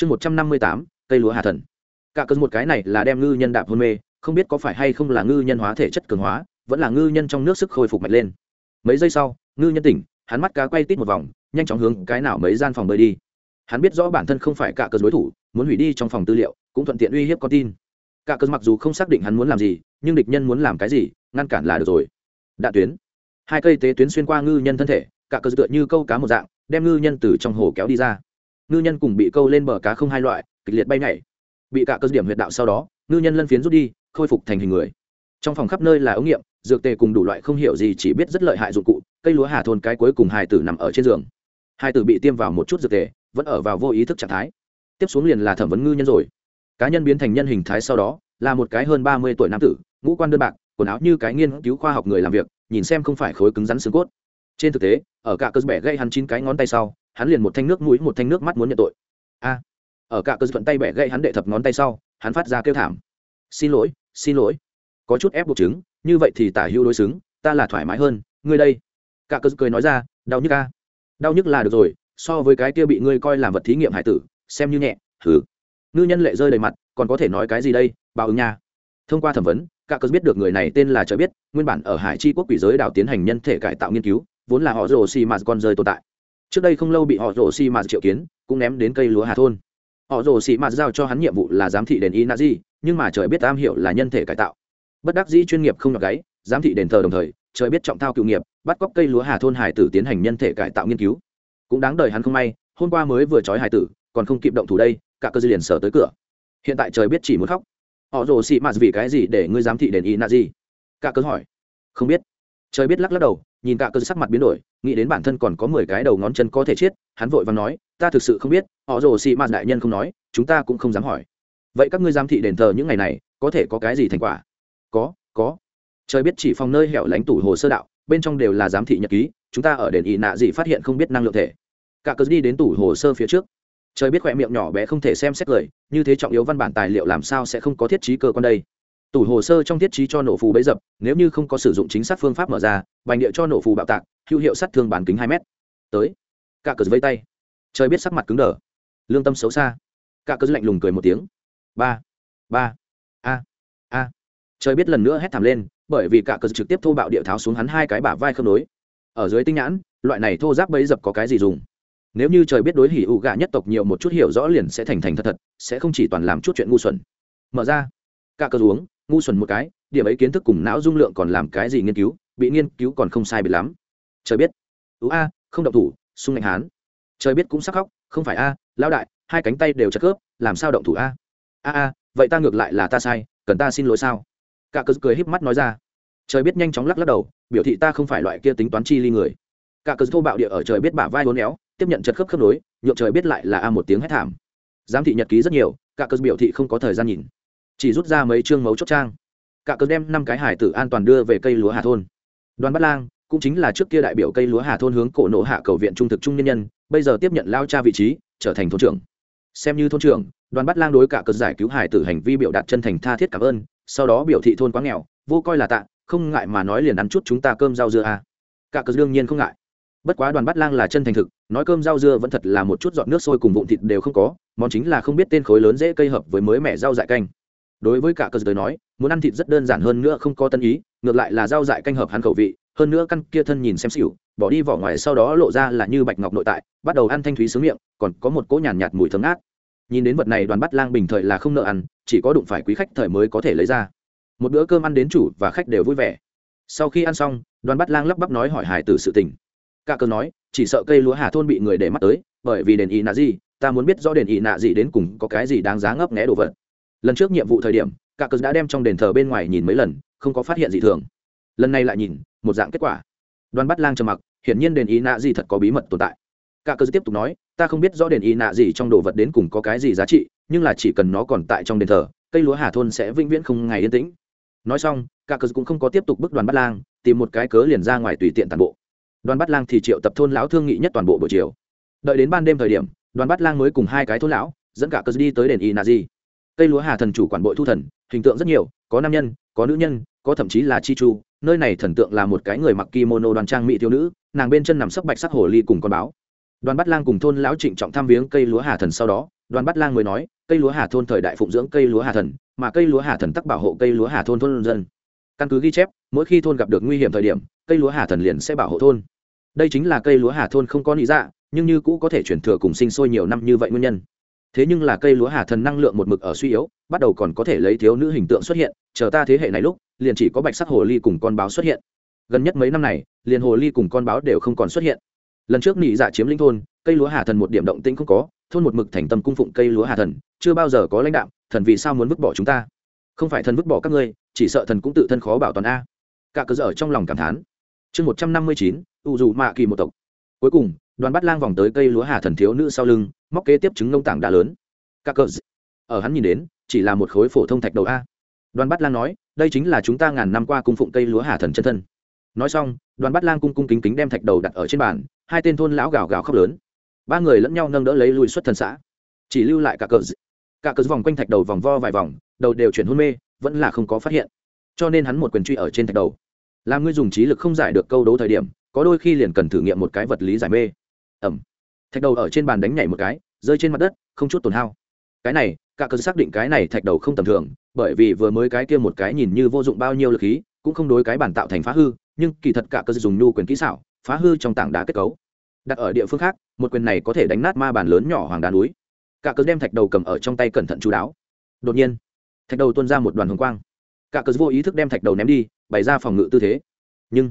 chương một trăm năm mươi tám, cây lúa hà thần. Cả cơn một cái này là đem ngư nhân đạp hôn mê, không biết có phải hay không là ngư nhân hóa thể chất cường hóa, vẫn là ngư nhân trong nước sức khôi phục mạnh lên. Mấy giây sau, ngư nhân tỉnh, hắn mắt cá quay tít một vòng, nhanh chóng hướng cái nào mấy gian phòng bơi đi. Hắn biết rõ bản thân không phải cả cơn đối thủ, muốn hủy đi trong phòng tư liệu, cũng thuận tiện uy hiếp con tin. Cả cơn mặc dù không xác định hắn muốn làm gì, nhưng địch nhân muốn làm cái gì, ngăn cản là được rồi. Đạn tuyến. Hai cây tế tuyến xuyên qua ngư nhân thân thể, cả cơn tựa như câu cá một dạng, đem ngư nhân từ trong hồ kéo đi ra ngư nhân cùng bị câu lên bờ cá không hai loại, kịch liệt bay nhảy. Bị cả cơ điểm huyệt đạo sau đó, ngư nhân lân phiến rút đi, khôi phục thành hình người. Trong phòng khắp nơi là ống nghiệm, dược tề cùng đủ loại không hiểu gì chỉ biết rất lợi hại dụng cụ, cây lúa hà thôn cái cuối cùng hai tử nằm ở trên giường. Hai tử bị tiêm vào một chút dược tề, vẫn ở vào vô ý thức trạng thái. Tiếp xuống liền là thẩm vấn ngư nhân rồi. Cá nhân biến thành nhân hình thái sau đó, là một cái hơn ba mươi tuổi nam tử, ngũ quan đơn bạc, quần áo như cái nghiên cứu khoa học người làm việc, nhìn xem không phải khối cứng rắn xương cốt. Trên thực tế, ở cả cơ bẻ gây hắn chín cái ngón tay sau hắn liền một thanh nước mũi, một thanh nước mắt muốn nhận tội. A, ở cả cơ thuận tay bẻ gãy hắn đệ thập ngón tay sau, hắn phát ra kêu thảm. Xin lỗi xin lỗi. Có chút ép buộc chứng, như vậy thì tả hữu đối xứng, ta là thoải mái hơn, ngươi đây. Cả cơ cười nói ra, đau nhức a. Đau nhức là được rồi, so với cái kia bị ngươi coi làm vật thí nghiệm hải tử, xem như nhẹ thử ngư nhân lệ rơi đầy mặt, còn có thể nói cái gì đây, báo ứng nha. Thông qua thẩm vấn, cả cơ biết được người này tên là trời biết, nguyên bản ở hải chi quốc quỷ giới đảo tiến hành nhân thể cải tạo nghiên cứu, vốn là họ rồ xì mà con rơi tồn tại trước đây không lâu bị họ rồ xi mà triệu kiến, cũng ném đến cây lúa hà thôn. Họ rồ xi mà giao cho hắn nhiệm vụ là giám thị đền y na di nhưng mà trời biết am hiểu là nhân thể cải tạo. Bất đắc dĩ chuyên nghiệp không nhọc gáy, giám thị đền thờ đồng thời, trời biết trọng thao cựu nghiệp, bắt cóc cây lúa hà thôn hải tử tiến hành nhân thể cải tạo nghiên cứu. Cũng đáng đời hắn không may, hôm qua mới vừa trói hải tử, còn không kịp động thủ đây, cả cơ dư liền sở tới cửa. Hiện tại trời biết chỉ muốn khóc. Họ rồ xị mạt vì cái gì để ngươi giám thị đền y na di cả cơ hỏi. Không biết. Trời biết lắc lắc đầu nhìn cả cơ sắc mặt biến đổi, nghĩ đến bản thân còn có mười cái đầu ngón chân có thể chết, hắn vội và nói, ta thực sự không biết. Họ rồ xị mạt đại nhân không nói, chúng ta cũng không dám hỏi. Vậy các ngươi giám thị đền thờ những ngày này, có thể có cái gì thành quả? Có có. Trời biết chỉ phòng nơi hẻo lánh tủ hồ sơ đạo, bên trong đều là giám thị nhật ký, chúng ta ở đền ỵ nạ gì phát hiện không biết năng lượng thể. Cả cớ đi đến tủ hồ sơ phía trước. Trời biết khỏe miệng nhỏ bé không thể xem xét lời, như thế trọng yếu văn bản tài liệu làm sao sẽ không có thiết trí cơ quan đây? Tủ hồ sơ trong thiết trí cho nổ phù bấy dập, nếu như không có sử dụng chính xác phương pháp mở ra, bành địa cho nổ phù bạo tạc, hữu hiệu sát thương bản kính hai mét. Tới. Cả cờ vây tay. Trời biết sắc mặt cứng đờ. Lương tâm xấu xa. Cả cờ lạnh lùng cười một tiếng. Ba. Ba. A. A. Trời biết lần nữa hét thảm lên, bởi vì cả cờ trực tiếp thô bạo địa tháo xuống hắn hai cái bả vai khớp nối. Ở dưới tinh nhãn, loại này thô giáp bấy dập có cái gì dùng? Nếu như trời biết đối hỉ ủ gà nhất tộc nhiều một chút hiểu rõ liền sẽ thành thành thật thật, sẽ không chỉ toàn làm chút chuyện ngu xuẩn. Mở ra. Cả cờ uống ngu xuẩn một cái, điểm ấy kiến thức cùng não dung lượng còn làm cái gì nghiên cứu, bị nghiên cứu còn không sai biệt lắm. Trời biết. Ú a, không động thủ, xung ngạnh hán trời biết cũng sắc khóc, không phải a, lão đại, hai cánh tay đều chặt cướp làm sao động thủ a? A a, vậy ta ngược lại là ta sai, cần ta xin lỗi sao? Cả cớ cười híp mắt nói ra. Trời biết nhanh chóng lắc lắc đầu, biểu thị ta không phải loại kia tính toán chi ly người. Cả cớ thô bạo địa ở trời biết bả vai uốn éo, tiếp nhận chật khớp khớp nối, nhượng trời biết lại là a một tiếng hét thảm. Giám thị nhật ký rất nhiều, cả cớ biểu thị không có thời gian nhìn chỉ rút ra mấy chương mấu chốt trang. Cả cớ đem năm cái hải tử an toàn đưa về cây lúa hà thôn. Đoàn Bát lang cũng chính là trước kia đại biểu cây lúa hà thôn hướng cổ nộ hạ cầu viện trung thực trung nhân nhân, bây giờ tiếp nhận lao cha vị trí, trở thành thôn trưởng. Xem như thôn trưởng, đoàn Bát lang đối cả cớ giải cứu hải tử hành vi biểu đạt chân thành tha thiết cảm ơn, sau đó biểu thị thôn quá nghèo, vô coi là tạ, không ngại mà nói liền ăn chút chúng ta cơm rau dưa à. cả cớ đương nhiên không ngại. Bất quá đoàn Bát lang là chân thành thực, nói cơm rau dưa vẫn thật là một chút giọt nước sôi cùng vụn thịt đều không có, món chính là không biết tên khối lớn dễ cây hợp với mới mẻ rau dại canh đối với cả cơ giới nói muốn ăn thịt rất đơn giản hơn nữa không có tân ý ngược lại là rau dại canh hợp hắn khẩu vị hơn nữa căn kia thân nhìn xem xỉu bỏ đi vỏ ngoài sau đó lộ ra là như bạch ngọc nội tại bắt đầu ăn thanh thúy sướng miệng còn có một cỗ nhàn nhạt, nhạt mùi thơm ngát. Nhìn đến vật này đoàn bắt lang bình thời là không nợ ăn chỉ có đụng phải quý khách thời mới có thể lấy ra. Một bữa cơm ăn đến chủ và khách đều vui vẻ. Sau khi ăn xong đoàn bắt lang lắp bắp nói hỏi hải tử sự tình. Cả cơn nói chỉ sợ cây lúa hà thôn bị người để mắt tới bởi vì đền ý nạ gì ta muốn biết rõ đền ý nạ gì đến cùng có cái gì đáng giá ngấp nghẽ đồ vật lần trước nhiệm vụ thời điểm, cả cờ đã đem trong đền thờ bên ngoài nhìn mấy lần, không có phát hiện gì thường. Lần này lại nhìn, một dạng kết quả. Đoàn bắt lang trầm mặc, hiển nhiên đền ý nạ gì thật có bí mật tồn tại. Cả cờ tiếp tục nói, ta không biết rõ đền ý nạ gì trong đồ vật đến cùng có cái gì giá trị, nhưng là chỉ cần nó còn tại trong đền thờ, cây lúa hà thôn sẽ vĩnh viễn không ngày yên tĩnh. Nói xong, cả cờ cũng không có tiếp tục bức đoàn bắt lang, tìm một cái cớ liền ra ngoài tùy tiện toàn bộ. Đoàn bắt lang thì triệu tập thôn lão thương nghị nhất toàn bộ buổi chiều. Đợi đến ban đêm thời điểm, đoàn bắt lang mới cùng hai cái thôn lão, dẫn cả cờ đi tới đền y Na di cây lúa hà thần chủ quản bội thu thần, hình tượng rất nhiều, có nam nhân, có nữ nhân, có thậm chí là chi chu. Nơi này thần tượng là một cái người mặc kimono đoàn trang mỹ thiếu nữ, nàng bên chân nằm sấp bạch sắc hồ ly cùng con báo. Đoàn bắt lang cùng thôn lão trịnh trọng tham viếng cây lúa hà thần sau đó, đoàn bắt lang mới nói, cây lúa hà thôn thời đại phụng dưỡng cây lúa hà thần, mà cây lúa hà thần tắc bảo hộ cây lúa hà thôn thôn dân. Căn cứ ghi chép, mỗi khi thôn gặp được nguy hiểm thời điểm, cây lúa hà thần liền sẽ bảo hộ thôn. Đây chính là cây lúa hà thôn không có lý dạ nhưng như cũ có thể chuyển thừa cùng sinh sôi nhiều năm như vậy nguyên nhân thế nhưng là cây lúa hà thần năng lượng một mực ở suy yếu, bắt đầu còn có thể lấy thiếu nữ hình tượng xuất hiện, chờ ta thế hệ này lúc, liền chỉ có bạch sắc hồ ly cùng con báo xuất hiện. Gần nhất mấy năm này, liền hồ ly cùng con báo đều không còn xuất hiện. Lần trước nị dạ chiếm linh thôn, cây lúa hà thần một điểm động tĩnh không có, thôn một mực thành tâm cung phụng cây lúa hà thần, chưa bao giờ có lãnh đạo thần vì sao muốn vứt bỏ chúng ta? Không phải thần vứt bỏ các ngươi, chỉ sợ thần cũng tự thân khó bảo toàn a. Cả cơ dở trong lòng cảm thán. Chương một trăm năm mươi chín u dù mạ kỳ một tộc cuối cùng, đoàn bắt lang vòng tới cây lúa hà thần thiếu nữ sau lưng, móc kế tiếp chứng nông tảng đá lớn. Cả cơ ở hắn nhìn đến, chỉ là một khối phổ thông thạch đầu a. Đoàn bắt lang nói, đây chính là chúng ta ngàn năm qua cung phụng cây lúa hà thần chân thân. Nói xong, đoàn bắt lang cung cung kính kính đem thạch đầu đặt ở trên bàn, hai tên thôn lão gào gào khóc lớn. Ba người lẫn nhau nâng đỡ lấy lui xuất thần xã. Chỉ lưu lại cả cờ cả cờ vòng quanh thạch đầu vòng vo vài vòng, đầu đều chuyển hôn mê, vẫn là không có phát hiện. Cho nên hắn một quyền truy ở trên thạch đầu. Làm ngươi dùng trí lực không giải được câu đấu thời điểm có đôi khi liền cần thử nghiệm một cái vật lý giải mê. Ẩm. Thạch đầu ở trên bàn đánh nhảy một cái, rơi trên mặt đất, không chút tổn hao. Cái này, cả cơ xác định cái này thạch đầu không tầm thường, bởi vì vừa mới cái kia một cái nhìn như vô dụng bao nhiêu lực khí, cũng không đối cái bản tạo thành phá hư, nhưng kỳ thật cả cơ dùng nhu quyền kỹ xảo, phá hư trong tảng đá kết cấu. Đặt ở địa phương khác, một quyền này có thể đánh nát ma bàn lớn nhỏ hoàng đá núi. Cả cơ đem thạch đầu cầm ở trong tay cẩn thận chú đáo. Đột nhiên, thạch đầu tuôn ra một đoàn hồng quang. Cả cơ vô ý thức đem thạch đầu ném đi, bày ra phòng ngự tư thế. Nhưng,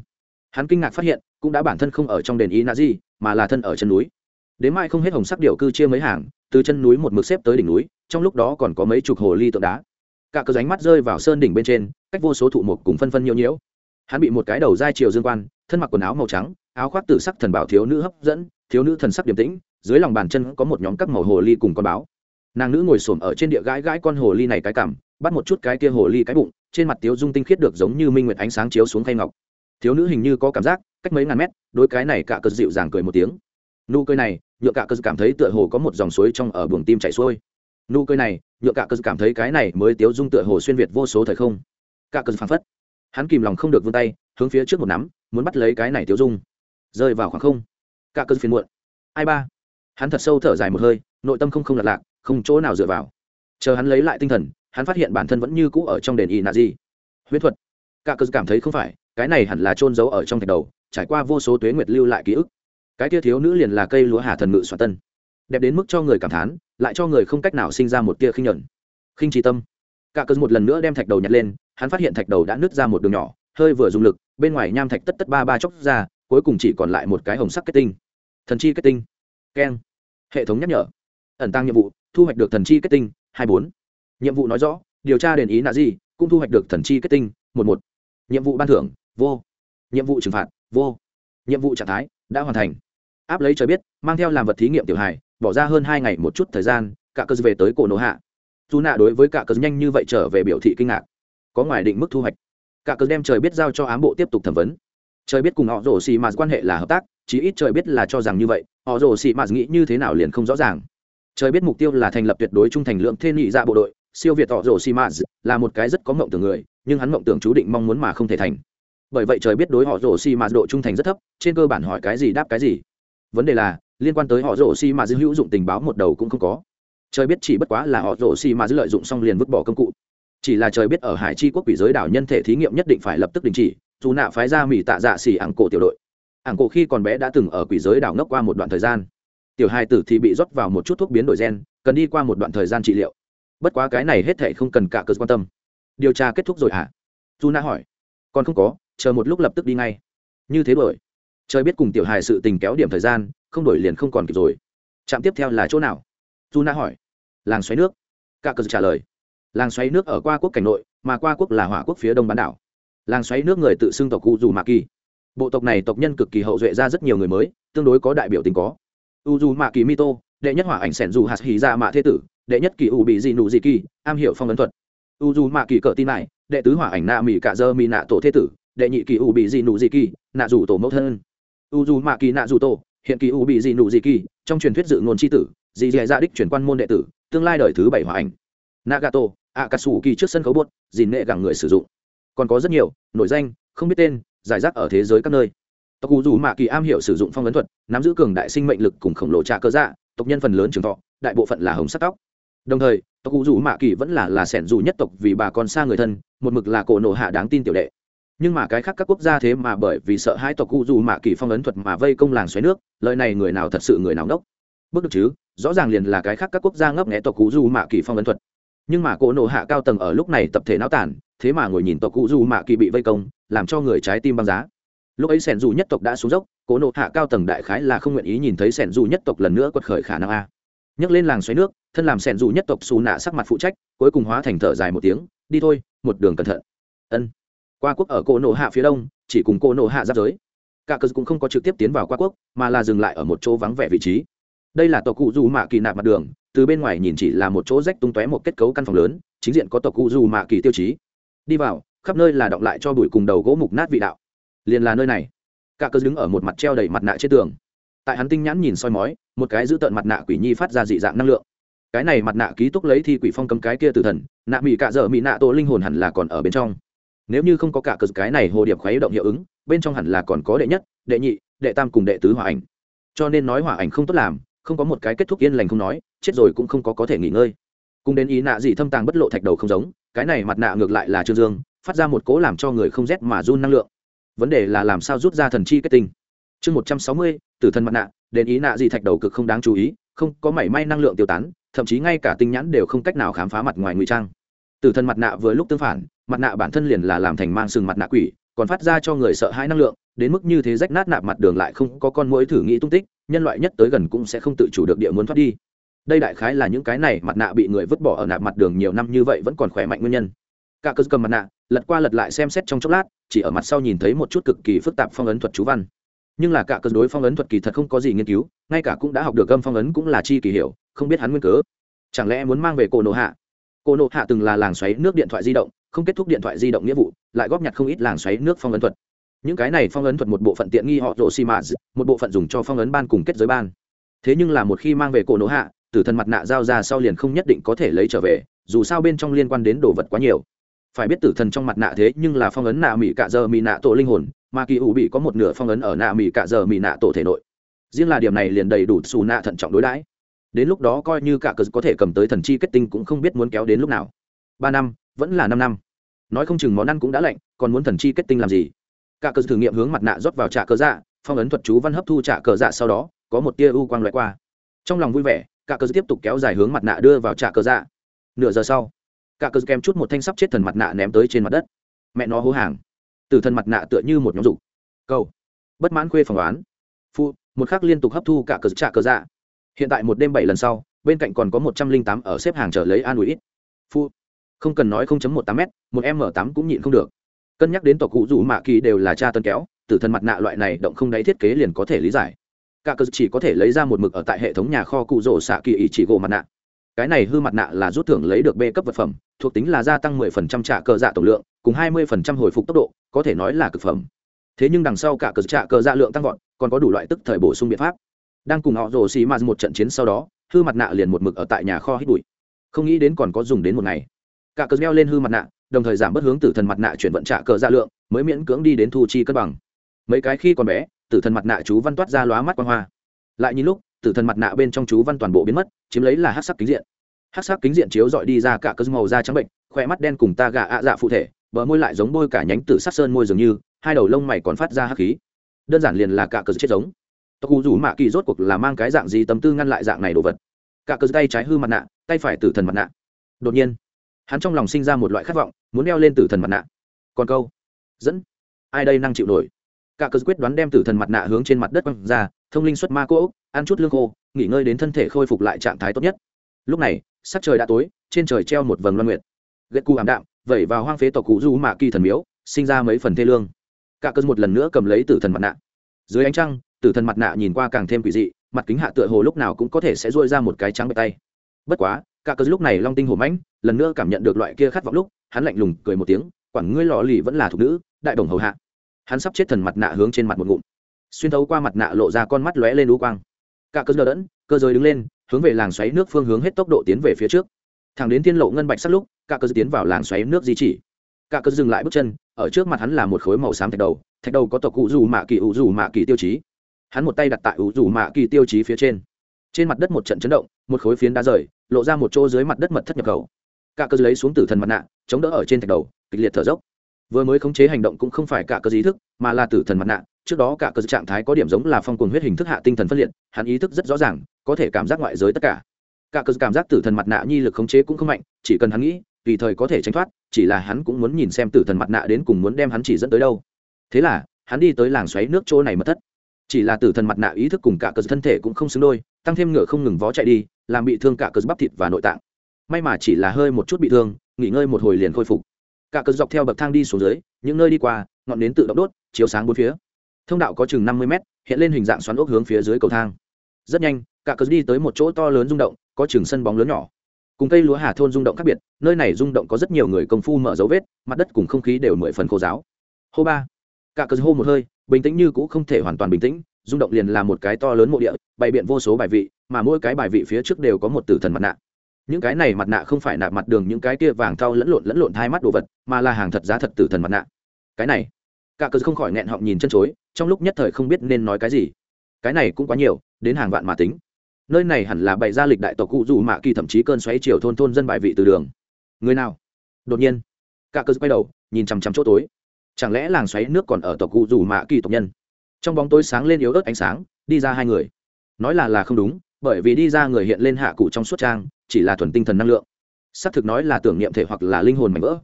hắn kinh ngạc phát hiện cũng đã bản thân không ở trong đền ý nạ gì, mà là thân ở chân núi. Đến mai không hết hồng sắc điệu cư chia mấy hàng, từ chân núi một mực xếp tới đỉnh núi, trong lúc đó còn có mấy chục hồ ly tượng đá. Cả cơ ránh mắt rơi vào sơn đỉnh bên trên, cách vô số thụ mục cùng phân phân nhiễu nhiễu. Hắn bị một cái đầu dai chiều dương quan, thân mặc quần áo màu trắng, áo khoác tử sắc thần bảo thiếu nữ hấp dẫn, thiếu nữ thần sắc điềm tĩnh, dưới lòng bàn chân có một nhóm các màu hồ ly cùng con báo. Nàng nữ ngồi xổm ở trên địa gãi gãi con hồ ly này cái cảm bắt một chút cái kia hồ ly cái bụng, trên mặt tiếu dung tinh khiết được giống như minh nguyệt ánh sáng chiếu xuống khay ngọc thiếu nữ hình như có cảm giác, cách mấy ngàn mét, đôi cái này cả cờ dịu dàng cười một tiếng. Nụ cười này, nhựa cả cờ cảm thấy tựa hồ có một dòng suối trong ở buồng tim chảy xuôi. Nụ cười này, nhựa cả cờ cảm thấy cái này mới tiếu dung tựa hồ xuyên việt vô số thời không. Cả cờ phảng phất. Hắn kìm lòng không được vươn tay, hướng phía trước một nắm, muốn bắt lấy cái này tiếu dung. Rơi vào khoảng không. Cả cơn phiền muộn. Ai ba? Hắn thật sâu thở dài một hơi, nội tâm không không lạc lạc, không chỗ nào dựa vào. Chờ hắn lấy lại tinh thần, hắn phát hiện bản thân vẫn như cũ ở trong đền y nạ gì huyết thuật cả cơ cảm thấy không phải, cái này hẳn là trôn giấu ở trong thạch đầu, trải qua vô số tuế nguyệt lưu lại ký ức. Cái tia thiếu nữ liền là cây lúa hà thần ngự soạn tân. Đẹp đến mức cho người cảm thán, lại cho người không cách nào sinh ra một tia khinh nhuận. Khinh trí tâm. Cả cơ một lần nữa đem thạch đầu nhặt lên, hắn phát hiện thạch đầu đã nứt ra một đường nhỏ, hơi vừa dùng lực, bên ngoài nham thạch tất tất ba ba chóc ra, cuối cùng chỉ còn lại một cái hồng sắc kết tinh. Thần chi kết tinh. Keng. Hệ thống nhắc nhở. Ẩn tăng nhiệm vụ, thu hoạch được thần chi kết tinh, hai bốn. Nhiệm vụ nói rõ, điều tra đền ý nạ gì, cũng thu hoạch được thần chi kết tinh, một một nhiệm vụ ban thưởng, vô. Nhiệm vụ trừng phạt, vô. Nhiệm vụ trạng thái, đã hoàn thành. Áp lấy trời biết, mang theo làm vật thí nghiệm tiểu hài, bỏ ra hơn hai ngày một chút thời gian, cả cơ về tới cổ nổ hạ. Dù nạ đối với cả cơ nhanh như vậy trở về biểu thị kinh ngạc. Có ngoài định mức thu hoạch. Cả cơ đem trời biết giao cho ám bộ tiếp tục thẩm vấn. Trời biết cùng họ rổ xì mà quan hệ là hợp tác, chí ít trời biết là cho rằng như vậy, họ rổ xì mà nghĩ như thế nào liền không rõ ràng. Trời biết mục tiêu là thành lập tuyệt đối trung thành lượng thiên nhị dạ bộ đội siêu việt họ rổ xi mà là một cái rất có mộng tưởng người, nhưng hắn mộng tưởng chú định mong muốn mà không thể thành. Bởi vậy trời biết đối họ rổ xi mà độ trung thành rất thấp, trên cơ bản hỏi cái gì đáp cái gì. Vấn đề là, liên quan tới họ rổ xi mà hữu dụng tình báo một đầu cũng không có. Trời biết chỉ bất quá là họ rổ xi mà lợi dụng xong liền vứt bỏ công cụ. Chỉ là trời biết ở hải chi quốc quỷ giới đảo nhân thể thí nghiệm nhất định phải lập tức đình chỉ, dù nạ phái ra mỹ tạ dạ xỉ ảng cổ tiểu đội. Ảng cổ khi còn bé đã từng ở quỷ giới đảo ngốc qua một đoạn thời gian. Tiểu hai tử thì bị rót vào một chút thuốc biến đổi gen, cần đi qua một đoạn thời gian trị liệu bất quá cái này hết thảy không cần cả cơ quan tâm. Điều tra kết thúc rồi hả? Dù na hỏi. Còn không có, chờ một lúc lập tức đi ngay. Như thế đổi trời biết cùng tiểu hài sự tình kéo điểm thời gian, không đổi liền không còn kịp rồi. Trạm tiếp theo là chỗ nào? Dù na hỏi. Làng xoáy nước. Cả cơ trả lời. Làng xoáy nước ở qua quốc cảnh nội, mà qua quốc là hỏa quốc phía đông bán đảo. Làng xoáy nước người tự xưng tộc cụ dù mạ kỳ. Bộ tộc này tộc nhân cực kỳ hậu duệ ra rất nhiều người mới, tương đối có đại biểu tình có. U dù mạ kỳ mito, đệ nhất hỏa ảnh sẻn dù hạt hì ra dạ mạ thế tử đệ nhất kỳ u bị dị nụ dị kỳ, am hiểu phong ấn thuật. U dù mạ kỳ cờ tin này đệ tứ hỏa ảnh nạ mỹ cả dơ mỹ nạ tổ thế tử, đệ nhị kỳ u bị dị nụ dị kỳ, nạ dù tổ mẫu thân. U dù mạ kỳ nạ dù tổ, hiện kỳ u bị dị nụ dị kỳ, trong truyền thuyết dự ngôn tri tử dị dị dạ đích chuyển quan môn đệ tử, tương lai đời thứ bảy hỏa ảnh. Nagato ạ cà sủ kỳ trước sân khấu buốt dìn nghệ gẳng người sử dụng. Còn có rất nhiều, nổi danh, không biết tên, giải rác ở thế giới các nơi. Tộc cụ dù mạ kỳ am hiểu sử dụng phong ấn thuật, nắm giữ cường đại sinh mệnh lực cùng khổng lồ trà cơ dạ tộc nhân phần lớn trường thọ, đại bộ phận là hồng sắc tóc đồng thời, tộc cụ dù mạ kỳ vẫn là là sẻn dù nhất tộc vì bà con xa người thân, một mực là cổ nộ hạ đáng tin tiểu đệ. Nhưng mà cái khác các quốc gia thế mà bởi vì sợ hai tộc cụ dù mạ kỳ phong ấn thuật mà vây công làng xoáy nước lợi này người nào thật sự người nào ngốc bước được chứ, rõ ràng liền là cái khác các quốc gia ngấp nghẽ tộc cụ dù mạ kỳ phong ấn thuật. Nhưng mà cổ nộ hạ cao tầng ở lúc này tập thể náo tản thế mà ngồi nhìn tộc cụ dù mạ kỳ bị vây công, làm cho người trái tim băng giá. Lúc ấy sẻn dù nhất tộc đã xuống dốc, cổ nộ hạ cao tầng đại khái là không nguyện ý nhìn thấy sẻn dù nhất tộc lần nữa quật khởi khả năng a nhấc lên làng xoáy nước, thân làm sẻn dù nhất tộc xù nạ sắc mặt phụ trách, cuối cùng hóa thành thở dài một tiếng, đi thôi, một đường cẩn thận. Ân. Qua quốc ở cổ nổ hạ phía đông, chỉ cùng cổ nổ hạ giáp giới. Cả cờ cũng không có trực tiếp tiến vào qua quốc, mà là dừng lại ở một chỗ vắng vẻ vị trí. Đây là tộc cụ dù mạ kỳ nạp mặt đường, từ bên ngoài nhìn chỉ là một chỗ rách tung tóe một kết cấu căn phòng lớn, chính diện có tộc cụ dù mạ kỳ tiêu chí. Đi vào, khắp nơi là động lại cho bụi cùng đầu gỗ mục nát vị đạo. Liền là nơi này. Cả cờ đứng ở một mặt treo đầy mặt nạ trên tường tại hắn tinh nhãn nhìn soi mói, một cái giữ tợn mặt nạ quỷ nhi phát ra dị dạng năng lượng. Cái này mặt nạ ký túc lấy thi quỷ phong cấm cái kia tử thần, nạ mỹ cạ dở mỹ nạ tổ linh hồn hẳn là còn ở bên trong. Nếu như không có cả cờ cái này hồ điệp khuấy động hiệu ứng, bên trong hẳn là còn có đệ nhất, đệ nhị, đệ tam cùng đệ tứ hỏa ảnh. Cho nên nói hỏa ảnh không tốt làm, không có một cái kết thúc yên lành không nói, chết rồi cũng không có có thể nghỉ ngơi. Cùng đến ý nạ gì thâm tàng bất lộ thạch đầu không giống, cái này mặt nạ ngược lại là trương dương, phát ra một cố làm cho người không rét mà run năng lượng. Vấn đề là làm sao rút ra thần chi kết tinh? Chương một trăm sáu mươi, tử thần mặt nạ đến ý nạ gì thạch đầu cực không đáng chú ý, không có mảy may năng lượng tiêu tán, thậm chí ngay cả tinh nhãn đều không cách nào khám phá mặt ngoài ngụy trang. Tử thần mặt nạ vừa lúc tương phản, mặt nạ bản thân liền là làm thành mang sừng mặt nạ quỷ, còn phát ra cho người sợ hãi năng lượng, đến mức như thế rách nát nạp mặt đường lại không có con mũi thử nghĩ tung tích, nhân loại nhất tới gần cũng sẽ không tự chủ được địa muốn thoát đi. Đây đại khái là những cái này mặt nạ bị người vứt bỏ ở nạp mặt đường nhiều năm như vậy vẫn còn khỏe mạnh nguyên nhân. Cả cơ cầm mặt nạ, lật qua lật lại xem xét trong chốc lát, chỉ ở mặt sau nhìn thấy một chút cực kỳ phức tạp phong ấn thuật chú văn nhưng là cả cơn đối phong ấn thuật kỳ thật không có gì nghiên cứu, ngay cả cũng đã học được gâm phong ấn cũng là chi kỳ hiểu, không biết hắn nguyên cớ. Chẳng lẽ muốn mang về cổ nộ hạ? Cổ nộ hạ từng là làng xoáy nước điện thoại di động, không kết thúc điện thoại di động nghĩa vụ, lại góp nhặt không ít làng xoáy nước phong ấn thuật. Những cái này phong ấn thuật một bộ phận tiện nghi họ rộ xi mã một bộ phận dùng cho phong ấn ban cùng kết giới ban. Thế nhưng là một khi mang về cổ nộ hạ, tử thần mặt nạ giao ra sau liền không nhất định có thể lấy trở về, dù sao bên trong liên quan đến đồ vật quá nhiều. Phải biết tử thần trong mặt nạ thế nhưng là phong ấn nạ mỹ cạ giờ mỹ nạ tổ linh hồn mà kỳ ủ bị có một nửa phong ấn ở nạ mỹ cả giờ mỹ nạ tổ thể nội. Riêng là điểm này liền đầy đủ xù nạ thận trọng đối đãi. Đến lúc đó coi như cả cờ có thể cầm tới thần chi kết tinh cũng không biết muốn kéo đến lúc nào. Ba năm, vẫn là năm năm. Nói không chừng món ăn cũng đã lạnh, còn muốn thần chi kết tinh làm gì? Cả cờ thử nghiệm hướng mặt nạ rót vào trạ cờ dạ phong ấn thuật chú văn hấp thu trạ cờ dạ sau đó, có một tia u quang loại qua. Trong lòng vui vẻ, cả cờ tiếp tục kéo dài hướng mặt nạ đưa vào trạ cờ dạ. Nửa giờ sau, cả cờ kèm chút một thanh sắp chết thần mặt nạ ném tới trên mặt đất. Mẹ nó hố hàng. Tử thần mặt nạ tựa như một nhóm dục. Câu bất mãn khuê phỏng đoán. Phu, một khắc liên tục hấp thu cả cờ trạ cờ dạ hiện tại một đêm bảy lần sau, bên cạnh còn có một trăm linh tám ở xếp hàng chờ lấy an ủi. Ít phu, không cần nói 0.18 m một m tám cũng nhịn không được. Cân nhắc đến tộc cụ rủ mạ kỳ đều là cha tân kéo, tử thần mặt nạ loại này động không đáy thiết kế liền có thể lý giải. Cả cơ chỉ có thể lấy ra một mực ở tại hệ thống nhà kho cụ rổ xạ kỳ ý chỉ gỗ mặt nạ. Cái này hư mặt nạ là rút thưởng lấy được b cấp vật phẩm, thuộc tính là gia tăng 10% trả cờ dạ tổng lượng cùng 20% hồi phục tốc độ, có thể nói là cực phẩm. Thế nhưng đằng sau cả cờ trạ cờ dạ lượng tăng vọt, còn có đủ loại tức thời bổ sung biện pháp. Đang cùng họ rồ xì mà một trận chiến sau đó, hư mặt nạ liền một mực ở tại nhà kho hít bụi. Không nghĩ đến còn có dùng đến một ngày. Cả cờ đeo lên hư mặt nạ, đồng thời giảm bớt hướng tử thần mặt nạ chuyển vận trạ cờ dạ lượng, mới miễn cưỡng đi đến thu chi cân bằng. Mấy cái khi còn bé, tử thần mặt nạ chú văn toát ra lóa mắt quang hoa. Lại nhìn lúc, tử thần mặt nạ bên trong chú văn toàn bộ biến mất, chiếm lấy là hắc sắc kính diện. Hắc sắc kính diện chiếu dọi đi ra cả cơ màu da trắng bệnh khoe mắt đen cùng ta gà ạ dạ phụ thể bờ môi lại giống bôi cả nhánh tử sắc sơn môi dường như, hai đầu lông mày còn phát ra hắc khí. Đơn giản liền là cả cờ chết giống. Tộc cụ rủ mạ kỳ rốt cuộc là mang cái dạng gì tâm tư ngăn lại dạng này đồ vật? Cả cờ tay trái hư mặt nạ, tay phải tử thần mặt nạ. Đột nhiên, hắn trong lòng sinh ra một loại khát vọng, muốn đeo lên tử thần mặt nạ. Còn câu, dẫn. Ai đây năng chịu nổi? Cả cờ quyết đoán đem tử thần mặt nạ hướng trên mặt đất quăng ra, thông linh xuất ma cỗ ăn chút lương khô, nghỉ ngơi đến thân thể khôi phục lại trạng thái tốt nhất. Lúc này, sắc trời đã tối, trên trời treo một vầng loan nguyệt. Ghét cu ảm đạm vẩy vào hoang phế tộc cụ du mạ kỳ thần miếu, sinh ra mấy phần thê lương. Cả cơn một lần nữa cầm lấy tử thần mặt nạ. Dưới ánh trăng, tử thần mặt nạ nhìn qua càng thêm quỷ dị, mặt kính hạ tựa hồ lúc nào cũng có thể sẽ dôi ra một cái trắng bệ tay. Bất quá, cả cơn lúc này long tinh hổ mãnh, lần nữa cảm nhận được loại kia khát vọng lúc, hắn lạnh lùng cười một tiếng, quản ngươi lò lì vẫn là thuộc nữ, đại đồng hầu hạ. Hắn sắp chết thần mặt nạ hướng trên mặt một ngụm. Xuyên thấu qua mặt nạ lộ ra con mắt lóe lên lũ quang. Cả cơn đỡ đẫn, cơ giới đứng lên, hướng về làng xoáy nước phương hướng hết tốc độ tiến về phía trước. Thẳng đến thiên lộ ngân bạch sắt lúc cả cơ tiến vào làng xoáy nước di chỉ. Cả cơ dừng lại bước chân, ở trước mặt hắn là một khối màu xám thạch đầu thạch đầu có tộc cụ dù mạ kỳ ủ dù mạ kỳ tiêu chí. Hắn một tay đặt tại ủ dù mạ kỳ tiêu chí phía trên. Trên mặt đất một trận chấn động, một khối phiến đá rời, lộ ra một chỗ dưới mặt đất mật thất nhập khẩu. Cả cơ lấy xuống tử thần mặt nạ, chống đỡ ở trên thạch đầu, kịch liệt thở dốc. Vừa mới khống chế hành động cũng không phải cả cơ ý thức, mà là tử thần mặt nạ. Trước đó cả cơ trạng thái có điểm giống là phong cuồng huyết hình thức hạ tinh thần phân liệt, hắn ý thức rất rõ ràng, có thể cảm giác ngoại giới tất cả. Cả cơ cảm giác tử thần mặt nạ nhi lực khống chế cũng không mạnh, chỉ cần hắn nghĩ tùy thời có thể tránh thoát, chỉ là hắn cũng muốn nhìn xem tử thần mặt nạ đến cùng muốn đem hắn chỉ dẫn tới đâu. Thế là, hắn đi tới làng xoáy nước chỗ này mất thất. Chỉ là tử thần mặt nạ ý thức cùng cả cờ thân thể cũng không xứng đôi, tăng thêm ngựa không ngừng vó chạy đi, làm bị thương cả cờ bắp thịt và nội tạng. May mà chỉ là hơi một chút bị thương, nghỉ ngơi một hồi liền khôi phục. Cả cờ dọc theo bậc thang đi xuống dưới, những nơi đi qua, ngọn nến tự động đốt, chiếu sáng bốn phía. Thông đạo có chừng năm mươi mét, hiện lên hình dạng xoắn ốc hướng phía dưới cầu thang. Rất nhanh, cả cờ đi tới một chỗ to lớn rung động, có chừng sân bóng lớn nhỏ cùng cây lúa hà thôn rung động khác biệt, nơi này rung động có rất nhiều người công phu mở dấu vết, mặt đất cùng không khí đều mười phần khô giáo. Hô ba. Cả cơ hô một hơi, bình tĩnh như cũ không thể hoàn toàn bình tĩnh, rung động liền là một cái to lớn mộ địa, bày biện vô số bài vị, mà mỗi cái bài vị phía trước đều có một tử thần mặt nạ. Những cái này mặt nạ không phải nạp mặt đường, những cái kia vàng thau lẫn lộn lẫn lộn hai mắt đồ vật, mà là hàng thật giá thật tử thần mặt nạ. Cái này, cả cờ không khỏi nghẹn họng nhìn chân chối, trong lúc nhất thời không biết nên nói cái gì. Cái này cũng quá nhiều, đến hàng vạn mà tính nơi này hẳn là bày ra lịch đại tộc cụ dù mạ kỳ thậm chí cơn xoáy chiều thôn thôn dân bài vị từ đường. Người nào? Đột nhiên, cả cơ quay đầu, nhìn chằm chằm chỗ tối. Chẳng lẽ làng xoáy nước còn ở tộc cụ dù mạ kỳ tộc nhân? Trong bóng tối sáng lên yếu ớt ánh sáng, đi ra hai người. Nói là là không đúng, bởi vì đi ra người hiện lên hạ cụ trong suốt trang, chỉ là thuần tinh thần năng lượng. Xác thực nói là tưởng niệm thể hoặc là linh hồn mảnh vỡ.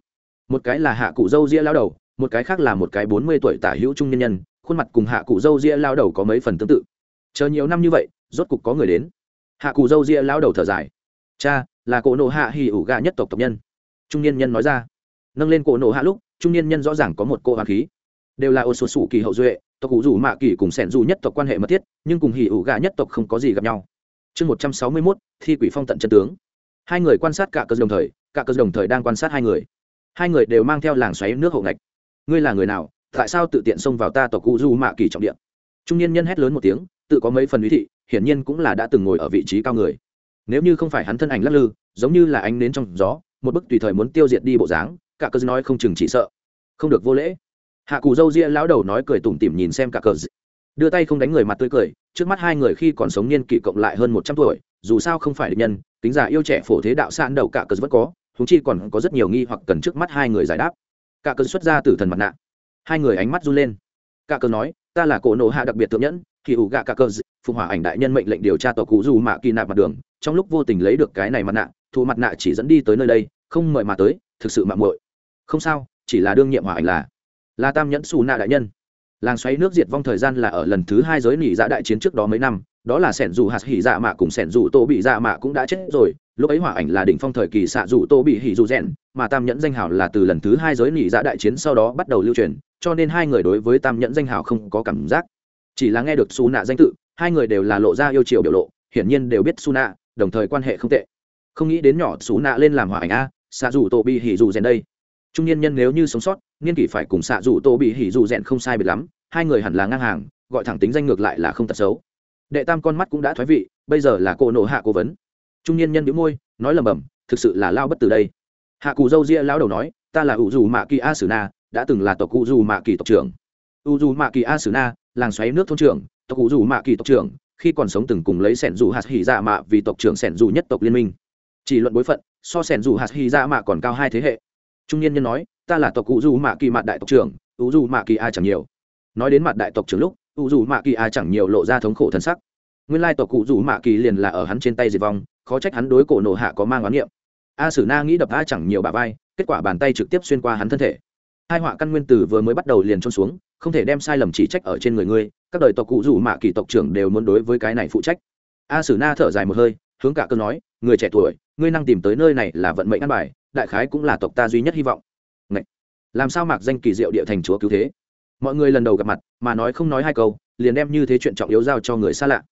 Một cái là hạ cụ dâu ria lao đầu, một cái khác là một cái bốn mươi tuổi tả hữu trung nhân nhân, khuôn mặt cùng hạ cụ dâu ria lao đầu có mấy phần tương tự chờ nhiều năm như vậy, rốt cục có người đến. Hạ cù dâu ria lao đầu thở dài. Cha, là cổ nộ hạ hì ủ gà nhất tộc tộc nhân. Trung niên nhân nói ra. Nâng lên cổ nộ hạ lúc, trung niên nhân rõ ràng có một cô hoàng khí. Đều là ô số sủ kỳ hậu duệ, tộc cụ rủ mạ kỳ cùng sẻn dù nhất tộc quan hệ mật thiết, nhưng cùng hỉ ủ gà nhất tộc không có gì gặp nhau. Chương một trăm sáu mươi mốt, thi quỷ phong tận chân tướng. Hai người quan sát cả cơ đồng thời, cả cơ đồng thời đang quan sát hai người. Hai người đều mang theo làng xoáy nước hộ ngạch. Ngươi là người nào? Tại sao tự tiện xông vào ta tộc cụ du mạ kỳ trọng điện trung niên nhân hét lớn một tiếng tự có mấy phần lý thị, hiển nhiên cũng là đã từng ngồi ở vị trí cao người. Nếu như không phải hắn thân ảnh lắc lư, giống như là ánh nến trong gió, một bức tùy thời muốn tiêu diệt đi bộ dáng, cả cơ nói không chừng chỉ sợ. Không được vô lễ. Hạ cụ dâu ria lão đầu nói cười tủm tỉm nhìn xem cả cờ đưa tay không đánh người mặt tươi cười, trước mắt hai người khi còn sống niên kỷ cộng lại hơn một trăm tuổi, dù sao không phải địch nhân tính giả yêu trẻ phổ thế đạo sạn đầu cả cờ vẫn có thúng chi còn có rất nhiều nghi hoặc cần trước mắt hai người giải đáp. Cả cờ xuất ra từ thần mặt nạ. Hai người ánh mắt run lên. Cả cờ nói ta là cổ nộ hạ đặc biệt thượng nhẫn, thì ủ gạ cả cờ phụ hỏa ảnh đại nhân mệnh lệnh điều tra tàu cụ dù mạ kỳ nạp mặt đường, trong lúc vô tình lấy được cái này mặt nạ thu mặt nạ chỉ dẫn đi tới nơi đây, không mời mà tới, thực sự mạng muội. Không sao, chỉ là đương nhiệm hỏa ảnh là là tam nhẫn xù nạ đại nhân. Làng xoáy nước diệt vong thời gian là ở lần thứ hai giới nỉ dạ đại chiến trước đó mấy năm, đó là sẻn dù hạt hỉ dạ mạ cùng sẻn dù tô bị dạ mạ cũng đã chết rồi lúc ấy hỏa ảnh là đỉnh phong thời kỳ xạ dù tô bị hỉ dù rèn, mà tam nhẫn danh hào là từ lần thứ hai giới nỉ dạ đại chiến sau đó bắt đầu lưu truyền, cho nên hai người đối với tam nhẫn danh hào không có cảm giác. Chỉ là nghe được su nạ danh tự, hai người đều là lộ ra yêu chiều biểu lộ, hiển nhiên đều biết su nạ đồng thời quan hệ không tệ. Không nghĩ đến nhỏ su nạ lên làm hỏa ảnh a, xạ dù tô bị hỉ dù rèn đây. Trung niên nhân nếu như sống sót, niên kỷ phải cùng xạ dù tô bị hỉ dù rèn không sai biệt lắm, hai người hẳn là ngang hàng, gọi thẳng tính danh ngược lại là không tật xấu. Đệ tam con mắt cũng đã thoái vị, bây giờ là cô nộ hạ cố vấn trung niên nhân đĩu môi, nói lầm bầm thực sự là lao bất từ đây. Hạ cù dâu ria lao đầu nói, ta là ủ dù mạ kỳ a sử na, đã từng là tộc cụ dù mạ kỳ tộc trưởng. U dù mạ kỳ a sử na, làng xoáy nước thôn trưởng, tộc cụ dù mạ kỳ tộc trưởng, khi còn sống từng cùng lấy sẻn dù hạt hỉ dạ mạ vì tộc trưởng sẻn dù nhất tộc liên minh. Chỉ luận bối phận, so sẻn dù hạt hỉ dạ mạ còn cao hai thế hệ. Trung niên nhân nói, ta là tộc cụ dù mạ kỳ mạt đại tộc trưởng u dù mạ kỳ a chẳng nhiều. Nói đến mặt đại tộc trưởng lúc u dù mạ kỳ a chẳng nhiều lộ ra thống khổ thân sắc. Nguyên lai tộc cụ dù mạ kỳ liền là ở hắn trên tay diệt vong khó trách hắn đối cổ nổ hạ có mang oán niệm. A sử na nghĩ đập a chẳng nhiều bà vai, kết quả bàn tay trực tiếp xuyên qua hắn thân thể. Hai họa căn nguyên tử vừa mới bắt đầu liền trôn xuống, không thể đem sai lầm chỉ trách ở trên người ngươi, các đời tộc cụ dù mạ kỳ tộc trưởng đều muốn đối với cái này phụ trách. A sử na thở dài một hơi, hướng cả cơ nói, người trẻ tuổi, ngươi năng tìm tới nơi này là vận mệnh ăn bài, đại khái cũng là tộc ta duy nhất hy vọng. Ngậy! làm sao mạc danh kỳ diệu địa thành chúa cứu thế? Mọi người lần đầu gặp mặt, mà nói không nói hai câu, liền đem như thế chuyện trọng yếu giao cho người xa lạ.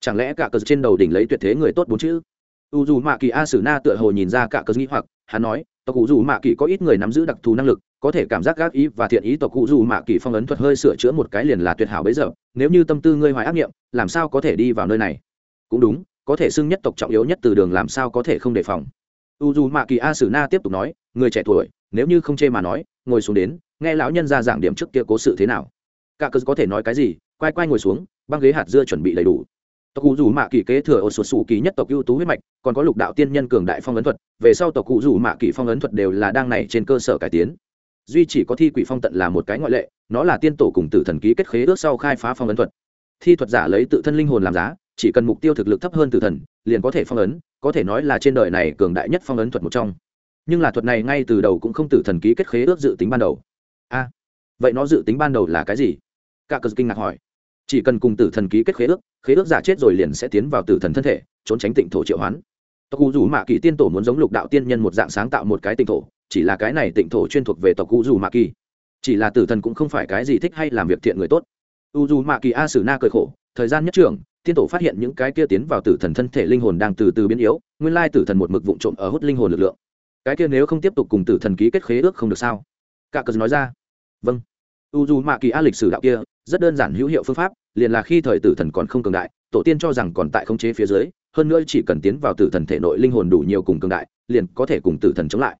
Chẳng lẽ cả cờ trên đầu đỉnh lấy tuyệt thế người tốt bốn chữ? U dù mạ kỳ a sử na tựa hồ nhìn ra cả cờ nghĩ hoặc, hắn nói, tộc cụ dù mạ kỳ có ít người nắm giữ đặc thù năng lực, có thể cảm giác gác ý và thiện ý tộc cụ dù mạ kỳ phong ấn thuật hơi sửa chữa một cái liền là tuyệt hảo bấy giờ, nếu như tâm tư ngươi hoài ác nghiệm, làm sao có thể đi vào nơi này? Cũng đúng, có thể xưng nhất tộc trọng yếu nhất từ đường làm sao có thể không đề phòng. U dù mạ kỳ a sử na tiếp tục nói, người trẻ tuổi, nếu như không chê mà nói, ngồi xuống đến, nghe lão nhân ra giảng điểm trước kia cố sự thế nào? Cả cơ có thể nói cái gì, quay quay ngồi xuống, băng ghế hạt dưa chuẩn bị đầy đủ tộc cụ rủ mạ kỳ kế thừa ô sụt sù kỳ nhất tộc ưu tú huyết mạch, còn có lục đạo tiên nhân cường đại phong ấn thuật, về sau tộc cụ rủ mạ kỳ phong ấn thuật đều là đang này trên cơ sở cải tiến. Duy chỉ có thi quỷ phong tận là một cái ngoại lệ, nó là tiên tổ cùng tử thần ký kết khế ước sau khai phá phong ấn thuật. Thi thuật giả lấy tự thân linh hồn làm giá, chỉ cần mục tiêu thực lực thấp hơn tử thần, liền có thể phong ấn, có thể nói là trên đời này cường đại nhất phong ấn thuật một trong. Nhưng là thuật này ngay từ đầu cũng không tử thần ký kết khế ước dự tính ban đầu. A, vậy nó dự tính ban đầu là cái gì? Cả cờ kinh ngạc hỏi chỉ cần cùng tử thần ký kết khế ước khế ước giả chết rồi liền sẽ tiến vào tử thần thân thể, trốn tránh tịnh thổ triệu hoán. Tộc cụ dù mạ kỳ tiên tổ muốn giống lục đạo tiên nhân một dạng sáng tạo một cái tịnh thổ, chỉ là cái này tịnh thổ chuyên thuộc về tộc cụ dù mạ kỳ chỉ là tử thần cũng không phải cái gì thích hay làm việc thiện người tốt. U dù mạ kỳ a sử na cười khổ, thời gian nhất trưởng, tiên tổ phát hiện những cái kia tiến vào tử thần thân thể linh hồn đang từ từ biến yếu, nguyên lai tử thần một mực vụn trộm ở hút linh hồn lực lượng. Cái kia nếu không tiếp tục cùng tử thần ký kết khế ước không được sao? Cả cờ nói ra. Vâng. U dù mạ kỳ a lịch sử đạo kia, rất đơn giản hữu hiệu phương pháp liền là khi thời tử thần còn không cường đại, tổ tiên cho rằng còn tại khống chế phía dưới, hơn nữa chỉ cần tiến vào tử thần thể nội linh hồn đủ nhiều cùng cường đại, liền có thể cùng tử thần chống lại.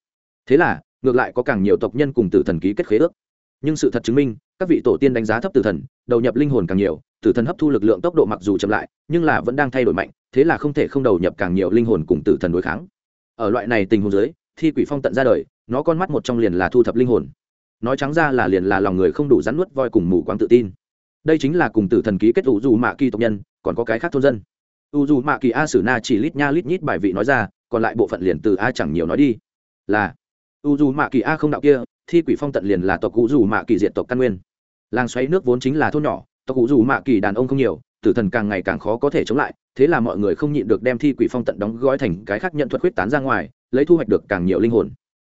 Thế là, ngược lại có càng nhiều tộc nhân cùng tử thần ký kết khế ước. Nhưng sự thật chứng minh, các vị tổ tiên đánh giá thấp tử thần, đầu nhập linh hồn càng nhiều, tử thần hấp thu lực lượng tốc độ mặc dù chậm lại, nhưng là vẫn đang thay đổi mạnh, thế là không thể không đầu nhập càng nhiều linh hồn cùng tử thần đối kháng. Ở loại này tình huống dưới, thi quỷ phong tận ra đời, nó con mắt một trong liền là thu thập linh hồn. Nói trắng ra là liền là lòng người không đủ rắn nuốt voi cùng mù quáng tự tin đây chính là cùng tử thần ký kết ủ dù mạ kỳ tộc nhân, còn có cái khác thôn dân. U dù mạ kỳ a sử na chỉ lít nha lít nhít bài vị nói ra, còn lại bộ phận liền từ a chẳng nhiều nói đi. Là u dù mạ kỳ a không đạo kia, thi quỷ phong tận liền là tộc u dù mạ kỳ diện tộc căn nguyên. Làng xoáy nước vốn chính là thôn nhỏ, tộc u dù mạ kỳ đàn ông không nhiều, tử thần càng ngày càng khó có thể chống lại, thế là mọi người không nhịn được đem thi quỷ phong tận đóng gói thành cái khác nhận thuật huyết tán ra ngoài, lấy thu hoạch được càng nhiều linh hồn.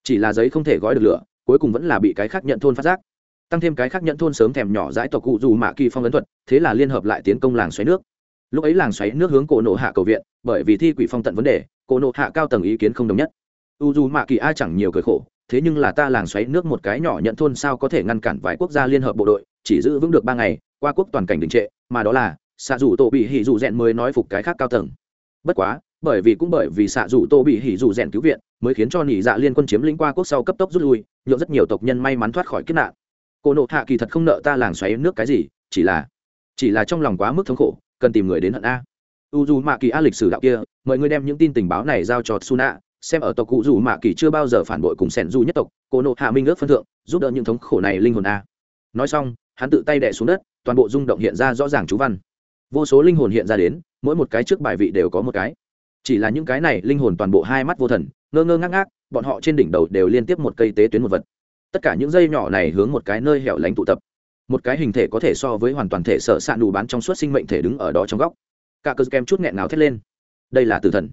Chỉ là giấy không thể gói được lửa, cuối cùng vẫn là bị cái khác nhận thôn phát giác tăng thêm cái khác nhận thôn sớm thèm nhỏ dãi tộc cụ dù mạ kỳ phong ấn thuật, thế là liên hợp lại tiến công làng xoáy nước. Lúc ấy làng xoáy nước hướng cổ nộ hạ cầu viện, bởi vì thi quỷ phong tận vấn đề, cổ nộ hạ cao tầng ý kiến không đồng nhất. U dù mạ kỳ ai chẳng nhiều cười khổ, thế nhưng là ta làng xoáy nước một cái nhỏ nhận thôn sao có thể ngăn cản vài quốc gia liên hợp bộ đội, chỉ giữ vững được ba ngày, qua quốc toàn cảnh đình trệ, mà đó là, xạ dù tổ bị hỉ dù rèn mới nói phục cái khác cao tầng. Bất quá, bởi vì cũng bởi vì xạ dù tô bị hỉ dù rèn cứu viện, mới khiến cho nỉ dạ liên quân chiếm lĩnh qua quốc sau cấp tốc rút lui, nhượng rất nhiều tộc nhân may mắn thoát khỏi kiếp nạn cô nộ hạ kỳ thật không nợ ta làng xoáy nước cái gì, chỉ là chỉ là trong lòng quá mức thống khổ, cần tìm người đến hận a. U dù mạ kỳ a lịch sử đạo kia, mời ngươi đem những tin tình báo này giao cho suna xem ở tộc cụ dù mạ kỳ chưa bao giờ phản bội cùng sẻn du nhất tộc, cô nộ hạ minh ước phân thượng, giúp đỡ những thống khổ này linh hồn a. Nói xong, hắn tự tay đẻ xuống đất, toàn bộ rung động hiện ra rõ ràng chú văn. Vô số linh hồn hiện ra đến, mỗi một cái trước bài vị đều có một cái. Chỉ là những cái này linh hồn toàn bộ hai mắt vô thần, ngơ ngơ ngác ngác, bọn họ trên đỉnh đầu đều liên tiếp một cây tế tuyến một vật tất cả những dây nhỏ này hướng một cái nơi hẻo lánh tụ tập. Một cái hình thể có thể so với hoàn toàn thể sợ xạ nù đủ bán trong suốt sinh mệnh thể đứng ở đó trong góc. Cả cơ kem chút nghẹn nào thét lên. Đây là tử thần.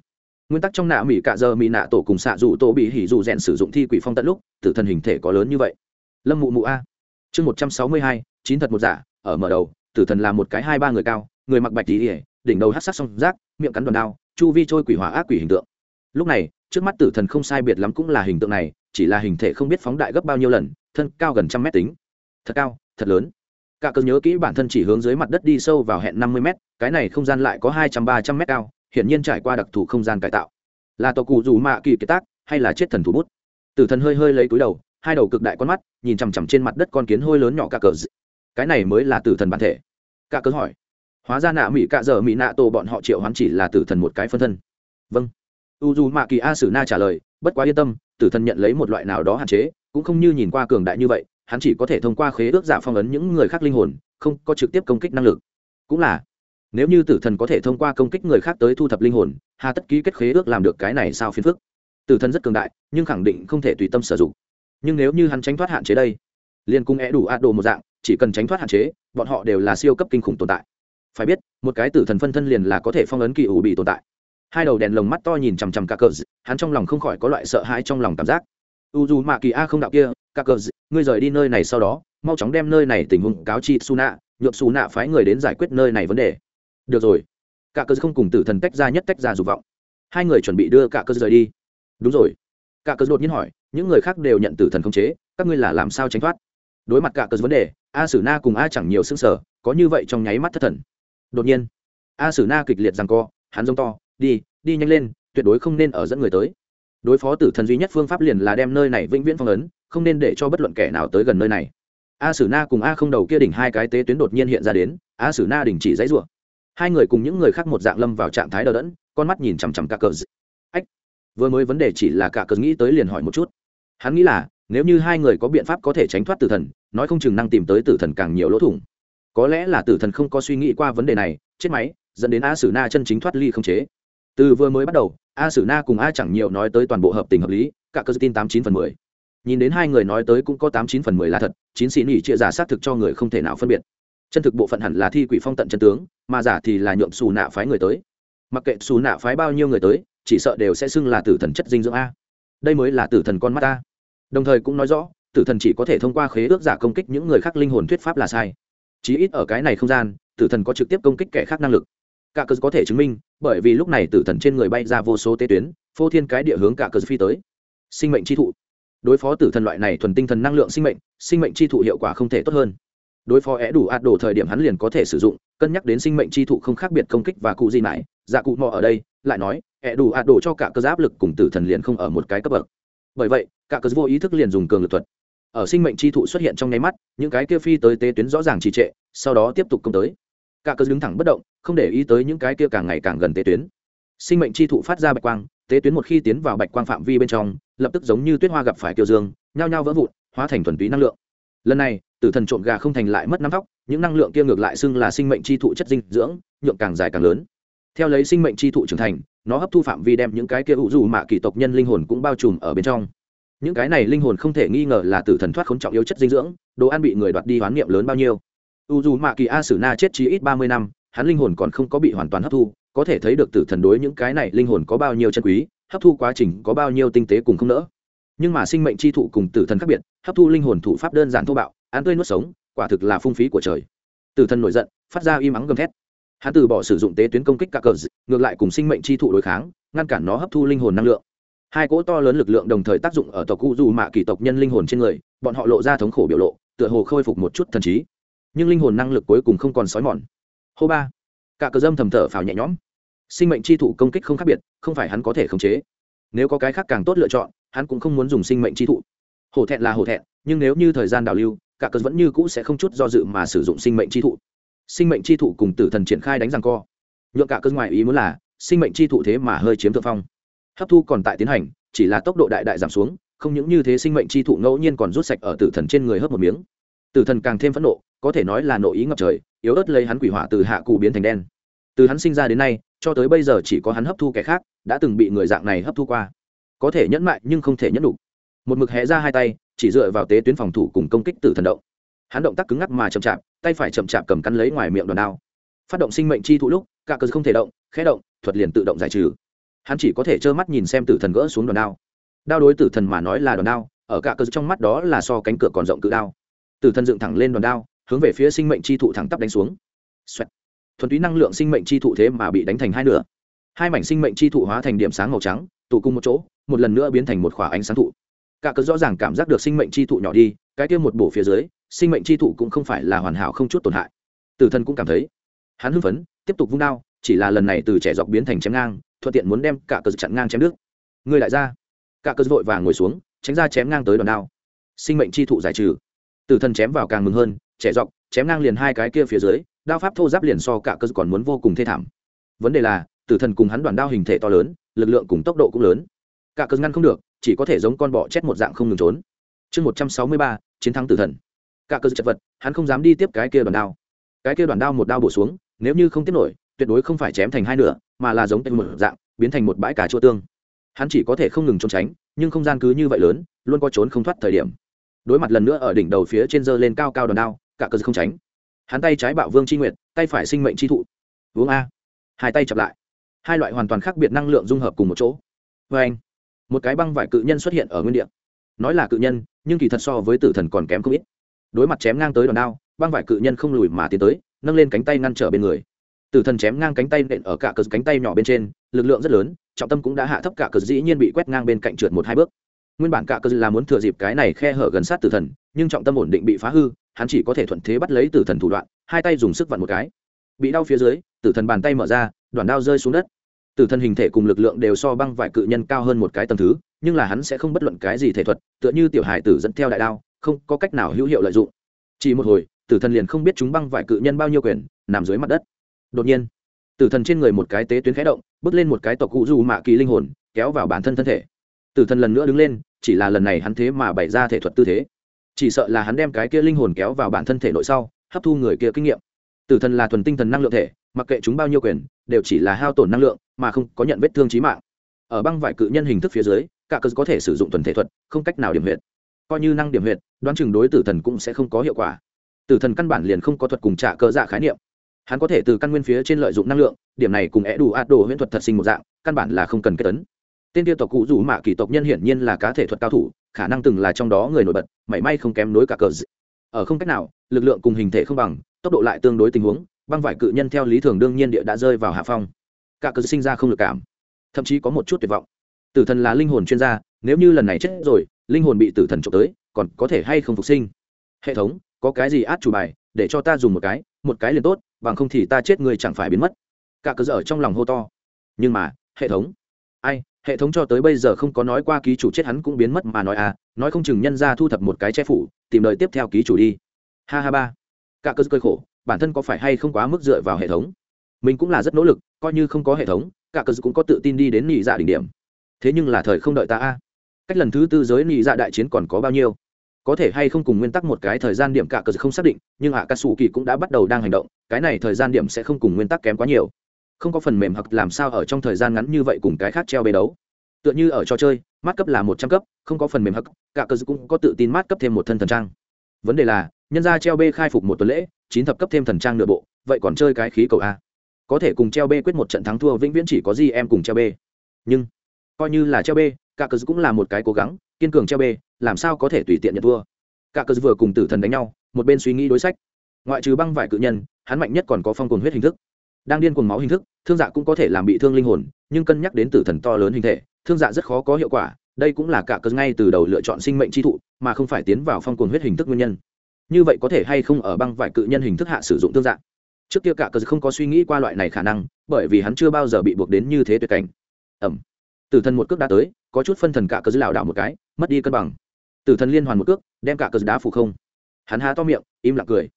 Nguyên tắc trong nạ mỹ cạ giờ mỹ nạ tổ cùng xạ dù tổ bị hỉ dù rèn sử dụng thi quỷ phong tận lúc, tử thần hình thể có lớn như vậy. Lâm mụ mụ a. Chương một trăm sáu mươi hai, chín thật một giả, ở mở đầu, tử thần là một cái hai ba người cao, người mặc bạch tí ỉa đỉnh đầu hát sắc song rác, miệng cắn đòn đao, chu vi trôi quỷ hỏa ác quỷ hình tượng. Lúc này, trước mắt tử thần không sai biệt lắm cũng là hình tượng này chỉ là hình thể không biết phóng đại gấp bao nhiêu lần, thân cao gần trăm mét tính. Thật cao, thật lớn. Cả cơn nhớ kỹ bản thân chỉ hướng dưới mặt đất đi sâu vào hẹn năm mươi mét, cái này không gian lại có hai trăm ba trăm mét cao, hiển nhiên trải qua đặc thù không gian cải tạo. Là tòa cụ dù mạ kỳ kế tác, hay là chết thần thủ bút? Tử thần hơi hơi lấy túi đầu, hai đầu cực đại con mắt, nhìn chằm chằm trên mặt đất con kiến hôi lớn nhỏ cả cờ cái này mới là tử thần bản thể. Cả cớ hỏi. Hóa ra nạ mỹ cạ dở mỹ nạ tổ bọn họ triệu hoán chỉ là tử thần một cái phân thân. Vâng. U dù mạ kỳ a sử na trả lời, bất quá yên tâm tử thần nhận lấy một loại nào đó hạn chế, cũng không như nhìn qua cường đại như vậy, hắn chỉ có thể thông qua khế ước giả phong ấn những người khác linh hồn, không có trực tiếp công kích năng lực. Cũng là, nếu như tử thần có thể thông qua công kích người khác tới thu thập linh hồn, hà tất ký kết khế ước làm được cái này sao phiền phức. Tử thần rất cường đại, nhưng khẳng định không thể tùy tâm sử dụng. Nhưng nếu như hắn tránh thoát hạn chế đây, liền cung é đủ ạt đồ một dạng, chỉ cần tránh thoát hạn chế, bọn họ đều là siêu cấp kinh khủng tồn tại. Phải biết, một cái tử thần phân thân liền là có thể phong ấn kỳ ủ bị tồn tại hai đầu đèn lồng mắt to nhìn chằm chằm cả cờ hắn trong lòng không khỏi có loại sợ hãi trong lòng cảm giác. U dù mạ kỳ a không đạo kia, cả cờ ngươi rời đi nơi này sau đó, mau chóng đem nơi này tình huống cáo chi su nạ nhượng su nạ phái người đến giải quyết nơi này vấn đề. Được rồi. Cả cờ không cùng tử thần tách ra nhất tách ra dục vọng. Hai người chuẩn bị đưa cả cờ rời đi. Đúng rồi. Cả cờ đột nhiên hỏi, những người khác đều nhận tử thần khống chế, các ngươi là làm sao tránh thoát? Đối mặt cả cờ vấn đề, a sử na cùng a chẳng nhiều xương sở có như vậy trong nháy mắt thất thần. Đột nhiên, a sử na kịch liệt rằng co, hắn giống to đi đi nhanh lên, tuyệt đối không nên ở dẫn người tới. Đối phó tử thần duy nhất phương pháp liền là đem nơi này vĩnh viễn phong ấn, không nên để cho bất luận kẻ nào tới gần nơi này. A sử na cùng a không đầu kia đỉnh hai cái tế tuyến đột nhiên hiện ra đến, a sử na đình chỉ dãy rủa. Hai người cùng những người khác một dạng lâm vào trạng thái đờ đẫn, con mắt nhìn chằm chằm cả cờ ách, vừa mới vấn đề chỉ là cả cờ nghĩ tới liền hỏi một chút. Hắn nghĩ là, nếu như hai người có biện pháp có thể tránh thoát tử thần, nói không chừng năng tìm tới tử thần càng nhiều lỗ thủng. Có lẽ là tử thần không có suy nghĩ qua vấn đề này, chết máy, dẫn đến a sử na chân chính thoát ly không chế từ vừa mới bắt đầu, a sử na cùng a chẳng nhiều nói tới toàn bộ hợp tình hợp lý, cả cơ tin tám chín phần mười. Nhìn đến hai người nói tới cũng có tám chín phần mười là thật, chín xỉ nỉ chia giả xác thực cho người không thể nào phân biệt. Chân thực bộ phận hẳn là thi quỷ phong tận chân tướng, mà giả thì là nhuộm xù nạ phái người tới. Mặc kệ xù nạ phái bao nhiêu người tới, chỉ sợ đều sẽ xưng là tử thần chất dinh dưỡng a. Đây mới là tử thần con mắt a. Đồng thời cũng nói rõ, tử thần chỉ có thể thông qua khế ước giả công kích những người khác linh hồn thuyết pháp là sai. Chí ít ở cái này không gian, tử thần có trực tiếp công kích kẻ khác năng lực cả cơ có thể chứng minh, bởi vì lúc này tử thần trên người bay ra vô số tế tuyến, phô thiên cái địa hướng cả cơ phi tới. Sinh mệnh chi thụ. Đối phó tử thần loại này thuần tinh thần năng lượng sinh mệnh sinh mệnh chi thụ hiệu quả không thể tốt hơn. Đối phó é đủ ạt đổ thời điểm hắn liền có thể sử dụng, cân nhắc đến sinh mệnh chi thụ không khác biệt công kích và cụ gì mãi. Dạ cụ mò ở đây, lại nói é đủ ạt đổ cho cả cơ giáp lực cùng tử thần liền không ở một cái cấp bậc. Bởi vậy, cả cơ vô ý thức liền dùng cường lực thuật. Ở sinh mệnh chi thụ xuất hiện trong nháy mắt, những cái kia phi tới tế tuyến rõ ràng trì trệ, sau đó tiếp tục công tới cả cơ đứng thẳng bất động, không để ý tới những cái kia càng ngày càng gần tế tuyến. Sinh mệnh chi thụ phát ra bạch quang, tế tuyến một khi tiến vào bạch quang phạm vi bên trong, lập tức giống như tuyết hoa gặp phải kiều dương, nhao nhao vỡ vụn, hóa thành thuần túy năng lượng. Lần này, tử thần trộm gà không thành lại mất nắm tóc những năng lượng kia ngược lại xưng là sinh mệnh chi thụ chất dinh dưỡng, nhượng càng dài càng lớn. Theo lấy sinh mệnh chi thụ trưởng thành, nó hấp thu phạm vi đem những cái kia ủ dù mạ kỳ tộc nhân linh hồn cũng bao trùm ở bên trong. Những cái này linh hồn không thể nghi ngờ là tử thần thoát khốn trọng yếu chất dinh dưỡng, đồ ăn bị người đoạt đi hoán niệm lớn bao nhiêu u dù mạ kỳ a sử na chết chí ít ba mươi năm, hắn linh hồn còn không có bị hoàn toàn hấp thu, có thể thấy được tử thần đối những cái này linh hồn có bao nhiêu chân quý, hấp thu quá trình có bao nhiêu tinh tế cùng không nỡ. Nhưng mà sinh mệnh chi thụ cùng tử thần khác biệt, hấp thu linh hồn thủ pháp đơn giản thô bạo, ăn tươi nuốt sống, quả thực là phung phí của trời. Tử thần nổi giận, phát ra im ắng gầm thét. Hắn từ bỏ sử dụng tế tuyến công kích các cờ ngược lại cùng sinh mệnh chi thụ đối kháng, ngăn cản nó hấp thu linh hồn năng lượng. Hai cỗ to lớn lực lượng đồng thời tác dụng ở tộc cụ dù mạ kỳ tộc nhân linh hồn trên người, bọn họ lộ ra thống khổ biểu lộ, tựa hồ khôi phục một chút thần trí nhưng linh hồn năng lực cuối cùng không còn sói mòn. Hô ba. Cả cờ dâm thầm thở phào nhẹ nhõm. Sinh mệnh chi thụ công kích không khác biệt, không phải hắn có thể khống chế. Nếu có cái khác càng tốt lựa chọn, hắn cũng không muốn dùng sinh mệnh chi thụ hổ thẹn là hổ thẹn, nhưng nếu như thời gian đào lưu, cả cờ vẫn như cũ sẽ không chút do dự mà sử dụng sinh mệnh chi thụ sinh mệnh chi thụ cùng tử thần triển khai đánh răng co. Nhượng cả cơn ngoài ý muốn là, sinh mệnh chi thụ thế mà hơi chiếm thượng phong. Hấp thu còn tại tiến hành, chỉ là tốc độ đại đại giảm xuống, không những như thế sinh mệnh chi thụ ngẫu nhiên còn rút sạch ở tử thần trên người hớp một miếng tử thần càng thêm phẫn nộ, có thể nói là nội ý ngập trời, yếu ớt lấy hắn quỷ hỏa từ hạ cụ biến thành đen. Từ hắn sinh ra đến nay, cho tới bây giờ chỉ có hắn hấp thu kẻ khác, đã từng bị người dạng này hấp thu qua. Có thể nhẫn mại nhưng không thể nhẫn đủ một mực hé ra hai tay, chỉ dựa vào tế tuyến phòng thủ cùng công kích tử thần động. Hắn động tác cứng ngắc mà chậm chạp, tay phải chậm chạp cầm cắn lấy ngoài miệng đòn đao. Phát động sinh mệnh chi thụ lúc, cả cơ không thể động khé động, thuật liền tự động giải trừ. Hắn chỉ có thể trơ mắt nhìn xem tử thần gỡ xuống đòn đao. Đao đối tử thần mà nói là đòn đao, ở cả cơ trong mắt đó là so cánh cửa còn rộng cự đao tử thần dựng thẳng lên đòn đao, hướng về phía sinh mệnh chi thụ thẳng tắp đánh xuống. Xoẹt. thuần túy năng lượng sinh mệnh chi thụ thế mà bị đánh thành hai nửa. Hai mảnh sinh mệnh chi thụ hóa thành điểm sáng màu trắng, tụ cùng một chỗ, một lần nữa biến thành một khỏa ánh sáng thụ. Cả cớ rõ ràng cảm giác được sinh mệnh chi thụ nhỏ đi, cái kia một bổ phía dưới, sinh mệnh chi thụ cũng không phải là hoàn hảo không chút tổn hại. Tử thần cũng cảm thấy, hắn hưng phấn, tiếp tục vung đao, chỉ là lần này từ trẻ dọc biến thành chém ngang, thuận tiện muốn đem cả cớ chặn ngang chém nước người lại ra. Cả cớ vội vàng ngồi xuống, tránh ra chém ngang tới đòn đao. Sinh mệnh chi thụ giải trừ tử thần chém vào càng mừng hơn, trẻ dọc, chém ngang liền hai cái kia phía dưới, đao pháp thô giáp liền so cả cơ còn muốn vô cùng thê thảm. Vấn đề là, tử thần cùng hắn đoàn đao hình thể to lớn, lực lượng cùng tốc độ cũng lớn. Cả cơ ngăn không được, chỉ có thể giống con bọ chết một dạng không ngừng trốn. Chương một trăm sáu mươi ba, chiến thắng tử thần. Cả cơ chật vật, hắn không dám đi tiếp cái kia đoàn đao. Cái kia đoàn đao một đao bổ xuống, nếu như không tiếp nổi, tuyệt đối không phải chém thành hai nửa, mà là giống tên một dạng, biến thành một bãi cà chua tương. Hắn chỉ có thể không ngừng trốn tránh, nhưng không gian cứ như vậy lớn, luôn có trốn không thoát thời điểm đối mặt lần nữa ở đỉnh đầu phía trên dơ lên cao cao đòn đao, cả cơ không tránh. Hắn tay trái bạo vương c h i nguyệt, tay phải sinh mệnh c h i thụ. Uống a. Hai tay chặp lại. Hai loại hoàn toàn khác biệt năng lượng dung hợp cùng một chỗ. Vê anh, một cái băng vải cự nhân xuất hiện ở nguyên đ ị a nói là cự nhân, nhưng kỳ thật so với tử thần còn kém không ít. Đối mặt chém ngang tới đòn đao, băng vải cự nhân không lùi mà tiến tới, nâng lên cánh tay ngăn trở bên người. Tử thần chém ngang cánh tay nện ở cả cờ cánh tay nhỏ bên trên, lực lượng rất lớn, trọng tâm cũng đã hạ thấp cả cờ dĩ nhiên bị quét ngang bên cạnh trượt một hai bước nguyên bản cả cơ là muốn thừa dịp cái này khe hở gần sát tử thần, nhưng trọng tâm ổn định bị phá hư, hắn chỉ có thể thuận thế bắt lấy tử thần thủ đoạn, hai tay dùng sức vặn một cái. Bị đau phía dưới, tử thần bàn tay mở ra, đoàn đao rơi xuống đất. Tử thần hình thể cùng lực lượng đều so băng vải cự nhân cao hơn một cái tầng thứ, nhưng là hắn sẽ không bất luận cái gì thể thuật, tựa như tiểu hải tử dẫn theo đại đao, không có cách nào hữu hiệu lợi dụng. Chỉ một hồi, tử thần liền không biết chúng băng vải cự nhân bao nhiêu quyền, nằm dưới mặt đất. Đột nhiên, tử thần trên người một cái tế tuyến khẽ động, bước lên một cái tộc cụ dù mạ kỳ linh hồn, kéo vào bản thân thân thể tử thần lần nữa đứng lên, chỉ là lần này hắn thế mà bày ra thể thuật tư thế. Chỉ sợ là hắn đem cái kia linh hồn kéo vào bản thân thể nội sau, hấp thu người kia kinh nghiệm. Tử thần là thuần tinh thần năng lượng thể, mặc kệ chúng bao nhiêu quyền, đều chỉ là hao tổn năng lượng, mà không có nhận vết thương trí mạng. Ở băng vải cự nhân hình thức phía dưới, cả cơ có thể sử dụng thuần thể thuật, không cách nào điểm huyệt. Coi như năng điểm huyệt, đoán chừng đối tử thần cũng sẽ không có hiệu quả. Tử thần căn bản liền không có thuật cùng trả cơ dạ khái niệm. Hắn có thể từ căn nguyên phía trên lợi dụng năng lượng, điểm này cùng é đủ ạt đồ huyễn thuật thật sinh một dạng, căn bản là không cần kết tấn tên tiêu tộc cụ rủ mạ kỳ tộc nhân hiển nhiên là cá thể thuật cao thủ, khả năng từng là trong đó người nổi bật, mảy may không kém nối cả cờ dị. ở không cách nào, lực lượng cùng hình thể không bằng, tốc độ lại tương đối tình huống, băng vải cự nhân theo lý thường đương nhiên địa đã rơi vào hạ phong. Cả cờ sinh ra không lực cảm, thậm chí có một chút tuyệt vọng. Tử thần là linh hồn chuyên gia, nếu như lần này chết rồi, linh hồn bị tử thần trộm tới, còn có thể hay không phục sinh? Hệ thống, có cái gì át chủ bài, để cho ta dùng một cái một cái liền tốt, bằng không thì ta chết người chẳng phải biến mất. Cả cớ dở trong lòng hô to. Nhưng mà, hệ thống, ai hệ thống cho tới bây giờ không có nói qua ký chủ chết hắn cũng biến mất mà nói à nói không chừng nhân ra thu thập một cái che phủ, tìm đời tiếp theo ký chủ đi. Ha ha ba. Cả cơ cơ khổ, bản thân có phải hay không quá mức dựa vào hệ thống? Mình cũng là rất nỗ lực, coi như không có hệ thống, cả cơ cũng có tự tin đi đến nhị dạ đỉnh điểm. Thế nhưng là thời không đợi ta a. Cách lần thứ tư giới nhị dạ đại chiến còn có bao nhiêu? Có thể hay không cùng nguyên tắc một cái thời gian điểm cả cờ không xác định, nhưng ạ cà sủ kỳ cũng đã bắt đầu đang hành động, cái này thời gian điểm sẽ không cùng nguyên tắc kém quá nhiều không có phần mềm hoặc làm sao ở trong thời gian ngắn như vậy cùng cái khác treo bê đấu. Tựa như ở trò chơi, mát cấp là một trăm cấp, không có phần mềm hắc cả cơ cũng có tự tin mát cấp thêm một thân thần trang. Vấn đề là, nhân gia treo b khai phục một tuần lễ, chín thập cấp thêm thần trang nửa bộ, vậy còn chơi cái khí cầu a? Có thể cùng treo b quyết một trận thắng thua, vĩnh viễn chỉ có gì em cùng treo b nhưng, coi như là treo b cả cơ cũng là một cái cố gắng, kiên cường treo b làm sao có thể tùy tiện nhận thua? Cả cơ vừa cùng tử thần đánh nhau, một bên suy nghĩ đối sách. Ngoại trừ băng vải cự nhân, hắn mạnh nhất còn có phong cồn huyết hình thức đang điên cuồng máu hình thức, thương dạ cũng có thể làm bị thương linh hồn, nhưng cân nhắc đến tử thần to lớn hình thể, thương dạ rất khó có hiệu quả, đây cũng là cả cớ ngay từ đầu lựa chọn sinh mệnh chi thụ, mà không phải tiến vào phong cuồng huyết hình thức nguyên nhân. Như vậy có thể hay không ở băng vải cự nhân hình thức hạ sử dụng thương dạ? Trước kia cả cớ không có suy nghĩ qua loại này khả năng, bởi vì hắn chưa bao giờ bị buộc đến như thế tuyệt cảnh. Ẩm. Tử thần một cước đã tới, có chút phân thần cả cớ lảo đảo một cái, mất đi cân bằng. Tử thần liên hoàn một cước, đem cả cớ đá phủ không. Hắn há to miệng, im lặng cười.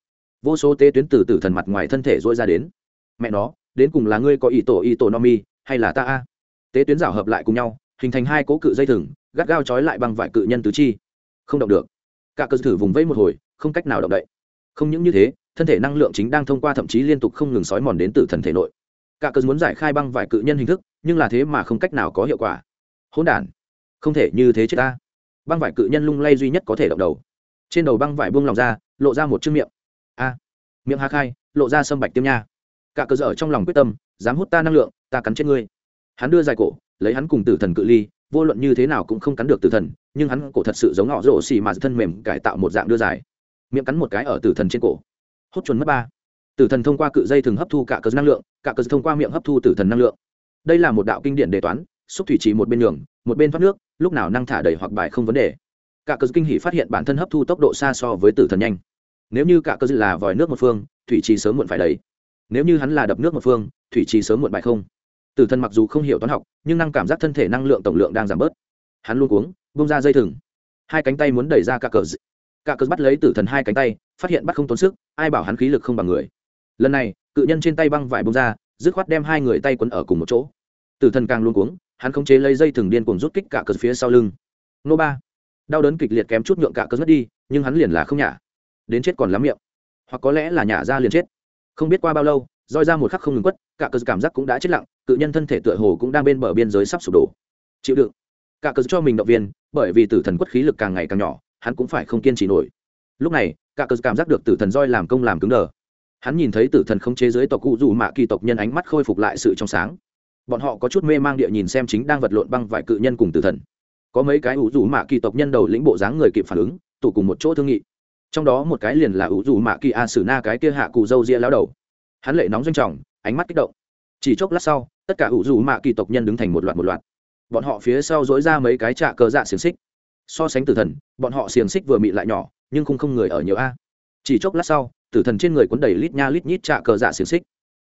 Vô số tế tuyến từ tử thần mặt ngoài thân thể dội ra đến mẹ nó, đến cùng là ngươi có ý tổ ý tổ no mi, hay là ta a? Tế tuyến rảo hợp lại cùng nhau, hình thành hai cố cự dây thừng, gắt gao trói lại bằng vải cự nhân tứ chi. Không động được. Cả cơ thử vùng vẫy một hồi, không cách nào động đậy. Không những như thế, thân thể năng lượng chính đang thông qua thậm chí liên tục không ngừng sói mòn đến tử thần thể nội. Cả cơ muốn giải khai băng vải cự nhân hình thức, nhưng là thế mà không cách nào có hiệu quả. Hỗn đản. Không thể như thế chết ta. Băng vải cự nhân lung lay duy nhất có thể động đầu. Trên đầu băng vải buông lòng ra, lộ ra một chiếc miệng. A. Miệng ha khai, lộ ra sâm bạch tiêm nha cả cơ dở trong lòng quyết tâm, dám hút ta năng lượng, ta cắn chết ngươi. Hắn đưa dài cổ, lấy hắn cùng tử thần cự ly, vô luận như thế nào cũng không cắn được tử thần, nhưng hắn cổ thật sự giống họ rổ xì mà thân mềm cải tạo một dạng đưa dài. Miệng cắn một cái ở tử thần trên cổ. Hốt chuẩn mất ba. Tử thần thông qua cự dây thường hấp thu cả cơ năng lượng, cả cơ thông qua miệng hấp thu tử thần năng lượng. Đây là một đạo kinh điển đề toán, xúc thủy chỉ một bên đường một bên thoát nước, lúc nào năng thả đầy hoặc bài không vấn đề. Cả cơ kinh hỉ phát hiện bản thân hấp thu tốc độ xa so với tử thần nhanh. Nếu như cả cơ là vòi nước một phương, thủy trì sớm muộn phải đầy nếu như hắn là đập nước một phương, thủy trì sớm muộn bại không. Tử thần mặc dù không hiểu toán học, nhưng năng cảm giác thân thể năng lượng tổng lượng đang giảm bớt. Hắn luôn cuống bông ra dây thừng. Hai cánh tay muốn đẩy ra cả cờ cả cờ bắt lấy tử thần hai cánh tay, phát hiện bắt không tốn sức, ai bảo hắn khí lực không bằng người. Lần này, cự nhân trên tay băng vải bông ra, dứt khoát đem hai người tay quấn ở cùng một chỗ. Tử thần càng luôn cuống, hắn không chế lấy dây thừng điên cuồng rút kích cả cờ phía sau lưng. Nô ba. Đau đớn kịch liệt kém chút nhượng cả cờ mất đi, nhưng hắn liền là không nhả. Đến chết còn lắm miệng. Hoặc có lẽ là nhả ra liền chết không biết qua bao lâu, roi ra một khắc không ngừng quất, cả cờ cảm giác cũng đã chết lặng cự nhân thân thể tựa hồ cũng đang bên bờ biên giới sắp sụp đổ. Chịu đựng. Cả cờ cho mình động viên, bởi vì tử thần quất khí lực càng ngày càng nhỏ, hắn cũng phải không kiên trì nổi. Lúc này, cả cờ cảm giác được tử thần roi làm công làm cứng đờ. Hắn nhìn thấy tử thần không chế giới tộc cụ dù mạ kỳ tộc nhân ánh mắt khôi phục lại sự trong sáng. Bọn họ có chút mê mang địa nhìn xem chính đang vật lộn băng vài cự nhân cùng tử thần. Có mấy cái ủ rủ mạ kỳ tộc nhân đầu lĩnh bộ dáng người kịp phản ứng, tụ cùng một chỗ thương nghị trong đó một cái liền là ủ dù mạ kỳ a sử na cái kia hạ cụ dâu ria lao đầu. Hắn lệ nóng doanh trọng, ánh mắt kích động. Chỉ chốc lát sau, tất cả ủ dù mạ kỳ tộc nhân đứng thành một loạt một loạt. Bọn họ phía sau dối ra mấy cái trạ cờ dạ xiềng xích. So sánh tử thần, bọn họ xiềng xích vừa mị lại nhỏ, nhưng không không người ở nhiều a. Chỉ chốc lát sau, tử thần trên người cuốn đầy lít nha lít nhít trạ cờ dạ xiềng xích.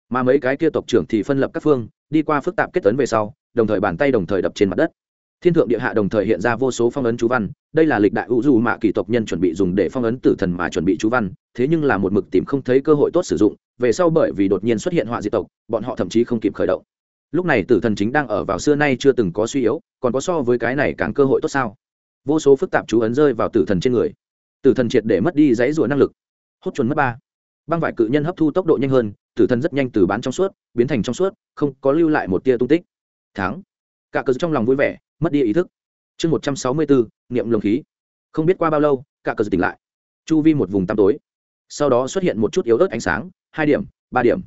Mà mấy cái kia tộc trưởng thì phân lập các phương, đi qua phức tạp kết tấn về sau, đồng thời bàn tay đồng thời đập trên mặt đất thiên thượng địa hạ đồng thời hiện ra vô số phong ấn chú văn, đây là lịch đại hữu du mạ kỳ tộc nhân chuẩn bị dùng để phong ấn tử thần mà chuẩn bị chú văn, thế nhưng là một mực tìm không thấy cơ hội tốt sử dụng, về sau bởi vì đột nhiên xuất hiện họa diệt tộc, bọn họ thậm chí không kịp khởi động. Lúc này tử thần chính đang ở vào xưa nay chưa từng có suy yếu, còn có so với cái này càng cơ hội tốt sao? Vô số phức tạp chú ấn rơi vào tử thần trên người. Tử thần triệt để mất đi dãy rùa năng lực. Hốt chuẩn mất ba. Băng vải cự nhân hấp thu tốc độ nhanh hơn, tử thần rất nhanh từ bán trong suốt, biến thành trong suốt, không có lưu lại một tia tung tích. Thắng. Cả cờ trong lòng vui vẻ mất đi ý thức. Chương một trăm sáu mươi bốn niệm lồng khí. Không biết qua bao lâu, cả cờ tỉnh lại. Chu vi một vùng tăm tối. Sau đó xuất hiện một chút yếu ớt ánh sáng, hai điểm, ba điểm.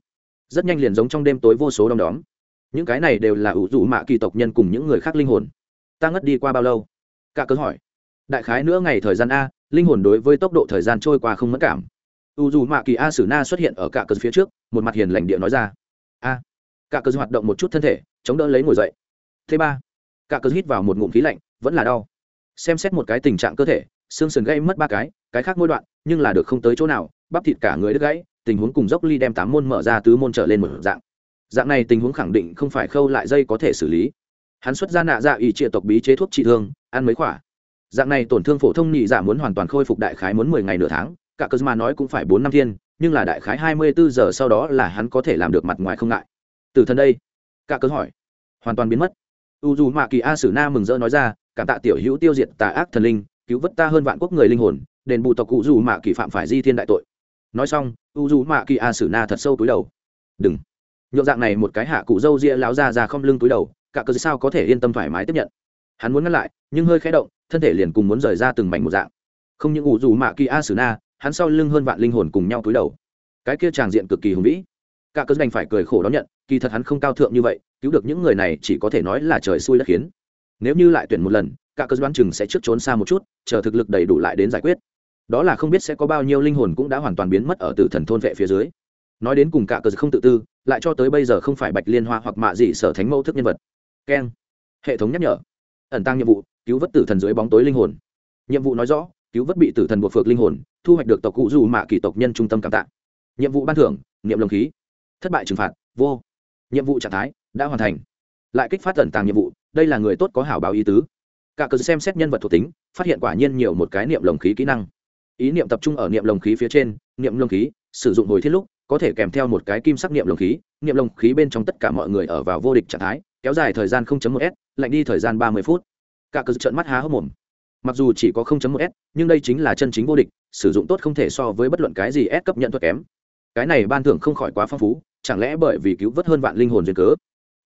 Rất nhanh liền giống trong đêm tối vô số đom đóm. Những cái này đều là ủ dụ mạ kỳ tộc nhân cùng những người khác linh hồn. Ta ngất đi qua bao lâu? Cả cớ hỏi. Đại khái nữa ngày thời gian a, linh hồn đối với tốc độ thời gian trôi qua không mất cảm. U dù mạ kỳ a sử na xuất hiện ở cả cớ phía trước, một mặt hiền lành địa nói ra. A. Cả cớ hoạt động một chút thân thể, chống đỡ lấy ngồi dậy. Thứ ba cả cơ hít vào một ngụm khí lạnh, vẫn là đau. Xem xét một cái tình trạng cơ thể, xương sườn gây mất ba cái cái khác mỗi đoạn, nhưng là được không tới chỗ nào, bắp thịt cả người đứt gãy, tình huống cùng dốc ly đem tám môn mở ra tứ môn trở lên một dạng. Dạng này tình huống khẳng định không phải khâu lại dây có thể xử lý. Hắn xuất ra nạ dạ ủy trịa tộc bí chế thuốc trị thương, ăn mấy khỏa dạng này tổn thương phổ thông nhị giả muốn hoàn toàn khôi phục đại khái muốn mười ngày nửa tháng, cả cơ mà nói cũng phải bốn năm thiên, nhưng là đại khái hai mươi bốn giờ sau đó là hắn có thể làm được mặt ngoài không ngại. Từ thân đây, cả cơ hỏi, hoàn toàn biến mất u dù mạ kỳ a sử na mừng rỡ nói ra, cảm tạ tiểu hữu tiêu diệt tà ác thần linh, cứu vớt ta hơn vạn quốc người linh hồn, đền bù tộc cụ dù mạ kỳ phạm phải di thiên đại tội. Nói xong, u dù mạ kỳ a sử na thật sâu túi đầu. Đừng. Nhộn dạng này một cái hạ cụ dâu ria láo ra ra không lưng túi đầu, cả cơ sao có thể yên tâm thoải mái tiếp nhận. Hắn muốn ngăn lại, nhưng hơi khé động, thân thể liền cùng muốn rời ra từng mảnh một dạng. Không những U dù mạ kỳ a sử na, hắn sau lưng hơn vạn linh hồn cùng nhau túi đầu. Cái kia tràng diện cực kỳ hùng vĩ cả cơ đành phải cười khổ đón nhận, kỳ thật hắn không cao thượng như vậy, cứu được những người này chỉ có thể nói là trời xui đất khiến. Nếu như lại tuyển một lần, cả cơ đoán chừng sẽ trước trốn xa một chút, chờ thực lực đầy đủ lại đến giải quyết. Đó là không biết sẽ có bao nhiêu linh hồn cũng đã hoàn toàn biến mất ở tử thần thôn vệ phía dưới. Nói đến cùng cả cơ không tự tư, lại cho tới bây giờ không phải bạch liên hoa hoặc mạ gì sở thánh mẫu thức nhân vật. Keng. Hệ thống nhắc nhở. Ẩn tăng nhiệm vụ, cứu vớt tử thần dưới bóng tối linh hồn. Nhiệm vụ nói rõ, cứu vớt bị tử thần buộc phược linh hồn, thu hoạch được tộc cụ dù mạ kỳ tộc nhân trung tâm cảm tạ. Nhiệm vụ ban thưởng, niệm lồng khí thất bại trừng phạt, vô nhiệm vụ trạng thái đã hoàn thành. Lại kích phát tẩn tàng nhiệm vụ, đây là người tốt có hảo báo ý tứ. Cả cờ xem xét nhân vật thuộc tính, phát hiện quả nhiên nhiều một cái niệm lồng khí kỹ năng. Ý niệm tập trung ở niệm lồng khí phía trên, niệm lồng khí, sử dụng hồi thiết lúc, có thể kèm theo một cái kim sắc niệm lồng khí, niệm lồng khí bên trong tất cả mọi người ở vào vô địch trạng thái, kéo dài thời gian 0.1 s, lạnh đi thời gian 30 phút. Cả cờ trợn mắt há hốc mồm. Mặc dù chỉ có 0.1 s, nhưng đây chính là chân chính vô địch, sử dụng tốt không thể so với bất luận cái gì s cấp nhận thuật kém. Cái này ban thưởng không khỏi quá phong phú chẳng lẽ bởi vì cứu vớt hơn vạn linh hồn duyên cớ?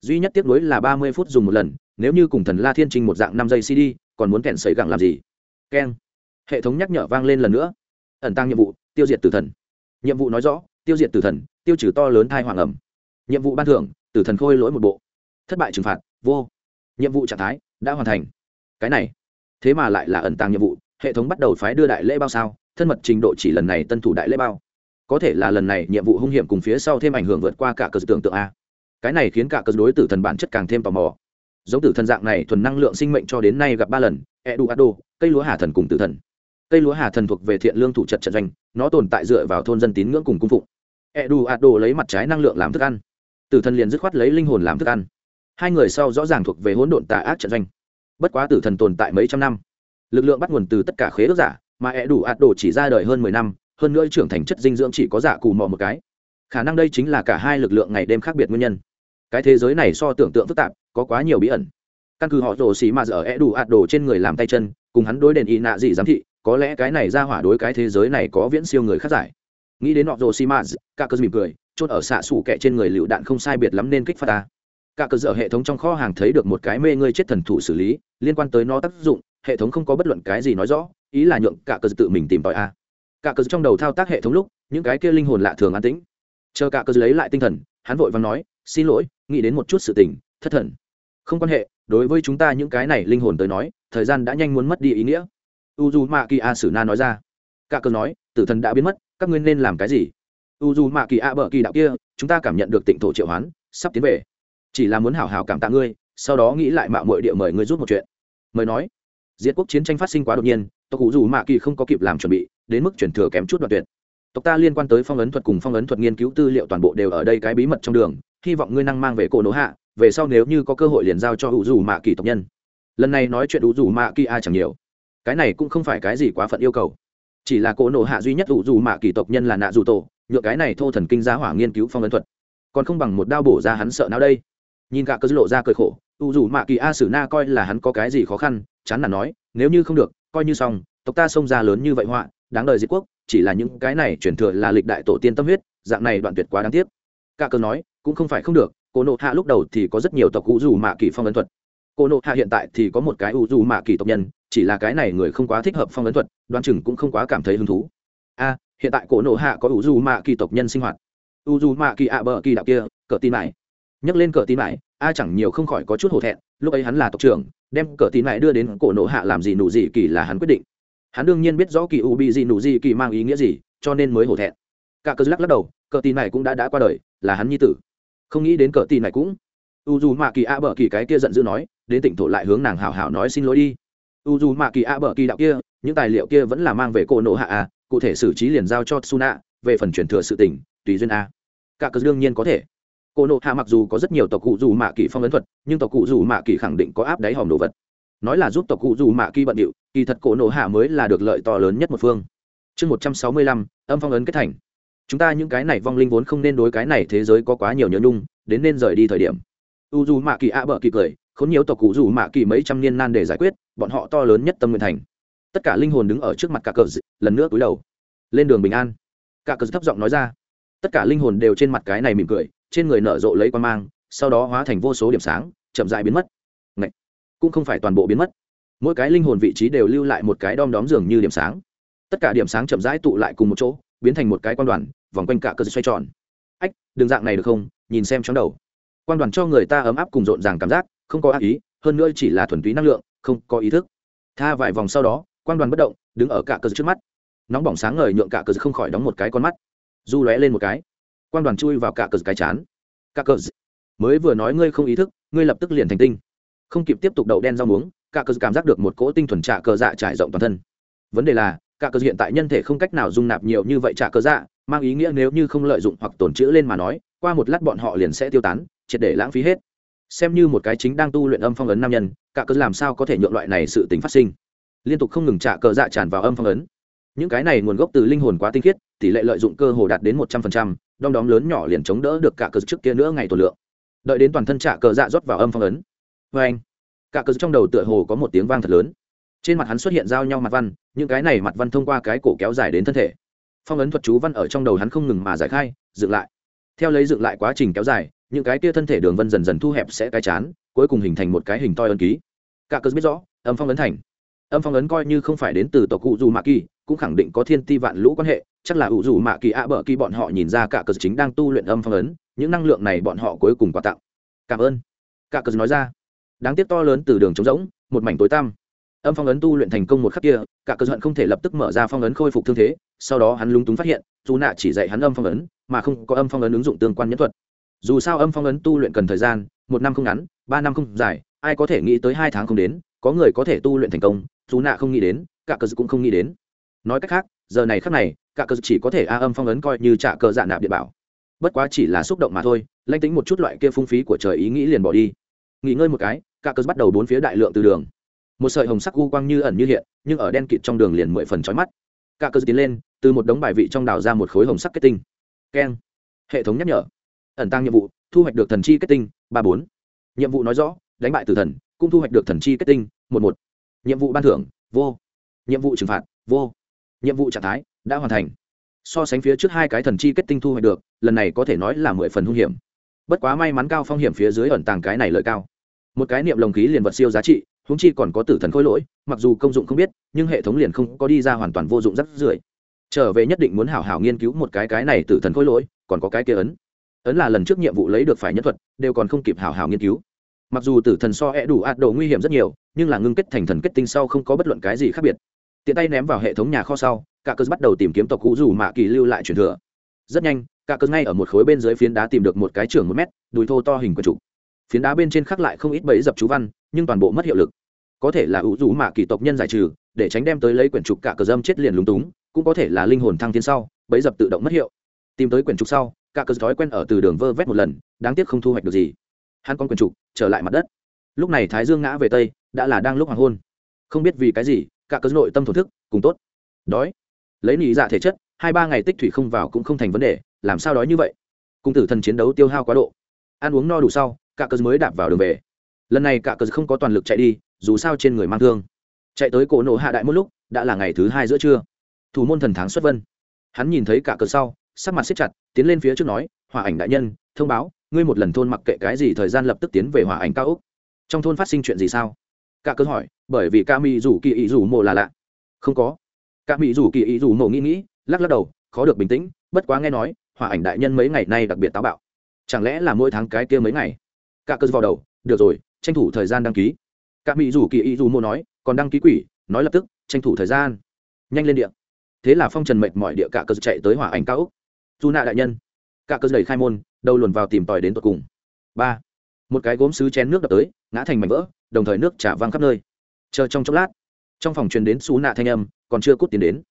Duy nhất tiếc nuối là 30 phút dùng một lần, nếu như cùng thần la thiên trinh một dạng năm giây cd còn muốn kẹn xảy gặng làm gì? Keng. Hệ thống nhắc nhở vang lên lần nữa. Ẩn tăng nhiệm vụ, tiêu diệt tử thần. Nhiệm vụ nói rõ, tiêu diệt tử thần, tiêu trừ to lớn thai hoàng ẩm. Nhiệm vụ ban thưởng, tử thần khôi lỗi một bộ. Thất bại trừng phạt, vô. Nhiệm vụ trạng thái, đã hoàn thành. Cái này, thế mà lại là ẩn tàng nhiệm vụ, hệ thống bắt đầu phái đưa đại lễ bao sao? Thân mật trình độ chỉ lần này tân thủ đại lễ bao có thể là lần này nhiệm vụ hung hiểm cùng phía sau thêm ảnh hưởng vượt qua cả cờ tưởng tượng a. Cái này khiến cả cờ đối tử thần bản chất càng thêm tò mò. Giống tử thần dạng này thuần năng lượng sinh mệnh cho đến nay gặp ba lần, eduardo, cây lúa hà thần cùng tử thần. Cây lúa hà thần thuộc về thiện lương thủ trận trận doanh, nó tồn tại dựa vào thôn dân tín ngưỡng cùng cung phụng. Eduardo lấy mặt trái năng lượng làm thức ăn. Tử thần liền dứt khoát lấy linh hồn làm thức ăn. Hai người sau rõ ràng thuộc về hỗn độn tà ác trận doanh. Bất quá tử thần tồn tại mấy trăm năm. Lực lượng bắt nguồn từ tất cả khế ước giả, mà eduardo chỉ ra đời hơn mười năm hơn nữa trưởng thành chất dinh dưỡng chỉ có dạ cù mò một cái. Khả năng đây chính là cả hai lực lượng ngày đêm khác biệt nguyên nhân. Cái thế giới này so tưởng tượng phức tạp, có quá nhiều bí ẩn. Căn cứ họ rồ xì mà giờ é đủ ạt đồ trên người làm tay chân, cùng hắn đối đền y nạ gì giám thị, có lẽ cái này ra hỏa đối cái thế giới này có viễn siêu người khác giải. Nghĩ đến họ rồ xì mà cả cơ mỉm cười, chốt ở xạ xù kẹ trên người lựu đạn không sai biệt lắm nên kích phát ta. Cả cơ dở hệ thống trong kho hàng thấy được một cái mê ngươi chết thần thủ xử lý, liên quan tới nó tác dụng, hệ thống không có bất luận cái gì nói rõ, ý là nhượng cả cơ tự mình tìm tòi a cả cờ trong đầu thao tác hệ thống lúc, những cái kia linh hồn lạ thường an tĩnh. Chờ cả cờ lấy lại tinh thần, hắn vội vàng nói, xin lỗi, nghĩ đến một chút sự tình, thất thần. Không quan hệ, đối với chúng ta những cái này linh hồn tới nói, thời gian đã nhanh muốn mất đi ý nghĩa. U d mạ kỳ a sử na nói ra. Cả cờ nói, tử thần đã biến mất, các ngươi nên làm cái gì? U d mạ kỳ a bờ kỳ đạo kia, chúng ta cảm nhận được tịnh thổ triệu hoán, sắp tiến về. Chỉ là muốn hảo hảo cảm tạ ngươi, sau đó nghĩ lại mạo mọi địa mời ngươi rút một chuyện. Mời nói. Diệt quốc chiến tranh phát sinh quá đột nhiên tộc cụ dù mạ kỳ không có kịp làm chuẩn bị đến mức chuyển thừa kém chút đoạn tuyệt. Tộc ta liên quan tới phong ấn thuật cùng phong ấn thuật nghiên cứu tư liệu toàn bộ đều ở đây cái bí mật trong đường, hy vọng ngươi năng mang về cổ nỗ hạ, về sau nếu như có cơ hội liền giao cho hữu dù mạ kỳ tộc nhân. Lần này nói chuyện ủ dù mạ kỳ a chẳng nhiều. Cái này cũng không phải cái gì quá phận yêu cầu. Chỉ là cổ nộ hạ duy nhất ủ dù mạ kỳ tộc nhân là nạ dù tổ, nhựa cái này thô thần kinh giá hỏa nghiên cứu phong ấn thuật. Còn không bằng một đao bổ ra hắn sợ nào đây. Nhìn cả cơ lộ ra cười khổ ủ dù mạ kỳ a sử na coi là hắn có cái gì khó khăn, chán là nói, nếu như không được, coi như xong, tộc ta xông ra lớn như vậy họa đáng đời diệt quốc, chỉ là những cái này chuyển thừa là lịch đại tổ tiên tâm huyết, dạng này đoạn tuyệt quá đáng tiếc. Cả cơ nói, cũng không phải không được cô nộ hạ lúc đầu thì có rất nhiều tộc u dù mạ kỳ phong ấn thuật. Cô nộ hạ hiện tại thì có một cái u dù mạ kỳ tộc nhân, chỉ là cái này người không quá thích hợp phong ấn thuật, đoán chừng cũng không quá cảm thấy hứng thú. A, hiện tại cổ nộ hạ có u dù mạ kỳ tộc nhân sinh hoạt. U dù mạ kỳ ạ bờ kỳ đạo kia, cờ tin mãi. Nhắc lên cờ tin mãi, a chẳng nhiều không khỏi có chút hổ thẹn, lúc ấy hắn là tộc trưởng, đem cờ tin mãi đưa đến cổ nộ hạ làm gì nụ gì kỳ là hắn quyết định hắn đương nhiên biết rõ kỳ u bị gì nụ gì kỳ mang ý nghĩa gì, cho nên mới hổ thẹn. Cả cờ lắc lắc đầu, cờ tin này cũng đã đã qua đời, là hắn nhi tử. Không nghĩ đến cờ tin này cũng. U dù mạ kỳ a bờ kỳ cái kia giận dữ nói, đến tỉnh thổ lại hướng nàng hào hào nói xin lỗi đi. U dù mạ kỳ a bờ kỳ đạo kia, những tài liệu kia vẫn là mang về cổ nộ hạ a, cụ thể xử trí liền giao cho suna về phần chuyển thừa sự tỉnh tùy duyên a. Cả cờ đương nhiên có thể. Cổ nộ hạ mặc dù có rất nhiều tộc cụ dù mạ kỳ phong ấn thuật, nhưng tộc cụ dù mạ kỳ khẳng định có áp đáy hòm đồ vật nói là giúp tộc cụ dù mạ kỳ bận điệu, kỳ thật cổ nổ hạ mới là được lợi to lớn nhất một phương. Chương một trăm sáu mươi lăm, âm phong ấn kết thành. Chúng ta những cái này vong linh vốn không nên đối cái này thế giới có quá nhiều nhớ nhung, đến nên rời đi thời điểm. U dù mạ kỳ ạ bờ kỳ cười, khốn nhiều tộc cụ dù mạ kỳ mấy trăm niên nan để giải quyết, bọn họ to lớn nhất tâm nguyện thành. Tất cả linh hồn đứng ở trước mặt cả cờ lần nữa cúi đầu. Lên đường bình an. Cả cờ thấp giọng nói ra. Tất cả linh hồn đều trên mặt cái này mỉm cười, trên người nở rộ lấy quan mang, sau đó hóa thành vô số điểm sáng, chậm dại biến mất cũng không phải toàn bộ biến mất. Mỗi cái linh hồn vị trí đều lưu lại một cái đom đóm dường như điểm sáng. Tất cả điểm sáng chậm rãi tụ lại cùng một chỗ, biến thành một cái quan đoàn, vòng quanh cả cơ xoay tròn. Ách đường dạng này được không? Nhìn xem chóng đầu. Quan đoàn cho người ta ấm áp cùng rộn ràng cảm giác, không có ác ý, hơn nữa chỉ là thuần túy năng lượng, không có ý thức. Tha vài vòng sau đó, quan đoàn bất động, đứng ở cả cơ trước mắt. Nóng bỏng sáng ngời nhượng cả cơ không khỏi đóng một cái con mắt. Du lóe lên một cái. Quan đoàn chui vào cả cơ cái chán. Cả cơ mới vừa nói ngươi không ý thức, ngươi lập tức liền thành tinh không kịp tiếp tục đậu đen rau muống cả cơ cảm giác được một cỗ tinh thuần trả cơ dạ trải rộng toàn thân. Vấn đề là cả cơ hiện tại nhân thể không cách nào dung nạp nhiều như vậy trả cơ dạ mang ý nghĩa nếu như không lợi dụng hoặc tổn trữ lên mà nói, qua một lát bọn họ liền sẽ tiêu tán, triệt để lãng phí hết. Xem như một cái chính đang tu luyện âm phong ấn nam nhân cả cơ làm sao có thể nhượng loại này sự tính phát sinh? Liên tục không ngừng trả cờ dạ tràn vào âm phong ấn. Những cái này nguồn gốc từ linh hồn quá tinh khiết, tỷ lệ lợi dụng cơ hồ đạt đến một trăm phần trăm, đom đóm lớn nhỏ liền chống đỡ được cả cơ trước kia nữa ngày tổ lượng. Đợi đến toàn thân trả cờ dạ rót vào âm phong ấn vê anh. Cả cờ trong đầu tựa hồ có một tiếng vang thật lớn. Trên mặt hắn xuất hiện giao nhau mặt văn, những cái này mặt văn thông qua cái cổ kéo dài đến thân thể. Phong ấn thuật chú văn ở trong đầu hắn không ngừng mà giải khai, dựng lại. Theo lấy dựng lại quá trình kéo dài, những cái kia thân thể đường vân dần dần thu hẹp sẽ cái chán, cuối cùng hình thành một cái hình toi ấn ký. Cả cớ biết rõ, âm phong ấn thành. Âm phong ấn coi như không phải đến từ tộc cụ dù mạ kỳ, cũng khẳng định có thiên ti vạn lũ quan hệ, chắc là ủ dù mạ kỳ ạ bờ kỳ bọn họ nhìn ra cả cớ chính đang tu luyện âm phong ấn, những năng lượng này bọn họ cuối cùng quà tặng. Cảm ơn. Cả cớ nói ra đáng tiếc to lớn từ đường trống rỗng, một mảnh tối tăm. Âm phong ấn tu luyện thành công một khắc kia, cả cơ hận không thể lập tức mở ra phong ấn khôi phục thương thế, sau đó hắn lúng túng phát hiện, dù nạ chỉ dạy hắn âm phong ấn, mà không có âm phong ấn ứng dụng tương quan nhân thuật. Dù sao âm phong ấn tu luyện cần thời gian, một năm không ngắn, ba năm không dài, ai có thể nghĩ tới hai tháng không đến, có người có thể tu luyện thành công, dù nạ không nghĩ đến, cả cơ cũng không nghĩ đến. Nói cách khác, giờ này khác này, cả cơ chỉ có thể a âm phong ấn coi như trả cờ dạ nạp địa bảo. Bất quá chỉ là xúc động mà thôi, lanh tính một chút loại kia phung phí của trời ý nghĩ liền bỏ đi. Nghỉ ngơi một cái cả cớ bắt đầu bốn phía đại lượng từ đường. Một sợi hồng sắc u quang như ẩn như hiện, nhưng ở đen kịt trong đường liền mười phần trói mắt. Cả cớ tiến lên, từ một đống bài vị trong đào ra một khối hồng sắc kết tinh. Keng. Hệ thống nhắc nhở. Ẩn tăng nhiệm vụ, thu hoạch được thần chi kết tinh, ba bốn. Nhiệm vụ nói rõ, đánh bại tử thần, cũng thu hoạch được thần chi kết tinh, một một. Nhiệm vụ ban thưởng, vô. Nhiệm vụ trừng phạt, vô. Nhiệm vụ trạng thái, đã hoàn thành. So sánh phía trước hai cái thần chi kết tinh thu hoạch được, lần này có thể nói là mười phần hung hiểm. Bất quá may mắn cao phong hiểm phía dưới ẩn tàng cái này lợi cao một cái niệm lồng khí liền vật siêu giá trị húng chi còn có tử thần khôi lỗi, mặc dù công dụng không biết, nhưng hệ thống liền không có đi ra hoàn toàn vô dụng rắc rưởi. Trở về nhất định muốn hảo hảo nghiên cứu một cái cái này tử thần khôi lỗi, còn có cái kia ấn. Ấn là lần trước nhiệm vụ lấy được phải nhất thuật, đều còn không kịp hảo hảo nghiên cứu. Mặc dù tử thần so e đủ ạt đồ nguy hiểm rất nhiều, nhưng là ngưng kết thành thần kết tinh sau không có bất luận cái gì khác biệt. Tiện tay ném vào hệ thống nhà kho sau, cả cơ bắt đầu tìm kiếm tộc cũ dù mạ kỳ lưu lại truyền thừa. Rất nhanh, cả cơ ngay ở một khối bên dưới phiến đá tìm được một cái trường một mét, đùi thô to hình quần trục phiến đá bên trên khắc lại không ít bẫy dập chú văn, nhưng toàn bộ mất hiệu lực. Có thể là ủ rũ mạ kỳ tộc nhân giải trừ, để tránh đem tới lấy quyển trục cả cờ dâm chết liền lúng túng, cũng có thể là linh hồn thăng thiên sau, bẫy dập tự động mất hiệu. Tìm tới quyển trục sau, cả cờ thói quen ở từ đường vơ vét một lần, đáng tiếc không thu hoạch được gì. Hắn con quyển trục, trở lại mặt đất. Lúc này thái dương ngã về tây, đã là đang lúc hoàng hôn. Không biết vì cái gì, cả cờ nội tâm thổn thức, cùng tốt. Đói. Lấy nỉ dạ thể chất, hai ba ngày tích thủy không vào cũng không thành vấn đề, làm sao đói như vậy? Cung tử thần chiến đấu tiêu hao quá độ. Ăn uống no đủ sau cả cớ mới đạp vào đường về. Lần này cả cớ không có toàn lực chạy đi, dù sao trên người mang thương. Chạy tới cổ nổ hạ đại một lúc, đã là ngày thứ hai giữa trưa. Thủ môn thần tháng xuất vân. Hắn nhìn thấy cả cớ sau, sắc mặt siết chặt, tiến lên phía trước nói hòa ảnh đại nhân, thông báo, ngươi một lần thôn mặc kệ cái gì thời gian lập tức tiến về hòa ảnh cao úc trong thôn phát sinh chuyện gì sao? Cả cớ hỏi, bởi vì ca mỹ rủ kỳ ý rủ mộ là lạ. Không có. Ca mỹ rủ kỳ ý rủ mộ nghĩ nghĩ, lắc lắc đầu, khó được bình tĩnh, bất quá nghe nói hòa ảnh đại nhân mấy ngày nay đặc biệt táo bạo. Chẳng lẽ là mỗi tháng cái kia mấy ngày? Cả cơ vào đầu, được rồi, tranh thủ thời gian đăng ký. Cả mỹ rủ kỳ ý dù mô nói, còn đăng ký quỷ, nói lập tức, tranh thủ thời gian. Nhanh lên điện thế là phong trần mệt mọi địa cả cơ chạy tới hỏa ảnh cao úc dù nạ đại nhân. Cả cơ đẩy khai môn, đầu luồn vào tìm tòi đến tận cùng. Ba. Một cái gốm sứ chén nước đập tới, ngã thành mảnh vỡ, đồng thời nước trả văng khắp nơi. Chờ trong chốc lát, trong phòng truyền đến xú nạ thanh âm, còn chưa cút tiến đến.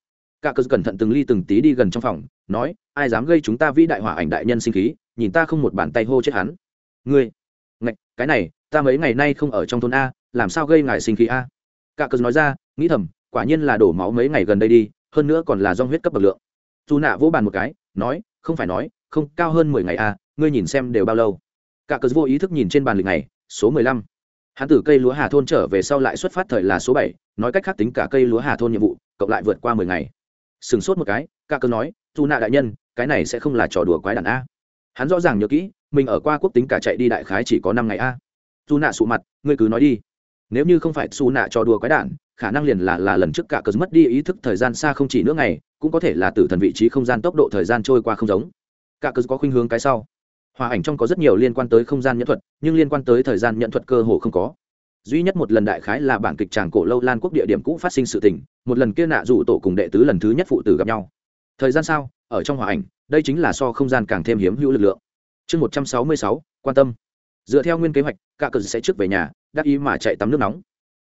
Cả cơ cẩn thận từng ly từng tí đi gần trong phòng, nói, ai dám gây chúng ta vĩ đại hỏa ảnh đại nhân sinh khí, nhìn ta không một bàn tay hô chết hắn. Ngươi cái này, ta mấy ngày nay không ở trong thôn a, làm sao gây ngài sinh khí a? Cả cớ nói ra, nghĩ thầm, quả nhiên là đổ máu mấy ngày gần đây đi, hơn nữa còn là do huyết cấp bậc lượng. Dù nạ vỗ bàn một cái, nói, không phải nói, không, cao hơn mười ngày a, ngươi nhìn xem đều bao lâu. Cả cớ vô ý thức nhìn trên bàn lịch này, số mười lăm. Hắn từ cây lúa hà thôn trở về sau lại xuất phát thời là số bảy, nói cách khác tính cả cây lúa hà thôn nhiệm vụ, cộng lại vượt qua mười ngày. Sừng sốt một cái, cả cớ nói dù nạ đại nhân, cái này sẽ không là trò đùa quái đàn a. Hắn rõ ràng nhớ kỹ mình ở qua quốc tính cả chạy đi đại khái chỉ có năm ngày a. Dù nạ sụ mặt, ngươi cứ nói đi. Nếu như không phải xù nạ trò đùa quái đản, khả năng liền là là lần trước cả cớ mất đi ý thức thời gian xa không chỉ nửa ngày, cũng có thể là từ thần vị trí không gian tốc độ thời gian trôi qua không giống. Cả cớ có khuynh hướng cái sau. Hòa ảnh trong có rất nhiều liên quan tới không gian nhẫn thuật, nhưng liên quan tới thời gian nhẫn thuật cơ hồ không có. Duy nhất một lần đại khái là bản kịch tràng cổ lâu lan quốc địa điểm cũ phát sinh sự tình, một lần kia nạ rủ tổ cùng đệ tứ lần thứ nhất phụ tử gặp nhau. Thời gian sao? Ở trong hòa ảnh, đây chính là so không gian càng thêm hiếm hữu lực lượng chương một trăm sáu mươi sáu, quan tâm. Dựa theo nguyên kế hoạch, cả cờ sẽ trước về nhà, đắc ý mà chạy tắm nước nóng.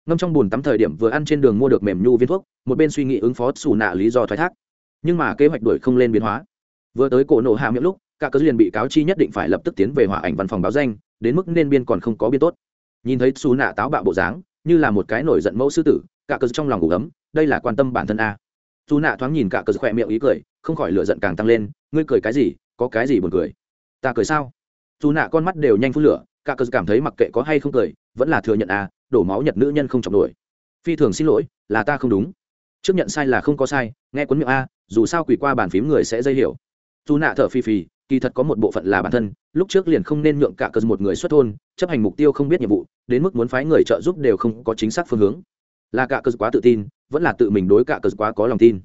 Ngâm trong bùn tắm thời điểm vừa ăn trên đường mua được mềm nhu viên thuốc, một bên suy nghĩ ứng phó xù nạ lý do thoái thác. Nhưng mà kế hoạch đuổi không lên biến hóa. Vừa tới cổ nổ hạ miệng lúc, cả cớ liền bị cáo chi nhất định phải lập tức tiến về hỏa ảnh văn phòng báo danh, đến mức nên biên còn không có biên tốt. Nhìn thấy xù nạ táo bạo bộ dáng, như là một cái nổi giận mẫu sư tử, cả cớ trong lòng ngủ ấm, đây là quan tâm bản thân a. Xù nạ thoáng nhìn cả cớ khỏe miệng ý cười, không khỏi lửa giận càng tăng lên, ngươi cười cái gì? Có cái gì buồn cười? Ta cười sao? Dù nạ con mắt đều nhanh phun lửa cả cờ cảm thấy mặc kệ có hay không cười vẫn là thừa nhận à, đổ máu nhật nữ nhân không chọc nổi. Phi thường xin lỗi là ta không đúng. Trước nhận sai là không có sai nghe cuốn miệng a dù sao quỳ qua bàn phím người sẽ dây hiểu. Dù nạ thở phi phì kỳ thật có một bộ phận là bản thân lúc trước liền không nên nhượng cả cờ một người xuất thôn chấp hành mục tiêu không biết nhiệm vụ đến mức muốn phái người trợ giúp đều không có chính xác phương hướng. Là cả cờ quá tự tin vẫn là tự mình đối cả cờ quá có lòng tin.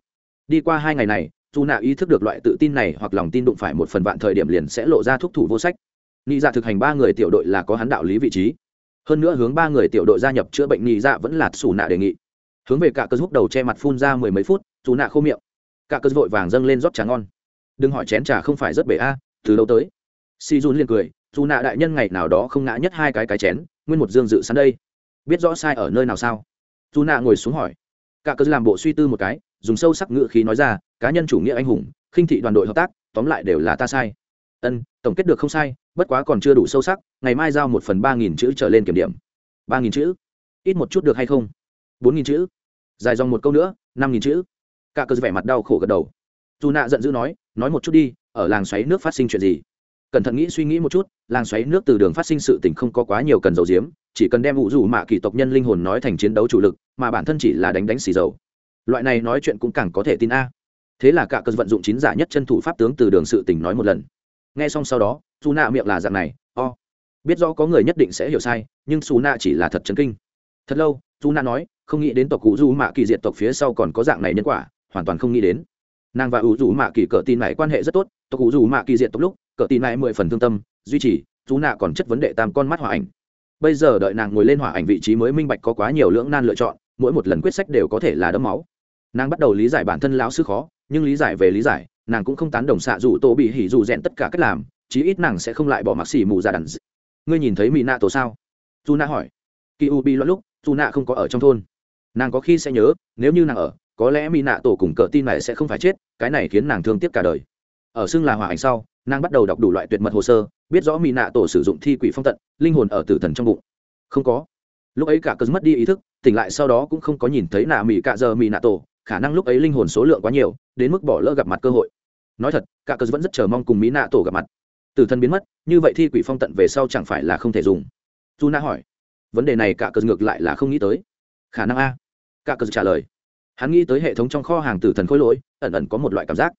Đi qua hai ngày này dù nạ ý thức được loại tự tin này hoặc lòng tin đụng phải một phần vạn thời điểm liền sẽ lộ ra thúc thủ vô sách. Nghĩ dạ thực hành ba người tiểu đội là có hắn đạo lý vị trí. Hơn nữa hướng ba người tiểu đội gia nhập chữa bệnh nghĩ dạ vẫn là xù nạ đề nghị. Hướng về cả cơ giúp đầu che mặt phun ra mười mấy phút, dù nạ khô miệng. Cả cơ vội vàng dâng lên rót trà ngon. Đừng hỏi chén trà không phải rất bể a, từ lâu tới? Si dun liền cười, dù nạ đại nhân ngày nào đó không ngã nhất hai cái cái chén, nguyên một dương dự sẵn đây. Biết rõ sai ở nơi nào sao? Dù nạ ngồi xuống hỏi. Cả cơ làm bộ suy tư một cái dùng sâu sắc ngữ khí nói ra, cá nhân chủ nghĩa anh hùng, khinh thị đoàn đội hợp tác, tóm lại đều là ta sai. Ân, tổng kết được không sai, bất quá còn chưa đủ sâu sắc, ngày mai giao một phần ba nghìn chữ trở lên kiểm điểm. Ba nghìn chữ? Ít một chút được hay không? Bốn nghìn chữ. Dài dòng một câu nữa, năm nghìn chữ. Cả cơ vẻ mặt đau khổ gật đầu. Dù nạ giận dữ nói nói một chút đi, ở làng xoáy nước phát sinh chuyện gì? Cẩn thận nghĩ suy nghĩ một chút, làng xoáy nước từ đường phát sinh sự tình không có quá nhiều cần dầu diếm chỉ cần đem vụ rủ mạ kỳ tộc nhân linh hồn nói thành chiến đấu chủ lực, mà bản thân chỉ là đánh đánh xì dầu loại này nói chuyện cũng càng có thể tin a. Thế là cả cơn vận dụng chín giả nhất chân thủ pháp tướng từ đường sự tình nói một lần. Nghe xong sau đó dù nạ miệng là dạng này, o、oh. biết rõ có người nhất định sẽ hiểu sai, nhưng xù nạ chỉ là thật chấn kinh. Thật lâu dù nạ nói, không nghĩ đến tộc cụ du mạ kỳ diệt tộc phía sau còn có dạng này nhân quả, hoàn toàn không nghĩ đến. Nàng và ủ dù mạ kỳ cỡ tin này quan hệ rất tốt, tộc cụ dù mạ kỳ diện tộc lúc, cỡ tin này mười phần thương tâm, duy trì dù nạ còn chất vấn đề tam con mắt hòa ảnh. Bây giờ đợi nàng ngồi lên hỏa ảnh vị trí mới minh bạch có quá nhiều lưỡng nan lựa chọn, mỗi một lần quyết sách đều có thể là đấm máu nàng bắt đầu lý giải bản thân lão sư khó, nhưng lý giải về lý giải, nàng cũng không tán đồng xạ dù tô bị hỉ dù rèn tất cả cách làm, chí ít nàng sẽ không lại bỏ mặc xỉ mù ra đàn ngươi nhìn thấy mỹ nạ tổ sao? Dù nạ hỏi. Kỳ u bị loạn lúc, dù nạ không có ở trong thôn. Nàng có khi sẽ nhớ, nếu như nàng ở, có lẽ mỹ nạ tổ cùng cờ tin này sẽ không phải chết, cái này khiến nàng thương tiếc cả đời. Ở xưng là hỏa ảnh sau, nàng bắt đầu đọc đủ loại tuyệt mật hồ sơ, biết rõ mỹ nạ tổ sử dụng thi quỷ phong tận, linh hồn ở tử thần trong bụng. Không có. Lúc ấy cả cớ mất đi ý thức, tỉnh lại sau đó cũng không có nhìn thấy nạ mỹ cạ giờ mỹ nạ tổ khả năng lúc ấy linh hồn số lượng quá nhiều, đến mức bỏ lỡ gặp mặt cơ hội. Nói thật, cả cớ vẫn rất chờ mong cùng mỹ nạ tổ gặp mặt. Tử thân biến mất, như vậy thi quỷ phong tận về sau chẳng phải là không thể dùng? Dù nạ hỏi. Vấn đề này cả cớ ngược lại là không nghĩ tới. Khả năng a. Cả cớ trả lời. Hắn nghĩ tới hệ thống trong kho hàng tử thần khôi lỗi, ẩn ẩn có một loại cảm giác.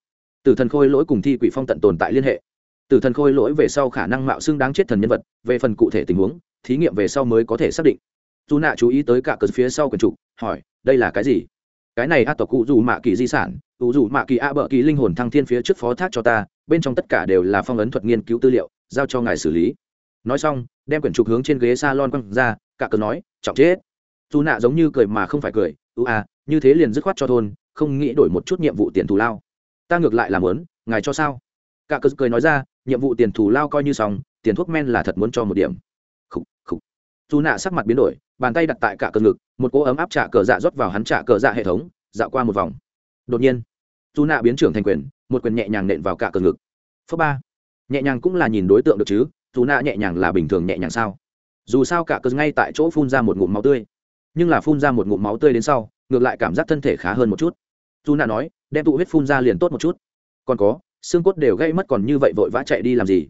Tử thần khôi lỗi cùng thi quỷ phong tận tồn tại liên hệ. Tử thần khôi lỗi về sau khả năng mạo xưng đáng chết thần nhân vật, về phần cụ thể tình huống, thí nghiệm về sau mới có thể xác định. Dù nạ chú ý tới cả cờ phía sau quần trục, hỏi, đây là cái gì? Cái này a tộc cụ dù mạ kỳ di sản, cụ dù mạ kỳ a bợ kỳ linh hồn thăng thiên phía trước phó thác cho ta, bên trong tất cả đều là phong ấn thuật nghiên cứu tư liệu, giao cho ngài xử lý. Nói xong, đem quyển trục hướng trên ghế s a lon quăng ra, cả cờ nói, trọng chết. Dù nạ giống như cười mà không phải cười ưu à như thế liền dứt khoát cho thôn, không nghĩ đổi một chút nhiệm vụ tiền thù lao. Ta ngược lại làm lớn ngài cho sao? Cả cờ cười nói ra, nhiệm vụ tiền thù lao coi như xong, tiền thuốc men là thật muốn cho một điểm. Khúc khúc dù nạ sắc mặt biến đổi, bàn tay đặt tại cả cờ ngực một cỗ ấm áp trả cờ dạ rót vào hắn trả cờ dạ hệ thống, dạo qua một vòng. Đột nhiên dù nạ biến trưởng thành quyền, một quyền nhẹ nhàng nện vào cả cờ ngực. Phớ ba. Nhẹ nhàng cũng là nhìn đối tượng được chứ dù nạ nhẹ nhàng là bình thường nhẹ nhàng sao? Dù sao cả cờ ngay tại chỗ phun ra một ngụm máu tươi. Nhưng là phun ra một ngụm máu tươi đến sau, ngược lại cảm giác thân thể khá hơn một chút. Dù nạ nói, đem tụ huyết phun ra liền tốt một chút. Còn có, xương cốt đều gây mất còn như vậy vội vã chạy đi làm gì?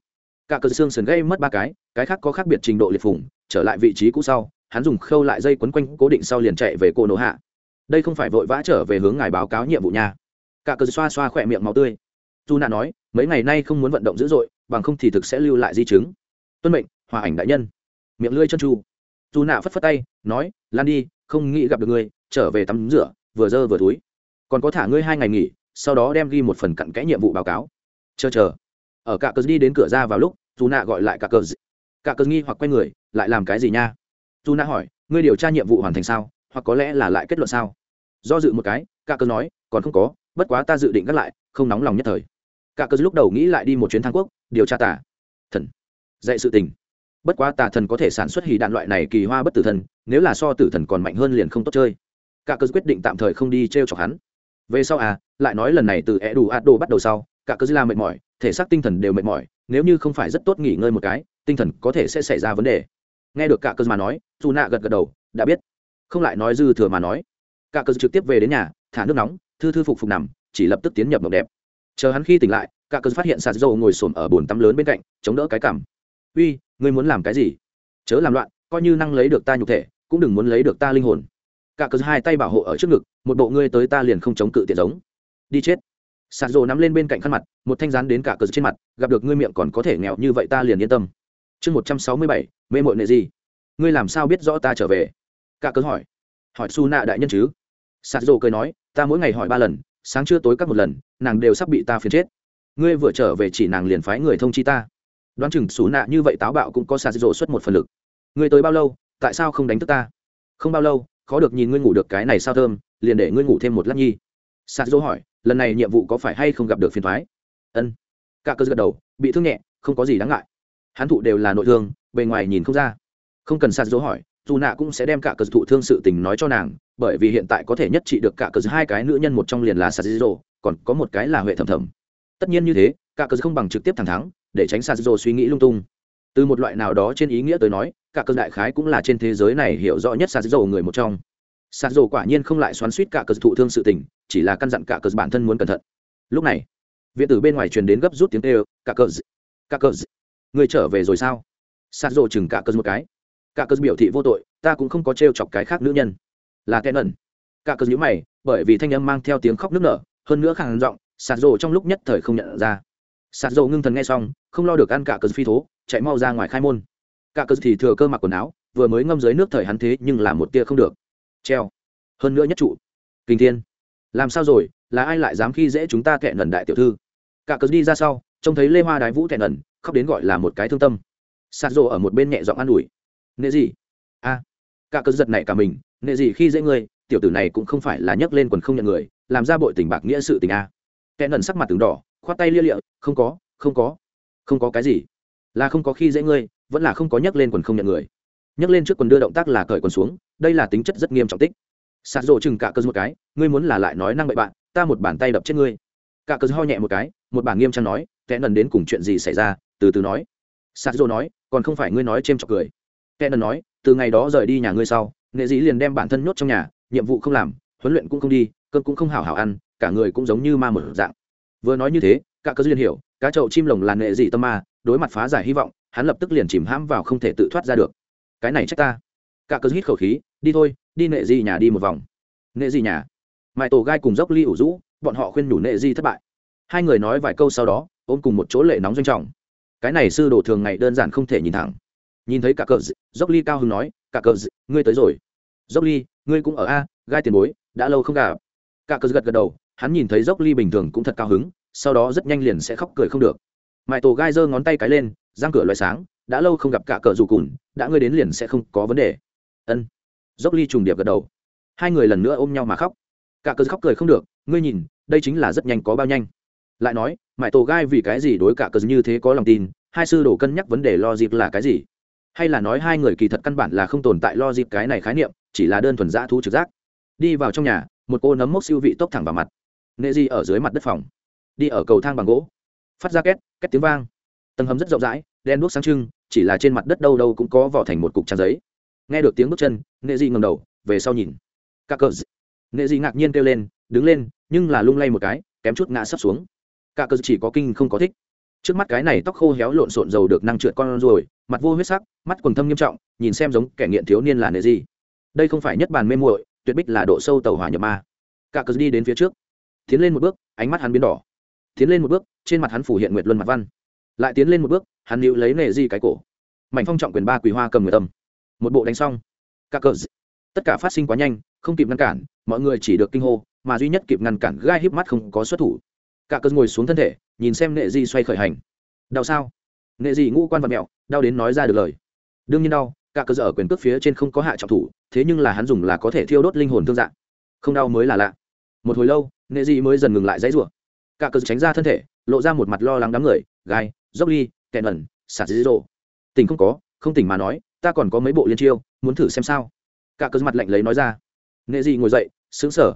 Cả cờ xương sườn gây mất ba cái cái khác có khác biệt trình độ liệt phủng trở lại vị trí cũ sau hắn dùng khâu lại dây quấn quanh cố định sau liền chạy về cô nổ hạ. Đây không phải vội vã trở về hướng ngài báo cáo nhiệm vụ nha. Cả cờ xoa xoa khỏe miệng máu tươi. Dù nạ nói, mấy ngày nay không muốn vận động dữ dội, bằng không thì thực sẽ lưu lại di chứng. Tuân mệnh, hòa ảnh đại nhân. Miệng lưỡi chân tru. Dù nạ phất phất tay, nói, lan đi, không nghĩ gặp được ngươi, trở về tắm rửa, vừa dơ vừa túi. Còn có thả ngươi hai ngày nghỉ, sau đó đem ghi một phần cặn kẽ nhiệm vụ báo cáo. Chờ chờ. Ở cả cờ đi đến cửa ra vào lúc dù nạ gọi lại cả cờ. Cả cờ nghi hoặc quay người, lại làm cái gì nha? Dù nạ hỏi, ngươi điều tra nhiệm vụ hoàn thành sao? Hoặc có lẽ là lại kết luận sao? Do dự một cái cả cơ nói, còn không có, bất quá ta dự định gác lại, không nóng lòng nhất thời. Cả cơ lúc đầu nghĩ lại đi một chuyến thang quốc, điều tra tả thần, dạy sự tình. Bất quá tà thần có thể sản xuất hì đạn loại này kỳ hoa bất tử thần, nếu là so tử thần còn mạnh hơn liền không tốt chơi. Cả cơ quyết định tạm thời không đi t r e o chọc hắn. Về sau à lại nói lần này từ e đủ ạt đồ bắt đầu sau cả cơ la mệt mỏi, thể xác tinh thần đều mệt mỏi, nếu như không phải rất tốt nghỉ ngơi một cái, tinh thần có thể sẽ xảy ra vấn đề nghe được cả cơ mà nói dù nạ gật gật đầu, đã biết. Không lại nói dư thừa mà nói. Cả cơ trực tiếp về đến nhà, thả nước nóng, thư thư phục phục nằm, chỉ lập tức tiến nhập mộng đẹp. Chờ hắn khi tỉnh lại cả cơ phát hiện sạt dầu ngồi xổm ở bồn tắm lớn bên cạnh, chống đỡ cái cằm. Uy, ngươi muốn làm cái gì? Chớ làm loạn, coi như năng lấy được ta nhục thể, cũng đừng muốn lấy được ta linh hồn. Cả cờ hai tay bảo hộ ở trước ngực, một bộ ngươi tới ta liền không chống cự tiện giống. Đi chết. Sạt dầu nắm lên bên cạnh khăn mặt, một thanh rán đến cả cờ trên mặt, gặp được ngươi miệng còn có thể nghèo như vậy ta liền yên tâm chương một trăm sáu mươi bảy, mê mội nệ gì? Ngươi làm sao biết rõ ta trở về? Cả cớ hỏi. Hỏi su nạ đại nhân chứ? Sạt dầu cười nói, ta mỗi ngày hỏi ba lần, sáng trưa tối các một lần, nàng đều sắp bị ta phiền chết. Ngươi vừa trở về chỉ nàng liền phái người thông chi ta. Đoán chừng xú nạ như vậy táo bạo cũng có sạt rổ xuất một phần lực. Ngươi tới bao lâu, tại sao không đánh thức ta? Không bao lâu, khó được nhìn ngươi ngủ được cái này sao thơm, liền để ngươi ngủ thêm một lát nhi. Sạt rổ hỏi, lần này nhiệm vụ có phải hay không gặp được phiền thoái? Ân. Cả cơ gật đầu, bị thương nhẹ, không có gì đáng ngại hắn thụ đều là nội thương, bề ngoài nhìn không ra. Không cần sạt dỗ hỏi, dù nạ cũng sẽ đem cả cờ thụ thương sự tình nói cho nàng, bởi vì hiện tại có thể nhất trị được cả cờ hai cái nữ nhân một trong liền là sạt dỗ, còn có một cái là huệ thầm thầm tất nhiên như thế, cả cờ không bằng trực tiếp thẳng thắng, để tránh sạt dỗ suy nghĩ lung tung. Từ một loại nào đó trên ý nghĩa tới nói, cả cờ đại khái cũng là trên thế giới này hiểu rõ nhất sạt dỗ người một trong. Sạt dỗ quả nhiên không lại xoắn suýt cả cờ thụ thương sự tình, chỉ là căn dặn cả cờ bản thân muốn cẩn thận. Lúc này, viện tử bên ngoài truyền đến gấp rút tiếng kêu, cả cờ cả cờ người trở về rồi sao? Sạt rộ chừng cả cơn một cái. Cả cơn biểu thị vô tội, ta cũng không có trêu chọc cái khác nữ nhân. Là kẻ ẩn cả cơn nhíu mày, bởi vì thanh âm mang theo tiếng khóc nức nở, hơn nữa khàn giọng sạt rộ trong lúc nhất thời không nhận ra. Sạt rộ ngưng thần nghe xong, không lo được ăn cả cơn phi thố, chạy mau ra ngoài khai môn. Cả cơn thì thừa cơ mặc quần áo, vừa mới ngâm dưới nước thời hắn thế nhưng làm một tia không được. Treo. Hơn nữa nhất trụ. Kinh thiên. Làm sao rồi? Là ai lại dám khi dễ chúng ta kẹn nần đại tiểu thư? Cả cớ đi ra sau, trông thấy lê hoa đái vũ kẹn nần khóc đến gọi là một cái thương tâm. Sạt rộ ở một bên nhẹ giọng an ủi. Nệ gì a, cả cơn giật này cả mình, nệ gì khi dễ ngươi, tiểu tử này cũng không phải là nhấc lên quần không nhận người, làm ra bội tình bạc nghĩa sự tình a. Kẻ nần sắc mặt từng đỏ, khoát tay lia lịa, không có không có không có cái gì. Là không có khi dễ ngươi, vẫn là không có nhấc lên quần không nhận người. Nhấc lên trước quần đưa động tác là cởi quần xuống, đây là tính chất rất nghiêm trọng tích. Sạt rộ chừng cả cơ một cái, ngươi muốn là lại nói năng bậy bạn, ta một bàn tay đập chết ngươi. Cả cơ ho nhẹ một cái, một bản nghiêm trang nói, kẻ nần đến cùng chuyện gì xảy ra từ từ nói. Sạt dô nói, còn không phải ngươi nói c h trọc cười. Kẻ n nói, từ ngày đó rời đi nhà ngươi sau, nghệ dĩ liền đem bản thân nhốt trong nhà, nhiệm vụ không làm, huấn luyện cũng không đi cơn cũng không hảo hảo ăn, cả người cũng giống như ma một dạng. Vừa nói như thế, cả cơ duyên hiểu, cá chậu chim lồng là nghệ dị tâm ma, đối mặt phá giải hy vọng, hắn lập tức liền chìm hãm vào không thể tự thoát ra được. Cái này trách ta. Cả cơ hít khẩu khí, đi thôi, đi nghệ dị nhà đi một vòng. Nghệ dị nhà. Mãi tổ gai cùng dốc ly ủ rũ, bọn họ khuyên nhủ nghệ dị thất bại. Hai người nói vài câu sau đó, ôm cùng một chỗ lệ nóng doanh trọng cái này sư đồ thường ngày đơn giản không thể nhìn thẳng. Nhìn thấy cả cờ dốc ly cao hưng nói, cả cờ ngươi tới rồi. Dốc ly, ngươi cũng ở a, gai tiền bối, đã lâu không gặp. Cả cờ gật gật đầu, hắn nhìn thấy dốc ly bình thường cũng thật cao hứng, sau đó rất nhanh liền sẽ khóc cười không được. Mãi tổ gai giơ ngón tay cái lên giang cửa loại sáng, đã lâu không gặp cả cờ dù cùn đã ngươi đến liền sẽ không có vấn đề. Ân. Dốc ly trùng điệp gật đầu. Hai người lần nữa ôm nhau mà khóc. Cả cờ khóc cười không được, ngươi nhìn, đây chính là rất nhanh có bao nhanh lại nói, mãi tổ gai vì cái gì đối cả cờ như thế có lòng tin, hai sư đồ cân nhắc vấn đề lo dịp là cái gì? Hay là nói hai người kỳ thật căn bản là không tồn tại lo dịp cái này khái niệm, chỉ là đơn thuần dã thú trực giác. Đi vào trong nhà, một cô nấm mốc siêu vị tốc thẳng vào mặt. Nệ di ở dưới mặt đất phòng. Đi ở cầu thang bằng gỗ. Phát ra két két tiếng vang. Tầng hầm rất rộng rãi đen đuốc sáng trưng, chỉ là trên mặt đất đâu đâu cũng có vỏ thành một cục trang giấy. Nghe được tiếng bước chân, nệ di ngầm đầu, về sau nhìn. Các cờ nệ di ngạc nhiên kêu lên, đứng lên, nhưng là lung lay một cái, kém chút ngã sắp xuống cả cơ chỉ có kinh không có thích. Trước mắt cái này tóc khô héo lộn xộn dầu được năng trượt con rồi, mặt vô huyết sắc, mắt quần thâm nghiêm trọng, nhìn xem giống kẻ nghiện thiếu niên là nề gì. Đây không phải nhất bàn mê muội, tuyệt bích là độ sâu tàu hỏa nhập ma. Cả cơ đi đến phía trước, tiến lên một bước, ánh mắt hắn biến đỏ. Tiến lên một bước, trên mặt hắn phủ hiện nguyệt luân mặt văn. Lại tiến lên một bước, hắn níu lấy nề gì cái cổ. Mảnh phong trọng quyền ba quỳ hoa cầm người tâm một bộ đánh xong. Cả cờ tất cả phát sinh quá nhanh, không kịp ngăn cản, mọi người chỉ được kinh hô, mà duy nhất kịp ngăn cản gai híp mắt không có xuất thủ cả cơn ngồi xuống thân thể, nhìn xem nệ di xoay khởi hành. Đau sao? Nệ di ngũ quan vật mẹo, đau đến nói ra được lời. Đương nhiên đau, cả cơn ở quyền cước phía trên không có hạ trọng thủ, thế nhưng là hắn dùng là có thể thiêu đốt linh hồn thương dạng. Không đau mới là lạ. Một hồi lâu, nệ di mới dần ngừng lại dãy rủa. Cả cơn tránh ra thân thể, lộ ra một mặt lo lắng đám người, gai, dốc ly, kẹn ẩn, sạt dí rộ tình không có, không tỉnh mà nói, ta còn có mấy bộ liên chiêu, muốn thử xem sao. Cả cơn mặt lạnh lấy nói ra. Nệ di ngồi dậy, sững sờ.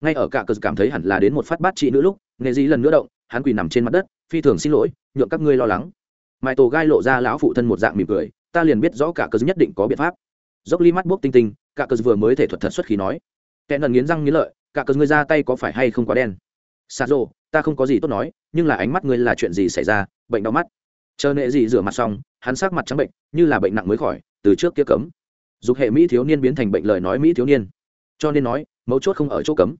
Ngay ở cả cơn cảm thấy hẳn là đến một phát bát trị nữa lúc nghệ dĩ lần nữa động, hắn quỳ nằm trên mặt đất, phi thường xin lỗi, nhượng các ngươi lo lắng. Mãi tổ gai lộ ra lão phụ thân một dạng mỉm cười, ta liền biết rõ cả cớ nhất định có biện pháp. Dốc ly mắt bốc tinh tinh, cả cớ vừa mới thể thuật thật xuất khí nói, kẻ nần nghiến răng nghiến lợi, cả cớ ngươi ra tay có phải hay không quá đen? Xa rô ta không có gì tốt nói, nhưng là ánh mắt ngươi là chuyện gì xảy ra, bệnh đau mắt. Chờ nệ gì rửa mặt xong, hắn sắc mặt trắng bệnh, như là bệnh nặng mới khỏi, từ trước kia cấm. Dục hệ mỹ thiếu niên biến thành bệnh lời nói mỹ thiếu niên. Cho nên nói, mấu chốt không ở chỗ cấm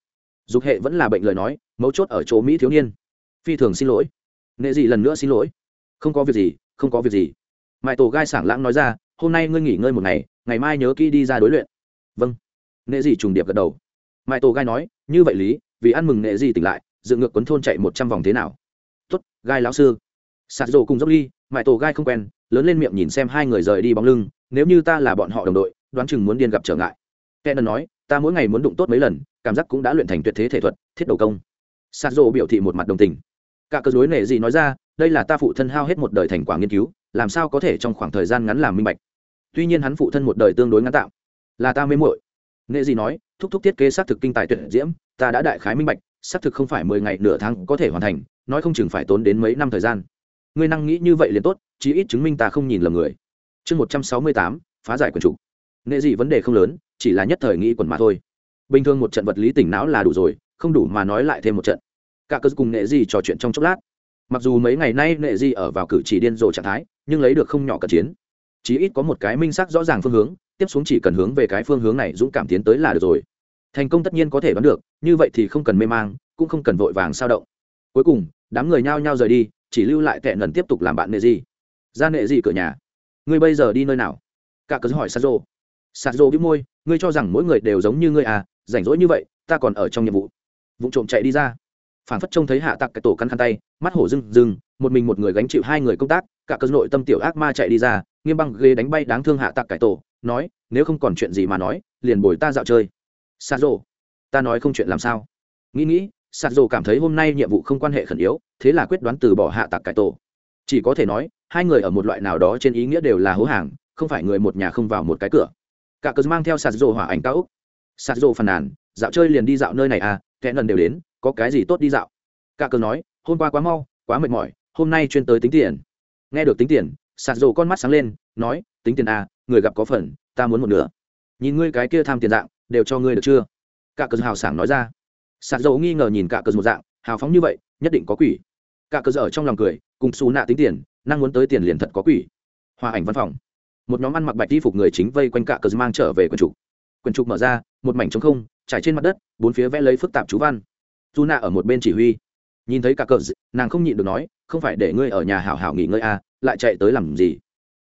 dục hệ vẫn là bệnh lời nói, mấu chốt ở chỗ mỹ thiếu niên. Phi thường xin lỗi. Nệ dị lần nữa xin lỗi. Không có việc gì, không có việc gì. Mãi tổ gai sảng lãng nói ra, hôm nay ngươi nghỉ ngơi một ngày ngày mai nhớ kỹ đi ra đối luyện. Vâng. Nệ dị trùng điệp gật đầu. Mãi tổ gai nói, như vậy lý, vì ăn mừng nệ dị tỉnh lại dự ngược quấn thôn chạy một trăm vòng thế nào? Tuất gai lão sư. Sạt rổ cùng dốc ly mãi tổ gai không quen, lớn lên miệng nhìn xem hai người rời đi bóng lưng, nếu như ta là bọn họ đồng đội, đoán chừng muốn điên gặp trở ngại. Kẻ nói ta mỗi ngày muốn đụng tốt mấy lần, cảm giác cũng đã luyện thành tuyệt thế thể thuật, thiết đầu công. Sạt rộ biểu thị một mặt đồng tình. Cả cơ dối nệ gì nói ra, đây là ta phụ thân hao hết một đời thành quả nghiên cứu, làm sao có thể trong khoảng thời gian ngắn làm minh bạch. Tuy nhiên hắn phụ thân một đời tương đối ngắn tạm. Là ta mê muội. Nệ gì nói, thúc thúc thiết kế xác thực kinh tài tuyệt diễm, ta đã đại khái minh bạch, xác thực không phải mười ngày nửa tháng có thể hoàn thành, nói không chừng phải tốn đến mấy năm thời gian. Ngươi năng nghĩ như vậy liền tốt, chí ít chứng minh ta không nhìn lầm người. Chương một trăm sáu mươi tám, phá giải quần chủ. Nghệ gì vấn đề không lớn chỉ là nhất thời nghĩ quần mà thôi. Bình thường một trận vật lý tỉnh não là đủ rồi, không đủ mà nói lại thêm một trận. Cả cơ cùng nghệ di trò chuyện trong chốc lát. Mặc dù mấy ngày nay nghệ di ở vào cử chỉ điên rồ trạng thái, nhưng lấy được không nhỏ cận chiến. Chí ít có một cái minh xác rõ ràng phương hướng, tiếp xuống chỉ cần hướng về cái phương hướng này dũng cảm tiến tới là được rồi. Thành công tất nhiên có thể đoán được, như vậy thì không cần mê mang, cũng không cần vội vàng sao động. Cuối cùng, đám người nhao nhao rời đi, chỉ lưu lại tệ nần tiếp tục làm bạn nệ di. Ra nệ di cửa nhà. Ngươi bây giờ đi nơi nào? Cả cớ hỏi sazo sazo bĩu môi ngươi cho rằng mỗi người đều giống như ngươi à rảnh rỗi như vậy, ta còn ở trong nhiệm vụ. Vụ trộm chạy đi ra. Phản phất trông thấy hạ tặc cái tổ căn khăn tay, mắt hổ rừng rừng một mình một người gánh chịu hai người công tác, cả cơ nội tâm tiểu ác ma chạy đi ra, nghiêm băng ghế đánh bay đáng thương hạ tặc cải tổ, nói, nếu không còn chuyện gì mà nói, liền bồi ta dạo chơi. Sa rô ta nói không chuyện làm sao. Nghĩ nghĩ sạt rồ cảm thấy hôm nay nhiệm vụ không quan hệ khẩn yếu, thế là quyết đoán từ bỏ hạ tặc cải tổ. Chỉ có thể nói, hai người ở một loại nào đó trên ý nghĩa đều là hố hàng, không phải người một nhà không vào một cái cửa cả cớ mang theo sạt rộ hỏa ảnh cao úc sạt rộ phàn nàn, dạo chơi liền đi dạo nơi này à kẻ lần đều đến, có cái gì tốt đi dạo? Cả cờ nói, hôm qua quá mau, quá mệt mỏi, hôm nay chuyên tới tính tiền. Nghe được tính tiền, sạt rộ con mắt sáng lên, nói, tính tiền à người gặp có phần, ta muốn một nửa. Nhìn ngươi cái kia tham tiền dạng, đều cho ngươi được chưa? Cả cờ hào sảng nói ra. Sạt rộ nghi ngờ nhìn cả cờ một dạng, hào phóng như vậy, nhất định có quỷ. Cả cờ ở trong lòng cười, cùng xù nạ tính tiền, năng muốn tới tiền liền thật có quỷ. Hòa ảnh văn phòng một nhóm ăn mặc bạch y phục người chính vây quanh cạ cờ mang trở về quần trục. Quần trục mở ra, một mảnh trống không, trải trên mặt đất, bốn phía vẽ lấy phức tạp chú văn. Dù nạ ở một bên chỉ huy. Nhìn thấy cả cờ nàng không nhịn được nói, không phải để ngươi ở nhà hảo hảo nghỉ ngơi à lại chạy tới làm gì?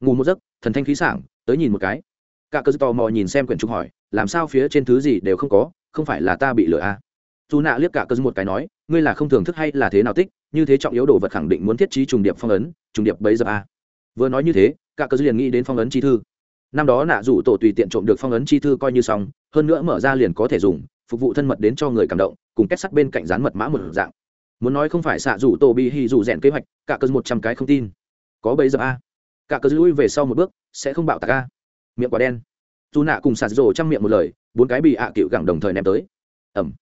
Ngủ một giấc, thần thanh khí sảng, tới nhìn một cái. Cạ cờ tò mò nhìn xem quyển trục hỏi, làm sao phía trên thứ gì đều không có, không phải là ta bị lừa à? Dù nạ liếc cả cờ một cái nói, ngươi là không thường thức hay là thế nào tích, như thế trọng yếu đồ vật khẳng định muốn thiết trí trùng điệp phong ấn, trùng điệp bấy giờ à. Vừa nói như thế cả cơ liền nghĩ đến phong ấn chi thư. Năm đó nạ rủ tổ tùy tiện trộm được phong ấn chi thư coi như xong, hơn nữa mở ra liền có thể dùng, phục vụ thân mật đến cho người cảm động, cùng kết sắt bên cạnh dán mật mã một dạng. Muốn nói không phải xạ rủ tổ bị hì rủ rèn kế hoạch, cả cơ một trăm cái không tin. Có bấy giờ a. Cả cơ lui về sau một bước, sẽ không bạo tạc a. Miệng quả đen. Dù nạ cùng sạt rổ trong miệng một lời, bốn cái bị ạ à cựu gẳng đồng thời ném tới. Ẩm.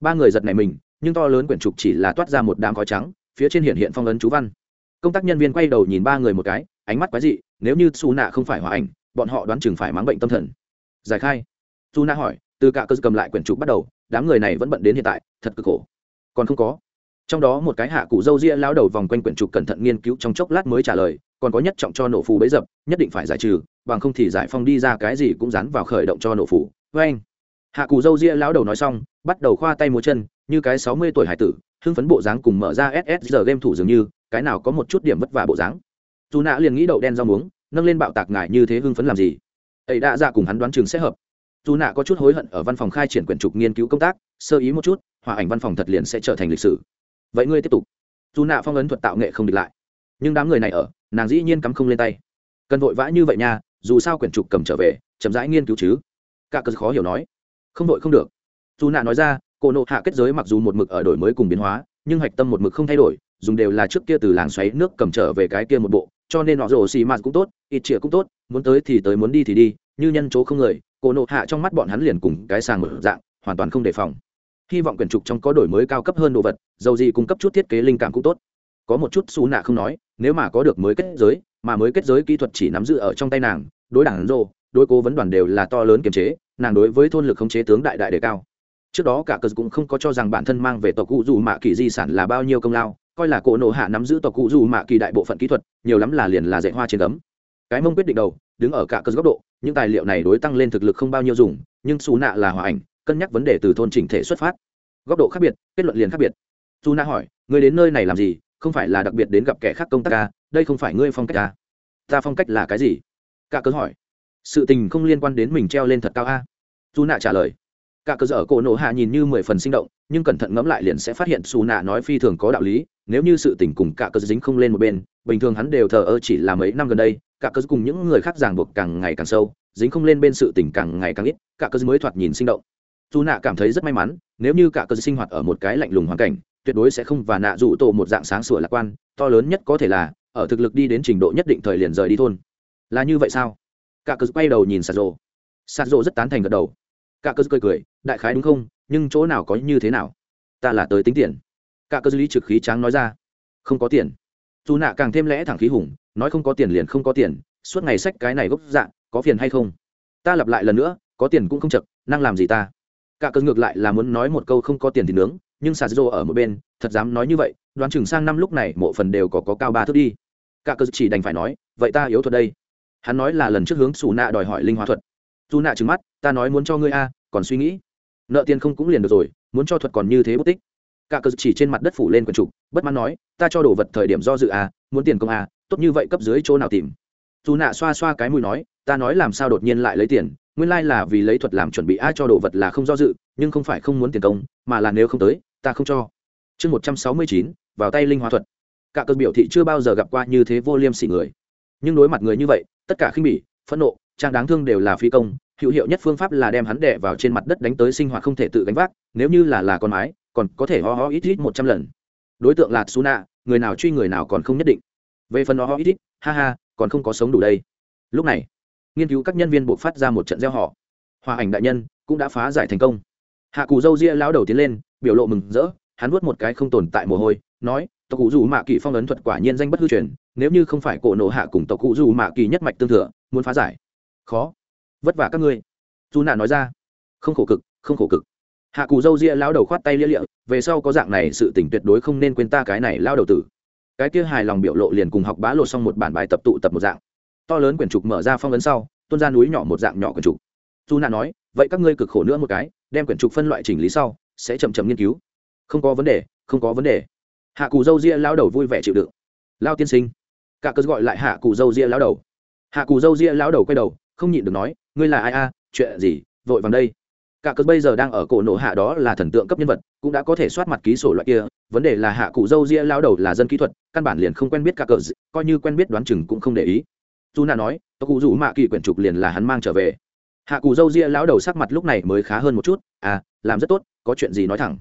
Ba người giật này mình, nhưng to lớn quyển trục chỉ là toát ra một đám khói trắng, phía trên hiện hiện phong ấn chú văn. Công tác nhân viên quay đầu nhìn ba người một cái ánh mắt quái dị, nếu như xù nạ không phải hòa ảnh, bọn họ đoán chừng phải mắng bệnh tâm thần. Giải khai. Xù nạ hỏi, từ cả cơ cầm lại quyển trục bắt đầu, đám người này vẫn bận đến hiện tại, thật cực khổ. Còn không có. Trong đó một cái hạ cụ dâu ria lao đầu vòng quanh quyển trục cẩn thận nghiên cứu trong chốc lát mới trả lời, còn có nhất trọng cho nổ phù bấy dập, nhất định phải giải trừ, bằng không thì giải phong đi ra cái gì cũng dán vào khởi động cho nổ phù. Với anh hạ cụ dâu ria lão đầu nói xong, bắt đầu khoa tay múa chân, như cái sáu mươi tuổi hải tử, hưng phấn bộ dáng cùng mở ra ssr game thủ dường như, cái nào có một chút điểm vất vả bộ dáng dù nạ liền nghĩ đậu đen rau muống, nâng lên bạo tạc ngài như thế hưng phấn làm gì? Ấy đã ra cùng hắn đoán chừng sẽ hợp. Dù nạ có chút hối hận ở văn phòng khai triển quyển trục nghiên cứu công tác, sơ ý một chút, hòa ảnh văn phòng thật liền sẽ trở thành lịch sử. Vậy ngươi tiếp tục. Dù nạ phong ấn thuật tạo nghệ không địch lại. Nhưng đám người này ở, nàng dĩ nhiên cắm không lên tay. Cần vội vã như vậy nha, dù sao quyển trục cầm trở về, chậm rãi nghiên cứu chứ. Cả cớ khó hiểu nói. Không vội không được. Dù nạ nói ra, cô nộ hạ kết giới mặc dù một mực ở đổi mới cùng biến hóa, nhưng hạch tâm một mực không thay đổi, dùng đều là trước kia từ làng xoáy nước cầm trở về cái kia một bộ cho nên họ rồ xì mạt cũng tốt, ít chĩa cũng tốt, muốn tới thì tới, muốn đi thì đi, như nhân chỗ không người, cô nộ hạ trong mắt bọn hắn liền cùng cái sàng một dạng, hoàn toàn không đề phòng. Hy vọng quyển trục trong có đổi mới cao cấp hơn đồ vật, dầu gì cung cấp chút thiết kế linh cảm cũng tốt. Có một chút xú nạ không nói, nếu mà có được mới kết giới, mà mới kết giới kỹ thuật chỉ nắm giữ ở trong tay nàng, đối đảng rô đối cố vấn đoàn đều là to lớn kiềm chế, nàng đối với thôn lực khống chế tướng đại đại đề cao. Trước đó cả cờ cũng không có cho rằng bản thân mang về tộc cụ dù mạ kỳ di sản là bao nhiêu công lao coi là cổ nộ hạ nắm giữ tộc cụ dù mạ kỳ đại bộ phận kỹ thuật, nhiều lắm là liền là dạy hoa trên cấm cái mông quyết định đầu, đứng ở cả cơ góc độ, những tài liệu này đối tăng lên thực lực không bao nhiêu dùng, nhưng xù nạ là hòa ảnh, cân nhắc vấn đề từ thôn chỉnh thể xuất phát. Góc độ khác biệt, kết luận liền khác biệt. Dù nạ hỏi người đến nơi này làm gì? Không phải là đặc biệt đến gặp kẻ khác công tác ca đây không phải ngươi phong cách ca ta phong cách là cái gì? Cả cơ hỏi, sự tình không liên quan đến mình treo lên thật cao a. Dù nạ trả lời, cả cơ dở cổ nổ hạ nhìn như mười phần sinh động, nhưng cẩn thận ngẫm lại liền sẽ phát hiện xù nạ nói phi thường có đạo lý nếu như sự tình cùng cả cơ dính không lên một bên, bình thường hắn đều thờ ơ chỉ là mấy năm gần đây cả cơ cùng những người khác ràng buộc càng ngày càng sâu, dính không lên bên sự tình càng ngày càng ít cả cơ mới thoạt nhìn sinh động. Dù nạ cảm thấy rất may mắn, nếu như cả cơ sinh hoạt ở một cái lạnh lùng hoàn cảnh, tuyệt đối sẽ không và nạ dụ tổ một dạng sáng sủa lạc quan, to lớn nhất có thể là, ở thực lực đi đến trình độ nhất định thời liền rời đi thôn. Là như vậy sao? Cả cơ quay đầu nhìn sạt rộ sạt rộ rất tán thành gật đầu. Cả cơ cười cười, đại khái đúng không? Nhưng chỗ nào có như thế nào? Ta là tới tính tiền cả cơ lý trực khí tráng nói ra. Không có tiền. Dù nạ càng thêm lẽ thẳng khí hùng nói không có tiền liền không có tiền suốt ngày sách cái này gốc dạng có phiền hay không? Ta lặp lại lần nữa có tiền cũng không chật năng làm gì ta? Cả cơ ngược lại là muốn nói một câu không có tiền thì nướng nhưng sà dô ở một bên thật dám nói như vậy đoán chừng sang năm lúc này mộ phần đều có, có cao ba thước đi. Cả cơ chỉ đành phải nói vậy ta yếu thuật đây. Hắn nói là lần trước hướng xù nạ đòi hỏi linh hóa thuật. Dù nạ trừng mắt ta nói muốn cho ngươi a còn suy nghĩ. Nợ tiền không cũng liền được rồi muốn cho thuật còn như thế bất tích cả cờ chỉ trên mặt đất phủ lên quần trục bất mãn nói ta cho đồ vật thời điểm do dự à, muốn tiền công à, tốt như vậy cấp dưới chỗ nào tìm? Dù nạ xoa xoa cái mũi nói ta nói làm sao đột nhiên lại lấy tiền nguyên lai là vì lấy thuật làm chuẩn bị ai cho đồ vật là không do dự nhưng không phải không muốn tiền công mà là nếu không tới ta không cho. Chương một trăm sáu mươi chín vào tay linh hóa thuật. Cả cơn biểu thị chưa bao giờ gặp qua như thế vô liêm sỉ người. Nhưng đối mặt người như vậy tất cả khinh bỉ phẫn nộ trang đáng thương đều là phi công hữu hiệu nhất phương pháp là đem hắn đẻ vào trên mặt đất đánh tới sinh hoạt không thể tự gánh vác nếu như là là con mái còn có thể ho ho ít ít một trăm lần. Đối tượng là suna, người nào truy người nào còn không nhất định. Về phần ho ho ít ít, ha ha, còn không có sống đủ đây. Lúc này, nghiên cứu các nhân viên buộc phát ra một trận gieo họ. Hòa ảnh đại nhân cũng đã phá giải thành công. Hạ cù dâu ria lão đầu tiến lên, biểu lộ mừng rỡ, hắn vuốt một cái không tồn tại mồ hôi, nói, tộc cụ dù mạ kỳ phong ấn thuật quả nhiên danh bất hư truyền, nếu như không phải cổ nộ hạ cùng tộc cụ dù mạ kỳ nhất mạch tương thừa, muốn phá giải. Khó. Vất vả các ngươi. Dù nạ nói ra. Không khổ cực, không khổ cực hạ cù dâu ria lao đầu khoát tay lia lịa, về sau có dạng này sự tỉnh tuyệt đối không nên quên ta cái này lao đầu tử. Cái kia hài lòng biểu lộ liền cùng học bá lột xong một bản bài tập tụ tập một dạng. To lớn quyển trục mở ra phong ấn sau, tuôn ra núi nhỏ một dạng nhỏ quyển trục. Dù nạ nói, vậy các ngươi cực khổ nữa một cái, đem quyển trục phân loại chỉnh lý sau, sẽ chậm chậm nghiên cứu. Không có vấn đề, không có vấn đề. Hạ cù dâu ria lao đầu vui vẻ chịu đựng. Lao tiên sinh. Cả cớ gọi lại hạ cù dâu ria lao đầu. Hạ cù dâu ria lao đầu quay đầu, không nhịn được nói, ngươi là ai a? Chuyện gì? Vội vàng đây cả cớ bây giờ đang ở cổ nổ hạ đó là thần tượng cấp nhân vật, cũng đã có thể soát mặt ký sổ loại kia. Vấn đề là hạ cụ dâu ria lao đầu là dân kỹ thuật, căn bản liền không quen biết cả cớ coi như quen biết đoán chừng cũng không để ý. Dù nạ nói tôi cụ rủ mạ kỳ quyển trục liền là hắn mang trở về. Hạ cụ dâu ria lão đầu sắc mặt lúc này mới khá hơn một chút à làm rất tốt, có chuyện gì nói thẳng.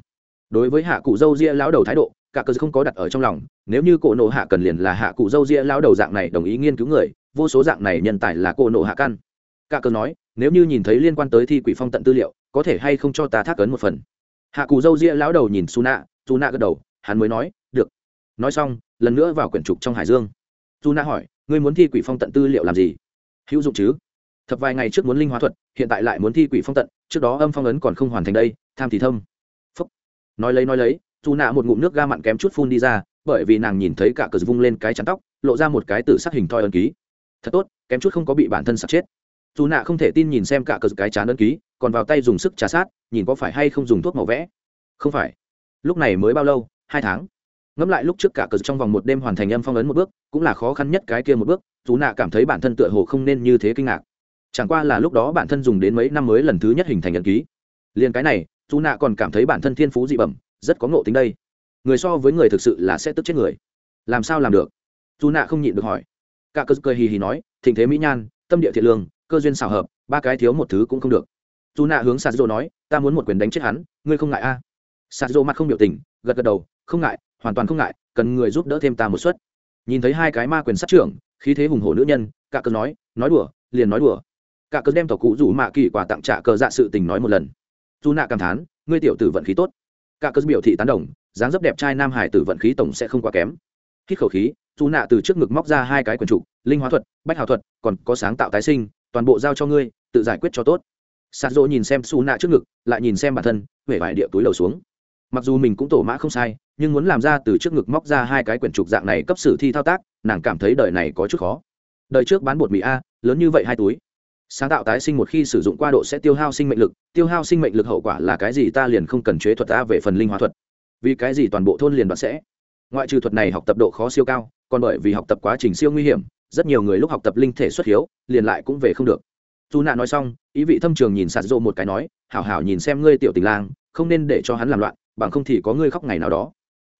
Đối với hạ cụ dâu ria lão đầu thái độ, cả cờ không có đặt ở trong lòng, nếu như cổ nổ hạ cần liền là hạ cụ dâu ria lão đầu dạng này đồng ý nghiên cứu người, vô số dạng này nhân tài là cổ nổ hạ căn. Cả cờ nói, nếu như nhìn thấy liên quan tới thi quỷ phong tận tư liệu có thể hay không cho ta thác ấn một phần? Hạ cù dâu ria lão đầu nhìn su nạ su nạ gật đầu, hắn mới nói, được. Nói xong, lần nữa vào quyển trục trong hải dương. Su nạ hỏi, ngươi muốn thi quỷ phong tận tư liệu làm gì? Hữu dụng chứ. Thập vài ngày trước muốn linh hóa thuật, hiện tại lại muốn thi quỷ phong tận, trước đó âm phong ấn còn không hoàn thành đây, tham thì thâm. Phúc. Nói lấy nói lấy dù nạ một ngụm nước ga mặn kém chút phun đi ra, bởi vì nàng nhìn thấy cả cờ vung lên cái chắn tóc, lộ ra một cái tử sát hình thoi ấn ký. Thật tốt, kém chút không có bị bản thân sạc chết. Dù nạ không thể tin nhìn xem cả cờ cái chán ấn ký còn vào tay dùng sức trà sát, nhìn có phải hay không dùng thuốc màu vẽ. Không phải. Lúc này mới bao lâu? Hai tháng. Ngẫm lại lúc trước cả cờ trong vòng một đêm hoàn thành âm phong ấn một bước, cũng là khó khăn nhất cái kia một bước, dù nạ cảm thấy bản thân tựa hồ không nên như thế kinh ngạc. Chẳng qua là lúc đó bản thân dùng đến mấy năm mới lần thứ nhất hình thành ấn ký. Liền cái này, dù nạ còn cảm thấy bản thân thiên phú dị bẩm, rất có ngộ tính đây. Người so với người thực sự là sẽ tức chết người. Làm sao làm được? Dù nạ không nhịn được hỏi. Cả cờ cười hì hì nói, thịnh thế mỹ nhan, tâm địa thiện lương, cơ duyên xảo hợp, ba cái thiếu một thứ cũng không được dù nạ hướng sạt dô nói, ta muốn một quyền đánh chết hắn, ngươi không ngại a à? sạt dô mặt không biểu tình, gật gật đầu, không ngại, hoàn toàn không ngại, cần người giúp đỡ thêm ta một suất. Nhìn thấy hai cái ma quyền sát trưởng, khí thế hùng hổ nữ nhân, cả cơ nói nói đùa, liền nói đùa. Cả cơ đem tỏ cụ rủ mạ kỳ quả tặng trả cờ dạ sự tình nói một lần. Dù nạ cảm thán, ngươi tiểu tử vận khí tốt. Cả cơ biểu thị tán đồng, dáng dấp đẹp trai nam hải tử vận khí tổng sẽ không quá kém. Hít khẩu khí, dù nạ từ trước ngực móc ra hai cái quần trụ, linh hóa thuật, bách hào thuật, còn có sáng tạo tái sinh, toàn bộ giao cho ngươi, tự giải quyết cho tốt sạt dỗ nhìn xem xù nạ trước ngực, lại nhìn xem bản thân huệ vải địa túi lầu xuống. Mặc dù mình cũng tổ mã không sai, nhưng muốn làm ra từ trước ngực móc ra hai cái quyển trục dạng này cấp sử thi thao tác, nàng cảm thấy đời này có chút khó. Đời trước bán bột mì a, lớn như vậy hai túi. Sáng tạo tái sinh một khi sử dụng qua độ sẽ tiêu hao sinh mệnh lực, tiêu hao sinh mệnh lực hậu quả là cái gì ta liền không cần chế thuật ta về phần linh hóa thuật. Vì cái gì toàn bộ thôn liền đoạn sẽ? Ngoại trừ thuật này học tập độ khó siêu cao, còn bởi vì học tập quá trình siêu nguy hiểm, rất nhiều người lúc học tập linh thể xuất hiếu, liền lại cũng về không được. Dù nạ nói xong ý vị thâm trường nhìn sạt rộ một cái nói, hảo hảo nhìn xem ngươi tiểu tình lang, không nên để cho hắn làm loạn, bằng không thì có ngươi khóc ngày nào đó.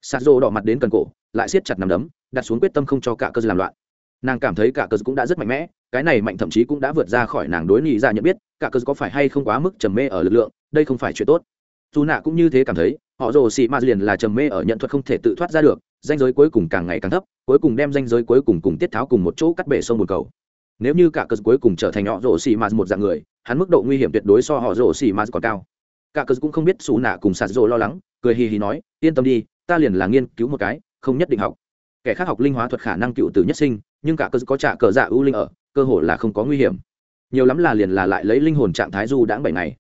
Sạt rộ đỏ mặt đến cần cổ, lại siết chặt nằm đấm, đặt xuống quyết tâm không cho cả cơ làm loạn. Nàng cảm thấy cả cơ cũng đã rất mạnh mẽ, cái này mạnh thậm chí cũng đã vượt ra khỏi nàng đối nghị ra nhận biết, cả cơ có phải hay không quá mức trầm mê ở lực lượng, đây không phải chuyện tốt. Dù nạ cũng như thế cảm thấy, họ rồ xị ma liền là trầm mê ở nhận thuật không thể tự thoát ra được danh giới cuối cùng càng ngày càng thấp, cuối cùng đem danh giới cuối cùng cùng tiết tháo cùng một chỗ cắt bể sông một cầu nếu như cả cờ cuối cùng trở thành họ rổ xì ma một dạng người, hắn mức độ nguy hiểm tuyệt đối so họ rổ xì ma còn cao. Cả cờ cũng không biết xù nạ cùng sạt rổ lo lắng, cười hì hì nói, yên tâm đi, ta liền là nghiên cứu một cái, không nhất định học. Kẻ khác học linh hóa thuật khả năng cựu tử nhất sinh, nhưng cả cờ có trả cờ dạ ưu linh ở, cơ hội là không có nguy hiểm. Nhiều lắm là liền là lại lấy linh hồn trạng thái du đãng bảy ngày.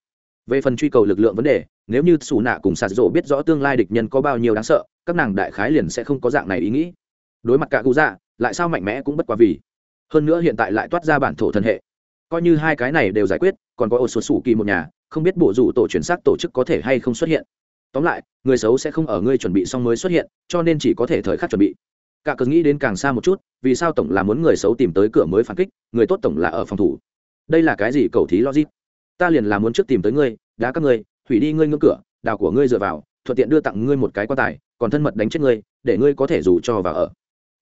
Về phần truy cầu lực lượng vấn đề, nếu như xù nạ cùng sạt rổ biết rõ tương lai địch nhân có bao nhiêu đáng sợ, các nàng đại khái liền sẽ không có dạng này ý nghĩ. Đối mặt cả cụ dạ lại sao mạnh mẽ cũng bất quá vì hơn nữa hiện tại lại toát ra bản thổ thân hệ. Coi như hai cái này đều giải quyết, còn có ô số sủ kỳ một nhà, không biết bộ rủ tổ chuyển xác tổ chức có thể hay không xuất hiện. Tóm lại, người xấu sẽ không ở ngươi chuẩn bị xong mới xuất hiện, cho nên chỉ có thể thời khắc chuẩn bị. Cả cờ nghĩ đến càng xa một chút, vì sao tổng là muốn người xấu tìm tới cửa mới phản kích, người tốt tổng là ở phòng thủ. Đây là cái gì cầu thí logic? Ta liền là muốn trước tìm tới ngươi, đá các ngươi, hủy đi ngươi ngưỡng cửa, đào của ngươi dựa vào, thuận tiện đưa tặng ngươi một cái quan tài, còn thân mật đánh chết ngươi, để ngươi có thể dù cho vào ở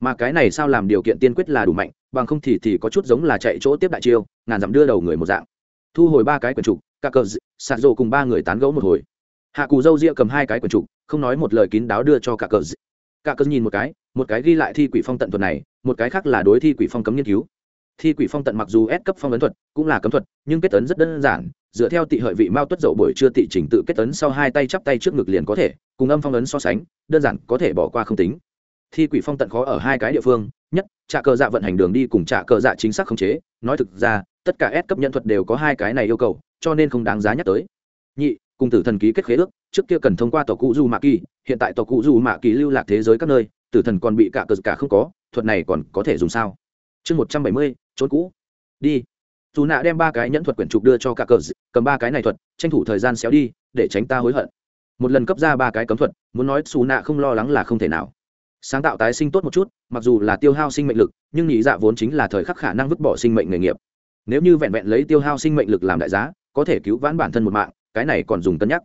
mà cái này sao làm điều kiện tiên quyết là đủ mạnh, bằng không thì thì có chút giống là chạy chỗ tiếp đại chiêu, ngàn dặm đưa đầu người một dạng. Thu hồi ba cái quần trục, cả cờ sạt rộ cùng ba người tán gẫu một hồi. Hạ cù dâu ria cầm hai cái quần trục, không nói một lời kín đáo đưa cho cả cờ cả cờ nhìn một cái một cái ghi lại thi quỷ phong tận thuật này, một cái khác là đối thi quỷ phong cấm nghiên cứu. Thi quỷ phong tận mặc dù ép cấp phong ấn thuật, cũng là cấm thuật, nhưng kết ấn rất đơn giản, dựa theo tị hợi vị mao tuất dậu buổi trưa tị trình tự kết ấn sau hai tay chắp tay trước ngực liền có thể, cùng âm phong ấn so sánh, đơn giản có thể bỏ qua không tính thi quỷ phong tận khó ở hai cái địa phương, nhất trạ cờ dạ vận hành đường đi cùng trạ cờ dạ chính xác khống chế. Nói thực ra, tất cả S cấp nhân thuật đều có hai cái này yêu cầu, cho nên không đáng giá nhắc tới. Nhị, cùng tử thần ký kết khế ước. Trước kia cần thông qua tổ cụ du mạ kỳ, hiện tại tổ cụ du mạ kỳ lưu lạc thế giới các nơi, tử thần còn bị cả cờ dạ cả không có, thuật này còn có thể dùng sao? Chương một trăm bảy mươi trốn cũ. Đi. Dù nạ đem ba cái nhẫn thuật quyển trục đưa cho cả cờ dạ, cầm ba cái này thuật, tranh thủ thời gian xéo đi, để tránh ta hối hận. Một lần cấp ra ba cái cấm thuật, muốn nói xù nạ không lo lắng là không thể nào sáng tạo tái sinh tốt một chút, mặc dù là tiêu hao sinh mệnh lực, nhưng nhị dạ vốn chính là thời khắc khả năng vứt bỏ sinh mệnh nghề nghiệp. Nếu như vẹn vẹn lấy tiêu hao sinh mệnh lực làm đại giá, có thể cứu vãn bản thân một mạng, cái này còn dùng cân nhắc.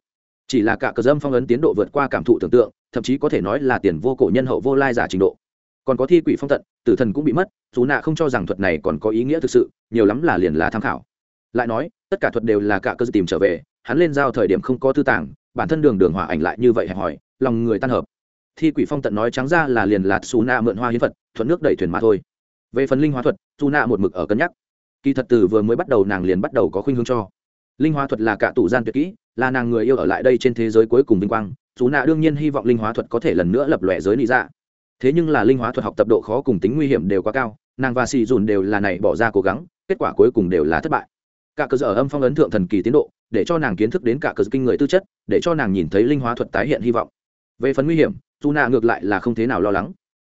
Chỉ là cả cờ dâm phong ấn tiến độ vượt qua cảm thụ tưởng tượng, thậm chí có thể nói là tiền vô cổ nhân hậu vô lai giả trình độ. Còn có thi quỷ phong tận, tử thần cũng bị mất, dù nạ không cho rằng thuật này còn có ý nghĩa thực sự, nhiều lắm là liền là tham khảo. Lại nói, tất cả thuật đều là cả cơ tìm trở về, hắn lên giao thời điểm không có tư tàng, bản thân đường đường hỏa ảnh lại như vậy hẹp hỏi lòng người tan hợp thi quỷ phong tận nói trắng ra là liền lạt xù nạ mượn hoa hiến phật, thuận nước đẩy thuyền mà thôi. Về phần linh hóa thuật, xù nạ một mực ở cân nhắc. Kỳ thật từ vừa mới bắt đầu nàng liền bắt đầu có khuynh hướng cho. Linh hóa thuật là cả tủ gian tuyệt kỹ, là nàng người yêu ở lại đây trên thế giới cuối cùng vinh quang dù nạ đương nhiên hy vọng linh hóa thuật có thể lần nữa lập lòe giới lý dạ. Thế nhưng là linh hóa thuật học tập độ khó cùng tính nguy hiểm đều quá cao, nàng và xì dùn đều là này bỏ ra cố gắng, kết quả cuối cùng đều là thất bại. Cả cơ sở âm phong ấn thượng thần kỳ tiến độ, để cho nàng kiến thức đến cả cơ kinh người tư chất, để cho nàng nhìn thấy linh hóa thuật tái hiện hy vọng. Về phần nguy hiểm dù nạ ngược lại là không thế nào lo lắng.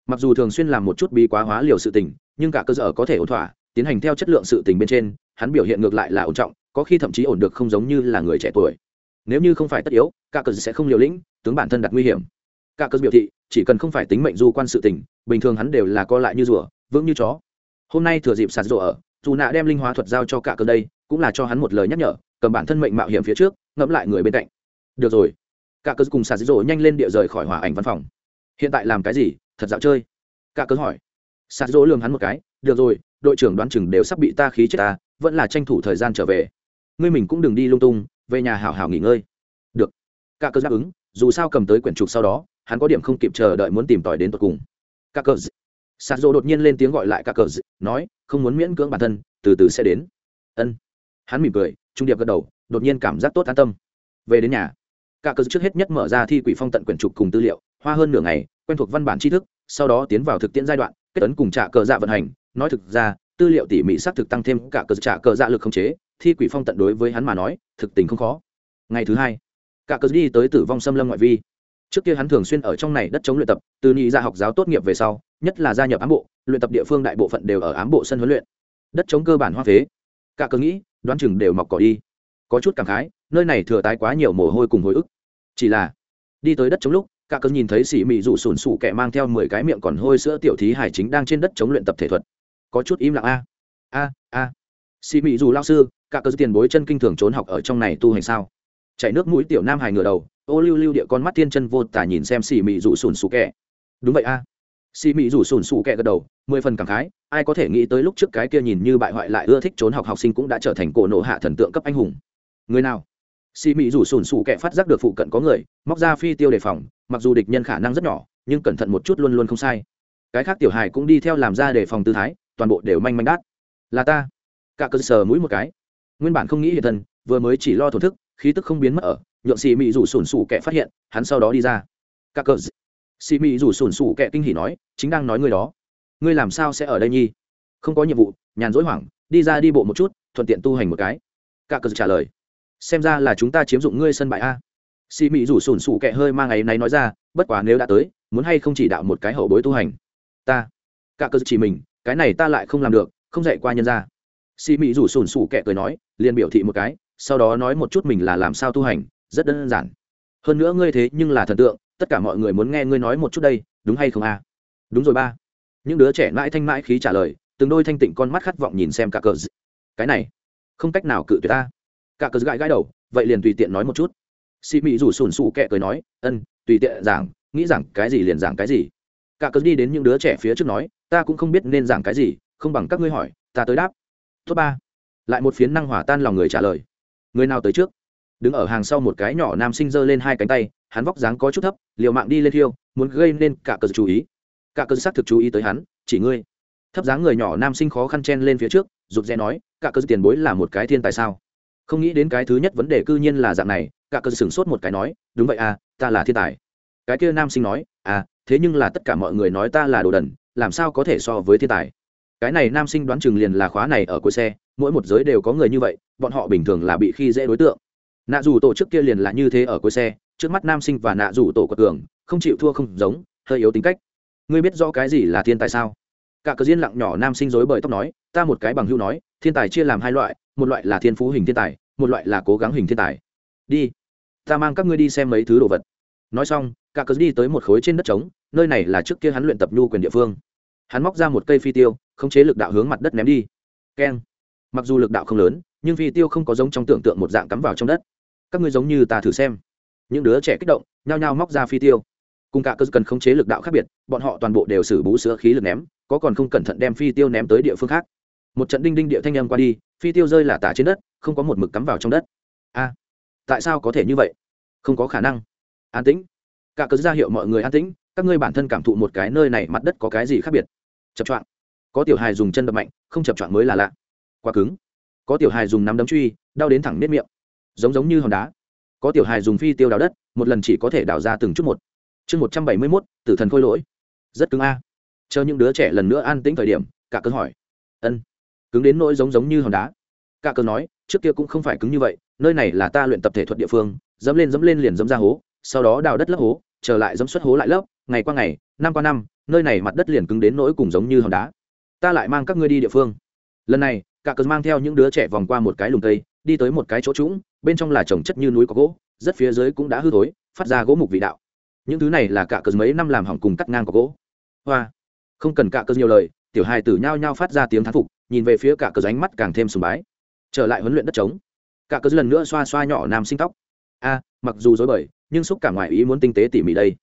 Mặc dù thường xuyên làm một chút bí quá hóa liều sự tình, nhưng cả cơ sở có thể ổn thỏa, tiến hành theo chất lượng sự tình bên trên, hắn biểu hiện ngược lại là ổn trọng, có khi thậm chí ổn được không giống như là người trẻ tuổi. Nếu như không phải tất yếu, cả cơ sẽ không liều lĩnh, tướng bản thân đặt nguy hiểm. Cả cơ biểu thị, chỉ cần không phải tính mệnh du quan sự tình, bình thường hắn đều là co lại như rùa, vững như chó. Hôm nay thừa dịp sạt rộ ở dù nạ đem linh hóa thuật giao cho cả cơ đây, cũng là cho hắn một lời nhắc nhở, cầm bản thân mệnh mạo hiểm phía trước, ngẫm lại người bên cạnh. Được rồi cả cớ cùng sạt dỗ nhanh lên địa rời khỏi hỏa ảnh văn phòng. Hiện tại làm cái gì? Thật dạo chơi. Cả cớ hỏi. Sạt dỗ lường hắn một cái. Được rồi, đội trưởng đoán chừng đều sắp bị ta khí chết ta, vẫn là tranh thủ thời gian trở về. Ngươi mình cũng đừng đi lung tung, về nhà hảo hảo nghỉ ngơi. Được. Cả cớ đáp ứng, dù sao cầm tới quyển trục sau đó, hắn có điểm không kịp chờ đợi muốn tìm tòi đến tột cùng. Cả cớ sạt rộ đột nhiên lên tiếng gọi lại cả cơ nói, không muốn miễn cưỡng bản thân, từ từ sẽ đến. Ân. Hắn mỉm cười, trung điệp gật đầu, đột nhiên cảm giác tốt an tâm. Về đến nhà cả cơ trước hết nhất mở ra thi quỷ phong tận quyển trục cùng tư liệu, hoa hơn nửa ngày, quen thuộc văn bản tri thức, sau đó tiến vào thực tiễn giai đoạn, kết ấn cùng trả cờ dạ vận hành. Nói thực ra, tư liệu tỉ mỉ xác thực tăng thêm cả cờ trả cờ dạ lực không chế, thi quỷ phong tận đối với hắn mà nói, thực tình không khó. Ngày thứ hai, cả cờ đi tới tử vong xâm lâm ngoại vi. Trước kia hắn thường xuyên ở trong này đất chống luyện tập, từ nhị ra học giáo tốt nghiệp về sau, nhất là gia nhập ám bộ, luyện tập địa phương đại bộ phận đều ở ám bộ sân huấn luyện. Đất chống cơ bản hoa phế. Cả cờ nghĩ, đoán chừng đều mọc cỏ đi. Có chút cảm khái nơi này thừa tái quá nhiều mồ hôi cùng hồi ức. Chỉ là, đi tới đất chống lúc, cả cơn nhìn thấy xỉ mị rủ sùn sụ kẻ mang theo mười cái miệng còn hôi sữa tiểu thí hải chính đang trên đất chống luyện tập thể thuật. Có chút im lặng a. A a. Xỉ mị rủ lao sư, cả cơn tiền bối chân kinh thường trốn học ở trong này tu hành sao? Chạy nước mũi tiểu nam hải ngửa đầu, ô lưu lưu địa con mắt thiên chân vô tả nhìn xem xỉ mị rủ sùn sụ kẻ. Đúng vậy a. Xỉ mị rủ sùn sụ kẻ gật đầu, mười phần cảm khái, ai có thể nghĩ tới lúc trước cái kia nhìn như bại hoại lại ưa thích trốn học học sinh cũng đã trở thành cổ nộ hạ thần tượng cấp anh hùng. Người nào? Xì mị rủ sùn sụ kẻ phát giác được phụ cận có người, móc ra phi tiêu đề phòng, mặc dù địch nhân khả năng rất nhỏ, nhưng cẩn thận một chút luôn luôn không sai. Cái khác tiểu hài cũng đi theo làm ra đề phòng tư thái, toàn bộ đều manh manh đát. Là ta. Cả cơ sở mũi một cái. Nguyên bản không nghĩ hiện thân, vừa mới chỉ lo thổ thức, khí tức không biến mất ở, nhượng xì mị rủ sùn sụ kẻ phát hiện, hắn sau đó đi ra. Cả cơ xì mị rủ sùn sụ kẻ kinh hỉ nói, chính đang nói người đó. Ngươi làm sao sẽ ở đây nhi? Không có nhiệm vụ, nhàn rỗi hoảng, đi ra đi bộ một chút, thuận tiện tu hành một cái. Cả cơ trả lời xem ra là chúng ta chiếm dụng ngươi sân bãi a. Xì mị rủ sùn sủ kệ hơi mang ngày náy nói ra, bất quá nếu đã tới, muốn hay không chỉ đạo một cái hậu bối tu hành. Ta, cả cơ chỉ mình, cái này ta lại không làm được, không dạy qua nhân ra xì mị rủ sùn sủ kệ cười nói, liền biểu thị một cái, sau đó nói một chút mình là làm sao tu hành, rất đơn giản. Hơn nữa ngươi thế nhưng là thần tượng, tất cả mọi người muốn nghe ngươi nói một chút đây, đúng hay không a? Đúng rồi ba. Những đứa trẻ mãi thanh mãi khí trả lời, từng đôi thanh tịnh con mắt khát vọng nhìn xem cả cờ cái này, không cách nào cự tuyệt ta cả cờ gãi gãi đầu, vậy liền tùy tiện nói một chút. Xì mị rủ sùn sụ kẹ cười nói, ân, tùy tiện giảng, nghĩ rằng cái gì liền giảng cái gì. Cả cờ đi đến những đứa trẻ phía trước nói, ta cũng không biết nên giảng cái gì, không bằng các ngươi hỏi, ta tới đáp. Thứ ba. Lại một phiến năng hỏa tan lòng người trả lời. Người nào tới trước? Đứng ở hàng sau một cái nhỏ nam sinh giơ lên hai cánh tay, hắn vóc dáng có chút thấp, liều mạng đi lên thiêu, muốn gây nên cả cờ chú ý. Cả cờ xác thực chú ý tới hắn, chỉ ngươi. Thấp dáng người nhỏ nam sinh khó khăn chen lên phía trước, rụt rè nói, cả cờ tiền bối là một cái thiên tài sao? Không nghĩ đến cái thứ nhất vấn đề cư nhiên là dạng này, cả cơn sửng sốt một cái nói, đúng vậy à ta là thiên tài. Cái kia nam sinh nói à thế nhưng là tất cả mọi người nói ta là đồ đần, làm sao có thể so với thiên tài? Cái này nam sinh đoán chừng liền là khóa này ở cuối xe, mỗi một giới đều có người như vậy, bọn họ bình thường là bị khi dễ đối tượng. Nạ dù tổ trước kia liền là như thế ở cuối xe, trước mắt nam sinh và nạ dù tổ của cường, không chịu thua không giống, hơi yếu tính cách. Ngươi biết rõ cái gì là thiên tài sao? Cả cờ diên lặng nhỏ nam sinh dối bởi tóc nói, ta một cái bằng hưu nói, thiên tài chia làm hai loại một loại là thiên phú hình thiên tài, một loại là cố gắng hình thiên tài. Đi, ta mang các ngươi đi xem mấy thứ đồ vật. Nói xong, cả cớ đi tới một khối trên đất trống, nơi này là trước kia hắn luyện tập nhu quyền địa phương. Hắn móc ra một cây phi tiêu khống chế lực đạo hướng mặt đất ném đi. Keng. Mặc dù lực đạo không lớn, nhưng phi tiêu không có giống trong tưởng tượng một dạng cắm vào trong đất. Các ngươi giống như ta thử xem. Những đứa trẻ kích động, nhao nhao móc ra phi tiêu. Cùng cả cơ cần khống chế lực đạo khác biệt, bọn họ toàn bộ đều xử bú sữa khí lực ném, có còn không cẩn thận đem phi tiêu ném tới địa phương khác một trận đinh đinh địa thanh âm qua đi, phi tiêu rơi là tả trên đất, không có một mực cắm vào trong đất. A, tại sao có thể như vậy? Không có khả năng. An tĩnh. Cả cớ ra hiệu mọi người an tĩnh, các ngươi bản thân cảm thụ một cái nơi này mặt đất có cái gì khác biệt? Chập choạng. Có tiểu hài dùng chân đập mạnh, không chập choạng mới là lạ. Quá cứng. Có tiểu hài dùng nắm đấm truy, đau đến thẳng nếp miệng. Giống giống như hòn đá. Có tiểu hài dùng phi tiêu đào đất, một lần chỉ có thể đào ra từng chút một. Chương một trăm bảy mươi mốt, tử thần khôi lỗi. Rất cứng a. Chờ những đứa trẻ lần nữa an tĩnh thời điểm, cả cơn hỏi. Ân cứng đến nỗi giống giống như hòn đá. Cả cờ nói, trước kia cũng không phải cứng như vậy, nơi này là ta luyện tập thể thuật địa phương, dẫm lên dẫm lên liền dẫm ra hố, sau đó đào đất lấp hố, trở lại dẫm xuất hố lại lấp, ngày qua ngày, năm qua năm, nơi này mặt đất liền cứng đến nỗi cùng giống như hòn đá. Ta lại mang các ngươi đi địa phương. Lần này, cả cờ mang theo những đứa trẻ vòng qua một cái lùm cây, đi tới một cái chỗ trũng, bên trong là trồng chất như núi có gỗ, rất phía dưới cũng đã hư thối, phát ra gỗ mục vị đạo. Những thứ này là cả cờ mấy năm làm hỏng cùng cắt ngang có gỗ. Hoa. Không cần cả cờ nhiều lời, tiểu hài tử nhao nhao phát ra tiếng thán phục nhìn về phía cả cờ ánh mắt càng thêm sùng bái. Trở lại huấn luyện đất trống. Cả cờ lần nữa xoa xoa nhỏ nam sinh tóc. A, mặc dù dối bời, nhưng xúc cảm ngoại ý muốn tinh tế tỉ mỉ đây.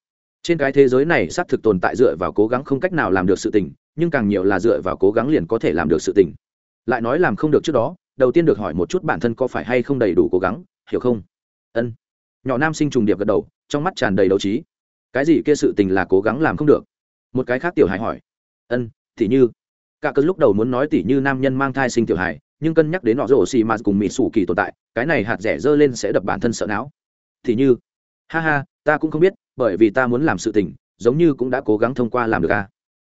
Trên cái thế giới này xác thực tồn tại dựa vào cố gắng không cách nào làm được sự tình, nhưng càng nhiều là dựa vào cố gắng liền có thể làm được sự tình. Lại nói làm không được trước đó, đầu tiên được hỏi một chút bản thân có phải hay không đầy đủ cố gắng, hiểu không? Ân. Nhỏ nam sinh trùng điệp gật đầu, trong mắt tràn đầy đấu trí. Cái gì kia sự tình là cố gắng làm không được? Một cái khác tiểu hài hỏi. Ân, thì như? Cả cơn lúc đầu muốn nói tỉ như nam nhân mang thai sinh tiểu hài, nhưng cân nhắc đến họ rổ xì mà cùng mỹ sủ kỳ tồn tại, cái này hạt rẻ dơ lên sẽ đập bản thân sợ não. Thì như, ha ha, ta cũng không biết, bởi vì ta muốn làm sự tình, giống như cũng đã cố gắng thông qua làm được a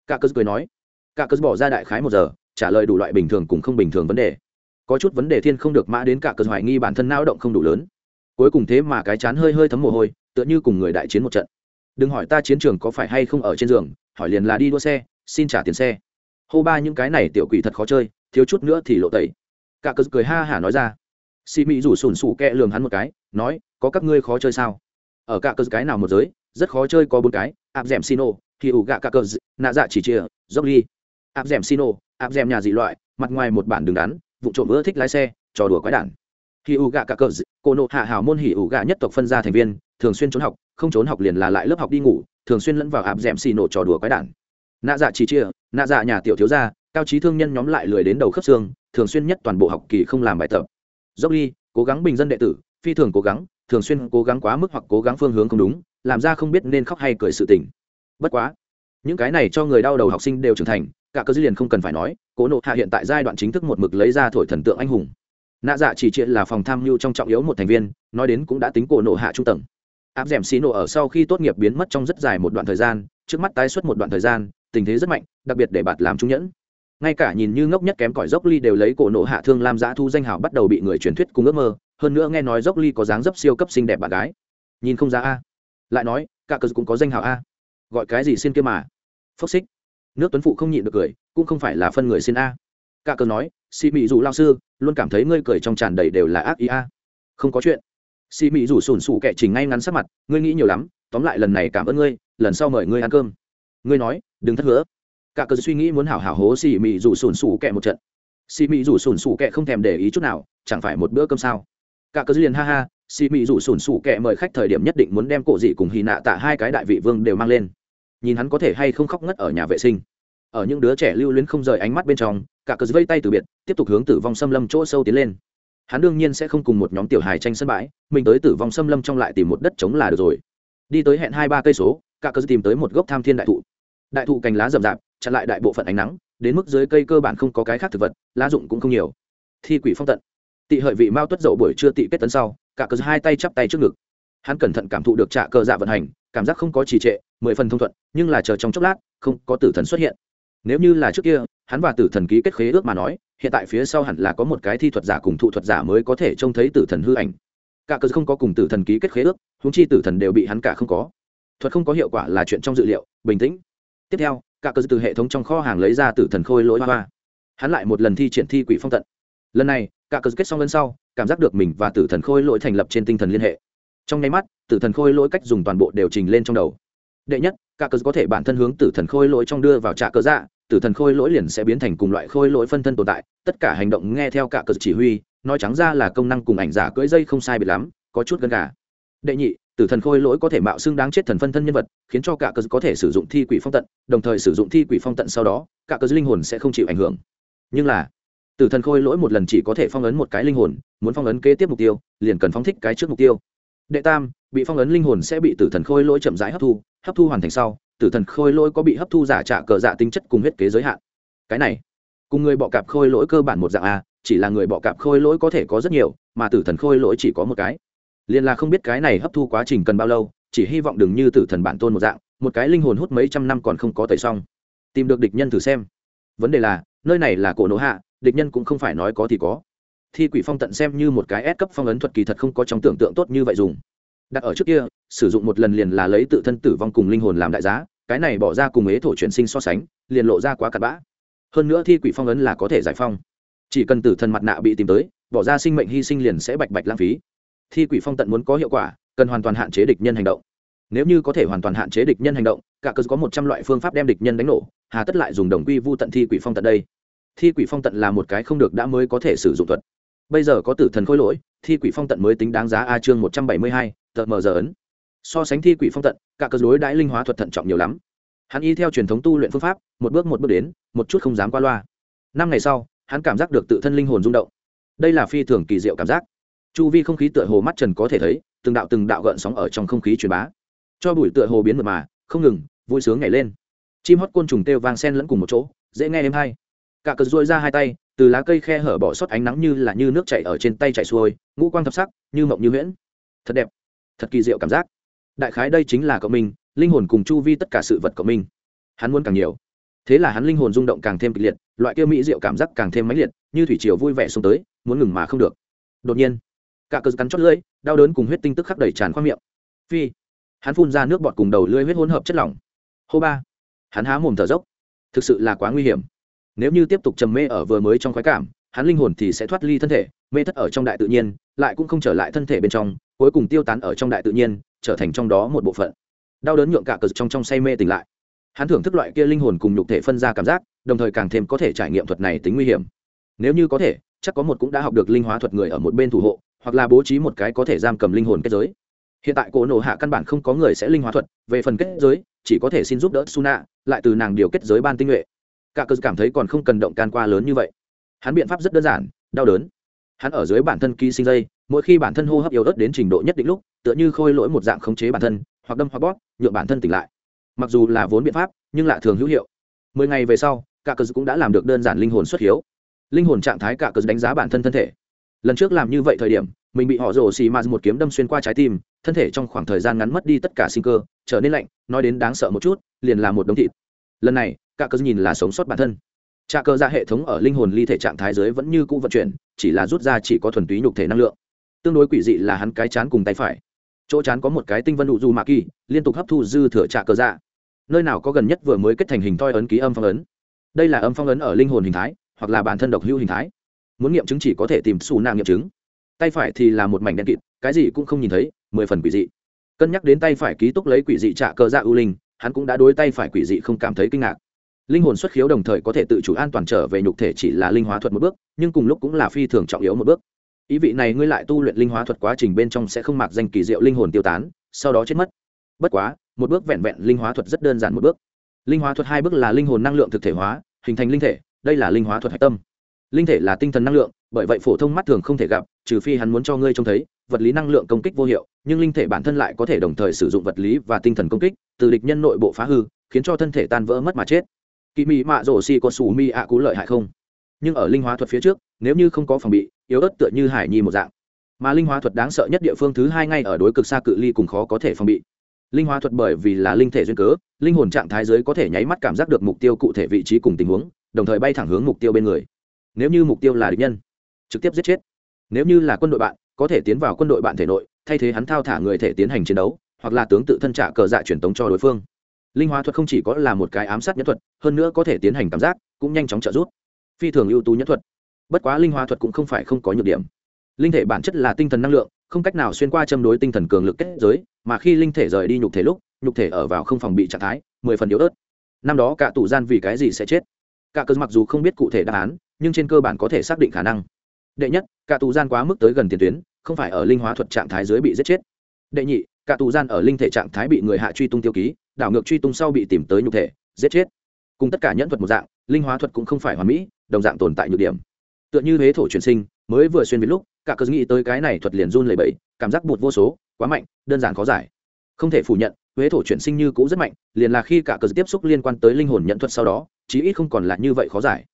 cả cơn cười nói. Cả cơn bỏ ra đại khái một giờ, trả lời đủ loại bình thường cùng không bình thường vấn đề. Có chút vấn đề thiên không được mã đến cả cơn hoài nghi bản thân não động không đủ lớn. Cuối cùng thế mà cái chán hơi hơi thấm mồ hôi, tựa như cùng người đại chiến một trận. Đừng hỏi ta chiến trường có phải hay không ở trên giường, hỏi liền là đi đua xe, xin trả tiền xe hô ba những cái này tiểu quỷ thật khó chơi, thiếu chút nữa thì lộ tẩy. Cả cờ cười ha hả nói ra. Xì mị rủ sùn sủ kẹ lường hắn một cái, nói, có các ngươi khó chơi sao? Ở cả cờ cái nào một giới, rất khó chơi có bốn cái áp d ẻ m thì ủ gạ cả cờ nạ dạ chỉ chia dốc ly. Áp d ẻ m áp d m nhà dị loại, mặt ngoài một bản đường đắn, vụ trộm ưa thích lái xe, trò đùa quái đản. Khi ủ gạ cả cờ cô nộ hạ hào môn hỉ ủ gạ nhất tộc phân ra thành viên, thường xuyên trốn học, không trốn học liền là lại lớp học đi ngủ, thường xuyên lẫn vào áp d ẻ m xì nổ trò đùa quái đản. Nạ dạ chỉ chia nạ dạ nhà tiểu thiếu gia, cao trí thương nhân nhóm lại lười đến đầu khớp xương, thường xuyên nhất toàn bộ học kỳ không làm bài tập. Dốc ly cố gắng bình dân đệ tử, phi thường cố gắng, thường xuyên cố gắng quá mức hoặc cố gắng phương hướng không đúng, làm ra không biết nên khóc hay cười sự tình. Bất quá, những cái này cho người đau đầu học sinh đều trưởng thành, cả cơ dư liền không cần phải nói, cố nộ hạ hiện tại giai đoạn chính thức một mực lấy ra thổi thần tượng anh hùng. Nạ dạ chỉ triệt là phòng tham mưu trong trọng yếu một thành viên, nói đến cũng đã tính cổ nộ hạ trung tầng. Áp d ẻ m xì nổ ở sau khi tốt nghiệp biến mất trong rất dài một đoạn thời gian, trước mắt tái xuất một đoạn thời gian tình thế rất mạnh, đặc biệt để bạt làm trung nhẫn. Ngay cả nhìn như ngốc nhất kém cỏi dốc ly đều lấy cổ nộ hạ thương làm giã thu danh hào bắt đầu bị người truyền thuyết cùng ước mơ, hơn nữa nghe nói dốc ly có dáng dấp siêu cấp xinh đẹp bạn gái. Nhìn không ra a. Lại nói, cả cờ cũng có danh hào a. Gọi cái gì xin kia mà? Phốc xích. Nước tuấn phụ không nhịn được cười, cũng không phải là phân người xin a. Cả cờ nói xì mị dù lao sư, luôn cảm thấy ngươi cười trong tràn đầy đều là ác ý a. Không có chuyện. Xì mị dù sùn sụ kệ chỉnh ngay ngắn sắc mặt, ngươi nghĩ nhiều lắm, tóm lại lần này cảm ơn ngươi, lần sau mời ngươi ăn cơm. Ngươi nói đừng thất hứa. Cả cờ suy nghĩ muốn hảo hảo hố xì mị rủ sùn sủ kẹ một trận. Xì mị rủ sùn sủ kẹ không thèm để ý chút nào, chẳng phải một bữa cơm sao? Cả cờ liền ha ha, xì mị rủ sùn sủ kẹ mời khách thời điểm nhất định muốn đem cổ dị cùng hy nạ tạ hai cái đại vị vương đều mang lên. Nhìn hắn có thể hay không khóc ngất ở nhà vệ sinh. Ở những đứa trẻ lưu luyến không rời ánh mắt bên trong, cả cờ vây tay từ biệt, tiếp tục hướng tử vong xâm lâm chỗ sâu tiến lên. Hắn đương nhiên sẽ không cùng một nhóm tiểu hài tranh sân bãi, mình tới tử vong xâm lâm trong lại tìm một đất trống là được rồi. Đi tới hẹn hai ba cây số, cả cờ tìm tới một gốc tham thiên đại thụ đại thụ cành lá rậm rạp, chặn lại đại bộ phận ánh nắng, đến mức dưới cây cơ bản không có cái khác thực vật, lá dụng cũng không nhiều. Thi quỷ phong tận. Tị hợi vị mao tuất dậu buổi trưa tị kết tấn sau, cả cờ hai tay chắp tay trước ngực. Hắn cẩn thận cảm thụ được trạ cờ dạ vận hành, cảm giác không có trì trệ, mười phần thông thuận, nhưng là chờ trong chốc lát, không có tử thần xuất hiện. Nếu như là trước kia, hắn và tử thần ký kết khế ước mà nói, hiện tại phía sau hẳn là có một cái thi thuật giả cùng thụ thuật giả mới có thể trông thấy tử thần hư ảnh. Cả cờ không có cùng tử thần ký kết khế ước húng chi tử thần đều bị hắn cả không có. Thuật không có hiệu quả là chuyện trong dự liệu, bình tĩnh tiếp theo, cả cờ từ hệ thống trong kho hàng lấy ra tử thần khôi lỗi hoa hoa. Hắn lại một lần thi triển thi quỷ phong tận. Lần này, cả cờ kết xong lần sau, cảm giác được mình và tử thần khôi lỗi thành lập trên tinh thần liên hệ. Trong nháy mắt, tử thần khôi lỗi cách dùng toàn bộ đều trình lên trong đầu. Đệ nhất, cả cờ có thể bản thân hướng tử thần khôi lỗi trong đưa vào trạ cờ dạ tử thần khôi lỗi liền sẽ biến thành cùng loại khôi lỗi phân thân tồn tại, tất cả hành động nghe theo cả cờ chỉ huy, nói trắng ra là công năng cùng ảnh giả cưỡi dây không sai biệt lắm, có chút gần cả. đệ nhị tử thần khôi lỗi có thể mạo xưng đáng chết thần phân thân nhân vật, khiến cho cả cơ có thể sử dụng thi quỷ phong tận, đồng thời sử dụng thi quỷ phong tận sau đó, cả cơ linh hồn sẽ không chịu ảnh hưởng. Nhưng là, tử thần khôi lỗi một lần chỉ có thể phong ấn một cái linh hồn, muốn phong ấn kế tiếp mục tiêu, liền cần phóng thích cái trước mục tiêu. Đệ tam, bị phong ấn linh hồn sẽ bị tử thần khôi lỗi chậm rãi hấp thu hấp thu hoàn thành sau, tử thần khôi lỗi có bị hấp thu giả trả cờ dạ tính chất cùng huyết kế giới hạn. Cái này, cùng người bọ cạp khôi lỗi cơ bản một dạng a, chỉ là người bọ cạp khôi lỗi có thể có rất nhiều, mà tử thần khôi lỗi chỉ có một cái liền là không biết cái này hấp thu quá trình cần bao lâu, chỉ hy vọng đừng như tử thần bản tôn một dạng, một cái linh hồn hút mấy trăm năm còn không có tẩy xong. Tìm được địch nhân thử xem. Vấn đề là, nơi này là cổ nổ hạ, địch nhân cũng không phải nói có thì có. Thi quỷ phong tận xem như một cái ép cấp phong ấn thuật kỳ thật không có trong tưởng tượng tốt như vậy dùng. Đặt ở trước kia, sử dụng một lần liền là lấy tự thân tử vong cùng linh hồn làm đại giá, cái này bỏ ra cùng ế thổ chuyển sinh so sánh, liền lộ ra quá cặn bã. Hơn nữa thi quỷ phong ấn là có thể giải phong. Chỉ cần tử thần mặt nạ bị tìm tới, bỏ ra sinh mệnh hy sinh liền sẽ bạch bạch lãng phí thi quỷ phong tận muốn có hiệu quả, cần hoàn toàn hạn chế địch nhân hành động. Nếu như có thể hoàn toàn hạn chế địch nhân hành động, cả cơ có một trăm loại phương pháp đem địch nhân đánh nổ, hà tất lại dùng đồng quy vu tận thi quỷ phong tận đây. Thi quỷ phong tận là một cái không được đã mới có thể sử dụng thuật. Bây giờ có tử thần khôi lỗi, thi quỷ phong tận mới tính đáng giá a chương một trăm bảy mươi hai, tờ mờ giờ ấn. So sánh thi quỷ phong tận, cả cơ đối đãi linh hóa thuật thận trọng nhiều lắm. Hắn y theo truyền thống tu luyện phương pháp, một bước một bước đến, một chút không dám qua loa. Năm ngày sau, hắn cảm giác được tự thân linh hồn rung động. Đây là phi thường kỳ diệu cảm giác chu vi không khí tựa hồ mắt trần có thể thấy, từng đạo từng đạo gợn sóng ở trong không khí truyền bá. Cho bụi tựa hồ biến mật mà, không ngừng, vui sướng nhảy lên. Chim hót côn trùng kêu vang sen lẫn cùng một chỗ, dễ nghe êm hay. Cả cờ dôi ra hai tay, từ lá cây khe hở bỏ sót ánh nắng như là như nước chảy ở trên tay chảy xuôi, ngũ quang thập sắc, như mộng như huyễn. Thật đẹp, thật kỳ diệu cảm giác. Đại khái đây chính là cậu minh linh hồn cùng chu vi tất cả sự vật của minh hắn muốn càng nhiều. Thế là hắn linh hồn rung động càng thêm kịch liệt, loại kia mỹ diệu cảm giác càng thêm mãnh liệt, như thủy triều vui vẻ xuống tới, muốn ngừng mà không được. Đột nhiên cả cờ cắn chót lưỡi, đau đớn cùng huyết tinh tức khắc đầy tràn khoang miệng. Phi, hắn phun ra nước bọt cùng đầu lưỡi huyết hỗn hợp chất lỏng. Hô ba, hắn há mồm thở dốc. Thực sự là quá nguy hiểm. Nếu như tiếp tục trầm mê ở vừa mới trong khoái cảm, hắn linh hồn thì sẽ thoát ly thân thể, mê thất ở trong đại tự nhiên, lại cũng không trở lại thân thể bên trong, cuối cùng tiêu tán ở trong đại tự nhiên, trở thành trong đó một bộ phận. Đau đớn nhượng cả cờ trong trong say mê tỉnh lại. Hắn thưởng thức loại kia linh hồn cùng nhục thể phân ra cảm giác, đồng thời càng thêm có thể trải nghiệm thuật này tính nguy hiểm. Nếu như có thể, chắc có một cũng đã học được linh hóa thuật người ở một bên thủ hộ hoặc là bố trí một cái có thể giam cầm linh hồn kết giới. Hiện tại cổ nổ hạ căn bản không có người sẽ linh hóa thuật, về phần kết giới, chỉ có thể xin giúp đỡ suna, lại từ nàng điều kết giới ban tinh nhuệ. Cả cơ cảm thấy còn không cần động can qua lớn như vậy. Hắn biện pháp rất đơn giản, đau đớn. Hắn ở dưới bản thân ký sinh dây, mỗi khi bản thân hô hấp yếu ớt đến trình độ nhất định lúc, tựa như khôi lỗi một dạng khống chế bản thân, hoặc đâm hoặc bóp nhựa bản thân tỉnh lại. Mặc dù là vốn biện pháp, nhưng lại thường hữu hiệu. Mười ngày về sau, cả cơ cũng đã làm được đơn giản linh hồn xuất hiếu. Linh hồn trạng thái cả cơ đánh giá bản thân thân thể lần trước làm như vậy thời điểm, mình bị họ rồ xì ma một kiếm đâm xuyên qua trái tim, thân thể trong khoảng thời gian ngắn mất đi tất cả sinh cơ, trở nên lạnh, nói đến đáng sợ một chút, liền là một đống thịt. Lần này, cả cơ nhìn là sống sót bản thân. Trà cơ ra hệ thống ở linh hồn ly thể trạng thái giới vẫn như cũ vận chuyển, chỉ là rút ra chỉ có thuần túy nhục thể năng lượng. Tương đối quỷ dị là hắn cái chán cùng tay phải. Chỗ chán có một cái tinh vân đủ du mạ kỳ, liên tục hấp thu dư thừa trà cơ ra. Nơi nào có gần nhất vừa mới kết thành hình thoi ấn ký âm phong ấn. Đây là âm phong ấn ở linh hồn hình thái, hoặc là bản thân độc hữu hình thái muốn nghiệm chứng chỉ có thể tìm xù nàng nghiệm chứng. Tay phải thì là một mảnh đen kịt, cái gì cũng không nhìn thấy, mười phần quỷ dị. Cân nhắc đến tay phải ký túc lấy quỷ dị trả cơ dạ ưu linh, hắn cũng đã đối tay phải quỷ dị không cảm thấy kinh ngạc. Linh hồn xuất khiếu đồng thời có thể tự chủ an toàn trở về nhục thể chỉ là linh hóa thuật một bước, nhưng cùng lúc cũng là phi thường trọng yếu một bước. Ý vị này ngươi lại tu luyện linh hóa thuật quá trình bên trong sẽ không mặc danh kỳ diệu linh hồn tiêu tán, sau đó chết mất. Bất quá, một bước vẹn vẹn linh hóa thuật rất đơn giản một bước. Linh hóa thuật hai bước là linh hồn năng lượng thực thể hóa, hình thành linh thể, đây là linh hóa thuật hạch tâm linh thể là tinh thần năng lượng, bởi vậy phổ thông mắt thường không thể gặp, trừ phi hắn muốn cho ngươi trông thấy, vật lý năng lượng công kích vô hiệu, nhưng linh thể bản thân lại có thể đồng thời sử dụng vật lý và tinh thần công kích, từ địch nhân nội bộ phá hư, khiến cho thân thể tan vỡ mất mà chết. Kỳ mị mạ rổ xì có xù mi ạ cú lợi hại không? Nhưng ở linh hóa thuật phía trước, nếu như không có phòng bị, yếu ớt tựa như hải nhi một dạng. Mà linh hóa thuật đáng sợ nhất địa phương thứ hai ngay ở đối cực xa cự ly cùng khó có thể phòng bị. Linh hóa thuật bởi vì là linh thể duyên cớ, linh hồn trạng thái giới có thể nháy mắt cảm giác được mục tiêu cụ thể vị trí cùng tình huống, đồng thời bay thẳng hướng mục tiêu bên người nếu như mục tiêu là địch nhân, trực tiếp giết chết. Nếu như là quân đội bạn, có thể tiến vào quân đội bạn thể nội, thay thế hắn thao thả người thể tiến hành chiến đấu, hoặc là tướng tự thân trả cờ dạ truyền tống cho đối phương. Linh hóa thuật không chỉ có là một cái ám sát nhất thuật, hơn nữa có thể tiến hành cảm giác, cũng nhanh chóng trợ giúp. Phi thường ưu tú nhất thuật. Bất quá linh hóa thuật cũng không phải không có nhược điểm. Linh thể bản chất là tinh thần năng lượng, không cách nào xuyên qua châm đối tinh thần cường lực kết giới, mà khi linh thể rời đi nhục thể lúc, nhục thể ở vào không phòng bị trạng thái, mười phần yếu ớt. Năm đó cả tù gian vì cái gì sẽ chết? Cả cơn mặc dù không biết cụ thể đáp án nhưng trên cơ bản có thể xác định khả năng. Đệ nhất, cả tù gian quá mức tới gần tiền tuyến, không phải ở linh hóa thuật trạng thái dưới bị giết chết. Đệ nhị, cả tù gian ở linh thể trạng thái bị người hạ truy tung tiêu ký, đảo ngược truy tung sau bị tìm tới nhục thể, giết chết. Cùng tất cả nhẫn thuật một dạng, linh hóa thuật cũng không phải hoàn mỹ, đồng dạng tồn tại nhược điểm. Tựa như huế thổ truyền sinh, mới vừa xuyên việt lúc, cả cơ nghĩ tới cái này thuật liền run lẩy bẩy, cảm giác bụt vô số, quá mạnh, đơn giản khó giải. Không thể phủ nhận huế thổ chuyển sinh như cũ rất mạnh, liền là khi cả cờ tiếp xúc liên quan tới linh hồn nhận thuật sau đó, chí ít không còn là như vậy khó giải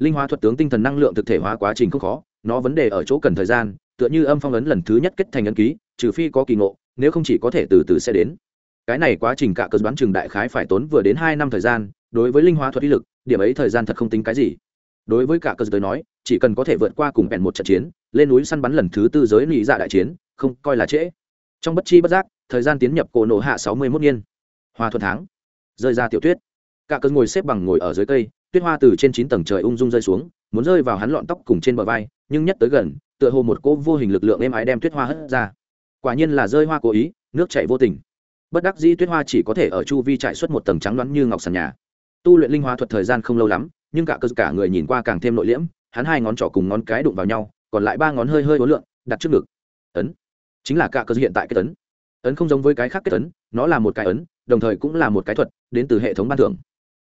linh hóa thuật tướng tinh thần năng lượng thực thể hóa quá trình không khó, nó vấn đề ở chỗ cần thời gian, tựa như âm phong ấn lần thứ nhất kết thành ấn ký, trừ phi có kỳ ngộ, nếu không chỉ có thể từ từ sẽ đến. Cái này quá trình cả cơ đoán trường đại khái phải tốn vừa đến hai năm thời gian, đối với linh hóa thuật ý lực, điểm ấy thời gian thật không tính cái gì. Đối với cả cơ giới nói, chỉ cần có thể vượt qua cùng bèn một trận chiến, lên núi săn bắn lần thứ tư giới lụy dạ đại chiến, không coi là trễ. Trong bất chi bất giác, thời gian tiến nhập cổ nổ hạ sáu mươi mốt niên. Hòa thuận tháng. Rơi ra tiểu tuyết cả cơn ngồi xếp bằng ngồi ở dưới cây tuyết hoa từ trên chín tầng trời ung dung rơi xuống, muốn rơi vào hắn lọn tóc cùng trên bờ vai, nhưng nhất tới gần, tựa hồ một cỗ vô hình lực lượng êm ái đem tuyết hoa hất ra. Quả nhiên là rơi hoa cố ý, nước chảy vô tình. Bất đắc dĩ tuyết hoa chỉ có thể ở chu vi chạy xuất một tầng trắng đoán như ngọc sàn nhà. Tu luyện linh hóa thuật thời gian không lâu lắm, nhưng cả cơ, cả người nhìn qua càng thêm nội liễm, hắn hai ngón trỏ cùng ngón cái đụng vào nhau, còn lại ba ngón hơi hơi ố lượng đặt trước ngực. Ấn. Chính là cả cơ hiện tại cái ấn. Ấn không giống với cái khác cái ấn, nó là một cái ấn, đồng thời cũng là một cái thuật, đến từ hệ thống ban thưởng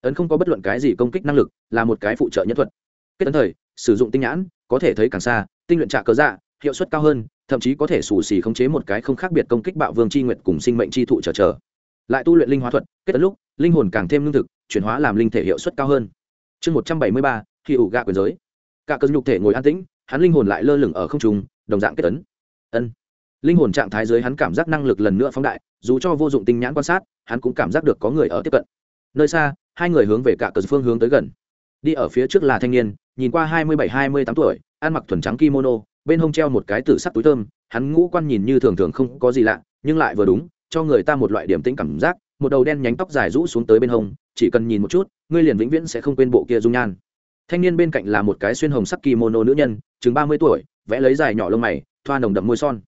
ấn không có bất luận cái gì công kích năng lực, là một cái phụ trợ nhân thuật. Kết ấn thời, sử dụng tinh nhãn, có thể thấy càng xa, tinh luyện trạ cơ dạ hiệu suất cao hơn, thậm chí có thể xù xì khống chế một cái không khác biệt công kích bạo vương c h i nguyện cùng sinh mệnh c h i thụ trở trở lại tu luyện linh hóa thuật, kết ấn lúc, linh hồn càng thêm lương thực, chuyển hóa làm linh thể hiệu suất cao hơn. Chương một trăm bảy mươi ba, khi ủ gạ quyền giới. Cả cơn nhục thể ngồi an tĩnh, hắn linh hồn lại lơ lửng ở không trung, đồng dạng kết ấn. Ân. Linh hồn trạng thái dưới hắn cảm giác năng lực lần nữa phóng đại, dù cho vô dụng tinh nhãn quan sát, hắn cũng cảm giác được có người ở tiếp cận. Nơi xa hai người hướng về cả cờ phương hướng tới gần. Đi ở phía trước là thanh niên, nhìn qua hai mươi bảy, hai mươi tám tuổi, ăn mặc thuần trắng kimono, bên hông treo một cái tử sắc túi thơm, hắn ngũ quan nhìn như thường thường không có gì lạ, nhưng lại vừa đúng, cho người ta một loại điểm tĩnh cảm giác, một đầu đen nhánh tóc dài rũ xuống tới bên hông, chỉ cần nhìn một chút, ngươi liền vĩnh viễn sẽ không quên bộ kia dung nhan. Thanh niên bên cạnh là một cái xuyên hồng sắc kimono nữ nhân, chừng ba mươi tuổi, vẽ lấy dài nhỏ lông mày, thoa nồng đậm môi son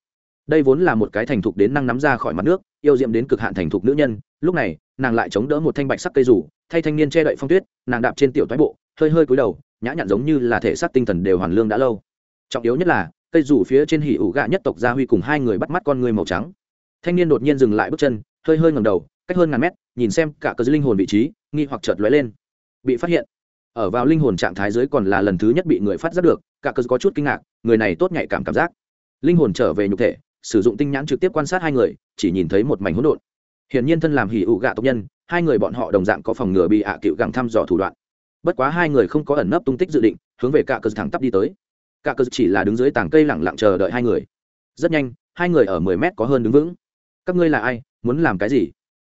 đây vốn là một cái thành thục đến năng nắm ra khỏi mặt nước, yêu diệm đến cực hạn thành thục nữ nhân. Lúc này, nàng lại chống đỡ một thanh bạch sắc cây rủ thay thanh niên che đậy phong tuyết, nàng đạp trên tiểu toái bộ, hơi hơi cúi đầu, nhã nhặn giống như là thể xác tinh thần đều hoàn lương đã lâu. Trọng yếu nhất là, cây rủ phía trên hỉ ủ gạ nhất tộc gia huy cùng hai người bắt mắt con người màu trắng. Thanh niên đột nhiên dừng lại bước chân, hơi hơi ngầm đầu, cách hơn ngàn mét, nhìn xem cả cơ linh hồn vị trí, nghi hoặc chợt lóe lên. Bị phát hiện. Ở vào linh hồn trạng thái dưới còn là lần thứ nhất bị người phát giác được, cả cơ có chút kinh ngạc, người này tốt nhạy cảm cảm giác. Linh hồn trở về nhục thể sử dụng tinh nhãn trực tiếp quan sát hai người, chỉ nhìn thấy một mảnh hỗn độn. Hiển nhiên thân làm hỉ ủ gạ tộc nhân, hai người bọn họ đồng dạng có phòng ngừa bị ạ à cựu gặng thăm dò thủ đoạn. Bất quá hai người không có ẩn nấp tung tích dự định, hướng về cả cơ thẳng tắp đi tới. Cả cơ chỉ là đứng dưới tảng cây lẳng lặng chờ đợi hai người. Rất nhanh, hai người ở mười mét có hơn đứng vững. Các ngươi là ai, muốn làm cái gì?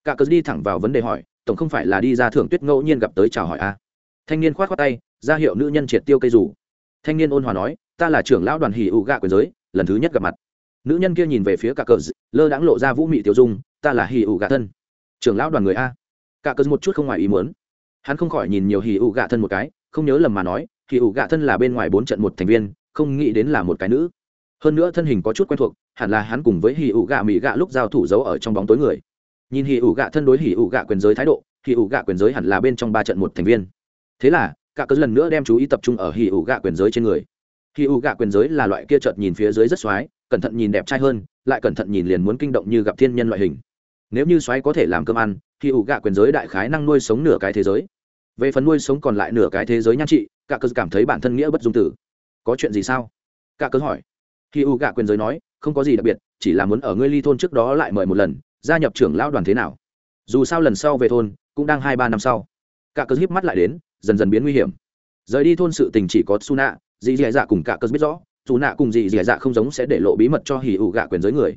Cả cơ đi thẳng vào vấn đề hỏi, tổng không phải là đi ra thưởng tuyết ngẫu nhiên gặp tới chào hỏi a thanh niên khoát khoát tay, ra hiệu nữ nhân triệt tiêu cây rủ thanh niên ôn hòa nói, ta là trưởng lão đoàn hỉ ủ gạ quyền giới, lần thứ nhất gặp mặt nữ nhân kia nhìn về phía cả cờ lơ đãng lộ ra vũ mị tiểu dung, ta là hì ủ gạ thân. Trưởng lão đoàn người a. Cả cờ một chút không ngoài ý muốn. Hắn không khỏi nhìn nhiều hì ủ gạ thân một cái, không nhớ lầm mà nói hì ủ gạ thân là bên ngoài bốn trận một thành viên, không nghĩ đến là một cái nữ. Hơn nữa thân hình có chút quen thuộc, hẳn là hắn cùng với hì ủ gạ mỹ gạ lúc giao thủ giấu ở trong bóng tối người. Nhìn hì ủ gạ thân đối hì ủ gạ quyền giới thái độ hì ủ gạ quyền giới hẳn là bên trong ba trận một thành viên. Thế là cả cớ lần nữa đem chú ý tập trung ở hì ủ gạ quyền giới trên người. Hì ủ gạ quyền giới là loại kia chợt nhìn phía dưới rất x cẩn thận nhìn đẹp trai hơn lại cẩn thận nhìn liền muốn kinh động như gặp thiên nhân loại hình. Nếu như xoáy có thể làm cơm ăn thì ủ gạ quyền giới đại khái năng nuôi sống nửa cái thế giới. Về phần nuôi sống còn lại nửa cái thế giới nhan trị cả cơ cảm thấy bản thân nghĩa bất dung tử. Có chuyện gì sao? Cả cơ hỏi. Khi ủ gạ quyền giới nói không có gì đặc biệt chỉ là muốn ở ngươi ly thôn trước đó lại mời một lần gia nhập trưởng lão đoàn thế nào. Dù sao lần sau về thôn cũng đang hai ba năm sau. Cả cơ híp mắt lại đến dần dần biến nguy hiểm. Rời đi thôn sự tình chỉ có suna, dì dì dạ cùng cả cơ biết rõ dù nạ cùng gì dì dạ không giống sẽ để lộ bí mật cho hỉ ủ gạ quyền giới người.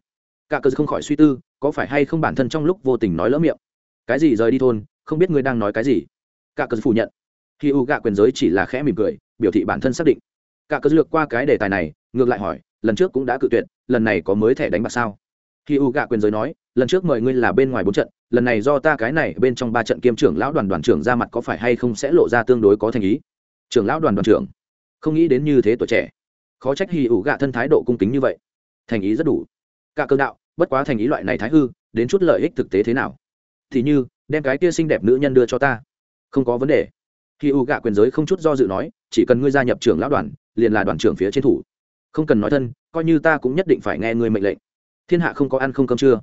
Cả cơ không khỏi suy tư, có phải hay không bản thân trong lúc vô tình nói lỡ miệng? Cái gì rời đi thôn, không biết ngươi đang nói cái gì? Cả cơ phủ nhận. Hỉ u gạ quyền giới chỉ là khẽ mỉm cười, biểu thị bản thân xác định. Cả cơ lược qua cái đề tài này, ngược lại hỏi, lần trước cũng đã cự tuyệt, lần này có mới thẻ đánh bạc sao? Hỉ u gạ quyền giới nói, lần trước mời ngươi là bên ngoài bốn trận, lần này do ta cái này bên trong ba trận kiêm trưởng lão đoàn đoàn trưởng ra mặt có phải hay không sẽ lộ ra tương đối có thành ý? Trưởng lão đoàn đoàn trưởng, không nghĩ đến như thế tuổi trẻ khó trách hì ủ gạ thân thái độ cung kính như vậy. Thành ý rất đủ. Cả cơ đạo, bất quá thành ý loại này thái hư, đến chút lợi ích thực tế thế nào? Thì như, đem cái kia xinh đẹp nữ nhân đưa cho ta. Không có vấn đề. Hì u gạ quyền giới không chút do dự nói, chỉ cần ngươi gia nhập trưởng lão đoàn, liền là đoàn trưởng phía trên thủ. Không cần nói thân, coi như ta cũng nhất định phải nghe ngươi mệnh lệnh. Thiên hạ không có ăn không cơm chưa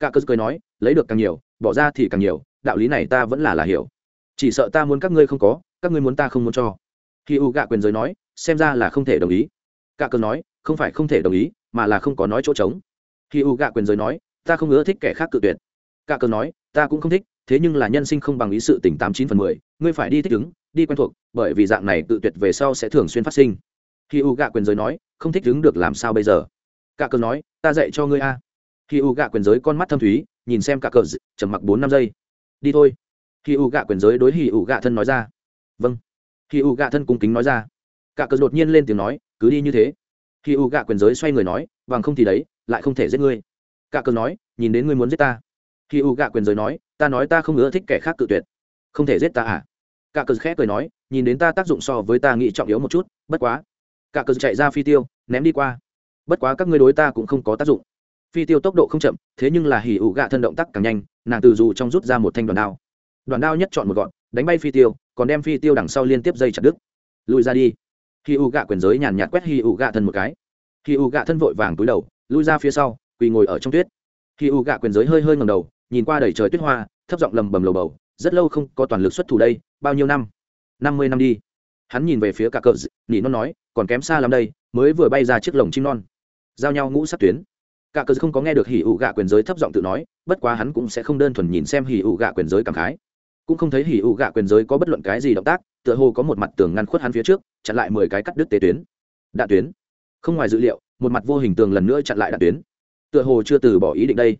cả cơ cười nói, lấy được càng nhiều, bỏ ra thì càng nhiều, đạo lý này ta vẫn là là hiểu. Chỉ sợ ta muốn các ngươi không có, các ngươi muốn ta không muốn cho. Khi u gạ quyền giới nói, xem ra là không thể đồng ý cả cờ nói, không phải không thể đồng ý, mà là không có nói chỗ trống. Khi u gạ quyền giới nói, ta không ưa thích kẻ khác cự tuyệt. Cả cờ nói, ta cũng không thích, thế nhưng là nhân sinh không bằng ý sự tỉnh tám chín phần mười, ngươi phải đi thích ứng, đi quen thuộc, bởi vì dạng này cự tuyệt về sau sẽ thường xuyên phát sinh. Khi u gạ quyền giới nói, không thích ứng được làm sao bây giờ? Cả cờ nói, ta dạy cho ngươi a. Khi u gạ quyền giới con mắt thâm thúy, nhìn xem cả cờ trầm mặc bốn năm giây. Đi thôi. Khi u gạ quyền giới đối hì u gạ thân nói ra. Vâng. Khi u gạ thân cung kính nói ra. Cả cờ đột nhiên lên tiếng nói cứ đi như thế. Khi u gạ quyền giới xoay người nói bằng không thì đấy, lại không thể giết ngươi. Cả cờ nói, nhìn đến ngươi muốn giết ta. Khi u gạ quyền giới nói, ta nói ta không ưa thích kẻ khác cự tuyệt. Không thể giết ta à? Cả cờ khẽ cười nói, nhìn đến ta tác dụng so với ta nghĩ trọng yếu một chút, bất quá. Cả cờ chạy ra phi tiêu, ném đi qua. Bất quá các ngươi đối ta cũng không có tác dụng. Phi tiêu tốc độ không chậm, thế nhưng là hỉ ủ gạ thân động tác càng nhanh, nàng từ dù trong rút ra một thanh đoàn đao. Đoàn đao nhất chọn một gọn, đánh bay phi tiêu, còn đem phi tiêu đằng sau liên tiếp dây chặt đứt. Lùi ra đi hỉ U gạ quyền giới nhàn nhạt quét hỉ U gạ thân một cái. Hỉ U gạ thân vội vàng túi đầu, lui ra phía sau, quỳ ngồi ở trong tuyết. Hỉ U gạ quyền giới hơi hơi ngầm đầu, nhìn qua đầy trời tuyết hoa, thấp giọng lầm bầm lầu bầu, rất lâu không có toàn lực xuất thủ đây, bao nhiêu năm? Năm mươi năm đi. Hắn nhìn về phía cả cờ nỉ non nói, còn kém xa lắm đây, mới vừa bay ra chiếc lồng chim non. Giao nhau ngũ sát tuyến. Cả cờ không có nghe được hỉ ủ gạ quyền giới thấp giọng tự nói, bất quá hắn cũng sẽ không đơn thuần nhìn xem hỉ ủ gạ quyền giới cảm khái cũng không thấy hỉ ủ gạ quyền giới có bất luận cái gì động tác, tựa hồ có một mặt tường ngăn khuất hắn phía trước, chặn lại mười cái cắt đứt tế tuyến. Đạn tuyến. Không ngoài dự liệu, một mặt vô hình tường lần nữa chặn lại đạn tuyến. Tựa hồ chưa từ bỏ ý định đây.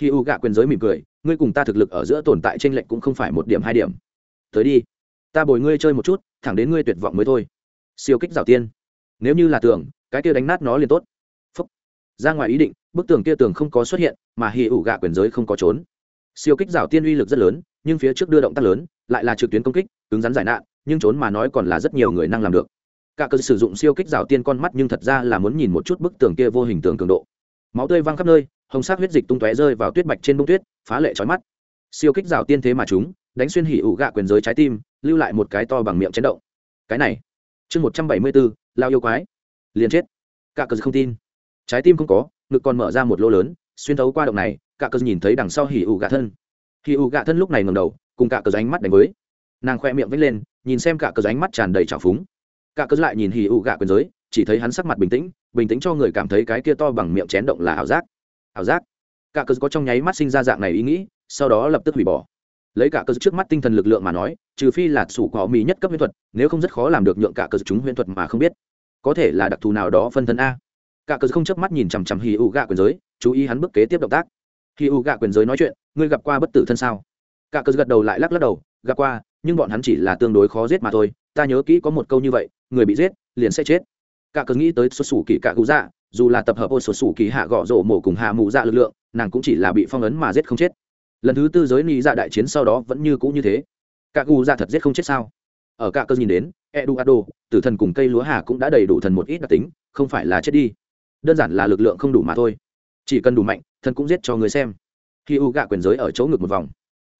Hỉ ủ gạ quyền giới mỉm cười, ngươi cùng ta thực lực ở giữa tồn tại t r ê n lệch cũng không phải một điểm hai điểm. Tới đi. Ta bồi ngươi chơi một chút, thẳng đến ngươi tuyệt vọng mới thôi. Siêu kích rào tiên. Nếu như là tường, cái kia đánh nát nó liền tốt. Phúc. ra ngoài ý định, bức tường kia tường không có xuất hiện, mà hì ủ gạ quyền giới không có trốn. Siêu kích rào tiên uy lực rất lớn nhưng phía trước đưa động tác lớn, lại là trực tuyến công kích, cứng rắn giải nạn, nhưng trốn mà nói còn là rất nhiều người năng làm được. Cả cơ sử dụng siêu kích rào tiên con mắt nhưng thật ra là muốn nhìn một chút bức tường kia vô hình tường cường độ. Máu tươi văng khắp nơi, hồng sắc huyết dịch tung tóe rơi vào tuyết bạch trên bông tuyết, phá lệ trói mắt. Siêu kích rào tiên thế mà chúng, đánh xuyên hỉ ủ gạ quyền giới trái tim, lưu lại một cái to bằng miệng chấn động. Cái này, chương một trăm bảy mươi bốn, lao yêu quái. Liền chết. Cả cơ không tin. Trái tim không có, ngực còn mở ra một lỗ lớn, xuyên thấu qua động này, cả cơ nhìn thấy đằng sau hỉ ủ gạ thân hỉ U gạ thân lúc này ngầm đầu, cùng cả cờ ránh mắt đánh với. Nàng khoe miệng vết lên, nhìn xem cả cờ ránh mắt tràn đầy trào phúng. Cả cờ lại nhìn hỉ U gạ quyền giới, chỉ thấy hắn sắc mặt bình tĩnh bình tĩnh cho người cảm thấy cái kia to bằng miệng chén động là ảo giác. Ảo giác? Cả cờ có trong nháy mắt sinh ra dạng này ý nghĩ, sau đó lập tức hủy bỏ. Lấy cả cơ trước mắt tinh thần lực lượng mà nói, trừ phi là sủ có mỹ nhất cấp huyễn thuật, nếu không rất khó làm được nhượng cả cơ chúng huyễn thuật mà không biết. Có thể là đặc thù nào đó phân thân a. Cả cơ không chớp mắt nhìn chằm chằm hì ụ gạ quyền giới, chú ý hắn bước kế tiếp động tác khi u gạ quyền giới nói chuyện, ngươi gặp qua bất tử thân sao? Cả cơ gật đầu lại lắc lắc đầu, gặp qua, nhưng bọn hắn chỉ là tương đối khó giết mà thôi. Ta nhớ kỹ có một câu như vậy, người bị giết, liền sẽ chết. Cả cơ nghĩ tới xuất xù kỳ cả cụ dạ dù là tập hợp ô xuất sủ kỳ hạ gõ rổ mổ cùng hạ mù dạ lực lượng, nàng cũng chỉ là bị phong ấn mà giết không chết. Lần thứ tư giới ni dạ đại chiến sau đó vẫn như cũ như thế. Cả cụ dạ thật giết không chết sao? Ở cả cơ nhìn đến, eduardo, tử thần cùng cây lúa hà cũng đã đầy đủ thần một ít đặc tính, không phải là chết đi. Đơn giản là lực lượng không đủ mà thôi. Chỉ cần đủ mạnh thần cũng giết cho người xem. Khi u gạ quyền giới ở chỗ ngực một vòng,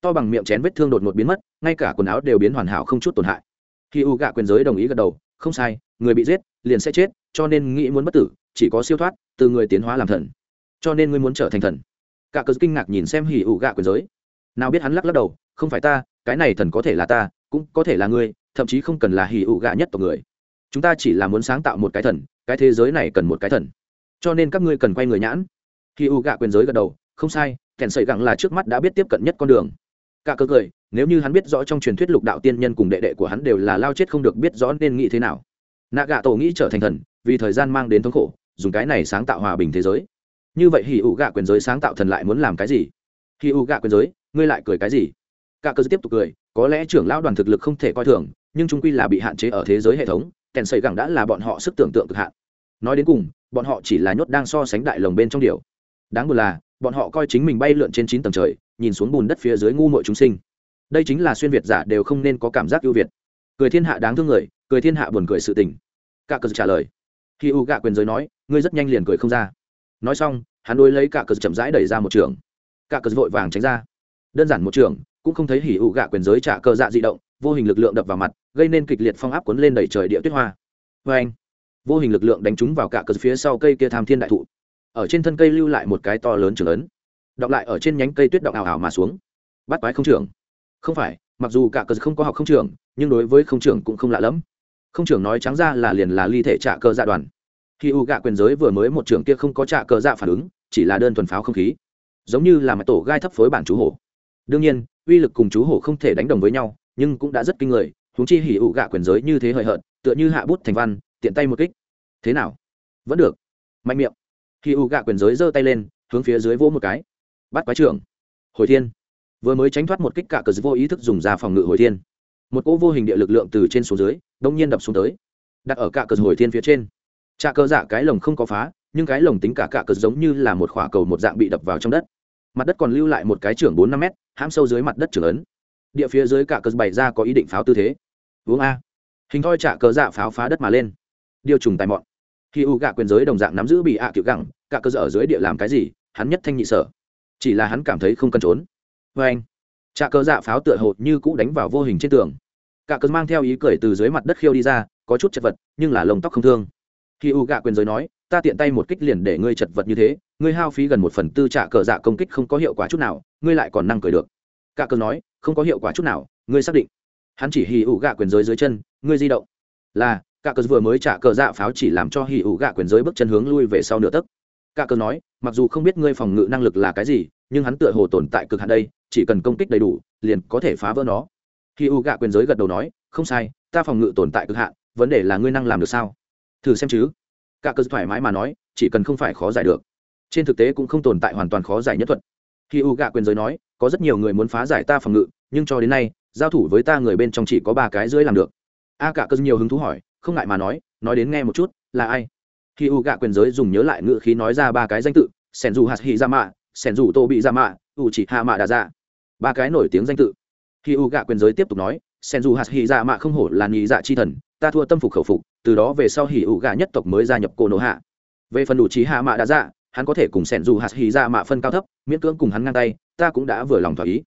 to bằng miệng chén vết thương đột ngột biến mất, ngay cả quần áo đều biến hoàn hảo không chút tổn hại. Khi u gạ quyền giới đồng ý gật đầu, không sai, người bị giết, liền sẽ chết, cho nên nghĩ muốn bất tử, chỉ có siêu thoát, từ người tiến hóa làm thần. Cho nên ngươi muốn trở thành thần. Cả cớ kinh ngạc nhìn xem hỉ ủ gạ quyền giới. Nào biết hắn lắc lắc đầu, không phải ta, cái này thần có thể là ta, cũng có thể là ngươi, thậm chí không cần là hỉ ủ gạ nhất tộc người. Chúng ta chỉ là muốn sáng tạo một cái thần, cái thế giới này cần một cái thần. Cho nên các ngươi cần quay người nhãn khi u gạ quyền giới gật đầu, không sai, kèn Sầy Gẳng là trước mắt đã biết tiếp cận nhất con đường. Cả cơ cười, nếu như hắn biết rõ trong truyền thuyết lục đạo tiên nhân cùng đệ đệ của hắn đều là lao chết không được biết rõ nên nghĩ thế nào. Nạ gạ tổ nghĩ trở thành thần, vì thời gian mang đến thống khổ, dùng cái này sáng tạo hòa bình thế giới. Như vậy hì ủ gạ quyền giới sáng tạo thần lại muốn làm cái gì? Hì ủ gạ quyền giới, ngươi lại cười cái gì? Cả cơ tiếp tục cười, có lẽ trưởng lão đoàn thực lực không thể coi thường, nhưng trung quy là bị hạn chế ở thế giới hệ thống, kèn Sầy gẳng đã là bọn họ sức tưởng tượng cực hạn. Nói đến cùng, bọn họ chỉ là nhốt đang so sánh đại lồng bên trong điều đáng buồn là, bọn họ coi chính mình bay lượn trên chín tầng trời, nhìn xuống bùn đất phía dưới ngu mội chúng sinh. Đây chính là xuyên việt giả đều không nên có cảm giác ưu việt. Cười thiên hạ đáng thương người, cười thiên hạ buồn cười sự tình. Cả cờ trả lời. Khi u gạ quyền giới nói, ngươi rất nhanh liền cười không ra. Nói xong, hắn đôi lấy cả cờ chậm rãi đẩy ra một trường. Cả cờ vội vàng tránh ra. Đơn giản một trường, cũng không thấy hỉ u gạ quyền giới trả cờ dạ di động, vô hình lực lượng đập vào mặt, gây nên kịch liệt phong áp cuốn lên đẩy trời địa tuyết hoa. Vê anh vô hình lực lượng đánh trúng vào cả cờ phía sau cây kia tham thiên đại thụ ở trên thân cây lưu lại một cái to lớn trường lớn đọc lại ở trên nhánh cây tuyết động ảo ảo mà xuống. Bắt quái không trưởng. Không phải, mặc dù cả cờ không có học không trưởng, nhưng đối với không trưởng cũng không lạ lẫm. Không trưởng nói trắng ra là liền là ly thể trả cờ dạ đoàn. Khi u gạ quyền giới vừa mới một trưởng kia không có trả cờ dạ phản ứng, chỉ là đơn thuần pháo không khí. Giống như là mặt tổ gai thấp phối bản chú hổ. Đương nhiên, uy lực cùng chú hổ không thể đánh đồng với nhau, nhưng cũng đã rất kinh người, huống chi hỉ ụ gạ quyền giới như thế hời hợt, tựa như hạ bút thành văn, tiện tay một kích. Thế nào? Vẫn được. Mạnh miệng. Khi U gạ quyền giới giơ tay lên, hướng phía dưới vỗ một cái. Bắt quái trưởng. Hồi thiên. Vừa mới tránh thoát một kích cả cờ vô ý thức dùng ra phòng ngự hồi thiên. Một cỗ vô hình địa lực lượng từ trên xuống dưới, đông nhiên đập xuống tới. Đặt ở cả cờ hồi thiên phía trên. Trà cờ dạ cái lồng không có phá, nhưng cái lồng tính cả cả cờ giống như là một khỏa cầu một dạng bị đập vào trong đất. Mặt đất còn lưu lại một cái trưởng bốn năm mét, hãm sâu dưới mặt đất trưởng ấn. Địa phía dưới cả cờ bày ra có ý định pháo tư thế. Uống a. Hình thoi trả cờ dạ pháo phá đất mà lên. Điều trùng tài mọn khi u gạ quyền giới đồng dạng nắm giữ bị ạ à kiểu gẳng, cả cơ ở dưới địa làm cái gì, hắn nhất thanh nhị sở. Chỉ là hắn cảm thấy không cần trốn. Vê anh trà cơ dạ pháo tựa hồ như cũ đánh vào vô hình trên tường. Cả cơ mang theo ý cười từ dưới mặt đất khiêu đi ra, có chút chật vật, nhưng là lông tóc không thương. Khi u gạ quyền giới nói, ta tiện tay một kích liền để ngươi chật vật như thế, ngươi hao phí gần một phần tư trả cờ dạ công kích không có hiệu quả chút nào, ngươi lại còn năng cười được. Cả cờ nói, không có hiệu quả chút nào, ngươi xác định. Hắn chỉ hì ủ gạ quyền giới dưới chân, ngươi di động. Là cả cờ vừa mới trả cờ dạ pháo chỉ làm cho hì ủ gạ quyền giới bước chân hướng lui về sau nửa tấc. Cả cờ nói, mặc dù không biết ngươi phòng ngự năng lực là cái gì, nhưng hắn tựa hồ tồn tại cực hạn đây, chỉ cần công kích đầy đủ, liền có thể phá vỡ nó. Hì ủ gạ quyền giới gật đầu nói, không sai, ta phòng ngự tồn tại cực hạn, vấn đề là ngươi năng làm được sao? Thử xem chứ. Cả cờ thoải mái mà nói, chỉ cần không phải khó giải được. Trên thực tế cũng không tồn tại hoàn toàn khó giải nhất thuật. Khi u gạ quyền giới nói, có rất nhiều người muốn phá giải ta phòng ngự, nhưng cho đến nay, giao thủ với ta người bên trong chỉ có ba cái dưới làm được. A cả cơ nhiều hứng thú hỏi không ngại mà nói nói đến nghe một chút, là ai? Khi u gạ quyền giới dùng nhớ lại ngựa khí nói ra ba cái danh tự, sẻn dù hạt hì ra dạ mạ, sẻn dù tô bị ra mạ, u chỉ hạ mạ đà ra ba cái nổi tiếng danh tự. Khi u gạ quyền giới tiếp tục nói, sẻn dù hạt hì ra mạ không hổ là nhị dạ chi thần, ta thua tâm phục khẩu phục, từ đó về sau hỉ ủ gạ nhất tộc mới gia nhập cô nổ hạ. Về phần đủ trí hạ mạ đã dạ hắn có thể cùng sẻn dù hạt hỉ ra mạ phân cao thấp, miễn cưỡng cùng hắn ngang tay, ta cũng đã vừa lòng thỏa ý.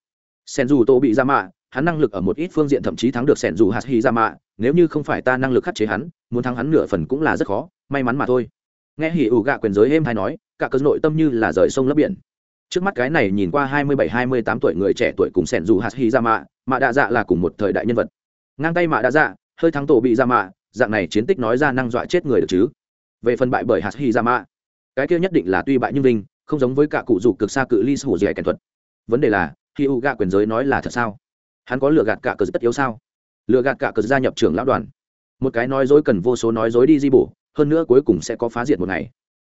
Sẻn dù tô bị ra mạ hắn năng lực ở một ít phương diện thậm chí thắng được sẻn dù hạt hy ra mạ nếu như không phải ta năng lực khắc chế hắn, muốn thắng hắn nửa phần cũng là rất khó, may mắn mà thôi. Nghe hỉ ủ gạ quyền giới êm hay nói, cả cơn nội tâm như là rời sông lấp biển. Trước mắt cái này nhìn qua hai mươi bảy, hai mươi tám tuổi người trẻ tuổi cùng sẻn dù hạt hy ra mạ mạ đạ dạ là cùng một thời đại nhân vật. Ngang tay mạ đạ dạ hơi thắng tổ bị ra mạ dạng này chiến tích nói ra năng dọa chết người được chứ? Về phần bại bởi hạt hy ra mạ cái kia nhất định là tuy bại nhưng vinh, không giống với cả cụ dù cực xa cự ly hủ dẻ kèn thuật. Vấn đề là khi u gạ quyền giới nói là thật sao? Hắn có lừa gạt cả cờ tất yếu sao? Lừa gạt cả cờ gia nhập trưởng lão đoàn. Một cái nói dối cần vô số nói dối đi di bổ, hơn nữa cuối cùng sẽ có phá diệt một ngày.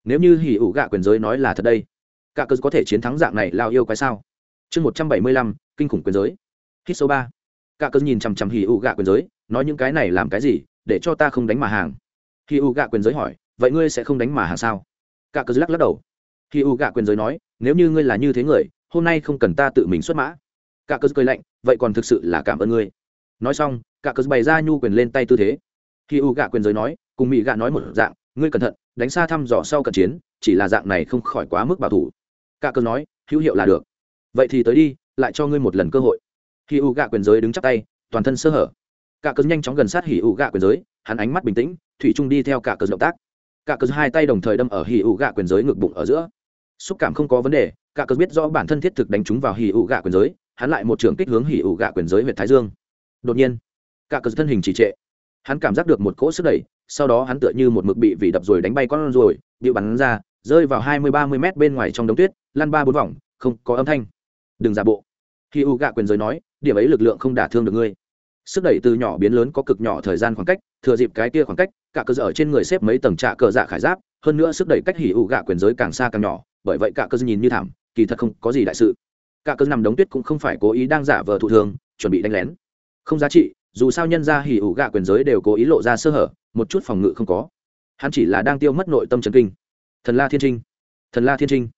Nếu như hỉ ủ gạ quyền giới nói là thật đây, cả cờ có thể chiến thắng dạng này lao yêu quái sao? Chương một trăm bảy mươi lăm, kinh khủng quyền giới. Hít số ba. Cả cờ nhìn chằm chằm hỉ ủ gạ quyền giới, nói những cái này làm cái gì, để cho ta không đánh mà hàng. Hỉ u gạ quyền giới hỏi, vậy ngươi sẽ không đánh mà hàng sao? Cả cờ lắc lắc đầu. Hỉ u gạ quyền giới nói, nếu như ngươi là như thế người, hôm nay không cần ta tự mình xuất mã. Cả cờ cười lạnh vậy còn thực sự là cảm ơn ngươi. Nói xong, cả cớ bày ra nhu quyền lên tay tư thế. Khi u gạ quyền giới nói, cùng mỹ gạ nói một dạng, ngươi cẩn thận, đánh xa thăm dò sau cận chiến, chỉ là dạng này không khỏi quá mức bảo thủ. Cả cớ nói, hữu hiệu là được. Vậy thì tới đi, lại cho ngươi một lần cơ hội. Khi u gạ quyền giới đứng chắp tay, toàn thân sơ hở. Cả cớ nhanh chóng gần sát hỉ u gạ quyền giới, hắn ánh mắt bình tĩnh, thủy trung đi theo cả cớ động tác. Cả cớ hai tay đồng thời đâm ở hỉ u gạ quyền giới ngực bụng ở giữa. Xúc cảm không có vấn đề, cả cớ biết rõ bản thân thiết thực đánh trúng vào hỉ u gạ quyền giới hắn lại một trường kích hướng hỉ ủ gạ quyền giới huyện thái dương. Đột nhiên, cả cờ thân hình trì trệ. Hắn cảm giác được một cỗ sức đẩy, sau đó hắn tựa như một mực bị vị đập rồi đánh bay con rồi bị bắn ra, rơi vào hai mươi ba mươi mét bên ngoài trong đống tuyết, lăn ba bốn vòng, không có âm thanh. Đừng giả bộ. Khi u gạ quyền giới nói, điểm ấy lực lượng không đả thương được ngươi. Sức đẩy từ nhỏ biến lớn có cực nhỏ thời gian khoảng cách, thừa dịp cái kia khoảng cách, cả cơ ở trên người xếp mấy tầng trạ cờ dạ khải giáp, hơn nữa sức đẩy cách hỉ ủ gạ quyền giới càng xa càng nhỏ, bởi vậy cả cơ nhìn như thảm, kỳ thật không có gì đại sự cả cơn nằm đống tuyết cũng không phải cố ý đang giả vờ thụ thường, chuẩn bị đánh lén. Không giá trị, dù sao nhân ra hỉ ủ gạ quyền giới đều cố ý lộ ra sơ hở, một chút phòng ngự không có. Hắn chỉ là đang tiêu mất nội tâm trần kinh. Thần la thiên trinh, thần la thiên trinh.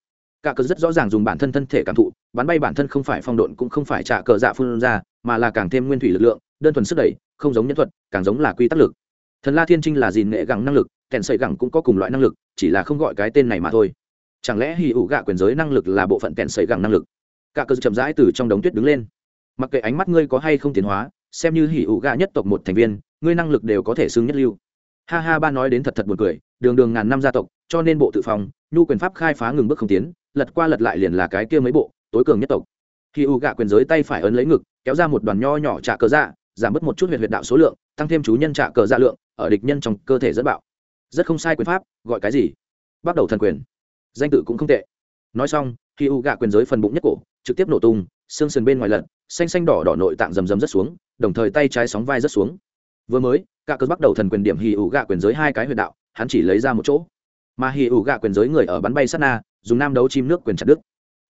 Cả cờ rất rõ ràng dùng bản thân thân thể cảm thụ, bắn bay bản thân không phải phong độn cũng không phải trả cờ dạ phun ra, mà là càng thêm nguyên thủy lực lượng, đơn thuần sức đẩy, không giống nhân thuật, càng giống là quy tắc lực. Thần la thiên trinh là gì nghệ gẳng năng lực, kèn sợi gẳng cũng có cùng loại năng lực, chỉ là không gọi cái tên này mà thôi. Chẳng lẽ hì ủ gạ quyền giới năng lực là bộ phận kèn sợi gẳng năng lực? Cả cơ chậm rãi từ trong đống tuyết đứng lên. Mặc kệ ánh mắt ngươi có hay không tiến hóa, xem như hỉ ủ gạ nhất tộc một thành viên, ngươi năng lực đều có thể xưng nhất lưu. Ha ha, ba nói đến thật thật buồn cười, đường đường ngàn năm gia tộc, cho nên bộ tự phòng, nhu quyền pháp khai phá ngừng bước không tiến, lật qua lật lại liền là cái kia mấy bộ, tối cường nhất tộc. Khi u gạ quyền giới tay phải ấn lấy ngực, kéo ra một đoàn nho nhỏ trả cờ dạ giảm bớt một chút huyệt huyệt đạo số lượng, tăng thêm chú nhân trả cờ dạ lượng, ở địch nhân trong cơ thể dẫn bạo. Rất không sai quyền pháp, gọi cái gì? Bắt đầu thần quyền. Danh tự cũng không tệ nói xong, khi u gạ quyền giới phần bụng nhất cổ, trực tiếp nổ tung, xương sườn bên ngoài lật, xanh xanh đỏ đỏ nội tạng rầm rầm rất xuống, đồng thời tay trái sóng vai rất xuống. Vừa mới cả cơn bắt đầu thần quyền điểm hì ủ gạ quyền giới hai cái huyệt đạo, hắn chỉ lấy ra một chỗ. Mà hì ủ gạ quyền giới người ở bắn bay sát na, dùng nam đấu chim nước quyền chặt đức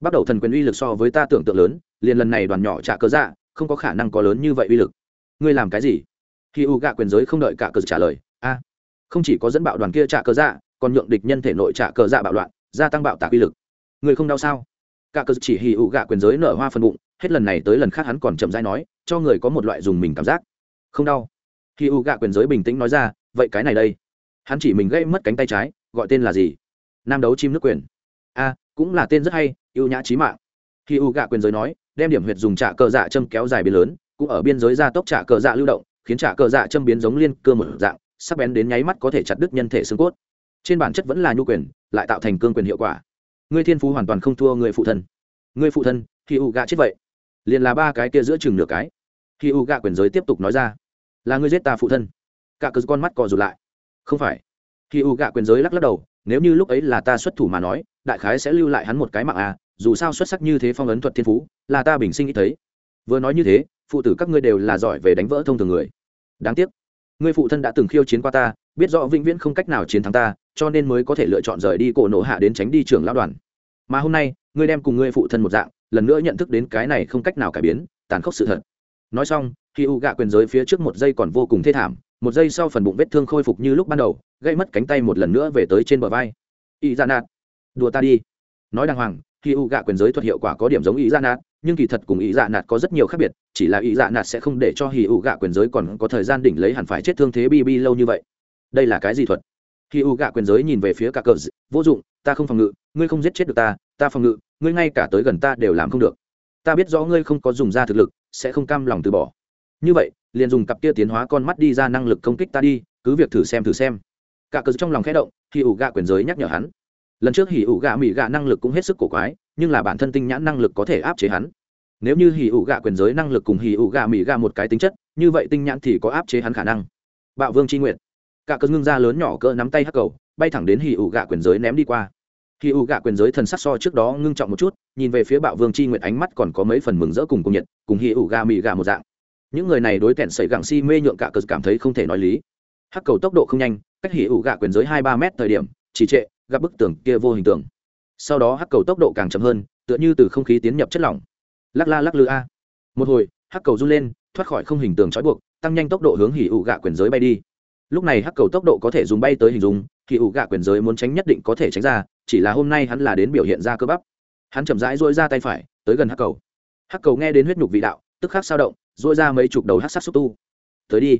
bắt đầu thần quyền uy lực so với ta tưởng tượng lớn, liền lần này đoàn nhỏ trả cơ dạ không có khả năng có lớn như vậy uy lực. Ngươi làm cái gì? Hì ủ gạ quyền giới không đợi cả cờ trả lời. A, không chỉ có dẫn bạo đoàn kia trả cơ dạ còn nhượng địch nhân thể nội trả cơ dạ bạo loạn, gia tăng bạo tạc uy lực người không đau sao? Cả cơ chỉ hì ụ gạ quyền giới nở hoa phần bụng, hết lần này tới lần khác hắn còn chậm rãi nói, cho người có một loại dùng mình cảm giác. Không đau. Hì u gạ quyền giới bình tĩnh nói ra, vậy cái này đây. Hắn chỉ mình gây mất cánh tay trái, gọi tên là gì? Nam đấu chim nước quyền. A cũng là tên rất hay, yêu nhã trí mạng. Hì u gạ quyền giới nói, đem điểm huyệt dùng trả cờ dạ châm kéo dài biến lớn, cũng ở biên giới gia tốc trả cờ dạ lưu động, khiến trả cờ dạ châm biến giống liên cơ một dạng, sắc bén đến nháy mắt có thể chặt đứt nhân thể xương cốt. Trên bản chất vẫn là nhu quyền, lại tạo thành cương quyền hiệu quả ngươi thiên phú hoàn toàn không thua người phụ thân. Người phụ thân khi u gạ chết vậy. Liền là ba cái kia giữa chừng nửa cái. Khi u gạ quyền giới tiếp tục nói ra. Là ngươi giết ta phụ thân. Cả cớ con mắt cò rụt lại. Không phải. Khi u gạ quyền giới lắc lắc đầu, nếu như lúc ấy là ta xuất thủ mà nói, đại khái sẽ lưu lại hắn một cái mạng à dù sao xuất sắc như thế phong ấn thuật thiên phú, là ta bình sinh nghĩ thấy. Vừa nói như thế, phụ tử các ngươi đều là giỏi về đánh vỡ thông thường người. Đáng tiếc, ngươi phụ thân đã từng khiêu chiến qua ta biết rõ vĩnh viễn không cách nào chiến thắng ta, cho nên mới có thể lựa chọn rời đi cổ nổ hạ đến tránh đi trường lão đoàn. Mà hôm nay, ngươi đem cùng ngươi phụ thân một dạng, lần nữa nhận thức đến cái này không cách nào cải biến, tàn khốc sự thật. Nói xong, khi u gạ quyền giới phía trước một giây còn vô cùng thê thảm, một giây sau phần bụng vết thương khôi phục như lúc ban đầu gây mất cánh tay một lần nữa về tới trên bờ vai. Y ra nạt đùa ta đi. Nói đàng hoàng, khi u gạ quyền giới thuật hiệu quả có điểm giống ý dạ nạt nhưng kỳ thật cùng ý dạ nạt có rất nhiều khác biệt, chỉ là ý dạ nạt sẽ không để cho hì u gạ quyền giới còn có thời gian đỉnh lấy hẳn phải chết thương thế bi bi lâu như vậy đây là cái gì thuật? Khi u gạ quyền giới nhìn về phía cả cờ vô dụng, ta không phòng ngự, ngươi không giết chết được ta ta phòng ngự, ngươi ngay cả tới gần ta đều làm không được. Ta biết rõ ngươi không có dùng ra thực lực, sẽ không cam lòng từ bỏ. Như vậy, liền dùng cặp kia tiến hóa con mắt đi ra năng lực công kích ta đi, cứ việc thử xem thử xem. Cả cờ trong lòng khẽ động, khi ủ gạ quyền giới nhắc nhở hắn. Lần trước Hỉ ủ gạ mỹ gạ năng lực cũng hết sức cổ quái, nhưng là bản thân tinh nhãn năng lực có thể áp chế hắn. Nếu như hì ủ gạ quyền giới năng lực cùng hì ủ gạ mỹ gạ một cái tính chất, như vậy tinh nhãn thì có áp chế hắn khả năng. Bạo vương c nguyện cả cơn ngưng ra lớn nhỏ cỡ nắm tay hắc cầu, bay thẳng đến hì ủ gạ quyền giới ném đi qua. Hì ủ gạ quyền giới thần sắc so trước đó ngưng trọng một chút, nhìn về phía bạo vương c nguyện ánh mắt còn có mấy phần mừng rỡ cùng cùng nhiệt, cùng hì ủ gạ mị gạ một dạng. Những người này đối kẹn sẩy gẳng si mê nhượng cả cơn cảm thấy không thể nói lý. Hắc cầu tốc độ không nhanh, cách hỉ ủ gạ quyền giới hai ba mét thời điểm trì trệ, gặp bức tường kia vô hình tường sau đó hắc cầu tốc độ càng chậm hơn, tựa như từ không khí tiến nhập chất lỏng. Lắc la lắc lư a. Một hồi, hắc cầu run lên, thoát khỏi không hình tường trói buộc, tăng nhanh tốc độ hướng hỉ ủ gạ quyền giới bay đi lúc này hắc cầu tốc độ có thể dùng bay tới hình dung hỉ ủ gạ quyền giới muốn tránh nhất định có thể tránh ra, chỉ là hôm nay hắn là đến biểu hiện ra cơ bắp. Hắn chậm rãi dỗi ra tay phải, tới gần hắc cầu. Hắc cầu nghe đến huyết nhục vị đạo, tức khắc sao động dỗi ra mấy chục đầu hắc sắc xúc tu. Tới đi.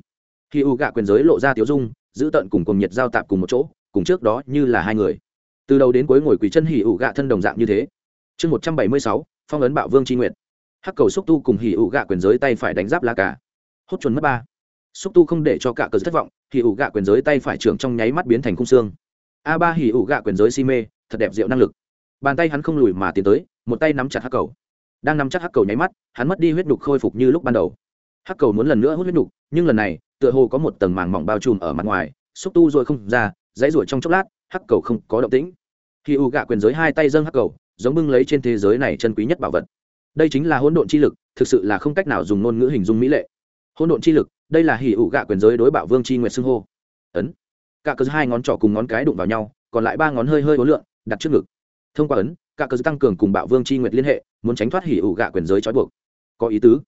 Khi u gạ quyền giới lộ ra tiếu dung, giữ tận cùng cùng nhiệt giao tạp cùng một chỗ, cùng trước đó như là hai người. Từ đầu đến cuối ngồi quỳ chân hỉ ủ gạ thân đồng dạng như thế. Chương một trăm bảy mươi sáu, phong ấn bạo vương tri nguyện. Hắc cầu xúc tu cùng hỉ ủ gạ quyền giới tay phải đánh giáp la cả hốt chuẩn mất ba xúc tu không để cho cả cờ thất vọng hì ủ gạ quyền giới tay phải trưởng trong nháy mắt biến thành khung xương. A ba hỉ ủ gạ quyền giới si mê, thật đẹp diệu năng lực. Bàn tay hắn không lùi mà tiến tới, một tay nắm chặt hắc cầu. Đang nắm chặt hắc cầu nháy mắt, hắn mất đi huyết nhục khôi phục như lúc ban đầu. Hắc cầu muốn lần nữa hút huyết nhục, nhưng lần này, tựa hồ có một tầng màng mỏng bao trùm ở mặt ngoài, xúc tu rồi không ra, dãy ruổi trong chốc lát, hắc cầu không có động tĩnh. Khi u gạ quyền giới hai tay dâng hắc cầu, giống bưng lấy trên thế giới này chân quý nhất bảo vật. Đây chính là hỗn độn chi lực, thực sự là không cách nào dùng ngôn ngữ hình dung mỹ lệ. Hỗn độn chi lực đây là hỉ ủ gạ quyền giới đối bạo vương chi nguyệt xưng hô. Ấn. Cả cớ hai ngón trỏ cùng ngón cái đụng vào nhau, còn lại ba ngón hơi hơi ố lượn, đặt trước ngực. Thông qua ấn, cả cơ tăng cường cùng bạo vương c h i nguyệt liên hệ, muốn tránh thoát hỉ ủ gạ quyền giới trói buộc. Có ý tứ.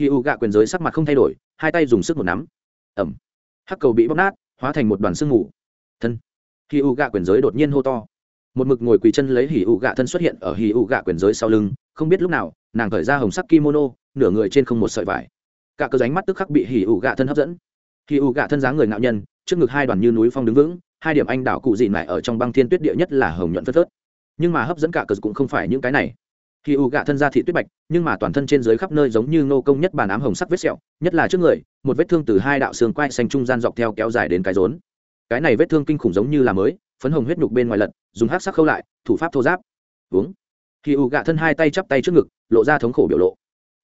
Hỉ ủ gạ quyền giới sắc mặt không thay đổi, hai tay dùng sức một nắm. Ẩm. Hắc cầu bị bóc nát, hóa thành một đoàn sương mù. Thân. Hỉ ủ gạ quyền giới đột nhiên hô to. Một mực ngồi quỳ chân lấy hỉ ủ gạ thân xuất hiện ở hỉ ủ gạ quyền giới sau lưng, không biết lúc nào, nàng khởi ra hồng sắc kimono, nửa người trên không một sợi vải cả cơ ránh mắt tức khắc bị hỉ ủ gạ thân hấp dẫn. Hỉ ủ gạ thân dáng người ngạo nhân, trước ngực hai đoàn như núi phong đứng vững, hai điểm anh đảo cụ dị lại ở trong băng thiên tuyết địa nhất là hồng nhuận phất phớt. Nhưng mà hấp dẫn cả cờ cũng không phải những cái này. Khi u gạ thân ra thị tuyết bạch, nhưng mà toàn thân trên dưới khắp nơi giống như nô công nhất bàn ám hồng sắc vết sẹo, nhất là trước người, một vết thương từ hai đạo xương quai xanh trung gian dọc theo kéo dài đến cái rốn. Cái này vết thương kinh khủng giống như là mới, phấn hồng huyết nhục bên ngoài lật, dùng hát sắc khâu lại, thủ pháp thô giáp. Uống. Khi u gạ thân hai tay chắp tay trước ngực, lộ ra thống khổ biểu lộ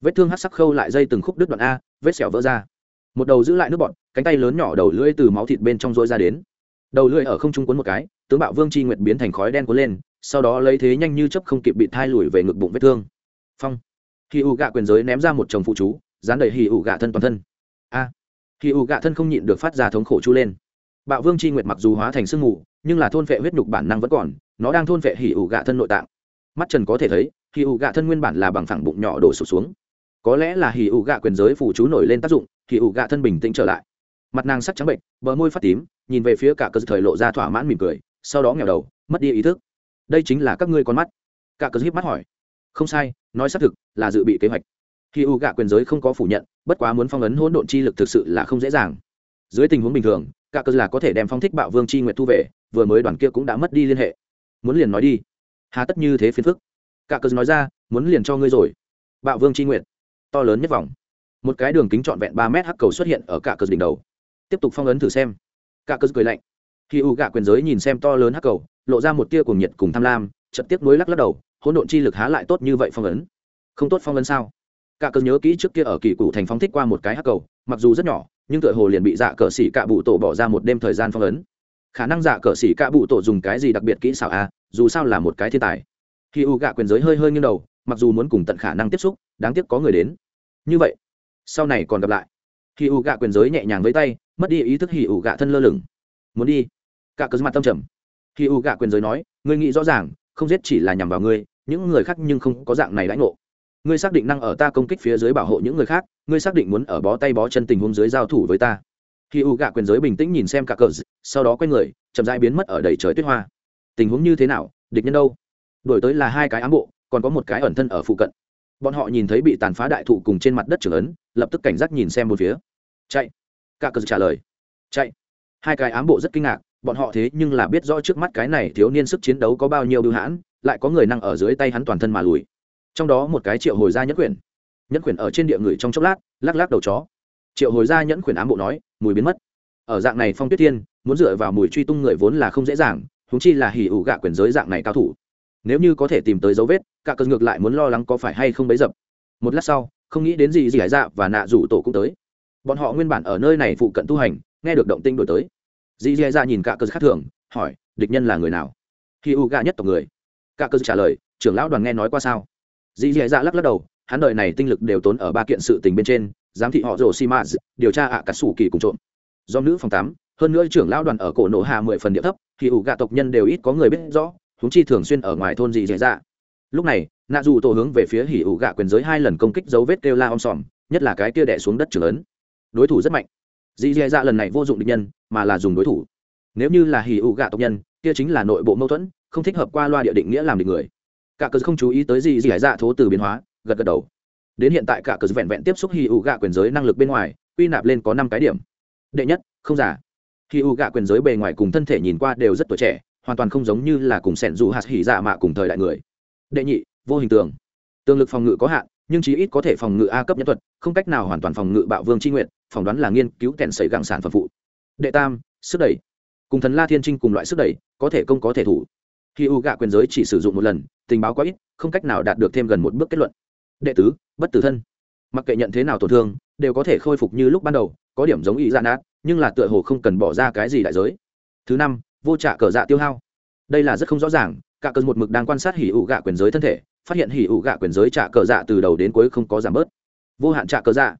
vết thương hát sắc khâu lại dây từng khúc đứt đoạn a vết sẹo vỡ ra. Một đầu giữ lại nước bọt cánh tay lớn nhỏ đầu lưỡi từ máu thịt bên trong rối ra đến. Đầu lưỡi ở không trung cuốn một cái tướng bạo vương c h i nguyệt biến thành khói đen cuốn lên sau đó lấy thế nhanh như chấp không kịp bị thai lùi về ngực bụng vết thương. Phong. Khi u gạ quyền giới ném ra một chồng phụ chú dán đầy hì ủ gạ thân toàn thân. A. À, hì ủ gạ thân không nhịn được phát ra thống khổ chú lên. Bạo vương c h i nguyệt mặc dù hóa thành sương mù nhưng là thôn vệ huyết nhục bản năng vẫn còn nó đang thôn vệ hì ủ gạ thân nội tạng. Mắt trần có thể thấy hì ủ gạ thân nguyên bản là bằng phẳng bụng nhỏ đổ sụp xuống có lẽ là hì ủ gạ quyền giới phụ chú nổi lên tác dụng hì ủ gạ thân bình tĩnh trở lại. Mặt nàng sắc trắng bệnh, bờ môi phát tím, nhìn về phía cả cơ thời lộ ra thỏa mãn mỉm cười, sau đó nghèo đầu, mất đi ý thức. Đây chính là các ngươi con mắt. Cả cơ híp mắt hỏi. Không sai, nói xác thực, là dự bị kế hoạch. Hì u gạ quyền giới không có phủ nhận, bất quá muốn phong ấn hỗn độn chi lực thực sự là không dễ dàng. Dưới tình huống bình thường, cả cơ là có thể đem phong thích bạo vương chi nguyệt thu về, vừa mới đoàn kia cũng đã mất đi liên hệ. Muốn liền nói đi. Hà tất như thế phiền phức. Cả cơ nói ra, muốn liền cho ngươi rồi. Bạo vương chi nguyệt to lớn nhất vòng. Một cái đường kính trọn vẹn ba mét hắc cầu xuất hiện ở cả cờ đỉnh đầu. Tiếp tục phong ấn thử xem. Cả cờ cười lạnh. Khi u gạ quyền giới nhìn xem to lớn hắc cầu lộ ra một tia cùng nhiệt cùng tham lam chật tiếp nối lắc lắc đầu hỗn độn chi lực há lại tốt như vậy phong ấn. Không tốt phong ấn sao? Cả cờ nhớ kỹ trước kia ở kỳ cụ thành phóng thích qua một cái hắc cầu mặc dù rất nhỏ nhưng tựa hồ liền bị dạ cờ xỉ cạ bụ tổ bỏ ra một đêm thời gian phong ấn. Khả năng dạ cờ xỉ cạ bụ tổ dùng cái gì đặc biệt kỹ xảo a à, dù sao là một cái thiên tài. Khi u gạ quyền giới hơi hơi nghiêng đầu mặc dù muốn cùng tận khả năng tiếp xúc, đáng tiếc có người đến. Như vậy, sau này còn gặp lại. Khi u gạ quyền giới nhẹ nhàng với tay, mất đi ý thức hì ủ gạ thân lơ lửng. Muốn đi. Cả cớ mặt tâm trầm. Khi u gạ quyền giới nói, ngươi nghĩ rõ ràng, không giết chỉ là nhằm vào ngươi, những người khác nhưng không có dạng này lãnh ngộ. Ngươi xác định năng ở ta công kích phía dưới bảo hộ những người khác, ngươi xác định muốn ở bó tay bó chân tình huống dưới giao thủ với ta. Khi u gạ quyền giới bình tĩnh nhìn xem cả cờ sau đó quay người, chậm rãi biến mất ở đầy trời tuyết hoa. Tình huống như thế nào, địch nhân đâu? Đổi tới là hai cái ám bộ còn có một cái ẩn thân ở phụ cận. Bọn họ nhìn thấy bị tàn phá đại thụ cùng trên mặt đất trưởng ấn, lập tức cảnh giác nhìn xem một phía. Chạy. Cả cờ trả lời. Chạy. Hai cái ám bộ rất kinh ngạc, bọn họ thế nhưng là biết rõ trước mắt cái này thiếu niên sức chiến đấu có bao nhiêu bưu hãn, lại có người năng ở dưới tay hắn toàn thân mà lùi. Trong đó một cái triệu hồi ra nhẫn quyển. Nhẫn quyển ở trên địa người trong chốc lát, lắc lắc đầu chó. Triệu hồi ra nhẫn quyển ám bộ nói, mùi biến mất. Ở dạng này phong tuyết tiên, muốn dựa vào mùi truy tung người vốn là không dễ dàng húng chi là hỉ ủ gạ quyển giới dạng này cao thủ. Nếu như có thể tìm tới dấu vết cả cơn ngược lại muốn lo lắng có phải hay không bấy dập. Một lát sau không nghĩ đến gì gì hải dạ và nạ rủ tổ cũng tới. Bọn họ nguyên bản ở nơi này phụ cận tu hành nghe được động tinh đổi tới. Dì dì dạ nhìn cả cờ khác thường hỏi địch nhân là người nào? Khi u gạ nhất tộc người. Cả cờ trả lời trưởng lão đoàn nghe nói qua sao? Dì dì dạ lắc lắc đầu hắn đời này tinh lực đều tốn ở ba kiện sự tình bên trên giám thị họ rồ xi ma, điều tra ạ cả sủ kỳ cùng trộm. Do nữ phòng tám hơn nữa trưởng lão đoàn ở cổ nổ hà mười phần địa thấp thì ủ gạ tộc nhân đều ít có người biết rõ húng chi thường xuyên ở ngoài thôn dì dì dạ lúc này nạ dù tổ hướng về phía hỉ ủ gạ quyền giới hai lần công kích dấu vết kêu la om sòm, nhất là cái kia đẻ xuống đất trường lớn đối thủ rất mạnh. Dì dì dạ lần này vô dụng địch nhân, mà là dùng đối thủ. Nếu như là hỉ ủ gạ tộc nhân, kia chính là nội bộ mâu thuẫn, không thích hợp qua loa địa định nghĩa làm địch người. Cả cờ không chú ý tới gì dì dạ thố từ biến hóa, gật gật đầu. Đến hiện tại cả cờ vẹn vẹn tiếp xúc hỉ ủ gạ quyền giới năng lực bên ngoài, quy nạp lên có năm cái điểm. Đệ nhất, không giả. Hỉ ủ gạ quyền giới bề ngoài cùng thân thể nhìn qua đều rất tuổi trẻ, hoàn toàn không giống như là cùng sẻn dù hạt hỉ dạ mạ cùng thời đại người đệ nhị, vô hình tường. Tường lực phòng ngự có hạn, nhưng chí ít có thể phòng ngự a cấp nhân thuật, không cách nào hoàn toàn phòng ngự bạo vương c nguyện phỏng đoán là nghiên cứu kèn xảy gặng sản phẩm phụ. Đệ tam, sức đẩy. Cùng thần la thiên trinh cùng loại sức đẩy, có thể công có thể thủ. Khi u gạ quyền giới chỉ sử dụng một lần, tình báo quá ít, không cách nào đạt được thêm gần một bước kết luận. Đệ tứ, bất tử thân. Mặc kệ nhận thế nào tổn thương, đều có thể khôi phục như lúc ban đầu, có điểm giống ý gian ác nhưng là tựa hồ không cần bỏ ra cái gì đại giới. Thứ năm, vô trả cờ dạ tiêu hao. Đây là rất không rõ ràng cả cơn một mực đang quan sát hỉ ủ gạ quyền giới thân thể, phát hiện hỉ ủ gạ quyền giới trả cờ dạ từ đầu đến cuối không có giảm bớt. Vô hạn trả cờ dạ.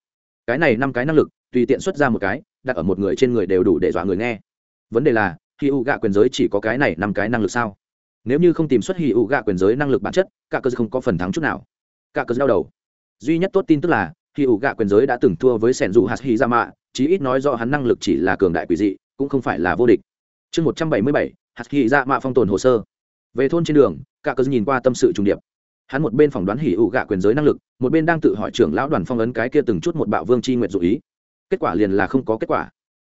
Cái này năm cái năng lực, tùy tiện xuất ra một cái, đặt ở một người trên người đều đủ để dọa người nghe. Vấn đề là khi u gạ quyền giới chỉ có cái này năm cái năng lực sao? Nếu như không tìm xuất hỉ ủ gạ quyền giới năng lực bản chất, cả cơn không có phần thắng chút nào. Cả cơn đau đầu. Duy nhất tốt tin tức là, hỉ ủ gạ quyền giới đã từng thua với sẻn dù hạt hỉ ra mạ chí ít nói do hắn năng lực chỉ là cường đại quỷ dị, cũng không phải là vô địch. Chương một trăm bảy mươi bảy hạt hỉ ra mạ phong tồn hồ sơ về thôn trên đường, cả cớ nhìn qua tâm sự trung điệp. Hắn một bên phỏng đoán hỉ ủ gạ quyền giới năng lực, một bên đang tự hỏi trưởng lão đoàn phong ấn cái kia từng chút một bạo vương c h i nguyện dụ ý. Kết quả liền là không có kết quả.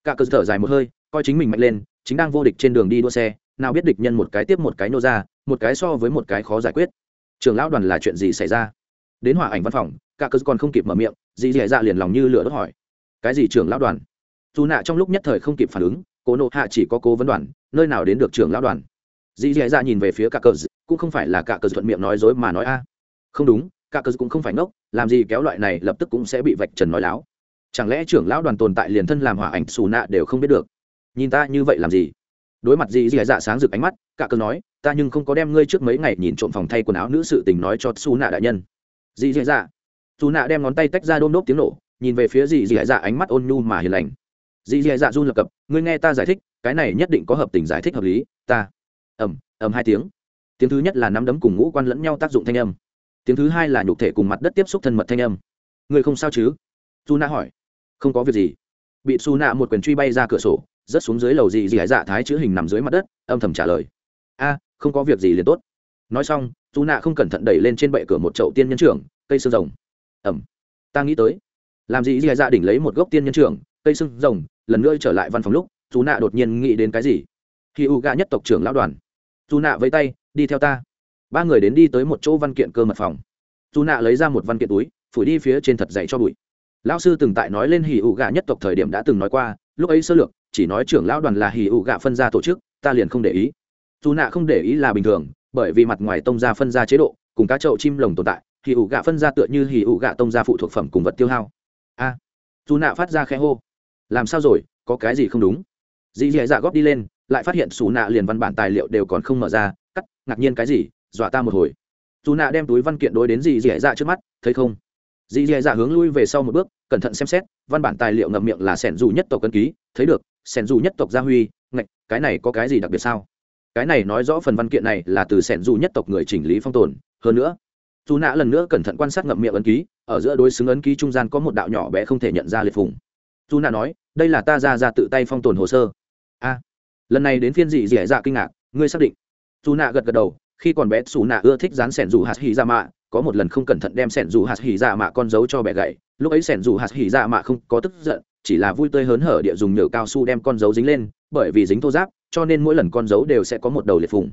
Cả cớ thở dài một hơi, coi chính mình mạnh lên, chính đang vô địch trên đường đi đua xe, nào biết địch nhân một cái tiếp một cái nô ra, một cái so với một cái khó giải quyết. Trưởng lão đoàn là chuyện gì xảy ra? Đến hỏa ảnh văn phòng, cả cớ còn không kịp mở miệng, dì dì dạ liền lòng như lửa đốt hỏi. Cái gì trưởng lão đoàn? Dù nạ trong lúc nhất thời không kịp phản ứng, cố nộ hạ chỉ có cố vấn đoàn, nơi nào đến được trưởng lão đoàn? Dì dì dạ nhìn về phía cả cờ cũng không phải là cả cờ thuận miệng nói dối mà nói a. Không đúng cả cờ cũng không phải ngốc, làm gì kéo loại này lập tức cũng sẽ bị vạch trần nói láo. Chẳng lẽ trưởng lão đoàn tồn tại liền thân làm hỏa ảnh xù nạ đều không biết được? Nhìn ta như vậy làm gì? Đối mặt dì dì dạ sáng rực ánh mắt cả cờ nói, ta nhưng không có đem ngươi trước mấy ngày nhìn trộm phòng thay quần áo nữ sự tình nói cho xù nạ đại nhân. Dì dì dạ. Xù nạ đem ngón tay tách ra đôm đốp tiếng nổ, nhìn về phía dì dì dạ ánh mắt ôn nhu mà hiền lành. Dì dì dạ run lập cập, ngươi nghe ta giải thích, cái này nhất định có hợp tình giải thích hợp lý, ta ầm, ầm hai tiếng. Tiếng thứ nhất là nắm đấm cùng ngũ quan lẫn nhau tác dụng thanh âm. Tiếng thứ hai là nhục thể cùng mặt đất tiếp xúc thân mật thanh âm. Người không sao chứ? Su na hỏi. Không có việc gì. Bị su na một quyền truy bay ra cửa sổ rớt xuống dưới lầu gì gì hải dạ thái chữ hình nằm dưới mặt đất âm thầm trả lời. A không có việc gì liền tốt. Nói xong su na không cẩn thận đẩy lên trên bệ cửa một chậu tiên nhân trưởng cây xương rồng. Ẩm ta nghĩ tới. Làm gì hải dạ đỉnh lấy một gốc tiên nhân trưởng cây xương rồng lần nữa trở lại văn phòng lúc su na đột nhiên nghĩ đến cái gì? Khi u gà nhất tộc trưởng lão đoàn dù nạ với tay đi theo ta. Ba người đến đi tới một chỗ văn kiện cơ mật phòng. Dù nạ lấy ra một văn kiện túi phủi đi phía trên thật dày cho bụi. Lão sư từng tại nói lên hỉ ụ gạ nhất tộc thời điểm đã từng nói qua lúc ấy sơ lược chỉ nói trưởng lão đoàn là hỉ ụ gạ phân ra tổ chức ta liền không để ý. Dù nạ không để ý là bình thường bởi vì mặt ngoài tông ra phân ra chế độ cùng cá chậu chim lồng tồn tại hỉ ụ gạ phân ra tựa như hỉ ụ gạ tông ra phụ thuộc phẩm cùng vật tiêu hao. A. À, dù nạ phát ra khẽ hô. Làm sao rồi có cái gì không đúng? Dì dì dạ góp đi lên lại phát hiện xù nạ liền văn bản tài liệu đều còn không mở ra, cắt, ngạc nhiên cái gì, dọa ta một hồi. Dù nạ đem túi văn kiện đối đến dì dì dạ trước mắt, thấy không? Dì dì dạ hướng lui về sau một bước, cẩn thận xem xét, văn bản tài liệu ngậm miệng là sẻn dù nhất tộc cân ký, thấy được, sẻn dù nhất tộc gia huy, ngạch, cái này có cái gì đặc biệt sao? Cái này nói rõ phần văn kiện này là từ sẻn dù nhất tộc người chỉnh lý phong tồn, hơn nữa dù nạ lần nữa cẩn thận quan sát ngậm miệng ấn ký, ở giữa đối xứng ấn ký trung gian có một đạo nhỏ bé không thể nhận ra liệt phùng. Dù nạ nói, đây là ta ra ra tự tay phong tồn hồ sơ. A lần này đến phiên dị dẻ dạ kinh ngạc, ngươi xác định. Dù nạ gật gật đầu, khi còn bé xù nạ ưa thích dán sẻn dù hạt hỉ ra mạ, có một lần không cẩn thận đem sẻn dù hạt hỉ ra mạ con dấu cho bẻ gậy lúc ấy sẻn dù hạt hỉ ra mạ không có tức giận, chỉ là vui tươi hớn hở địa dùng nhựa cao su đem con dấu dính lên, bởi vì dính thô giáp cho nên mỗi lần con dấu đều sẽ có một đầu liệt phùng.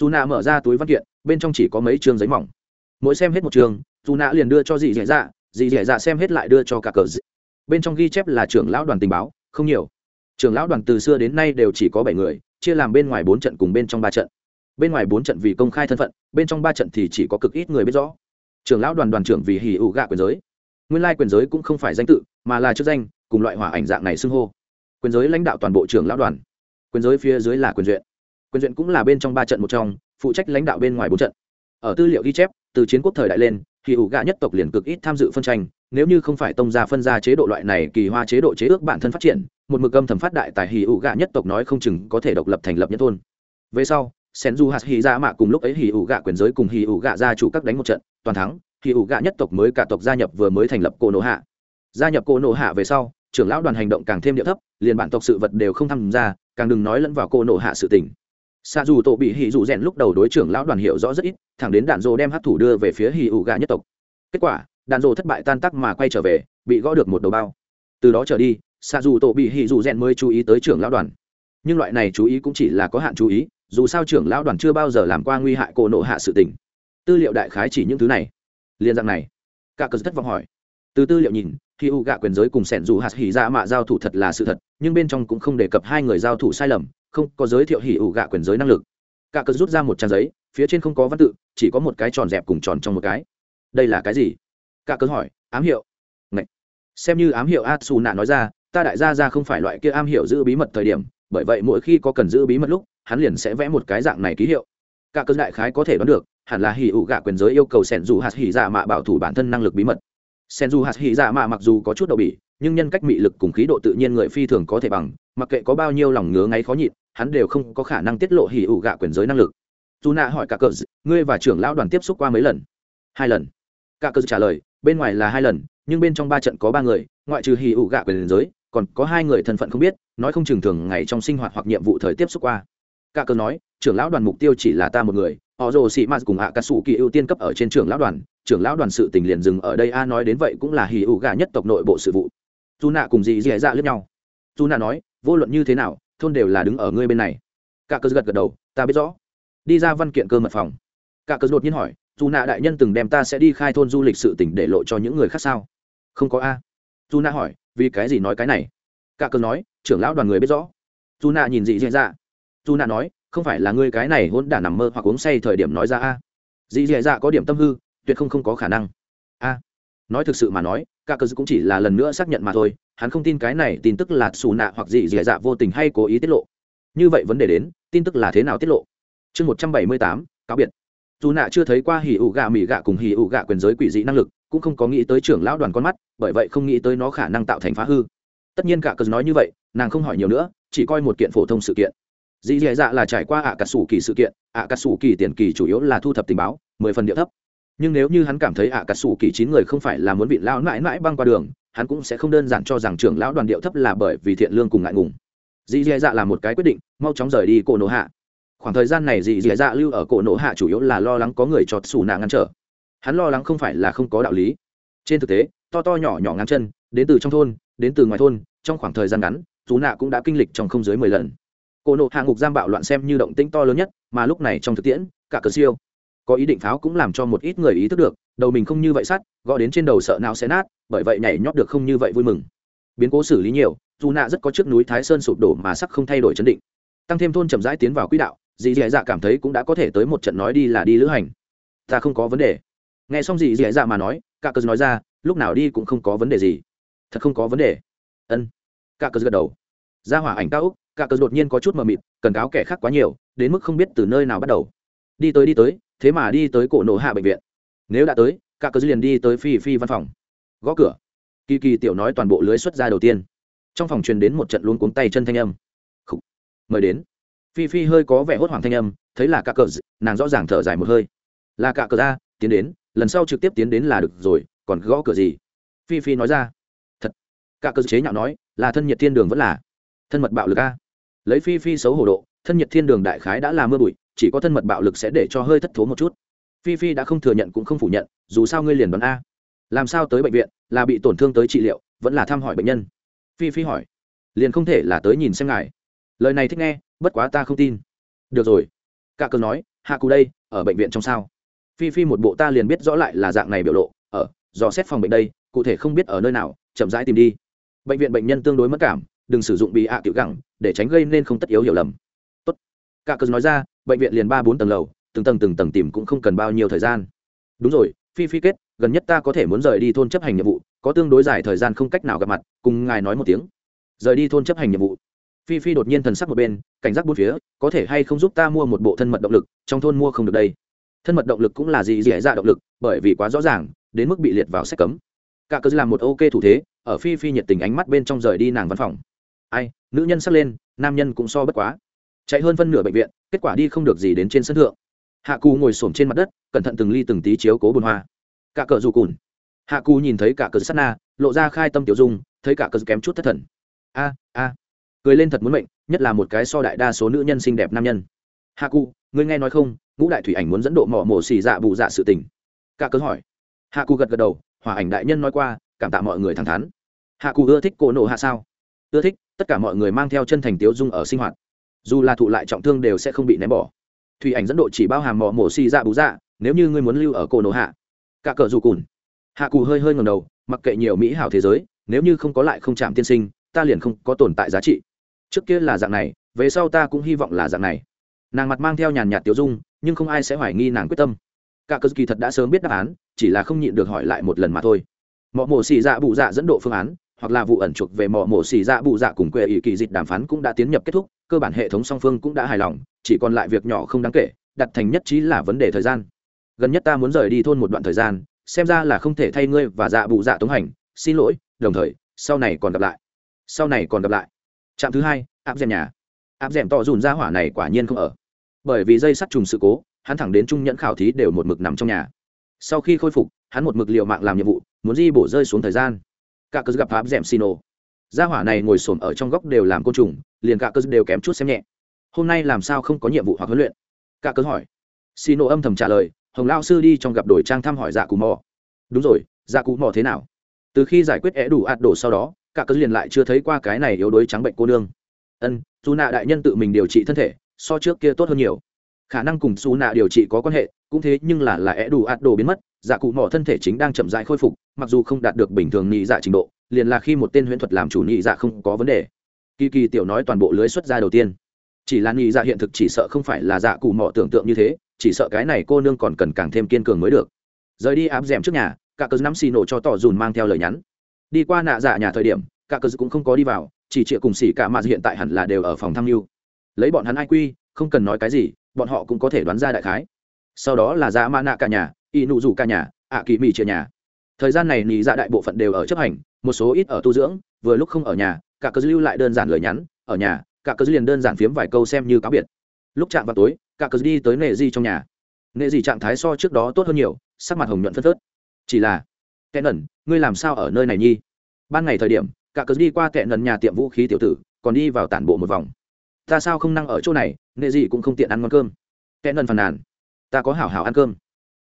Dù nạ mở ra túi văn kiện, bên trong chỉ có mấy chương giấy mỏng. Mỗi xem hết một chương dù nạ liền đưa cho dì dẻ dạ dì dẻ dạ xem hết lại đưa cho cả cờ dị. bên trong ghi chép là trưởng lão đoàn tình báo, không nhiều trưởng lão đoàn từ xưa đến nay đều chỉ có bảy người, chia làm bên ngoài bốn trận cùng bên trong ba trận. Bên ngoài bốn trận vì công khai thân phận, bên trong ba trận thì chỉ có cực ít người biết rõ. Trưởng lão đoàn đoàn trưởng vì hì ụ gạ quyền giới. Nguyên lai quyền giới cũng không phải danh tự, mà là chức danh, cùng loại hỏa ảnh dạng này xưng hô. Quyền giới lãnh đạo toàn bộ trưởng lão đoàn. Quyền giới phía dưới là quyền duyện. Quyền duyện cũng là bên trong ba trận một trong, phụ trách lãnh đạo bên ngoài bốn trận. Ở tư liệu ghi chép, từ chiến quốc thời đại lên thì ủ gạ nhất tộc liền cực ít tham dự phân tranh, nếu như không phải tông gia phân ra chế độ loại này, kỳ hoa chế độ chế ước bản thân phát triển một mực âm thầm phát đại tài hì ủ gạ nhất tộc nói không chừng có thể độc lập thành lập nhất thôn. Về sau, sen du hạt hì ra mạ cùng lúc ấy hì ủ gạ quyền giới cùng hì ủ gạ gia chủ các đánh một trận, toàn thắng, hì ủ gạ nhất tộc mới cả tộc gia nhập vừa mới thành lập cô nộ hạ. Gia nhập cô nộ hạ về sau, trưởng lão đoàn hành động càng thêm địa thấp, liền bản tộc sự vật đều không tham gia, càng đừng nói lẫn vào cô nộ hạ sự tình. Xa dù tổ bị hì dù rèn lúc đầu đối trưởng lão đoàn hiểu rõ rất ít, thẳng đến đạn dô đem hát thủ đưa về phía hì ủ gạ nhất tộc. Kết quả, đạn dô thất bại tan tắc mà quay trở về, bị gõ được một đầu bao. Từ đó trở đi xa dù tổ bị hỉ dù rèn mới chú ý tới trưởng lão đoàn. Nhưng loại này chú ý cũng chỉ là có hạn chú ý, dù sao trưởng lão đoàn chưa bao giờ làm qua nguy hại cổ nộ hạ sự tình. Tư liệu đại khái chỉ những thứ này. Liên dạng này cả cờ thất vọng hỏi. Từ tư liệu nhìn, khi u gạ quyền giới cùng sẻn dù hạt hỉ ra mạ giao thủ thật là sự thật, nhưng bên trong cũng không đề cập hai người giao thủ sai lầm, không có giới thiệu hỉ u gạ quyền giới năng lực. Cả cờ rút ra một trang giấy, phía trên không có văn tự, chỉ có một cái tròn dẹp cùng tròn trong một cái. Đây là cái gì? Cả cờ hỏi, ám hiệu. Ngậy. xem như ám hiệu a su nạ nói ra ta đại gia ra không phải loại kia am hiểu giữ bí mật thời điểm, bởi vậy mỗi khi có cần giữ bí mật lúc, hắn liền sẽ vẽ một cái dạng này ký hiệu. Cả cơn đại khái có thể đoán được, hẳn là hỉ ủ gạ quyền giới yêu cầu sẻn dù hạt hỉ dạ mạ bảo thủ bản thân năng lực bí mật. Sẻn dù hạt hỉ dạ mạ mặc dù có chút đầu bỉ, nhưng nhân cách mị lực cùng khí độ tự nhiên người phi thường có thể bằng, mặc kệ có bao nhiêu lòng ngứa ngáy khó nhịn, hắn đều không có khả năng tiết lộ hỉ ủ gạ quyền giới năng lực. Dù nạ hỏi cả cờ, ngươi và trưởng lão đoàn tiếp xúc qua mấy lần? Hai lần. Cả cờ trả lời, bên ngoài là hai lần, nhưng bên trong ba trận có ba người, ngoại trừ hỉ ủ gạ quyền giới còn có hai người thân phận không biết, nói không chừng thường ngày trong sinh hoạt hoặc nhiệm vụ thời tiếp xúc qua. Cả cờ nói, trưởng lão đoàn mục tiêu chỉ là ta một người, họ rồ sĩ mạt cùng hạ cà sủ kỳ ưu tiên cấp ở trên trưởng lão đoàn, trưởng lão đoàn sự tình liền dừng ở đây, a nói đến vậy cũng là hì ủ gà nhất tộc nội bộ sự vụ. Dù nạ cùng dì dì dạ lướt nhau. Dù nạ nói, vô luận như thế nào, thôn đều là đứng ở ngươi bên này. Cả cờ gật gật đầu, ta biết rõ. Đi ra văn kiện cơ mật phòng. Cả cờ đột nhiên hỏi, dù nạ đại nhân từng đem ta sẽ đi khai thôn du lịch sự tỉnh để lộ cho những người khác sao? Không có a dù nạ hỏi, vì cái gì nói cái này? Cả cờ nói, trưởng lão đoàn người biết rõ. Dù nạ nhìn dị dị dạ. Dù nạ nói, không phải là ngươi cái này hôn đả nằm mơ hoặc uống say thời điểm nói ra a. Dị dị dạ có điểm tâm hư, tuyệt không không có khả năng. A. Nói thực sự mà nói, cả cờ cũng chỉ là lần nữa xác nhận mà thôi, hắn không tin cái này tin tức là xù nạ hoặc dị dị dạ vô tình hay cố ý tiết lộ. Như vậy vấn đề đến, tin tức là thế nào tiết lộ? Chương một trăm bảy mươi tám, cáo biệt. Dù nạ chưa thấy qua hì ủ gạ mỹ gạ cùng hì ủ gạ quyền giới quỷ dị năng lực cũng không có nghĩ tới trưởng lão đoàn con mắt, bởi vậy không nghĩ tới nó khả năng tạo thành phá hư. Tất nhiên cả cờ nói như vậy, nàng không hỏi nhiều nữa, chỉ coi một kiện phổ thông sự kiện. Dì dì dạ là trải qua ạ cà sủ kỳ sự kiện, ạ cà sủ kỳ tiền kỳ chủ yếu là thu thập tình báo, mười phần địa thấp. Nhưng nếu như hắn cảm thấy ạ cà sủ kỳ chín người không phải là muốn bị lão mãi mãi băng qua đường, hắn cũng sẽ không đơn giản cho rằng trưởng lão đoàn điệu thấp là bởi vì thiện lương cùng ngại ngùng. Dì dì dạ là một cái quyết định, mau chóng rời đi cổ nổ hạ. Khoảng thời gian này dì dì dạ lưu ở cổ nổ hạ chủ yếu là lo lắng có người cho xù nạ ngăn trở hắn lo lắng không phải là không có đạo lý. Trên thực tế, to to nhỏ nhỏ ngắn chân, đến từ trong thôn, đến từ ngoài thôn, trong khoảng thời gian ngắn dù nạ cũng đã kinh lịch trong không dưới mười lần. Cổ nộ hạ ngục giam bạo loạn xem như động tĩnh to lớn nhất, mà lúc này trong thực tiễn, cả cờ siêu. Có ý định pháo cũng làm cho một ít người ý thức được, đầu mình không như vậy sắt, gõ đến trên đầu sợ nào sẽ nát, bởi vậy nhảy nhót được không như vậy vui mừng. Biến cố xử lý nhiều dù nạ rất có trước núi thái sơn sụp đổ mà sắc không thay đổi chấn định. Tăng thêm thôn chậm rãi tiến vào quỹ đạo, dì dì dạ cảm thấy cũng đã có thể tới một trận nói đi là đi lữ hành. Ta không có vấn đề nghe xong dì dì dạ mà nói cả cờ nói ra, lúc nào đi cũng không có vấn đề gì. Thật không có vấn đề. Ân. Cả cờ gật đầu. Ra hỏa ảnh cao úc cả cờ đột nhiên có chút mờ mịt, cần cáo kẻ khác quá nhiều, đến mức không biết từ nơi nào bắt đầu. Đi tới đi tới, thế mà đi tới cổ nổ hạ bệnh viện. Nếu đã tới cả cờ liền đi tới phi phi văn phòng. Gõ cửa. Kỳ kỳ tiểu nói toàn bộ lưới xuất ra đầu tiên. Trong phòng truyền đến một trận luôn cuống tay chân thanh âm. Khủ. mời đến. Phi phi hơi có vẻ hốt hoảng thanh âm, thấy là cả cờ, nàng rõ ràng thở dài một hơi. Là cả cờ ra, tiến đến lần sau trực tiếp tiến đến là được rồi, còn gõ cửa gì? Phi phi nói ra. Thật. Cả cơ chế nhạo nói, là thân nhiệt thiên đường vẫn là thân mật bạo lực a. Lấy phi phi xấu hổ độ, thân nhiệt thiên đường đại khái đã là mưa bụi, chỉ có thân mật bạo lực sẽ để cho hơi thất thố một chút. Phi phi đã không thừa nhận cũng không phủ nhận, dù sao ngươi liền đoán a. Làm sao tới bệnh viện, là bị tổn thương tới trị liệu, vẫn là thăm hỏi bệnh nhân? Phi phi hỏi. Liền không thể là tới nhìn xem ngài. Lời này thích nghe, bất quá ta không tin. Được rồi. Cả cờ nói, hạ cù đây, ở bệnh viện trong sao? Phi phi một bộ ta liền biết rõ lại là dạng này biểu lộ. Ở dò xét phòng bệnh đây, cụ thể không biết ở nơi nào, chậm rãi tìm đi. Bệnh viện bệnh nhân tương đối mất cảm, đừng sử dụng bị ạ à tiểu gẳng, để tránh gây nên không tất yếu hiểu lầm. Tốt. Cả cờ nói ra, bệnh viện liền ba bốn tầng lầu, từng tầng từng tầng tìm cũng không cần bao nhiêu thời gian. Đúng rồi, phi phi kết, gần nhất ta có thể muốn rời đi thôn chấp hành nhiệm vụ, có tương đối dài thời gian không cách nào gặp mặt, cùng ngài nói một tiếng. Rời đi thôn chấp hành nhiệm vụ. Phi phi đột nhiên thần sắc một bên, cảnh giác bốn phía, có thể hay không giúp ta mua một bộ thân mật động lực, trong thôn mua không được đây thân mật động lực cũng là gì dễ dạ động lực, bởi vì quá rõ ràng, đến mức bị liệt vào sách cấm. Cả cớ làm một ok thủ thế, ở phi phi nhiệt tình ánh mắt bên trong rời đi nàng văn phòng. Ai, nữ nhân sắc lên, nam nhân cũng so bất quá. Chạy hơn phân nửa bệnh viện, kết quả đi không được gì đến trên sân thượng. Hạ cù ngồi xổm trên mặt đất, cẩn thận từng ly từng tí chiếu cố bồn hoa. Cả cờ dù cùn. Hạ cù nhìn thấy cả cờ sắt na, lộ ra khai tâm tiểu dung, thấy cả cờ kém chút thất thần. A a. Cười lên thật muốn mệnh, nhất là một cái so đại đa số nữ nhân xinh đẹp nam nhân. Hạ cù, ngươi nghe nói không ngũ đại thủy ảnh muốn dẫn độ mỏ mổ xì dạ bù dạ sự tình. Cả cớ hỏi. Hạ cù gật gật đầu, hòa ảnh đại nhân nói qua, cảm tạ mọi người thẳng thắn. Hạ cù ưa thích cổ nộ hạ sao? Ưa thích, tất cả mọi người mang theo chân thành tiếu dung ở sinh hoạt. Dù là thụ lại trọng thương đều sẽ không bị ném bỏ. Thủy ảnh dẫn độ chỉ bao hàm mỏ mổ xì dạ bù dạ nếu như ngươi muốn lưu ở cổ nộ hạ. Cả cờ dù cùn. Hạ cù hơi hơi ngầm đầu, mặc kệ nhiều mỹ hảo thế giới, nếu như không có lại không chạm tiên sinh, ta liền không có tồn tại giá trị. Trước kia là dạng này, về sau ta cũng hy vọng là dạng này nàng mặt mang theo nhàn nhạt tiêu dung, nhưng không ai sẽ hoài nghi nàng quyết tâm. Cả cơ kỳ thật đã sớm biết đáp án, chỉ là không nhịn được hỏi lại một lần mà thôi. Mọ mổ xì dạ bụ dạ dẫn độ phương án, hoặc là vụ ẩn chuộc về mọ mổ xì dạ bụ dạ cùng quê ỷ kỳ dịch đàm phán cũng đã tiến nhập kết thúc, cơ bản hệ thống song phương cũng đã hài lòng, chỉ còn lại việc nhỏ không đáng kể, đặt thành nhất trí là vấn đề thời gian. Gần nhất ta muốn rời đi thôn một đoạn thời gian, xem ra là không thể thay ngươi và dạ bụ dạ tống hành, xin lỗi, đồng thời, sau này còn gặp lại. Sau này còn gặp lại. Trạm thứ hai, áp dèm nhà. Áp dèm to dùn ra hỏa này quả nhiên không ở bởi vì dây sắt trùng sự cố, hắn thẳng đến trung nhẫn khảo thí đều một mực nằm trong nhà. Sau khi khôi phục, hắn một mực liệu mạng làm nhiệm vụ, muốn di bổ rơi xuống thời gian. Cả cơ gặp pháp dẹm xino gia hỏa này ngồi xổm ở trong góc đều làm côn trùng, liền cả cơ đều kém chút xem nhẹ. Hôm nay làm sao không có nhiệm vụ hoặc huấn luyện? Cả cơ hỏi. Xino âm thầm trả lời, hồng lao sư đi trong gặp đổi trang thăm hỏi dạ cù mò. Đúng rồi dạ cù mò thế nào? Từ khi giải quyết é đủ ạt đổ sau đó, cả cơ liền lại chưa thấy qua cái này yếu đuối trắng bệnh cô nương. Ân, dù nạ đại nhân tự mình điều trị thân thể so trước kia tốt hơn nhiều. Khả năng cùng xù nạ điều trị có quan hệ, cũng thế nhưng là là é đủ ạt đồ biến mất dạ cụ mỏ thân thể chính đang chậm rãi khôi phục, mặc dù không đạt được bình thường nhị dạ trình độ, liền là khi một tên huyễn thuật làm chủ nhị dạ không có vấn đề. Kỳ kỳ tiểu nói toàn bộ lưới xuất ra đầu tiên. Chỉ là nhị dạ hiện thực chỉ sợ không phải là dạ cụ mỏ tưởng tượng như thế, chỉ sợ cái này cô nương còn cần càng thêm kiên cường mới được. Rời đi áp d trước nhà cả cớ nắm xì nổ cho tỏ dùn mang theo lời nhắn. Đi qua nạ dạ nhà thời điểm cả cớ cũng không có đi vào, chỉ chịa cùng xỉ cả mà hiện tại hẳn là đều ở phòng tham mưu lấy bọn hắn ai quy, không cần nói cái gì, bọn họ cũng có thể đoán ra đại khái. Sau đó là dạ mã nạ cả nhà, y nụ rủ cả nhà ạ kỳ mì chia nhà. Thời gian này nị dạ đại bộ phận đều ở chấp hành, một số ít ở tu dưỡng, vừa lúc không ở nhà, cả cơ lưu lại đơn giản lời nhắn, ở nhà, cả cơ liền đơn giản phiếm vài câu xem như cáo biệt. Lúc chạm vào tối, cả cơ đi tới nệ di trong nhà. Nệ di trạng thái so trước đó tốt hơn nhiều, sắc mặt hồng nhuận phân phớt. Chỉ là, kẻ nần, ngươi làm sao ở nơi này nhi? Ban ngày thời điểm, cả cơ đi qua kẻ nần nhà tiệm vũ khí tiểu tử, còn đi vào tản bộ một vòng ta sao không năng ở chỗ này, nệ di cũng không tiện ăn ngon cơm. Kẽ nần phàn nàn. Ta có hảo hảo ăn cơm.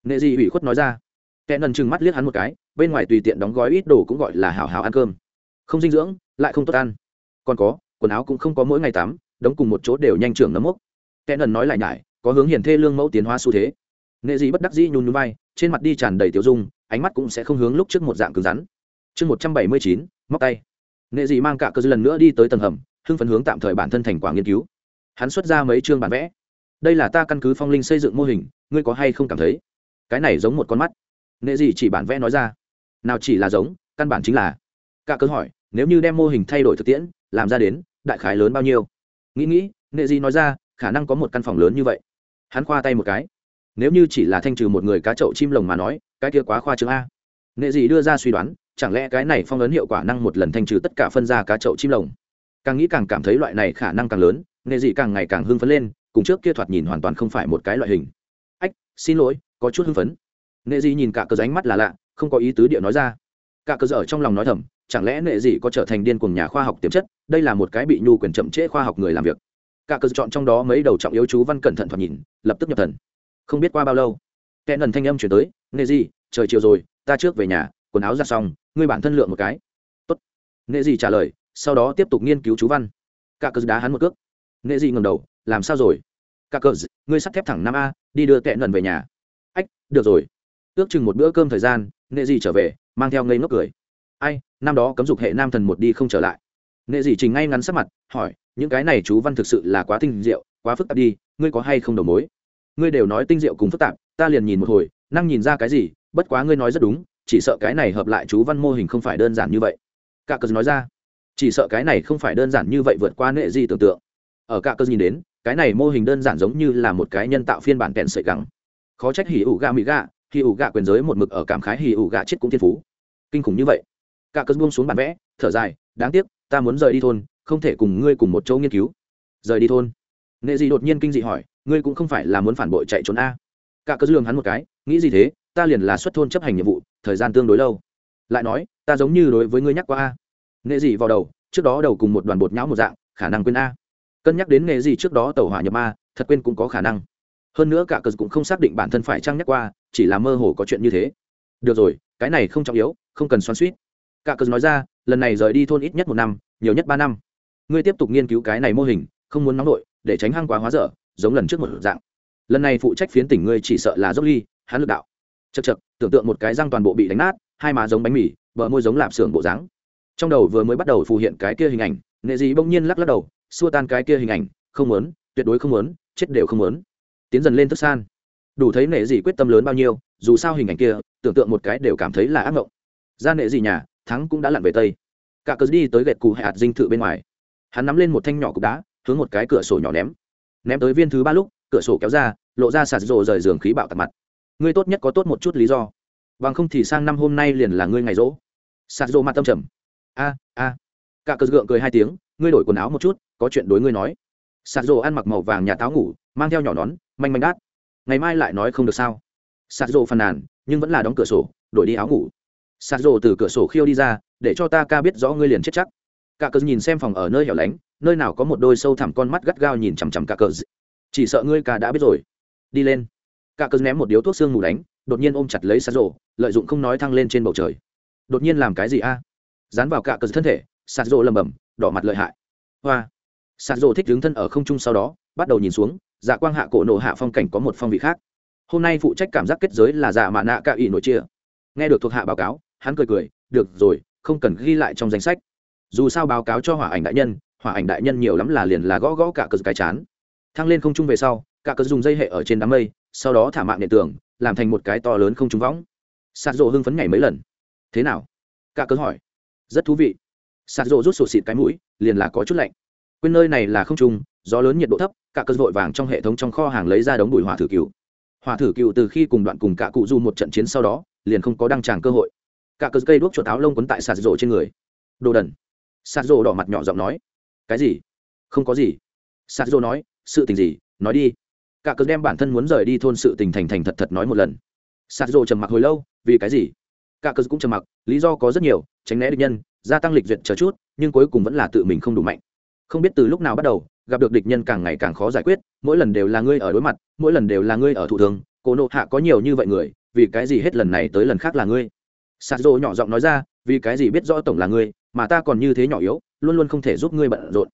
Nệ di ủy khuất nói ra. Kẽ nần trừng mắt liếc hắn một cái, bên ngoài tùy tiện đóng gói ít đồ cũng gọi là hảo hảo ăn cơm. Không dinh dưỡng, lại không tốt ăn. Còn có, quần áo cũng không có mỗi ngày tắm, đóng cùng một chỗ đều nhanh trưởng nấm mốc. Kẽ nần nói lại nhải, có hướng hiển thê lương mẫu tiến hóa xu thế. Nghệ dị bất đắc dĩ nhún nhún vai, trên mặt đi tràn đầy tiểu dung, ánh mắt cũng sẽ không hướng lúc trước một dạng cứng rắn. Chương một trăm bảy mươi chín, móc tay. Nghệ dị mang cả cơ dư lần nữa đi tới tầng hầm hưng phấn hướng tạm thời bản thân thành quả nghiên cứu. Hắn xuất ra mấy chương bản vẽ. Đây là ta căn cứ phong linh xây dựng mô hình, ngươi có hay không cảm thấy? Cái này giống một con mắt. Nghệ gì chỉ bản vẽ nói ra. Nào chỉ là giống, căn bản chính là. Cả cơ hỏi, nếu như đem mô hình thay đổi thực tiễn, làm ra đến, đại khái lớn bao nhiêu? Nghĩ nghĩ nghệ gì nói ra, khả năng có một căn phòng lớn như vậy. Hắn khoa tay một cái. Nếu như chỉ là thanh trừ một người cá chậu chim lồng mà nói, cái kia quá khoa trương a. Nghệ dị đưa ra suy đoán, chẳng lẽ cái này phong ấn hiệu quả năng một lần thanh trừ tất cả phân ra cá chậu chim lồng? Càng nghĩ càng cảm thấy loại này khả năng càng lớn, nghệ dị càng ngày càng hưng phấn lên, cùng trước kia thoạt nhìn hoàn toàn không phải một cái loại hình. Ách, xin lỗi, có chút hưng phấn. Nghệ dị nhìn cả cờ ránh mắt là lạ, không có ý tứ địa nói ra. Cả cờ dở trong lòng nói thầm, chẳng lẽ nghệ dị có trở thành điên cuồng nhà khoa học tiềm chất? Đây là một cái bị nhu quyền chậm trễ khoa học người làm việc. Cả cờ chọn trong đó mấy đầu trọng yếu chú văn cẩn thận thoạt nhìn, lập tức nhập thần. Không biết qua bao lâu kẻ nần thanh âm chuyển tới, nghệ dị trời chiều rồi, ta trước về nhà, quần áo ra xong, ngươi bản thân lượng một cái. Tốt. Nghệ dị trả lời sau đó tiếp tục nghiên cứu chú văn. Cả cờ đá hắn một cước. Nghệ dị ngầm đầu, làm sao rồi? Cả cờ, ngươi sắt thép thẳng năm a, đi đưa tệ nần về nhà. Ách, được rồi. Ước chừng một bữa cơm thời gian, nghệ dị trở về, mang theo ngây ngốc cười. Ai, năm đó cấm dục hệ nam thần một đi không trở lại. Nghệ dị trình ngay ngắn sắc mặt, hỏi, những cái này chú văn thực sự là quá tinh diệu, quá phức tạp đi, ngươi có hay không đầu mối? Ngươi đều nói tinh diệu cùng phức tạp, ta liền nhìn một hồi, năng nhìn ra cái gì, bất quá ngươi nói rất đúng, chỉ sợ cái này hợp lại chú văn mô hình không phải đơn giản như vậy. Cả cờ nói ra chỉ sợ cái này không phải đơn giản như vậy vượt qua nệ di tưởng tượng. Ở cả cơ nhìn đến, cái này mô hình đơn giản giống như là một cái nhân tạo phiên bản kèn sợi gắng khó trách hỉ ủ gà mỹ gà hỉ ủ gà quyền giới một mực ở cảm khái hỉ ủ gà chết cũng thiên phú. Kinh khủng như vậy. Cả cơ buông xuống bản vẽ, thở dài, đáng tiếc, ta muốn rời đi thôn, không thể cùng ngươi cùng một chỗ nghiên cứu. Rời đi thôn. Nệ gì đột nhiên kinh dị hỏi, ngươi cũng không phải là muốn phản bội chạy trốn a. Cả cơ dương hắn một cái, nghĩ gì thế, ta liền là xuất thôn chấp hành nhiệm vụ, thời gian tương đối lâu. Lại nói, ta giống như đối với ngươi nhắc qua a nghệ gì vào đầu, trước đó đầu cùng một đoàn bột nhão một dạng, khả năng quên a. Cân nhắc đến nghệ gì trước đó tàu hỏa nhập a thật quên cũng có khả năng. Hơn nữa cả cờ cũng không xác định bản thân phải trăng nhắc qua, chỉ là mơ hồ có chuyện như thế. Được rồi, cái này không trọng yếu, không cần xoắn suýt cả cờ nói ra, lần này rời đi thôn ít nhất một năm, nhiều nhất ba năm. Ngươi tiếp tục nghiên cứu cái này mô hình, không muốn nóng nổi để tránh hăng quá hóa dở, giống lần trước một dạng. Lần này phụ trách phiến tỉnh ngươi chỉ sợ là dốc ly, hắn lực đạo. Chật chật tưởng tượng một cái răng toàn bộ bị đánh nát, hai má giống bánh mì, bờ môi giống lạp xưởng bộ dáng trong đầu vừa mới bắt đầu phù hiện cái kia hình ảnh, nghệ dị bỗng nhiên lắc lắc đầu, xua tan cái kia hình ảnh, không muốn, tuyệt đối không muốn, chết đều không muốn. Tiến dần lên thức san. Đủ thấy nệ dị quyết tâm lớn bao nhiêu, dù sao hình ảnh kia, tưởng tượng một cái đều cảm thấy là ác mộng. Ra nệ dị nhà, thắng cũng đã lặn về tây. Cả cớ đi tới gậy cù hạt dinh thự bên ngoài. Hắn nắm lên một thanh nhỏ cục đá, hướng một cái cửa sổ nhỏ ném. Ném tới viên thứ ba lúc, cửa sổ kéo ra, lộ ra sạt rộ rời giường khí bạo tạt mặt. Ngươi tốt nhất có tốt một chút lý do. Bằng không thì sang năm hôm nay liền là ngươi ngày rỗ. Sạt rộ mặt tâm trầm a a. Cả cờ gượng cười hai tiếng, ngươi đổi quần áo một chút, có chuyện đối ngươi nói. Sạt rộ ăn mặc màu vàng nhà táo ngủ, mang theo nhỏ nón, manh manh đát. Ngày mai lại nói không được sao? Sạt rộ phàn nàn, nhưng vẫn là đóng cửa sổ, đổi đi áo ngủ. Sạt rộ từ cửa sổ khiêu đi ra, để cho ta ca biết rõ ngươi liền chết chắc. Cả cờ nhìn xem phòng ở nơi hẻo lánh, nơi nào có một đôi sâu thẳm con mắt gắt gao nhìn chằm chằm cả cờ. Chỉ sợ ngươi ca đã biết rồi. Đi lên. Cả cờ ném một điếu thuốc xương mù đánh, đột nhiên ôm chặt lấy sạt rộ lợi dụng không nói thăng lên trên bầu trời. Đột nhiên làm cái gì a? Dán vào cả cờ thân thể, sạt rộ lầm bầm, đỏ mặt lợi hại. Hoa. Sạt rộ thích đứng thân ở không trung sau đó, bắt đầu nhìn xuống dạ quang hạ cổ nổ hạ phong cảnh có một phong vị khác. Hôm nay phụ trách cảm giác kết giới là dạ mạ nạ cạ ỉ nội chia. Nghe được thuộc hạ báo cáo, hắn cười cười, được rồi, không cần ghi lại trong danh sách. Dù sao báo cáo cho hỏa ảnh đại nhân, hỏa ảnh đại nhân nhiều lắm là liền là gõ gõ cả cờ cái chán. Thăng lên không trung về sau, cả cờ dùng dây hệ ở trên đám mây, sau đó thả mạng điện tường, làm thành một cái to lớn không trung võng. Sạt rộ hưng phấn nhảy mấy lần. Thế nào? Cả cớ hỏi rất thú vị. Sạt rộ rút sổ xịt cái mũi, liền là có chút lạnh. Quên nơi này là không trung, gió lớn nhiệt độ thấp, cả cơn vội vàng trong hệ thống trong kho hàng lấy ra đống bụi hỏa thử cựu hỏa thử cựu từ khi cùng đoạn cùng cả cụ du một trận chiến sau đó, liền không có đăng tràng cơ hội. Cả cơn cây đuốc chuột áo lông quấn tại sạt rộ trên người. Đồ đần. Sạt rộ đỏ mặt nhỏ giọng nói. Cái gì? Không có gì. Sạt rộ nói, sự tình gì? Nói đi. Cả cơn đem bản thân muốn rời đi thôn sự tình thành thành thật thật nói một lần. Sạt rộ trầm mặc hồi lâu, vì cái gì? Cả cơn cũng trầm mặc, lý do có rất nhiều tránh né địch nhân, gia tăng lịch duyệt chờ chút, nhưng cuối cùng vẫn là tự mình không đủ mạnh. Không biết từ lúc nào bắt đầu, gặp được địch nhân càng ngày càng khó giải quyết, mỗi lần đều là ngươi ở đối mặt, mỗi lần đều là ngươi ở thủ thường. Cổ nộ hạ có nhiều như vậy người, vì cái gì hết lần này tới lần khác là ngươi? Sạt rộ nhỏ giọng nói ra, vì cái gì biết rõ tổng là ngươi, mà ta còn như thế nhỏ yếu, luôn luôn không thể giúp ngươi bận rộn.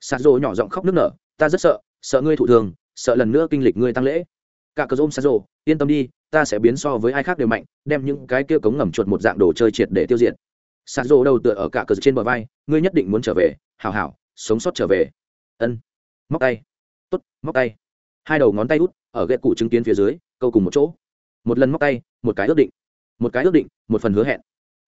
Sạt rộ nhỏ giọng khóc nức nở, ta rất sợ sợ ngươi thụ thường, sợ lần nữa kinh lịch ngươi tăng lễ. Cả cờ rôm sạt rộ yên tâm đi, ta sẽ biến so với ai khác đều mạnh, đem những cái kia cống ngầm chuột một dạng đồ chơi triệt để tiêu diệt sạt rộ đầu tựa ở cả cờ trên bờ vai, ngươi nhất định muốn trở về, hảo hảo, sống sót trở về. Ân. Móc tay. Tốt, móc tay. Hai đầu ngón tay út, ở ghẹ cụ chứng kiến phía dưới, câu cùng một chỗ. Một lần móc tay, một cái ước định. Một cái ước định, một phần hứa hẹn.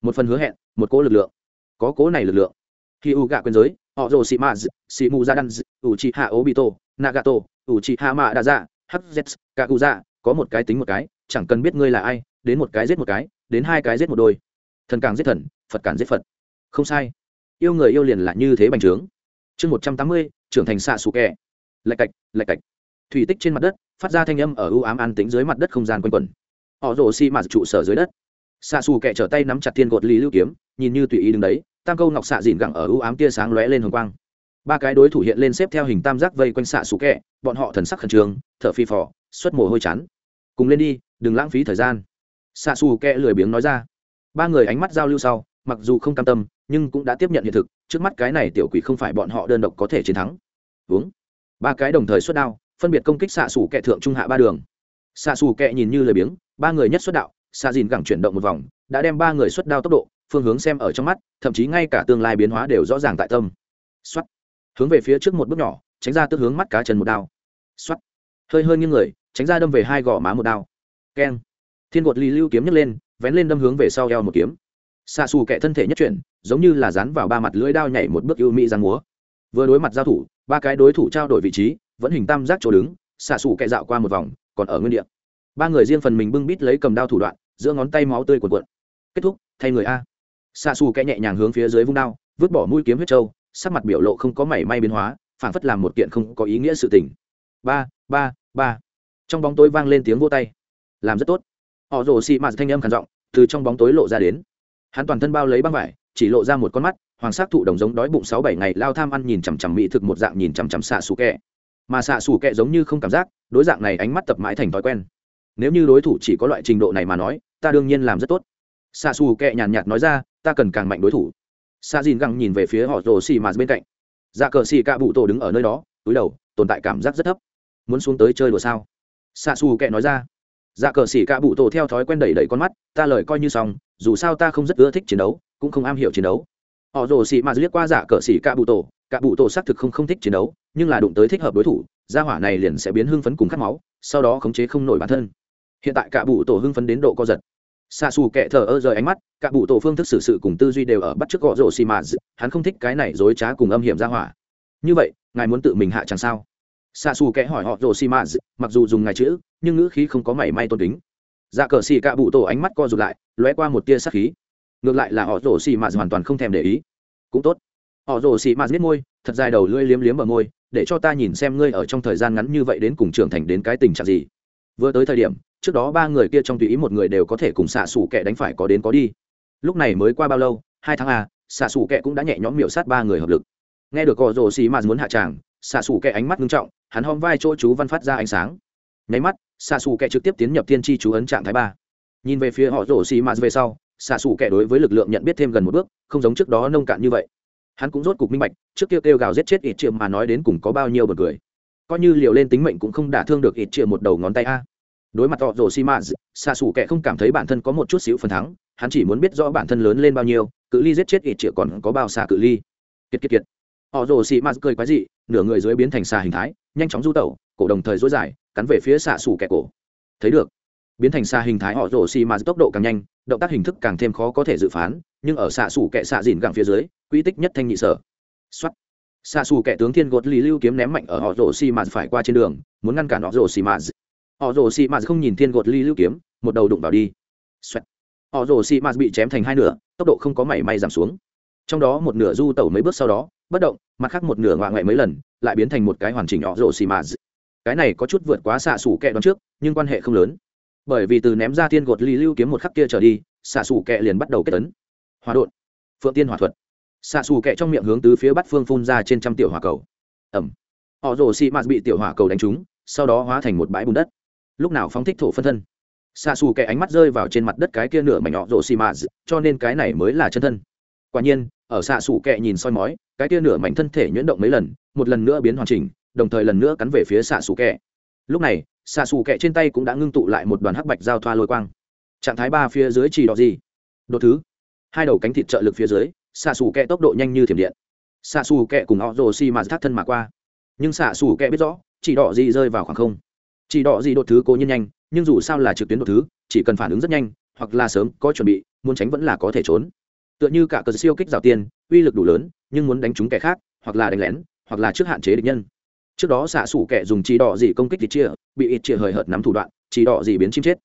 Một phần hứa hẹn, một cố lực lượng. Có cố này lực lượng. Khi u gạ quyền giới, họ rồ sĩ maz sĩ mù ra đan ủ chị hạ obito nagato ủ chị hạ mạ đa dạ hz cả cụ dạ có một cái tính một cái, chẳng cần biết ngươi là ai, đến một cái giết một cái, đến hai cái giết một đôi thần càng giết thần, phật càng giết phật. Không sai. Yêu người yêu liền là như thế bành trướng. Chương một trăm tám mươi, trưởng thành xạ xù kẹ lạch cạch lạch cạch. Thủy tích trên mặt đất, phát ra thanh âm ở ưu ám an tính dưới mặt đất không gian quanh quẩn. Họ rồ xi mạt trụ sở dưới đất. Xạ xù kẹ trở tay nắm chặt thiên gột lý lưu kiếm, nhìn như tùy ý đứng đấy, tam câu ngọc xạ dìn gẳng ở ưu ám tia sáng lóe lên hồng quang. Ba cái đối thủ hiện lên xếp theo hình tam giác vây quanh xạ xù kẹ bọn họ thần sắc khẩn trương, thở phi phò, xuất mồ hôi chán. Cùng lên đi, đừng lãng phí thời gian. Xạ xù kẹ lười biếng nói ra ba người ánh mắt giao lưu sau, mặc dù không cam tâm, nhưng cũng đã tiếp nhận hiện thực, trước mắt cái này tiểu quỷ không phải bọn họ đơn độc có thể chiến thắng. Uống. Ba cái đồng thời xuất đao, phân biệt công kích xạ xù kẹ thượng trung hạ ba đường. Xạ xù kẹ nhìn như lời biếng, ba người nhất xuất đạo, xạ dìn gẳng chuyển động một vòng, đã đem ba người xuất đao tốc độ, phương hướng xem ở trong mắt, thậm chí ngay cả tương lai biến hóa đều rõ ràng tại tâm. Xuất hướng về phía trước một bước nhỏ, tránh ra tức hướng mắt cá chân một đao. Xuất hơi hơi nghiêng người, tránh ra đâm về hai gò má một đao. Keng. Thiên gột ly lưu kiếm nhấc lên vén lên đâm hướng về sau eo một kiếm. Xạ xù kẻ thân thể nhất chuyển, giống như là dán vào ba mặt lưỡi đao nhảy một bước ưu mỹ giang múa. Vừa đối mặt giao thủ, ba cái đối thủ trao đổi vị trí, vẫn hình tam giác chỗ đứng xạ xù kẻ dạo qua một vòng, còn ở nguyên địa. Ba người riêng phần mình bưng bít lấy cầm đao thủ đoạn, giữa ngón tay máu tươi cuộn cuộn. Kết thúc, thay người a. Xạ xù kẻ nhẹ nhàng hướng phía dưới vung đao, vứt bỏ mũi kiếm huyết trâu, sắc mặt biểu lộ không có mảy may biến hóa phản phất làm một kiện không có ý nghĩa sự tình. Ba ba ba. Trong bóng tối vang lên tiếng vô tay. Làm rất tốt họ rồ xị mạt thanh âm khàn giọng, từ trong bóng tối lộ ra đến. Hắn toàn thân bao lấy băng vải, chỉ lộ ra một con mắt, hoàng sắc thụ đồng giống đói bụng sáu bảy ngày lao tham ăn nhìn chằm chằm mỹ thực một dạng nhìn chằm chằm xạ xù kẹ. Mà xạ xù kẹ giống như không cảm giác, đối dạng này ánh mắt tập mãi thành thói quen. Nếu như đối thủ chỉ có loại trình độ này mà nói, ta đương nhiên làm rất tốt. Xạ xù kẹ nhàn nhạt nói ra, ta cần càng mạnh đối thủ. Xạ dìn găng nhìn về phía họ rồ xì mạt bên cạnh. Dạ cờ xì cạ bụ tổ đứng ở nơi đó, túi đầu, tồn tại cảm giác rất thấp. Muốn xuống tới chơi đùa sao? Xạ xù kẹ nói ra dạ cờ xỉ cạ bụ tổ theo thói quen đẩy đẩy con mắt, ta lời coi như xong, dù sao ta không rất ưa thích chiến đấu, cũng không am hiểu chiến đấu. Họ rồ xỉ mà liếc qua dạ cờ xỉ cạ bụ tổ cạ bụ tổ xác thực không không thích chiến đấu, nhưng là đụng tới thích hợp đối thủ, gia hỏa này liền sẽ biến hưng phấn cùng cắt máu, sau đó khống chế không nổi bản thân. Hiện tại cạ bụ tổ hưng phấn đến độ co giật. Xa xù kệ thờ ơ rời ánh mắt cạ bụ tổ phương thức xử sự cùng tư duy đều ở bắt chước gõ rổ xì mà, hắn không thích cái này dối trá cùng âm hiểm gia hỏa. Như vậy, ngài muốn tự mình hạ chẳng sao? Xa xù kệ hỏi họ rổ xì mà mặc dù dùng ngài chữ, nhưng ngữ khí không có mảy may tôn kính. Dạ cờ xì cạ bụ tổ ánh mắt co rụt lại, lóe qua một tia sắc khí. Ngược lại là họ rổ xì mã hoàn toàn không thèm để ý. Cũng tốt. Họ rổ xì mã giết môi, thật dài đầu lưỡi liếm liếm ở môi, để cho ta nhìn xem ngươi ở trong thời gian ngắn như vậy đến cùng trưởng thành đến cái tình trạng gì. Vừa tới thời điểm, trước đó ba người kia trong tùy ý một người đều có thể cùng xạ xù kẻ đánh phải có đến có đi. Lúc này mới qua bao lâu? Hai tháng à xạ xù kẻ cũng đã nhẹ nhõm miệu sát ba người hợp lực. Nghe được gò rồ xì mà muốn hạ tràng xạ xù kẻ ánh mắt ngưng trọng, hắn hóm vai chỗ chú văn phát ra ánh sáng. Nháy mắt, xạ xù kẻ trực tiếp tiến nhập tiên tri chú ấn trạng thái ba. Nhìn về phía họ rổ xì mạt về sau, xạ xù kẻ đối với lực lượng nhận biết thêm gần một bước, không giống trước đó nông cạn như vậy. Hắn cũng rốt cục minh bạch, trước kia kêu gào giết chết ít triệu mà nói đến cùng có bao nhiêu bật cười. Coi như liều lên tính mệnh cũng không đả thương được ít triệu một đầu ngón tay a. Đối mặt họ rổ xì mạt, xạ xù kẻ không cảm thấy bản thân có một chút xíu phần thắng, hắn chỉ muốn biết rõ bản thân lớn lên bao nhiêu, cự ly giết chết ít triệu còn có bao xa cự ly. Kiệt kiệt kiệt. Họ rồ xì mạt cười quái dị nửa người dưới biến thành xà hình thái, nhanh chóng du tẩu, cổ đồng thời dối dài, cắn về phía xạ xù kẻ cổ. Thấy được, biến thành xa hình thái họ rổ xì mà tốc độ càng nhanh, động tác hình thức càng thêm khó có thể dự phán, nhưng ở xạ xù kẻ xạ dìn gặng phía dưới, quy tích nhất thanh nhị sở. Xuất xạ xù kẻ tướng thiên gột lì lưu kiếm ném mạnh ở họ rổ xì mà phải qua trên đường, muốn ngăn cản họ rổ xì mà. Họ rổ xì mà không nhìn thiên gột lì lưu kiếm, một đầu đụng vào đi. Xuất họ rổ xì mà bị chém thành hai nửa, tốc độ không có mảy may giảm xuống. Trong đó một nửa du tẩu mấy bước sau đó bất động, mặt khác một nửa ngoại ngoại mấy lần, lại biến thành một cái hoàn chỉnh họ rổ xì mà cái này có chút vượt quá xạ xủ kẹ đón trước, nhưng quan hệ không lớn. Bởi vì từ ném ra thiên gột ly lưu kiếm một khắc kia trở đi, xạ xù kẹ liền bắt đầu kết tấn. Hòa đột phượng tiên hòa thuật. Xạ xù kẹ trong miệng hướng từ phía bắt phương phun ra trên trăm tiểu hỏa cầu. Ẩm. Họ rồ xị mạt bị tiểu hỏa cầu đánh trúng, sau đó hóa thành một bãi bùn đất. Lúc nào phóng thích thổ phân thân? Xạ xù kẹ ánh mắt rơi vào trên mặt đất cái kia nửa mảnh họ rồ xị mạt cho nên cái này mới là chân thân. Quả nhiên ở xạ sủ kẹ nhìn soi mói, cái kia nửa mảnh thân thể nhuyễn động mấy lần, một lần nữa biến hoàn chỉnh, đồng thời lần nữa cắn về phía xạ sủ kẹ. Lúc này, xạ sủ kẹ trên tay cũng đã ngưng tụ lại một đoàn hắc bạch giao thoa lôi quang. Trạng thái ba phía dưới chỉ đỏ gì? Đột thứ. Hai đầu cánh thịt trợ lực phía dưới, xạ sủ kẹ tốc độ nhanh như thiểm điện. Xạ sủ kẹ cùng họ rồ xi mà thắt thân mà qua. Nhưng xạ sủ kẹ biết rõ, chỉ đỏ gì rơi vào khoảng không. Chỉ đỏ gì đột thứ cố nhiên nhanh, nhưng dù sao là trực tuyến đột thứ, chỉ cần phản ứng rất nhanh, hoặc là sớm có chuẩn bị, muốn tránh vẫn là có thể trốn tựa như cả cờ siêu kích rào tiên, uy lực đủ lớn, nhưng muốn đánh trúng kẻ khác, hoặc là đánh lén, hoặc là trước hạn chế địch nhân. Trước đó xạ xủ kẻ dùng chỉ đỏ dị công kích thịt chia bị ít chia hời hợt nắm thủ đoạn, chỉ đỏ dị biến chim chết.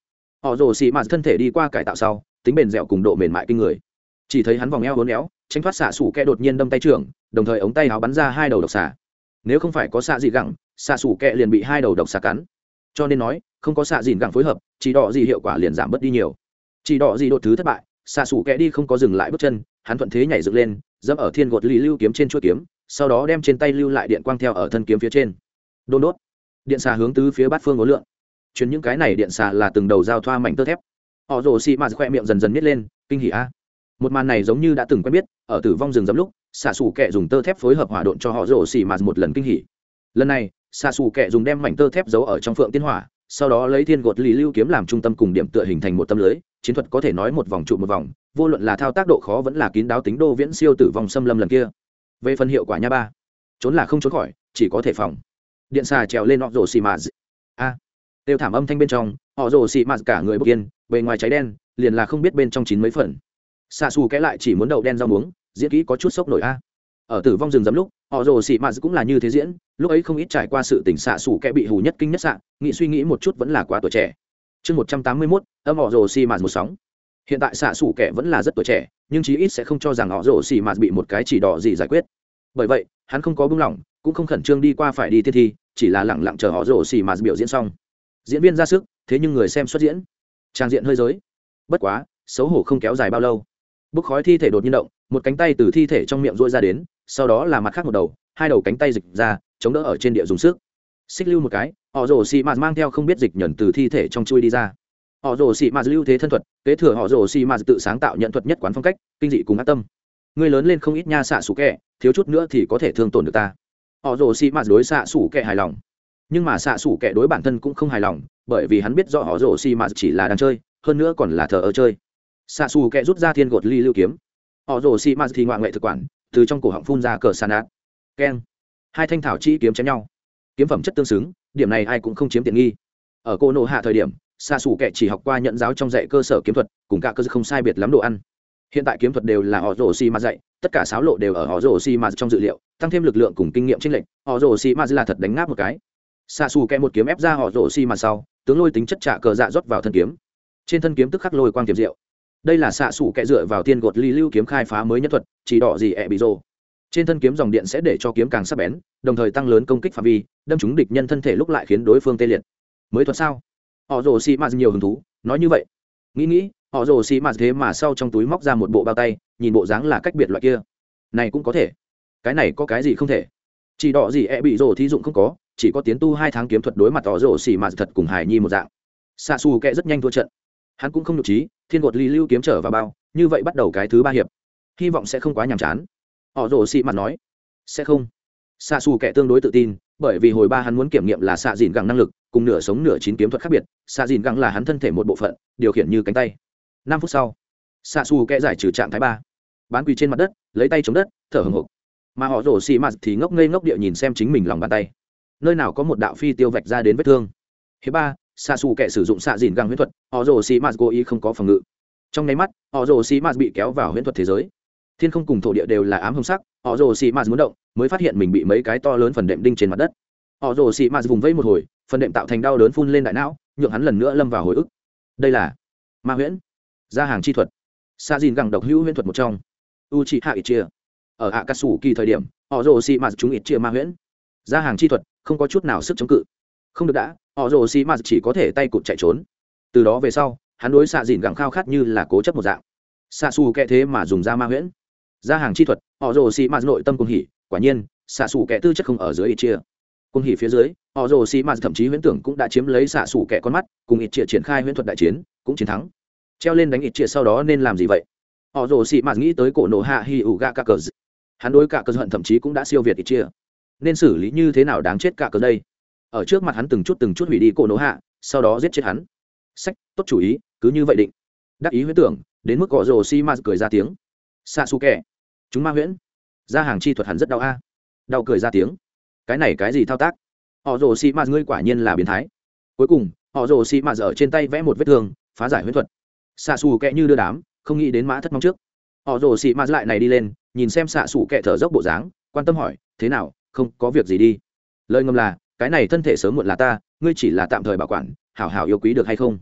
Họ rồ xì mạt thân thể đi qua cải tạo sau, tính bền dẻo cùng độ mềm mại kinh người. Chỉ thấy hắn vòng eo hốn éo, tránh thoát xạ xủ kẻ đột nhiên đâm tay trưởng, đồng thời ống tay áo bắn ra hai đầu độc xạ. nếu không phải có xạ dị gẳng, xạ xủ kẻ liền bị hai đầu độc xạ cắn. Cho nên nói, không có xạ dìn gẳng phối hợp, chỉ đỏ dị hiệu quả liền giảm bớt đi nhiều. Chỉ đỏ dị đột thứ thất bại xạ xù kẽ đi không có dừng lại bước chân, hắn thuận thế nhảy dựng lên, dẫm ở thiên gột lý lưu kiếm trên chuỗi kiếm, sau đó đem trên tay lưu lại điện quang theo ở thân kiếm phía trên. Đôn đốt. Điện xà hướng tứ phía bát phương ngố lượn. chuyến những cái này điện xà là từng đầu giao thoa mảnh tơ thép. Họ rồ xị mạt khoe miệng dần dần miết lên, kinh hỉ a. Một màn này giống như đã từng quen biết, ở tử vong rừng giấm lúc, xạ xù kẹ dùng tơ thép phối hợp hỏa độn cho họ rồ xị mạt một lần kinh hỉ. Lần này, xạ xù kẹ dùng đem mảnh tơ thép giấu ở trong phượng tiên hỏa, sau đó lấy thiên gột lý lưu kiếm làm trung tâm cùng điểm tựa hình thành một tâm lưới chiến thuật có thể nói một vòng trụ một vòng, vô luận là thao tác độ khó vẫn là kín đáo tính đô viễn siêu tử vong xâm lâm lần kia. Về phần hiệu quả nha ba, trốn là không trốn khỏi, chỉ có thể phòng. Điện xà trèo lên họ rồ xì mạt a. Đều thảm âm thanh bên trong họ rồ xì mạt cả người bốc yên, bề ngoài cháy đen, liền là không biết bên trong chín mấy phần. Xa xù kẽ lại chỉ muốn đậu đen rau muống, diễn kỹ có chút sốc nổi a. Ở tử vong rừng giấm lúc họ rồ xì mạt cũng là như thế diễn, lúc ấy không ít trải qua sự tỉnh xạ xù kẽ bị hù nhất kinh nhất xạ, nghĩ suy nghĩ một chút vẫn là quá tuổi trẻ chương một trăm tám mươi mốt, âm họ rồ xì mạt một sóng. Hiện tại xạ xủ kẻ vẫn là rất tuổi trẻ, nhưng chí ít sẽ không cho rằng họ rổ xì mạt bị một cái chỉ đỏ gì giải quyết. Bởi vậy, hắn không có bưng lỏng, cũng không khẩn trương đi qua phải đi tiết thi, chỉ là lẳng lặng chờ họ rổ xì mạt biểu diễn xong. Diễn viên ra sức, thế nhưng người xem xuất diễn. Trang diện hơi dối bất quá, xấu hổ không kéo dài bao lâu. Bốc khói thi thể đột nhiên động, một cánh tay từ thi thể trong miệng rỗi ra đến, sau đó là mặt khác một đầu, hai đầu cánh tay dịch ra, chống đỡ ở trên địa dùng sức xích lưu một cái, họ rồ xì mạt mang theo không biết dịch nhẩn từ thi thể trong chui đi ra. Họ rồ xì mạt lưu thế thân thuật, kế thừa họ rồ xì mạt tự sáng tạo nhận thuật nhất quán phong cách, kinh dị cùng ác tâm. Người lớn lên không ít nha xạ sủ kẹ, thiếu chút nữa thì có thể thương tổn được ta. Họ rồ xì mạt đối xạ sủ kẹ hài lòng. Nhưng mà xạ sủ kẹ đối bản thân cũng không hài lòng, bởi vì hắn biết rõ họ rồ xì mạt chỉ là đang chơi, hơn nữa còn là thờ ở chơi. Xạ sủ kẹ rút ra thiên gột ly lưu kiếm. Họ rồ xì mạt thì ngoại nghệ thực quản, từ trong cổ họng phun ra cờ sàn át keng. Hai thanh thảo chi kiếm chém nhau kiếm phẩm chất tương xứng, điểm này ai cũng không chiếm tiện nghi. Ở cô nộ hạ thời điểm xa xù kệ chỉ học qua nhận giáo trong dạy cơ sở kiếm thuật, cùng cả cơ không sai biệt lắm đồ ăn. Hiện tại kiếm thuật đều là họ rổ xi ma dạy, tất cả sáo lộ đều ở họ rổ xi ma trong dự liệu, tăng thêm lực lượng cùng kinh nghiệm trinh lệnh họ rổ xi ma là thật đánh ngáp một cái. Xa xù kệ một kiếm ép ra họ rổ xi ma sau, tướng lôi tính chất trả cờ dạ rót vào thân kiếm. Trên thân kiếm tức khắc lôi quang tiềm diệu. Đây là xạ xù kệ dựa vào tiên gột ly lưu kiếm khai phá mới nhất thuật, chỉ đỏ gì ẹ bị rồ trên thân kiếm dòng điện sẽ để cho kiếm càng sắc bén, đồng thời tăng lớn công kích phạm vi, đâm trúng địch nhân thân thể lúc lại khiến đối phương tê liệt. Mới thuật sao? Họ rồ xì mạt nhiều hứng thú, nói như vậy. Nghĩ nghĩ, họ rồ xì mạt thế mà sau trong túi móc ra một bộ bao tay, nhìn bộ dáng là cách biệt loại kia. Này cũng có thể. Cái này có cái gì không thể? Chỉ đỏ gì e bị rồ thí dụng không có, chỉ có tiến tu hai tháng kiếm thuật đối mặt họ rồ xì mạt thật cùng hải nhi một dạng. Xa xù kệ rất nhanh thua trận. Hắn cũng không nhục trí, thiên gột ly lưu kiếm trở vào bao, như vậy bắt đầu cái thứ ba hiệp. Hy vọng sẽ không quá nhàm chán họ rồ xị mặt nói, sẽ không. Xa xù kẻ tương đối tự tin, bởi vì hồi ba hắn muốn kiểm nghiệm là xạ dìn gẳng năng lực, cùng nửa sống nửa chín kiếm thuật khác biệt, xạ dìn gẳng là hắn thân thể một bộ phận, điều khiển như cánh tay. Năm phút sau xạ xù kẻ giải trừ trạng thái ba. Bán quỳ trên mặt đất, lấy tay chống đất, thở hồng hộc. Mà họ rổ xị mặt thì ngốc ngây ngốc địa nhìn xem chính mình lòng bàn tay. Nơi nào có một đạo phi tiêu vạch ra đến vết thương. Hiệp ba xạ xù kẻ sử dụng xạ dìn găng huyễn thuật, họ rồ xì mặt cố ý không có phòng ngự. Trong nháy mắt, họ rồ xì mặt bị kéo vào huyễn thuật thế giới thiên không cùng thổ địa đều là ám hồng sắc, họ rồ xì mạt muốn động, mới phát hiện mình bị mấy cái to lớn phần đệm đinh trên mặt đất. Họ rồ xì mạt vùng vây một hồi, phần đệm tạo thành đau đớn phun lên đại não, nhượng hắn lần nữa lâm vào hồi ức. Đây là ma huyễn, gia hàng chi thuật. Sa dìn gẳng độc hữu huyễn thuật một trong. U chị hạ ít chia ở hạ cát sủ kỳ thời điểm, họ rồ xì mạt chúng ít chia ma huyễn. Gia hàng chi thuật, không có chút nào sức chống cự. Không được đã, họ rồ xì mạt chỉ có thể tay cụt chạy trốn. Từ đó về sau, hắn đối xạ dìn gẳng khao khát như là cố chấp một dạng. Xạ xù kệ thế mà dùng ra ma huyễn ra hàng chi thuật, họ rồ xì mạt nội tâm cùng hỉ, quả nhiên, xạ xù kẻ tư chất không ở dưới ít chia. Cùng hỉ phía dưới, họ rồ xì mạt thậm chí huyễn tưởng cũng đã chiếm lấy xạ xù kẻ con mắt, cùng ít chia triển khai huyễn thuật đại chiến, cũng chiến thắng. Treo lên đánh ít chia sau đó nên làm gì vậy? Họ rồ xì mạt nghĩ tới cổ nổ hạ hi ủ ga cả cờ hắn đối cả cờ hận thậm chí cũng đã siêu việt ít chia. Nên xử lý như thế nào đáng chết cả cờ đây? Ở trước mặt hắn từng chút từng chút hủy đi cổ nổ hạ, sau đó giết chết hắn. Sách, tốt chủ ý, cứ như vậy định. Đắc ý huyễn tưởng, đến mức họ rồ si ma cười ra tiếng. Xạ xù kẻ chúng ma huyễn. Ra hàng chi thuật hẳn rất đau a. Đau cười ra tiếng. Cái này cái gì thao tác? Họ rồ xị mạt ngươi quả nhiên là biến thái. Cuối cùng, họ rồ xị mạt dở trên tay vẽ một vết thương, phá giải huyễn thuật. Xạ xù kẹ như đưa đám, không nghĩ đến mã thất mong trước. Họ rồ xị mạt lại này đi lên, nhìn xem xạ xù kẹ thở dốc bộ dáng, quan tâm hỏi, thế nào? Không có việc gì đi. Lời ngầm là, cái này thân thể sớm muộn là ta, ngươi chỉ là tạm thời bảo quản, hảo hảo yêu quý được hay không?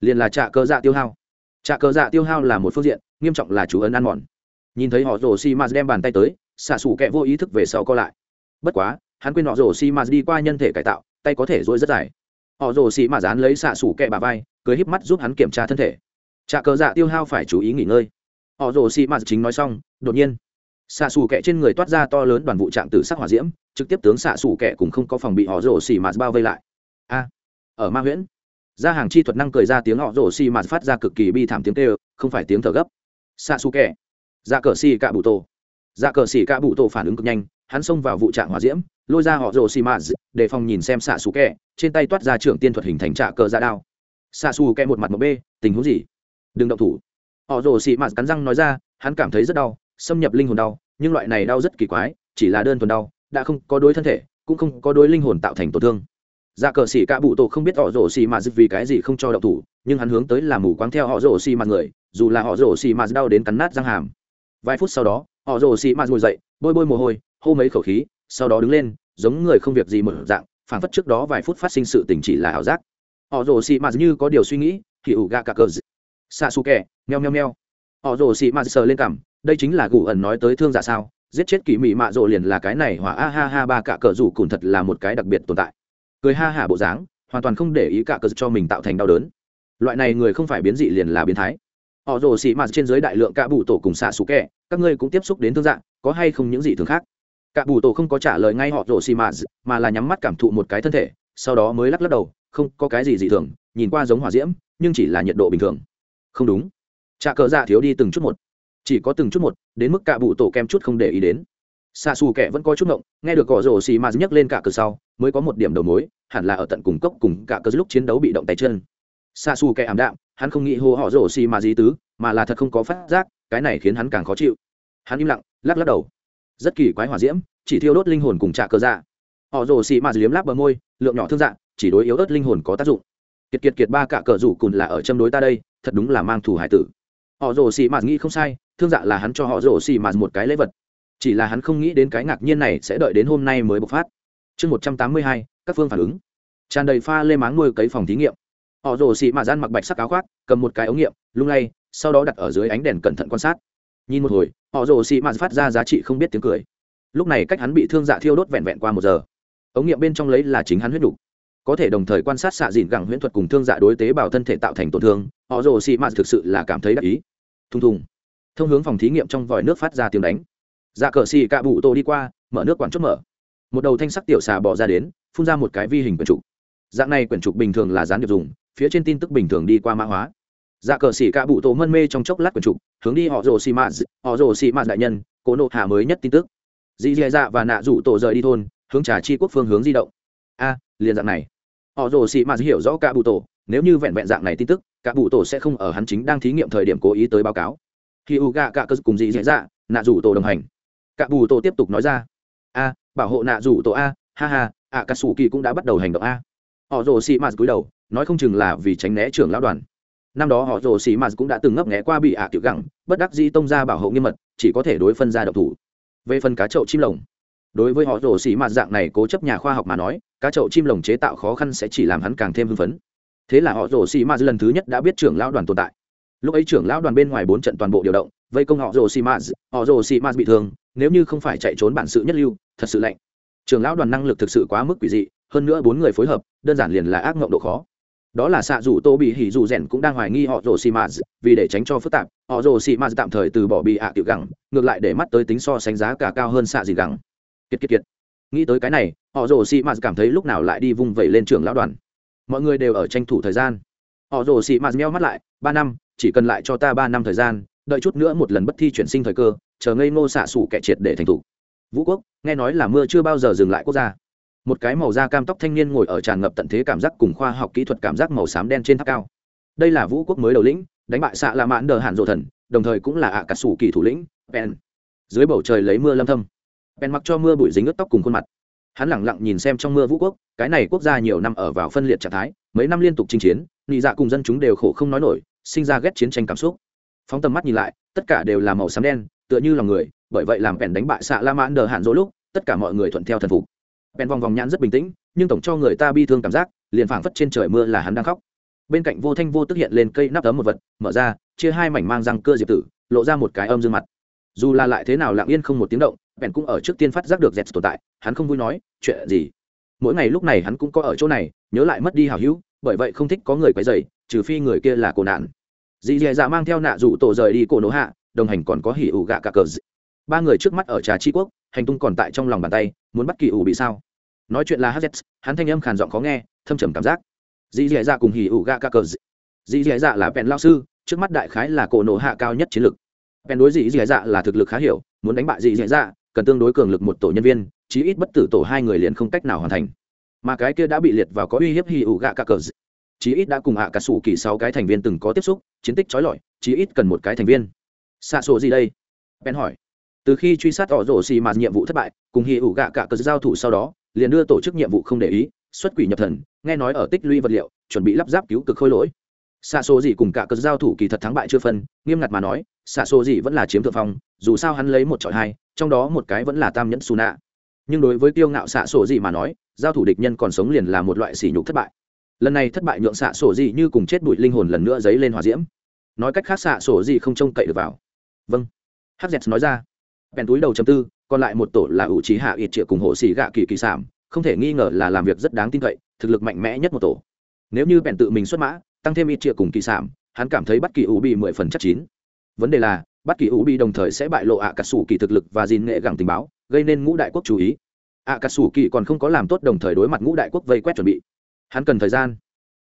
Liền là trạ cơ dạ tiêu hao. Trạ cơ dạ tiêu hao là một phương diện, nghiêm trọng là chú ấn ăn mòn nhìn thấy họ rồ xi m đem bàn tay tới, xạ xù kẹ vô ý thức về sau co lại. Bất quá, hắn quên họ rồ xi m đi qua nhân thể cải tạo, tay có thể dối rất dài. Họ rồ xi m dán lấy xạ xù kẹ bà vai cưới híp mắt giúp hắn kiểm tra thân thể. Trà cơ dạ tiêu hao phải chú ý nghỉ ngơi. Họ rồ xi m chính nói xong, đột nhiên, xạ xù kẹ trên người toát ra to lớn đoàn vụ trạng từ sắc hỏa diễm, trực tiếp tướng xạ xù kẹ cùng không có phòng bị họ rồ si mạt bao vây lại. A, ở ma huyễn. Ra hàng chi thuật năng cười ra tiếng họ rồ si mạt phát ra cực kỳ bi thảm tiếng kêu, không phải tiếng thở gấp. Xạ xù kẹ dạ cờ xì cạ bụ tổ. Dạ cờ xì cạ bụ tổ phản ứng cực nhanh, hắn xông vào vụ trạng hỏa diễm, lôi ra họ rồ xì mạt để phòng nhìn xem xạ xù kẹ, trên tay toát ra trưởng tiên thuật hình thành trạ cờ ra đao. Xạ xù kẹ một mặt một bê, tình huống gì? Đừng động thủ. Họ rồ xì mạt cắn răng nói ra, hắn cảm thấy rất đau, xâm nhập linh hồn đau, nhưng loại này đau rất kỳ quái, chỉ là đơn thuần đau, đã không có đối thân thể, cũng không có đối linh hồn tạo thành tổn thương. Dạ cờ xỉ cả bụ tổ không biết họ rổ xì mạt vì cái gì không cho đậu thủ, nhưng hắn hướng tới là mù quáng theo họ rổ xì mạt người, dù là họ rổ xì mạt đau đến cắn nát răng hàm vài phút sau đó, họ rồ xì mạt ngồi dậy, bôi bôi mồ hôi, hô mấy khẩu khí, sau đó đứng lên, giống người không việc gì mở dạng phản phất trước đó vài phút phát sinh sự tình chỉ là ảo giác. Họ rồ xì mạt như có điều suy nghĩ, thì ủ ga cả cờ xa su kẹ meo meo meo. Họ rồ xì mạt sờ lên cảm đây chính là gù ẩn nói tới thương giả sao, giết chết kỳ mị mạ rộ liền là cái này hỏa a ha ha ba cả cờ rủ cùn thật là một cái đặc biệt tồn tại. Cười ha hả bộ dáng, hoàn toàn không để ý cả cờ cho mình tạo thành đau đớn. Loại này người không phải biến dị liền là biến thái họ rồ xì mạt trên giới đại lượng cả bù tổ cùng xạ xù kẹ, các ngươi cũng tiếp xúc đến thương dạng, có hay không những gì thường khác? Cả bù tổ không có trả lời ngay họ rồ xì mạt mà là nhắm mắt cảm thụ một cái thân thể, sau đó mới lắc lắc đầu, không có cái gì dị thường, nhìn qua giống hỏa diễm, nhưng chỉ là nhiệt độ bình thường. Không đúng. Trà cờ dạ thiếu đi từng chút một. Chỉ có từng chút một, đến mức cả bụ tổ kem chút không để ý đến. Xa xù kẻ vẫn có chút ngộng, nghe được họ rổ xì mà nhấc lên cả cờ sau, mới có một điểm đầu mối, hẳn là ở tận cùng cốc cùng cả cờ lúc chiến đấu bị động tay chân xa xù kẻ ảm đạm, hắn không nghĩ hô họ rổ xì mà gì tứ, mà là thật không có phát giác, cái này khiến hắn càng khó chịu. Hắn im lặng, lắc lắc đầu. Rất kỳ quái hỏa diễm, chỉ thiêu đốt linh hồn cùng trả cơ dạ. Họ rổ xì mà liếm láp bờ môi, lượng nhỏ thương dạng chỉ đối yếu ớt linh hồn có tác dụng. Kiệt kiệt kiệt ba cả cờ rủ cùn là ở châm đối ta đây, thật đúng là mang thủ hải tử. Họ rồ xì mà nghĩ không sai, thương dạ là hắn cho họ rồ xì mà một cái lễ vật. Chỉ là hắn không nghĩ đến cái ngạc nhiên này sẽ đợi đến hôm nay mới bộc phát. Chương một trăm tám mươi hai, các phương phản ứng. Tràn đầy pha lê máng nuôi cấy phòng thí nghiệm họ rồ xì mà gian mặc bạch sắc áo khoác, cầm một cái ống nghiệm, lung lay, sau đó đặt ở dưới ánh đèn cẩn thận quan sát. Nhìn một hồi, họ rồ xì mà phát ra giá trị không biết tiếng cười. Lúc này cách hắn bị thương dạ thiêu đốt vẹn vẹn qua một giờ. Ống nghiệm bên trong lấy là chính hắn huyết đục có thể đồng thời quan sát xạ dịn gẳng huyễn thuật cùng thương dạ đối tế bào thân thể tạo thành tổn thương, họ rồ xị mà thực sự là cảm thấy đắc ý. Thùng thùng. Thông hướng phòng thí nghiệm trong vòi nước phát ra tiếng đánh. Dạ cờ xì cạ bụ tô đi qua, mở nước quản chốt mở. Một đầu thanh sắc tiểu xà bỏ ra đến, phun ra một cái vi hình quyển trục. Dạng này quyển trục bình thường là gián điệp dùng phía trên tin tức bình thường đi qua mã hóa. Dạ cờ xỉ cạ bụ tổ mân mê trong chốc lát quần trục hướng đi họ rồ xì mạt, họ rồ xì mạt đại nhân, cố nộ hạ mới nhất tin tức. Dì dì dạ và nạ rủ tổ rời đi thôn, hướng trà chi quốc phương hướng di động. A, liền dạng này. Họ rồ xì mạt hiểu rõ cả bụ tổ, nếu như vẹn vẹn dạng này tin tức, cả bụ tổ sẽ không ở hắn chính đang thí nghiệm thời điểm cố ý tới báo cáo. Khi u gạ cả cơ cùng dì dì dạ nạ rủ tổ đồng hành. Cả bù tổ tiếp tục nói ra. A, bảo hộ nạ rủ tổ a, ha ha, ạ cà sủ kỳ cũng đã bắt đầu hành động a. Họ rồ xì mạt cúi đầu nói không chừng là vì tránh né trưởng lão đoàn. Năm đó họ rồ xì mạt cũng đã từng ngấp nghé qua bị ạ tiểu gẳng, bất đắc dĩ tông ra bảo hộ nghiêm mật, chỉ có thể đối phân ra độc thủ. Về phần cá chậu chim lồng, đối với họ rồ xì mạt dạng này cố chấp nhà khoa học mà nói, cá chậu chim lồng chế tạo khó khăn sẽ chỉ làm hắn càng thêm hưng phấn. Thế là họ rồ xì mạt lần thứ nhất đã biết trưởng lão đoàn tồn tại. Lúc ấy trưởng lão đoàn bên ngoài bốn trận toàn bộ điều động, vây công họ rồ xì mạt, họ rồ xì mạt bị thương, nếu như không phải chạy trốn bản sự nhất lưu, thật sự lạnh. Trưởng lão đoàn năng lực thực sự quá mức quỷ dị, hơn nữa bốn người phối hợp, đơn giản liền là ác mộng độ khó đó là xạ dù tô bị hỉ dù rèn cũng đang hoài nghi họ rồ xì mạt vì để tránh cho phức tạp, họ rồ xì mạt tạm thời từ bỏ bị ạ tiểu gẳng, ngược lại để mắt tới tính so sánh giá cả cao hơn xạ gì gẳng. Kiệt kiệt kiệt. Nghĩ tới cái này, họ rồ xì mạt cảm thấy lúc nào lại đi vung vẩy lên trưởng lão đoàn. Mọi người đều ở tranh thủ thời gian. Họ rồ xì mạt meo mắt lại, ba năm, chỉ cần lại cho ta ba năm thời gian, đợi chút nữa một lần bất thi chuyển sinh thời cơ, chờ ngây ngô xạ xủ kẻ triệt để thành thủ. Vũ quốc, nghe nói là mưa chưa bao giờ dừng lại quốc gia một cái màu da cam tóc thanh niên ngồi ở tràn ngập tận thế cảm giác cùng khoa học kỹ thuật cảm giác màu xám đen trên tháp cao. Đây là vũ quốc mới đầu lĩnh, đánh bại xạ la mãn đờ hạn rộ thần, đồng thời cũng là ạ cả sủ kỳ thủ lĩnh pen dưới bầu trời lấy mưa lâm thâm. Pen mặc cho mưa bụi dính ướt tóc cùng khuôn mặt. Hắn lẳng lặng nhìn xem trong mưa vũ quốc, cái này quốc gia nhiều năm ở vào phân liệt trạng thái, mấy năm liên tục chinh chiến nhị dạ cùng dân chúng đều khổ không nói nổi, sinh ra ghét chiến tranh cảm xúc. Phóng tầm mắt nhìn lại, tất cả đều là màu xám đen, tựa như lòng người, bởi vậy làm bèn đánh bại xạ la mãn đờ hạn dỗ lúc, tất cả mọi người thuận theo thần phục bèn vòng vòng nhãn rất bình tĩnh, nhưng tổng cho người ta bi thương cảm giác, liền phảng phất trên trời mưa là hắn đang khóc. Bên cạnh vô thanh vô tức hiện lên cây nắp ấm một vật, mở ra, chia hai mảnh mang răng cơ diệp tử, lộ ra một cái âm dương mặt. Dù là lại thế nào lặng yên không một tiếng động, bèn cũng ở trước tiên phát giác được dẹt tồn tại, hắn không vui nói, chuyện gì? Mỗi ngày lúc này hắn cũng có ở chỗ này, nhớ lại mất đi hào hữu, bởi vậy không thích có người quấy dày trừ phi người kia là cổ nạn. Dì dì dạ mang theo nạ rủ tổ rời đi cổ nổ hạ, đồng hành còn có hỉ ủ gạ cả cờ dị. ba người trước mắt ở trà tri quốc hành tung còn tại trong lòng bàn tay, muốn bắt kỳ ủ bị sao? Nói chuyện là hz hắn thanh âm khàn giọng khó nghe, thâm trầm cảm giác. Dì dì dạ cùng hì ủ gạ cả cờ dì dì dạ là bèn lao sư, trước mắt đại khái là cổ nổ hạ cao nhất chiến lực. Bèn đối dì dì dạ là thực lực khá hiểu, muốn đánh bại dì dì dạ cần tương đối cường lực một tổ nhân viên, chí ít bất tử tổ hai người liền không cách nào hoàn thành. Mà cái kia đã bị liệt vào có uy hiếp hì ủ gạ cả cờ chí ít đã cùng hạ cả sủ kỳ sáu cái thành viên từng có tiếp xúc, chiến tích trói lọi, chí ít cần một cái thành viên. Xạ sổ gì đây? Ben hỏi từ khi truy sát tỏ rổ xì mạt nhiệm vụ thất bại, cùng hì ủ gạ cả cờ giao thủ sau đó, liền đưa tổ chức nhiệm vụ không để ý, xuất quỷ nhập thần, nghe nói ở tích lũy vật liệu, chuẩn bị lắp ráp cứu cực khôi lỗi. Xạ số gì cùng cả cờ giao thủ kỳ thật thắng bại chưa phân, nghiêm ngặt mà nói, xạ số gì vẫn là chiếm thượng phong, dù sao hắn lấy một trọi hai, trong đó một cái vẫn là tam nhẫn xù nạ nhưng đối với tiêu ngạo xạ sổ gì mà nói, giao thủ địch nhân còn sống liền là một loại sỉ nhục thất bại. Lần này thất bại nhượng xạ sổ gì như cùng chết bụi linh hồn lần nữa dấy lên hòa diễm. Nói cách khác xạ sổ gì không trông cậy được vào. Vâng. Hz nói ra bèn túi đầu chấm tư, còn lại một tổ là ủ trí hạ ít triệu cùng hộ xì gạ kỳ kỳ sảm, không thể nghi ngờ là làm việc rất đáng tin cậy, thực lực mạnh mẽ nhất một tổ. Nếu như bèn tự mình xuất mã, tăng thêm ít triệu cùng kỳ sảm, hắn cảm thấy bất kỳ ủ bị mười phần chắc chín. Vấn đề là bất kỳ ủ bị đồng thời sẽ bại lộ ạ à cà sủ kỳ thực lực và dìn nghệ gẳng tình báo, gây nên ngũ đại quốc chú ý. Ạ à cà sủ kỳ còn không có làm tốt đồng thời đối mặt ngũ đại quốc vây quét chuẩn bị. Hắn cần thời gian.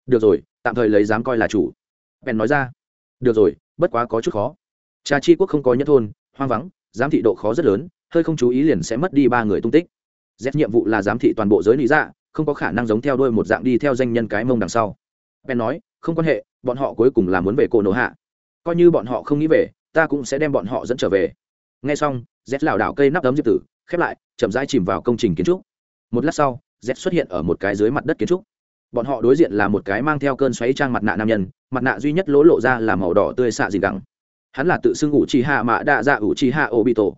Được rồi, tạm thời lấy dám coi là chủ. Bèn nói ra. Được rồi, bất quá có chút khó. Trà chi quốc không có nhất thôn hoang vắng, giám thị độ khó rất lớn, hơi không chú ý liền sẽ mất đi ba người tung tích. Z nhiệm vụ là giám thị toàn bộ giới lý dạ không có khả năng giống theo đôi một dạng đi theo danh nhân cái mông đằng sau. Ben nói, không quan hệ, bọn họ cuối cùng là muốn về cổ nổ hạ. Coi như bọn họ không nghĩ về, ta cũng sẽ đem bọn họ dẫn trở về. Nghe xong, z lảo đảo cây nắp tấm diệp tử, khép lại, chậm rãi chìm vào công trình kiến trúc. Một lát sau, z xuất hiện ở một cái dưới mặt đất kiến trúc. Bọn họ đối diện là một cái mang theo cơn xoáy trang mặt nạ nam nhân, mặt nạ duy nhất lỗ lộ ra là màu đỏ tươi xạ gì đắng hắn là tự xưng ủ trì hạ mạ đa dạ ủ trì hạ ô bị tổ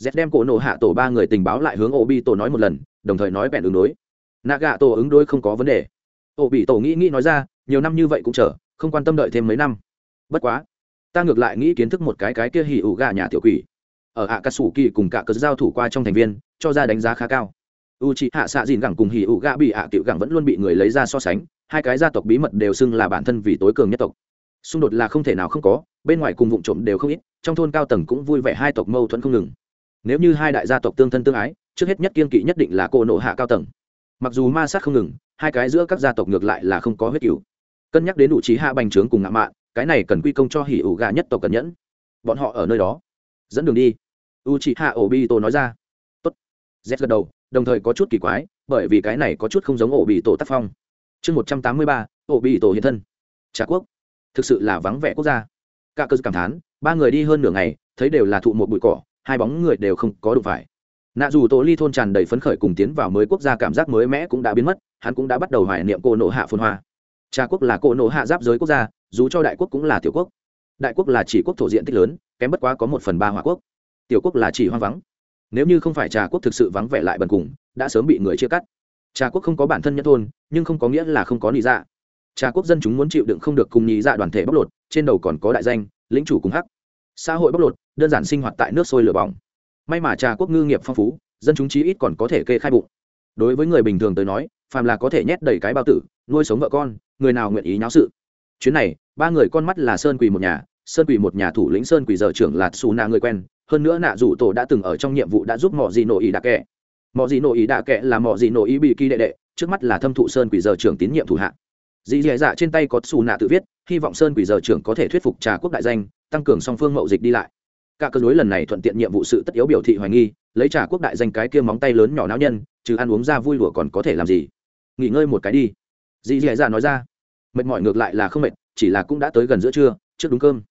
z đem cổ nổ hạ tổ ba người tình báo lại hướng ô bị tổ nói một lần, đồng thời nói bèn ứng đối. Nạ gạ tổ ứng đối không có vấn đề. Ô bị tổ nghĩ nghĩ nói ra, nhiều năm như vậy cũng chờ, không quan tâm đợi thêm mấy năm. Bất quá, ta ngược lại nghĩ kiến thức một cái cái kia hỉ ủ gà nhà tiểu quỷ. Ở ạ cà sủ kỳ cùng cả cớ giao thủ qua trong thành viên, cho ra đánh giá khá cao. U c h ị hạ xạ dìn gẳng cùng hỉ ủ gạ bị ạ tiểu gẳng vẫn luôn bị người lấy ra so sánh, hai cái gia tộc bí mật đều xưng là bản thân vì tối cường nhất tộc xung đột là không thể nào không có, bên ngoài cùng vụ trộm đều không ít, trong thôn cao tầng cũng vui vẻ hai tộc mâu thuẫn không ngừng. Nếu như hai đại gia tộc tương thân tương ái, trước hết nhất kiên kỵ nhất định là cô nộ hạ cao tầng. Mặc dù ma sát không ngừng, hai cái giữa các gia tộc ngược lại là không có huyết cửu. Cân nhắc đến đủ trí hạ bành trướng cùng ngã mạn, cái này cần quy công cho hỉ ủ gà nhất tộc cần nhẫn. Bọn họ ở nơi đó. Dẫn đường đi. U chị hạ ổ bi tổ nói ra. Tốt. Z gật đầu, đồng thời có chút kỳ quái, bởi vì cái này có chút không giống ổ bị tổ tác phong. Chương một trăm tám mươi ba ổ bị tổ hiện thân. Trà quốc thực sự là vắng vẻ quốc gia. Cả cơ cảm thán, ba người đi hơn nửa ngày, thấy đều là thụ một bụi cỏ, hai bóng người đều không có đụng phải. Nạ dù tổ ly thôn tràn đầy phấn khởi cùng tiến vào mới quốc gia cảm giác mới mẽ cũng đã biến mất, hắn cũng đã bắt đầu hoài niệm cô nộ hạ phồn hoa. Trà quốc là cô nộ hạ giáp giới quốc gia, dù cho đại quốc cũng là tiểu quốc. Đại quốc là chỉ quốc thổ diện tích lớn, kém bất quá có một phần ba hòa quốc. Tiểu quốc là chỉ hoang vắng. Nếu như không phải trà quốc thực sự vắng vẻ lại bần cùng, đã sớm bị người chia cắt. Trà quốc không có bản thân nhất thôn, nhưng không có nghĩa là không có lý dạ trà quốc dân chúng muốn chịu đựng không được cùng nhị dạ đoàn thể bóc lột, trên đầu còn có đại danh, lĩnh chủ cùng hắc. Xã hội bóc lột, đơn giản sinh hoạt tại nước sôi lửa bỏng. May mà trà quốc ngư nghiệp phong phú, dân chúng chí ít còn có thể kê khai bụng. Đối với người bình thường tới nói, phàm là có thể nhét đầy cái bao tử, nuôi sống vợ con, người nào nguyện ý nháo sự. Chuyến này, ba người con mắt là sơn quỳ một nhà, sơn quỳ một nhà thủ lĩnh sơn quỳ giờ trưởng là xù nạ người quen, hơn nữa nạ rủ tổ đã từng ở trong nhiệm vụ đã giúp mọi gì nội ý đạ kệ mọi gì nội ý đạ kệ là mọi gì nội ý bị kỳ đệ đệ, trước mắt là thâm thụ sơn quỷ giờ trưởng tín nhiệm thủ hạ dì dì dạ trên tay có xù nạ tự viết, hy vọng sơn quỷ giờ trưởng có thể thuyết phục trà quốc đại danh, tăng cường song phương mậu dịch đi lại. Cả cơ đối lần này thuận tiện nhiệm vụ sự tất yếu biểu thị hoài nghi, lấy trà quốc đại danh cái kia móng tay lớn nhỏ não nhân chứ ăn uống ra vui lụa còn có thể làm gì? Nghỉ ngơi một cái đi. Dì dì dạ nói ra. Mệt mỏi ngược lại là không mệt, chỉ là cũng đã tới gần giữa trưa, trước đúng cơm.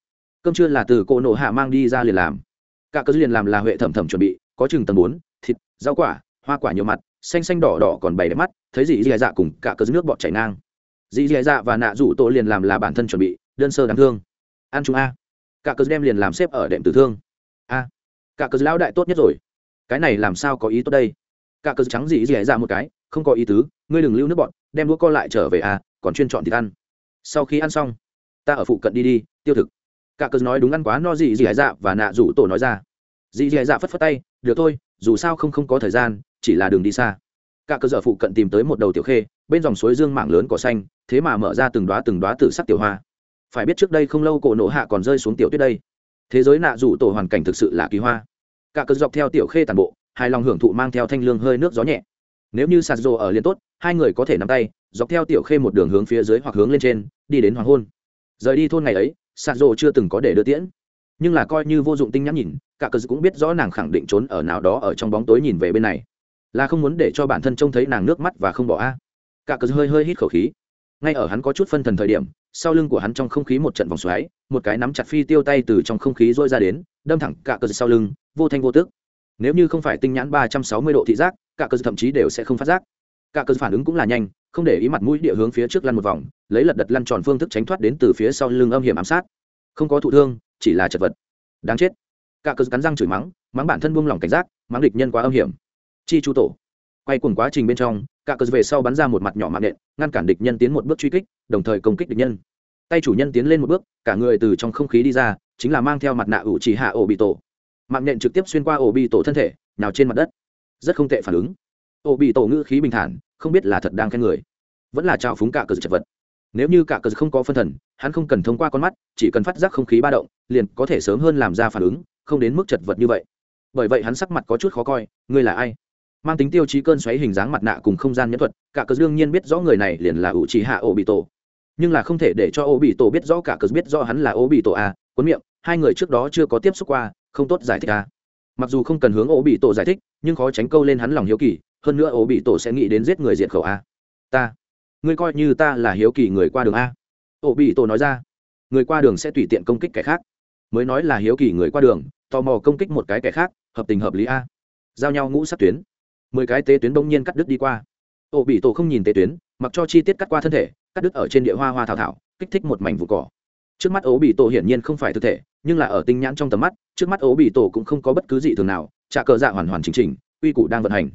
Cơm trưa là từ cô nổ hạ mang đi ra liền làm. Cả cơ liền làm là huệ thẩm thẩm chuẩn bị, có chừng tầm bốn, thịt, rau quả, hoa quả nhiều mặt, xanh xanh đỏ đỏ còn bày đẹp mắt, thấy dì dì dạ cùng cả cơ nước bọt chảy ngang dì dì dạ và nạ rủ tổ liền làm là bản thân chuẩn bị, đơn sơ đáng thương. Ăn chúng a. Cả cớ đem liền làm xếp ở đệm tử thương. A. Cả cớ lão đại tốt nhất rồi. Cái này làm sao có ý tốt đây? Cả cớ trắng dì dì dạ một cái, không có ý tứ, ngươi đừng lưu nước bọn, đem đũa co lại trở về a, còn chuyên chọn thịt ăn. Sau khi ăn xong, ta ở phụ cận đi đi, tiêu thực. Cả cớ nói đúng ăn quá no gì dì dạ và nạ rủ tổ nói ra. Dì dì dạ phất phất tay, được thôi, dù sao không không có thời gian, chỉ là đường đi xa. Cả cơ sở phụ cận tìm tới một đầu tiểu khê, bên dòng suối dương mảng lớn cỏ xanh thế mà mở ra từng đoá từng đoá tự sắc tiểu hoa. Phải biết trước đây không lâu cổ nổ hạ còn rơi xuống tiểu tuyết đây. Thế giới nạ rủ tổ hoàn cảnh thực sự là kỳ hoa. Cả cơ dọc theo tiểu khê tàn bộ, hài lòng hưởng thụ mang theo thanh lương hơi nước gió nhẹ. Nếu như sạt rồ ở liền tốt, hai người có thể nắm tay, dọc theo tiểu khê một đường hướng phía dưới hoặc hướng lên trên, đi đến hoàng hôn. Rời đi thôn ngày ấy, sạt rồ chưa từng có để đưa tiễn. Nhưng là coi như vô dụng tinh nhắm nhìn, cả cờ cũng biết rõ nàng khẳng định trốn ở nào đó ở trong bóng tối nhìn về bên này. Là không muốn để cho bản thân trông thấy nàng nước mắt và không bỏ a. Cả cờ hơi hơi hít khẩu khí ngay ở hắn có chút phân thần thời điểm, sau lưng của hắn trong không khí một trận vòng xoáy, một cái nắm chặt phi tiêu tay từ trong không khí rôi ra đến, đâm thẳng cả cờ sau lưng, vô thanh vô tức. Nếu như không phải tinh nhãn ba trăm sáu mươi độ thị giác, cả cờ thậm chí đều sẽ không phát giác. Cả cờ phản ứng cũng là nhanh, không để ý mặt mũi địa hướng phía trước lăn một vòng, lấy lật đật lăn tròn phương thức tránh thoát đến từ phía sau lưng âm hiểm ám sát. Không có thụ thương, chỉ là chật vật. Đáng chết. Cả cờ cắn răng chửi mắng mắng bản thân buông lỏng cảnh giác, mắng địch nhân quá âm hiểm. Chi chu tổ. Quay cùng quá trình bên trong cả cờ về sau bắn ra một mặt nhỏ mạng nện, ngăn cản địch nhân tiến một bước truy kích, đồng thời công kích địch nhân. Tay chủ nhân tiến lên một bước, cả người từ trong không khí đi ra, chính là mang theo mặt nạ ủ chỉ hạ ổ bị tổ mạng nện trực tiếp xuyên qua ổ bị tổ thân thể nào trên mặt đất. Rất không tệ phản ứng. Ổ bị tổ ngữ khí bình thản, không biết là thật đang khen người. Vẫn là trào phúng cả cờ chật vật. Nếu như cả cờ không có phân thần, hắn không cần thông qua con mắt, chỉ cần phát giác không khí ba động, liền có thể sớm hơn làm ra phản ứng, không đến mức chật vật như vậy. Bởi vậy hắn sắc mặt có chút khó coi, ngươi là ai? Mang tính tiêu chí cơn xoáy hình dáng mặt nạ cùng không gian nhẫn thuật cả cờ đương nhiên biết rõ người này liền là ủ trì hạ ổ bị tổ nhưng là không thể để cho ổ bị tổ biết rõ cả cờ biết rõ hắn là ổ bị tổ a à, cuốn miệng hai người trước đó chưa có tiếp xúc qua không tốt giải thích a à. mặc dù không cần hướng ổ bị tổ giải thích nhưng khó tránh câu lên hắn lòng hiếu kỳ hơn nữa ổ bị tổ sẽ nghĩ đến giết người diệt khẩu a ta ngươi coi như ta là hiếu kỳ người qua đường a ổ bị tổ nói ra người qua đường sẽ tùy tiện công kích kẻ khác. Mới nói là hiếu kỳ người qua đường tò mò công kích một cái kẻ khác hợp tình hợp lý a giao nhau ngũ sát tuyến mười cái tế tuyến bỗng nhiên cắt đứt đi qua. Ổ bị tổ không nhìn tế tuyến, mặc cho chi tiết cắt qua thân thể, cắt đứt ở trên địa hoa hoa thảo thảo, kích thích một mảnh vụ cỏ. Trước mắt ổ bị tổ hiển nhiên không phải thực thể, nhưng là ở tinh nhãn trong tầm mắt, trước mắt ổ bị tổ cũng không có bất cứ gì thường nào trả cờ dạ hoàn hoàn chính trình uy cụ đang vận hành.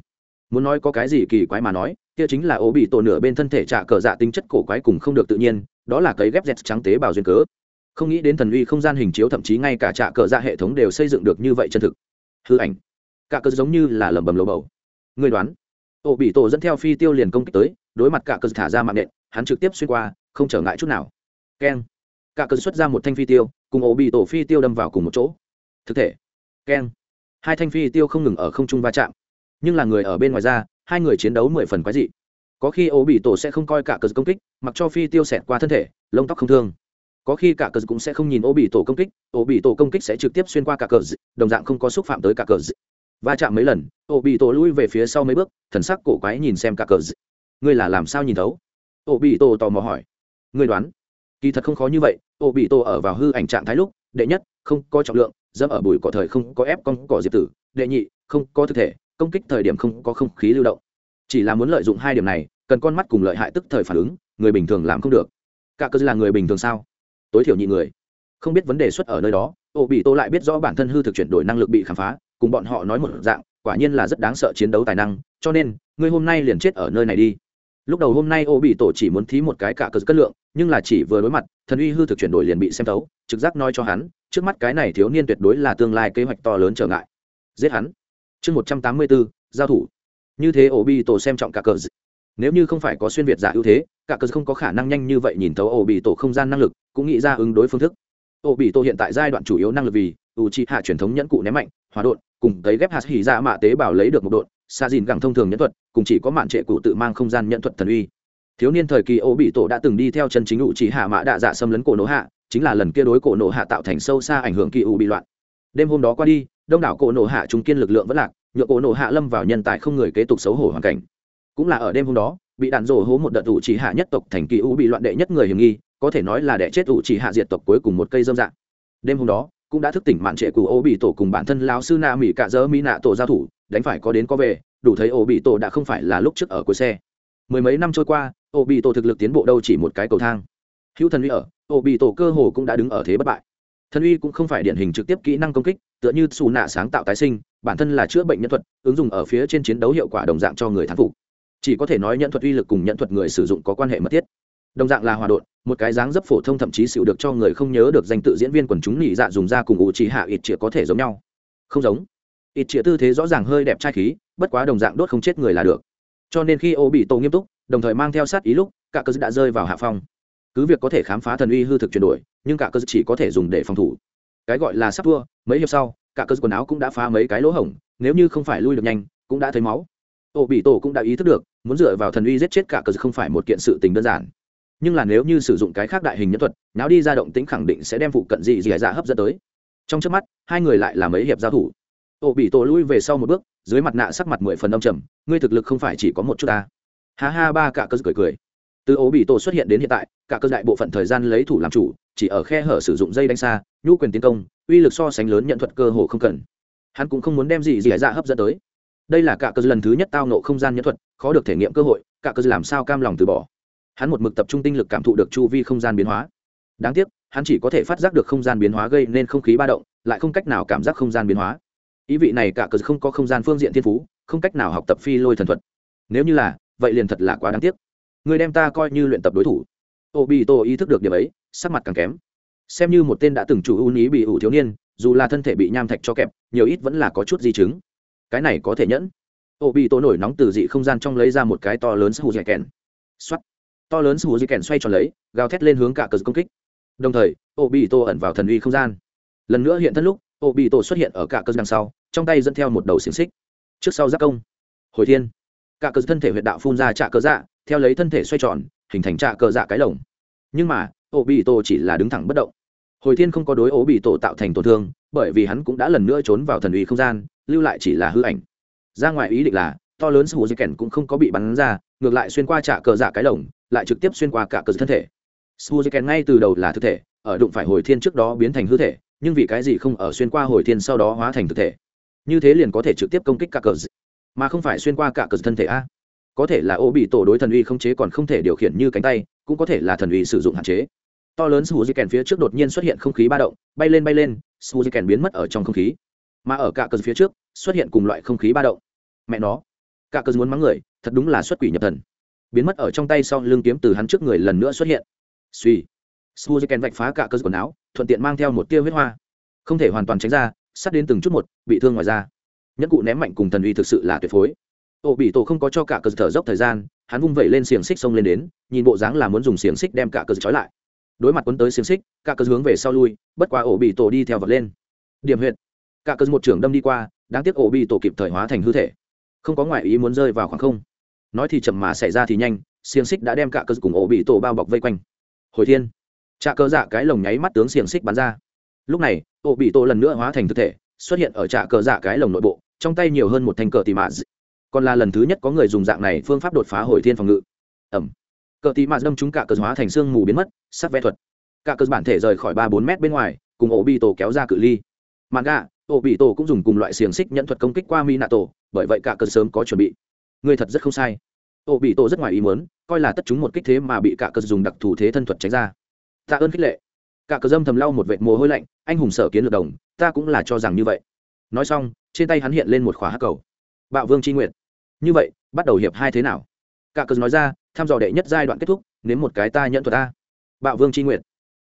Muốn nói có cái gì kỳ quái mà nói, kia chính là ổ bị tổ nửa bên thân thể trả cờ dạ tính chất cổ quái cùng không được tự nhiên, đó là cấy ghép dẹt trắng tế bào duyên cớ. Không nghĩ đến thần uy không gian hình chiếu thậm chí ngay cả trả cờ dạ hệ thống đều xây dựng được như vậy chân thực. Hư ảnh. Cả cờ giống như là lẩm bẩm lầu bầu người đoán. Ổ bị tổ dẫn theo phi tiêu liền công kích tới, đối mặt cả cờ thả ra mạng nện, hắn trực tiếp xuyên qua, không trở ngại chút nào. Keng. Cả cờ xuất ra một thanh phi tiêu, cùng ổ bị tổ phi tiêu đâm vào cùng một chỗ. Thực thể. Keng. Hai thanh phi tiêu không ngừng ở không trung va chạm. Nhưng là người ở bên ngoài ra, hai người chiến đấu mười phần quái dị. Có khi ổ bị tổ sẽ không coi cả cờ công kích, mặc cho phi tiêu xẹt qua thân thể, lông tóc không thương. Có khi cả cờ cũng sẽ không nhìn ổ bị tổ công kích, ổ bị tổ công kích sẽ trực tiếp xuyên qua cả cờ, đồng dạng không có xúc phạm tới cả cờ va chạm mấy lần ô bị tổ lui về phía sau mấy bước, thần sắc cổ quái nhìn xem cả cờ ngươi là làm sao nhìn thấu? Ô bị tổ tò mò hỏi. Ngươi đoán. Kỳ thật không khó như vậy ô bị tổ ở vào hư ảnh trạng thái lúc, đệ nhất, không có trọng lượng, dẫm ở bụi cỏ thời không có ép con cỏ diệp tử, đệ nhị, không có thực thể, công kích thời điểm không có không khí lưu động. Chỉ là muốn lợi dụng hai điểm này, cần con mắt cùng lợi hại tức thời phản ứng, người bình thường làm không được. Cả cơ là người bình thường sao? Tối thiểu nhị người. Không biết vấn đề xuất ở nơi đó ô bị tô lại biết rõ bản thân hư thực chuyển đổi năng lực bị khám phá cùng bọn họ nói một dạng, quả nhiên là rất đáng sợ chiến đấu tài năng, cho nên, ngươi hôm nay liền chết ở nơi này đi. Lúc đầu hôm nay ô bị tổ chỉ muốn thí một cái cả cờ cất lượng, nhưng là chỉ vừa đối mặt, thần uy hư thực chuyển đổi liền bị xem thấu, trực giác nói cho hắn, trước mắt cái này thiếu niên tuyệt đối là tương lai kế hoạch to lớn trở ngại. Giết hắn. Chương một trăm tám mươi bốn giao thủ. Như thế ô bị tổ xem trọng cả cờ nếu như không phải có xuyên việt giả ưu thế, cả cờ không có khả năng nhanh như vậy nhìn thấu ô bị tổ không gian năng lực, cũng nghĩ ra ứng đối phương thức ổ bị tổ hiện tại giai đoạn chủ yếu năng lực vì ủ trị hạ truyền thống nhẫn cụ ném mạnh, hòa đột cùng cấy ghép hạt hỉ ra mạ tế bào lấy được một đột xa dìn gẳng thông thường nhẫn thuật, cùng chỉ có mạn trệ cụ tự mang không gian nhẫn thuật thần uy. Thiếu niên thời kỳ ổ bị tổ đã từng đi theo chân chính ủ trị hạ mạ đạ dạ xâm lấn cổ nổ hạ, chính là lần kia đối cổ nổ hạ tạo thành sâu xa ảnh hưởng kỳ u bị loạn. Đêm hôm đó qua đi, đông đảo cổ nổ hạ trung kiên lực lượng vẫn lạc nhựa cổ nổ hạ lâm vào nhân tài không người kế tục xấu hổ hoàn cảnh. Cũng là ở đêm hôm đó, bị đạn rổ hố một đợt ủ chỉ hạ nhất tộc thành kỳ u bị loạn đệ nhất người hiểm nghi có thể nói là đẻ chết ủ chỉ hạ diệt tộc cuối cùng một cây dâm dạng. Đêm hôm đó, cũng đã thức tỉnh mạn trệ cụ ô bị tổ cùng bản thân lao sư na mỹ cạ dơ mỹ nạ tổ giao thủ, đánh phải có đến có về, đủ thấy ô bị tổ đã không phải là lúc trước ở cuối xe. Mười mấy năm trôi qua, ô bị tổ thực lực tiến bộ đâu chỉ một cái cầu thang. Hữu thần uy ở, ô bị tổ cơ hồ cũng đã đứng ở thế bất bại. Thần uy cũng không phải điển hình trực tiếp kỹ năng công kích, tựa như xù nạ sáng tạo tái sinh, bản thân là chữa bệnh nhân thuật, ứng dụng ở phía trên chiến đấu hiệu quả đồng dạng cho người thắng phục. Chỉ có thể nói nhận thuật uy lực cùng nhận thuật người sử dụng có quan hệ mật thiết. Đồng dạng là hòa đột một cái dáng dấp phổ thông thậm chí xịu được cho người không nhớ được danh tự diễn viên quần chúng nhị dạ dùng ra cùng ủ chỉ hạ ít chĩa có thể giống nhau. Không giống. Ít chĩa tư thế rõ ràng hơi đẹp trai khí, bất quá đồng dạng đốt không chết người là được. Cho nên khi ô bị tổ nghiêm túc, đồng thời mang theo sát ý lúc, cả cơ đã rơi vào hạ phong. Cứ việc có thể khám phá thần uy hư thực chuyển đổi, nhưng cả cơ chỉ có thể dùng để phòng thủ. Cái gọi là sắp thua, mấy hiệp sau, cả cơ quần áo cũng đã phá mấy cái lỗ hổng, nếu như không phải lui được nhanh, cũng đã thấy máu. Ô bị tổ cũng đã ý thức được, muốn dựa vào thần uy giết chết cả cơ không phải một kiện sự tình đơn giản nhưng là nếu như sử dụng cái khác đại hình nhân thuật, náo đi ra động tính khẳng định sẽ đem phụ cận dị dị dạ hấp dẫn tới. Trong trước mắt, hai người lại làm mấy hiệp giao thủ. Ô, bị tổ lui về sau một bước, dưới mặt nạ sắc mặt mười phần đông trầm, ngươi thực lực không phải chỉ có một chút ta. Ha ha, ba cả cơ cười cười. Từ ổ bị tổ xuất hiện đến hiện tại, cả cơ đại bộ phận thời gian lấy thủ làm chủ, chỉ ở khe hở sử dụng dây đánh xa, nhu quyền tiến công, uy lực so sánh lớn nhận thuật cơ hồ không cần. Hắn cũng không muốn đem gì gì dạ hấp dẫn tới. Đây là cả cơ lần thứ nhất tao nộ không gian nhân thuật, khó được thể nghiệm cơ hội, cả cơ làm sao cam lòng từ bỏ hắn một mực tập trung tinh lực cảm thụ được chu vi không gian biến hóa. Đáng tiếc, hắn chỉ có thể phát giác được không gian biến hóa gây nên không khí ba động, lại không cách nào cảm giác không gian biến hóa. Ý vị này cả cờ không có không gian phương diện thiên phú, không cách nào học tập phi lôi thần thuật. Nếu như là, vậy liền thật là quá đáng tiếc. Người đem ta coi như luyện tập đối thủ. Ô bị tô ý thức được điểm ấy, sắc mặt càng kém. Xem như một tên đã từng chủ ưu ý bị ủ thiếu niên, dù là thân thể bị nham thạch cho kẹp, nhiều ít vẫn là có chút di chứng. Cái này có thể nhẫn. Ô bị tô nổi nóng từ dị không gian trong lấy ra một cái to lớn sù dẻ kèn. Xoắt to lớn sù di kèn xoay tròn lấy, gào thét lên hướng cả cờ công kích. Đồng thời ô bị tổ ẩn vào thần uy không gian. Lần nữa hiện thân lúc ô bị tổ xuất hiện ở cả cờ đằng sau, trong tay dẫn theo một đầu xiềng xích. Trước sau giác công. Hồi thiên. Cả cờ thân thể huyệt đạo phun ra trạ cờ dạ theo lấy thân thể xoay tròn, hình thành trạ cờ dạ cái lồng. Nhưng mà ô bị tổ chỉ là đứng thẳng bất động. Hồi thiên không có đối ô bị tổ tạo thành tổn thương, bởi vì hắn cũng đã lần nữa trốn vào thần uy không gian, lưu lại chỉ là hư ảnh. Ra ngoài ý định là to lớn sư hữu dây kèn cũng không có bị bắn ra, ngược lại xuyên qua trả cờ dạ cái lồng, lại trực tiếp xuyên qua cả cờ dạ thân thể. Sư hữu dây kèn ngay từ đầu là thực thể, ở đụng phải hồi thiên trước đó biến thành hư thể, nhưng vì cái gì không ở xuyên qua hồi thiên sau đó hóa thành thực thể? Như thế liền có thể trực tiếp công kích cả cờ dạ, mà không phải xuyên qua cả cờ dạ thân thể a. Có thể là ô bị tổ đối thần uy không chế còn không thể điều khiển như cánh tay, cũng có thể là thần uy sử dụng hạn chế. To lớn su di kèn phía trước đột nhiên xuất hiện không khí ba động, bay lên bay lên su di kèn biến mất ở trong không khí. Mà ở cả cờ phía trước, xuất hiện cùng loại không khí ba động. Mẹ nó cả cơ muốn mắng người, thật đúng là xuất quỷ nhập thần. Biến mất ở trong tay sau lưng kiếm từ hắn trước người lần nữa xuất hiện. Suy. Su vạch phá cả cơ quần áo, thuận tiện mang theo một tia huyết hoa. Không thể hoàn toàn tránh ra sát đến từng chút một, bị thương ngoài ra nhẫn cụ ném mạnh cùng thần uy thực sự là tuyệt phối. Ô bị tổ không có cho cả cơ thở dốc thời gian, hắn vung vẩy lên xiềng xích xông lên đến, nhìn bộ dáng là muốn dùng xiềng xích đem cả cơ trói lại. Đối mặt quấn tới xiềng xích, cả cơ hướng về sau lui, bất quá ổ bị tổ đi theo vật lên. Điểm huyện cả cơ một trưởng đâm đi qua, đáng tiếc ổ bị tổ kịp thời hóa thành hư thể không có ngoại ý muốn rơi vào khoảng không. Nói thì chậm mà xảy ra thì nhanh, xiềng xích đã đem cả cơ cùng ổ bị tổ bao bọc vây quanh. Hồi thiên, trạ cơ dạ cái lồng nháy mắt tướng xiềng xích bắn ra. Lúc này, ổ bị tổ lần nữa hóa thành thực thể, xuất hiện ở trạ cơ dạ cái lồng nội bộ, trong tay nhiều hơn một thanh cờ tì mạ. còn là lần thứ nhất có người dùng dạng này phương pháp đột phá hồi thiên phòng ngự. Ẩm. Cờ tì mạ đâm chúng cả cơ hóa thành xương mù biến mất sắc vẽ thuật. Cả cơ bản thể rời khỏi ba bốn mét bên ngoài, cùng ổ bị tổ kéo ra cự ly mạn gà ổ bị tổ cũng dùng cùng loại xiềng xích nhận thuật công kích qua mi nạ tổ bởi vậy cả cơn sớm có chuẩn bị. Người thật rất không sai. Ổ bị tổ rất ngoài ý muốn, coi là tất chúng một kích thế mà bị cả cơn dùng đặc thù thế thân thuật tránh ra. Tạ ơn khích lệ. Cả cờ dâm thầm lau một vệt mồ hôi lạnh, anh hùng sở kiến lược đồng, ta cũng là cho rằng như vậy. Nói xong, trên tay hắn hiện lên một khóa hắc cầu. Bạo vương c nguyện như vậy, bắt đầu hiệp hai thế nào? Cả cờ nói ra thăm dò đệ nhất giai đoạn kết thúc, nếm một cái ta nhận thuật ta. Bạo vương c nguyện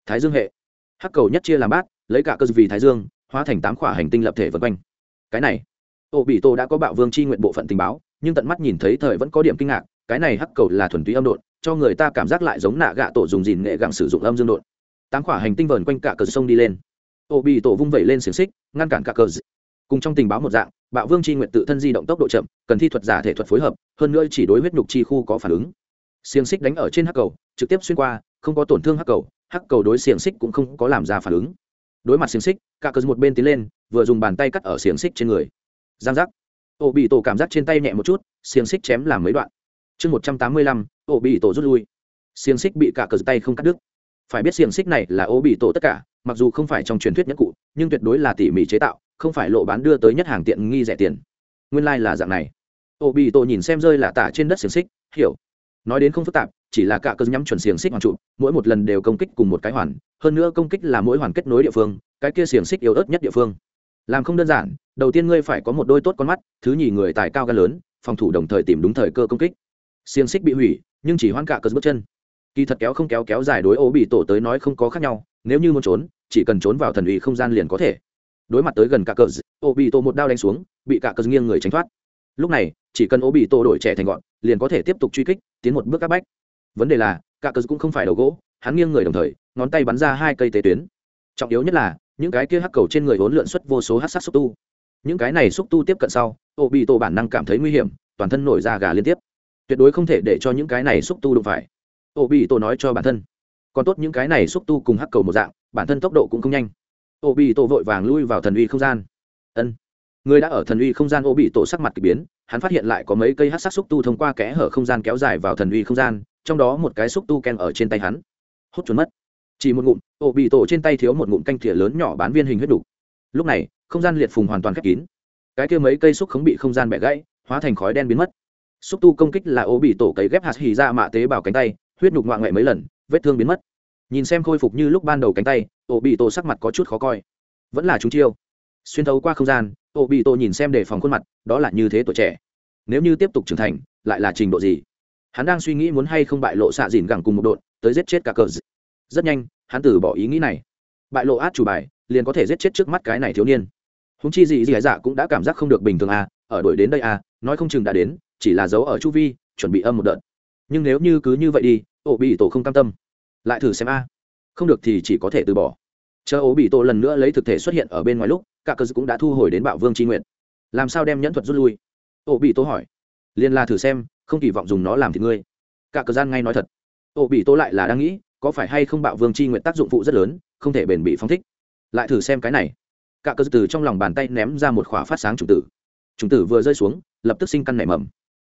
thái dương hệ. Hắc cầu nhất chia làm bát, lấy cả cơ vì thái dương hóa thành tám khỏa hành tinh lập thể vân quanh. Cái này ô bị tô đã có bạo vương c nguyện bộ phận tình báo, nhưng tận mắt nhìn thấy thời vẫn có điểm kinh ngạc, cái này hắc cầu là thuần túy âm độn, cho người ta cảm giác lại giống nạ gạ tổ dùng dìn nghệ gặng sử dụng âm dương độn. Tám khỏa hành tinh vờn quanh cả cờ sông đi lên. Ô bị tổ vung vẩy lên xiềng xích, ngăn cản cả cờ. Cùng trong tình báo một dạng, bạo vương c h i nguyện tự thân di động tốc độ chậm, cần thi thuật giả thể thuật phối hợp, hơn nữa chỉ đối huyết nhục chi khu có phản ứng. Xiềng xích đánh ở trên hắc cầu, trực tiếp xuyên qua, không có tổn thương hắc cầu hắc cầu đối xiềng xích cũng không có làm ra phản ứng đối mặt xiềng xích, cả cờ một bên tiến lên, vừa dùng bàn tay cắt ở xiềng xích trên người. Giang giác. Ổ bị tổ cảm giác trên tay nhẹ một chút, xiềng xích chém làm mấy đoạn. Chương một trăm tám mươi lăm ổ bị tổ rút lui. Xiềng xích bị cả cờ tay không cắt đứt. Phải biết xiềng xích này là ổ bị tổ tất cả, mặc dù không phải trong truyền thuyết nhất cụ, nhưng tuyệt đối là tỉ mỉ chế tạo, không phải lộ bán đưa tới nhất hàng tiện nghi rẻ tiền. Nguyên lai、like、là dạng này. Ổ bị tổ nhìn xem rơi là tả trên đất xiềng xích, hiểu. Nói đến không phức tạp chỉ là cả cơ nhắm chuẩn xiềng xích hoàn trụ, mỗi một lần đều công kích cùng một cái hoàn, hơn nữa công kích là mỗi hoàn kết nối địa phương, cái kia xiềng xích yếu ớt nhất địa phương. Làm không đơn giản, đầu tiên ngươi phải có một đôi tốt con mắt, thứ nhì người tài cao gan lớn, phòng thủ đồng thời tìm đúng thời cơ công kích. Xiềng xích bị hủy, nhưng chỉ hoãn cả cơ bước chân. Kỳ thật kéo không kéo kéo dài đối ô bị tổ tới nói không có khác nhau, nếu như muốn trốn, chỉ cần trốn vào thần ủy không gian liền có thể. Đối mặt tới gần cả cờ ô bị tổ một đao đánh xuống, bị cả cờ nghiêng người tránh thoát. Lúc này, chỉ cần ô bị tổ đổi trẻ thành gọn, liền có thể tiếp tục truy kích, tiến một bước các bách vấn đề là, cả cờ cũng không phải đầu gỗ, hắn nghiêng người đồng thời, ngón tay bắn ra hai cây tế tuyến. Trọng yếu nhất là, những cái kia hắc cầu trên người vốn lượn xuất vô số hát sát xúc tu. Những cái này xúc tu tiếp cận sau ô bị tổ bản năng cảm thấy nguy hiểm, toàn thân nổi ra gà liên tiếp. Tuyệt đối không thể để cho những cái này xúc tu đụng phải. Ô bị tổ nói cho bản thân, còn tốt những cái này xúc tu cùng hắc cầu một dạng, bản thân tốc độ cũng không nhanh. Ô bị tổ vội vàng lui vào thần uy không gian. Ân. Người đã ở thần uy không gian ô bị tổ sắc mặt k ỳ biến, hắn phát hiện lại có mấy cây hát sắc xúc tu thông qua kẽ hở không gian kéo dài vào thần uy không gian trong đó một cái xúc tu ken ở trên tay hắn. Hút trốn mất. Chỉ một ngụm, ổ bị tổ trên tay thiếu một ngụm canh thìa lớn nhỏ bán viên hình huyết đủ lúc này, không gian liệt phùng hoàn toàn khép kín. Cái kia mấy cây xúc không bị không gian bẻ gãy, hóa thành khói đen biến mất. Xúc tu công kích là ổ bị tổ cấy ghép hạt hì ra mạ tế bào cánh tay, huyết nhục ngoại ngoại mấy lần, vết thương biến mất. Nhìn xem khôi phục như lúc ban đầu cánh tay, ổ bị tổ sắc mặt có chút khó coi. Vẫn là chúng chiêu. Xuyên thấu qua không gian, ổ bị tổ nhìn xem đề phòng khuôn mặt, đó là như thế tuổi trẻ. Nếu như tiếp tục trưởng thành, lại là trình độ gì? Hắn đang suy nghĩ muốn hay không bại lộ xạ dìn gẳng cùng một đội tới giết chết cả cờ rất nhanh, hắn từ bỏ ý nghĩ này. Bại lộ át chủ bài, liền có thể giết chết trước mắt cái này thiếu niên. Húng chi gì gì dạ cũng đã cảm giác không được bình thường à ở đuổi đến đây à nói không chừng đã đến, chỉ là giấu ở chu vi, chuẩn bị âm một đợt. Nhưng nếu như cứ như vậy đi ổ bị tổ không cam tâm. Lại thử xem a. Không được thì chỉ có thể từ bỏ. Chờ ổ bị tổ lần nữa lấy thực thể xuất hiện ở bên ngoài lúc, cả cơ cũng đã thu hồi đến bạo vương tri nguyện. Làm sao đem nhẫn thuật rút lui? Ổ bị tổ hỏi. Liền là thử xem không kỳ vọng dùng nó làm thì ngươi. Cả cờ gian ngay nói thật. Ô, bị tô lại là đang nghĩ, có phải hay không bạo vương chi nguyện tác dụng phụ rất lớn, không thể bền bị phong thích. Lại thử xem cái này. Cả cơ từ trong lòng bàn tay ném ra một khỏa phát sáng chủng tử. Chủng tử vừa rơi xuống, lập tức sinh căn nảy mầm.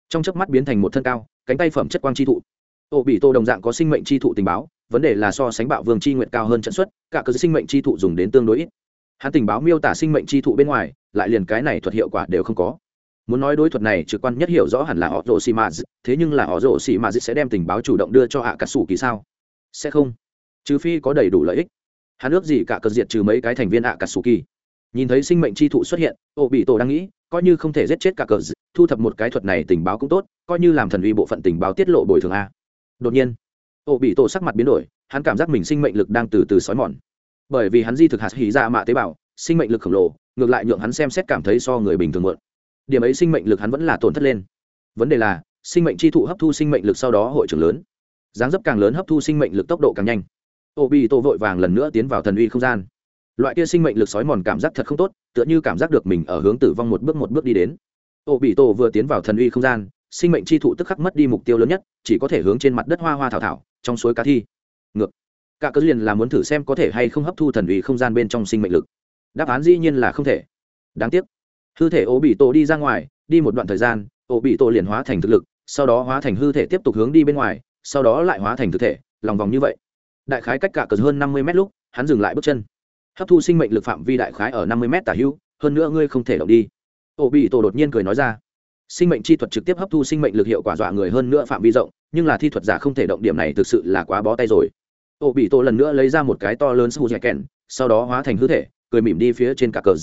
Trong chớp mắt biến thành một thân cao, cánh tay phẩm chất quang chi thụ. Ô, bị tô đồng dạng có sinh mệnh chi thụ tình báo, vấn đề là so sánh bạo vương chi nguyện cao hơn trận xuất cả cơ sinh mệnh chi thụ dùng đến tương đối ít. Hắn tình báo miêu tả sinh mệnh chi thụ bên ngoài, lại liền cái này thuật hiệu quả đều không có muốn nói đối thuật này trực quan nhất hiểu rõ hẳn là họ rồ xì mạt thế nhưng là họ rồ xì mạt sẽ đem tình báo chủ động đưa cho hạ cả sủ kỳ sao? Sẽ không. Trừ phi có đầy đủ lợi ích. Hắn ước gì cả cờ diệt trừ mấy cái thành viên hạ cả sủ kỳ. Nhìn thấy sinh mệnh chi thụ xuất hiện, ô bị tổ đang nghĩ, coi như không thể giết chết cả cờ thu thập một cái thuật này tình báo cũng tốt, coi như làm thần uy bộ phận tình báo tiết lộ bồi thường a. Đột nhiên, ô bị tổ sắc mặt biến đổi, hắn cảm giác mình sinh mệnh lực đang từ từ xói mòn. Bởi vì hắn di thực hạt hỉ ra mạ tế bào, sinh mệnh lực khổng lồ, ngược lại nhượng hắn xem xét cảm thấy so người bình thường mượn điểm ấy sinh mệnh lực hắn vẫn là tổn thất lên. Vấn đề là, sinh mệnh chi thụ hấp thu sinh mệnh lực sau đó hội trưởng lớn. Dáng dấp càng lớn hấp thu sinh mệnh lực tốc độ càng nhanh. Ô bị tổ vội vàng lần nữa tiến vào thần uy không gian. Loại kia sinh mệnh lực sói mòn cảm giác thật không tốt, tựa như cảm giác được mình ở hướng tử vong một bước một bước đi đến. Ô bị tổ vừa tiến vào thần uy không gian, sinh mệnh chi thụ tức khắc mất đi mục tiêu lớn nhất, chỉ có thể hướng trên mặt đất hoa hoa thảo thảo, trong suối cá thi. Ngược. Cả cơ liền là muốn thử xem có thể hay không hấp thu thần uy không gian bên trong sinh mệnh lực. Đáp án dĩ nhiên là không thể. Đáng tiếc hư thể ô bị tổ đi ra ngoài, đi một đoạn thời gian ô bị tổ liền hóa thành thực lực, sau đó hóa thành hư thể tiếp tục hướng đi bên ngoài, sau đó lại hóa thành thực thể, lòng vòng như vậy. Đại khái cách cả cờ hơn năm mươi mét lúc, hắn dừng lại bước chân. Hấp thu sinh mệnh lực phạm vi đại khái ở năm mươi mét tả hữu, hơn nữa ngươi không thể động đi. Ô bị tổ đột nhiên cười nói ra. Sinh mệnh chi thuật trực tiếp hấp thu sinh mệnh lực hiệu quả dọa người hơn nữa phạm vi rộng, nhưng là thi thuật giả không thể động điểm này thực sự là quá bó tay rồi. Ô bị tổ lần nữa lấy ra một cái to lớn su dạy kèn sau đó hóa thành hư thể, cười mỉm đi phía trên cả cờ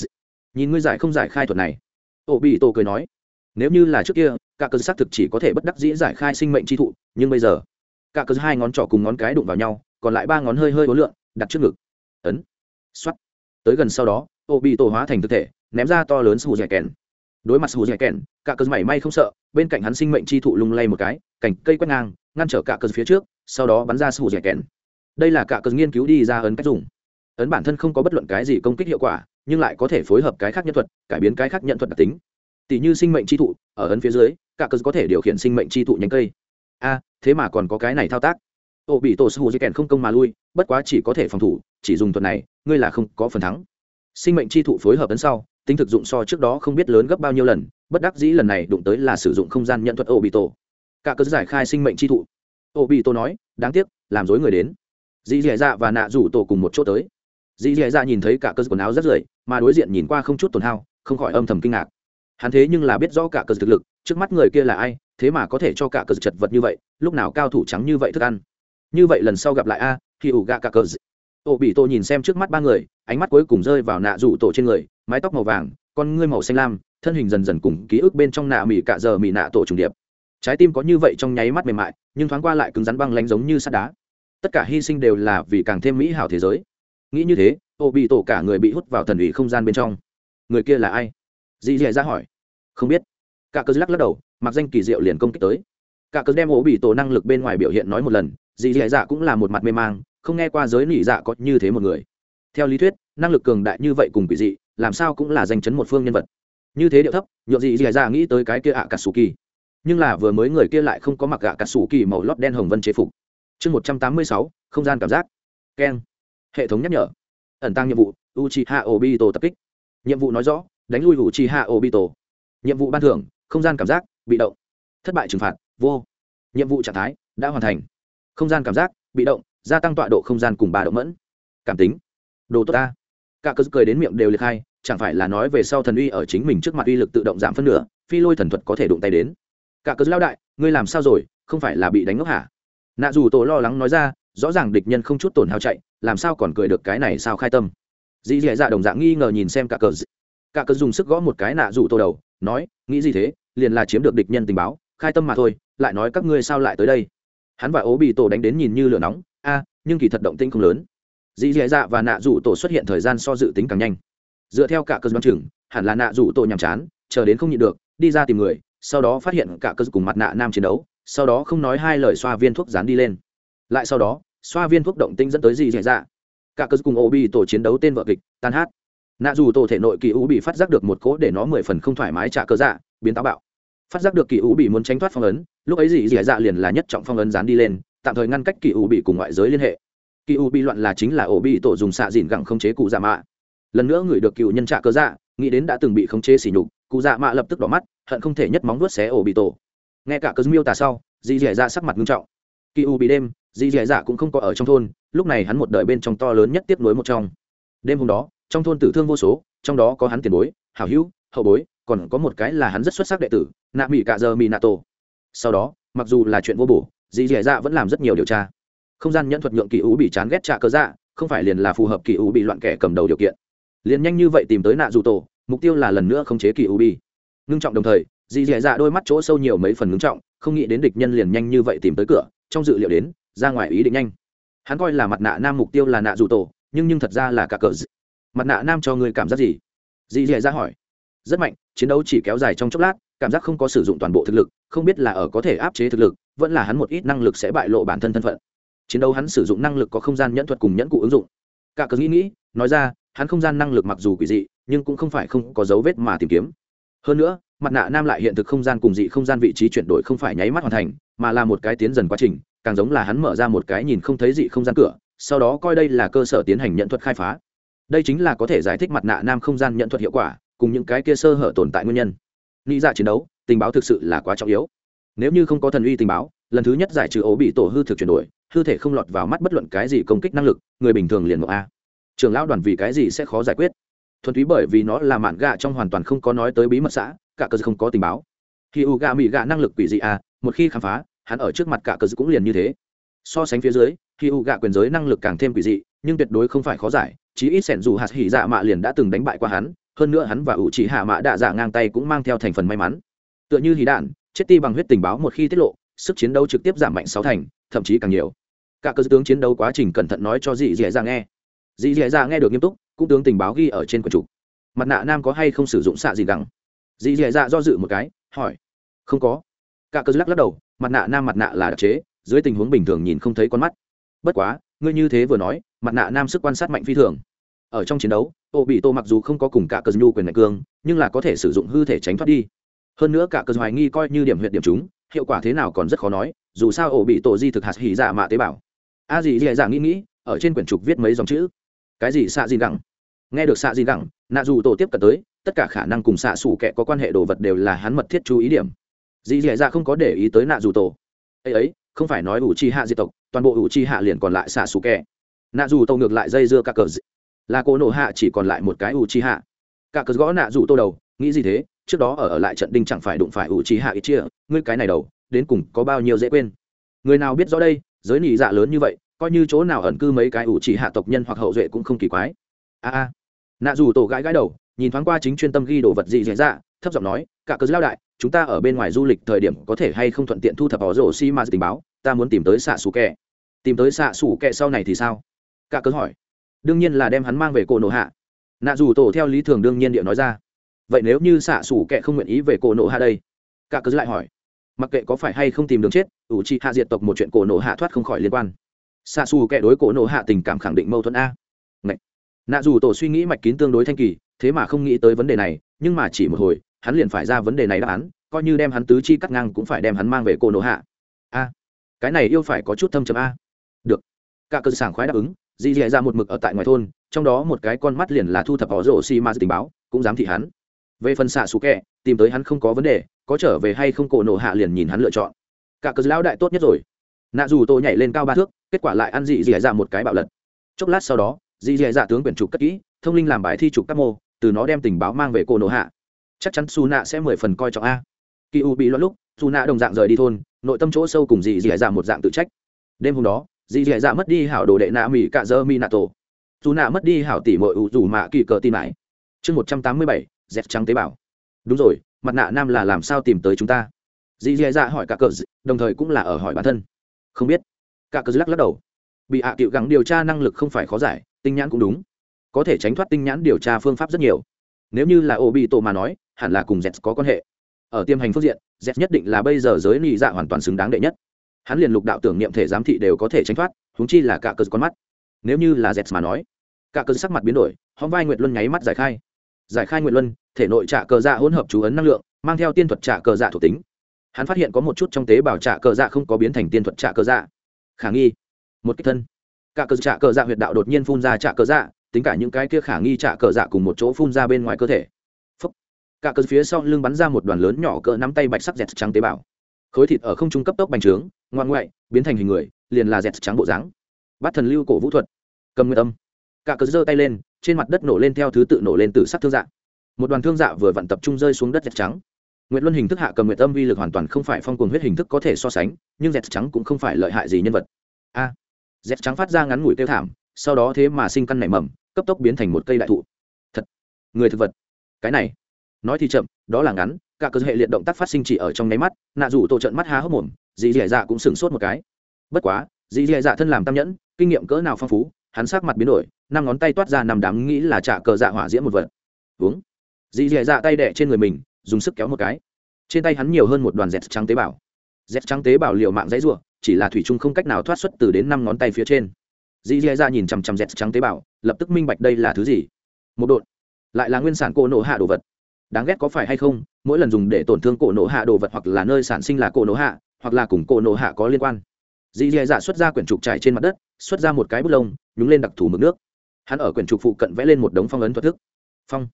nhìn ngươi giải không giải khai thuật này. Ổ bị tổ cười nói, nếu như là trước kia cả cơ xác thực chỉ có thể bất đắc dĩ giải khai sinh mệnh chi thụ, nhưng bây giờ cả cơ hai ngón trỏ cùng ngón cái đụng vào nhau, còn lại ba ngón hơi hơi ối lượng đặt trước ngực. Ấn x tới gần sau đó ổ bị tổ hóa thành thực thể, ném ra to lớn sù dẻ kèn. Đối mặt sù dẻ kèn cả cơ mảy may không sợ, bên cạnh hắn sinh mệnh chi thụ lung lay một cái, cành cây quét ngang, ngăn trở cả cơ phía trước, sau đó bắn ra sù dẻ kèn. Đây là cả cơ nghiên cứu đi ra ấn cách dùng. Ấn bản thân không có bất luận cái gì công kích hiệu quả nhưng lại có thể phối hợp cái khác nhân thuật, cải biến cái khác nhận thuật đặc tính. Tỷ như sinh mệnh chi thụ, ở ấn phía dưới, cả cơ có thể điều khiển sinh mệnh chi thụ nhánh cây. A, thế mà còn có cái này thao tác. Ô bị tổ sư hù di kèn không công mà lui, bất quá chỉ có thể phòng thủ, chỉ dùng thuật này, ngươi là không có phần thắng. Sinh mệnh chi thụ phối hợp ấn sau, tính thực dụng so trước đó không biết lớn gấp bao nhiêu lần, bất đắc dĩ lần này đụng tới là sử dụng không gian nhận thuật ô bị tổ. Cả cơ giải khai sinh mệnh chi thụ. Ô bị tổ nói, đáng tiếc, làm dối người đến. Dì dẻ dạ và nạ rủ tổ cùng một chỗ tới dì dì dạ nhìn thấy cả cơ quần áo rất rưởi, mà đối diện nhìn qua không chút tổn hao, không khỏi âm thầm kinh ngạc. Hắn thế nhưng là biết rõ cả cơ thực lực, trước mắt người kia là ai, thế mà có thể cho cả cơ chật vật như vậy, lúc nào cao thủ trắng như vậy thức ăn. Như vậy lần sau gặp lại a khi ủ gạ cả cơ ô bị Tô nhìn xem trước mắt ba người, ánh mắt cuối cùng rơi vào nạ rủ tổ trên người, mái tóc màu vàng, con ngươi màu xanh lam, thân hình dần dần cùng ký ức bên trong nạ mỉ cả giờ mỉ nạ tổ trùng điệp. Trái tim có như vậy trong nháy mắt mềm mại, nhưng thoáng qua lại cứng rắn băng lánh giống như sắt đá. Tất cả hy sinh đều là vì càng thêm mỹ hảo thế giới nghĩ như thế ô bị tổ cả người bị hút vào thần ủy không gian bên trong. Người kia là ai? Dì dì ra hỏi. Không biết. Cả cơ lắc lắc đầu, mặc danh kỳ diệu liền công kích tới. Cả cơ đem ô bị tổ năng lực bên ngoài biểu hiện nói một lần, dì dì dạ cũng là một mặt mê mang, không nghe qua giới nỉ dạ có như thế một người. Theo lý thuyết, năng lực cường đại như vậy cùng quỷ dị, làm sao cũng là danh chấn một phương nhân vật. Như thế điệu thấp nhộn dì dì dạ nghĩ tới cái kia ạ cà sù kỳ nhưng là vừa mới người kia lại không có mặc ạ cà Sủ kỳ màu lót đen hồng vân chế phục. Chương một trăm tám mươi sáu, không gian cảm giác. Keng hệ thống nhắc nhở. Ẩn tăng nhiệm vụ u chi hạ obito tập kích. Nhiệm vụ nói rõ, đánh lui u chi hạ obito. Nhiệm vụ ban thưởng, không gian cảm giác, bị động. Thất bại trừng phạt, vô. Nhiệm vụ trạng thái, đã hoàn thành. Không gian cảm giác, bị động, gia tăng tọa độ không gian cùng ba độ mẫn. Cảm tính. Đồ tốt ta. Cả cơ cười đến miệng đều liệt hai, chẳng phải là nói về sau thần uy ở chính mình trước mặt uy lực tự động giảm phân nửa, phi lôi thần thuật có thể đụng tay đến. Cả cơ lao đại, ngươi làm sao rồi? Không phải là bị đánh ngốc hả? Nạ dù tổ lo lắng nói ra rõ ràng địch nhân không chút tổn hao chạy, làm sao còn cười được cái này sao khai tâm? Dì dì dạ, dạ đồng dạng nghi ngờ nhìn xem cả cờ cả cờ dùng sức gõ một cái nạ rủ tô đầu, nói, nghĩ gì thế? Liền là chiếm được địch nhân tình báo, khai tâm mà thôi, lại nói các ngươi sao lại tới đây? Hắn và ố bị tổ đánh đến nhìn như lửa nóng, a, nhưng kỳ thật động tĩnh không lớn. Dì dì dạ, dạ và nạ rủ tổ xuất hiện thời gian so dự tính càng nhanh. Dựa theo cả cờ băng chừng, hẳn là nạ rủ tổ nhàm chán, chờ đến không nhịn được, đi ra tìm người, sau đó phát hiện cả cờ cùng mặt nạ nam chiến đấu, sau đó không nói hai lời xoa viên thuốc dán đi lên. Lại sau đó xoa viên thuốc động tinh dẫn tới gì dì dạ. Cả cơ cùng ô bị tổ chiến đấu tên vợ kịch, tan hát. Nạ dù tổ thể nội kỳ ú bị phát giác được một cỗ để nó mười phần không thoải mái trả cơ dạ biến táo bạo. Phát giác được kỳ ú bị muốn tránh thoát phong ấn, lúc ấy gì dị dạ liền là nhất trọng phong ấn dán đi lên, tạm thời ngăn cách kỳ u bị cùng ngoại giới liên hệ. Kỳ u bị loạn là chính là ổ bị tổ dùng xạ dìn gẳng không chế cụ dạ mạ. Lần nữa người được cựu nhân trả cơ dạ nghĩ đến đã từng bị khống chế xỉ nhục, cụ dạ mạ lập tức đỏ mắt, hận không thể nhất móng vuốt xé ổ bị tổ. Nghe cả cơ miêu tả sau dì dị dạ sắc mặt nghiêm trọng. Kỳ u bị đêm dì dì dạ cũng không có ở trong thôn, lúc này hắn một đời bên trong to lớn nhất tiếp nối một trong. Đêm hôm đó, trong thôn tử thương vô số, trong đó có hắn tiền bối, hảo hữu, hậu bối, còn có một cái là hắn rất xuất sắc đệ tử, nạ mỹ cạ giờ mỹ nạ tổ. Sau đó, mặc dù là chuyện vô bổ, dì dì dạ vẫn làm rất nhiều điều tra. Không gian nhẫn thuật nhượng kỳ ú bị chán ghét trạ cơ dạ không phải liền là phù hợp kỳ ú bị loạn kẻ cầm đầu điều kiện. Liền nhanh như vậy tìm tới nạ dù tổ, mục tiêu là lần nữa khống chế kỳ ú bị. Ngưng trọng đồng thời, dì dì dạ đôi mắt chỗ sâu nhiều mấy phần ngưng trọng, không nghĩ đến địch nhân liền nhanh như vậy tìm tới cửa, trong dự liệu đến ra ngoài ý định nhanh. Hắn coi là mặt nạ nam mục tiêu là nạ dù tổ, nhưng nhưng thật ra là cả cờ d... mặt nạ nam cho người cảm giác gì? Dì dì ra hỏi. Rất mạnh, chiến đấu chỉ kéo dài trong chốc lát, cảm giác không có sử dụng toàn bộ thực lực, không biết là ở có thể áp chế thực lực, vẫn là hắn một ít năng lực sẽ bại lộ bản thân thân phận. Chiến đấu hắn sử dụng năng lực có không gian nhẫn thuật cùng nhẫn cụ ứng dụng. Cả cờ nghĩ nghĩ, nói ra, hắn không gian năng lực mặc dù quỷ dị, nhưng cũng không phải không có dấu vết mà tìm kiếm. Hơn nữa, mặt nạ nam lại hiện thực không gian cùng dị không gian vị trí chuyển đổi không phải nháy mắt hoàn thành, mà là một cái tiến dần quá trình càng giống là hắn mở ra một cái nhìn không thấy dị không gian cửa, sau đó coi đây là cơ sở tiến hành nhận thuật khai phá. Đây chính là có thể giải thích mặt nạ nam không gian nhận thuật hiệu quả, cùng những cái kia sơ hở tồn tại nguyên nhân. Nghĩ ra dạ chiến đấu, tình báo thực sự là quá trọng yếu. Nếu như không có thần uy tình báo, lần thứ nhất giải trừ ố bị tổ hư thực chuyển đổi, hư thể không lọt vào mắt bất luận cái gì công kích năng lực, người bình thường liền ngộ a. Trường lão đoàn vì cái gì sẽ khó giải quyết? Thuần túy bởi vì nó là mạn gạ trong hoàn toàn không có nói tới bí mật xã, cả cơ không có tình báo. Khi u gạ mỹ gạ năng lực quỷ dị a, một khi khám phá hắn ở trước mặt cả cờ cũng liền như thế. So sánh phía dưới, khi u gạ quyền giới năng lực càng thêm quỷ dị, nhưng tuyệt đối không phải khó giải, chí ít sẻn dù hạt hỉ dạ mạ liền đã từng đánh bại qua hắn, hơn nữa hắn và ủ chỉ hạ mạ đạ dạ ngang tay cũng mang theo thành phần may mắn. Tựa như hỉ đạn, chết ti bằng huyết tình báo một khi tiết lộ, sức chiến đấu trực tiếp giảm mạnh sáu thành, thậm chí càng nhiều. Cả cơ tướng chiến đấu quá trình cẩn thận nói cho dì dì dạ nghe. Dì dì dạ nghe được nghiêm túc, cũng tướng tình báo ghi ở trên quần trục mặt nạ nam có hay không sử dụng xạ gì gẳng dì dì dạ do dự một cái, hỏi. Không có. Cả cơ lắc lắc đầu mặt nạ nam mặt nạ là đặc chế, dưới tình huống bình thường nhìn không thấy con mắt. Bất quá, ngươi như thế vừa nói, mặt nạ nam sức quan sát mạnh phi thường. Ở trong chiến đấu ô bị tô mặc dù không có cùng cả cơ nhu quyền đại cương, nhưng là có thể sử dụng hư thể tránh thoát đi. Hơn nữa cả cơ hoài nghi coi như điểm huyện điểm chúng, hiệu quả thế nào còn rất khó nói, dù sao ổ bị tổ di thực hạt hỉ giả mạ tế bào. A gì dì dạ nghĩ nghĩ, ở trên quyển trục viết mấy dòng chữ. Cái gì xạ gì gẳng? Nghe được xạ gì gẳng, nạ dù tổ tiếp cận tới, tất cả khả năng cùng xạ xủ kệ có quan hệ đồ vật đều là hắn mật thiết chú ý điểm dì dì dạ, dạ không có để ý tới nạ dù tổ. Ấy ấy, không phải nói ủ chi hạ di tộc, toàn bộ ủ chi hạ liền còn lại xạ xù kẹ nạ dù tổ ngược lại dây dưa cả cờ là cô nổ hạ chỉ còn lại một cái ủ chi hạ. Cả cờ gõ nạ dù tô đầu, nghĩ gì thế? Trước đó ở ở lại trận đinh chẳng phải đụng phải ủ chi hạ ít chia. Ngươi cái này đầu, đến cùng có bao nhiêu dễ quên? Người nào biết rõ đây? Giới nỉ dạ lớn như vậy, coi như chỗ nào ẩn cư mấy cái ủ chỉ hạ tộc nhân hoặc hậu duệ cũng không kỳ quái. A a. Nạ dù tổ gãi gãi đầu, nhìn thoáng qua chính chuyên tâm ghi đồ vật gì dễ dạ, dạ thấp giọng nói, cả cớ lao đại chúng ta ở bên ngoài du lịch thời điểm có thể hay không thuận tiện thu thập họ rổ xi ma tình báo, ta muốn tìm tới xạ xù kẹ. Tìm tới xạ xù kẹ sau này thì sao? Cả cớ hỏi. Đương nhiên là đem hắn mang về cổ nổ hạ. Nạ dù tổ theo lý thường đương nhiên điệu nói ra. Vậy nếu như xạ xù kẹ không nguyện ý về cổ nổ hạ đây? Cả cớ lại hỏi. Mặc kệ có phải hay không tìm đường chết, ủ trị hạ diệt tộc một chuyện cổ nổ hạ thoát không khỏi liên quan. Xạ xù kẹ đối cổ nổ hạ tình cảm khẳng định mâu thuẫn a. Ngậy. nạ dù tổ suy nghĩ mạch kín tương đối thanh kỳ, thế mà không nghĩ tới vấn đề này, nhưng mà chỉ một hồi hắn liền phải ra vấn đề này đáp án, coi như đem hắn tứ chi cắt ngang cũng phải đem hắn mang về cô nổ hạ. A, cái này yêu phải có chút thâm trầm a. Được. Cả cơ sảng khoái đáp ứng dì dì ra một mực ở tại ngoài thôn, trong đó một cái con mắt liền là thu thập họ rổ xi ma tình báo, cũng dám thị hắn. Về phần xạ xù kẹ, tìm tới hắn không có vấn đề, có trở về hay không cổ nổ hạ liền nhìn hắn lựa chọn. Cả cờ lão đại tốt nhất rồi. Nạ dù tôi nhảy lên cao ba thước, kết quả lại ăn dị dị dạ một cái bạo lật. Chốc lát sau đó dị dị dạ tướng quyển trục cất kỹ, thông linh làm bài thi trục các mô, từ nó đem tình báo mang về cổ nổ hạ chắc chắn su nạ sẽ mười phần coi trọng a. Kỳ u bị loạn lúc, su nạ đồng dạng rời đi thôn, nội tâm chỗ sâu cùng dì dì dạ một dạng tự trách. Đêm hôm đó, dì dì dạ mất đi hảo đồ đệ nạ mỹ cạ dơ mi nạ tổ. Su nạ mất đi hảo tỷ mọi ủ dù mạ kỳ cờ tin mãi chương một trăm tám mươi bảy dẹp trắng tế bào. Đúng rồi, mặt nạ nam là làm sao tìm tới chúng ta? Dì dì dạ hỏi cả cờ đồng thời cũng là ở hỏi bản thân. Không biết. Cả cờ lắc lắc đầu. Bị hạ à cựu gắng điều tra năng lực không phải khó giải, tinh nhãn cũng đúng. Có thể tránh thoát tinh nhãn điều tra phương pháp rất nhiều. Nếu như là ô bị tổ mà nói hẳn là cùng z có quan hệ. Ở tiêm hành phương diện z nhất định là bây giờ giới nị dạ hoàn toàn xứng đáng đệ nhất. Hắn liền lục đạo tưởng niệm thể giám thị đều có thể tránh thoát húng chi là cả cờ con mắt. Nếu như là z mà nói, cả cờ sắc mặt biến đổi hóm vai nguyệt luân nháy mắt giải khai. Giải khai nguyệt luân, thể nội trả cờ dạ hỗn hợp chú ấn năng lượng, mang theo tiên thuật trả cờ dạ thuộc tính. Hắn phát hiện có một chút trong tế bào trả cờ dạ không có biến thành tiên thuật trả cờ dạ. Khả nghi. Một cái thân. Cả cờ trả cờ dạ huyệt đạo đột nhiên phun ra trả cờ dạ tính cả những cái kia khả nghi trả cờ dạ cùng một chỗ phun ra bên ngoài cơ thể cả cơn phía sau lưng bắn ra một đoàn lớn nhỏ cỡ nắm tay bạch sắc dẹt trắng tế bào. Khối thịt ở không trung cấp tốc bành trướng ngoan ngoại biến thành hình người liền là dẹt trắng bộ dáng. Bắt thần lưu cổ vũ thuật. Cầm nguyên âm. Cả cơn giơ tay lên trên mặt đất nổ lên theo thứ tự nổ lên từ sắc thương dạ. Một đoàn thương dạ vừa vặn tập trung rơi xuống đất dẹt trắng. Nguyệt luân hình thức hạ cầm nguyệt âm vi lực hoàn toàn không phải phong cuồng huyết hình thức có thể so sánh nhưng dẹt trắng cũng không phải lợi hại gì nhân vật. A. À, dẹt trắng phát ra ngắn ngủi tiêu thảm sau đó thế mà sinh căn nảy mầm cấp tốc biến thành một cây đại thụ. Thật. Người thực vật. Cái này nói thì chậm, đó là ngắn, cả cơ hệ liệt động tác phát sinh chỉ ở trong nháy mắt, nạ dù tổ trận mắt há hốc mồm, dì dì dạ cũng sửng sốt một cái. Bất quá, dì dì dạ thân làm tam nhẫn, kinh nghiệm cỡ nào phong phú, hắn sắc mặt biến đổi, năm ngón tay toát ra nằm đám nghĩ là trả cờ dạ hỏa diễm một vật. Uống. Dì dì dạ tay đẻ trên người mình, dùng sức kéo một cái. Trên tay hắn nhiều hơn một đoàn dẹt trắng tế bào. Dẹt trắng tế bào liệu mạng dãy ruộng chỉ là thủy chung không cách nào thoát xuất từ đến năm ngón tay phía trên. Dì dì dạ nhìn chằm chằm dẹt trắng tế bào, lập tức minh bạch đây là thứ gì. Một đột lại là nguyên sản cô nổ hạ đồ vật đáng ghét có phải hay không, mỗi lần dùng để tổn thương cổ nổ hạ đồ vật hoặc là nơi sản sinh là cổ nổ hạ, hoặc là cùng cổ nổ hạ có liên quan. Dì dì dạ xuất ra quyển trục trải trên mặt đất, xuất ra một cái bút lông, nhúng lên đặc thù mực nước. Hắn ở quyển trục phụ cận vẽ lên một đống phong ấn thuật thức. Phong.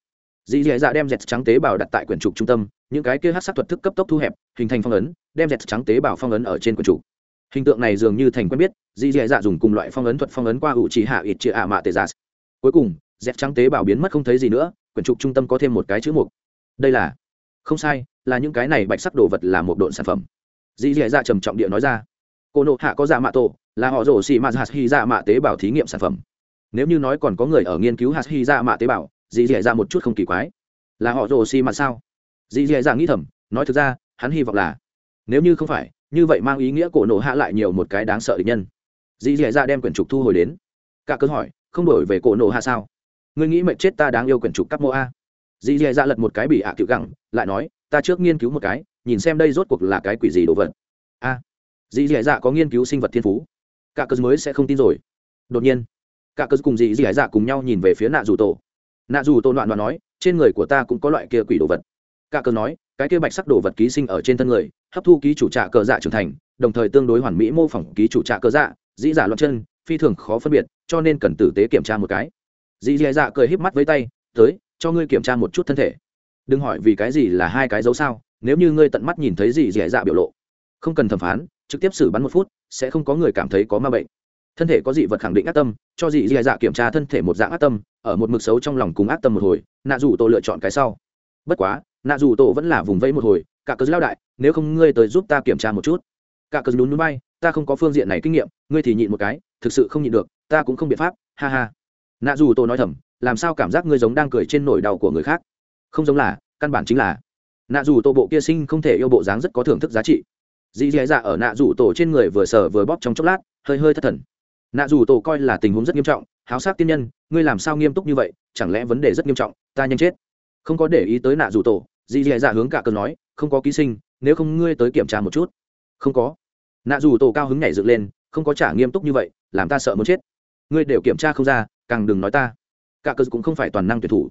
Dì dì dạ đem dẹt trắng tế bào đặt tại quyển trục trung tâm, những cái kia hát sắc thuật thức cấp tốc thu hẹp, hình thành phong ấn, đem dẹt trắng tế bào phong ấn ở trên quyển trục. Hình tượng này dường như thành quen biết, dì dì dạ dùng cùng loại phong ấn thuật phong ấn qua ủ chỉ hạ ít chia ả mạ tê giả. Cuối cùng, dẹt trắng tế bào biến mất không thấy gì nữa, quyển trục trung tâm có thêm một cái chữ mục đây là? Không sai, là những cái này bạch sắc đồ vật là một độn sản phẩm. Dì dì dạ trầm trọng địa nói ra. Cô nộ hạ có dạ mạ tổ, là họ rổ xì mạ dạ hạt hy dạ mạ tế bào thí nghiệm sản phẩm. Nếu như nói còn có người ở nghiên cứu hạt hy dạ mạ tế bào dì dì dạ một chút không kỳ quái. Là họ rổ xì mạ sao? Dì dì dạ nghĩ thầm, nói thực ra, hắn hy vọng là, nếu như không phải, như vậy mang ý nghĩa cổ nộ hạ lại nhiều một cái đáng sợ địch nhân. Dì dì dạ đem quyển trục thu hồi đến. Cả cơn hỏi, không đổi về cổ nộ hạ sao? Ngươi nghĩ mệnh chết ta đáng yêu quyển trục cấp mô a? Dì dì dạ lật một cái bị hạ à cựu gẳng lại nói ta trước nghiên cứu một cái nhìn xem đây rốt cuộc là cái quỷ gì đồ vật. A. À, dì dì dạ có nghiên cứu sinh vật thiên phú. Cả cớ mới sẽ không tin rồi. Đột nhiên cả cớ cùng dì dì dạ cùng nhau nhìn về phía nạ dù tổ. Nạ dù tổ loạn loạn nói trên người của ta cũng có loại kia quỷ đồ vật. Cả cớ nói cái kia bạch sắc đồ vật ký sinh ở trên thân người hấp thu ký chủ trạ cờ dạ trưởng thành đồng thời tương đối hoàn mỹ mô phỏng ký chủ trạ cờ dạ dĩ dạ loạn chân phi thường khó phân biệt cho nên cần tử tế kiểm tra một cái. Dì dì dạ cười híp mắt với tay tới cho ngươi kiểm tra một chút thân thể. Đừng hỏi vì cái gì là hai cái dấu sao, nếu như ngươi tận mắt nhìn thấy gì dẻ dạ biểu lộ, không cần thẩm phán, trực tiếp xử bắn một phút, sẽ không có người cảm thấy có ma bệnh. Thân thể có dị vật khẳng định ác tâm, cho dị dẻ dạ kiểm tra thân thể một dạng ác tâm, ở một mực xấu trong lòng cùng ác tâm một hồi, nạ dù tổ lựa chọn cái sau. Bất quá, nạ dù tổ vẫn là vùng vẫy một hồi, cả cớ lao đại, nếu không ngươi tới giúp ta kiểm tra một chút. Cả cớ lún núi bay, ta không có phương diện này kinh nghiệm, ngươi thì nhịn một cái, thực sự không nhịn được, ta cũng không biện pháp, ha ha nạ dù tổ nói thầm, làm sao cảm giác ngươi giống đang cười trên nỗi đau của người khác? Không giống là, căn bản chính là. Nạ dù tổ bộ kia sinh không thể yêu bộ dáng rất có thưởng thức giá trị. Dì dì dạ ở nạ dù tổ trên người vừa sờ vừa bóp trong chốc lát, hơi hơi thất thần. Nạ dù tổ coi là tình huống rất nghiêm trọng, háo sát tiên nhân, ngươi làm sao nghiêm túc như vậy? Chẳng lẽ vấn đề rất nghiêm trọng, ta nhanh chết. Không có để ý tới nạ dù tổ dì dì dạ hướng cả cơn nói, không có ký sinh, nếu không ngươi tới kiểm tra một chút. Không có. Nạ dù tổ cao hứng nhảy dựng lên, không có trả nghiêm túc như vậy, làm ta sợ muốn chết ngươi đều kiểm tra không ra, càng đừng nói ta. Cả cơn cũng không phải toàn năng tuyệt thủ.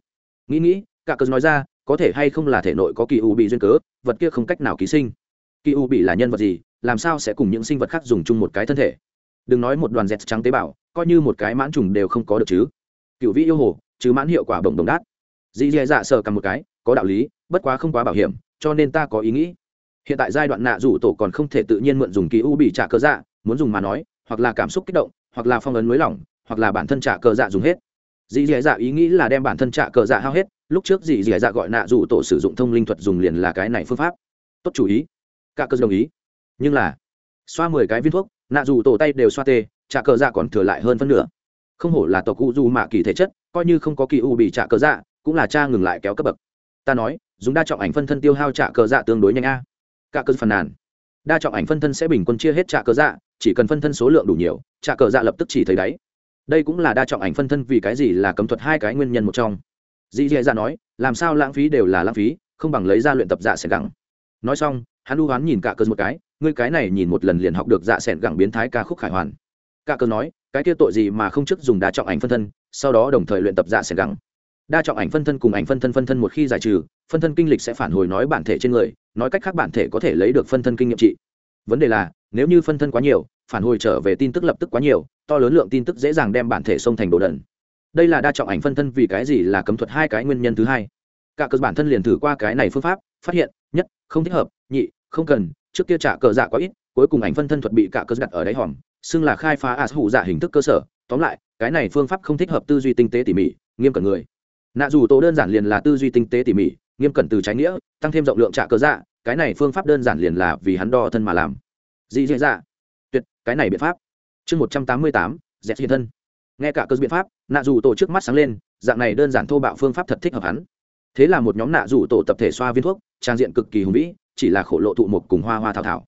Nghĩ nghĩ, cả cơn nói ra, có thể hay không là thể nội có kỳ u bị duyên cớ, vật kia không cách nào ký sinh. Kỳ u bị là nhân vật gì, làm sao sẽ cùng những sinh vật khác dùng chung một cái thân thể? Đừng nói một đoàn dẹt trắng tế bào, coi như một cái mãn trùng đều không có được chứ. Cựu vĩ yêu hồ, chứ mãn hiệu quả bổng đồng đát. Dì dì dạ sờ cầm một cái, có đạo lý, bất quá không quá bảo hiểm, cho nên ta có ý nghĩ. Hiện tại giai đoạn nạ rủ tổ còn không thể tự nhiên mượn dùng kỳ u bị trả cờ dạ muốn dùng mà nói, hoặc là cảm xúc kích động, hoặc là phong ấn nới lỏng hoặc là bản thân trả cờ dạ dùng hết. Dì dì dạ ý nghĩ là đem bản thân trả cờ dạ hao hết, lúc trước dì dì dạ gọi nạ dù tổ sử dụng thông linh thuật dùng liền là cái này phương pháp. Tốt chủ ý. Cả cơ đồng ý. Nhưng là, xoa mười cái viên thuốc, nạ dù tổ tay đều xoa tê, trả cờ dạ còn thừa lại hơn phân nửa. Không hổ là tộc cụ dù mạ kỳ thể chất, coi như không có kỳ u bị trả cờ dạ cũng là cha ngừng lại kéo cấp bậc. Ta nói, dùng đa trọng ảnh phân thân tiêu hao trả cờ dạ tương đối nhanh a. Cả cơ phàn nàn. Đa trọng ảnh phân thân sẽ bình quân chia hết trả cờ dạ chỉ cần phân thân số lượng đủ nhiều, trả cờ dạ lập tức chỉ thấy đáy đây cũng là đa trọng ảnh phân thân vì cái gì là cấm thuật hai cái nguyên nhân một trong. Dì dì dạ nói, làm sao lãng phí đều là lãng phí, không bằng lấy ra luyện tập dạ sẽ gẳng. nói xong, hắn u hoán nhìn cả cơn một cái, ngươi cái này nhìn một lần liền học được dạ s ẻ n gẳng biến thái ca khúc khải hoàn. Cả cơn nói, cái kia tội gì mà không trước dùng đa trọng ảnh phân thân, sau đó đồng thời luyện tập dạ s ẻ n gẳng. Đa trọng ảnh phân thân cùng ảnh phân thân phân thân một khi giải trừ, phân thân kinh lịch sẽ phản hồi nói bản thể trên người, nói cách khác bản thể có thể lấy được phân thân kinh nghiệm trị. Vấn đề là, nếu như phân thân quá nhiều phản hồi trở về tin tức lập tức quá nhiều, to lớn lượng tin tức dễ dàng đem bản thể xông thành đồ đần. Đây là đa trọng ảnh phân thân vì cái gì là cấm thuật hai cái nguyên nhân thứ hai. Cả cơ bản thân liền thử qua cái này phương pháp, phát hiện, nhất, không thích hợp, nhị, không cần, trước kia trả cờ dạ quá ít, cuối cùng ảnh phân thân thuật bị cả cơ đặt ở đáy hòm, xưng là khai phá as hủ dạ hình thức cơ sở. Tóm lại, cái này phương pháp không thích hợp tư duy tinh tế tỉ mỉ, nghiêm cẩn người. Nạ dù tổ đơn giản liền là tư duy tinh tế tỉ mỉ, nghiêm cẩn từ trái nghĩa, tăng thêm rộng lượng trả cờ dạ cái này phương pháp đơn giản liền là vì hắn đo thân mà làm. Dị dạ dạ cái này biện pháp. Chương một trăm tám mươi tám, dẹp hiện thân. Nghe cả cơ biện pháp, nạ dù tổ trước mắt sáng lên, dạng này đơn giản thô bạo phương pháp thật thích hợp hắn. Thế là một nhóm nạ rủ tổ tập thể xoa viên thuốc, trang diện cực kỳ hùng vĩ, chỉ là khổ lộ thụ một cùng hoa hoa thảo thảo.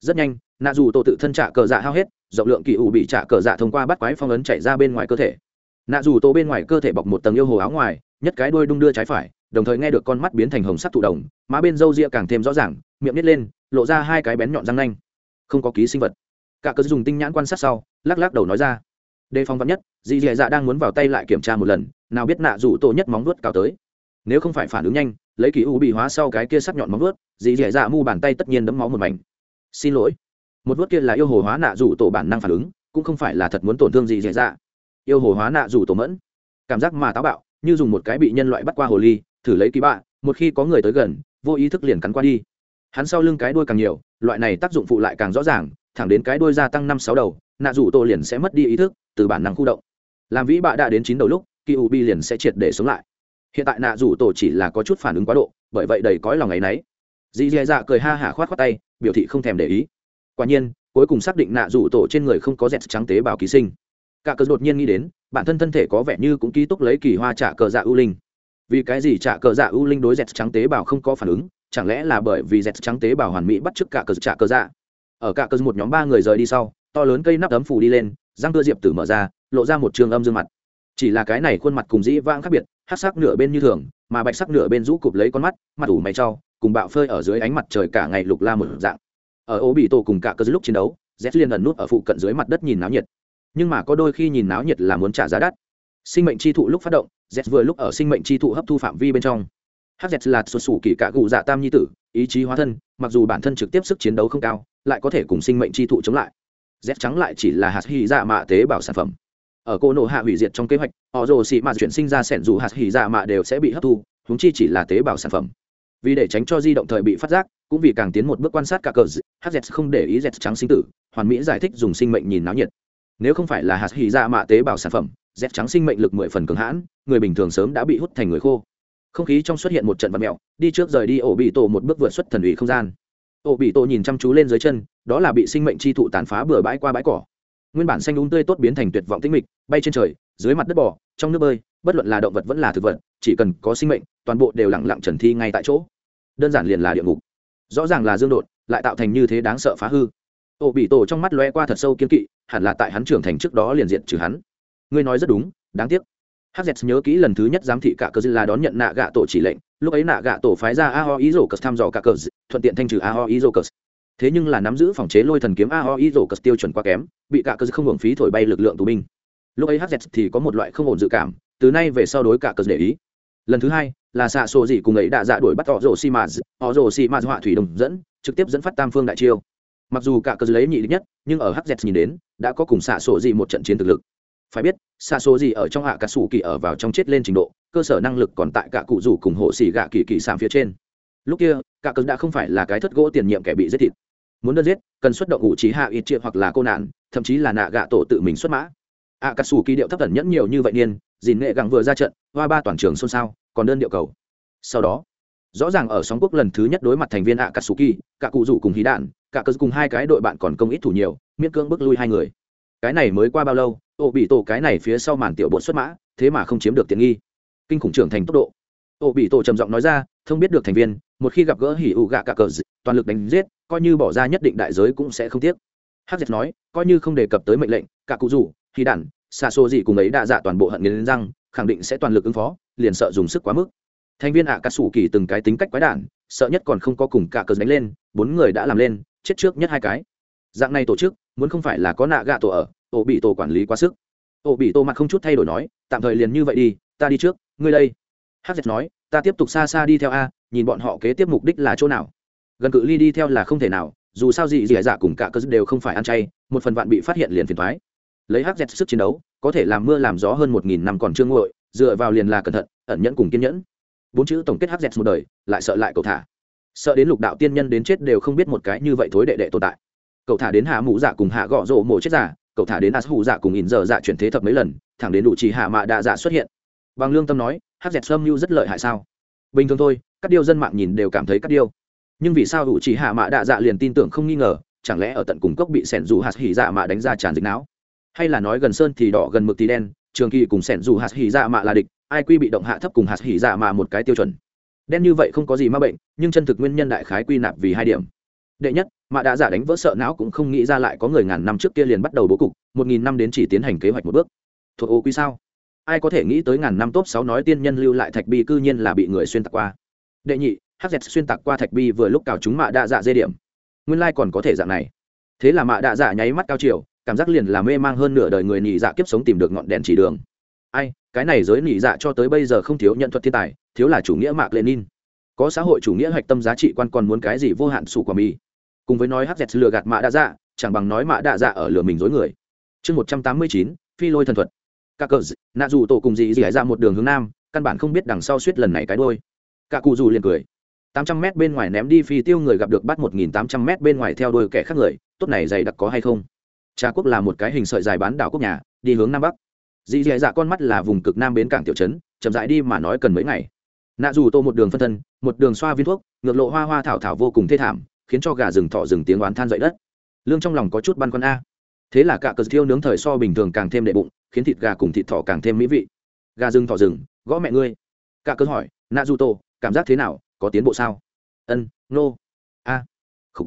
Rất nhanh, nạ rủ tổ tự thân trả cờ dạ hao hết, rộng lượng kỳ ủ bị trả cờ dạ thông qua bắt quái phong ấn chạy ra bên ngoài cơ thể. Nạ rủ tổ bên ngoài cơ thể bọc một tầng yêu hồ áo ngoài, nhất cái đôi đung đưa trái phải, đồng thời nghe được con mắt biến thành hồng sắc thụ đồng, má bên râu ria càng thêm rõ ràng, miệng nít lên, lộ ra hai cái bén nhọn răng nanh. Không có ký sinh vật cả cớ dùng tinh nhãn quan sát sau, lắc lắc đầu nói ra. Đề phòng vắn nhất, dì dì dạ đang muốn vào tay lại kiểm tra một lần, nào biết nạ rủ tổ nhất móng vuốt cào tới. Nếu không phải phản ứng nhanh, lấy kỳ u bị hóa sau cái kia sắc nhọn móng vuốt, dì dì dạ mu bàn tay tất nhiên đấm máu một mảnh. Xin lỗi. Một vuốt kia là yêu hồ hóa nạ rủ tổ bản năng phản ứng, cũng không phải là thật muốn tổn thương dì dì dạ. Yêu hồ hóa nạ rủ tổ mẫn. Cảm giác mà táo bạo, như dùng một cái bị nhân loại bắt qua hồ ly, thử lấy ký bạ, một khi có người tới gần, vô ý thức liền cắn qua đi. Hắn sau lưng cái đuôi càng nhiều, loại này tác dụng phụ lại càng rõ ràng thẳng đến cái đuôi gia tăng năm sáu đầu, nạ rủ tổ liền sẽ mất đi ý thức, từ bản năng khu động. Làm vĩ bạ đã đến chín đầu lúc kỳ u bi liền sẽ triệt để sống lại. Hiện tại nạ rủ tổ chỉ là có chút phản ứng quá độ, bởi vậy đầy cõi lòng ngày nấy. Dì dè dạ cười ha hả khoát khoát tay, biểu thị không thèm để ý. Quả nhiên, cuối cùng xác định nạ rủ tổ trên người không có dẹt trắng tế bào ký sinh. Cả cờ đột nhiên nghĩ đến, bản thân thân thể có vẻ như cũng ký túc lấy kỳ hoa trả cờ dạ ưu linh. Vì cái gì trả cờ dạ ưu linh đối dẹt trắng tế bào không có phản ứng? Chẳng lẽ là bởi vì dẹt trắng tế bào hoàn mỹ bắt chước cả cờ trả cờ dạ? Ở cả cờ một nhóm ba người rời đi sau, to lớn cây nắp ấm phủ đi lên, răng cưa diệp tử mở ra, lộ ra một trường âm dương mặt. Chỉ là cái này khuôn mặt cùng dĩ vãng khác biệt hát sắc nửa bên như thường, mà bạch sắc nửa bên rũ cụp lấy con mắt, mặt ủ mày trau, cùng bạo phơi ở dưới ánh mặt trời cả ngày lục la một dạng. Ở ô bị tổ cùng cả cơ lúc chiến đấu z liên ẩn nút ở phụ cận dưới mặt đất nhìn náo nhiệt. Nhưng mà có đôi khi nhìn náo nhiệt là muốn trả giá đắt. Sinh mệnh chi thụ lúc phát động z vừa lúc ở sinh mệnh chi thụ hấp thu phạm vi bên trong hz là xuất xù kỳ cả cụ dạ tam nhi tử, ý chí hóa thân, mặc dù bản thân trực tiếp sức chiến đấu không cao, lại có thể cùng sinh mệnh chi thụ chống lại. Z trắng lại chỉ là hạt hy dạ mạ tế bào sản phẩm. Ở cô nộ hạ hủy diệt trong kế hoạch, họ rồ xị mạ chuyển sinh ra sẻn dù hạt hy dạ mạ đều sẽ bị hấp thu húng chi chỉ là tế bào sản phẩm. Vì để tránh cho di động thời bị phát giác, cũng vì càng tiến một bước quan sát cả cờ hz không để ý z trắng sinh tử, hoàn mỹ giải thích dùng sinh mệnh nhìn náo nhiệt. Nếu không phải là hạt hy dạ mạ tế bào sản phẩm, z trắng sinh mệnh lực mười phần cường hãn, người bình thường sớm đã bị hút thành người khô không khí trong xuất hiện một trận vật mẹo, đi trước rời đi ổ bị tổ một bước vượt xuất thần ủy không gian. Ổ bị tổ nhìn chăm chú lên dưới chân, đó là bị sinh mệnh chi thụ tàn phá bừa bãi qua bãi cỏ. Nguyên bản xanh đúng tươi tốt biến thành tuyệt vọng tĩnh mịch, bay trên trời, dưới mặt đất bò, trong nước bơi, bất luận là động vật vẫn là thực vật, chỉ cần có sinh mệnh, toàn bộ đều lẳng lặng trần thi ngay tại chỗ. Đơn giản liền là địa ngục. Rõ ràng là dương đột, lại tạo thành như thế đáng sợ phá hư. Ổ bị tổ trong mắt lóe qua thật sâu kiên kỵ, hẳn là tại hắn trưởng thành trước đó liền diện trừ hắn. Ngươi nói rất đúng, đáng tiếc hz nhớ kỹ lần thứ nhất giám thị cả cờ là đón nhận nạ gạ tổ chỉ lệnh. Lúc ấy nạ gạ tổ phái ra a ho ý rổ cờ thăm dò cả cờ thuận tiện thanh trừ a ho ý rổ cờ thế nhưng là nắm giữ phòng chế lôi thần kiếm a ho ý rổ cờ tiêu chuẩn quá kém, bị cả cờ không hưởng phí thổi bay lực lượng tù binh. Lúc ấy hz thì có một loại không ổn dự cảm, từ nay về sau đối cả cờ để ý. Lần thứ hai là xạ sổ gì cùng ấy đã dạ đuổi bắt họ rổ xi mã họ rổ xi mã họa thủy đồng dẫn, trực tiếp dẫn phát tam phương đại chiêu. Mặc dù cả cờ lấy nhị nhất, nhưng ở hz nhìn đến, đã có cùng xạ sổ gì một trận chiến thực lực phải biết, xa số gì ở trong hạ cả sủ kỳ ở vào trong chết lên trình độ, cơ sở năng lực còn tại cả cụ rủ cùng hộ xỉ gạ kỳ kỳ sàm phía trên. Lúc kia, cả cực đã không phải là cái thất gỗ tiền nhiệm kẻ bị giết thịt. Muốn đơn giết, cần xuất động ủ trí hạ ít chia hoặc là cô nạn, thậm chí là nạ gạ tổ tự mình xuất mã. Ạ cà sủ kỳ điệu thấp tẩn nhẫn nhiều như vậy niên, dìn nghệ gắng vừa ra trận, hoa ba toàn trường xôn xao, còn đơn điệu cầu. Sau đó, rõ ràng ở sóng quốc lần thứ nhất đối mặt thành viên ạ cà sủ kỳ, cả cụ rủ cùng hí đạn, cả cớ cùng hai cái đội bạn còn công ít thủ nhiều, miễn cưỡng bước lui hai người. Cái này mới qua bao lâu ổ bị tổ cái này phía sau màn tiểu bột xuất mã, thế mà không chiếm được tiện nghi. Kinh khủng trưởng thành tốc độ. Ổ bị tổ trầm giọng nói ra không biết được thành viên, một khi gặp gỡ hỉ ụ gạ cả cờ toàn lực đánh giết, coi như bỏ ra nhất định đại giới cũng sẽ không tiếc. Hắc dệt nói, coi như không đề cập tới mệnh lệnh, cả cụ rủ khi đản xa xô gì cùng ấy đã dạ toàn bộ hận nghiến răng, khẳng định sẽ toàn lực ứng phó, liền sợ dùng sức quá mức. Thành viên ạ à cà sủ kỳ từng cái tính cách quái đản, sợ nhất còn không có cùng cả cờ đánh lên, bốn người đã làm lên, chết trước nhất hai cái. Dạng này tổ chức, muốn không phải là có nạ gạ tổ ở ổ bị tổ quản lý quá sức. Ổ bị tổ mặt không chút thay đổi nói, tạm thời liền như vậy đi, ta đi trước, ngươi đây. Hz nói, ta tiếp tục xa xa đi theo a, nhìn bọn họ kế tiếp mục đích là chỗ nào. Gần cự ly đi theo là không thể nào, dù sao gì dì dạ cùng cả cơ đều không phải ăn chay, một phần bạn bị phát hiện liền phiền thoái lấy hz sức chiến đấu, có thể làm mưa làm gió hơn một nghìn năm còn chưa nguội, dựa vào liền là cẩn thận, ẩn nhẫn cùng kiên nhẫn. Bốn chữ tổng kết hz một đời, lại sợ lại cầu thả. Sợ đến lục đạo tiên nhân đến chết đều không biết một cái như vậy thối đệ đệ tồn tại. Cậu thả đến hạ mũ giả dạ cùng hạ gõ rộ mổ chết giả cậu thả đến as hủ dạ cùng in giờ dạ chuyển thế thập mấy lần, thẳng đến đủ chỉ hạ mạ đạ dạ xuất hiện. Bằng lương tâm nói hát dẹt sâm mưu rất lợi hại sao? Bình thường thôi, các điêu dân mạng nhìn đều cảm thấy các điêu. Nhưng vì sao đủ chỉ hạ mạ đạ dạ liền tin tưởng không nghi ngờ, chẳng lẽ ở tận cùng cốc bị sẻn dù hạt hỉ dạ mạ đánh ra tràn dịch não? Hay là nói gần sơn thì đỏ, gần mực thì đen, trường kỳ cùng sẻn dù hạt hỉ dạ mạ là địch, ai quy bị động hạ thấp cùng hạt hỉ dạ mạ một cái tiêu chuẩn? Đen như vậy không có gì ma bệnh, nhưng chân thực nguyên nhân đại khái quy nạp vì hai điểm đệ nhất mạ đã giả đánh vỡ sợ não cũng không nghĩ ra lại có người ngàn năm trước kia liền bắt đầu bố cục, một nghìn năm đến chỉ tiến hành kế hoạch một bước. Thuộc ô quy sao? Ai có thể nghĩ tới ngàn năm top sáu nói tiên nhân lưu lại thạch bi cư nhiên là bị người xuyên tạc qua. Đệ nhị hz xuyên tạc qua thạch bi vừa lúc cào chúng mạ đa dạ dê điểm. Nguyên lai còn có thể dạng này. Thế là mạ đa dạ nháy mắt cao chiều, cảm giác liền là mê mang hơn nửa đời người nhị dạ kiếp sống tìm được ngọn đèn chỉ đường. Ai, cái này giới nhị dạ cho tới bây giờ không thiếu nhận thuật thiên tài, thiếu là chủ nghĩa mạc lenin có xã hội chủ nghĩa hạch tâm giá trị quan còn muốn cái gì vô hạn sủ quả mì cùng với nói hz lừa gạt mạ đa dạ chẳng bằng nói mạ đa dạ ở lừa mình dối người. Chương một trăm tám mươi chín, phi lôi thần thuật. Các cờ nạ dù tổ cùng dị dị ra một đường hướng nam, căn bản không biết đằng sau suýt lần này cái đôi cả cụ dù liền cười. tám trăm mét bên ngoài ném đi phi tiêu người gặp được bắt một nghìn tám trăm mét bên ngoài theo đôi kẻ khác người, tốt này dày đặc có hay không? Trà quốc là một cái hình sợi dài bán đảo quốc nhà, đi hướng nam bắc. Dị dị dạ con mắt là vùng cực nam bến cảng tiểu trấn, chậm rãi đi mà nói cần mấy ngày. Nạ dù tô một đường phân thân, một đường xoa viên thuốc, ngược lộ hoa hoa thảo thảo vô cùng thê thảm khiến cho gà rừng thọ rừng tiếng oán than dậy đất. Lương trong lòng có chút băn khoăn a. Thế là cả cờ thiêu nướng thời so bình thường càng thêm đệ bụng, khiến thịt gà cùng thịt thỏ càng thêm mỹ vị. Gà rừng thỏ rừng, gõ mẹ ngươi. Cả cờ hỏi nạ du tô cảm giác thế nào? Có tiến bộ sao? Ân, nô. A. Khúc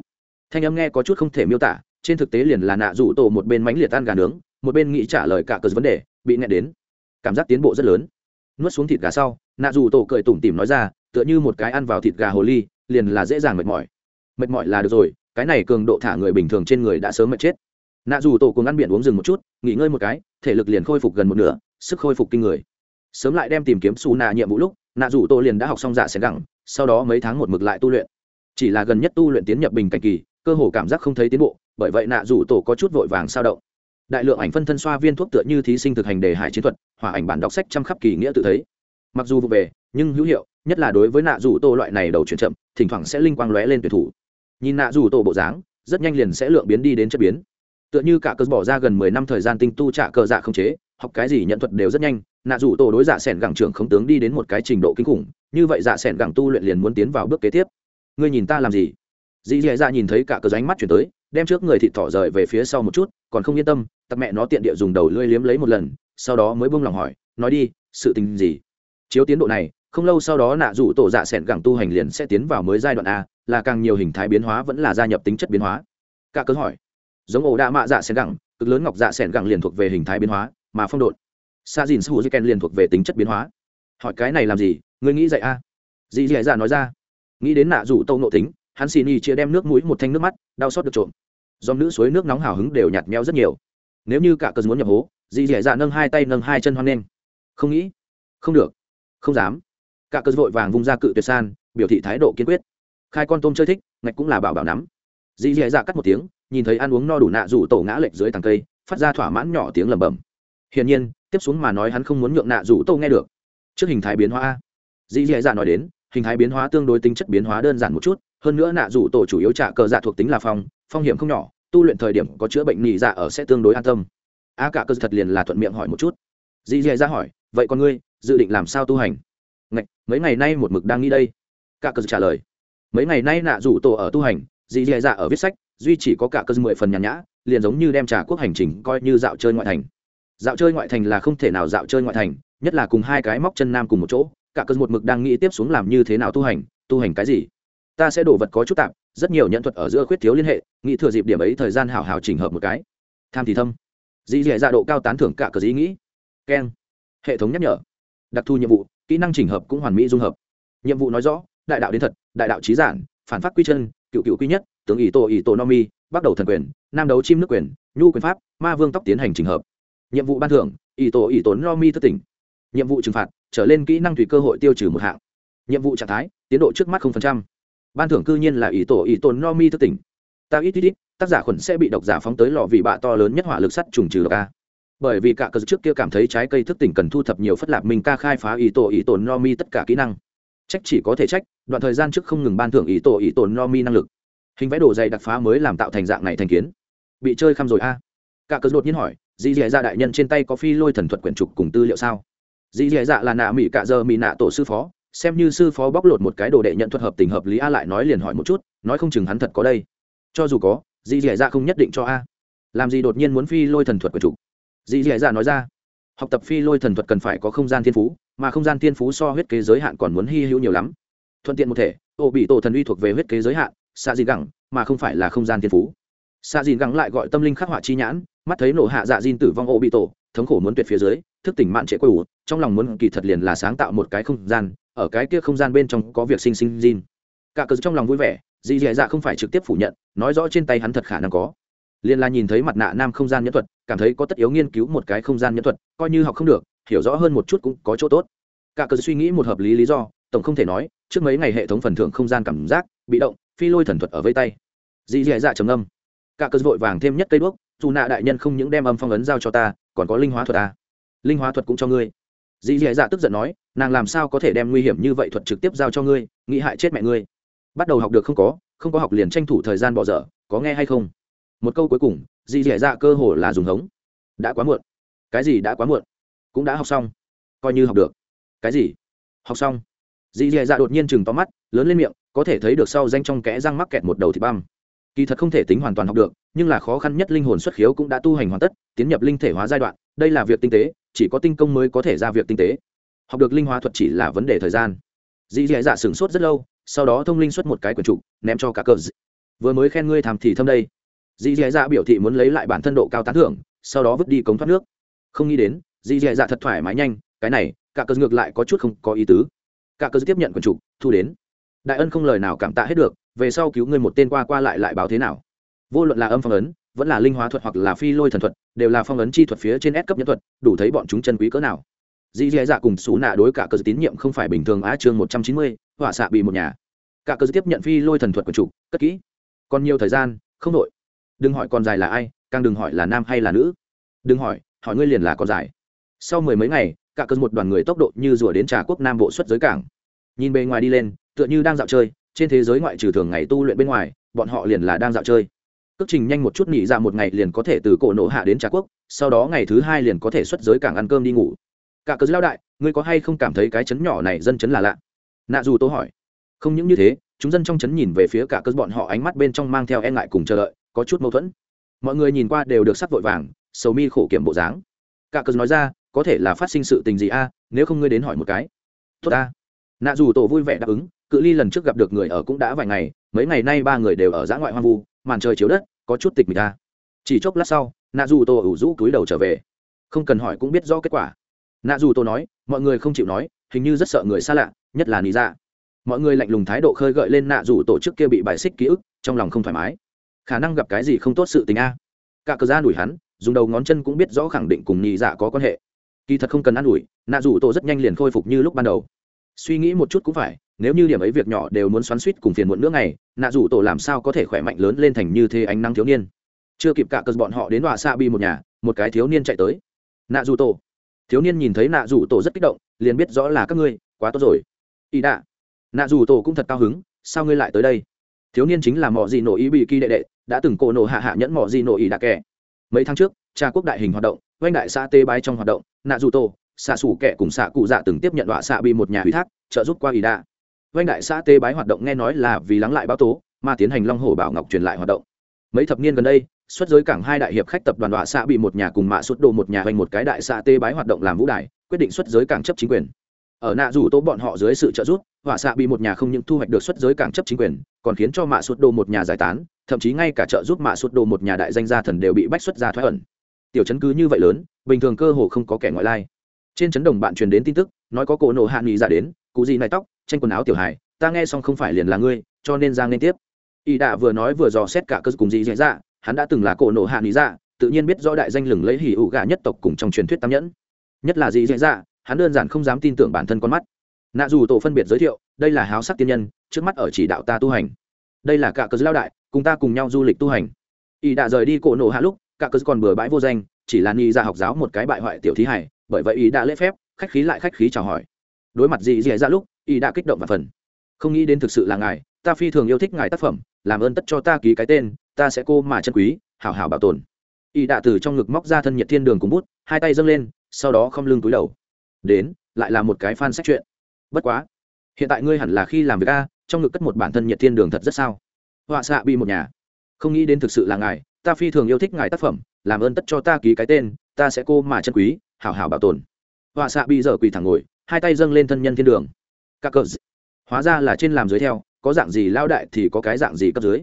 thanh âm nghe có chút không thể miêu tả, trên thực tế liền là nạ rủ tổ một bên mánh liệt ăn gà nướng, một bên nghĩ trả lời cả cờ vấn đề, bị nghe đến. Cảm giác tiến bộ rất lớn. Nuốt xuống thịt gà sau nạ rủ tổ cười tủm tỉm nói ra, tựa như một cái ăn vào thịt gà hồ ly, liền là dễ dàng mệt mỏi mệt mỏi là được rồi, cái này cường độ thả người bình thường trên người đã sớm mệt chết. Nạ dù tổ cùng ăn biển uống rừng một chút, nghỉ ngơi một cái, thể lực liền khôi phục gần một nửa, sức khôi phục kinh người. Sớm lại đem tìm kiếm xù nạ nhiệm vụ lúc, nạ dù tổ liền đã học xong dạ xẻn gẳng sau đó mấy tháng một mực lại tu luyện. Chỉ là gần nhất tu luyện tiến nhập bình cảnh kỳ, cơ hồ cảm giác không thấy tiến bộ, bởi vậy nạ dù tổ có chút vội vàng sao động. Đại lượng ảnh phân thân xoa viên thuốc tựa như thí sinh thực hành đề hải chiến thuật, hỏa ảnh bản đọc sách chăm khắp kỳ nghĩa tự thấy. Mặc dù vụ về, nhưng hữu hiệu, nhất là đối với nạ dù tổ loại này đầu chuyển chậm, thỉnh thoảng sẽ linh quang lóe lên tuyển thủ nhìn nạ dù tổ bộ dáng, rất nhanh liền sẽ lượng biến đi đến chất biến. Tựa như cả cơn bỏ ra gần mười năm thời gian tinh tu trả cờ dạ không chế, học cái gì nhận thuật đều rất nhanh, nạ dù tổ đối dạ s ẻ n gẳng trưởng khống tướng đi đến một cái trình độ kinh khủng, như vậy dạ s ẻ n gẳng tu luyện liền muốn tiến vào bước kế tiếp. Ngươi nhìn ta làm gì? Dì dì dạ nhìn thấy cả cờ ránh mắt chuyển tới, đem trước người thịt thỏ rời về phía sau một chút, còn không yên tâm tặc mẹ nó tiện địa dùng đầu lưỡi liếm lấy một lần, sau đó mới buông lòng hỏi, nói đi, sự tình gì? Chiếu tiến độ này, không lâu sau đó nạ rủ tổ dạ s ẻ n gẳng tu hành liền sẽ tiến vào mới giai đoạn a là càng nhiều hình thái biến hóa vẫn là gia nhập tính chất biến hóa. Cả cớ hỏi, giống ổ đạ mạ dạ sen gẳng, cực lớn ngọc dạ sen gẳng liền thuộc về hình thái biến hóa, mà phong độn. Sa dìn su ken liền thuộc về tính chất biến hóa. Hỏi cái này làm gì, ngươi nghĩ dạy a? À? dì dì dạ nói ra, nghĩ đến nạ rủ tâu nộ tính, hắn xì ni chia đem nước mũi một thanh nước mắt, đau xót được trộm. Dòng nữ suối nước nóng hào hứng đều nhạt meo rất nhiều. Nếu như cả cơn muốn nhập hố, dì dì dạ nâng hai tay nâng hai chân hoan nghênh. Không nghĩ, không được, không dám. Cả cơn vội vàng vung ra cự tuyệt san, biểu thị thái độ kiên quyết khai con tôm chơi thích ngạch cũng là bảo bảo nắm. Dì dì dạ cắt một tiếng nhìn thấy ăn uống no đủ nạ rủ tổ ngã lệch dưới tàng cây phát ra thỏa mãn nhỏ tiếng lẩm bẩm. Hiển nhiên tiếp xuống mà nói hắn không muốn nhượng nạ rủ tổ nghe được. Trước hình thái biến hóa dì dì dạ nói đến hình thái biến hóa tương đối tính chất biến hóa đơn giản một chút hơn nữa nạ rủ tổ chủ yếu trả cờ dạ thuộc tính là phong phong hiểm không nhỏ tu luyện thời điểm có chữa bệnh nhị dạ ở sẽ tương đối an tâm. A cả cơ thật liền là thuận miệng hỏi một chút. Dì dì dạ hỏi vậy con ngươi dự định làm sao tu hành? Ngạch, mấy ngày nay một mực đang nghĩ đây. Cả cơ trả lời mấy ngày nay nạ rủ tổ ở tu hành dì dì dạ ở viết sách duy chỉ có cả cơ mười phần nhàn nhã liền giống như đem trà quốc hành trình coi như dạo chơi ngoại thành. Dạo chơi ngoại thành là không thể nào dạo chơi ngoại thành nhất là cùng hai cái móc chân nam cùng một chỗ cả cơ một mực đang nghĩ tiếp xuống làm như thế nào tu hành tu hành cái gì. Ta sẽ đổ vật có chút tạm, rất nhiều nhận thuật ở giữa khuyết thiếu liên hệ nghĩ thừa dịp điểm ấy thời gian hảo hảo chỉnh hợp một cái. Tham thì thâm. Dì dì dạ độ cao tán thưởng cả cơ dĩ nghĩ. Keng. Hệ thống nhắc nhở. Đặc thù nhiệm vụ kỹ năng chỉnh hợp cũng hoàn mỹ dung hợp. Nhiệm vụ nói rõ đại đạo đến thật đại đạo trí giản, phản phát quy chân, cựu cựu quy nhất, tướng ý tổ ý tổ no mi, bắt đầu thần quyền, nam đấu chim nước quyền, nhu quyền pháp, ma vương tóc tiến hành trình hợp. Nhiệm vụ ban thưởng, ý tổ ý tổ no mi thất tỉnh. Nhiệm vụ trừng phạt, trở lên kỹ năng tùy cơ hội tiêu trừ một hạng. Nhiệm vụ trạng thái, tiến độ trước mắt ban thưởng cư nhiên là ý tổ ý tổ no mi thất tỉnh. Ta ít ít ít, tác giả khuẩn sẽ bị độc giả phóng tới lò vị bạ to lớn nhất hỏa lực sắt trùng trừ độc a. Bởi vì cả cờ trước kia cảm thấy trái cây thức tỉnh cần thu thập nhiều phất lạc mình ca khai phá ý tổ ý tổ no mi tất cả kỹ năng trách chỉ có thể trách, đoạn thời gian trước không ngừng ban thưởng ý tổ ý tổ no mi năng lực. Hình vẽ đồ dày đặc phá mới làm tạo thành dạng này thành kiến. Bị chơi khăm rồi a. Cả cớ đột nhiên hỏi dì dì dạ đại nhân trên tay có phi lôi thần thuật quyển trục cùng tư liệu sao? Dì dì dạ là nạ mỹ cạ giờ mỹ nạ tổ sư phó, xem như sư phó bóc lột một cái đồ đệ nhận thuật hợp tình hợp lý a lại nói liền hỏi một chút, nói không chừng hắn thật có đây. Cho dù có dì dì dạ không nhất định cho a. Làm gì đột nhiên muốn phi lôi thần thuật quyển trục? Dì dì dạ nói ra học tập phi lôi thần thuật cần phải có không gian thiên phú mà không gian thiên phú so huyết kế giới hạn còn muốn hy hữu nhiều lắm. Thuận tiện một thể ô bị tổ thần uy thuộc về huyết kế giới hạn xạ dìn gẳng mà không phải là không gian thiên phú. Xạ dìn gẳng lại gọi tâm linh khắc họa chi nhãn mắt thấy nổ hạ dạ dìn tử vong ô bị tổ thống khổ muốn tuyệt phía dưới thức tỉnh mạn trệ quê ủ trong lòng muốn kỳ thật liền là sáng tạo một cái không gian ở cái kia không gian bên trong có việc sinh sinh dìn Cả cờ trong lòng vui vẻ, dì dì dạ không phải trực tiếp phủ nhận, nói rõ trên tay hắn thật khả năng có. Liên la nhìn thấy mặt nạ nam không gian nhẫn thuật, cảm thấy có tất yếu nghiên cứu một cái không gian nhẫn thuật, coi như học không được, hiểu rõ hơn một chút cũng có chỗ tốt. Cả cờ suy nghĩ một hợp lý lý do, tổng không thể nói, trước mấy ngày hệ thống phần thưởng không gian cảm giác bị động, phi lôi thần thuật ở vây tay. Dị dì dạ trầm ngâm. Cả cờ vội vàng thêm nhất cây đuốc, dù nạ đại nhân không những đem âm phong ấn giao cho ta, còn có linh hóa thuật à? Linh hóa thuật cũng cho ngươi dì dì dạ tức giận nói nàng làm sao có thể đem nguy hiểm như vậy thuật trực tiếp giao cho ngươi nghĩ hại chết mẹ ngươi bắt đầu học được không có không có học liền tranh thủ thời gian bỏ dở có nghe hay không một câu cuối cùng, dì dẻ dạ cơ hồ là dùng hống. Đã quá muộn. Cái gì đã quá muộn? Cũng đã học xong. Coi như học được. Cái gì? Học xong. Dì dẻ dạ đột nhiên chừng to mắt, lớn lên miệng, có thể thấy được sau danh trong kẽ răng mắc kẹt một đầu thì băm. Kỳ thật không thể tính hoàn toàn học được, nhưng là khó khăn nhất linh hồn xuất khiếu cũng đã tu hành hoàn tất, tiến nhập linh thể hóa giai đoạn, đây là việc tinh tế, chỉ có tinh công mới có thể ra việc tinh tế. Học được linh hóa thuật chỉ là vấn đề thời gian. Dì dì dạ sửng sốt rất lâu, sau đó thông linh xuất một cái quyển trục ném cho cả cờ vừa mới khen ngươi thàm thì thâm đây dì dì dạ biểu thị muốn lấy lại bản thân độ cao tán thưởng, sau đó vứt đi cống thoát nước. Không nghĩ đến, dì dì dạ thật thoải mái nhanh, cái này, cả cờ ngược lại có chút không có ý tứ. Cả cờ tiếp nhận quần trục thu đến. Đại ân không lời nào cảm tạ hết được, về sau cứu ngươi một tên qua qua lại lại báo thế nào. Vô luận là âm phong ấn, vẫn là linh hóa thuật hoặc là phi lôi thần thuật, đều là phong ấn chi thuật phía trên S cấp nhân thuật, đủ thấy bọn chúng chân quý cỡ nào. Dì dì dạ cùng xú nạ đối cả cơ tín nhiệm không phải bình thường á chương một trăm chín mươi hỏa xạ bị một nhà. Cả cơ tiếp nhận phi lôi thần thuật của chủ, cất kỹ. Còn nhiều thời gian, không đội đừng hỏi con dài là ai, càng đừng hỏi là nam hay là nữ. Đừng hỏi hỏi ngươi liền là con dài. Sau mười mấy ngày, cả cơn một đoàn người tốc độ như rùa đến trà quốc nam bộ xuất giới cảng. Nhìn bề ngoài đi lên, tựa như đang dạo chơi, trên thế giới ngoại trừ thường ngày tu luyện bên ngoài, bọn họ liền là đang dạo chơi. Cước trình nhanh một chút nghỉ ra một ngày liền có thể từ cổ nổ hạ đến trà quốc, sau đó ngày thứ hai liền có thể xuất giới cảng ăn cơm đi ngủ. Cả cớ lao đại, ngươi có hay không cảm thấy cái chấn nhỏ này dân chấn là lạ? Nạ dù tôi hỏi. Không những như thế, chúng dân trong chấn nhìn về phía cả cớ bọn họ ánh mắt bên trong mang theo e ngại cùng chờ đợi có chút mâu thuẫn. Mọi người nhìn qua đều được sắc vội vàng, sầu mi khổ kiểm bộ dáng. Cả cờ nói ra, có thể là phát sinh sự tình gì a, nếu không ngươi đến hỏi một cái. Tốt a nạ dù tổ vui vẻ đáp ứng, cự ly lần trước gặp được người ở cũng đã vài ngày, mấy ngày nay ba người đều ở giã ngoại hoang vu, màn trời chiếu đất, có chút tịch mịch ta chỉ chốc lát sau, nạ dù tổ ủ rũ túi đầu trở về. Không cần hỏi cũng biết rõ kết quả. Nạ dù tổ nói, mọi người không chịu nói, hình như rất sợ người xa lạ, nhất là nị dạ. Mọi người lạnh lùng thái độ khơi gợi lên nạ dù tổ trước kia bị bài xích ký ức, trong lòng không thoải mái khả năng gặp cái gì không tốt sự tình a. Cả cờ ra đuổi hắn, dùng đầu ngón chân cũng biết rõ khẳng định cùng nhị dạ có quan hệ. Kỳ thật không cần an ủi, nạ dù tổ rất nhanh liền khôi phục như lúc ban đầu. Suy nghĩ một chút cũng phải, nếu như điểm ấy việc nhỏ đều muốn xoắn suýt cùng phiền muộn nữa ngày, nạ rủ tổ làm sao có thể khỏe mạnh lớn lên thành như thế ánh nắng thiếu niên. Chưa kịp cả cờ bọn họ đến đọa xa bi một nhà, một cái thiếu niên chạy tới. Nạ rủ tổ. Thiếu niên nhìn thấy nạ rủ tổ rất kích động, liền biết rõ là các ngươi, quá tốt rồi. Ý đạ. Nạ rủ tổ cũng thật cao hứng, sao ngươi lại tới đây? Thiếu niên chính là mọi gì nổ ý bị kỳ đệ đệ đã từng cổ nổ hạ hạ nhẫn mỏ gì nổ ý đạ kẻ. Mấy tháng trước cha quốc đại hình hoạt động oanh đại xã tê bái trong hoạt động, nạ dù tổ xạ xủ kẻ cùng xạ cụ dạ từng tiếp nhận đọa xạ bị một nhà ủy thác, trợ giúp qua ý đạ. Vành đại xã tê bái hoạt động nghe nói là vì lắng lại báo tố, mà tiến hành long hồ bảo ngọc truyền lại hoạt động. Mấy thập niên gần đây, xuất giới cảng hai đại hiệp khách tập đoàn đọa xã bị một nhà cùng mạ xuất đồ một nhà hoành một cái đại xã tê bái hoạt động làm vũ đài, quyết định xuất giới cảng chấp chính quyền. Ở nạ rủ tố bọn họ dưới sự trợ giúp, họa xạ bị một nhà không những thu hoạch được xuất giới cảng chấp chính quyền, còn khiến cho mạ xuất đồ một nhà giải tán thậm chí ngay cả trợ giúp mạ sụt đồ một nhà đại danh gia thần đều bị bách xuất ra thoái ẩn. Tiểu chấn cứ như vậy lớn, bình thường cơ hồ không có kẻ ngoại lai. Trên chấn đồng bạn truyền đến tin tức, nói có cổ nổ hạ nghị ra dạ đến, cụ gì này tóc, tranh quần áo tiểu hài, ta nghe xong không phải liền là ngươi, cho nên giang nên tiếp. Y đạ vừa nói vừa dò xét cả cơ cùng gì dễ dạ hắn đã từng là cổ nổ hạ lý dạ tự nhiên biết rõ đại danh lừng lấy hỉ ụ gà nhất tộc cùng trong truyền thuyết tam nhẫn. Nhất là gì dễ dạ hắn đơn giản không dám tin tưởng bản thân con mắt. Nạ dù tổ phân biệt giới thiệu, đây là háo sắc tiên nhân, trước mắt ở chỉ đạo ta tu hành. Đây là cả cơ lao đại cùng ta cùng nhau du lịch tu hành. Y đã rời đi cổ nổ hạ lúc, cả cớ còn bừa bãi vô danh, chỉ là ni ra học giáo một cái bại hoại tiểu thí hải bởi vậy ý đã lễ phép, khách khí lại khách khí chào hỏi. Đối mặt gì dễ ra lúc, ý đã kích động và phần. Không nghĩ đến thực sự là ngài, ta phi thường yêu thích ngài tác phẩm, làm ơn tất cho ta ký cái tên, ta sẽ cô mà chân quý, hảo hảo bảo tồn. Ý đã từ trong ngực móc ra thân nhiệt thiên đường cùng bút, hai tay dâng lên, sau đó không lưng túi đầu. Đến, lại là một cái fan sách chuyện. Bất quá, hiện tại ngươi hẳn là khi làm việc a, trong ngực cất một bản thân nhiệt thiên đường thật rất sao họa xạ bị một nhà. Không nghĩ đến thực sự là ngài, ta phi thường yêu thích ngài tác phẩm, làm ơn tất cho ta ký cái tên, ta sẽ cô mà chân quý, hảo hảo bảo tồn. Họa xạ bị giờ quỳ thẳng ngồi, hai tay dâng lên thân nhân thiên đường. Các cờ hóa ra là trên làm dưới theo, có dạng gì lao đại thì có cái dạng gì cấp dưới.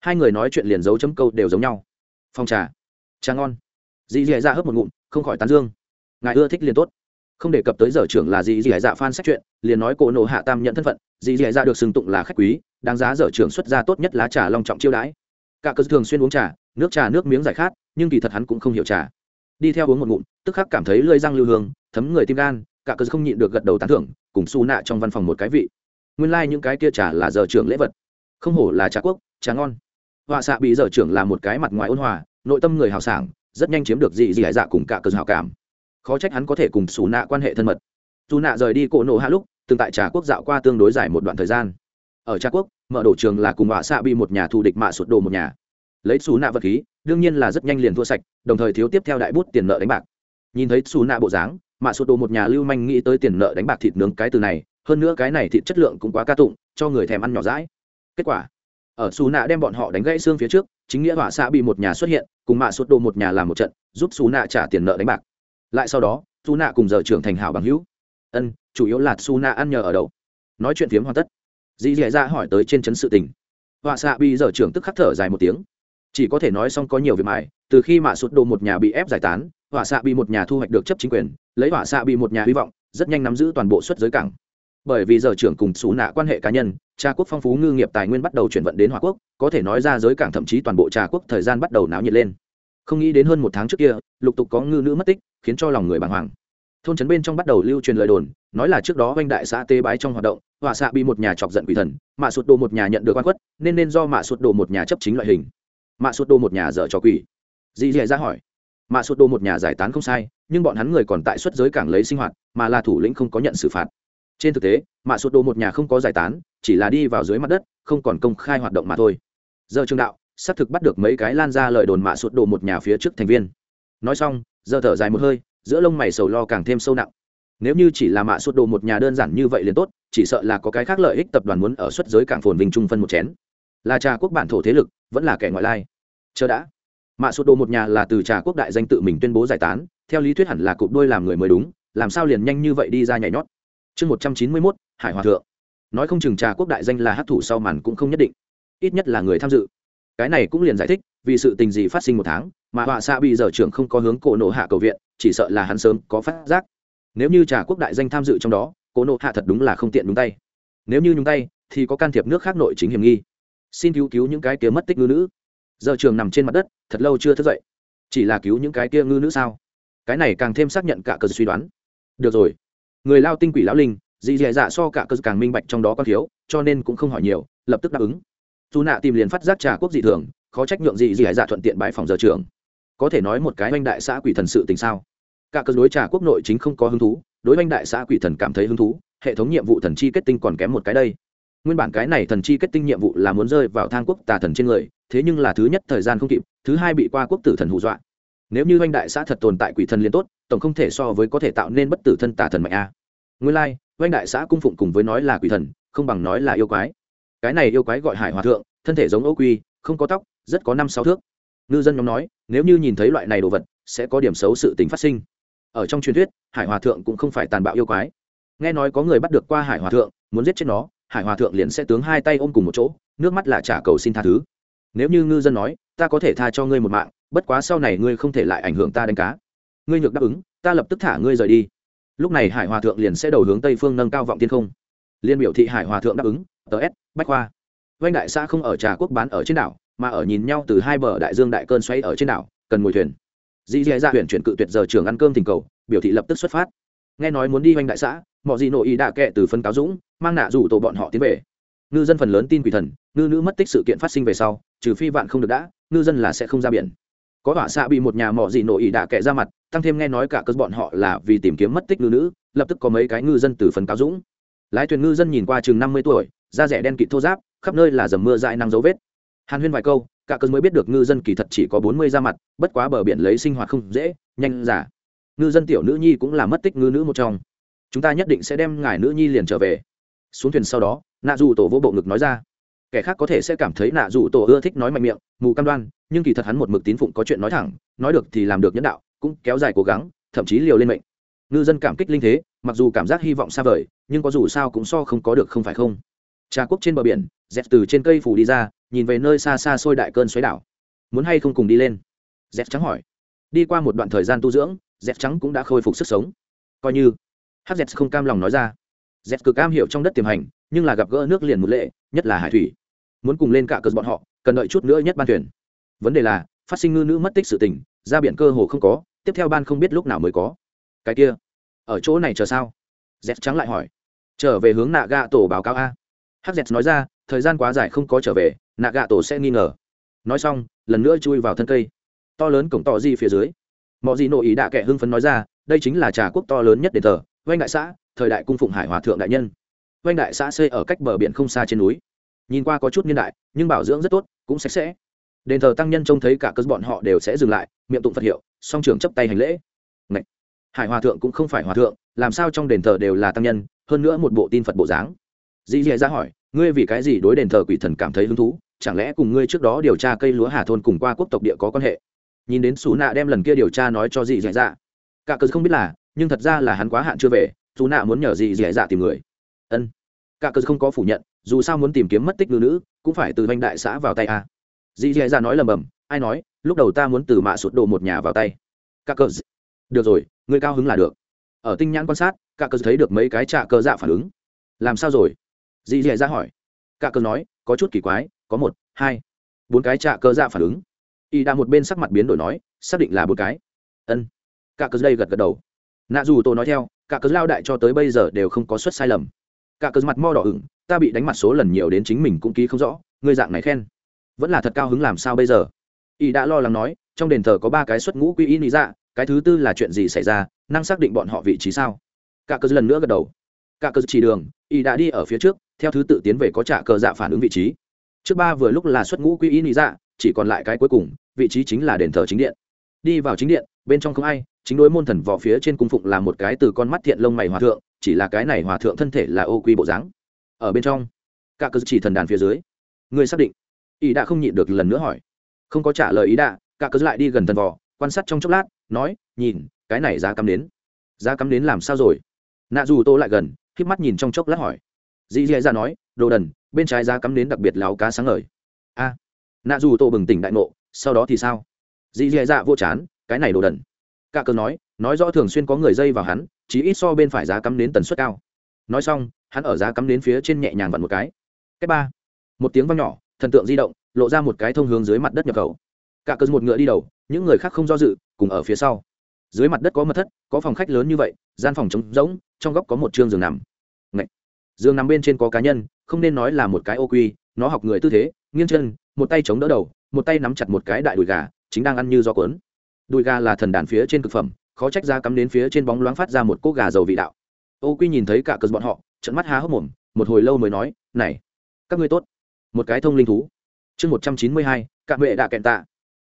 Hai người nói chuyện liền dấu chấm câu đều giống nhau. Phong trà. Trà ngon. Dì dì ra dạ hớp một ngụm, không khỏi tán dương. Ngài ưa thích liền tốt. Không đề cập tới giờ trưởng là gì dì dạ phan sách chuyện, liền nói cổ nộ hạ tam nhận thân phận, dì dì dạ được xưng tụng là khách quý đáng giá dở trưởng xuất ra tốt nhất lá trà long trọng chiêu đãi. Cả cơ thường xuyên uống trà, nước trà nước miếng giải khát, nhưng kỳ thật hắn cũng không hiểu trà. Đi theo uống một ngụm, tức khắc cảm thấy lơi răng lưu hương, thấm người tim gan, cả cơ không nhịn được gật đầu tán thưởng, cùng su nạ trong văn phòng một cái vị. Nguyên lai、like、những cái kia trà là giờ trưởng lễ vật. Không hổ là trà quốc, trà ngon. Họa xạ bị giờ trưởng là một cái mặt ngoài ôn hòa, nội tâm người hào sảng, rất nhanh chiếm được dị dị hải dạ cùng cả cơ hào cảm. Khó trách hắn có thể cùng xù nạ quan hệ thân mật. Dù nạ rời đi cổ nộ hạ lúc, từng tại trà quốc dạo qua tương đối dài một đoạn thời gian ở trà quốc, mở đổ trường là cùng họa xạ bị một nhà thù địch mạ sụt đồ một nhà. Lấy xù nạ vật khí, đương nhiên là rất nhanh liền thua sạch, đồng thời thiếu tiếp theo đại bút tiền nợ đánh bạc. Nhìn thấy xù nạ bộ dáng, mạ sụt đồ một nhà lưu manh nghĩ tới tiền nợ đánh bạc thịt nướng cái từ này, hơn nữa cái này thịt chất lượng cũng quá ca tụng, cho người thèm ăn nhỏ rãi kết quả, ở xù nạ đem bọn họ đánh gãy xương phía trước, chính nghĩa họa xạ bị một nhà xuất hiện, cùng mạ sụt đồ một nhà làm một trận, giúp xù nạ trả tiền nợ đánh bạc. Lại sau đó xù nạ cùng giờ trưởng thành hảo bằng hữu. Ân, chủ yếu là xù nạ ăn nhờ ở đậu. Nói chuyện phiếm hoàn tất dì dì ra hỏi tới trên chấn sự tình. Họa xạ bị giờ trưởng tức khắc thở dài một tiếng. Chỉ có thể nói xong có nhiều việc mài, từ khi mạ sụt đồ một nhà bị ép giải tán, họa xạ bị một nhà thu hoạch được chấp chính quyền, lấy họa xạ bị một nhà hy vọng, rất nhanh nắm giữ toàn bộ xuất giới cảng. Bởi vì giờ trưởng cùng xú nạ quan hệ cá nhân trà quốc phong phú ngư nghiệp tài nguyên bắt đầu chuyển vận đến hòa quốc, có thể nói ra giới cảng thậm chí toàn bộ trà quốc thời gian bắt đầu náo nhiệt lên. Không nghĩ đến hơn một tháng trước kia, lục tục có ngư nữ mất tích, khiến cho lòng người bàng hoàng thôn trấn bên trong bắt đầu lưu truyền lời đồn, nói là trước đó oanh đại xã tế bái trong hoạt động, họa xạ bị một nhà chọc giận quỷ thần, mạ sụt đồ một nhà nhận được quan khuất, nên nên do mạ sụt đồ một nhà chấp chính loại hình. Mạ sụt đồ một nhà dở cho quỷ. Dì dì ra hỏi. Mạ sụt đồ một nhà giải tán không sai, nhưng bọn hắn người còn tại xuất giới cảng lấy sinh hoạt, mà là thủ lĩnh không có nhận xử phạt. Trên thực tế, mạ sụt đồ một nhà không có giải tán, chỉ là đi vào dưới mặt đất, không còn công khai hoạt động mà thôi. Giờ trường đạo, xác thực bắt được mấy cái lan ra lời đồn mạ sụt đồ một nhà phía trước thành viên. Nói xong, giờ thở dài một hơi giữa lông mày sầu lo càng thêm sâu nặng. Nếu như chỉ là mạ sụt đồ một nhà đơn giản như vậy liền tốt, chỉ sợ là có cái khác lợi ích tập đoàn muốn ở xuất giới cảng phồn vinh trung phân một chén. Là trà quốc bản thổ thế lực, vẫn là kẻ ngoại lai. Chờ đã. Mạ sụt đồ một nhà là từ trà quốc đại danh tự mình tuyên bố giải tán, theo lý thuyết hẳn là cụp đôi làm người mới đúng, làm sao liền nhanh như vậy đi ra nhảy nhót. Chương một trăm chín mươi mốt, hải hòa thượng. Nói không chừng trà quốc đại danh là hát thủ sau màn cũng không nhất định. Ít nhất là người tham dự. Cái này cũng liền giải thích vì sự tình gì phát sinh một tháng, mà họa xạ bị giờ trưởng không có hướng cổ nộ hạ cầu viện chỉ sợ là hắn sớm có phát giác. Nếu như trà quốc đại danh tham dự trong đó, cố nộ hạ thật đúng là không tiện đúng tay. Nếu như nhúng tay, thì có can thiệp nước khác nội chính hiểm nghi. Xin cứu cứu những cái kia mất tích ngư nữ. Giờ trường nằm trên mặt đất, thật lâu chưa thức dậy. Chỉ là cứu những cái kia ngư nữ sao? Cái này càng thêm xác nhận cả cơ suy đoán. Được rồi. Người lao tinh quỷ lão linh dị dẻ dạ so cả cơ càng minh bạch trong đó có thiếu, cho nên cũng không hỏi nhiều, lập tức đáp ứng. Dù nạ tìm liền phát giác trà quốc dị thường, khó trách nhượng dị dị dạ thuận tiện bãi phòng giờ trường. Có thể nói một cái oanh đại xã quỷ thần sự tình sao? Cả cơ đối trà quốc nội chính không có hứng thú đối oanh đại xã quỷ thần cảm thấy hứng thú hệ thống nhiệm vụ thần chi kết tinh còn kém một cái đây. Nguyên bản cái này thần chi kết tinh nhiệm vụ là muốn rơi vào thang quốc tà thần trên người thế nhưng là thứ nhất thời gian không kịp thứ hai bị qua quốc tử thần hù dọa. Nếu như oanh đại xã thật tồn tại quỷ thần liên tốt tổng không thể so với có thể tạo nên bất tử thân tà thần mạnh a. Nguyên lai、like, oanh đại xã cung phụng cùng với nói là quỷ thần không bằng nói là yêu quái. Cái này yêu quái gọi hải hòa thượng thân thể giống ấu quy không có tóc rất có năm sáu thước. Ngư dân nhóm nói nếu như nhìn thấy loại này đồ vật sẽ có điểm xấu sự tính phát sinh ở trong truyền thuyết, hải hòa thượng cũng không phải tàn bạo yêu quái. Nghe nói có người bắt được qua hải hòa thượng, muốn giết chết nó, hải hòa thượng liền sẽ tướng hai tay ôm cùng một chỗ, nước mắt là trả cầu xin tha thứ. Nếu như ngư dân nói, ta có thể tha cho ngươi một mạng, bất quá sau này ngươi không thể lại ảnh hưởng ta đánh cá. Ngươi nhược đáp ứng, ta lập tức thả ngươi rời đi. Lúc này hải hòa thượng liền sẽ đầu hướng tây phương nâng cao vọng thiên không. Liên biểu thị hải hòa thượng đáp ứng, tờ s, bách khoa. Vanh đại xã không ở trà quốc bán ở trên đảo, mà ở nhìn nhau từ hai bờ đại dương đại cơn xoay ở trên đảo, cần ngồi thuyền dì dì ra dạ huyện chuyển cự tuyệt giờ trường ăn cơm thỉnh cầu, biểu thị lập tức xuất phát. Nghe nói muốn đi hoành đại xã, mọi gì nội ý đạ kệ từ phân cáo dũng, mang nạ rủ tổ bọn họ tiến về. Ngư dân phần lớn tin quỷ thần, ngư nữ mất tích sự kiện phát sinh về sau, trừ phi vạn không được đã, ngư dân là sẽ không ra biển. Có hỏa xạ bị một nhà mỏ dị nội ý đạ kệ ra mặt, tăng thêm nghe nói cả cơn bọn họ là vì tìm kiếm mất tích ngư nữ, lập tức có mấy cái ngư dân từ phần cáo dũng. Lái thuyền ngư dân nhìn qua chừng năm mươi tuổi, da rẻ đen kịt thô giáp khắp nơi là dầm mưa dại năng dấu vết. Hàn huyên vài câu cả cơn mới biết được ngư dân kỳ thật chỉ có bốn mươi ra mặt, bất quá bờ biển lấy sinh hoạt không dễ, nhanh giả. Ngư dân tiểu nữ nhi cũng là mất tích ngư nữ một trong. Chúng ta nhất định sẽ đem ngài nữ nhi liền trở về. Xuống thuyền sau đó, nạ dù tổ vô bộ ngực nói ra. Kẻ khác có thể sẽ cảm thấy nạ dù tổ ưa thích nói mạnh miệng, mù cam đoan, nhưng kỳ thật hắn một mực tín phụng có chuyện nói thẳng, nói được thì làm được nhân đạo, cũng kéo dài cố gắng, thậm chí liều lên mệnh. Ngư dân cảm kích linh thế, mặc dù cảm giác hy vọng xa vời, nhưng có dù sao cũng so không có được không phải không trà quốc trên bờ biển dẹp từ trên cây phủ đi ra, nhìn về nơi xa xa xôi đại cơn xoáy đảo. Muốn hay không cùng đi lên? Dẹp trắng hỏi. Đi qua một đoạn thời gian tu dưỡng z trắng cũng đã khôi phục sức sống. Coi như. Hz không cam lòng nói ra. Z cực cam hiểu trong đất tiềm hành, nhưng là gặp gỡ nước liền một lệ, nhất là hải thủy. Muốn cùng lên cả cơn bọn họ, cần đợi chút nữa nhất ban thuyền. Vấn đề là, phát sinh ngư nữ mất tích sự tình, ra biển cơ hồ không có, tiếp theo ban không biết lúc nào mới có. Cái kia. Ở chỗ này chờ sao? Z trắng lại hỏi. Trở về hướng nạ gạ tổ báo cáo a hz nói ra, thời gian quá dài không có trở về nạ gạ tổ sẽ nghi ngờ. Nói xong, lần nữa chui vào thân cây. To lớn cổng tỏ di phía dưới. Mọi gì nội ý đạ kệ hưng phấn nói ra, đây chính là trà quốc to lớn nhất đền thờ oanh đại xã, thời đại cung phụng hải hòa thượng đại nhân. Oanh đại xã xây ở cách bờ biển không xa trên núi. Nhìn qua có chút niên đại, nhưng bảo dưỡng rất tốt, cũng sạch sẽ. Đền thờ tăng nhân trông thấy cả cơ bọn họ đều sẽ dừng lại, miệng tụng phật hiệu, song trường chấp tay hành lễ. Ngậy! hải hòa thượng cũng không phải hòa thượng, làm sao trong đền thờ đều là tăng nhân, hơn nữa một bộ tin phật bộ dáng dì dì ra hỏi, ngươi vì cái gì đối đền thờ quỷ thần cảm thấy hứng thú? Chẳng lẽ cùng ngươi trước đó điều tra cây lúa hà thôn cùng qua quốc tộc địa có quan hệ? Nhìn đến xù nạ đem lần kia điều tra nói cho dì dì dạ cả cớ không biết là, nhưng thật ra là hắn quá hạn chưa về dù nạ muốn nhờ dì dì dạ tìm người. Ân. Cả cớ không có phủ nhận, dù sao muốn tìm kiếm mất tích nữ nữ, cũng phải từ doanh đại xã vào tay a. Dì dì dạ nói lầm bầm, ai nói, lúc đầu ta muốn từ mạ sụt đồ một nhà vào tay. Cả cớ được rồi, ngươi cao hứng là được. Ở tinh nhãn quan sát, cả cớ thấy được mấy cái trạ cơ dạ phản ứng. Làm sao rồi? Dì dì ra hỏi. Cả cờ nói, có chút kỳ quái, có một, hai. Bốn cái trạ cơ dạ phản ứng. Y đa một bên sắc mặt biến đổi nói, xác định là bốn cái. Ân. Cả cờ đây gật gật đầu. Nạ dù tôi nói theo, cả cờ lao đại cho tới bây giờ đều không có suất sai lầm. Cả cờ mặt mo đỏ ửng, ta bị đánh mặt số lần nhiều đến chính mình cũng ký không rõ, ngươi dạng này khen. Vẫn là thật cao hứng làm sao bây giờ? Y đã lo lắng nói, trong đền thờ có ba cái xuất ngũ quy y lý dạ cái thứ tư là chuyện gì xảy ra, năng xác định bọn họ vị trí sao? Cả cờ lần nữa gật đầu. Cả cờ chỉ đường, y đã đi ở phía trước theo thứ tự tiến về có trả cờ dạ phản ứng vị trí. Trước ba vừa lúc là xuất ngũ quy y lý dạ chỉ còn lại cái cuối cùng, vị trí chính là đền thờ chính điện. Đi vào chính điện, bên trong không ai, chính đối môn thần võ phía trên cung phụng là một cái từ con mắt thiện lông mày hòa thượng, chỉ là cái này hòa thượng thân thể là ô quy bộ dáng. Ở bên trong, cả cơ chỉ thần đàn phía dưới. Người xác định. Ý đã không nhịn được lần nữa hỏi. Không có trả lời ý đã cả cơ lại đi gần thần võ quan sát trong chốc lát, nói, nhìn, cái này giá cắm đến. Giá cắm đến làm sao rồi? Nạ dù tô lại gần k mắt nhìn trong chốc lát hỏi dì dì ra nói, đồ đần, bên trái giá cắm đến đặc biệt láo cá sáng ngời. A. Nạ dù tô bừng tỉnh đại ngộ, sau đó thì sao? Dì dì ra vô chán, cái này đồ đần. Cả cờ nói nói rõ thường xuyên có người dây vào hắn chỉ ít so bên phải giá cắm đến tần suất cao. Nói xong, hắn ở giá cắm đến phía trên nhẹ nhàng vặn một cái. Cách ba. Một tiếng văng nhỏ, thần tượng di động, lộ ra một cái thông hướng dưới mặt đất nhập khẩu. Cả cờ một ngựa đi đầu, những người khác không do dự, cùng ở phía sau. Dưới mặt đất có mật thất, có phòng khách lớn như vậy, gian phòng trống rỗng, trong góc có một chương giường nằm giường nằm bên trên có cá nhân, không nên nói là một cái ô quy, nó học người tư thế, nghiêng chân, một tay chống đỡ đầu, một tay nắm chặt một cái đại đùi gà, chính đang ăn như do cuốn. Đùi gà là thần đàn phía trên thực phẩm, khó trách ra cắm đến phía trên bóng loáng phát ra một cỗ gà dầu vị đạo. Ô quy nhìn thấy cả cơn bọn họ trận mắt há hốc mồm, một hồi lâu mới nói, này, các ngươi tốt. Một cái thông linh thú. Chương một trăm chín mươi hai, cạ huệ đạ kẹn tạ.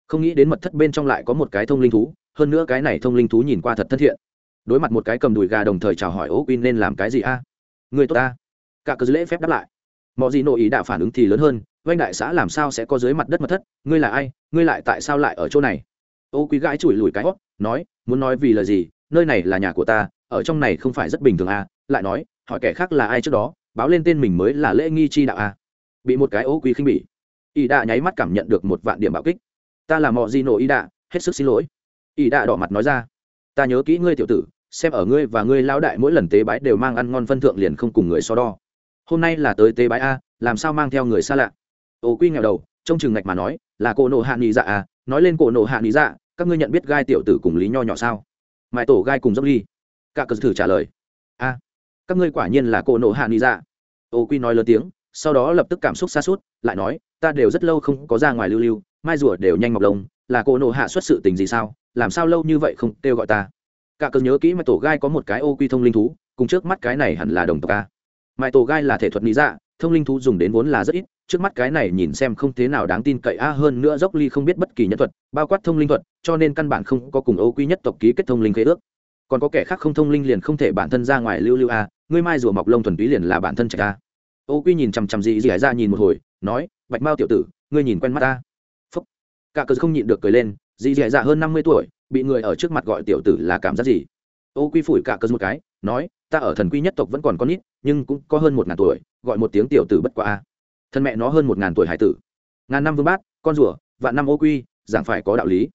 Không nghĩ đến mật thất bên trong lại có một cái thông linh thú, hơn nữa cái này thông linh thú nhìn qua thật thân thiện. Đối mặt một cái cầm đùi gà đồng thời chào hỏi ô quy nên làm cái gì a? Người tốt ta cả cơ lễ phép đáp lại. Mọi gì nội ý đã phản ứng thì lớn hơn vanh đại xã làm sao sẽ có dưới mặt đất mật thất? Ngươi là ai? Ngươi lại tại sao lại ở chỗ này? Ô quý gãi chùi lùi cái hót, nói, muốn nói vì lời gì? Nơi này là nhà của ta, ở trong này không phải rất bình thường à? Lại nói, hỏi kẻ khác là ai trước đó? Báo lên tên mình mới là lễ nghi chi đạo à? Bị một cái ô quý khinh bỉ. Ý đã nháy mắt cảm nhận được một vạn điểm bạo kích. Ta là mọi di nội ý đã hết sức xin lỗi. Ý đã đỏ mặt nói ra, ta nhớ kỹ ngươi tiểu tử, xem ở ngươi và ngươi lao đại mỗi lần tế bái đều mang ăn ngon phân thượng liền không cùng người so đo hôm nay là tới tế bái a, làm sao mang theo người xa lạ? Ô quy nghèo đầu, trông chừng ngạch mà nói, là cô nộ hạ nghị dạ à? Nói lên cổ nộ hạ nghị dạ các ngươi nhận biết gai tiểu tử cùng lý nho nhỏ sao? Mãi tổ gai cùng dốc ly. Cả cờ thử trả lời. A, các ngươi quả nhiên là cổ nộ hạ nghị dạ. Ô quy nói lớn tiếng, sau đó lập tức cảm xúc xa suốt, lại nói, ta đều rất lâu không có ra ngoài lưu lưu, mai rùa đều nhanh mọc lông, là cổ nộ hạ xuất sự tình gì sao? Làm sao lâu như vậy không kêu gọi ta? Cả cờ nhớ kỹ mai tổ gai có một cái ô quy thông linh thú, cùng trước mắt cái này hẳn là đồng tộc a mai tổ gai là thể thuật lý dạ thông linh thú dùng đến vốn là rất ít, trước mắt cái này nhìn xem không thế nào đáng tin cậy a hơn nữa dốc ly không biết bất kỳ nhân thuật, bao quát thông linh thuật, cho nên căn bản không có cùng âu quy nhất tộc ký kết thông linh khế ước. Còn có kẻ khác không thông linh liền không thể bản thân ra ngoài lưu lưu a ngươi mai rùa mọc lông thuần túy liền là bản thân trạch a à. âu quy nhìn chằm chằm dị dị ra nhìn một hồi, nói, bạch mao tiểu tử, ngươi nhìn quen mắt ta. Phúc. Cả cờ không nhịn được cười lên dị dị dạ hơn năm mươi tuổi, bị người ở trước mặt gọi tiểu tử là cảm giác gì? Âu quy phủi cả cờ một cái nói, ta ở thần quy nhất tộc vẫn còn con nít, nhưng cũng có hơn một ngàn tuổi, gọi một tiếng tiểu tử bất quá a. Thân mẹ nó hơn một ngàn tuổi hải tử. Ngàn năm vương bát, con rùa, vạn năm ô quy, giảng phải có đạo lý.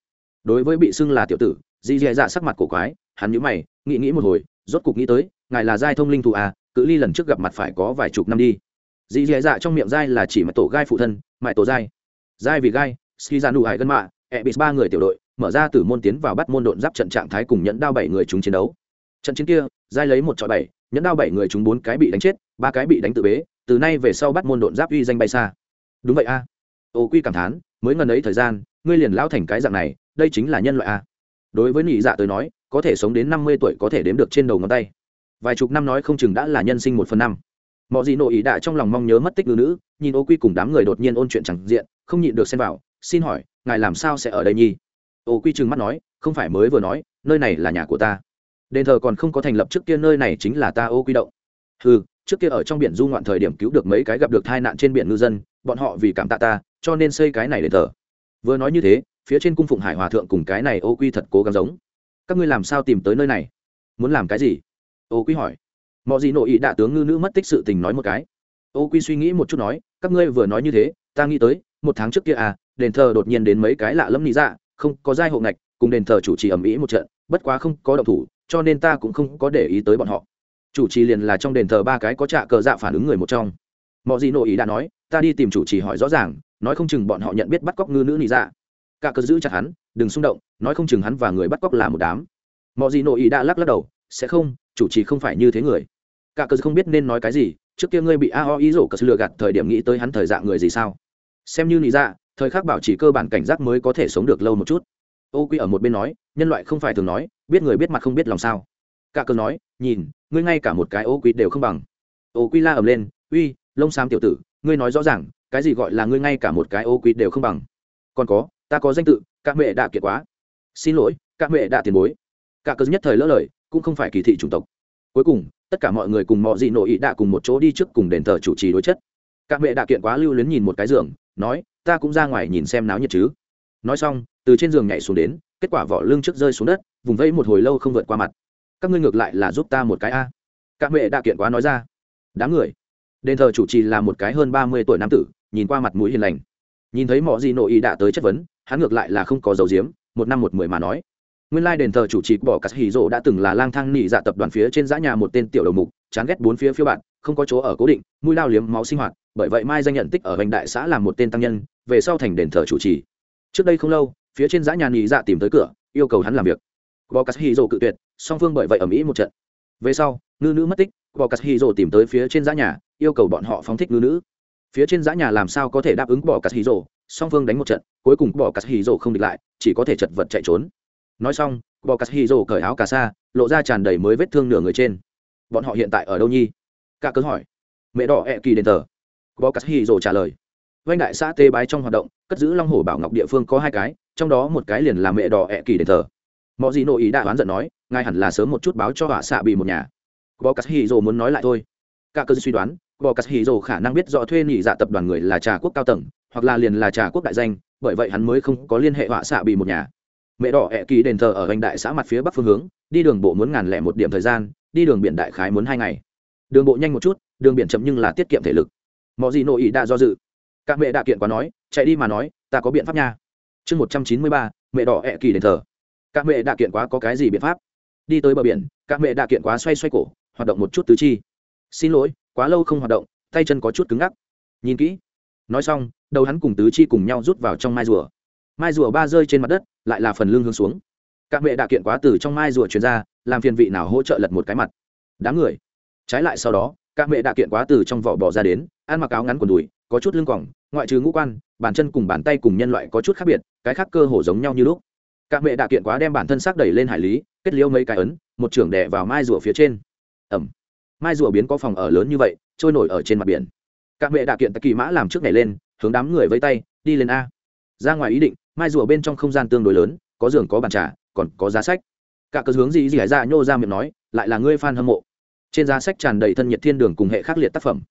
Đối với bị xưng là tiểu tử dì dè dạ sắc mặt cổ quái, hắn nhíu mày, nghĩ nghĩ một hồi, rốt cục nghĩ tới, ngài là giai thông linh thù à cự ly lần trước gặp mặt phải có vài chục năm đi. Dì dè dạ trong miệng giai là chỉ mặt tổ gai phụ thân mại tổ giai. Giai vì gai, ski ra nụ hải gân mạ e bị ba người tiểu đội, mở ra từ môn tiến vào bắt môn độn giáp trận trạng thái cùng nhẫn đao bảy người chúng chiến đấu trận chiến kia, giai lấy một trọi bảy, nhẫn đao bảy người chúng bốn cái bị đánh chết, ba cái bị đánh tự bế, từ nay về sau bắt môn độn giáp uy danh bay xa. Đúng vậy a. À. ô quy cảm thán, mới ngần ấy thời gian, ngươi liền lão thành cái dạng này, đây chính là nhân loại a. Đối với nị dạ tới nói, có thể sống đến năm mươi tuổi có thể đếm được trên đầu ngón tay. Vài chục năm nói không chừng đã là nhân sinh một phần năm. Mọi gì nội ý đã trong lòng mong nhớ mất tích ngư nữ, nhìn ô quy cùng đám người đột nhiên ôn chuyện chẳng diện, không nhịn được xem vào, xin hỏi, ngài làm sao sẽ ở đây nhi ô quy trừng mắt nói, không phải mới vừa nói, nơi này là nhà của ta đền thờ còn không có thành lập trước kia, nơi này chính là ta ô quy động. Ừ trước kia ở trong biển du ngoạn thời điểm cứu được mấy cái gặp được tai nạn trên biển ngư dân, bọn họ vì cảm tạ ta, cho nên xây cái này đền thờ. Vừa nói như thế, phía trên cung phụng hải hòa thượng cùng cái này ô quy thật cố gắng giống. Các ngươi làm sao tìm tới nơi này? Muốn làm cái gì? Ô quy hỏi. Mọi gì nội ý đạ tướng ngư nữ mất tích sự tình nói một cái. Ô quy suy nghĩ một chút nói, các ngươi vừa nói như thế, ta nghĩ tới, một tháng trước kia à đền thờ đột nhiên đến mấy cái lạ lẫm lý dạ không có giai hộ ngạch, cùng đền thờ chủ trì ẩm ĩ một trận, bất quá không có động thủ cho nên ta cũng không có để ý tới bọn họ. Chủ trì liền là trong đền thờ ba cái có trạ cờ dạ phản ứng người một trong. Mọi gì nội ý đã nói, ta đi tìm chủ trì hỏi rõ ràng, nói không chừng bọn họ nhận biết bắt cóc ngư nữ nị dạ. Cả cờ giữ chặt hắn, đừng xung động, nói không chừng hắn và người bắt cóc là một đám. Mọi gì nội ý đã lắc lắc đầu, sẽ không, chủ trì không phải như thế người. Cả cờ không biết nên nói cái gì, trước kia ngươi bị a O ý rổ cờ lừa gạt thời điểm nghĩ tới hắn thời dạng người gì sao? Xem như nị dạ thời khắc bảo trì cơ bản cảnh giác mới có thể sống được lâu một chút ô quy ở một bên nói, nhân loại không phải thường nói, biết người biết mặt không biết lòng sao. Cả cờ nói, nhìn, ngươi ngay cả một cái ô quy đều không bằng. Ô quy la ầm lên, uy, lông xám tiểu tử, ngươi nói rõ ràng, cái gì gọi là ngươi ngay cả một cái ô quy đều không bằng? Còn có, ta có danh tự, các mẹ đã kiệt quá. Xin lỗi, các mẹ đã tiền bối. Cả cờ nhất thời lỡ lời, cũng không phải kỳ thị chủng tộc. Cuối cùng, tất cả mọi người cùng mọi gì nội ý đã cùng một chỗ đi trước cùng đền thờ chủ trì đối chất. Các mẹ đã kiện quá lưu luyến nhìn một cái giường, nói, ta cũng ra ngoài nhìn xem náo nhiệt chứ nói xong, từ trên giường nhảy xuống đến, kết quả vỏ lưng trước rơi xuống đất, vùng vẫy một hồi lâu không vượt qua mặt. Các ngươi ngược lại là giúp ta một cái a. Các mẹ đã kiện quá nói ra. Đám người. Đền thờ chủ trì là một cái hơn ba mươi tuổi nam tử, nhìn qua mặt mũi hiền lành. Nhìn thấy mọi gì nội ý đã tới chất vấn, hắn ngược lại là không có dấu diếm một năm một mười mà nói. Nguyên lai đền thờ chủ trì bỏ cắt hì rộ đã từng là lang thang nỉ dạ tập đoàn phía trên dã nhà một tên tiểu đầu mục, chán ghét bốn phía phía bạn không có chỗ ở cố định, mũi lao liếm máu sinh hoạt, bởi vậy mai danh nhận tích ở hành đại xã làm một tên tăng nhân, về sau thành đền thờ chủ trì trước đây không lâu, phía trên dã nhà nghỉ dạ tìm tới cửa, yêu cầu hắn làm việc. Bò cắt hì rồ cự tuyệt, song phương bởi vậy ở mỹ một trận. Về sau, ngư nữ mất tích bò cắt hì rồ tìm tới phía trên dã nhà, yêu cầu bọn họ phóng thích ngư nữ. Phía trên dã nhà làm sao có thể đáp ứng bò cắt hì rồ song phương đánh một trận, cuối cùng bò cắt hì rồ không địch lại, chỉ có thể chật vật chạy trốn. Nói xong bò cắt hì rồ cởi áo cà sa, lộ ra tràn đầy mới vết thương nửa người trên. Bọn họ hiện tại ở đâu nhi? Cả cớ hỏi. Mẹ đỏ ẹ kỳ đền tờ bò cắt hì rồ trả lời vanh đại xã tê bái trong hoạt động, cất giữ long hồ bảo ngọc địa phương có hai cái, trong đó một cái liền là mẹ đỏ ẹ kỳ đền thờ. mọi gì nội ý đã oán giận nói, ngài hẳn là sớm một chút báo cho họa xạ bị một nhà. Bò cắt hì rồ muốn nói lại thôi. Cả cơ suy đoán bò cắt hì rồ khả năng biết rõ thuê nhị dạ tập đoàn người là trà quốc cao tầng, hoặc là liền là trà quốc đại danh, bởi vậy hắn mới không có liên hệ họa xạ bị một nhà. Mẹ đỏ ẹ kỳ đền thờ ở hành đại xã mặt phía bắc phương hướng, đi đường bộ muốn ngàn lẻ một điểm thời gian, đi đường biển đại khái muốn hai ngày. Đường bộ nhanh một chút, đường biển chậm nhưng là tiết kiệm thể lực. Mọi gì nội ý đã do dự các mẹ đạ kiện quá nói, chạy đi mà nói, ta có biện pháp nha. Chương một trăm chín mươi ba, mẹ đỏ ẹ kỳ đền thờ. Các mẹ đạ kiện quá có cái gì biện pháp? Đi tới bờ biển các mẹ đạ kiện quá xoay xoay cổ, hoạt động một chút tứ chi. Xin lỗi, quá lâu không hoạt động, tay chân có chút cứng ngắc. Nhìn kỹ. Nói xong, đầu hắn cùng tứ chi cùng nhau rút vào trong mai rùa. Mai rùa ba rơi trên mặt đất, lại là phần lưng hướng xuống. Các mẹ đạ kiện quá từ trong mai rùa chuyển ra, làm phiền vị nào hỗ trợ lật một cái mặt. Đám người. Trái lại sau đó các mẹ đạ kiện quá từ trong vỏ bỏ ra đến, ăn mặc áo ngắn quần đùi có chút lưng quỏng ngoại trừ ngũ quan, bàn chân cùng bàn tay cùng nhân loại có chút khác biệt, cái khác cơ hồ giống nhau như lúc. Các mẹ đạ kiện quá đem bản thân xác đẩy lên hải lý, kết liêu mấy cái ấn, một trưởng đè vào mai rùa phía trên. Ẩm mai rùa biến có phòng ở lớn như vậy, trôi nổi ở trên mặt biển. Các mẹ đạ kiện tắc kỳ mã làm trước nhảy lên, hướng đám người với tay, đi lên a. Ra ngoài ý định, mai rùa bên trong không gian tương đối lớn, có giường, có bàn trà, còn có giá sách. Cả cơ hướng gì gì hải ra nhô ra miệng nói, lại là ngươi fan hâm mộ. Trên giá sách tràn đầy thân nhiệt thiên đường cùng hệ khắc liệt tác phẩm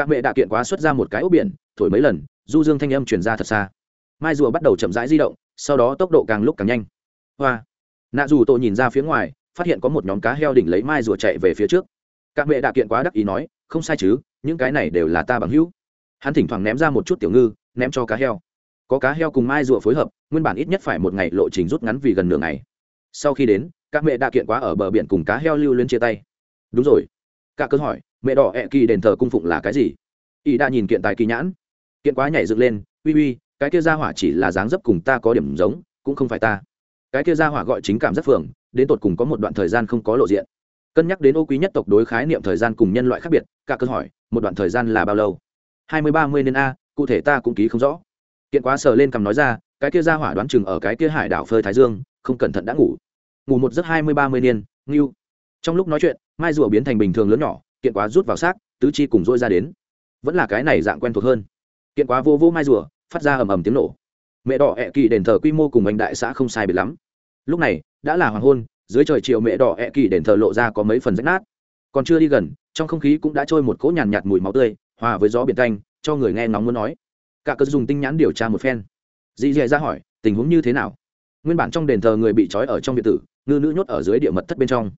các mẹ đã kiện quá xuất ra một cái ốc biển, thổi mấy lần, du dương thanh âm truyền ra thật xa. Mai rùa bắt đầu chậm rãi di động, sau đó tốc độ càng lúc càng nhanh. Hoa. Nạ dù tôi nhìn ra phía ngoài, phát hiện có một nhóm cá heo đỉnh lấy mai rùa chạy về phía trước. Các mẹ đã kiện quá đắc ý nói, không sai chứ, những cái này đều là ta bằng hữu. Hắn thỉnh thoảng ném ra một chút tiểu ngư, ném cho cá heo. Có cá heo cùng mai rùa phối hợp, nguyên bản ít nhất phải một ngày lộ trình rút ngắn vì gần nửa ngày. Sau khi đến các mẹ đã kiện quá ở bờ biển cùng cá heo lưu lên chia tay. Đúng rồi. Cả cơ hỏi mẹ đỏ ẹ kỳ đền thờ cung phụng là cái gì? Y đã nhìn kiện tài kỳ nhãn. Kiện quá nhảy dựng lên, uy uy, cái kia ra hỏa chỉ là dáng dấp cùng ta có điểm giống, cũng không phải ta. Cái kia ra hỏa gọi chính cảm rất phường, đến tột cùng có một đoạn thời gian không có lộ diện. Cân nhắc đến ô quý nhất tộc đối khái niệm thời gian cùng nhân loại khác biệt cả cơn hỏi, một đoạn thời gian là bao lâu? Hai mươi ba mươi niên a, cụ thể ta cũng ký không rõ. Kiện quá sờ lên cầm nói ra, cái kia ra hỏa đoán chừng ở cái kia hải đảo phơi thái dương, không cẩn thận đã ngủ. Ngủ một giấc hai mươi ba mươi niên, ngưu. Trong lúc nói chuyện, mai rùa biến thành bình thường lớn nhỏ kiện quá rút vào xác, tứ chi cùng dôi ra đến. Vẫn là cái này dạng quen thuộc hơn. Kiện quá vô vô mai rùa, phát ra ầm ầm tiếng nổ. Mẹ đỏ ẹ kỳ đền thờ quy mô cùng anh đại xã không sai biệt lắm. Lúc này, đã là hoàng hôn, dưới trời chiều mẹ đỏ ẹ kỳ đền thờ lộ ra có mấy phần rách nát. Còn chưa đi gần, trong không khí cũng đã trôi một cỗ nhàn nhạt mùi máu tươi, hòa với gió biển canh cho người nghe ngóng muốn nói. Cả cớ dùng tinh nhãn điều tra một phen. Dì dì ra hỏi, tình huống như thế nào? Nguyên bản trong đền thờ người bị trói ở trong biệt tử, ngư nữ nhốt ở dưới địa mật thất bên trong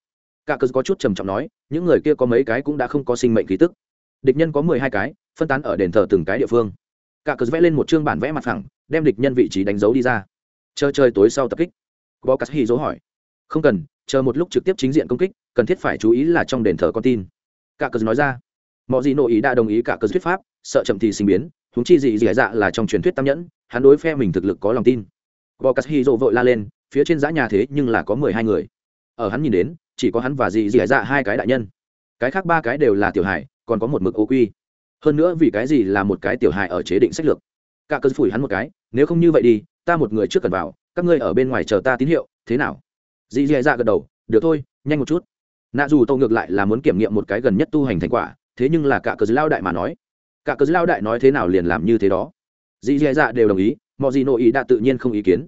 cả cớ có chút trầm trọng nói, những người kia có mấy cái cũng đã không có sinh mệnh khí tức. Địch nhân có mười hai cái, phân tán ở đền thờ từng cái địa phương. Cả cớ vẽ lên một chương bản vẽ mặt phẳng, đem địch nhân vị trí đánh dấu đi ra. Chờ chơi tối sau tập kích. Bó cắt hy dỗ hỏi. Không cần, chờ một lúc trực tiếp chính diện công kích, cần thiết phải chú ý là trong đền thờ con tin. Cả cớ nói ra. Mọi gì nội ý đã đồng ý cả cớ thuyết pháp, sợ chậm thì sinh biến chúng chi gì gì dạ là trong truyền thuyết tam nhẫn, hắn đối phe mình thực lực có lòng tin. Bocas hi dỗ vội la lên, phía trên giã nhà thế nhưng là có mười hai người ở hắn nhìn đến, chỉ có hắn và dì dì dạ hai cái đại nhân. Cái khác ba cái đều là tiểu hải còn có một mực ô quy. Hơn nữa vì cái gì là một cái tiểu hải ở chế định sách lược? Cả cơn phủi hắn một cái, nếu không như vậy đi, ta một người trước cần vào, các ngươi ở bên ngoài chờ ta tín hiệu, thế nào? Dì dì dạ gật đầu, được thôi, nhanh một chút. Nạ dù tâu ngược lại là muốn kiểm nghiệm một cái gần nhất tu hành thành quả, thế nhưng là cả cờ lao đại mà nói. Cả cờ lao đại nói thế nào liền làm như thế đó. Dì dì dạ đều đồng ý mọi gì nội ý đã tự nhiên không ý kiến.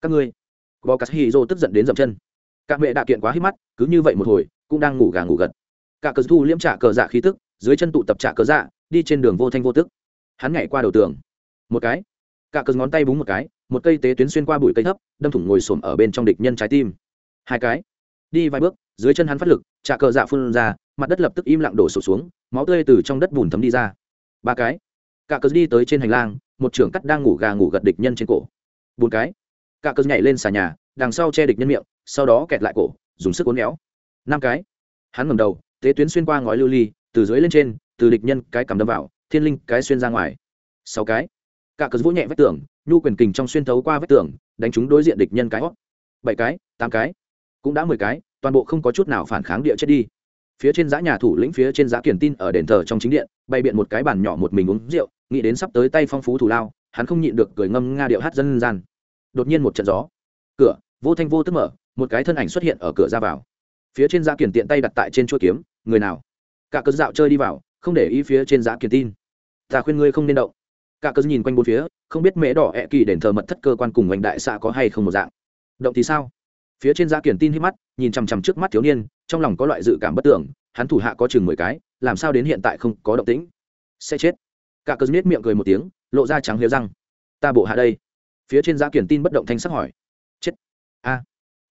Các ngươi bò cắt hi dô tức giận đến dậm chân cả mẹ đã kiện quá hít mắt, cứ như vậy một hồi, cũng đang ngủ gà ngủ gật. Cả cờ thu liễm trả cờ dạ khí tức, dưới chân tụ tập trả cờ dạ đi trên đường vô thanh vô tức. Hắn nhảy qua đầu tường. Một cái. Cả cờ ngón tay búng một cái, một cây tế tuyến xuyên qua bụi cây thấp, đâm thủng ngồi xổm ở bên trong địch nhân trái tim. Hai cái. Đi vài bước, dưới chân hắn phát lực, trả cờ dạ phun ra, mặt đất lập tức im lặng đổ sụp xuống, máu tươi từ trong đất bùn thấm đi ra. Ba cái. Cả cờ đi tới trên hành lang, một trưởng cắt đang ngủ gà ngủ gật địch nhân trên cổ. Bốn cái. Cả cờ nhảy lên xà nhà đằng sau che địch nhân miệng, sau đó kẹt lại cổ, dùng sức uốn éo. Năm cái. Hắn ngầm đầu, tế tuyến xuyên qua ngói lưu ly, từ dưới lên trên, từ địch nhân cái cầm đâm vào, thiên linh cái xuyên ra ngoài. Sáu cái. Cả cờ vỗ nhẹ vách tường, nhu quyền kình trong xuyên thấu qua vách tường, đánh chúng đối diện địch nhân cái hót. Bảy cái, tám cái. Cũng đã mười cái, toàn bộ không có chút nào phản kháng địa chết đi. Phía trên giã nhà thủ lĩnh, phía trên giã kiển tin ở đền thờ trong chính điện, bày biện một cái bàn nhỏ một mình uống rượu, nghĩ đến sắp tới tay phong phú thủ lao, hắn không nhịn được cười ngâm nga điệu hát dân gian. Đột nhiên một trận gió. Cửa vô thanh vô tức mở, một cái thân ảnh xuất hiện ở cửa ra vào. Phía trên giá kiển tiện tay đặt tại trên chuỗi kiếm, người nào? Cả cớ dạo chơi đi vào, không để ý phía trên giá kiển tin. Ta khuyên ngươi không nên động. Cả cớ nhìn quanh bốn phía, không biết mễ đỏ ẹ kỳ đền thờ mật thất cơ quan cùng ngành đại xạ có hay không một dạng. Động thì sao? Phía trên giá kiển tin hít mắt, nhìn chằm chằm trước mắt thiếu niên, trong lòng có loại dự cảm bất tưởng hắn thủ hạ có chừng mười cái, làm sao đến hiện tại không có động tĩnh? Sẽ chết. Cả cớ nết miệng cười một tiếng, lộ ra trắng liêu răng. Ta bộ hạ đây. Phía trên giá kiển tin bất động thanh sắc hỏi a.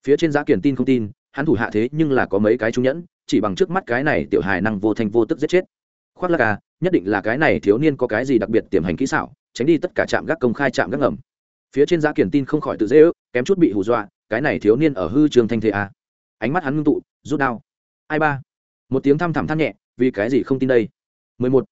Phía trên giá kiển tin không tin, hắn thủ hạ thế nhưng là có mấy cái trung nhẫn, chỉ bằng trước mắt cái này tiểu hài năng vô thanh vô tức giết chết. Khoác lắc à nhất định là cái này thiếu niên có cái gì đặc biệt tiềm hành kỹ xảo, tránh đi tất cả trạm gác công khai trạm gác ngầm. Phía trên giá kiển tin không khỏi tự dễ ước, kém chút bị hù dọa, cái này thiếu niên ở hư trường thanh thế à. ánh mắt hắn ngưng tụ, rút đao. Ai ba? Một tiếng thăm thẳm than nhẹ, vì cái gì không tin đây? 11.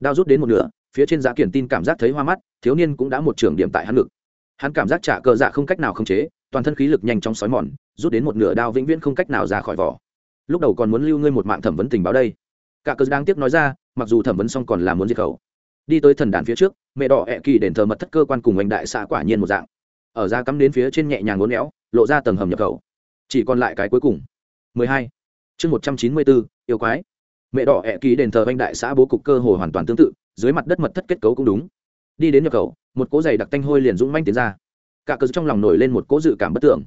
đao rút đến một nửa, phía trên giá kiển tin cảm giác thấy hoa mắt, thiếu niên cũng đã một trường điểm tại hắn ngực. Hắn cảm giác trả cờ dạ không cách nào khống chế toàn thân khí lực nhanh chóng sói mòn rút đến một nửa đao vĩnh viễn không cách nào ra khỏi vỏ. Lúc đầu còn muốn lưu ngươi một mạng thẩm vấn tình báo đây. Cả cớ đang tiếp nói ra mặc dù thẩm vấn xong còn là muốn diệt khẩu. Đi tới thần đàn phía trước mẹ đỏ ẹ kỳ đền thờ mật thất cơ quan cùng anh đại xã quả nhiên một dạng. Ở ra cắm đến phía trên nhẹ nhàng ngốn éo lộ ra tầng hầm nhập khẩu. Chỉ còn lại cái cuối cùng. 12. chương 194, yêu quái. Mẹ đỏ ẹ kỳ đền thờ anh đại xã bố cục cơ hồ hoàn toàn tương tự dưới mặt đất mật thất kết cấu cũng đúng. Đi đến nhập khẩu một cỗ giày đặc tanh hôi liền dũng manh tiến ra cả cờ trong lòng nổi lên một cỗ dự cảm bất tưởng.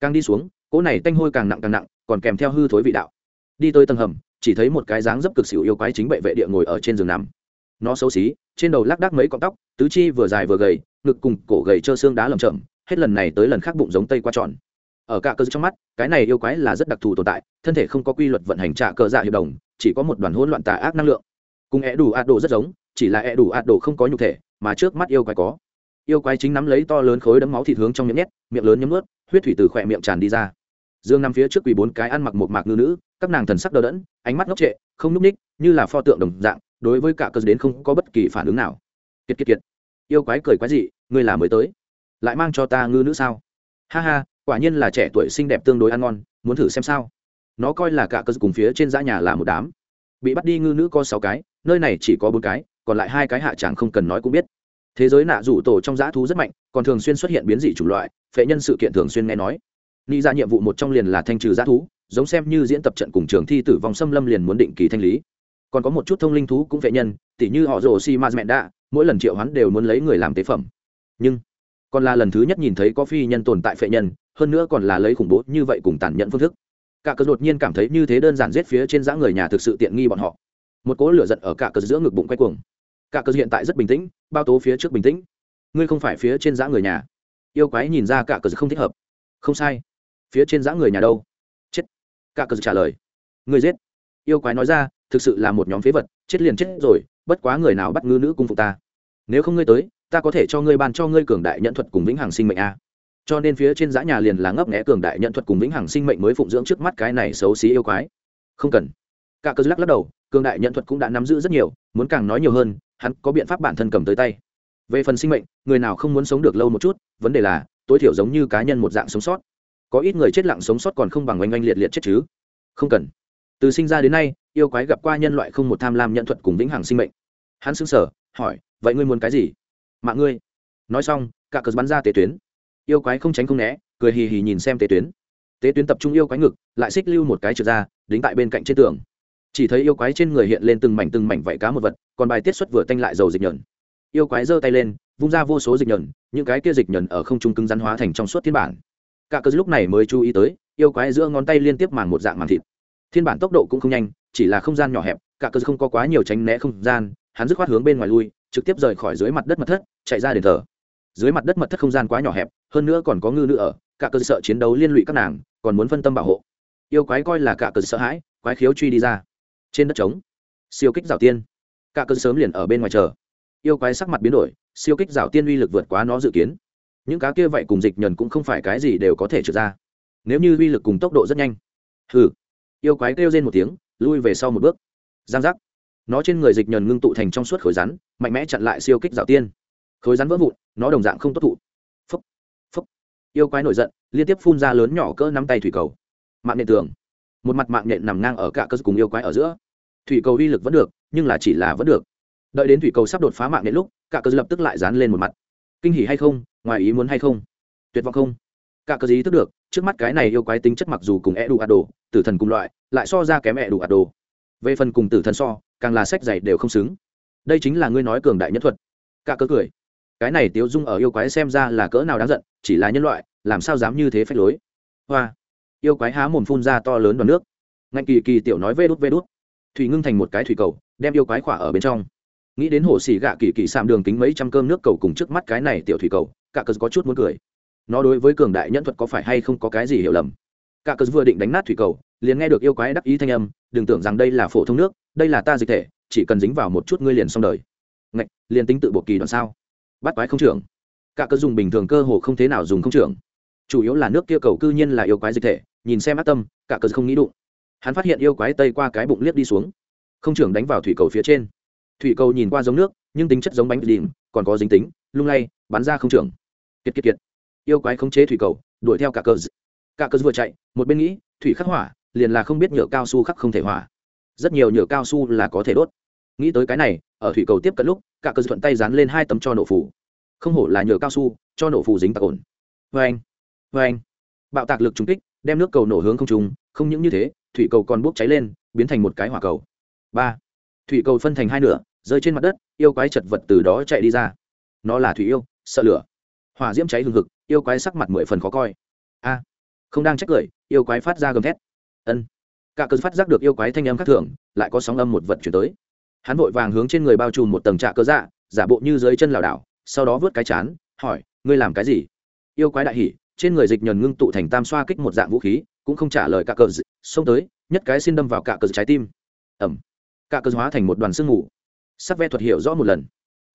Càng đi xuống, cỗ này tanh hôi càng nặng càng nặng, còn kèm theo hư thối vị đạo. Đi tới tầng hầm, chỉ thấy một cái dáng dấp cực xỉu yêu quái chính bệ vệ địa ngồi ở trên giường nằm. Nó xấu xí, trên đầu lác đác mấy cọng tóc, tứ chi vừa dài vừa gầy, ngực cùng cổ gầy trơ xương đá lầm chậm hết lần này tới lần khác bụng giống tây qua tròn. Ở cả cơ trong mắt, cái này yêu quái là rất đặc thù tồn tại, thân thể không có quy luật vận hành trả cờ dạ hiệp đồng, chỉ có một đoàn hỗn loạn tà ác năng lượng. Cùng é đủ ạt đồ rất giống, chỉ là é đủ ạt đồ không có nhục thể, mà trước mắt yêu quái có yêu quái chính nắm lấy to lớn khối đấm máu thịt hướng trong miệng nhét, miệng lớn nhấm ướt huyết thủy từ khỏe miệng tràn đi ra. Dương nằm phía trước quỳ bốn cái ăn mặc một mạc ngư nữ, các nàng thần sắc đờ đẫn, ánh mắt ngốc trệ, không n ú c ních, như là pho tượng đồng dạng, đối với cả cơ đến không có bất kỳ phản ứng nào. Kiệt kiệt kiệt. Yêu quái cười quái dị, ngươi là mới tới. Lại mang cho ta ngư nữ sao? Ha ha, quả nhiên là trẻ tuổi xinh đẹp tương đối ăn ngon, muốn thử xem sao. Nó coi là cả cơ cùng phía trên dã nhà là một đám. Bị bắt đi ngư nữ có sáu cái, nơi này chỉ có bốn cái, còn lại hai cái hạ chẳng không cần nói cũng biết thế giới nạ rủ tổ trong dã thú rất mạnh, còn thường xuyên xuất hiện biến dị chủng loại, phệ nhân sự kiện thường xuyên nghe nói. Nghĩ ra dạ nhiệm vụ một trong liền là thanh trừ dã thú, giống xem như diễn tập trận cùng trường thi tử vong xâm lâm liền muốn định kỳ thanh lý. Còn có một chút thông linh thú cũng phệ nhân, tỉ như họ rồ si ma mẹ đạ mỗi lần triệu hoán đều muốn lấy người làm tế phẩm. Nhưng, còn là lần thứ nhất nhìn thấy có phi nhân tồn tại phệ nhân, hơn nữa còn là lấy khủng bố như vậy cùng tàn nhẫn phương thức. Cả cờ đột nhiên cảm thấy như thế đơn giản giết phía trên dã người nhà thực sự tiện nghi bọn họ. Một cỗ lửa giận ở cả cờ giữa ngực bụng quay cuồng cả cơ hiện tại rất bình tĩnh, bao tố phía trước bình tĩnh. Ngươi không phải phía trên dã người nhà. Yêu quái nhìn ra cả cờ không thích hợp. Không sai. Phía trên dã người nhà đâu? Chết. Cả cờ trả lời. Người giết. Yêu quái nói ra, thực sự là một nhóm phế vật, chết liền chết rồi, bất quá người nào bắt ngư nữ cung phục ta? Nếu không ngươi tới, ta có thể cho ngươi ban cho ngươi cường đại nhận thuật cùng vĩnh hằng sinh mệnh a. Cho nên phía trên dã nhà liền là ngấp nghẽ cường đại nhận thuật cùng vĩnh hằng sinh mệnh mới phụng dưỡng trước mắt cái này xấu xí yêu quái. Không cần cả cơ lắc lắc đầu, cường đại nhận thuật cũng đã nắm giữ rất nhiều, muốn càng nói nhiều hơn, hắn có biện pháp bản thân cầm tới tay. Về phần sinh mệnh, người nào không muốn sống được lâu một chút, vấn đề là, tối thiểu giống như cá nhân một dạng sống sót. Có ít người chết lặng sống sót còn không bằng oanh oanh liệt liệt chết chứ. Không cần. Từ sinh ra đến nay, yêu quái gặp qua nhân loại không một tham lam nhận thuật cùng vĩnh hằng sinh mệnh. Hắn xứng sở hỏi, vậy ngươi muốn cái gì? Mạng ngươi. Nói xong, cả cờ bắn ra tế tuyến. Yêu quái không tránh không né, cười hì hì nhìn xem tế tuyến. Tế tuyến tập trung yêu quái ngực, lại xích lưu một cái trượt ra, đính tại bên cạnh trên tường chỉ thấy yêu quái trên người hiện lên từng mảnh từng mảnh vảy cá một vật, còn bài tiết xuất vừa tanh lại dầu dịch nhờn. Yêu quái giơ tay lên, vung ra vô số dịch nhờn, những cái kia dịch nhờn ở không trung cứng rắn hóa thành trong suốt thiên bản. Cả cơ lúc này mới chú ý tới, yêu quái giữa ngón tay liên tiếp màng một dạng màng thịt. Thiên bản tốc độ cũng không nhanh, chỉ là không gian nhỏ hẹp, cả cơ không có quá nhiều tránh né không gian, hắn dứt khoát hướng bên ngoài lui, trực tiếp rời khỏi dưới mặt đất mật thất, chạy ra đền thờ. Dưới mặt đất mật thất không gian quá nhỏ hẹp, hơn nữa còn có ngư nữ ở, cả cơ sợ chiến đấu liên lụy các nàng, còn muốn phân tâm bảo hộ. Yêu quái coi là cả cơ sợ hãi, quái khiếu truy đi ra trên đất trống. Siêu kích rào tiên. Cả cơn sớm liền ở bên ngoài chờ. Yêu quái sắc mặt biến đổi, siêu kích rào tiên uy lực vượt quá nó dự kiến. Những cá kia vậy cùng dịch nhờn cũng không phải cái gì đều có thể trượt ra. Nếu như uy lực cùng tốc độ rất nhanh. Hừ. Yêu quái kêu lên một tiếng, lui về sau một bước. Giang giác. Nó trên người dịch nhờn ngưng tụ thành trong suốt khối rắn, mạnh mẽ chặn lại siêu kích rào tiên. Khối rắn vỡ vụn, nó đồng dạng không tốt thụ. Phúc. Phúc. Yêu quái nổi giận, liên tiếp phun ra lớn nhỏ cỡ nắm tay thủy cầu. Mạng nền tường một mặt mạng nhện nằm ngang ở cả cơ cùng yêu quái ở giữa. Thủy cầu uy lực vẫn được, nhưng là chỉ là vẫn được. Đợi đến thủy cầu sắp đột phá mạng nhện lúc, cả cơ lập tức lại dán lên một mặt. Kinh hỉ hay không, ngoài ý muốn hay không? Tuyệt vọng không? Cả cơ ý thức được, trước mắt cái này yêu quái tính chất mặc dù cùng e đủ ạt đồ tử thần cùng loại, lại so ra kém e đủ ạt đồ về phần cùng tử thần so, càng là sách dày đều không xứng. Đây chính là ngươi nói cường đại nhất thuật. Cả cơ cười. Cái này tiếu dung ở yêu quái xem ra là cỡ nào đáng giận, chỉ là nhân loại, làm sao dám như thế phách lối? Hoa yêu quái há mồm phun ra to lớn đoàn nước. Ngạnh kỳ kỳ tiểu nói vê đút vê đút. Thủy ngưng thành một cái thủy cầu, đem yêu quái khỏa ở bên trong. Nghĩ đến hồ xì gạ kỳ kỳ sạm đường kính mấy trăm cơm nước cầu cùng trước mắt cái này tiểu thủy cầu, cả cờ có chút muốn cười. Nó đối với cường đại nhân thuật có phải hay không có cái gì hiểu lầm? Cả cờ vừa định đánh nát thủy cầu, liền nghe được yêu quái đắc ý thanh âm, đừng tưởng rằng đây là phổ thông nước, đây là ta dịch thể, chỉ cần dính vào một chút ngươi liền xong đời. Ngạch liền tính tự bộ kỳ đoạn sao? Bắt quái không trưởng. Cả cớ dùng bình thường cơ hồ không thế nào dùng không trưởng. Chủ yếu là nước kia cầu cư nhiên là yêu quái dịch thể nhìn xem ác tâm, cả cờ không nghĩ đụng. Hắn phát hiện yêu quái tây qua cái bụng liếc đi xuống. Không trưởng đánh vào thủy cầu phía trên. Thủy cầu nhìn qua giống nước, nhưng tính chất giống bánh đìm còn có dính tính, lung lay, bắn ra không trưởng. Kiệt kiệt kiệt. Yêu quái khống chế thủy cầu, đuổi theo cả cờ. cả cờ vừa chạy, một bên nghĩ, thủy khắc hỏa, liền là không biết nhựa cao su khắc không thể hỏa. Rất nhiều nhựa cao su là có thể đốt. Nghĩ tới cái này, ở thủy cầu tiếp cận lúc, cả cờ thuận tay dán lên hai tấm cho nổ phủ không hổ là nhựa cao su, cho nổ phủ dính tạc ổn. Vê anh vê anh bạo tạc lực trúng kích đem nước cầu nổ hướng không trung, không những như thế thủy cầu còn bốc cháy lên biến thành một cái hỏa cầu. Ba thủy cầu phân thành hai nửa rơi trên mặt đất yêu quái chật vật từ đó chạy đi ra. Nó là thủy yêu sợ lửa. Hỏa diễm cháy hừng hực yêu quái sắc mặt mười phần khó coi. A không đang trách cười yêu quái phát ra gầm thét. Ân. Cả cơn phát giác được yêu quái thanh âm khác thường lại có sóng âm một vật chuyển tới. Hắn vội vàng hướng trên người bao trùm một tầng trạ cơ dạ giả bộ như dưới chân lảo đảo sau đó vớt cái chán hỏi ngươi làm cái gì? Yêu quái đại hỉ trên người dịch nhờn ngưng tụ thành tam xoa kích một dạng vũ khí, cũng không trả lời cả cờ xông tới, nhất cái xin đâm vào cả cờ trái tim. Ẩm. Cả cờ hóa thành một đoàn sương mù. Sắc ve thuật hiểu rõ một lần.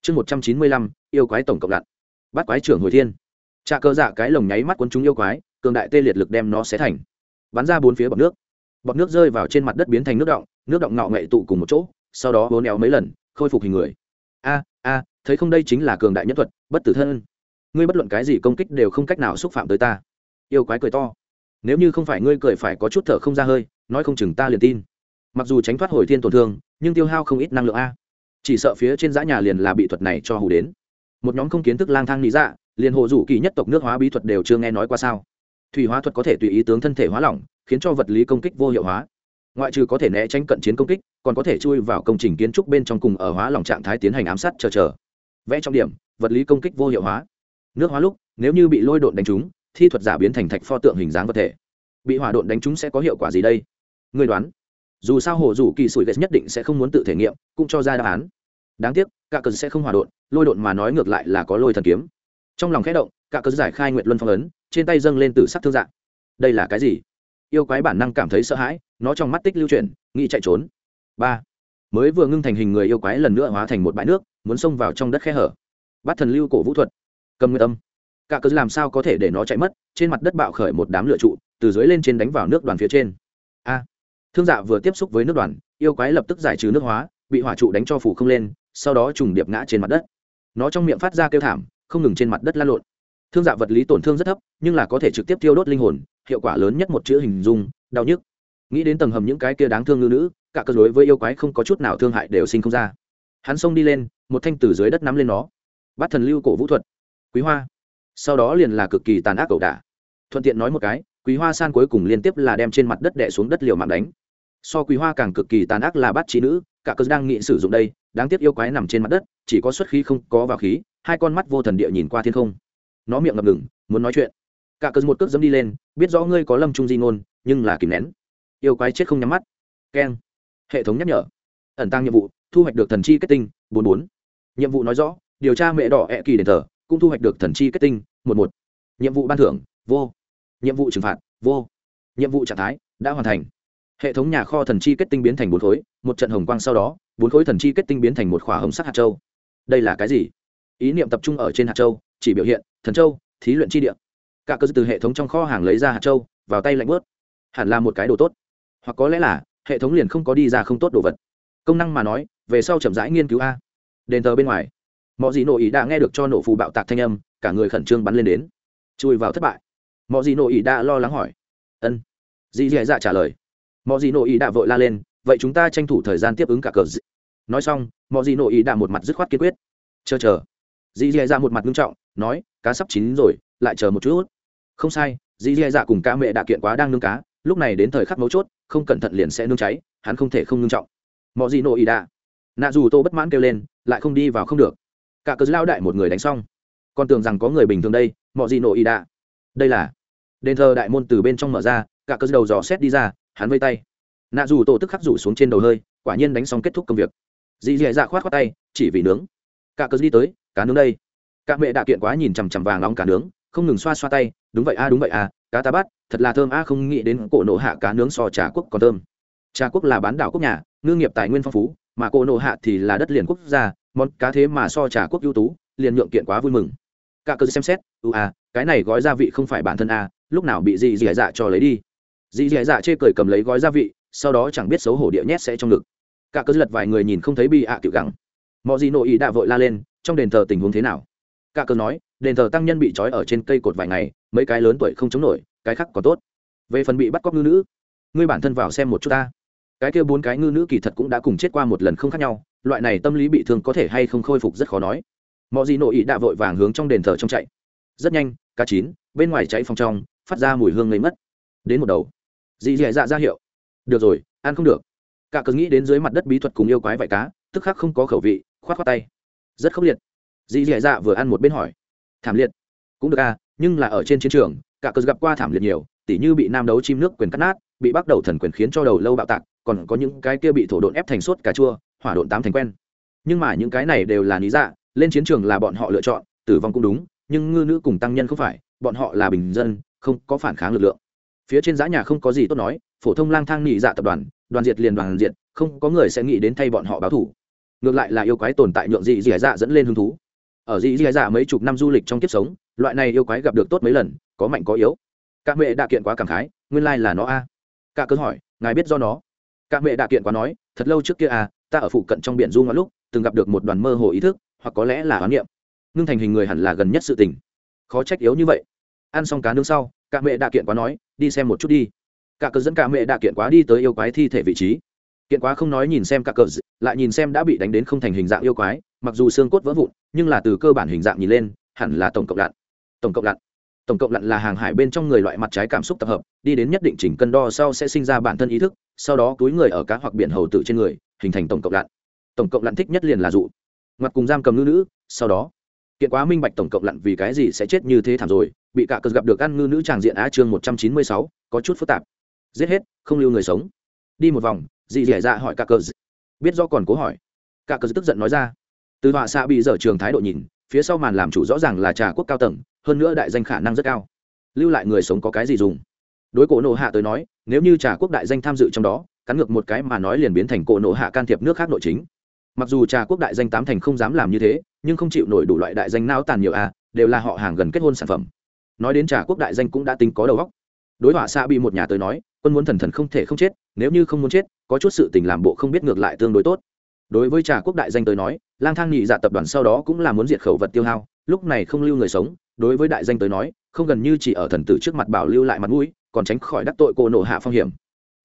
Chương một trăm chín mươi lăm, yêu quái tổng cộng lặn. Bắt quái trưởng hồi thiên. Trà cơ dạ cái lồng nháy mắt quấn chúng yêu quái, cường đại tê liệt lực đem nó xé thành. Bắn ra bốn phía bọt nước. Bọt nước rơi vào trên mặt đất biến thành nước động nước động ngọ nghệ tụ cùng một chỗ, sau đó hố néo mấy lần, khôi phục hình người. A a, thấy không đây chính là cường đại nhất thuật, bất tử thân ngươi bất luận cái gì công kích đều không cách nào xúc phạm tới ta. Yêu quái cười to. Nếu như không phải ngươi cười phải có chút thở không ra hơi, nói không chừng ta liền tin. Mặc dù tránh thoát hồi thiên tổn thương, nhưng tiêu hao không ít năng lượng a. Chỉ sợ phía trên dã nhà liền là bị thuật này cho hù đến. Một nhóm không kiến thức lang thang lý dạ liền hộ rủ kỳ nhất tộc nước hóa bí thuật đều chưa nghe nói qua sao. Thủy hóa thuật có thể tùy ý tướng thân thể hóa lỏng, khiến cho vật lý công kích vô hiệu hóa. Ngoại trừ có thể né tránh cận chiến công kích, còn có thể chui vào công trình kiến trúc bên trong cùng ở hóa lỏng trạng thái tiến hành ám sát chờ chờ. Vẽ trọng điểm, vật lý công kích vô hiệu hóa nước hóa lúc, nếu như bị lôi độn đánh trúng, thi thuật giả biến thành thạch pho tượng hình dáng vật thể. Bị hỏa độn đánh trúng sẽ có hiệu quả gì đây? Người đoán. Dù sao hồ rủ kỳ sủi ghét nhất định sẽ không muốn tự thể nghiệm, cũng cho ra đáp án. Đáng tiếc, cả cơn sẽ không hòa độn, lôi độn mà nói ngược lại là có lôi thần kiếm. Trong lòng khẽ động, cả cơn giải khai nguyện luân phong ấn, trên tay dâng lên từ sắc thương dạng đây là cái gì? Yêu quái bản năng cảm thấy sợ hãi, nó trong mắt tích lưu chuyển, nghĩ chạy trốn. Ba. Mới vừa ngưng thành hình người yêu quái lần nữa hóa thành một bãi nước, muốn xông vào trong đất khe hở. Bắt thần lưu cổ vũ thuật cầm nguyên âm. Cả cớ làm sao có thể để nó chạy mất, trên mặt đất bạo khởi một đám lửa trụ, từ dưới lên trên đánh vào nước đoàn phía trên. A. Thương dạ vừa tiếp xúc với nước đoàn, yêu quái lập tức giải trừ nước hóa, bị hỏa trụ đánh cho phủ không lên, sau đó trùng điệp ngã trên mặt đất. Nó trong miệng phát ra kêu thảm, không ngừng trên mặt đất lan lộn. Thương dạ vật lý tổn thương rất thấp, nhưng là có thể trực tiếp tiêu đốt linh hồn, hiệu quả lớn nhất một chữ hình dung, đau nhức. Nghĩ đến tầng hầm những cái kia đáng thương ngư nữ, cả cơ đối với yêu quái không có chút nào thương hại đều sinh không ra. Hắn xông đi lên, một thanh từ dưới đất nắm lên nó. Bắt thần lưu cổ vũ thuật quý hoa. Sau đó liền là cực kỳ tàn ác cầu đả. Thuận tiện nói một cái, quý hoa san cuối cùng liên tiếp là đem trên mặt đất đẻ xuống đất liều mạng đánh. So quý hoa càng cực kỳ tàn ác là bắt trí nữ, cả cơ đang nghĩ sử dụng đây, đáng tiếc yêu quái nằm trên mặt đất, chỉ có xuất khí không có vào khí, hai con mắt vô thần địa nhìn qua thiên không. Nó miệng ngập ngừng, muốn nói chuyện. Cả cơ một cước dẫm đi lên, biết rõ ngươi có lâm trung di ngôn, nhưng là kìm nén. Yêu quái chết không nhắm mắt. Keng. Hệ thống nhắc nhở. Ẩn tăng nhiệm vụ, thu hoạch được thần chi kết tinh, bốn bốn. Nhiệm vụ nói rõ, điều tra mẹ đỏ ẹ kỳ đền thờ cũng thu hoạch được thần chi kết tinh, một một. Nhiệm vụ ban thưởng, vô. Nhiệm vụ trừng phạt, vô. Nhiệm vụ trạng thái, đã hoàn thành. Hệ thống nhà kho thần chi kết tinh biến thành bốn khối, một trận hồng quang sau đó, bốn khối thần chi kết tinh biến thành một khỏa hồng sắc hạt châu. Đây là cái gì? Ý niệm tập trung ở trên hạt châu, chỉ biểu hiện, thần châu, thí luyện chi địa. Cả cơ từ hệ thống trong kho hàng lấy ra hạt châu, vào tay lạnh bớt hẳn là một cái đồ tốt. Hoặc có lẽ là, hệ thống liền không có đi ra không tốt đồ vật. Công năng mà nói, về sau chậm rãi nghiên cứu a. Đền thờ bên ngoài mọi gì nội ý đã nghe được cho nổ phù bạo tạc thanh âm, cả người khẩn trương bắn lên đến. Chui vào thất bại. Mọi gì nội ý đã lo lắng hỏi. Ân. Dì dì dạ, dạ trả lời. Mọi gì nội ý đã vội la lên, vậy chúng ta tranh thủ thời gian tiếp ứng cả cờ dị. nói xong mọi gì nội ý đã một mặt dứt khoát kiên quyết. Chờ chờ. Dì dì dạ, dạ một mặt nghiêm trọng, nói, cá sắp chín rồi, lại chờ một chút. Không sai dì dì dạ, dạ cùng ca mẹ đã kiện quá đang nương cá, lúc này đến thời khắc mấu chốt, không cẩn thận liền sẽ nương cháy, hắn không thể không nương trọng. Mọi gì nội ý đã. Nạ dù tô bất mãn kêu lên, lại không đi vào không được cả cớ lao đại một người đánh xong. Còn tưởng rằng có người bình thường đây mọi gì nổ ý đạ. Đây là. Đền thờ đại môn từ bên trong mở ra, cả cớ đầu dò xét đi ra, hắn vây tay. Nạ dù tổ tức khắc rủ xuống trên đầu hơi, quả nhiên đánh xong kết thúc công việc. Dì dì dạ khoát khoát tay, chỉ vì nướng. Cả cớ đi tới, cá nướng đây. Cả mẹ đã kiện quá nhìn chằm chằm vàng nóng cá nướng, không ngừng xoa xoa tay, đúng vậy a, đúng vậy a, cá ta bắt, thật là thơm a, không nghĩ đến cổ nộ hạ cá nướng so trà quốc còn thơm. Trà quốc là bán đảo quốc nhà, ngư nghiệp tài nguyên phong phú, mà cổ nộ hạ thì là đất liền quốc gia món cá thế mà so trà quốc ưu tú, liền nhượng kiện quá vui mừng. Cả cơ xem xét ưu a à, cái này gói gia vị không phải bản thân a, lúc nào bị dì dì dạ cho lấy đi? Dì dì dạ chê cười cầm lấy gói gia vị, sau đó chẳng biết xấu hổ địa nhét sẽ trong ngực. Cả cơ lật vài người nhìn không thấy bị ạ à tiểu gẳng. Mọi gì nội ý đã vội la lên, trong đền thờ tình huống thế nào? Cả cơ nói, đền thờ tăng nhân bị trói ở trên cây cột vài ngày, mấy cái lớn tuổi không chống nổi, cái khác còn tốt. Về phần bị bắt cóc ngư nữ, ngươi bản thân vào xem một chút ta. Cái kia bốn cái ngư nữ kỳ thật cũng đã cùng chết qua một lần không khác nhau loại này tâm lý bị thương có thể hay không khôi phục rất khó nói. Mọi gì nội ý đã vội vàng hướng trong đền thờ trong chạy. Rất nhanh, cá chín, bên ngoài cháy phòng trong, phát ra mùi hương lấy mất đến một đầu. Dì dì dạ ra hiệu. Được rồi, ăn không được. Cả cứ nghĩ đến dưới mặt đất bí thuật cùng yêu quái vải cá, tức khắc không có khẩu vị, khoát khoát tay. Rất khốc liệt. Dì dì dạ vừa ăn một bên hỏi. Thảm liệt. Cũng được à nhưng là ở trên chiến trường, cả cứ gặp qua thảm liệt nhiều, tỉ như bị nam đấu chim nước quyền cắt nát, bị bắt đầu thần quyền khiến cho đầu lâu bạo tạc, còn có những cái kia bị thổ độn ép thành sốt cà chua hỏa độn tám thành quen. Nhưng mà những cái này đều là lý dạ lên chiến trường là bọn họ lựa chọn, tử vong cũng đúng, nhưng ngư nữ cùng tăng nhân không phải, bọn họ là bình dân, không có phản kháng lực lượng. Phía trên giã nhà không có gì tốt nói, phổ thông lang thang nhị dạ tập đoàn đoàn diệt liền đoàn diệt, không có người sẽ nghĩ đến thay bọn họ báo thủ. Ngược lại là yêu quái tồn tại nhượng dị dị dạ dẫn lên hứng thú. Ở dị dị dạ mấy chục năm du lịch trong kiếp sống, loại này yêu quái gặp được tốt mấy lần, có mạnh có yếu. Các mẹ đã kiện quá cảm khái, nguyên lai là nó a. Cả cứ hỏi, ngài biết do nó? Các mẹ đã kiện quá nói, thật lâu trước kia à ta ở phụ cận trong biển du ngoạn lúc, từng gặp được một đoàn mơ hồ ý thức, hoặc có lẽ là hoán niệm. Ngưng thành hình người hẳn là gần nhất sự tình. Khó trách yếu như vậy. Ăn xong cá nướng sau, cả mẹ đạ kiện quá nói, đi xem một chút đi. Cả cờ dẫn cả mẹ đạ kiện quá đi tới yêu quái thi thể vị trí. Kiện quá không nói nhìn xem cả cờ lại nhìn xem đã bị đánh đến không thành hình dạng yêu quái, mặc dù xương cốt vỡ vụn, nhưng là từ cơ bản hình dạng nhìn lên, hẳn là tổng cộng lặn. Tổng cộng lặn tổng cộng lặn là hàng hải bên trong người loại mặt trái cảm xúc tập hợp, đi đến nhất định chỉnh cân đo sau sẽ sinh ra bản thân ý thức, sau đó túi người ở cá hoặc biển hầu tự trên người, hình thành tổng cộng lặn. Tổng cộng lặn thích nhất liền là dụ. Ngoặt cùng giam cầm ngư nữ, sau đó, kiện quá minh bạch tổng cộng lặn vì cái gì sẽ chết như thế thảm rồi, bị cả cờ gặp được ăn ngư nữ tràng diện á chương một trăm chín mươi sáu, có chút phức tạp. Giết hết, không lưu người sống. Đi một vòng, dì dẻ ra hỏi cả cờ biết do còn cố hỏi. Cả cờ tức giận nói ra. Từ họa xạ bị dở trường thái độ nhìn, phía sau màn làm chủ rõ ràng là trà quốc cao tầng hơn nữa đại danh khả năng rất cao. Lưu lại người sống có cái gì dùng? Đối cổ nộ hạ tới nói, nếu như trà quốc đại danh tham dự trong đó, cắn ngược một cái mà nói liền biến thành cổ nộ hạ can thiệp nước khác nội chính. Mặc dù trà quốc đại danh tám thành không dám làm như thế, nhưng không chịu nổi đủ loại đại danh nao tàn nhiều a đều là họ hàng gần kết hôn sản phẩm. Nói đến trà quốc đại danh cũng đã tính có đầu óc. Đối họa xạ bị một nhà tới nói, quân muốn thần thần không thể không chết, nếu như không muốn chết, có chút sự tình làm bộ không biết ngược lại tương đối tốt. Đối với trà quốc đại danh tới nói, lang thang nhị dạ tập đoàn sau đó cũng là muốn diệt khẩu vật tiêu hao, lúc này không lưu người sống đối với đại danh tới nói, không gần như chỉ ở thần tử trước mặt bảo lưu lại mặt mũi, còn tránh khỏi đắc tội cô nộ hạ phong hiểm.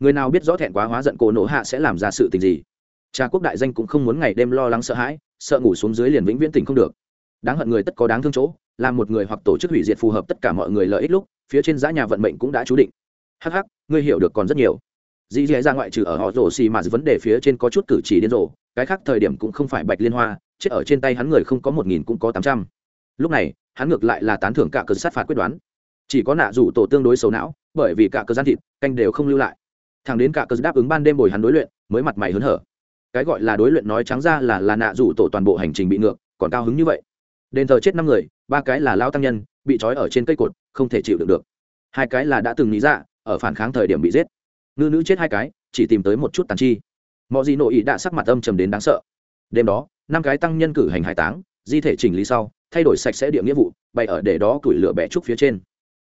Người nào biết rõ thẹn quá hóa giận cô nộ hạ sẽ làm ra sự tình gì? Cha quốc đại danh cũng không muốn ngày đêm lo lắng sợ hãi, sợ ngủ xuống dưới liền vĩnh viễn tình không được. Đáng hận người tất có đáng thương chỗ làm một người hoặc tổ chức hủy diệt phù hợp tất cả mọi người lợi ích lúc, phía trên giã nhà vận mệnh cũng đã chú định. Hắc hắc, ngươi hiểu được còn rất nhiều. Dì dì ra ngoại trừ ở họ rổ xì mà vấn đề phía trên có chút cử chỉ điên rồ, cái khác thời điểm cũng không phải bạch liên hoa, chết ở trên tay hắn người không có một nghìn cũng có tám trăm lúc này, hắn ngược lại là tán thưởng cả cờ sát phạt quyết đoán. Chỉ có nạ rủ tổ tương đối xấu não, bởi vì cả cơ gian thịt, canh đều không lưu lại. Thằng đến cả cơ đáp ứng ban đêm bồi hắn đối luyện, mới mặt mày hớn hở. Cái gọi là đối luyện nói trắng ra là là nạ rủ tổ toàn bộ hành trình bị ngược, còn cao hứng như vậy. Đền thờ chết năm người, ba cái là lao tăng nhân, bị trói ở trên cây cột, không thể chịu được được. Hai cái là đã từng nghĩ ra, ở phản kháng thời điểm bị giết. Ngư nữ chết hai cái, chỉ tìm tới một chút tàn chi. Mọi gì nội ý đã sắc mặt âm trầm đến đáng sợ. Đêm đó, năm cái tăng nhân cử hành hải táng, di thể chỉnh lý sau thay đổi sạch sẽ địa nghĩa vụ, bày ở để đó củi lửa bẻ trúc phía trên.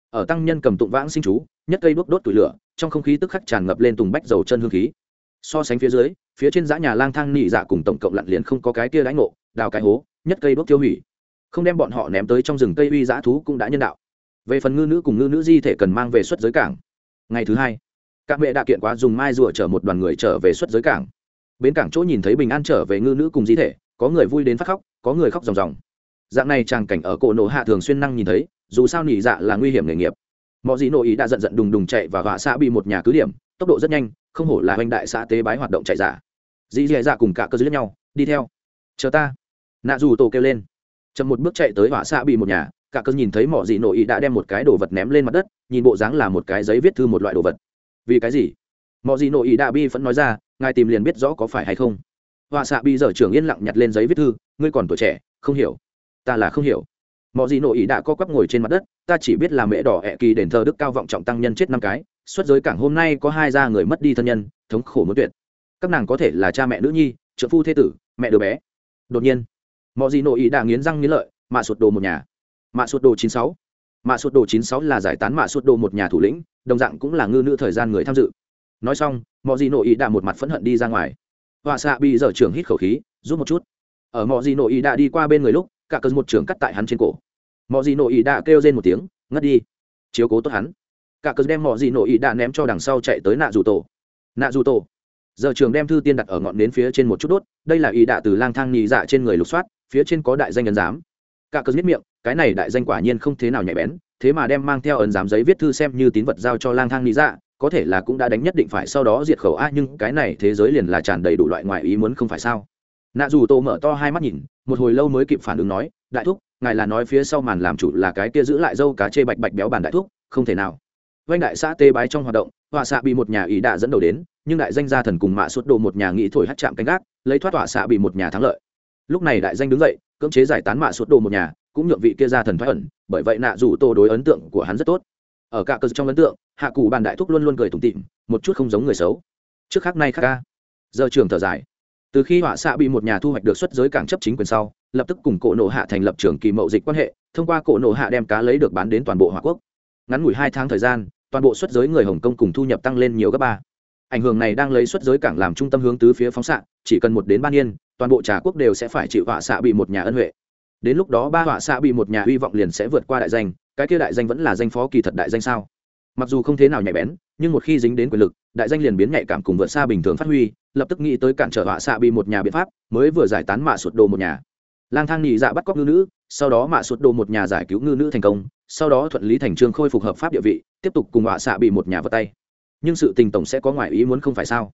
Ở tăng nhân cầm tụng vãng sinh chú, nhất cây đuốc đốt tuổi lửa, trong không khí tức khắc tràn ngập lên tùng bách dầu chân hương khí. So sánh phía dưới, phía trên dã nhà lang thang nị dạ cùng tổng cộng lặn liền không có cái kia đánh ngộ, đào cái hố, nhất cây đuốc tiêu hủy. Không đem bọn họ ném tới trong rừng cây uy dã thú cũng đã nhân đạo. Về phần ngư nữ cùng ngư nữ di thể cần mang về xuất giới cảng. Ngày thứ hai, các mẹ đã kiện quá dùng mai rùa chở một đoàn người trở về xuất giới cảng. Bến cảng chỗ nhìn thấy bình an trở về ngư nữ cùng di thể, có người vui đến phát khóc, có người khóc ròng ròng dạng này tràng cảnh ở cổ nổ hạ thường xuyên năng nhìn thấy, dù sao nỉ dạ là nguy hiểm nghề nghiệp. Mọi gì nội ý đã giận giận đùng đùng chạy và vạ xã bị một nhà cứ điểm, tốc độ rất nhanh, không hổ là hoành đại xã tế bái hoạt động chạy giả dì dì dạ cùng cả cơ dưới nhau, đi theo. Chờ ta. Nạ dù tổ kêu lên. Chậm một bước chạy tới vạ xã bị một nhà, cả cơ nhìn thấy mọi gì nội ý đã đem một cái đồ vật ném lên mặt đất, nhìn bộ dáng là một cái giấy viết thư một loại đồ vật. Vì cái gì? Mọi gì nội ý đã bi vẫn nói ra, ngài tìm liền biết rõ có phải hay không. Vạ xã bị giờ trưởng yên lặng nhặt lên giấy viết thư, ngươi còn tuổi trẻ, không hiểu ta là không hiểu. Mọi gì nội ý đã co quắp ngồi trên mặt đất, ta chỉ biết là mẹ đỏ ẹ kỳ đền thờ đức cao vọng trọng tăng nhân chết năm cái, xuất giới cảng hôm nay có hai gia người mất đi thân nhân, thống khổ muốn tuyệt. Các nàng có thể là cha mẹ nữ nhi, trợ phu thế tử, mẹ đứa bé. Đột nhiên mọi gì nội ý đã nghiến răng nghiến lợi, mạ sụt đồ một nhà. Mạ sụt đồ chín sáu. Mạ sụt đồ chín sáu là giải tán mạ sụt đồ một nhà thủ lĩnh, đồng dạng cũng là ngư nữ thời gian người tham dự. Nói xong mọi gì nội ý đã một mặt phẫn hận đi ra ngoài. Họa xạ bị dở trưởng hít khẩu khí rút một chút. Ở mọi gì nội ý đã đi qua bên người lúc cả cơn một trường cắt tại hắn trên cổ. Mọi gì nội ý đã kêu lên một tiếng, ngất đi. Chiếu cố tốt hắn. Cả cơn đem mọi gì nội ý đã ném cho đằng sau chạy tới nạ dù tổ. Nạ dù tổ. Giờ trường đem thư tiên đặt ở ngọn nến phía trên một chút đốt, đây là ý đạ từ lang thang nhị dạ trên người lục soát, phía trên có đại danh ấn giám. Cả cơn biết miệng, cái này đại danh quả nhiên không thế nào nhạy bén, thế mà đem mang theo ấn giám giấy viết thư xem như tín vật giao cho lang thang nhị dạ có thể là cũng đã đánh nhất định phải sau đó diệt khẩu a, nhưng cái này thế giới liền là tràn đầy đủ loại ngoại ý muốn không phải sao. Nạ dù tô mở to hai mắt nhìn một hồi lâu mới kịp phản ứng nói, đại thúc, ngài là nói phía sau màn làm chủ là cái kia giữ lại dâu cá chê bạch bạch béo bàn đại thúc, không thể nào. Vanh đại xã tê bái trong hoạt động họa xạ bị một nhà ý đạ dẫn đầu đến, nhưng đại danh gia thần cùng mạ suốt đồ một nhà nghĩ thổi hát chạm canh gác, lấy thoát họa xạ bị một nhà thắng lợi. Lúc này đại danh đứng dậy, cưỡng chế giải tán mạ suốt đồ một nhà, cũng nhượng vị kia gia thần thoát ẩn, bởi vậy nạ dù tô đối ấn tượng của hắn rất tốt. Ở cả cơ trong ấn tượng, hạ cụ bàn đại thúc luôn luôn cười tủm tịm một chút không giống người xấu. Trước khác nay khác ca. Giờ trường thở dài từ khi họa xạ bị một nhà thu hoạch được xuất giới cảng chấp chính quyền sau, lập tức cùng cổ nộ hạ thành lập trường kỳ mậu dịch quan hệ, thông qua cổ nộ hạ đem cá lấy được bán đến toàn bộ hòa quốc. Ngắn ngủi hai tháng thời gian, toàn bộ xuất giới người hồng kông cùng thu nhập tăng lên nhiều gấp ba. Ảnh hưởng này đang lấy xuất giới cảng làm trung tâm hướng tứ phía phóng xạ, chỉ cần một đến ba niên, toàn bộ trà quốc đều sẽ phải chịu họa xạ bị một nhà ân huệ. Đến lúc đó ba họa xạ bị một nhà hy vọng liền sẽ vượt qua đại danh, cái kia đại danh vẫn là danh phó kỳ thật đại danh sao? Mặc dù không thế nào nhạy bén, nhưng một khi dính đến quyền lực đại danh liền biến nhạy cảm cùng vượt xa bình thường phát huy, lập tức nghĩ tới cản trở họa xạ bị một nhà biện pháp, mới vừa giải tán mạ sụt đồ một nhà. Lang thang nhị dạ bắt cóc ngư nữ, sau đó mạ sụt đồ một nhà giải cứu ngư nữ thành công, sau đó thuận lý thành trương khôi phục hợp pháp địa vị, tiếp tục cùng họa xạ bị một nhà vượt tay. Nhưng sự tình tổng sẽ có ngoài ý muốn không phải sao?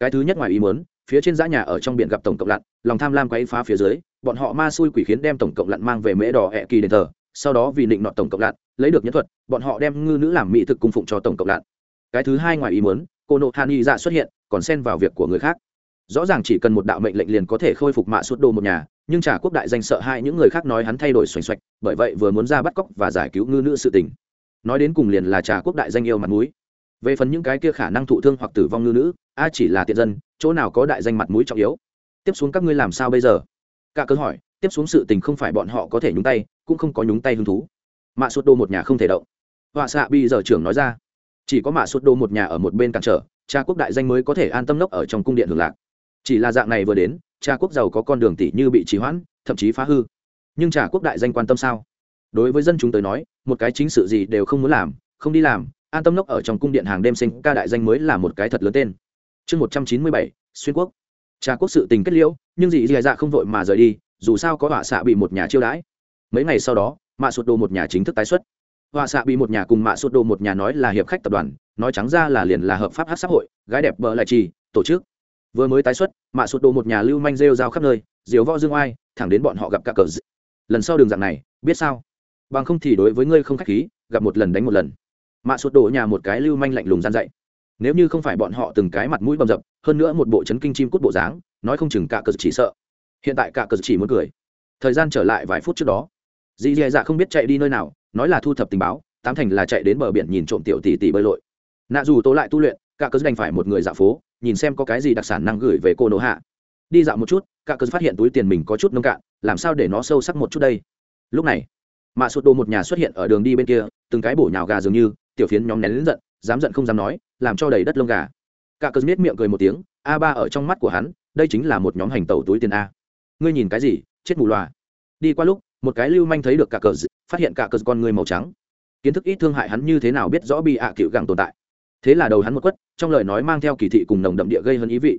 Cái thứ nhất ngoài ý muốn, phía trên dã nhà ở trong biển gặp tổng cộng lặn, lòng tham lam quấy phá phía dưới, bọn họ ma xui quỷ khiến đem tổng cộng lặn mang về mễ đỏ hẹ kỳ đền thờ, sau đó vì định nọ tổng cộng lặn, lấy được nhân thuật, bọn họ đem ngư nữ làm mỹ thực cung phụng cho tổng cộng lặn. Cái thứ hai ngoài ý muốn cô nộ hàn y dạ xuất hiện, còn xen vào việc của người khác. Rõ ràng chỉ cần một đạo mệnh lệnh liền có thể khôi phục mạ suốt đồ một nhà, nhưng trả quốc đại danh sợ hai những người khác nói hắn thay đổi xoành xoạch, bởi vậy vừa muốn ra bắt cóc và giải cứu ngư nữ sự tình. Nói đến cùng liền là trà quốc đại danh yêu mặt mũi. Về phần những cái kia khả năng thụ thương hoặc tử vong ngư nữ, a chỉ là tiện dân, chỗ nào có đại danh mặt mũi trọng yếu. Tiếp xuống các ngươi làm sao bây giờ? Cả cớ hỏi, tiếp xuống sự tình không phải bọn họ có thể nhúng tay, cũng không có nhúng tay hứng thú. Mạ suốt đô một nhà không thể động. Họa xạ bây giờ trưởng nói ra chỉ có mạ suốt đô một nhà ở một bên cản trở, cha quốc đại danh mới có thể an tâm lốc ở trong cung điện hưởng lạc. Chỉ là dạng này vừa đến, cha quốc giàu có con đường tỷ như bị trì hoãn, thậm chí phá hư. Nhưng cha quốc đại danh quan tâm sao? Đối với dân chúng tới nói, một cái chính sự gì đều không muốn làm, không đi làm, an tâm lốc ở trong cung điện hàng đêm sinh ca đại danh mới là một cái thật lớn tên. Chương một trăm chín mươi bảy, xuyên quốc. Cha quốc sự tình kết liễu, nhưng dị dị dạ không vội mà rời đi, dù sao có họa xạ bị một nhà chiêu đãi. Mấy ngày sau đó, mạ sụt đồ một nhà chính thức tái xuất họa xạ bị một nhà cùng mạ sụt đồ một nhà nói là hiệp khách tập đoàn, nói trắng ra là liền là hợp pháp hát xã hội, gái đẹp bờ lại trì, tổ chức. Vừa mới tái xuất, mạ sụt đồ một nhà lưu manh rêu rao khắp nơi, diều vo dương oai, thẳng đến bọn họ gặp cả cờ d... lần sau đường dạng này, biết sao? Bằng không thì đối với ngươi không khách khí, gặp một lần đánh một lần. Mạ sụt đồ nhà một cái lưu manh lạnh lùng gian dậy nếu như không phải bọn họ từng cái mặt mũi bầm dập, hơn nữa một bộ chấn kinh chim cút bộ dáng, nói không chừng cả cờ chỉ sợ. Hiện tại cả cờ chỉ muốn cười. Thời gian trở lại vài phút trước đó. Dì dì dạ không biết chạy đi nơi nào nói là thu thập tình báo, tám thành là chạy đến bờ biển nhìn trộm tiểu tỷ tỷ bơi lội. Nạ dù tố lại tu luyện, cả cớ đành phải một người dạo phố, nhìn xem có cái gì đặc sản năng gửi về cô nỗ hạ. Đi dạo một chút, cả cớ phát hiện túi tiền mình có chút nông cạn, làm sao để nó sâu sắc một chút đây? Lúc này, mạ sụt đồ một nhà xuất hiện ở đường đi bên kia, từng cái bổ nhào gà dường như, tiểu phiến nhóm nén lính giận, dám giận không dám nói, làm cho đầy đất lông gà. Cả cớ miết miệng cười một tiếng, a ba ở trong mắt của hắn, đây chính là một nhóm hành tẩu túi tiền a. Ngươi nhìn cái gì, chết mù loà. Đi qua lúc một cái lưu manh thấy được cả cờ phát hiện cả cờ con người màu trắng kiến thức ít thương hại hắn như thế nào biết rõ bị ạ à cựu gẳng tồn tại thế là đầu hắn một quất trong lời nói mang theo kỳ thị cùng nồng đậm địa gây hơn ý vị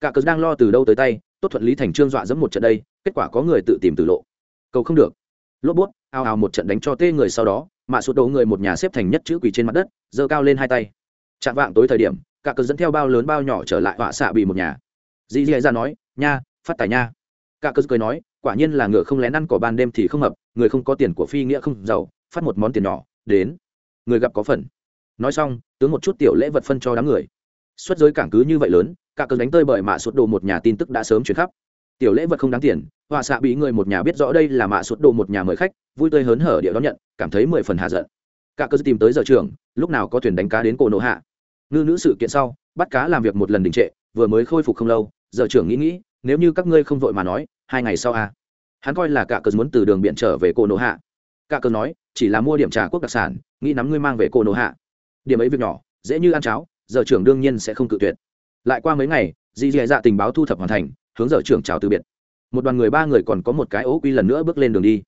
cả cờ đang lo từ đâu tới tay tốt thuận lý thành trương dọa dẫm một trận đây kết quả có người tự tìm từ lộ cầu không được lốp bút ao ao một trận đánh cho tê người sau đó mạ sụt đầu người một nhà xếp thành nhất chữ quỳ trên mặt đất giơ cao lên hai tay chạm vạng tối thời điểm cả cờ dẫn theo bao lớn bao nhỏ trở lại họa xạ bị một nhà dì dì ra nói nha phát tài nha cả cơ cười nói, quả nhiên là ngựa không lén ăn cỏ ban đêm thì không hợp người không có tiền của phi nghĩa không giàu, phát một món tiền nhỏ, đến. Người gặp có phần. Nói xong, tướng một chút tiểu lễ vật phân cho đám người. Xuất giới cảng cứ như vậy lớn, cả cơn đánh tơi bởi mạ sụt đồ một nhà tin tức đã sớm chuyển khắp. Tiểu lễ vật không đáng tiền, họa xạ bị người một nhà biết rõ đây là mạ sụt đồ một nhà mời khách, vui tươi hớn hở địa đón nhận, cảm thấy mười phần hạ giận. Cả cơ tìm tới giờ trường, lúc nào có thuyền đánh cá đến cổ nổ hạ. Ngư nữ sự kiện sau, bắt cá làm việc một lần đình trệ, vừa mới khôi phục không lâu, giờ trưởng nghĩ nghĩ, nếu như các ngươi không vội mà nói hai ngày sau à. hắn coi là cả cờ muốn từ đường biển trở về cô nổ hạ. Cả cờ nói, chỉ là mua điểm trà quốc đặc sản, nghĩ nắm ngươi mang về cô nổ hạ. Điểm ấy việc nhỏ, dễ như ăn cháo, giờ trưởng đương nhiên sẽ không cự tuyệt. Lại qua mấy ngày dì dì dạ tình báo thu thập hoàn thành, hướng giờ trưởng chào từ biệt. Một đoàn người ba người còn có một cái ố quy lần nữa bước lên đường đi.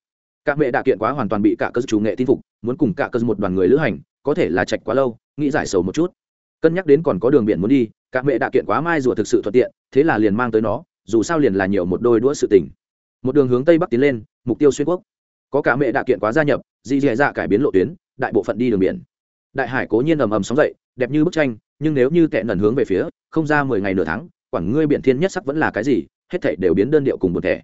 Các mẹ đạ kiện quá hoàn toàn bị cả cơ chủ nghệ tin phục, muốn cùng cả cơ một đoàn người lữ hành, có thể là chạch quá lâu, nghĩ giải sầu một chút. Cân nhắc đến còn có đường biển muốn đi các mẹ đạ kiện quá mai rùa thực sự thuận tiện, thế là liền mang tới nó dù sao liền là nhiều một đôi đũa sự tình. Một đường hướng tây bắc tiến lên, mục tiêu xuyên quốc. Có cả mẹ đạ kiện quá gia nhập dị dì dạ cải biến lộ tuyến, đại bộ phận đi đường biển. Đại hải cố nhiên ầm ầm sóng dậy, đẹp như bức tranh, nhưng nếu như kẻ nần hướng về phía, không ra mười ngày nửa tháng, quản ngươi biển thiên nhất sắc vẫn là cái gì, hết thảy đều biến đơn điệu cùng một thể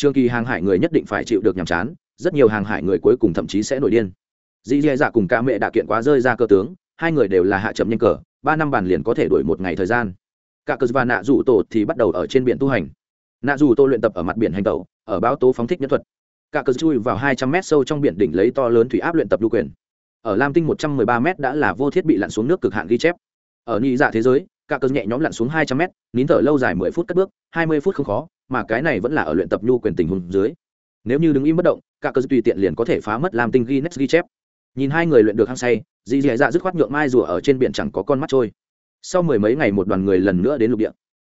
trường kỳ hàng hải người nhất định phải chịu được nhàm chán, rất nhiều hàng hải người cuối cùng thậm chí sẽ nổi điên. Dì dì dạ cùng cả mẹ đạ kiện quá rơi ra cơ tướng, hai người đều là hạ chậm nhanh cờ, ba năm bàn liền có thể đuổi một ngày thời gian cả cờ và nạ rủ tổ thì bắt đầu ở trên biển tu hành. Nạ rủ tổ luyện tập ở mặt biển hành tẩu, ở báo tố phóng thích nhân thuật. Cả cờ chui vào hai trăm mét sâu trong biển đỉnh lấy to lớn thủy áp luyện tập lưu quyền. Ở lam tinh một trăm mười ba m đã là vô thiết bị lặn xuống nước cực hạn ghi chép. Ở nhị dạ thế giới, cả cờ nhẹ nhóm lặn xuống hai trăm m nín thở lâu dài mười phút cất bước, hai mươi phút không khó, mà cái này vẫn là ở luyện tập nhu quyền tình huống dưới. Nếu như đứng im bất động, cả cờ tùy tiện liền có thể phá mất lam tinh guinness ghi chép. Nhìn hai người luyện được hăng say, dì dì dạ dứt khoát nhượng mai rùa ở trên biển chẳng có con mắt trôi sau mười mấy ngày một đoàn người lần nữa đến lục địa.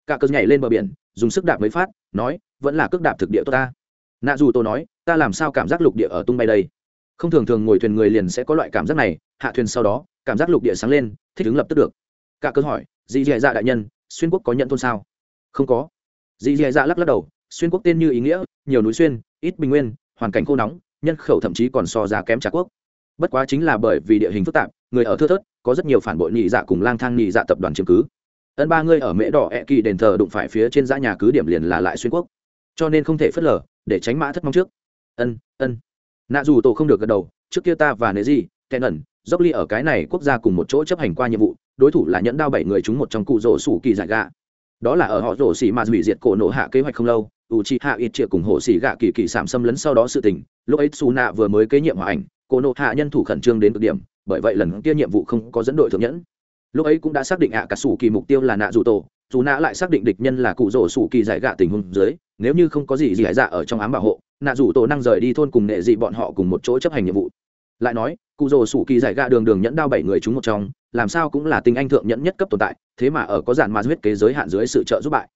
Cả cơn nhảy lên bờ biển, dùng sức đạp mới phát, nói, vẫn là cước đạp thực địa tốt ta. Nạ dù tôi nói, ta làm sao cảm giác lục địa ở tung bay đây? Không thường thường ngồi thuyền người liền sẽ có loại cảm giác này, hạ thuyền sau đó, cảm giác lục địa sáng lên, thích ứng lập tức được. Cả cơn hỏi, dì dì dạ đại nhân, xuyên quốc có nhận thôn sao? Không có. Dì dì dạ lắc lắc đầu, xuyên quốc tên như ý nghĩa, nhiều núi xuyên, ít bình nguyên, hoàn cảnh khô nóng, nhân khẩu thậm chí còn so giá kém trà quốc bất quá chính là bởi vì địa hình phức tạp, người ở thưa thớt, có rất nhiều phản bội nhị dạ cùng lang thang nhị dạ tập đoàn chứng cứ. Ân ba ngươi ở mễ đỏ ẹ kỳ đền thờ đụng phải phía trên dã nhà cứ điểm liền là lại xuyên quốc. Cho nên không thể phớt lờ, để tránh mã thất mong trước. Ân ân. Nạ dù tổ không được gật đầu, trước kia ta và nế gì tệ ẩn dốc ly ở cái này quốc gia cùng một chỗ chấp hành qua nhiệm vụ, đối thủ là nhẫn đao bảy người chúng một trong cụ rổ sủ kỳ giải gạ đó là ở họ rổ xỉ mà hủy diệt cổ nổ hạ kế hoạch không lâu u chi hạ ít triệu cùng hộ xỉ gạ kỳ kỳ sạm xâm lấn sau đó sự tình, lúc ấy su nạ vừa mới kế nhiệm hòa ảnh cô nộ hạ nhân thủ khẩn trương đến cực điểm, bởi vậy lần kia nhiệm vụ không có dẫn đội thượng nhẫn. Lúc ấy cũng đã xác định ạ cả sủ kỳ mục tiêu là nạ dù tổ, dù nạ lại xác định địch nhân là cụ rổ sủ kỳ giải gạ tình huống dưới, nếu như không có gì gì hải dạ ở trong ám bảo hộ, nạ dù tổ năng rời đi thôn cùng nệ dị bọn họ cùng một chỗ chấp hành nhiệm vụ. Lại nói, cụ rồ sủ kỳ giải gạ đường đường nhẫn đao bảy người chúng một trong, làm sao cũng là tinh anh thượng nhẫn nhất cấp tồn tại, thế mà ở có giản mà huyết kế giới hạn dưới sự trợ giúp bại.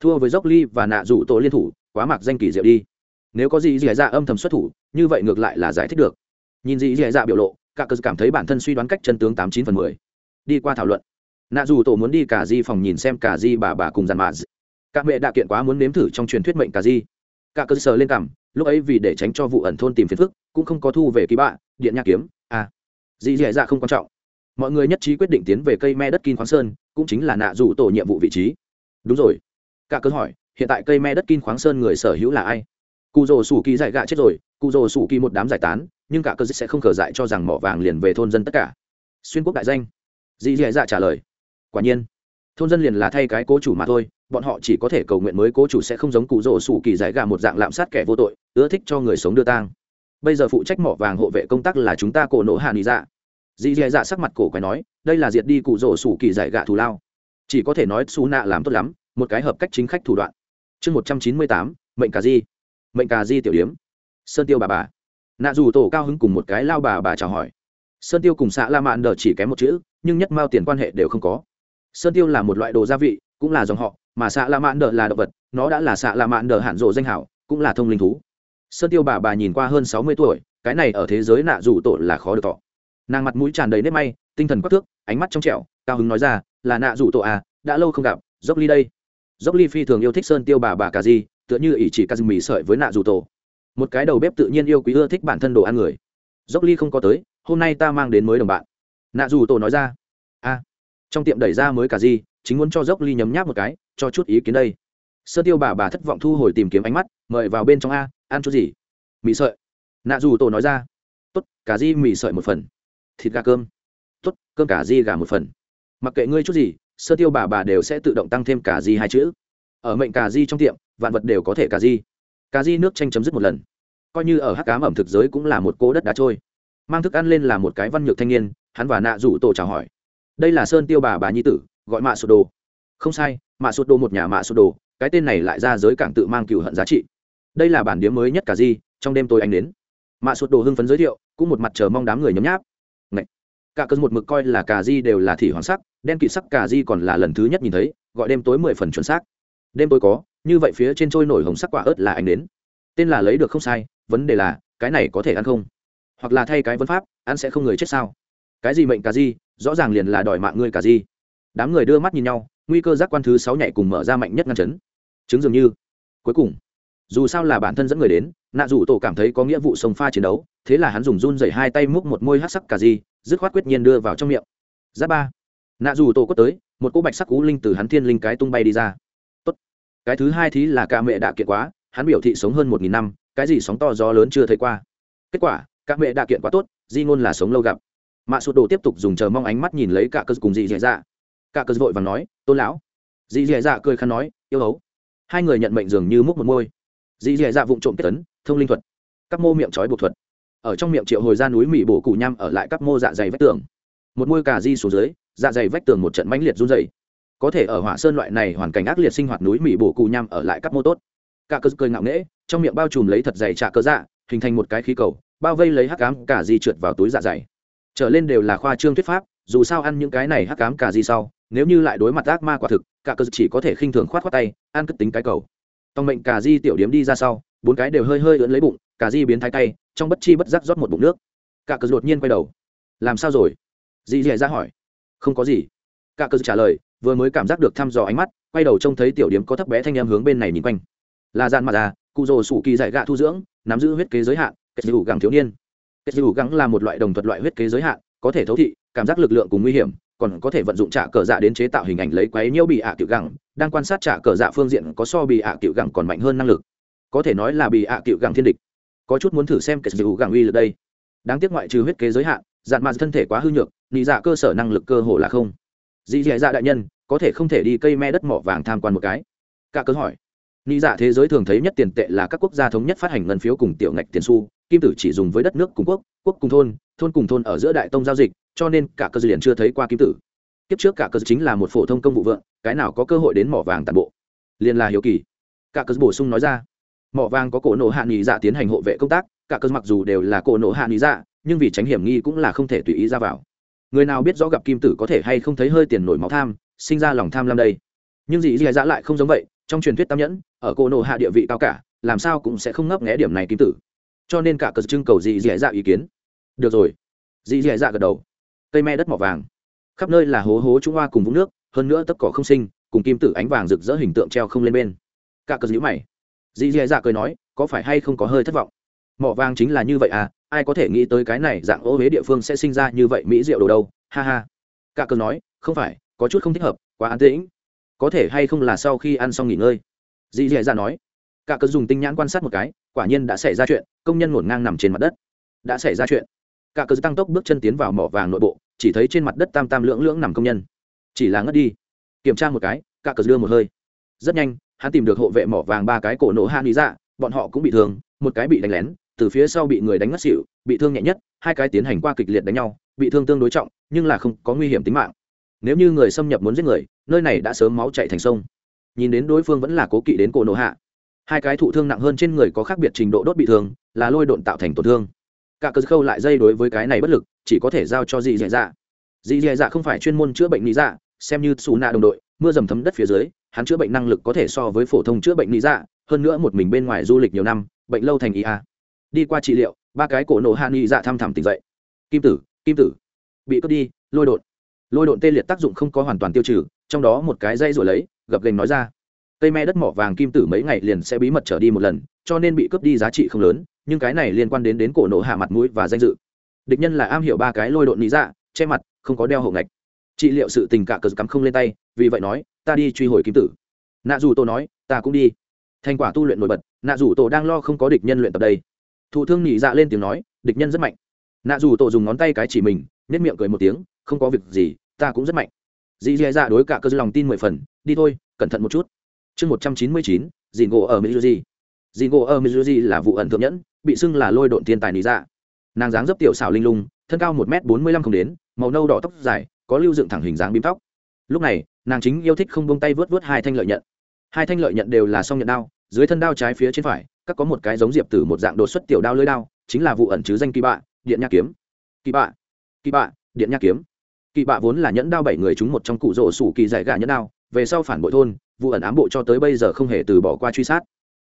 Thua với dốc ly và nạ dù tổ liên thủ, quá mặc danh kỳ diệu đi. Nếu có gì gì dạ âm thầm xuất thủ, như vậy ngược lại là giải thích được nhìn dị dạ dạ biểu lộ cả cơ cảm thấy bản thân suy đoán cách chân tướng tám chín phần mười. Đi qua thảo luận. Nạ dù tổ muốn đi cả di phòng nhìn xem cả di bà bà cùng dàn mạ, các mẹ đã kiện quá muốn nếm thử trong truyền thuyết mệnh cả di. Cả cơ sở lên cảm lúc ấy vì để tránh cho vụ ẩn thôn tìm phiền phức cũng không có thu về ký bạ điện nhạc kiếm à. Dị dạ dạ không quan trọng. Mọi người nhất trí quyết định tiến về cây me đất kim khoáng sơn cũng chính là nạ dù tổ nhiệm vụ vị trí. Đúng rồi. Cả cơ hỏi hiện tại cây me đất kim khoáng sơn người sở hữu là ai? Cụ rồ sủ kỳ giải gạ chết rồi cụ rồ sủ kỳ một đám giải tán nhưng cả cơ sẽ không khở dại cho rằng mỏ vàng liền về thôn dân tất cả. Xuyên quốc đại danh. Dị dì dạ trả lời. Quả nhiên, thôn dân liền là thay cái cố chủ mà thôi, bọn họ chỉ có thể cầu nguyện mới cố chủ sẽ không giống cụ rỗ sủ kỳ giải gà một dạng lạm sát kẻ vô tội, ưa thích cho người sống đưa tang. Bây giờ phụ trách mỏ vàng hộ vệ công tác là chúng ta cổ nổ hạ nị dạ. Dì dì dạ sắc mặt cổ quái nói, đây là diệt đi cụ rỗ sủ kỳ giải gạ thù lao. Chỉ có thể nói su nạ làm tốt lắm, một cái hợp cách chính khách thủ đoạn. Chương một trăm chín mươi tám, mệnh cà di. Mệnh cà di tiểu điếm. Sơn tiêu bà bà nạ dù tổ cao hứng cùng một cái lao bà bà chào hỏi. Sơn tiêu cùng xạ la mạn đờ chỉ kém một chữ, nhưng nhất mao tiền quan hệ đều không có. Sơn tiêu là một loại đồ gia vị, cũng là dòng họ, mà xạ la mạn đờ là động vật, nó đã là xạ la mạn đờ hạn rộ danh hảo, cũng là thông linh thú. Sơn tiêu bà bà nhìn qua hơn sáu mươi tuổi, cái này ở thế giới nạ dù tổ là khó được tỏ nàng mặt mũi tràn đầy nếp may, tinh thần quắc thước, ánh mắt trong trẻo, cao hứng nói ra, là nạ dù tổ à đã lâu không gặp, dốc ly đây. Dốc ly phi thường yêu thích sơn tiêu bà bà cà di tựa như ỷ chỉ cà mì sợi với nạ dù tổ một cái đầu bếp tự nhiên yêu quý ưa thích bản thân đồ ăn người. Dốc ly không có tới, hôm nay ta mang đến mới đồng bạn. Nạ dù tổ nói ra. A. Trong tiệm đẩy ra mới cà gì chính muốn cho dốc ly nhấm nháp một cái, cho chút ý kiến đây. Sơ tiêu bà bà thất vọng thu hồi tìm kiếm ánh mắt, mời vào bên trong a, ăn chút gì? Mì sợi. Nạ dù tổ nói ra. Tốt, cà di mì sợi một phần. Thịt gà cơm. Tốt, cơm cà di gà một phần. Mặc kệ ngươi chút gì, sơ tiêu bà bà đều sẽ tự động tăng thêm cà di hai chữ. Ở mệnh cà di trong tiệm, vạn vật đều có thể cà di cà di nước tranh chấm dứt một lần. Coi như ở hắc cám ẩm thực giới cũng là một cỗ đất đá trôi. Mang thức ăn lên là một cái văn nhược thanh niên, hắn và nạ rủ tổ chào hỏi. Đây là sơn tiêu bà bà nhi tử, gọi mạ sụt đồ. Không sai, mạ sụt đồ một nhà mạ sụt đồ, cái tên này lại ra giới cảng tự mang cựu hận giá trị. Đây là bản điếm mới nhất cả di, trong đêm tôi anh đến. Mạ sụt đồ hưng phấn giới thiệu, cũng một mặt chờ mong đám người nhấm nháp. Ngậy. cả cơn một mực coi là cà di đều là thị hoàng sắc, đen kỵ sắc cà di còn là lần thứ nhất nhìn thấy, gọi đêm tối mười phần chuẩn xác. Đêm tối có như vậy phía trên trôi nổi hồng sắc quả ớt là anh đến. Tên là lấy được không sai, vấn đề là, cái này có thể ăn không? Hoặc là thay cái vấn pháp, ăn sẽ không người chết sao? Cái gì mệnh cả gì, rõ ràng liền là đòi mạng ngươi cả gì. Đám người đưa mắt nhìn nhau, nguy cơ giác quan thứ sáu nhảy cùng mở ra mạnh nhất ngăn chấn. Chứng dường như, cuối cùng, dù sao là bản thân dẫn người đến, nạ dù tổ cảm thấy có nghĩa vụ sông pha chiến đấu, thế là hắn dùng run dày hai tay múc một môi hát sắc cả gì, dứt khoát quyết nhiên đưa vào trong miệng. Giáp ba, nạ dù tổ quất tới, một cỗ bạch sắc cú linh từ hắn thiên linh cái tung bay đi ra cái thứ hai thí là ca mẹ đã kiện quá, hắn biểu thị sống hơn một nghìn năm, cái gì sóng to gió lớn chưa thấy qua. Kết quả ca mẹ đã kiện quá tốt, di ngôn là sống lâu gặp. Mạ sụt đồ tiếp tục dùng chờ mong ánh mắt nhìn lấy cả cơ cùng dị dạy dạ. Cả cơ vội và nói, tôn lão. Dị dạy dạ cười khăn nói, yêu hấu. Hai người nhận mệnh dường như múc một môi. Dị dạy dạ vụng trộm kết tấn, thông linh thuật. Các mô miệng trói buộc thuật. Ở trong miệng triệu hồi ra núi mỹ bổ củ nham ở lại các mô dạ dày vách tường. Một môi cà di xuống dưới dạ dày vách tường một trận mãnh liệt run dày có thể ở hỏa sơn loại này hoàn cảnh ác liệt sinh hoạt núi mỹ bổ cù nham ở lại các mô tốt. Cả cơ cười ngạo nghễ, trong miệng bao trùm lấy thật dày trà cơ dạ hình thành một cái khí cầu, bao vây lấy hắc cám cả di trượt vào túi dạ dày. Trở lên đều là khoa trương thuyết pháp, dù sao ăn những cái này hắc cám cả di sau, nếu như lại đối mặt ác ma quả thực, cả cơ chỉ có thể khinh thường khoát khoát tay, ăn cất tính cái cầu. Tòng mệnh cả di tiểu điếm đi ra sau, bốn cái đều hơi hơi ưỡn lấy bụng, cả di biến thái tay, trong bất chi bất giác rót một bụng nước. Cả cơ đột nhiên quay đầu. Làm sao rồi? Dì dì ra hỏi. Không có gì. Cả cơ trả lời vừa mới cảm giác được thăm dò ánh mắt, quay đầu trông thấy tiểu điếm có thấp bé thanh em hướng bên này nhìn quanh. Là gian mặt ra cụ rồ sủ kỳ giải gạ thu dưỡng, nắm giữ huyết kế giới hạn, kết dù gắng thiếu niên. Kết dù gắng là một loại đồng thuật loại huyết kế giới hạn, có thể thấu thị, cảm giác lực lượng cùng nguy hiểm, còn có thể vận dụng trả cờ dạ đến chế tạo hình ảnh lấy quấy nhiễu bị ạ à tiểu gẳng, đang quan sát trả cờ dạ phương diện có so bị ạ à tiểu gẳng còn mạnh hơn năng lực. Có thể nói là bị ạ à tiểu gẳng thiên địch. Có chút muốn thử xem kết dù gẳng uy lực đây. Đáng tiếc ngoại trừ huyết kế giới hạn dạn mà thân thể quá hư nhược nghĩ dạ cơ sở năng lực cơ hồ là không. Dị dạ dạ đại nhân có thể không thể đi cây me đất mỏ vàng tham quan một cái. Cả cớ hỏi nghĩ dạ thế giới thường thấy nhất tiền tệ là các quốc gia thống nhất phát hành ngân phiếu cùng tiểu ngạch tiền xu, kim tử chỉ dùng với đất nước cùng quốc quốc cùng thôn thôn cùng thôn ở giữa đại tông giao dịch, cho nên cả cơ dư liền chưa thấy qua kim tử. Kiếp trước cả cơ chính là một phổ thông công vụ vượng, cái nào có cơ hội đến mỏ vàng tàn bộ? Liền là hiếu kỳ. Cả cơ bổ sung nói ra, mỏ vàng có cổ nổ hạ nghỉ dạ tiến hành hộ vệ công tác, cả cơ mặc dù đều là cổ nổ hạ nghỉ dạ nhưng vì tránh hiểm nghi cũng là không thể tùy ý ra vào. Người nào biết rõ gặp kim tử có thể hay không thấy hơi tiền nổi máu tham sinh ra lòng tham lam đây. Nhưng dì dì dạ lại không giống vậy, trong truyền thuyết tam nhẫn, ở cô nộ hạ địa vị cao cả, làm sao cũng sẽ không ngấp nghé điểm này kim tử. Cho nên cả cờ trưng cầu dì dì dạ ý kiến. Được rồi. Dì dì dạ gật đầu. Cây me đất mỏ vàng. Khắp nơi là hố hố trung hoa cùng vũng nước, hơn nữa tất cỏ không sinh, cùng kim tử ánh vàng rực rỡ hình tượng treo không lên bên. Cả cờ nhữ mày. Dì dì dạ cười nói, có phải hay không có hơi thất vọng? Mỏ vàng chính là như vậy à ai có thể nghĩ tới cái này dạng ô huế địa phương sẽ sinh ra như vậy mỹ rượu đồ đâu, ha ha. Cả cờ nói, không phải có chút không thích hợp, quá an tĩnh. Có thể hay không là sau khi ăn xong nghỉ ngơi? Dì dì dạ nói. Cả cớ dùng tinh nhãn quan sát một cái, quả nhiên đã xảy ra chuyện, công nhân ngổn ngang nằm trên mặt đất. Đã xảy ra chuyện. Cả cớ tăng tốc bước chân tiến vào mỏ vàng nội bộ, chỉ thấy trên mặt đất tam tam lưỡng lưỡng nằm công nhân. Chỉ là ngất đi. Kiểm tra một cái, cả cớ đưa một hơi. Rất nhanh, hắn tìm được hộ vệ mỏ vàng ba cái cổ nổ han lý dạ bọn họ cũng bị thương, một cái bị đánh lén, từ phía sau bị người đánh ngất xỉu, bị thương nhẹ nhất, hai cái tiến hành qua kịch liệt đánh nhau, bị thương tương đối trọng, nhưng là không có nguy hiểm tính mạng nếu như người xâm nhập muốn giết người, nơi này đã sớm máu chạy thành sông. Nhìn đến đối phương vẫn là cố kỵ đến cổ nổ hạ. Hai cái thụ thương nặng hơn trên người có khác biệt trình độ đốt bị thương, là lôi độn tạo thành tổn thương. Cả cơ khâu lại dây đối với cái này bất lực, chỉ có thể giao cho dì dì dạ. Dì dì dạ không phải chuyên môn chữa bệnh lý dạ xem như xù nạ đồng đội, mưa dầm thấm đất phía dưới, hắn chữa bệnh năng lực có thể so với phổ thông chữa bệnh lý dạ hơn nữa một mình bên ngoài du lịch nhiều năm, bệnh lâu thành ý a. Đi qua trị liệu, ba cái cổ nổ hạ nghị dạ thăm thẳm tỉnh dậy. Kim tử kim tử, bị cướp đi, lôi đột lôi đột tê liệt tác dụng không có hoàn toàn tiêu trừ, trong đó một cái dây rồi lấy, gập gành nói ra. Cây me đất mỏ vàng kim tử mấy ngày liền sẽ bí mật trở đi một lần, cho nên bị cướp đi giá trị không lớn, nhưng cái này liên quan đến đến cổ nổ hạ mặt mũi và danh dự. Địch nhân là am hiểu ba cái lôi độn lý dạ che mặt, không có đeo hộ ngạch. Trị liệu sự tình cả cờ cắm không lên tay, vì vậy nói, ta đi truy hồi kim tử. Nạ dù tô nói, ta cũng đi. Thành quả tu luyện nổi bật, nạ dù tổ đang lo không có địch nhân luyện tập đây. Thụ thương nhị dạ lên tiếng nói, địch nhân rất mạnh. Nạ dù tổ dùng ngón tay cái chỉ mình nếp miệng cười một tiếng, không có việc gì, ta cũng rất mạnh. Dì dì dạ đối cả cơ lòng tin mười phần, đi thôi, cẩn thận một chút. Chương một trăm chín mươi chín dì ngộ ở mizuji. Dì ngộ ở mizuji là vụ ẩn thượng nhẫn, bị xưng là lôi độn thiên tài lý dạ. Nàng dáng dấp tiểu xảo linh lung, thân cao một m bốn mươi lăm không đến, màu nâu đỏ tóc dài, có lưu dựng thẳng hình dáng bím tóc. Lúc này, nàng chính yêu thích không bông tay vớt vớt hai thanh lợi nhận. Hai thanh lợi nhận đều là song nhận đao, dưới thân đao trái phía trên phải, các có một cái giống diệp tử một dạng đột xuất tiểu đao lưới đao, chính là vụ ẩn chứ danh kỳ bạ, điện nha kiếm. Kỳ bạ kỳ bạ, điện nha kiếm. Kỳ bạ vốn là nhẫn đao bảy người chúng một trong cụ rỗ sủ kỳ giải gà nhẫn đao, về sau phản bội thôn, vụ ẩn ám bộ cho tới bây giờ không hề từ bỏ qua truy sát.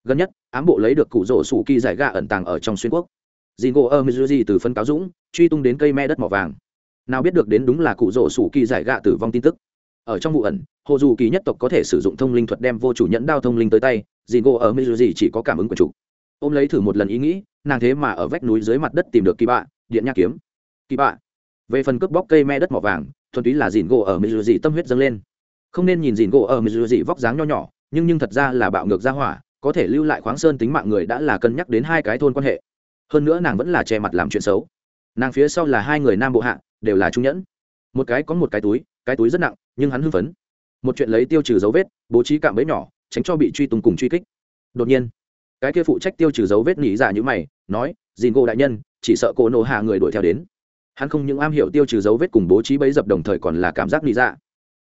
Gần nhất, ám bộ lấy được cụ rỗ sủ kỳ giải gà ẩn tàng ở trong xuyên quốc. Dì ngộ ơ mizuji từ phân cáo dũng, truy tung đến cây me đất mỏ vàng. Nào biết được đến đúng là cụ rỗ sủ kỳ giải gà tử vong tin tức. Ở trong vụ ẩn, hồ dù kỳ nhất tộc có thể sử dụng thông linh thuật đem vô chủ nhẫn đao thông linh tới tay dì ngộ ở mizuji chỉ có cảm ứng của chủ. Ôm lấy thử một lần ý nghĩ, nàng thế mà ở vách núi dưới mặt đất tìm được kỳ bạ, điện nha kiếm. Kỳ bạ về phần cướp bóc cây me đất mỏ vàng, thuần túy là dìn gỗ ở mizuji tâm huyết dâng lên. Không nên nhìn dìn gỗ ở mizuji vóc dáng nho nhỏ, nhưng nhưng thật ra là bạo ngược ra hỏa, có thể lưu lại khoáng sơn tính mạng người đã là cân nhắc đến hai cái thôn quan hệ. Hơn nữa nàng vẫn là che mặt làm chuyện xấu. Nàng phía sau là hai người nam bộ hạ, đều là trung nhẫn. Một cái có một cái túi cái túi rất nặng, nhưng hắn hưng phấn. Một chuyện lấy tiêu trừ dấu vết, bố trí cạm bẫy nhỏ, tránh cho bị truy tùng cùng truy kích. Đột nhiên, cái kia phụ trách tiêu trừ dấu vết nỉ dạ như mày, nói, dìn gỗ đại nhân, chỉ sợ cô nổ hạ người đuổi theo đến hắn không những am hiểu tiêu trừ dấu vết cùng bố trí bẫy dập đồng thời còn là cảm giác nỉ dạ.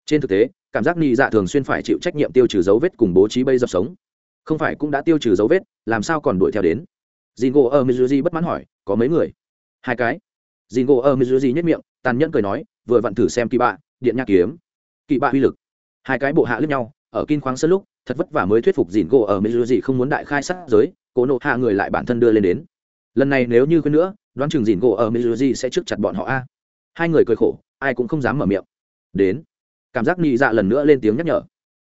Trên thực tế, cảm giác nỉ dạ thường xuyên phải chịu trách nhiệm tiêu trừ dấu vết cùng bố trí bẫy dập sống. Không phải cũng đã tiêu trừ dấu vết, làm sao còn đuổi theo đến? Dìn gỗ ở mizuji bất mãn hỏi, có mấy người? Hai cái. Dì ngộ ở mizuji nhất miệng, tàn nhẫn cười nói, vừa vặn thử xem kỳ bạ điện nhạc kiếm. Kỳ bạ uy lực. Hai cái bộ hạ lướt nhau, ở kinh khoáng sân lúc, thật vất vả mới thuyết phục dìn gỗ ở mizuji không muốn đại khai sát giới, cố nộ hạ người lại bản thân đưa lên đến. Lần này nếu như quên nữa đoán chừng dìn gỗ ở mizuji sẽ trước chặt bọn họ a. Hai người cười khổ, ai cũng không dám mở miệng. Đến. Cảm giác nhị dạ lần nữa lên tiếng nhắc nhở.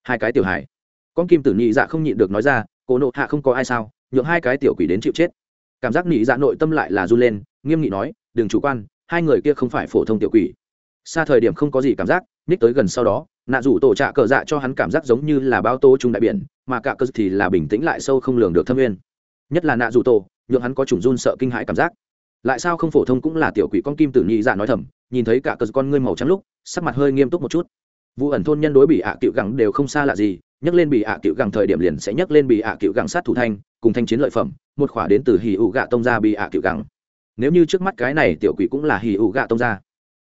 Hai cái tiểu hài. Con kim tử nhị dạ không nhịn được nói ra cổ nộ hạ không có ai sao? Nhượng hai cái tiểu quỷ đến chịu chết. Cảm giác nhị dạ nội tâm lại là run lên, nghiêm nghị nói, đừng chủ quan, hai người kia không phải phổ thông tiểu quỷ. Xa thời điểm không có gì cảm giác ních tới gần sau đó, nạ rủ tổ trạ cờ dạ cho hắn cảm giác giống như là bao tô trung đại biển, mà cả cơ thì là bình tĩnh lại sâu không lường được thâm nguyên nhất là nạ rủ tổ, nhượng hắn có chủng run sợ kinh hãi cảm giác lại sao không phổ thông cũng là tiểu quỷ con kim tử nhị dạ nói thầm, nhìn thấy cả cờ con ngươi màu trắng lúc, sắc mặt hơi nghiêm túc một chút. Vụ ẩn thôn nhân đối bị ạ à cựu gẳng đều không xa lạ gì, nhắc lên bị ạ à cựu gẳng thời điểm liền sẽ nhắc lên bị ạ à cựu gẳng sát thủ thanh, cùng thanh chiến lợi phẩm, một khỏa đến từ hì ụ gạ tông ra bị ạ cựu gẳng. Nếu như trước mắt cái này tiểu quỷ cũng là hì ụ gạ tông ra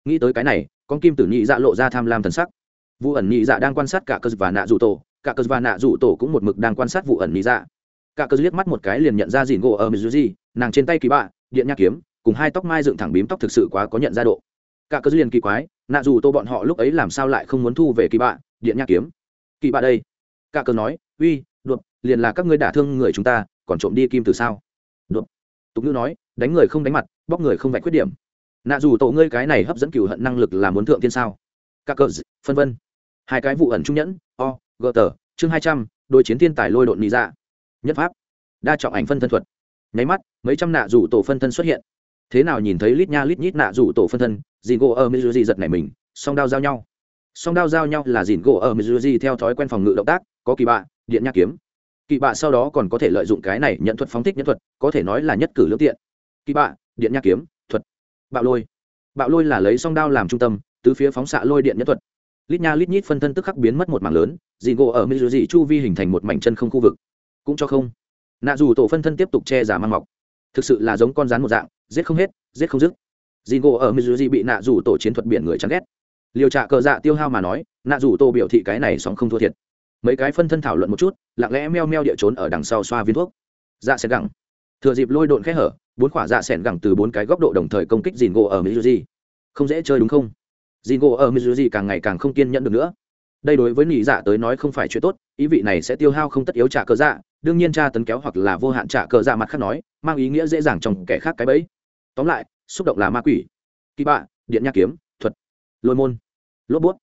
nghĩ tới cái này, con kim tử nhị dạ lộ ra tham lam thần sắc. Vụ ẩn nhị dạ đang quan sát cả cờ và nạ dụ tổ, cả cờ và nạ dụ tổ cũng một mực đang quan sát vụ ẩn nhị dạ. Cả cờ liếc mắt một cái liền nhận ra dìn gỗ ở mizuji nàng trên tay kỳ bạ điện nha kiếm, cùng hai tóc mai dựng thẳng bím tóc thực sự quá có nhận ra độ. Cả cơ liền kỳ quái, nạ dù tô bọn họ lúc ấy làm sao lại không muốn thu về kỳ bạ, điện nha kiếm. Kỳ bạ đây. Cả cơ nói, uy, đột, liền là các ngươi đả thương người chúng ta, còn trộm đi kim từ sao? Đột. Tục ngữ nói, đánh người không đánh mặt, bóc người không vạch khuyết điểm. Nạ dù tổ ngươi cái này hấp dẫn cửu hận năng lực là muốn thượng tiên sao? Các cờ phân vân. Hai cái vụ ẩn trung nhẫn, o gờ tờ chương hai trăm đôi chiến thiên tài lôi độn nị ra nhất pháp. Đa trọng ảnh phân thân thuật nháy mắt, mấy trăm nạ rủ tổ phân thân xuất hiện. Thế nào nhìn thấy lít nha lít nhít nạ rủ tổ phân thân dìn gỗ ở mizuji giật này mình, song đao giao nhau. Song đao giao nhau là dìn gỗ ở mizuji theo thói quen phòng ngự động tác, có kỳ bạ, điện nhạc kiếm. Kỳ bạ sau đó còn có thể lợi dụng cái này nhận thuật phóng thích nhân thuật, có thể nói là nhất cử lương tiện. Kỳ bạ, điện nhạc kiếm, thuật. Bạo lôi. Bạo lôi là lấy song đao làm trung tâm từ phía phóng xạ lôi điện nhân thuật. Lít nha lít nhít phân thân tức khắc biến mất một mảng lớn dì gỗ ở mizuji chu vi hình thành một mảnh chân không khu vực. Cũng cho không nạ dù tổ phân thân tiếp tục che giả mang mọc. Thực sự là giống con rắn một dạng, giết không hết, giết không dứt. Dì ngộ ở mizuji bị nạ dù tổ chiến thuật biển người chán ghét. Liều trạ cờ dạ tiêu hao mà nói, nạ dù tổ biểu thị cái này sóng không thua thiệt. Mấy cái phân thân thảo luận một chút, lặng lẽ meo meo địa trốn ở đằng sau xoa viên thuốc. Dạ sẽ gẳng. Thừa dịp lôi độn khẽ hở, bốn quả dạ sẻn gẳng từ bốn cái góc độ đồng thời công kích dìn gỗ ở mizuji. Không dễ chơi đúng không? Dìn gỗ ở mizuji càng ngày càng không kiên nhẫn được nữa. Đây đối với nị dạ tới nói không phải chuyện tốt, ý vị này sẽ tiêu hao không tất yếu trả cờ dạ đương nhiên tra tấn kéo hoặc là vô hạn trả cờ dạ mặt khác nói, mang ý nghĩa dễ dàng trong kẻ khác cái bẫy. Tóm lại, xúc động là ma quỷ. Kỳ bạ, điện nhạc kiếm, thuật, lôi môn, lốp bút.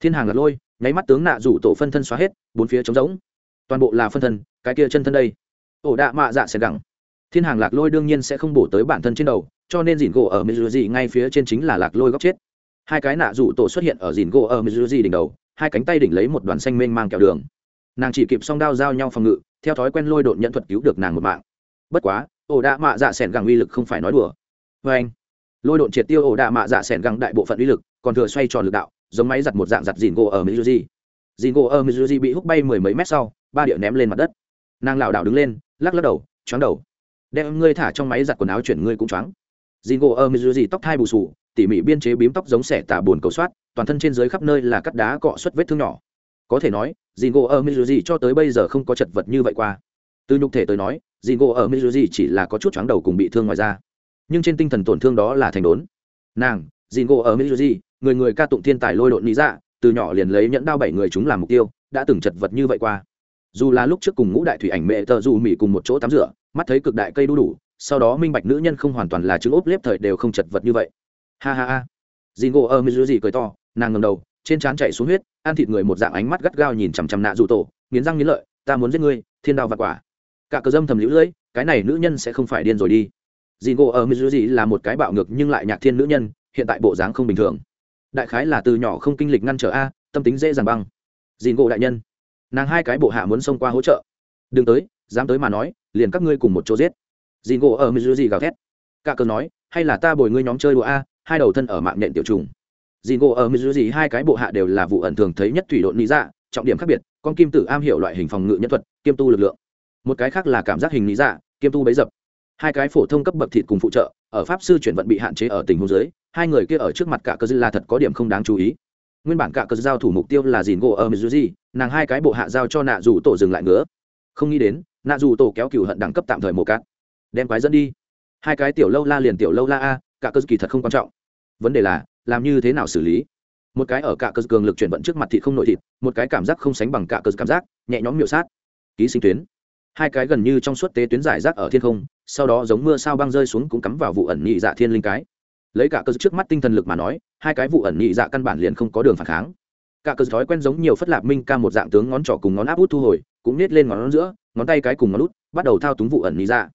Thiên hàng là lôi, nháy mắt tướng nạ rủ tổ phân thân xóa hết, bốn phía trống rỗng. Toàn bộ là phân thân, cái kia chân thân đây. Ổ đạ mạ dạ sẽ gẳng. Thiên hàng lạc lôi đương nhiên sẽ không bổ tới bản thân trên đầu, cho nên dìn gỗ ở mizuji ngay phía trên chính là lạc lôi góc chết. Hai cái nạ rủ tổ xuất hiện ở dìn gỗ ở mizuji đỉnh đầu, hai cánh tay đỉnh lấy một đoàn xanh mênh mang kẹo đường nàng chỉ kịp song đao giao nhau phòng ngự, theo thói quen lôi đột nhận thuật cứu được nàng một mạng. Bất quá, ổ đạ mạ dạ s ẻ n gẳng uy lực không phải nói đùa. Vê anh, lôi đột triệt tiêu ổ đạ mạ dạ s ẻ n gẳng đại bộ phận uy lực, còn thừa xoay tròn lực đạo, giống máy giặt một dạng giặt dìn gỗ ở mizuji. Dìn gỗ ở mizuji bị hút bay mười mấy mét sau, ba điệu ném lên mặt đất. Nàng lảo đảo đứng lên, lắc lắc đầu, choáng đầu. Đem ngươi thả trong máy giặt quần áo chuyển ngươi cũng choáng. Dìn gỗ ở mizuji tóc thai bù sù, tỉ mỉ biên chế bím tóc giống xẻ tả buồn cầu soát, toàn thân trên dưới khắp nơi là cắt đá cọ xuất vết thương nhỏ có thể nói dìn gỗ ở mizuji cho tới bây giờ không có chật vật như vậy qua. Từ nhục thể tới nói dìn gỗ ở mizuji chỉ là có chút chóng đầu cùng bị thương ngoài ra nhưng trên tinh thần tổn thương đó là thành đốn. Nàng dìn gỗ ở mizuji, người người ca tụng thiên tài lôi độn lý dạ từ nhỏ liền lấy nhẫn đao bảy người chúng làm mục tiêu, đã từng chật vật như vậy qua. Dù là lúc trước cùng ngũ đại thủy ảnh mẹ tờ dù mỹ cùng một chỗ tắm rửa, mắt thấy cực đại cây đu đủ, sau đó minh bạch nữ nhân không hoàn toàn là chứng ốp lép thời đều không chật vật như vậy. Ha ha ha. Dì ngộ ở mizuji cười to, nàng ngầm đầu, trên trán chạy xuống huyết ăn thịt người một dạng ánh mắt gắt gao nhìn chằm chằm nạ dù tổ, nghiến răng nghiến lợi, ta muốn giết ngươi, thiên đao và quả. Cả cờ dâm thầm lũ lưỡi, cái này nữ nhân sẽ không phải điên rồi đi. Dì ngộ ở mizuji là một cái bạo ngược nhưng lại nhạc thiên nữ nhân, hiện tại bộ dáng không bình thường. Đại khái là từ nhỏ không kinh lịch ngăn trở a, tâm tính dễ dàng băng. Dì ngộ đại nhân, nàng hai cái bộ hạ muốn xông qua hỗ trợ. Đừng tới, dám tới mà nói, liền các ngươi cùng một chỗ giết. Dì ngộ ở mizuji gào thét. Cả cờ nói, hay là ta bồi ngươi nhóm chơi đùa a, hai đầu thân ở mạng nhện tiểu trùng dì ngộ ở mizuji hai cái bộ hạ đều là vụ ẩn thường thấy nhất thủy độn lý dạ trọng điểm khác biệt, con kim tử am hiểu loại hình phòng ngự nhân thuật, kiêm tu lực lượng. Một cái khác là cảm giác hình lý dạ kiêm tu bấy dập. Hai cái phổ thông cấp bậc thịt cùng phụ trợ, ở pháp sư chuyển vận bị hạn chế ở tình huống dưới, hai người kia ở trước mặt cả cơ dư là thật có điểm không đáng chú ý. Nguyên bản cả cơ giao thủ mục tiêu là dìn gỗ ở mizuji, nàng hai cái bộ hạ giao cho nạ dù tổ dừng lại ngứa. Không nghĩ đến, nạ dù tổ kéo cửu hận đẳng cấp tạm thời mồ cát. Đem quái dẫn đi. Hai cái tiểu lâu la liền tiểu lâu la a, cả cơ kỳ thật không quan trọng. Vấn đề là làm như thế nào xử lý? Một cái ở cả cơ cường lực chuyển vận trước mặt thịt không nội thịt, một cái cảm giác không sánh bằng cả cơ cảm giác, nhẹ nhõm miểu sát. Ký sinh tuyến. Hai cái gần như trong suốt tế tuyến giải rác ở thiên không, sau đó giống mưa sao băng rơi xuống cũng cắm vào vụ ẩn nhị dạ thiên linh cái. Lấy cả cơ trước mắt tinh thần lực mà nói, hai cái vụ ẩn nhị dạ căn bản liền không có đường phản kháng. Cả cơ thói quen giống nhiều phất lạp minh ca một dạng tướng ngón trỏ cùng ngón áp út thu hồi, cũng nết lên ngón giữa, ngón tay cái cùng ngón út, bắt đầu thao túng vụ ẩn nhị dạ.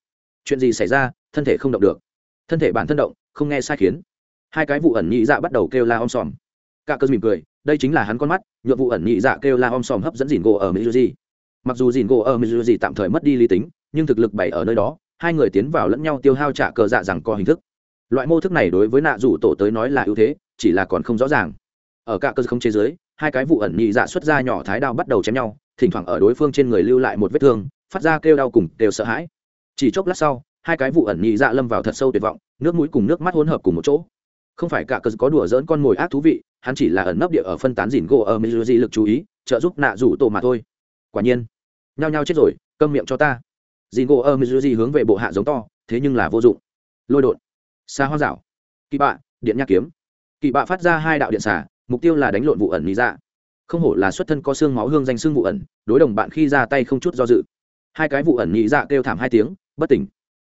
Chuyện gì xảy ra, thân thể không động được. Thân thể bản thân động, không nghe sai khiến hai cái vụ ẩn nhị dạ bắt đầu kêu la om sòm. Cả cơ mỉm cười, đây chính là hắn con mắt nhuộm vụ ẩn nhị dạ kêu la om sòm hấp dẫn dìn gỗ ở mizuji. Mặc dù dìn gỗ ở mizuji tạm thời mất đi lý tính, nhưng thực lực bày ở nơi đó, hai người tiến vào lẫn nhau tiêu hao trả cờ dạ rằng có hình thức. Loại mô thức này đối với nạ rủ tổ tới nói là ưu thế, chỉ là còn không rõ ràng. Ở cả cơ không chế giới hai cái vụ ẩn nhị dạ xuất ra nhỏ thái đao bắt đầu chém nhau, thỉnh thoảng ở đối phương trên người lưu lại một vết thương, phát ra kêu đau cùng đều sợ hãi. Chỉ chốc lát sau, hai cái vụ ẩn nhị dạ lâm vào thật sâu tuyệt vọng, nước mũi cùng nước mắt hỗn hợp cùng một chỗ không phải cả cờ có đùa dỡn con mồi ác thú vị, hắn chỉ là ẩn nấp địa ở phân tán dìn gỗ ở mizuji lực chú ý, trợ giúp nạ rủ tổ mà thôi. Quả nhiên, nhao nhao chết rồi, câm miệng cho ta. Dìn gỗ ở mizuji hướng về bộ hạ giống to, thế nhưng là vô dụng. Lôi đột. Xa hoa rảo kỳ bạ, điện nhạc kiếm. Kỳ bạ phát ra hai đạo điện xả mục tiêu là đánh lộn vụ ẩn lý dạ. Không hổ là xuất thân có xương máu hương danh xương vụ ẩn, đối đồng bạn khi ra tay không chút do dự. Hai cái vụ ẩn nhị dạ kêu thảm hai tiếng, bất tỉnh.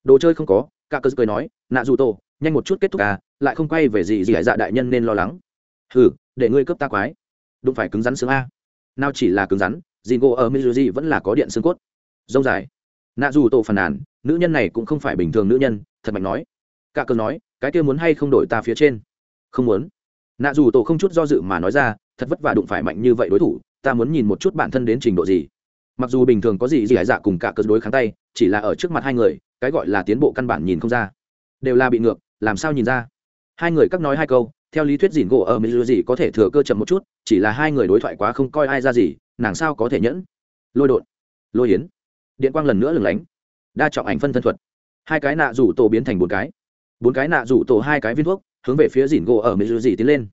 Đồ chơi không có, cả cơ cười nói, nạ dù tổ nhanh một chút kết thúc à lại không quay về gì gì hải dạ đại nhân nên lo lắng. Hừ, để ngươi cướp ta quái. Đụng phải cứng rắn xương a. Nào chỉ là cứng rắn dì ngộ ở mizuji vẫn là có điện xương cốt. Dông dài. Nạ dù tổ phàn nàn, nữ nhân này cũng không phải bình thường nữ nhân, thật mạnh nói. Cả cơn nói, cái kia muốn hay không đổi ta phía trên? Không muốn. Nạ dù tổ không chút do dự mà nói ra, thật vất vả đụng phải mạnh như vậy đối thủ, ta muốn nhìn một chút bản thân đến trình độ gì. Mặc dù bình thường có gì gì hải dạ cùng cả cơn đối kháng tay, chỉ là ở trước mặt hai người, cái gọi là tiến bộ căn bản nhìn không ra. Đều là bị ngược làm sao nhìn ra? Hai người các nói hai câu, theo lý thuyết dìn gỗ ở mỹ gì có thể thừa cơ chậm một chút, chỉ là hai người đối thoại quá không coi ai ra gì, nàng sao có thể nhẫn? Lôi đột. Lôi yến điện quang lần nữa lừng lánh. Đa trọng ảnh phân thân thuật. Hai cái nạ rủ tổ biến thành bốn cái. Bốn cái nạ rủ tổ hai cái viên thuốc, hướng về phía dìn gỗ ở mỹ gì tiến lên.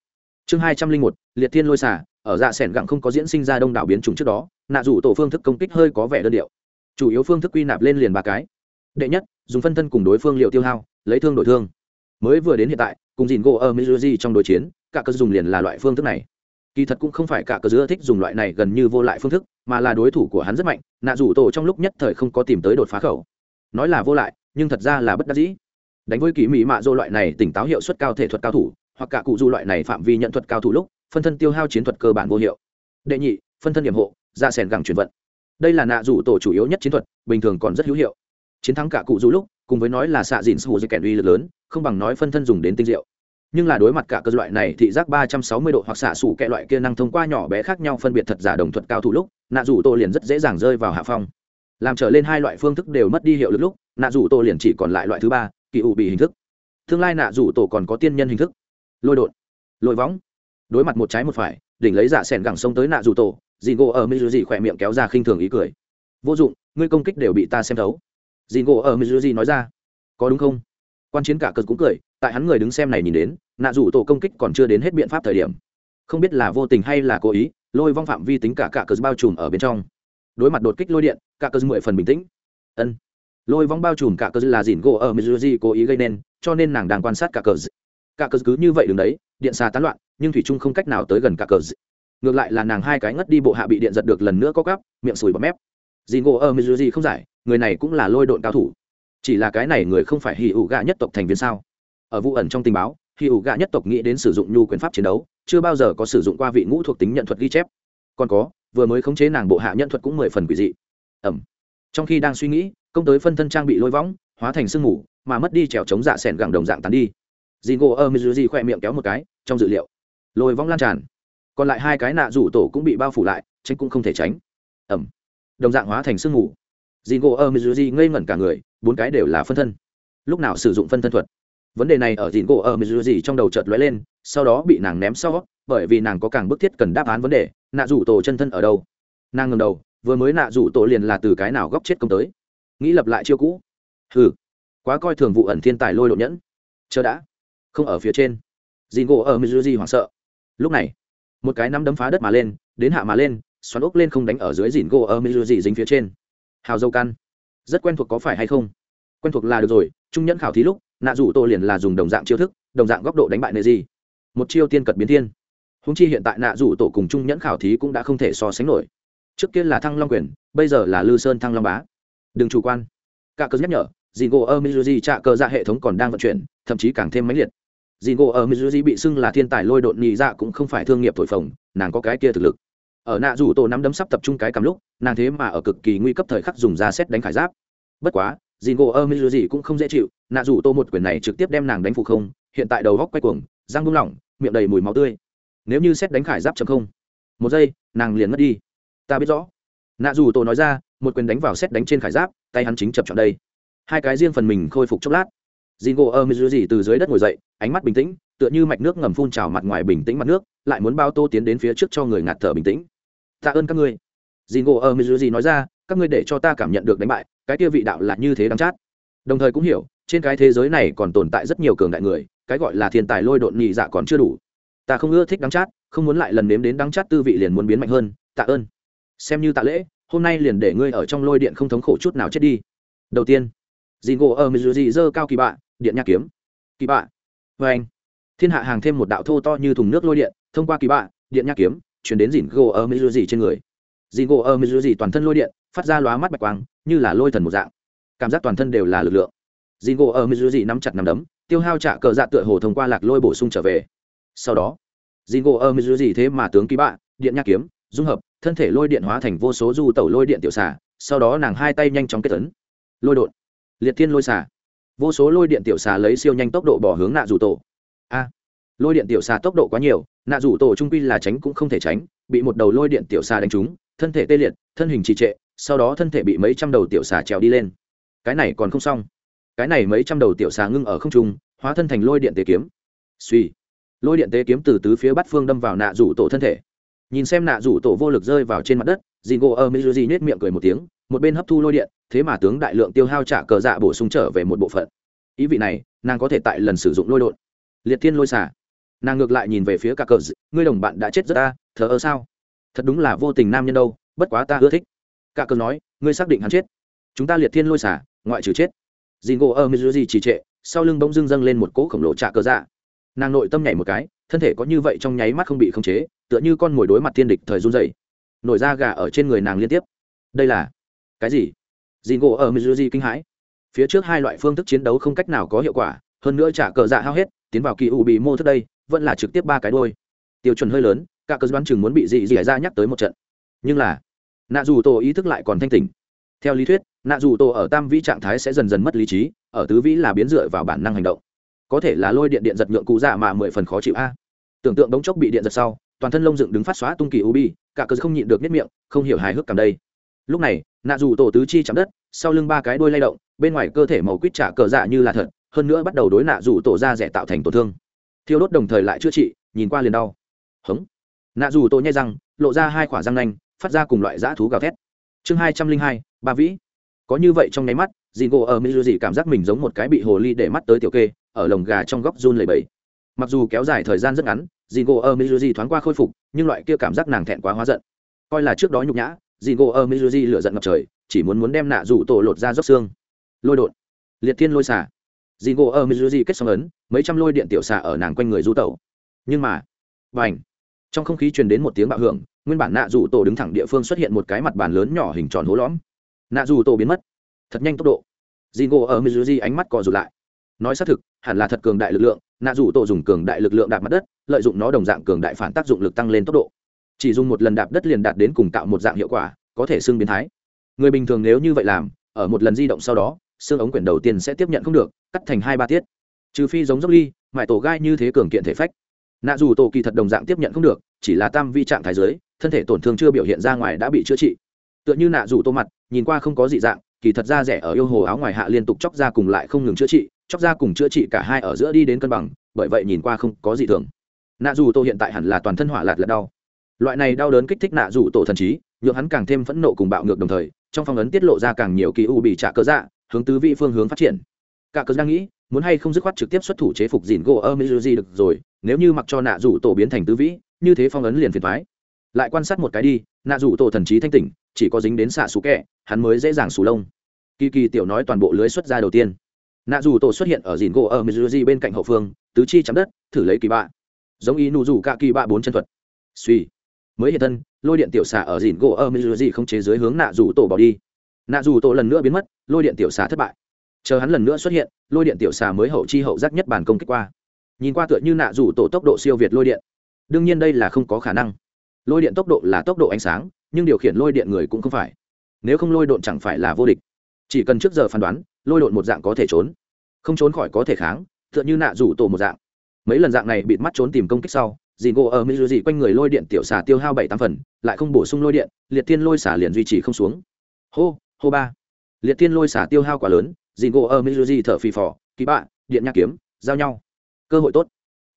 Chương hai trăm linh một, liệt thiên lôi xả ở dạ sẻn gặng không có diễn sinh ra đông đảo biến chủng trước đó, nạ rủ tổ phương thức công kích hơi có vẻ đơn điệu. Chủ yếu phương thức quy nạp lên liền ba cái. Đệ nhất, dùng phân thân cùng đối phương liệu tiêu hao, lấy thương đổi thương mới vừa đến hiện tại, cùng dìn gỗ ở mizuji trong đối chiến, cả cơ dùng liền là loại phương thức này. Kỳ thật cũng không phải cả cơ giữa thích dùng loại này gần như vô lại phương thức, mà là đối thủ của hắn rất mạnh, nạ rủ tổ trong lúc nhất thời không có tìm tới đột phá khẩu. Nói là vô lại, nhưng thật ra là bất đắc dĩ. Đánh với kỳ mỹ mạ dô loại này tỉnh táo hiệu suất cao thể thuật cao thủ, hoặc cả cụ du loại này phạm vi nhận thuật cao thủ lúc, phân thân tiêu hao chiến thuật cơ bản vô hiệu. Đệ nhị, phân thân điểm hộ, ra sèn gẳng chuyển vận. Đây là nạ rủ tổ chủ yếu nhất chiến thuật, bình thường còn rất hữu hiệu. Chiến thắng cả cụ du lúc cùng với nói là xạ dìn sù dây kèn uy lực lớn, không bằng nói phân thân dùng đến tinh diệu. Nhưng là đối mặt cả cơ loại này thị giác ba trăm sáu mươi độ hoặc xạ sủ kẹ loại kia năng thông qua nhỏ bé khác nhau phân biệt thật giả đồng thuật cao thủ lúc, nạ rủ tổ liền rất dễ dàng rơi vào hạ phong. Làm trở lên hai loại phương thức đều mất đi hiệu lực lúc, nạ rủ tổ liền chỉ còn lại loại thứ ba, kỳ ủ bị hình thức. Tương lai nạ rủ tổ còn có tiên nhân hình thức. Lôi đột, lôi võng. Đối mặt một trái một phải, đỉnh lấy giả sẻn gẳng sông tới nạ rủ tổ dì ngộ ở mỹ dị khỏe miệng kéo ra khinh thường ý cười. Vô dụng, ngươi công kích đều bị ta xem thấu dì gỗ ở mizuji nói ra. Có đúng không? Quan chiến cả cờ cũng cười, tại hắn người đứng xem này nhìn đến, nạ rủ tổ công kích còn chưa đến hết biện pháp thời điểm. Không biết là vô tình hay là cố ý, lôi vong phạm vi tính cả cả cờ bao trùm ở bên trong. Đối mặt đột kích lôi điện, cả cờ mười phần bình tĩnh. Ân. Lôi vong bao trùm cả cờ là dìn gỗ ở mizuji cố ý gây nên, cho nên nàng đang quan sát cả cờ cả cờ cứ như vậy đứng đấy, điện xà tán loạn, nhưng thủy trung không cách nào tới gần cả cờ ngược lại là nàng hai cái ngất đi bộ hạ bị điện giật được lần nữa có gắp miệng sùi bọt mép dì ngộ ở mizuji không giải, người này cũng là lôi độn cao thủ. Chỉ là cái này người không phải hì ủ gạ nhất tộc thành viên sao? Ở vụ ẩn trong tình báo hì ủ gạ nhất tộc nghĩ đến sử dụng nhu quyền pháp chiến đấu, chưa bao giờ có sử dụng qua vị ngũ thuộc tính nhận thuật ghi chép. Còn có, vừa mới khống chế nàng bộ hạ nhận thuật cũng mười phần quỷ dị. Ẩm. Trong khi đang suy nghĩ, công tới phân thân trang bị lôi võng, hóa thành sương mù, mà mất đi trèo chống dạ sẻn gẳng đồng dạng tán đi. Dì ngộ ơ mizuji khỏe miệng kéo một cái, trong dự liệu, lôi võng lan tràn. Còn lại hai cái nạ rủ tổ cũng bị bao phủ lại, tránh cũng không thể tránh. Ẩm đồng dạng hóa thành sương mù. Dì ngộ ở mizuji ngây ngẩn cả người, bốn cái đều là phân thân. Lúc nào sử dụng phân thân thuật? Vấn đề này ở dì ngộ ở mizuji trong đầu chợt lóe lên, sau đó bị nàng ném sau, bởi vì nàng có càng bức thiết cần đáp án vấn đề, nạ rủ tổ chân thân ở đâu? Nàng ngầm đầu, vừa mới nạ rủ tổ liền là từ cái nào góc chết công tới? Nghĩ lập lại chiêu cũ. Hừ, quá coi thường vụ ẩn thiên tài lôi độ nhẫn. Chờ đã. Không ở phía trên. Dì ngộ ở mizuji hoảng sợ. Lúc này, một cái nắm đấm phá đất mà lên, đến hạ mà lên xoắn ốc lên không đánh ở dưới dìn gỗ ở mizuji dính phía trên. Hào dâu căn. Rất quen thuộc có phải hay không? Quen thuộc là được rồi, trung nhẫn khảo thí lúc, nạ rủ tổ liền là dùng đồng dạng chiêu thức, đồng dạng góc độ đánh bại nệ gì một chiêu tiên cật biến thiên. Húng chi hiện tại nạ rủ tổ cùng trung nhẫn khảo thí cũng đã không thể so sánh nổi. Trước kia là thăng long quyền, bây giờ là lư sơn thăng long bá. Đừng chủ quan. Cả cớ nhắc nhở, dìn gỗ ở mizuji trạ cờ dạ hệ thống còn đang vận chuyển, thậm chí càng thêm mãnh liệt. Dìn gỗ ở mizuji bị xưng là thiên tài lôi độn nhị dạ cũng không phải thương nghiệp thổi phồng, nàng có cái kia thực lực ở nạ rủ tổ nắm đấm sắp tập trung cái cầm lúc, nàng thế mà ở cực kỳ nguy cấp thời khắc dùng ra xét đánh khải giáp. Bất quá dì gỗ ở gì cũng không dễ chịu, nạ rủ tô một quyền này trực tiếp đem nàng đánh phục không, hiện tại đầu góc quay cuồng, răng buông lỏng, miệng đầy mùi máu tươi. Nếu như xét đánh khải giáp chấm không, một giây, nàng liền mất đi. Ta biết rõ. Nạ dù tổ nói ra, một quyền đánh vào xét đánh trên khải giáp, tay hắn chính chập chọn đây. Hai cái riêng phần mình khôi phục chốc lát. Dì ngộ ơ mizu gì từ dưới đất ngồi dậy, ánh mắt bình tĩnh, tựa như mạch nước ngầm phun trào mặt ngoài bình tĩnh mặt nước, lại muốn bao tô tiến đến phía trước cho người ngạt thở bình tĩnh tạ ơn các ngươi. Dì ngộ ơ mizu gì nói ra, các ngươi để cho ta cảm nhận được đánh bại, cái kia vị đạo là như thế đáng chát. Đồng thời cũng hiểu, trên cái thế giới này còn tồn tại rất nhiều cường đại người, cái gọi là thiên tài lôi độn nhị dạ còn chưa đủ. Ta không ưa thích đáng chát, không muốn lại lần nếm đến đáng chát tư vị liền muốn biến mạnh hơn, tạ ơn. Xem như tạ lễ, hôm nay liền để ngươi ở trong lôi điện không thống khổ chút nào chết đi. Đầu tiên, dì ngộ ở mizuji dơ cao kỳ bạ, điện nhạc kiếm. Kỳ bạ. Vê anh thiên hạ hàng thêm một đạo thô to như thùng nước lôi điện, thông qua kỳ bạ, điện nhạc kiếm chuyển đến dì ngộ ở mizuji trên người. Dì ngộ ở mizuji toàn thân lôi điện, phát ra lóa mắt bạch quang, như là lôi thần một dạng. Cảm giác toàn thân đều là lực lượng. Dì ngộ ở mizuji nắm chặt nắm đấm, tiêu hao trả cờ dạ tựa hồ thông qua lạc lôi bổ sung trở về. Sau đó dì ngộ ở mizuji thế mà tướng ký bạ, điện nhạc kiếm, dung hợp, thân thể lôi điện hóa thành vô số du tẩu lôi điện tiểu xả sau đó nàng hai tay nhanh chóng kết tấn lôi đột, liệt thiên lôi xả vô số lôi điện tiểu xà lấy siêu nhanh tốc độ bỏ hướng nạ dù tổ. A lôi điện tiểu xà tốc độ quá nhiều, nạ rủ tổ trung quy là tránh cũng không thể tránh, bị một đầu lôi điện tiểu xà đánh trúng, thân thể tê liệt, thân hình trì trệ, sau đó thân thể bị mấy trăm đầu tiểu xà trèo đi lên. Cái này còn không xong. Cái này mấy trăm đầu tiểu xà ngưng ở không trung, hóa thân thành lôi điện tế kiếm. Suy lôi điện tế kiếm từ tứ phía bắt phương đâm vào nạ rủ tổ thân thể. Nhìn xem nạ rủ tổ vô lực rơi vào trên mặt đất dì ngộ ở mizuji nhét miệng cười một tiếng, một bên hấp thu lôi điện, thế mà tướng đại lượng tiêu hao trả cờ dạ bổ sung trở về một bộ phận. Ý vị này, nàng có thể tại lần sử dụng lôi đột liệt thiên lôi xả nàng ngược lại nhìn về phía cả cờ ngươi đồng bạn đã chết rất ta, thờ ơ sao? Thật đúng là vô tình nam nhân đâu, bất quá ta ưa thích. Cả cờ nói, ngươi xác định hắn chết? Chúng ta liệt thiên lôi xả, ngoại trừ chết. Dì ngộ ở mizuji trì trệ, sau lưng bỗng dưng dâng lên một cỗ khổng lồ trả cờ dạ. Nàng nội tâm nhảy một cái, thân thể có như vậy trong nháy mắt không bị khống chế, tựa như con mồi đối mặt thiên địch thời run dày nổi da gà ở trên người nàng liên tiếp. Đây là cái gì? Dì ngộ ở mizuji kinh hãi. Phía trước hai loại phương thức chiến đấu không cách nào có hiệu quả, hơn nữa trả cờ dạ hao hết, tiến vào kỳ ủ bị mô thức đây vẫn là trực tiếp ba cái đôi. Tiêu chuẩn hơi lớn, cả cơ đoán chừng muốn bị dị dị ra nhắc tới một trận. Nhưng là, nạ dù tổ ý thức lại còn thanh tỉnh. Theo lý thuyết, nạ dù tổ ở tam vĩ trạng thái sẽ dần dần mất lý trí, ở tứ vĩ là biến dựa vào bản năng hành động. Có thể là lôi điện điện giật nhượng cụ dạ mà mười phần khó chịu a. Tưởng tượng đống chốc bị điện giật sau, toàn thân lông dựng đứng phát xóa tung kỳ ubi cả cơ không nhịn được nếp miệng, không hiểu hài hước cảm đây. Lúc này, nạ dù tổ tứ chi chạm đất, sau lưng ba cái đuôi lay động, bên ngoài cơ thể màu quýt trả cờ dạ như là thật, hơn nữa bắt đầu đối nạ dù tổ ra rẻ tạo thành tổn thương thiêu đốt đồng thời lại chữa trị, nhìn qua liền đau. Hống. Nạ dù tôi nhai răng, lộ ra hai khỏa răng nanh, phát ra cùng loại dã thú gào thét. Chương hai trăm linh hai, ba vĩ. Có như vậy trong nháy mắt dì ngộ ở mỹ dị cảm giác mình giống một cái bị hồ ly để mắt tới tiểu kê, ở lồng gà trong góc run lầy bẫy mặc dù kéo dài thời gian rất ngắn dì ngộ ở mỹ dị thoáng qua khôi phục, nhưng loại kia cảm giác nàng thẹn quá hóa giận. Coi là trước đó nhục nhã dì ngộ ở mizuji lửa giận ngập trời, chỉ muốn muốn đem nạ rủ tổ lột ra róc xương. Lôi đột. Liệt thiên lôi xả dì gỗ ở mizuji kết xong ấn, mấy trăm lôi điện tiểu xạ ở nàng quanh người du tẩu. Nhưng mà và ảnh trong không khí truyền đến một tiếng bạo hưởng, nguyên bản nạ dù tổ đứng thẳng địa phương xuất hiện một cái mặt bàn lớn nhỏ hình tròn hố lõm. Nạ dù tổ biến mất. Thật nhanh tốc độ. Dì gỗ ở mizuji ánh mắt cò rụt lại. Nói xác thực, hẳn là thật cường đại lực lượng, nạ dù tổ dùng cường đại lực lượng đạp mặt đất, lợi dụng nó đồng dạng cường đại phản tác dụng lực tăng lên tốc độ. Chỉ dùng một lần đạp đất liền đạt đến cùng tạo một dạng hiệu quả, có thể xưng biến thái. Người bình thường nếu như vậy làm, ở một lần di động sau đó xương ống quyển đầu tiên sẽ tiếp nhận không được, cắt thành hai ba tiết. Trừ phi giống dốc ly mại tổ gai như thế cường kiện thể phách. Nạ dù tổ kỳ thật đồng dạng tiếp nhận không được, chỉ là tam vi trạng thái giới thân thể tổn thương chưa biểu hiện ra ngoài đã bị chữa trị. Tựa như nạ dù tô mặt, nhìn qua không có dị dạng, kỳ thật ra rẻ ở yêu hồ áo ngoài hạ liên tục chóc ra cùng lại không ngừng chữa trị, chóc ra cùng chữa trị cả hai ở giữa đi đến cân bằng, bởi vậy nhìn qua không có gì thường. Nạ dù tô hiện tại hẳn là toàn thân hỏa lạt lật đau. Loại này đau đớn kích thích nạ dù tổ thần trí, nhượng hắn càng thêm phẫn nộ cùng bạo ngược đồng thời, trong phong ấn tiết lộ ra càng nhiều kỳ u bị trả cớ dạ hướng tứ vị phương hướng phát triển. Cả cớ đang nghĩ, muốn hay không dứt khoát trực tiếp xuất thủ chế phục dìn gỗ ở mizuji được rồi, nếu như mặc cho nạ rủ tổ biến thành tứ vĩ, như thế phong ấn liền phiền thoái lại quan sát một cái đi, nạ rủ tổ thần trí thanh tỉnh, chỉ có dính đến xạ xù kẹ, hắn mới dễ dàng xù lông. Kỳ kỳ tiểu nói toàn bộ lưới xuất ra đầu tiên. Nạ dù tổ xuất hiện ở dìn gỗ ở mizuji bên cạnh hậu phương, tứ chi chạm đất, thử lấy kỳ bạ. Giống y nụ rủ cả kỳ bạ bốn chân thuật. Suy. Mới hiện thân, lôi điện tiểu xạ ở dìn gỗ ở mizuji không chế dưới hướng nạ dù tổ bỏ đi. Nạ dù tổ lần nữa biến mất lôi điện tiểu xà thất bại. Chờ hắn lần nữa xuất hiện, lôi điện tiểu xà mới hậu chi hậu giác nhất bản công kích qua. Nhìn qua tựa như nạ rủ tổ tốc độ siêu việt lôi điện. Đương nhiên đây là không có khả năng. Lôi điện tốc độ là tốc độ ánh sáng, nhưng điều khiển lôi điện người cũng không phải. Nếu không lôi độn chẳng phải là vô địch. Chỉ cần trước giờ phán đoán, lôi độn một dạng có thể trốn. Không trốn khỏi có thể kháng, tựa như nạ rủ tổ một dạng. Mấy lần dạng này bịt mắt trốn tìm công kích sau dì ngộ ở mỹ dị quanh người lôi điện tiểu xà tiêu hao bảy tám phần, lại không bổ sung lôi điện, liệt thiên lôi xả liền duy trì không xuống. Hô hô ba liệt thiên lôi xả tiêu hao quá lớn Dìn gỗ ở mizuji thở phì phò ký bạ, điện nhạc kiếm, giao nhau. Cơ hội tốt.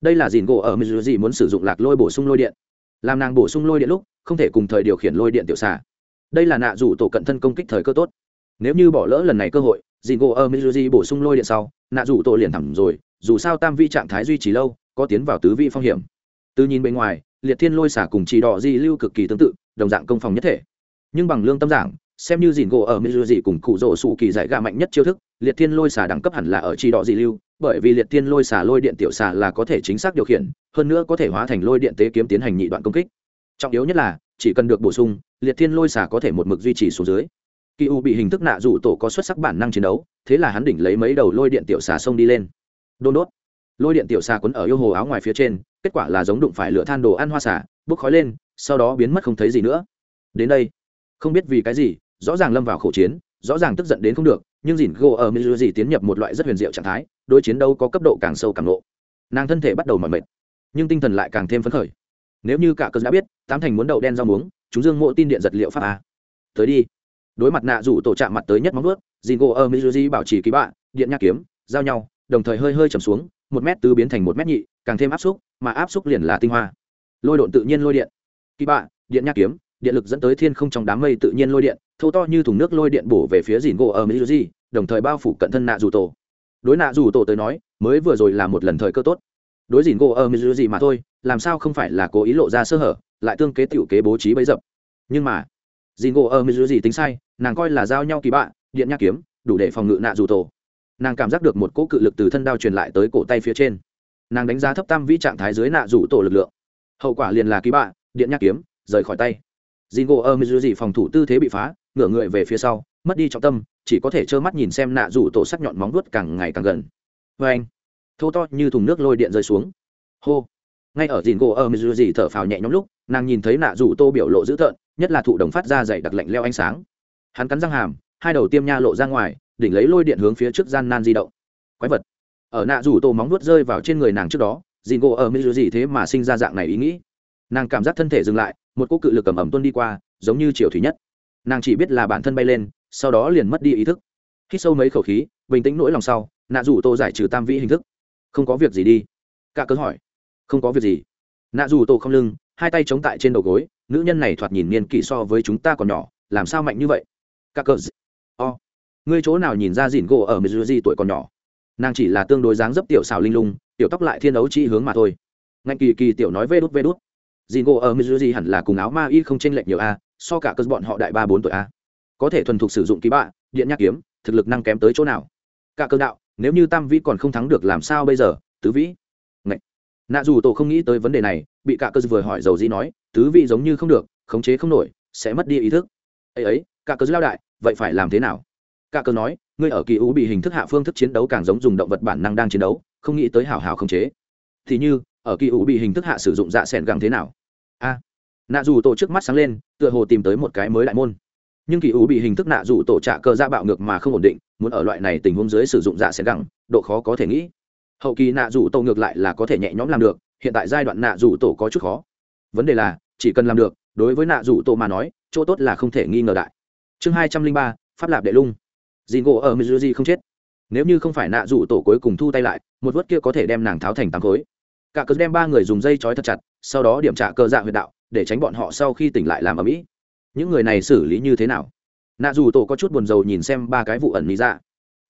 Đây là Dìn gỗ ở mizuji muốn sử dụng lạc lôi bổ sung lôi điện. Làm nàng bổ sung lôi điện lúc, không thể cùng thời điều khiển lôi điện tiểu xả. đây là nạ rủ tổ cận thân công kích thời cơ tốt. Nếu như bỏ lỡ lần này cơ hội Dìn gỗ ở mizuji bổ sung lôi điện sau, nạ rủ tổ liền thẳng rồi, dù sao tam vi trạng thái duy trì lâu, có tiến vào tứ vi phong hiểm. Từ nhìn bên ngoài, liệt thiên lôi xả cùng chỉ đỏ di lưu cực kỳ tương tự, đồng dạng công phòng nhất thể. Nhưng bằng lương tâm giảng xem như dìn gỗ ở mizuji cùng cụ rổ sụ kỳ giải gà mạnh nhất chiêu thức, liệt thiên lôi xả đẳng cấp hẳn là ở chi đỏ dị lưu, bởi vì liệt thiên lôi xả lôi điện tiểu xả là có thể chính xác điều khiển, hơn nữa có thể hóa thành lôi điện tế kiếm tiến hành nhị đoạn công kích. Trọng yếu nhất là, chỉ cần được bổ sung, liệt thiên lôi xả có thể một mực duy trì xuống dưới. Kỳ u bị hình thức nạ dụ tổ có xuất sắc bản năng chiến đấu, thế là hắn đỉnh lấy mấy đầu lôi điện tiểu xà xông đi lên. Đôn đốt. Lôi điện tiểu xà quấn ở yêu hồ áo ngoài phía trên, kết quả là giống đụng phải lửa than đồ ăn hoa xả bốc khói lên, sau đó biến mất không thấy gì nữa. Đến đây không biết vì cái gì, rõ ràng lâm vào khẩu chiến, rõ ràng tức giận đến không được, nhưng dìn gỗ ở mỹ gì tiến nhập một loại rất huyền diệu trạng thái đôi chiến đấu có cấp độ càng sâu càng lộ. Nàng thân thể bắt đầu mỏi mệt, nhưng tinh thần lại càng thêm phấn khởi. Nếu như cả cơn đã biết, tám thành muốn đậu đen rau muống, chúng dương mộ tin điện giật liệu pháp a. Tới đi. Đối mặt nạ rủ tổ chạm mặt tới nhất móng ướt dìn gỗ ở mizuji bảo trì ký bạ, điện nhạc kiếm, giao nhau, đồng thời hơi hơi chầm xuống, một mét tứ biến thành một mét nhị, càng thêm áp xúc, mà áp xúc liền là tinh hoa. Lôi độn tự nhiên lôi điện. Ký bạ, điện nhạc kiếm điện lực dẫn tới thiên không trong đám mây tự nhiên lôi điện thâu to như thùng nước lôi điện bổ về phía dìn gỗ ở mizuji, đồng thời bao phủ cận thân nạ rủ tổ. Đối nạ rủ tổ tới nói, mới vừa rồi là một lần thời cơ tốt. Đối dìn gỗ ở mizuji mà thôi, làm sao không phải là cố ý lộ ra sơ hở, lại tương kế tiểu kế bố trí bấy dập. Nhưng mà dìn gỗ ở mizuji tính sai, nàng coi là giao nhau kỳ bạ, điện nhắc kiếm, đủ để phòng ngự nạ dù tổ. Nàng cảm giác được một cỗ cự lực từ thân đao truyền lại tới cổ tay phía trên. Nàng đánh giá thấp tam vĩ trạng thái dưới nạ rủ tổ lực lượng. Hậu quả liền là kỳ bạ, điện nhắc kiếm, rời khỏi tay. Jingo Amizuji phòng thủ tư thế bị phá, ngửa người về phía sau, mất đi trọng tâm, chỉ có thể trơ mắt nhìn xem nạ rủ tổ sắc nhọn móng vuốt càng ngày càng gần. Oeng! anh, thô to như thùng nước lôi điện rơi xuống. Hô. Ngay ở Jingo Amizuji thở phào nhẹ nhõm lúc, nàng nhìn thấy nạ rủ tô biểu lộ dữ tợn, nhất là thụ đồng phát ra dày đặc lạnh leo ánh sáng. Hắn cắn răng hàm, hai đầu tiêm nha lộ ra ngoài, đỉnh lấy lôi điện hướng phía trước gian nan di động. Quái vật. Ở nạ rủ tô móng vuốt rơi vào trên người nàng trước đó, Jingo Amizuji gì thế mà sinh ra dạng này ý nghĩ. Nàng cảm giác thân thể dừng lại một cỗ cự lực cầm ẩm tuôn đi qua, giống như chiều thủy nhất. Nàng chỉ biết là bản thân bay lên, sau đó liền mất đi ý thức. Hít sâu mấy khẩu khí, bình tĩnh nỗi lòng sau, nạ dù tô giải trừ tam vĩ hình thức. Không có việc gì đi. Cả cớ hỏi. Không có việc gì. Nạ dù tô không lưng, hai tay chống tại trên đầu gối, nữ nhân này thoạt nhìn niên kỷ so với chúng ta còn nhỏ, làm sao mạnh như vậy? Cả cớ o. Ngươi chỗ nào nhìn ra dìn gỗ ở mizuji tuổi còn nhỏ? Nàng chỉ là tương đối dáng dấp tiểu xào linh lung, tiểu tóc lại thiên ấu chi hướng mà thôi. Ngạnh kỳ kỳ tiểu nói vê đút vê đút dì ngộ ở mizuji hẳn là cùng áo ma y không chênh lệch nhiều a, so cả cơ bọn họ đại ba bốn tuổi a. Có thể thuần thục sử dụng ký bạ, điện nhắc kiếm, thực lực năng kém tới chỗ nào? Cả cơ đạo, nếu như tam vĩ còn không thắng được làm sao bây giờ, tứ vĩ? Ngậy. nạ dù tổ không nghĩ tới vấn đề này, bị cả cơ vừa hỏi dầu dĩ nói, tứ vị giống như không được, khống chế không nổi, sẽ mất đi ý thức. Ấy ấy, cả cơ lao đại, vậy phải làm thế nào? Cả cơ nói, ngươi ở kỳ ú bị hình thức hạ phương thức chiến đấu càng giống dùng động vật bản năng đang chiến đấu, không nghĩ tới hảo hảo khống chế. Thì như, ở kỳ u bị hình thức hạ sử dụng dạ sẻn găng thế nào? A nạ dù tổ trước mắt sáng lên, tựa hồ tìm tới một cái mới đại môn. Nhưng kỳ ú bị hình thức nạ dù tổ trả cơ ra bạo ngược mà không ổn định, muốn ở loại này tình huống dưới sử dụng dạ sẻn gẳng, độ khó có thể nghĩ. Hậu kỳ nạ dù tổ ngược lại là có thể nhẹ nhõm làm được, hiện tại giai đoạn nạ dù tổ có chút khó. Vấn đề là, chỉ cần làm được, đối với nạ dù tổ mà nói, chỗ tốt là không thể nghi ngờ đại. Chương hai trăm linh ba, pháp lạp đệ lung. Dìn gỗ ở mizuji không chết. Nếu như không phải nạ dù tổ cuối cùng thu tay lại, một vớt kia có thể đem nàng tháo thành tám khối. Cả cớ đem ba người dùng dây trói thật chặt sau đó điểm trả cơ dạ huyệt đạo, để tránh bọn họ sau khi tỉnh lại làm ở mỹ. Những người này xử lý như thế nào? Nạ dù tổ có chút buồn rầu nhìn xem ba cái vụ ẩn lý dạ.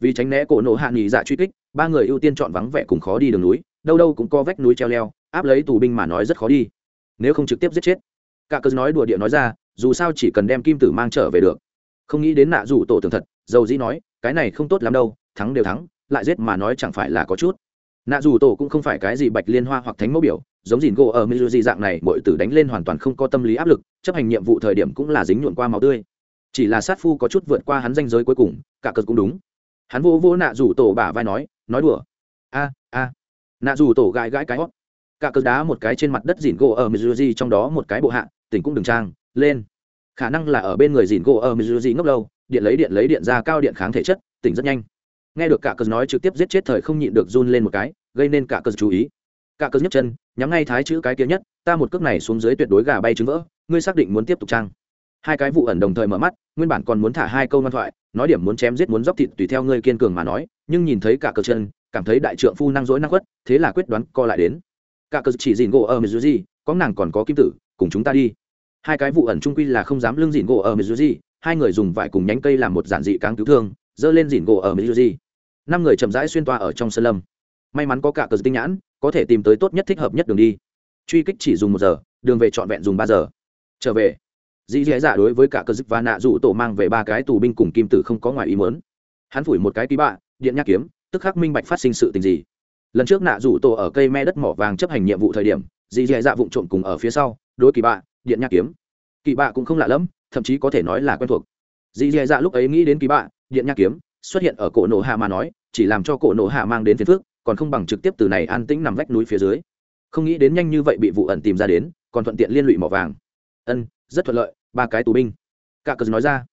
Vì tránh né cổ nổ hạ nghỉ dạ truy kích, ba người ưu tiên chọn vắng vẻ cùng khó đi đường núi, đâu đâu cũng có vách núi treo leo, áp lấy tù binh mà nói rất khó đi. Nếu không trực tiếp giết chết, cả cớ nói đùa địa nói ra, dù sao chỉ cần đem kim tử mang trở về được. Không nghĩ đến nạ rủ tổ tưởng thật, dầu dĩ nói, cái này không tốt lắm đâu, thắng đều thắng, lại giết mà nói chẳng phải là có chút. Nạ dù tổ cũng không phải cái gì bạch liên hoa hoặc thánh mẫu biểu giống dìn gỗ ở mizuji dạng này, mọi tử đánh lên hoàn toàn không có tâm lý áp lực, chấp hành nhiệm vụ thời điểm cũng là dính nhuộn qua máu tươi. Chỉ là sát phu có chút vượt qua hắn danh giới cuối cùng, cả cực cũng đúng. Hắn vô vô nạ dù tổ bả vai nói nói đùa. A a. Nạ dù tổ gãi gãi cái hót. Cả cực đá một cái trên mặt đất dìn gỗ ở mizuji, trong đó một cái bộ hạ, tỉnh cũng đừng trang, lên. Khả năng là ở bên người dìn gỗ ở mizuji ngốc lâu, điện lấy điện lấy điện ra cao điện kháng thể chất, tỉnh rất nhanh. Nghe được cả cờ nói trực tiếp giết chết thời không nhịn được run lên một cái, gây nên cả cờ chú ý cả cờ nhấc chân, nhắm ngay thái chữ cái kia nhất, ta một cước này xuống dưới tuyệt đối gà bay trứng vỡ, ngươi xác định muốn tiếp tục trang. Hai cái vụ ẩn đồng thời mở mắt, nguyên bản còn muốn thả hai câu ngoan thoại, nói điểm muốn chém giết muốn dóc thịt tùy theo ngươi kiên cường mà nói, nhưng nhìn thấy cả cờ chân, cảm thấy đại trượng phu năng dối năng khuất, thế là quyết đoán co lại đến. Cả cờ chỉ dìn gỗ ở mizuji, có nàng còn có kim tử, cùng chúng ta đi. Hai cái vụ ẩn trung quy là không dám lưng dìn gỗ ở mizuji, hai người dùng vải cùng nhánh cây làm một giản dị cáng cứu thương, dơ lên dìn gỗ ở mizuji. Năm người chậm rãi xuyên toa ở trong sân lâm. May mắn có cả cờ tinh nhãn có thể tìm tới tốt nhất thích hợp nhất đường đi. Truy kích chỉ dùng một giờ, đường về trọn vẹn dùng ba giờ. Trở về. Dĩ dẻ dạ đối với cả cơ dứt và nạ dụ tổ mang về ba cái tù binh cùng kim tử không có ngoài ý mớn hắn phủi một cái ký bạ, điện nhắc kiếm, tức khắc minh bạch phát sinh sự tình gì. Lần trước nạ rủ tổ ở cây me đất mỏ vàng chấp hành nhiệm vụ thời điểm dì dì dạ vụng trộm cùng ở phía sau, đối kỳ bạ, điện nhắc kiếm. Kỳ bạ cũng không lạ lẫm, thậm chí có thể nói là quen thuộc. Dì dì dạ lúc ấy nghĩ đến kỳ bạ, điện nhắc kiếm, xuất hiện ở cổ nổ hạ mà nói, chỉ làm cho cổ nổ hạ mang đến phiền phước còn không bằng trực tiếp từ này an tĩnh nằm vách núi phía dưới. Không nghĩ đến nhanh như vậy bị vụ ẩn tìm ra đến, còn thuận tiện liên lụy mỏ vàng. Ân, rất thuận lợi, ba cái tù binh. Cả cờ nói ra.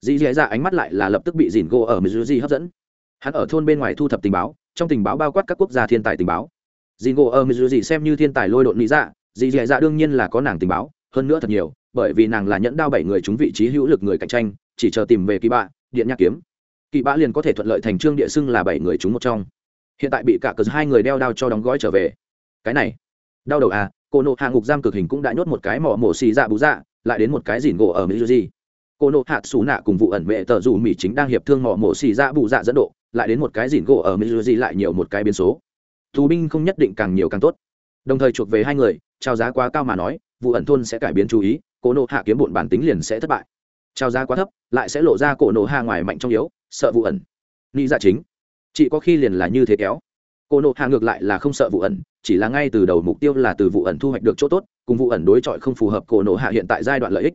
Dì dì dạ ánh mắt lại là lập tức bị dìn gỗ ở mizuji hấp dẫn. Hắn ở thôn bên ngoài thu thập tình báo, trong tình báo bao quát các quốc gia thiên tài tình báo. Dì gỗ ở mizuji xem như thiên tài lôi độn mỹ dạ dì dì dạ đương nhiên là có nàng tình báo, hơn nữa thật nhiều, bởi vì nàng là nhẫn đao bảy người chúng vị trí hữu lực người cạnh tranh, chỉ chờ tìm về kỳ bạ, điện nhạc kiếm. Kỳ bạ liền có thể thuận lợi thành trương địa xưng là bảy người chúng một trong hiện tại bị cả cờ hai người đeo đao cho đóng gói trở về. Cái này, đau đầu à cô nộ hạ ngục giam cực hình cũng đã nhốt một cái mỏ mổ xì dạ bú dạ lại đến một cái dìn gỗ ở mỹ gì cô nộ hạ xù nạ cùng vụ ẩn mẹ tờ dù mỹ chính đang hiệp thương mỏ mổ xì dạ bù dạ dẫn độ, lại đến một cái dìn gỗ ở mỹ gì lại nhiều một cái biến số. Tù binh không nhất định càng nhiều càng tốt. Đồng thời chuộc về hai người, trao giá quá cao mà nói, vụ ẩn thôn sẽ cải biến chú ý, cô nộ hạ kiếm bụn bản tính liền sẽ thất bại. Trao giá quá thấp, lại sẽ lộ ra cổ nộ hạ ngoài mạnh trong yếu, sợ vụ ẩn. Nghĩ dạ chính chị có khi liền là như thế kéo. Cô nộ hạ ngược lại là không sợ vụ ẩn, chỉ là ngay từ đầu mục tiêu là từ vụ ẩn thu hoạch được chỗ tốt, cùng vụ ẩn đối chọi không phù hợp cổ nộ hạ hiện tại giai đoạn lợi ích.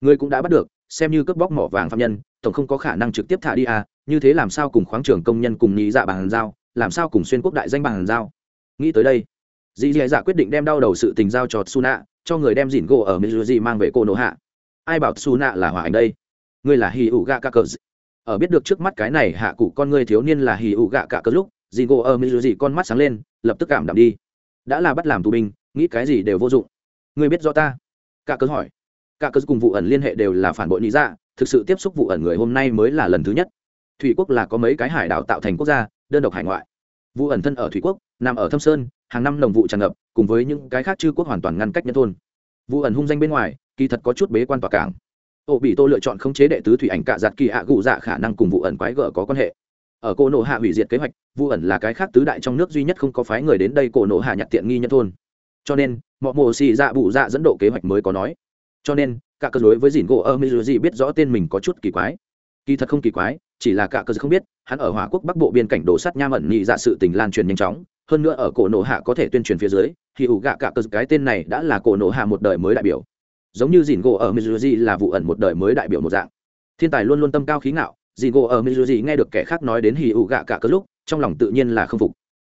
Người cũng đã bắt được, xem như cướp bóc mỏ vàng phạm nhân, tổng không có khả năng trực tiếp thả đi à như thế làm sao cùng khoáng trường công nhân cùng nhị dạ bàn giao, làm sao cùng xuyên quốc đại danh bàn giao? Nghĩ tới đây dì dì dạ quyết định đem đau đầu sự tình giao cho suna cho người đem dìn gỗ ở mizuji mang về cô nộ hạ. Ai bảo suna là hỏa ảnh đây? Ngươi là hi ủ ga ca cờ ở biết được trước mắt cái này hạ cụ con ngươi thiếu niên là hì ụ gạ cả cờ lúc dì gỗ ở mizuji con mắt sáng lên, lập tức cảm đảm đi. Đã là bắt làm tù binh, nghĩ cái gì đều vô dụng. Ngươi biết rõ ta? Cả cớ hỏi. Cả cớ cùng vụ ẩn liên hệ đều là phản bội lý ra dạ, thực sự tiếp xúc vụ ẩn người hôm nay mới là lần thứ nhất. Thủy quốc là có mấy cái hải đảo tạo thành quốc gia, đơn độc hải ngoại. Vụ ẩn thân ở thủy quốc, nằm ở thâm sơn, hàng năm đồng vụ tràn ngập, cùng với những cái khác chư quốc hoàn toàn ngăn cách nhân thôn. Vụ ẩn hung danh bên ngoài, kỳ thật có chút bế quan tòa cảng ô bị tô lựa chọn khống chế đệ tứ thủy ảnh cạ giặt kỳ hạ gụ dạ khả năng cùng vụ ẩn quái gở có quan hệ. Ở cổ nộ hạ hủy diệt kế hoạch vụ ẩn là cái khác tứ đại trong nước duy nhất không có phái người đến đây cổ nộ hạ nhặt tiện nghi nhân thôn. Cho nên mọi mồ xì dạ bụ dạ dẫn độ kế hoạch mới có nói. Cho nên cả cơ đối với dìn gỗ ơ mizuji biết rõ tên mình có chút kỳ quái. Kỳ thật không kỳ quái, chỉ là cả cơ không biết, hắn ở hỏa quốc bắc bộ biên cảnh đổ sắt nham ẩn nhị dạ sự tình lan truyền nhanh chóng. Hơn nữa ở cổ nộ hạ có thể tuyên truyền phía dưới, thì ủ gạ cả cơ cái tên này đã là cổ nộ hạ một đời mới đại biểu giống như dìn gỗ ở mizuji là vụ ẩn một đời mới đại biểu một dạng. Thiên tài luôn luôn tâm cao khí ngạo dìn gỗ ở mizuji nghe được kẻ khác nói đến hì ụ gạ cả cớ lúc, trong lòng tự nhiên là không phục.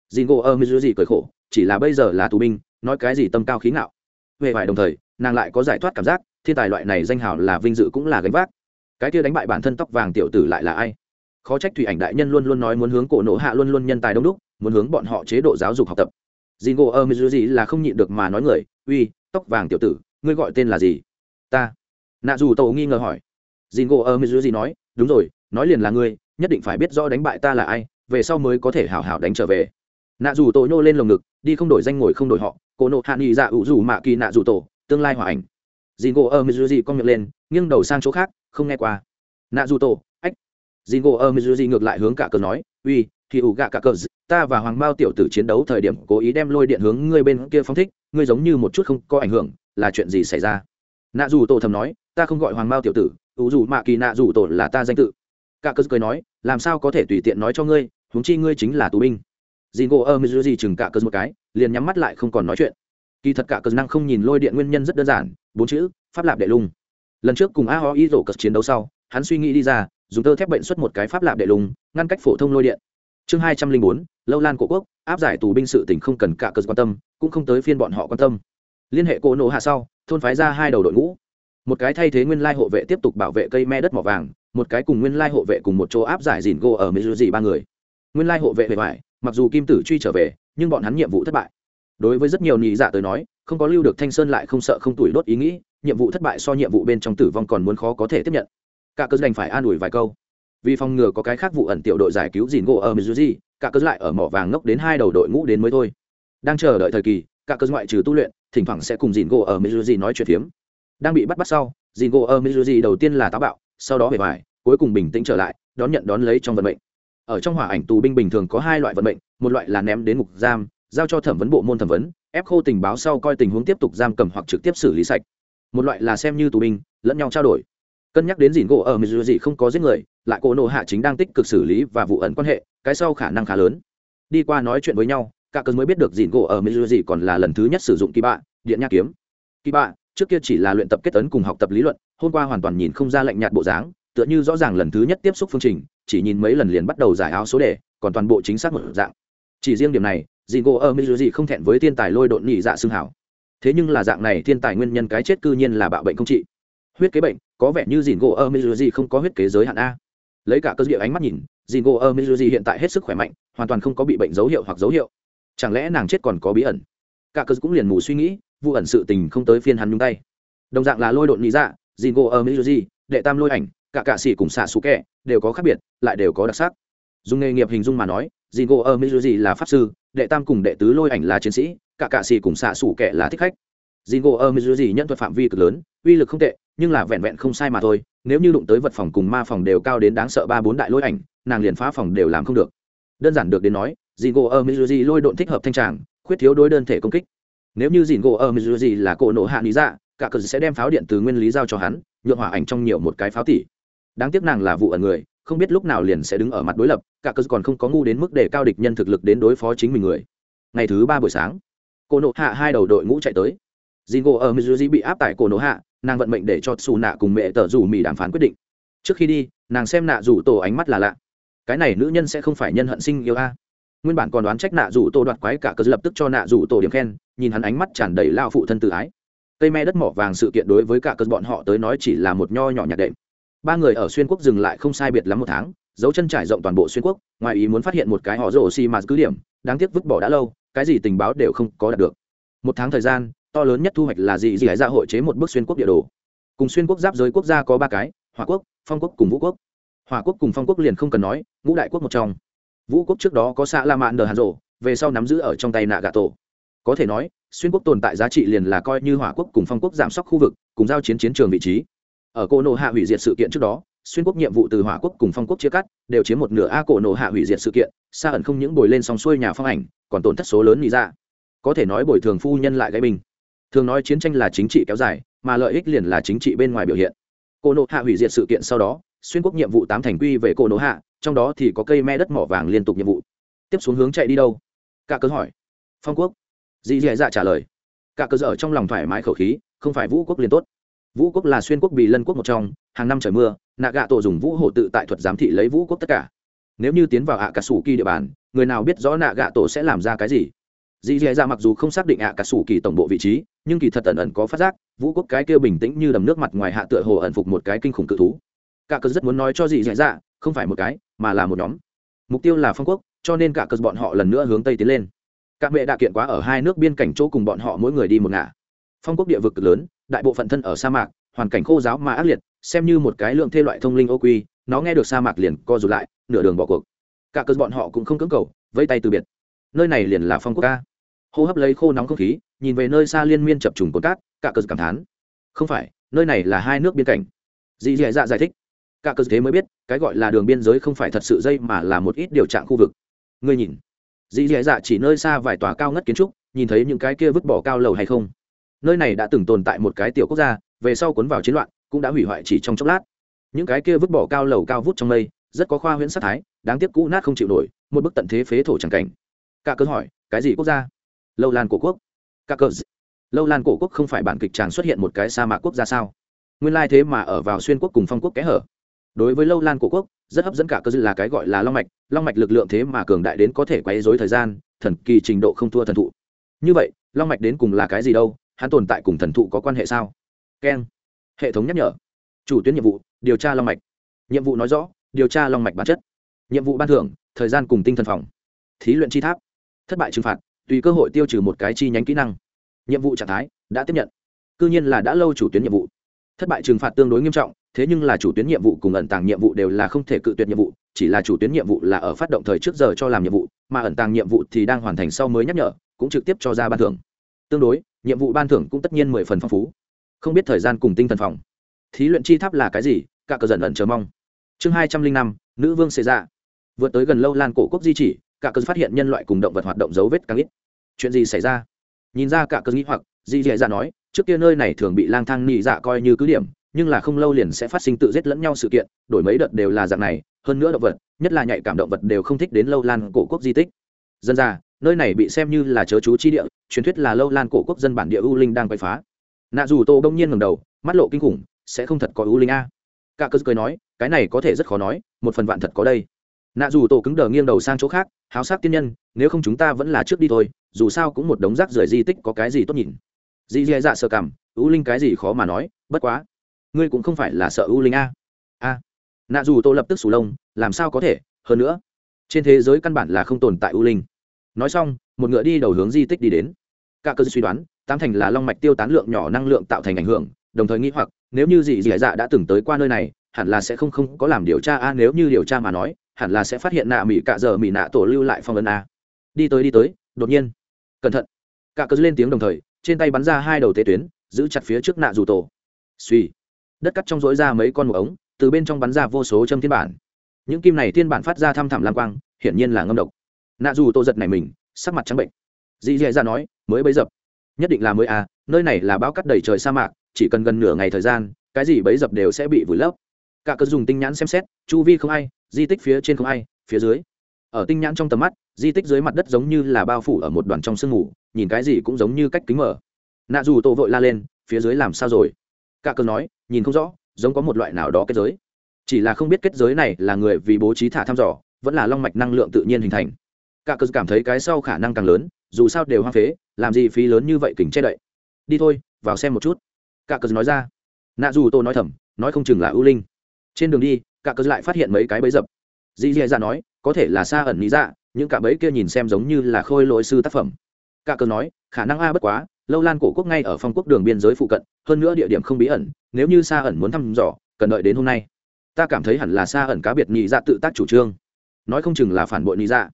Dìn gỗ ở mizuji cười khổ, chỉ là bây giờ là tù binh, nói cái gì tâm cao khí ngạo. Huệ vải đồng thời, nàng lại có giải thoát cảm giác, thiên tài loại này danh hào là vinh dự cũng là gánh vác. Cái kia đánh bại bản thân tóc vàng tiểu tử lại là ai? Khó trách thủy ảnh đại nhân luôn luôn nói muốn hướng cổ nộ hạ luôn luôn nhân tài đông đúc, muốn hướng bọn họ chế độ giáo dục học tập. Dì ngộ ở mizuji là không nhịn được mà nói người, uy, tóc vàng tiểu tử ngươi gọi tên là gì? Ta. Nạ dù tổ nghi ngờ hỏi. Dì ngộ ở gì nói, đúng rồi, nói liền là ngươi, nhất định phải biết rõ đánh bại ta là ai, về sau mới có thể hảo hảo đánh trở về. Nạ dù tổ nhô lên lồng ngực, đi không đổi danh ngồi không đổi họ cổ nộ hạ nghị dạ ủ dù mạ kỳ nạ dù tổ tương lai hòa ảnh. Dì ngộ ở gì con miệng lên, nghiêng đầu sang chỗ khác, không nghe qua. Nạ dù tổ ách. Dì ngộ ở gì ngược lại hướng cả cờ nói, uy, thì ủ gạ cả cờ ta và hoàng bao tiểu tử chiến đấu thời điểm cố ý đem lôi điện hướng ngươi bên kia phóng thích, ngươi giống như một chút không có ảnh hưởng là chuyện gì xảy ra? Nạ dù tổ thầm nói ta không gọi hoàng mao tiểu tử ủ dù mạ kỳ nạ dù tổ là ta danh tự. Cả cờ cười nói làm sao có thể tùy tiện nói cho ngươi huống chi ngươi chính là tù binh. Dì ngộ dưới gì chừng cả cờ một cái liền nhắm mắt lại không còn nói chuyện. Kỳ thật cả cờ năng không nhìn lôi điện nguyên nhân rất đơn giản bốn chữ pháp lạp đệ lung. Lần trước cùng a ho y rổ cờ chiến đấu sau hắn suy nghĩ đi ra dùng tơ thép bệnh xuất một cái pháp lạp đệ lùng, ngăn cách phổ thông lôi điện. Chương hai trăm linh bốn lâu lan cổ quốc áp giải tù binh sự tỉnh không cần cả cơ quan tâm cũng không tới phiên bọn họ quan tâm liên hệ cô nộ hạ sau, thôn phái ra hai đầu đội ngũ. Một cái thay thế nguyên lai hộ vệ tiếp tục bảo vệ cây me đất mỏ vàng, một cái cùng nguyên lai hộ vệ cùng một chỗ áp giải dìn gô ở mizuji ba người. Nguyên lai hộ vệ về vải mặc dù kim tử truy trở về, nhưng bọn hắn nhiệm vụ thất bại. Đối với rất nhiều nhị dạ tới nói, không có lưu được thanh sơn lại không sợ không tuổi đốt ý nghĩ, nhiệm vụ thất bại so nhiệm vụ bên trong tử vong còn muốn khó có thể tiếp nhận. Cả cơ đành phải an ủi vài câu. Vì phòng ngừa có cái khác vụ ẩn tiểu đội giải cứu dìn gỗ ở mizuji, cả cơ lại ở mỏ vàng ngốc đến hai đầu đội ngũ đến mới thôi. Đang chờ đợi thời kỳ, cả cơ ngoại trừ tu luyện thỉnh thoảng sẽ cùng dìn gỗ ở mizuji nói chuyện phiếm. Đang bị bắt bắt sau dìn gỗ ở mizuji đầu tiên là táo bạo, sau đó bề bài, cuối cùng bình tĩnh trở lại, đón nhận đón lấy trong vận mệnh. Ở trong hỏa ảnh tù binh bình thường có hai loại vận mệnh, một loại là ném đến ngục giam, giao cho thẩm vấn bộ môn thẩm vấn, ép khô tình báo sau coi tình huống tiếp tục giam cầm hoặc trực tiếp xử lý sạch. Một loại là xem như tù binh, lẫn nhau trao đổi. Cân nhắc đến dìn gỗ ở mizuji không có giết người, lại cô nộ hạ chính đang tích cực xử lý và vụ ẩn quan hệ, cái sau khả năng khá lớn. Đi qua nói chuyện với nhau cả cơn mới biết được dìn gỗ ở mizuji còn là lần thứ nhất sử dụng kỳ bạ điện nha kiếm. Kỳ bạ trước kia chỉ là luyện tập kết ấn cùng học tập lý luận, hôm qua hoàn toàn nhìn không ra lạnh nhạt bộ dáng, tựa như rõ ràng lần thứ nhất tiếp xúc phương trình, chỉ nhìn mấy lần liền bắt đầu giải áo số đề, còn toàn bộ chính xác một dạng. Chỉ riêng điểm này dìn gỗ ở mizuji không thẹn với thiên tài lôi độn nhị dạ xương hảo. Thế nhưng là dạng này thiên tài nguyên nhân cái chết cư nhiên là bạo bệnh không trị. Huyết kế bệnh, có vẻ như dìn gỗ ở mizuji không có huyết kế giới hạn a. Lấy cả cơ địa ánh mắt nhìn dìn gỗ ở mizuji hiện tại hết sức khỏe mạnh, hoàn toàn không có bị bệnh dấu hiệu hoặc dấu hiệu chẳng lẽ nàng chết còn có bí ẩn? Cả cớ cũng liền mù suy nghĩ, vụ ẩn sự tình không tới phiên hắn nhung tay. Đồng dạng là lôi độn nghĩ dạ dìn gỗ ở mizuji đệ tam lôi ảnh, cả cạ sĩ cùng xạ xú kẹ, đều có khác biệt, lại đều có đặc sắc. Dùng nghề nghiệp hình dung mà nói dì gỗ ở mizuji là pháp sư, đệ tam cùng đệ tứ lôi ảnh là chiến sĩ, cả cạ sĩ cùng xạ xủ kẹ là thích khách. Dì gỗ ở mizuji nhận thuật phạm vi cực lớn, uy lực không tệ, nhưng là vẹn vẹn không sai mà thôi, nếu như đụng tới vật phòng cùng ma phòng đều cao đến đáng sợ ba bốn đại lôi ảnh, nàng liền phá phòng đều làm không được. Đơn giản được đến nói dì gỗ ở mizuji lôi độn thích hợp thanh tràng, khuyết thiếu đối đơn thể công kích. Nếu như dì gỗ ở mizuji là cỗ nổ hạ lý dạ cả cờ sẽ đem pháo điện từ nguyên lý giao cho hắn, nhượng hỏa ảnh trong nhiều một cái pháo tỷ đáng tiếc nàng là vụ ẩn người, không biết lúc nào liền sẽ đứng ở mặt đối lập, cả cờ còn không có ngu đến mức để cao địch nhân thực lực đến đối phó chính mình người. Ngày thứ ba buổi sáng cô nộ hạ hai đầu đội ngũ chạy tới. Jingo ở mizuji bị áp tại cỗ nộ hạ, nàng vận mệnh để cho xù nạ cùng mẹ tờ rủ mỹ đàm phán quyết định. Trước khi đi, nàng xem nạ rủ tổ ánh mắt là lạ. Cái này nữ nhân sẽ không phải nhân hận sinh yêu a nguyên bản còn đoán trách nạ rủ tổ đoạt quái cả cớ lập tức cho nạ rủ tổ điểm khen, nhìn hắn ánh mắt tràn đầy lao phụ thân tự ái. Cây me đất mỏ vàng sự kiện đối với cả cớ bọn họ tới nói chỉ là một nho nhỏ nhạt đệm. Ba người ở xuyên quốc dừng lại không sai biệt lắm một tháng, dấu chân trải rộng toàn bộ xuyên quốc, ngoài ý muốn phát hiện một cái họ rổ xi mà cứ điểm, đáng tiếc vứt bỏ đã lâu, cái gì tình báo đều không có đạt được. Một tháng thời gian, to lớn nhất thu hoạch là gì gì hải ra hội chế một bước xuyên quốc địa đồ. Cùng xuyên quốc giáp giới quốc gia có ba cái, hỏa quốc, phong quốc cùng vũ quốc. Hỏa quốc cùng phong quốc liền không cần nói, ngũ đại quốc một trong vũ quốc trước đó có xã la mạn nờ hàn rộ về sau nắm giữ ở trong tay nạ gà tổ có thể nói, xuyên quốc tồn tại giá trị liền là coi như hỏa quốc cùng phong quốc giảm sóc khu vực, cùng giao chiến chiến trường vị trí. Ở cô nộ hạ hủy diệt sự kiện trước đó, xuyên quốc nhiệm vụ từ hỏa quốc cùng phong quốc chia cắt, đều chiếm một nửa a cổ nộ hạ hủy diệt sự kiện xa ẩn không những bồi lên song xuôi nhà phong ảnh, còn tổn thất số lớn nghĩ ra dạ. có thể nói bồi thường phu nhân lại gây bình. Thường nói chiến tranh là chính trị kéo dài, mà lợi ích liền là chính trị bên ngoài biểu hiện. Cổ nộ hạ hủy diệt sự kiện sau đó, xuyên quốc nhiệm vụ tám thành quy về cổ nộ hạ trong đó thì có cây me đất mỏ vàng liên tục nhiệm vụ. Tiếp xuống hướng chạy đi đâu? Cả cớ hỏi. Phong quốc. Dì dì dạ trả lời. Cả cớ dở trong lòng thoải mái khẩu khí, không phải vũ quốc liền tốt. Vũ quốc là xuyên quốc bị lân quốc một trong, hàng năm trời mưa, nạ gạ tổ dùng vũ hộ tự tại thuật giám thị lấy vũ quốc tất cả. Nếu như tiến vào ạ cà sủ kỳ địa bàn, người nào biết rõ nạ gạ tổ sẽ làm ra cái gì? Dì dì dạ mặc dù không xác định ạ cà sủ kỳ tổng bộ vị trí, nhưng kỳ thật ẩn ẩn có phát giác, vũ quốc cái kia bình tĩnh như đầm nước mặt ngoài hạ tựa hồ ẩn phục một cái kinh khủng cự thú. Cả cớ rất muốn nói cho dì dì dạ không phải một cái, mà là một nhóm. Mục tiêu là phong quốc, cho nên cả cờ bọn họ lần nữa hướng tây tiến lên. Các mẹ đã kiện quá ở hai nước biên cảnh chỗ cùng bọn họ mỗi người đi một ngả. Phong quốc địa vực cực lớn, đại bộ phận thân ở sa mạc, hoàn cảnh khô giáo mà ác liệt, xem như một cái lượng thê loại thông linh ô quy, nó nghe được sa mạc liền co rụt lại, nửa đường bỏ cuộc. Cả cờ bọn họ cũng không cưỡng cầu, vây tay từ biệt. Nơi này liền là phong quốc ca. Hô hấp lấy khô nóng không khí, nhìn về nơi xa liên miên chập trùng cồn cát, cả cờ cảm thán. Không phải, nơi này là hai nước biên cảnh. Dì dì dạ giải thích cả cơ thế mới biết cái gọi là đường biên giới không phải thật sự dây mà là một ít điều trạng khu vực. Ngươi nhìn. Dì dì dạ chỉ nơi xa vài tòa cao ngất kiến trúc nhìn thấy những cái kia vứt bỏ cao lầu hay không. Nơi này đã từng tồn tại một cái tiểu quốc gia về sau cuốn vào chiến loạn cũng đã hủy hoại chỉ trong chốc lát. Những cái kia vứt bỏ cao lầu cao vút trong mây rất có khoa huyễn sát thái đáng tiếc cũ nát không chịu nổi một bức tận thế phế thổ chẳng cảnh. Cả cơ hỏi cái gì quốc gia? Lâu lan cổ quốc. Cả cơ, lâu lan cổ quốc không phải bản kịch tràng xuất hiện một cái sa mạc quốc gia sao? Nguyên lai thế mà ở vào xuyên quốc cùng phong quốc kẽ hở đối với lâu lan cổ quốc, rất hấp dẫn cả cơ dư là cái gọi là long mạch long mạch lực lượng thế mà cường đại đến có thể quấy dối thời gian, thần kỳ trình độ không thua thần thụ. Như vậy, long mạch đến cùng là cái gì đâu, hắn tồn tại cùng thần thụ có quan hệ sao? Keng hệ thống nhắc nhở. Chủ tuyến nhiệm vụ, điều tra long mạch. Nhiệm vụ nói rõ, điều tra long mạch bản chất. Nhiệm vụ ban thưởng, thời gian cùng tinh thần phòng. Thí luyện chi tháp. Thất bại trừng phạt, tùy cơ hội tiêu trừ một cái chi nhánh kỹ năng. Nhiệm vụ trạng thái, đã tiếp nhận. Cư nhiên là đã lâu chủ tuyến nhiệm vụ thất bại trừng phạt tương đối nghiêm trọng, thế nhưng là chủ tuyến nhiệm vụ cùng ẩn tàng nhiệm vụ đều là không thể cự tuyệt nhiệm vụ, chỉ là chủ tuyến nhiệm vụ là ở phát động thời trước giờ cho làm nhiệm vụ, mà ẩn tàng nhiệm vụ thì đang hoàn thành sau mới nhắc nhở, cũng trực tiếp cho ra ban thưởng. Tương đối, nhiệm vụ ban thưởng cũng tất nhiên mười phần phong phú. Không biết thời gian cùng tinh thần phòng. Thí luyện chi tháp là cái gì? Cả cờ dần ẩn chờ mong. Chương hai trăm linh năm, nữ vương xê ra dạ. vượt tới gần lâu lan cổ quốc di chỉ, cả cờ phát hiện nhân loại cùng động vật hoạt động dấu vết càng ít. Chuyện gì xảy ra? Nhìn ra cả cờ nghĩ hoặc, di dạy ra nói trước kia nơi này thường bị lang thang nhị dạ coi như cứ điểm, nhưng là không lâu liền sẽ phát sinh tự giết lẫn nhau sự kiện, đổi mấy đợt đều là dạng này, hơn nữa động vật, nhất là nhạy cảm động vật đều không thích đến lâu lan cổ quốc di tích. Dân ra nơi này bị xem như là chớ chú chi địa, truyền thuyết là lâu lan cổ quốc dân bản địa u linh đang quay phá. Nạ dù tô bỗng nhiên ngầm đầu, mắt lộ kinh khủng, sẽ không thật có u linh a. Cả cơ cười nói, cái này có thể rất khó nói, một phần vạn thật có đây. Nạ dù tổ cứng đờ nghiêng đầu sang chỗ khác, háo sắc tiên nhân, nếu không chúng ta vẫn là trước đi thôi, dù sao cũng một đống rác rưởi di tích có cái gì tốt nhìn dì dì dạ sợ cảm ưu linh cái gì khó mà nói, bất quá. Ngươi cũng không phải là sợ ưu linh a. A. Nạ dù tô lập tức sù lông, làm sao có thể, hơn nữa. Trên thế giới căn bản là không tồn tại ưu linh. Nói xong, một ngựa đi đầu hướng di tích đi đến. Cả cơ suy đoán, tám thành là long mạch tiêu tán lượng nhỏ năng lượng tạo thành ảnh hưởng, đồng thời nghĩ hoặc, nếu như dì dì dạ đã từng tới qua nơi này, hẳn là sẽ không không có làm điều tra a, nếu như điều tra mà nói, hẳn là sẽ phát hiện nạ mỹ cạ giờ mỹ nạ tổ lưu lại phong ấn a. Đi tới đi tới, đột nhiên. Cẩn thận. Cả cơ lên tiếng đồng thời trên tay bắn ra hai đầu tế tuyến, giữ chặt phía trước nạ dù tổ. Suy đất cắt trong rỗi ra mấy con một ống, từ bên trong bắn ra vô số châm thiên bản. Những kim này thiên bản phát ra thăm thẳm lam quang, hiển nhiên là ngâm độc. Nạ dù tổ giật này mình, sắc mặt trắng bệnh. Dì dì ra nói, mới bấy dập. Nhất định là mới à nơi này là bão cắt đầy trời sa mạc, chỉ cần gần nửa ngày thời gian, cái gì bấy dập đều sẽ bị vùi lấp. Cả cớ dùng tinh nhãn xem xét, chu vi không ai, di tích phía trên không ai, phía dưới. Ở tinh nhãn trong tầm mắt, di tích dưới mặt đất giống như là bao phủ ở một đoàn trong sương mù nhìn cái gì cũng giống như cách kính mở. Nạ dù tổ vội la lên, phía dưới làm sao rồi? Cả cờ nói, nhìn không rõ, giống có một loại nào đó kết giới. Chỉ là không biết kết giới này là người vì bố trí thả thăm dò, vẫn là long mạch năng lượng tự nhiên hình thành. Cả cờ cảm thấy cái sau khả năng càng lớn, dù sao đều hoang phế, làm gì phí lớn như vậy kính che đậy. Đi thôi, vào xem một chút. Cả cờ nói ra. Nạ dù tô nói thầm, nói không chừng là ưu linh. Trên đường đi, cả cờ lại phát hiện mấy cái bẫy dập. Dì dì dạ nói, có thể là xa ẩn lý dạ những cả bẫy kia nhìn xem giống như là khôi lỗi sư tác phẩm cả cơn nói, khả năng a bất quá, lâu lan cổ quốc ngay ở phong quốc đường biên giới phụ cận, hơn nữa địa điểm không bí ẩn, nếu như xa ẩn muốn thăm dò, cần đợi đến hôm nay. Ta cảm thấy hẳn là xa ẩn cá biệt nhị dạ tự tác chủ trương. Nói không chừng là phản bội nhị dạ.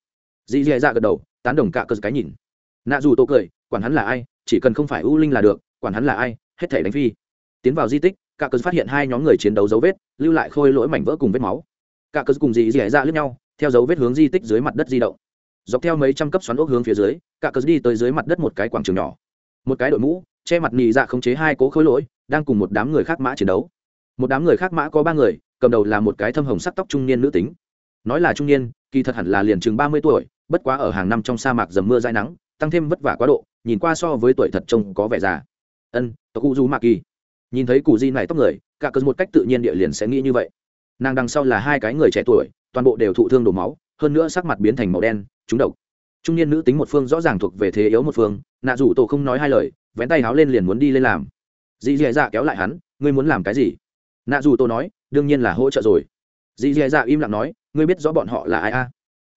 Dì dì dạ gật đầu, tán đồng cả cờ cái nhìn. Nạ dù tô cười, quản hắn là ai, chỉ cần không phải u linh là được, quản hắn là ai, hết thể đánh phi. Tiến vào di tích, cả cờ phát hiện hai nhóm người chiến đấu dấu vết, lưu lại khôi lỗi mảnh vỡ cùng vết máu. Cả cờ cùng dì dì dạ lướt nhau, theo dấu vết hướng di tích dưới mặt đất di động dọc theo mấy trăm cấp xoắn ốc hướng phía dưới, cả cờ đi tới dưới mặt đất một cái quảng trường nhỏ. Một cái đội mũ, che mặt nhị dạ khống chế hai cố khối lỗi, đang cùng một đám người khác mã chiến đấu. Một đám người khác mã có ba người, cầm đầu là một cái thâm hồng sắc tóc trung niên nữ tính. Nói là trung niên, kỳ thật hẳn là liền chừng ba mươi tuổi, bất quá ở hàng năm trong sa mạc dầm mưa dai nắng, tăng thêm vất vả quá độ, nhìn qua so với tuổi thật trông có vẻ già. Ân, tộc u du mạc kỳ. Nhìn thấy cụ di này tóc người, cả cơn một cách tự nhiên địa liền sẽ nghĩ như vậy. Nàng đằng sau là hai cái người trẻ tuổi, toàn bộ đều thụ thương đổ máu hơn nữa sắc mặt biến thành màu đen, trúng độc. Trung niên nữ tính một phương rõ ràng thuộc về thế yếu một phương, nạ rủ tổ không nói hai lời, vén tay háo lên liền muốn đi lên làm. Dì dì dạ kéo lại hắn, ngươi muốn làm cái gì? Nạ dù tổ nói, đương nhiên là hỗ trợ rồi. Dì dì dạ im lặng nói, ngươi biết rõ bọn họ là ai a?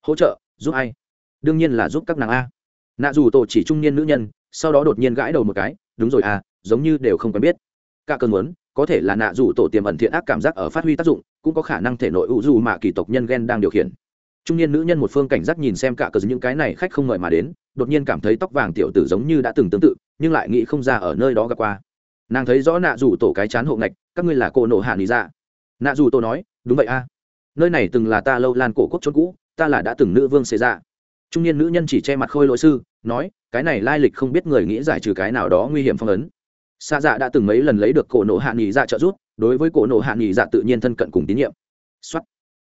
Hỗ trợ? Giúp ai? Đương nhiên là giúp các nàng a. Nạ dù tổ chỉ trung niên nữ nhân, sau đó đột nhiên gãi đầu một cái, đúng rồi a, giống như đều không quen biết. Cả cơn muốn, có thể là nạ dù tổ tiềm ẩn thiện ác cảm giác ở phát huy tác dụng, cũng có khả năng thể nội ủ dù mà kỳ tộc nhân ghen đang điều khiển trung niên nữ nhân một phương cảnh giác nhìn xem cả cờ những cái này khách không mời mà đến, đột nhiên cảm thấy tóc vàng tiểu tử giống như đã từng tương tự, nhưng lại nghĩ không ra ở nơi đó gặp qua. Nàng thấy rõ nạ dù tổ cái chán hộ ngạch, các ngươi là cô nổ hạ lý ra dạ. nạ dù tổ nói, đúng vậy a. Nơi này từng là ta lâu lan cổ quốc chốn cũ, ta là đã từng nữ vương xế ra trung niên nữ nhân chỉ che mặt khôi lỗi sư, nói, cái này lai lịch không biết người nghĩ giải trừ cái nào đó nguy hiểm phong ấn. Xa dạ đã từng mấy lần lấy được cổ nổ hạ nghỉ dạ trợ giúp, đối với cổ nổ hạ nghỉ dạ tự nhiên thân cận cùng tín nhiệm. Xuất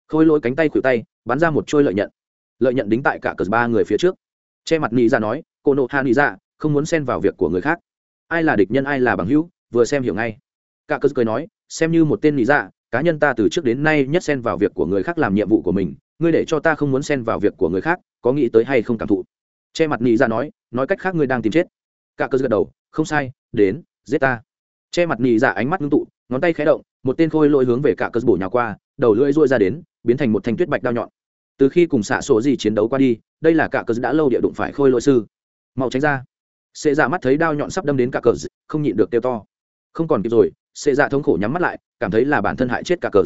khôi lỗi cánh tay khuỷu tay, bắn ra một trôi lợi nhận. Lợi nhận đính tại cả cờ ba người phía trước. Che mặt nị ra nói, cô nộ hạ nị ra không muốn xen vào việc của người khác. Ai là địch nhân, ai là bằng hữu, vừa xem hiểu ngay. Cả cờ cười nói, xem như một tên nị ra cá nhân ta từ trước đến nay nhất xen vào việc của người khác làm nhiệm vụ của mình, ngươi để cho ta không muốn xen vào việc của người khác, có nghĩ tới hay không cảm thụ? Che mặt nị ra nói nói cách khác ngươi đang tìm chết. Cả cờ gật đầu, không sai, đến, giết ta. Che mặt nị ra ánh mắt ngưng tụ, ngón tay khé động, một tên khôi lỗi hướng về cả cờ bổ nhào qua, đầu lưỡi ruôi ra đến biến thành một thanh tuyết bạch đao nhọn. Từ khi cùng xạ sổ gì chiến đấu qua đi, đây là cả cờ đã lâu địa đụng phải khôi lỗi sư. Mau tránh ra. Sệ dạ mắt thấy đao nhọn sắp đâm đến cả cờ không nhịn được tiêu to. Không còn kịp rồi Sệ dạ thống khổ nhắm mắt lại, cảm thấy là bản thân hại chết cả cờ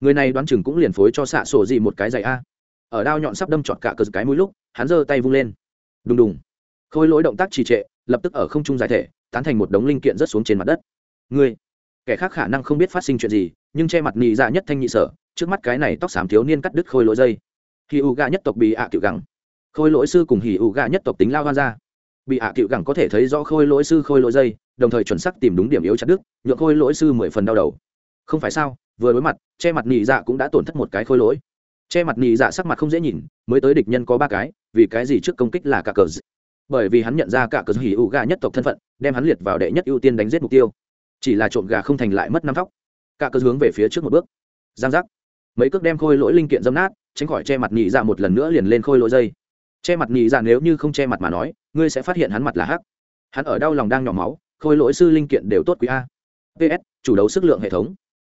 người này đoán chừng cũng liền phối cho xạ sổ gì một cái giày a. Ở đao nhọn sắp đâm trọt cả cờ cái mũi lúc, hắn giơ tay vung lên. Đùng đùng. Khôi lỗi động tác trì trệ, lập tức ở không trung giải thể, tán thành một đống linh kiện rớt xuống trên mặt đất. Người, kẻ khác khả năng không biết phát sinh chuyện gì, nhưng che mặt nị dạ nhất thanh nhị sở trước mắt cái này tóc xám thiếu niên cắt đứt khôi lỗi dây. Hì u gà nhất tộc bị ạ à cựu gẳng. Khôi lỗi sư cùng hì u gà nhất tộc tính lao hoan ra. Bị ạ à cựu gẳng có thể thấy rõ khôi lỗi sư khôi lỗi dây, đồng thời chuẩn sắc tìm đúng điểm yếu chặt đứt, nhượng khôi lỗi sư mười phần đau đầu. Không phải sao, vừa đối mặt, che mặt nị dạ cũng đã tổn thất một cái khôi lỗi. Che mặt nị dạ sắc mặt không dễ nhìn, mới tới địch nhân có ba cái, vì cái gì trước công kích là cả cờ bởi vì hắn nhận ra cả cờ hỉ u gà nhất tộc thân phận, đem hắn liệt vào đệ nhất ưu tiên đánh giết mục tiêu. Chỉ là trộm gà không thành lại mất năm thóc. Cả cờ hướng về phía trước một bước. Giang giác mấy cước đem khôi lỗi linh kiện dâm nát tránh khỏi che mặt nhị dạ một lần nữa liền lên khôi lỗi dây. Che mặt nhị dạ nếu như không che mặt mà nói ngươi sẽ phát hiện hắn mặt là hắc. Hắn ở đau lòng đang nhỏ máu khôi lỗi sư linh kiện đều tốt quý a. Ps chủ đấu sức lượng hệ thống.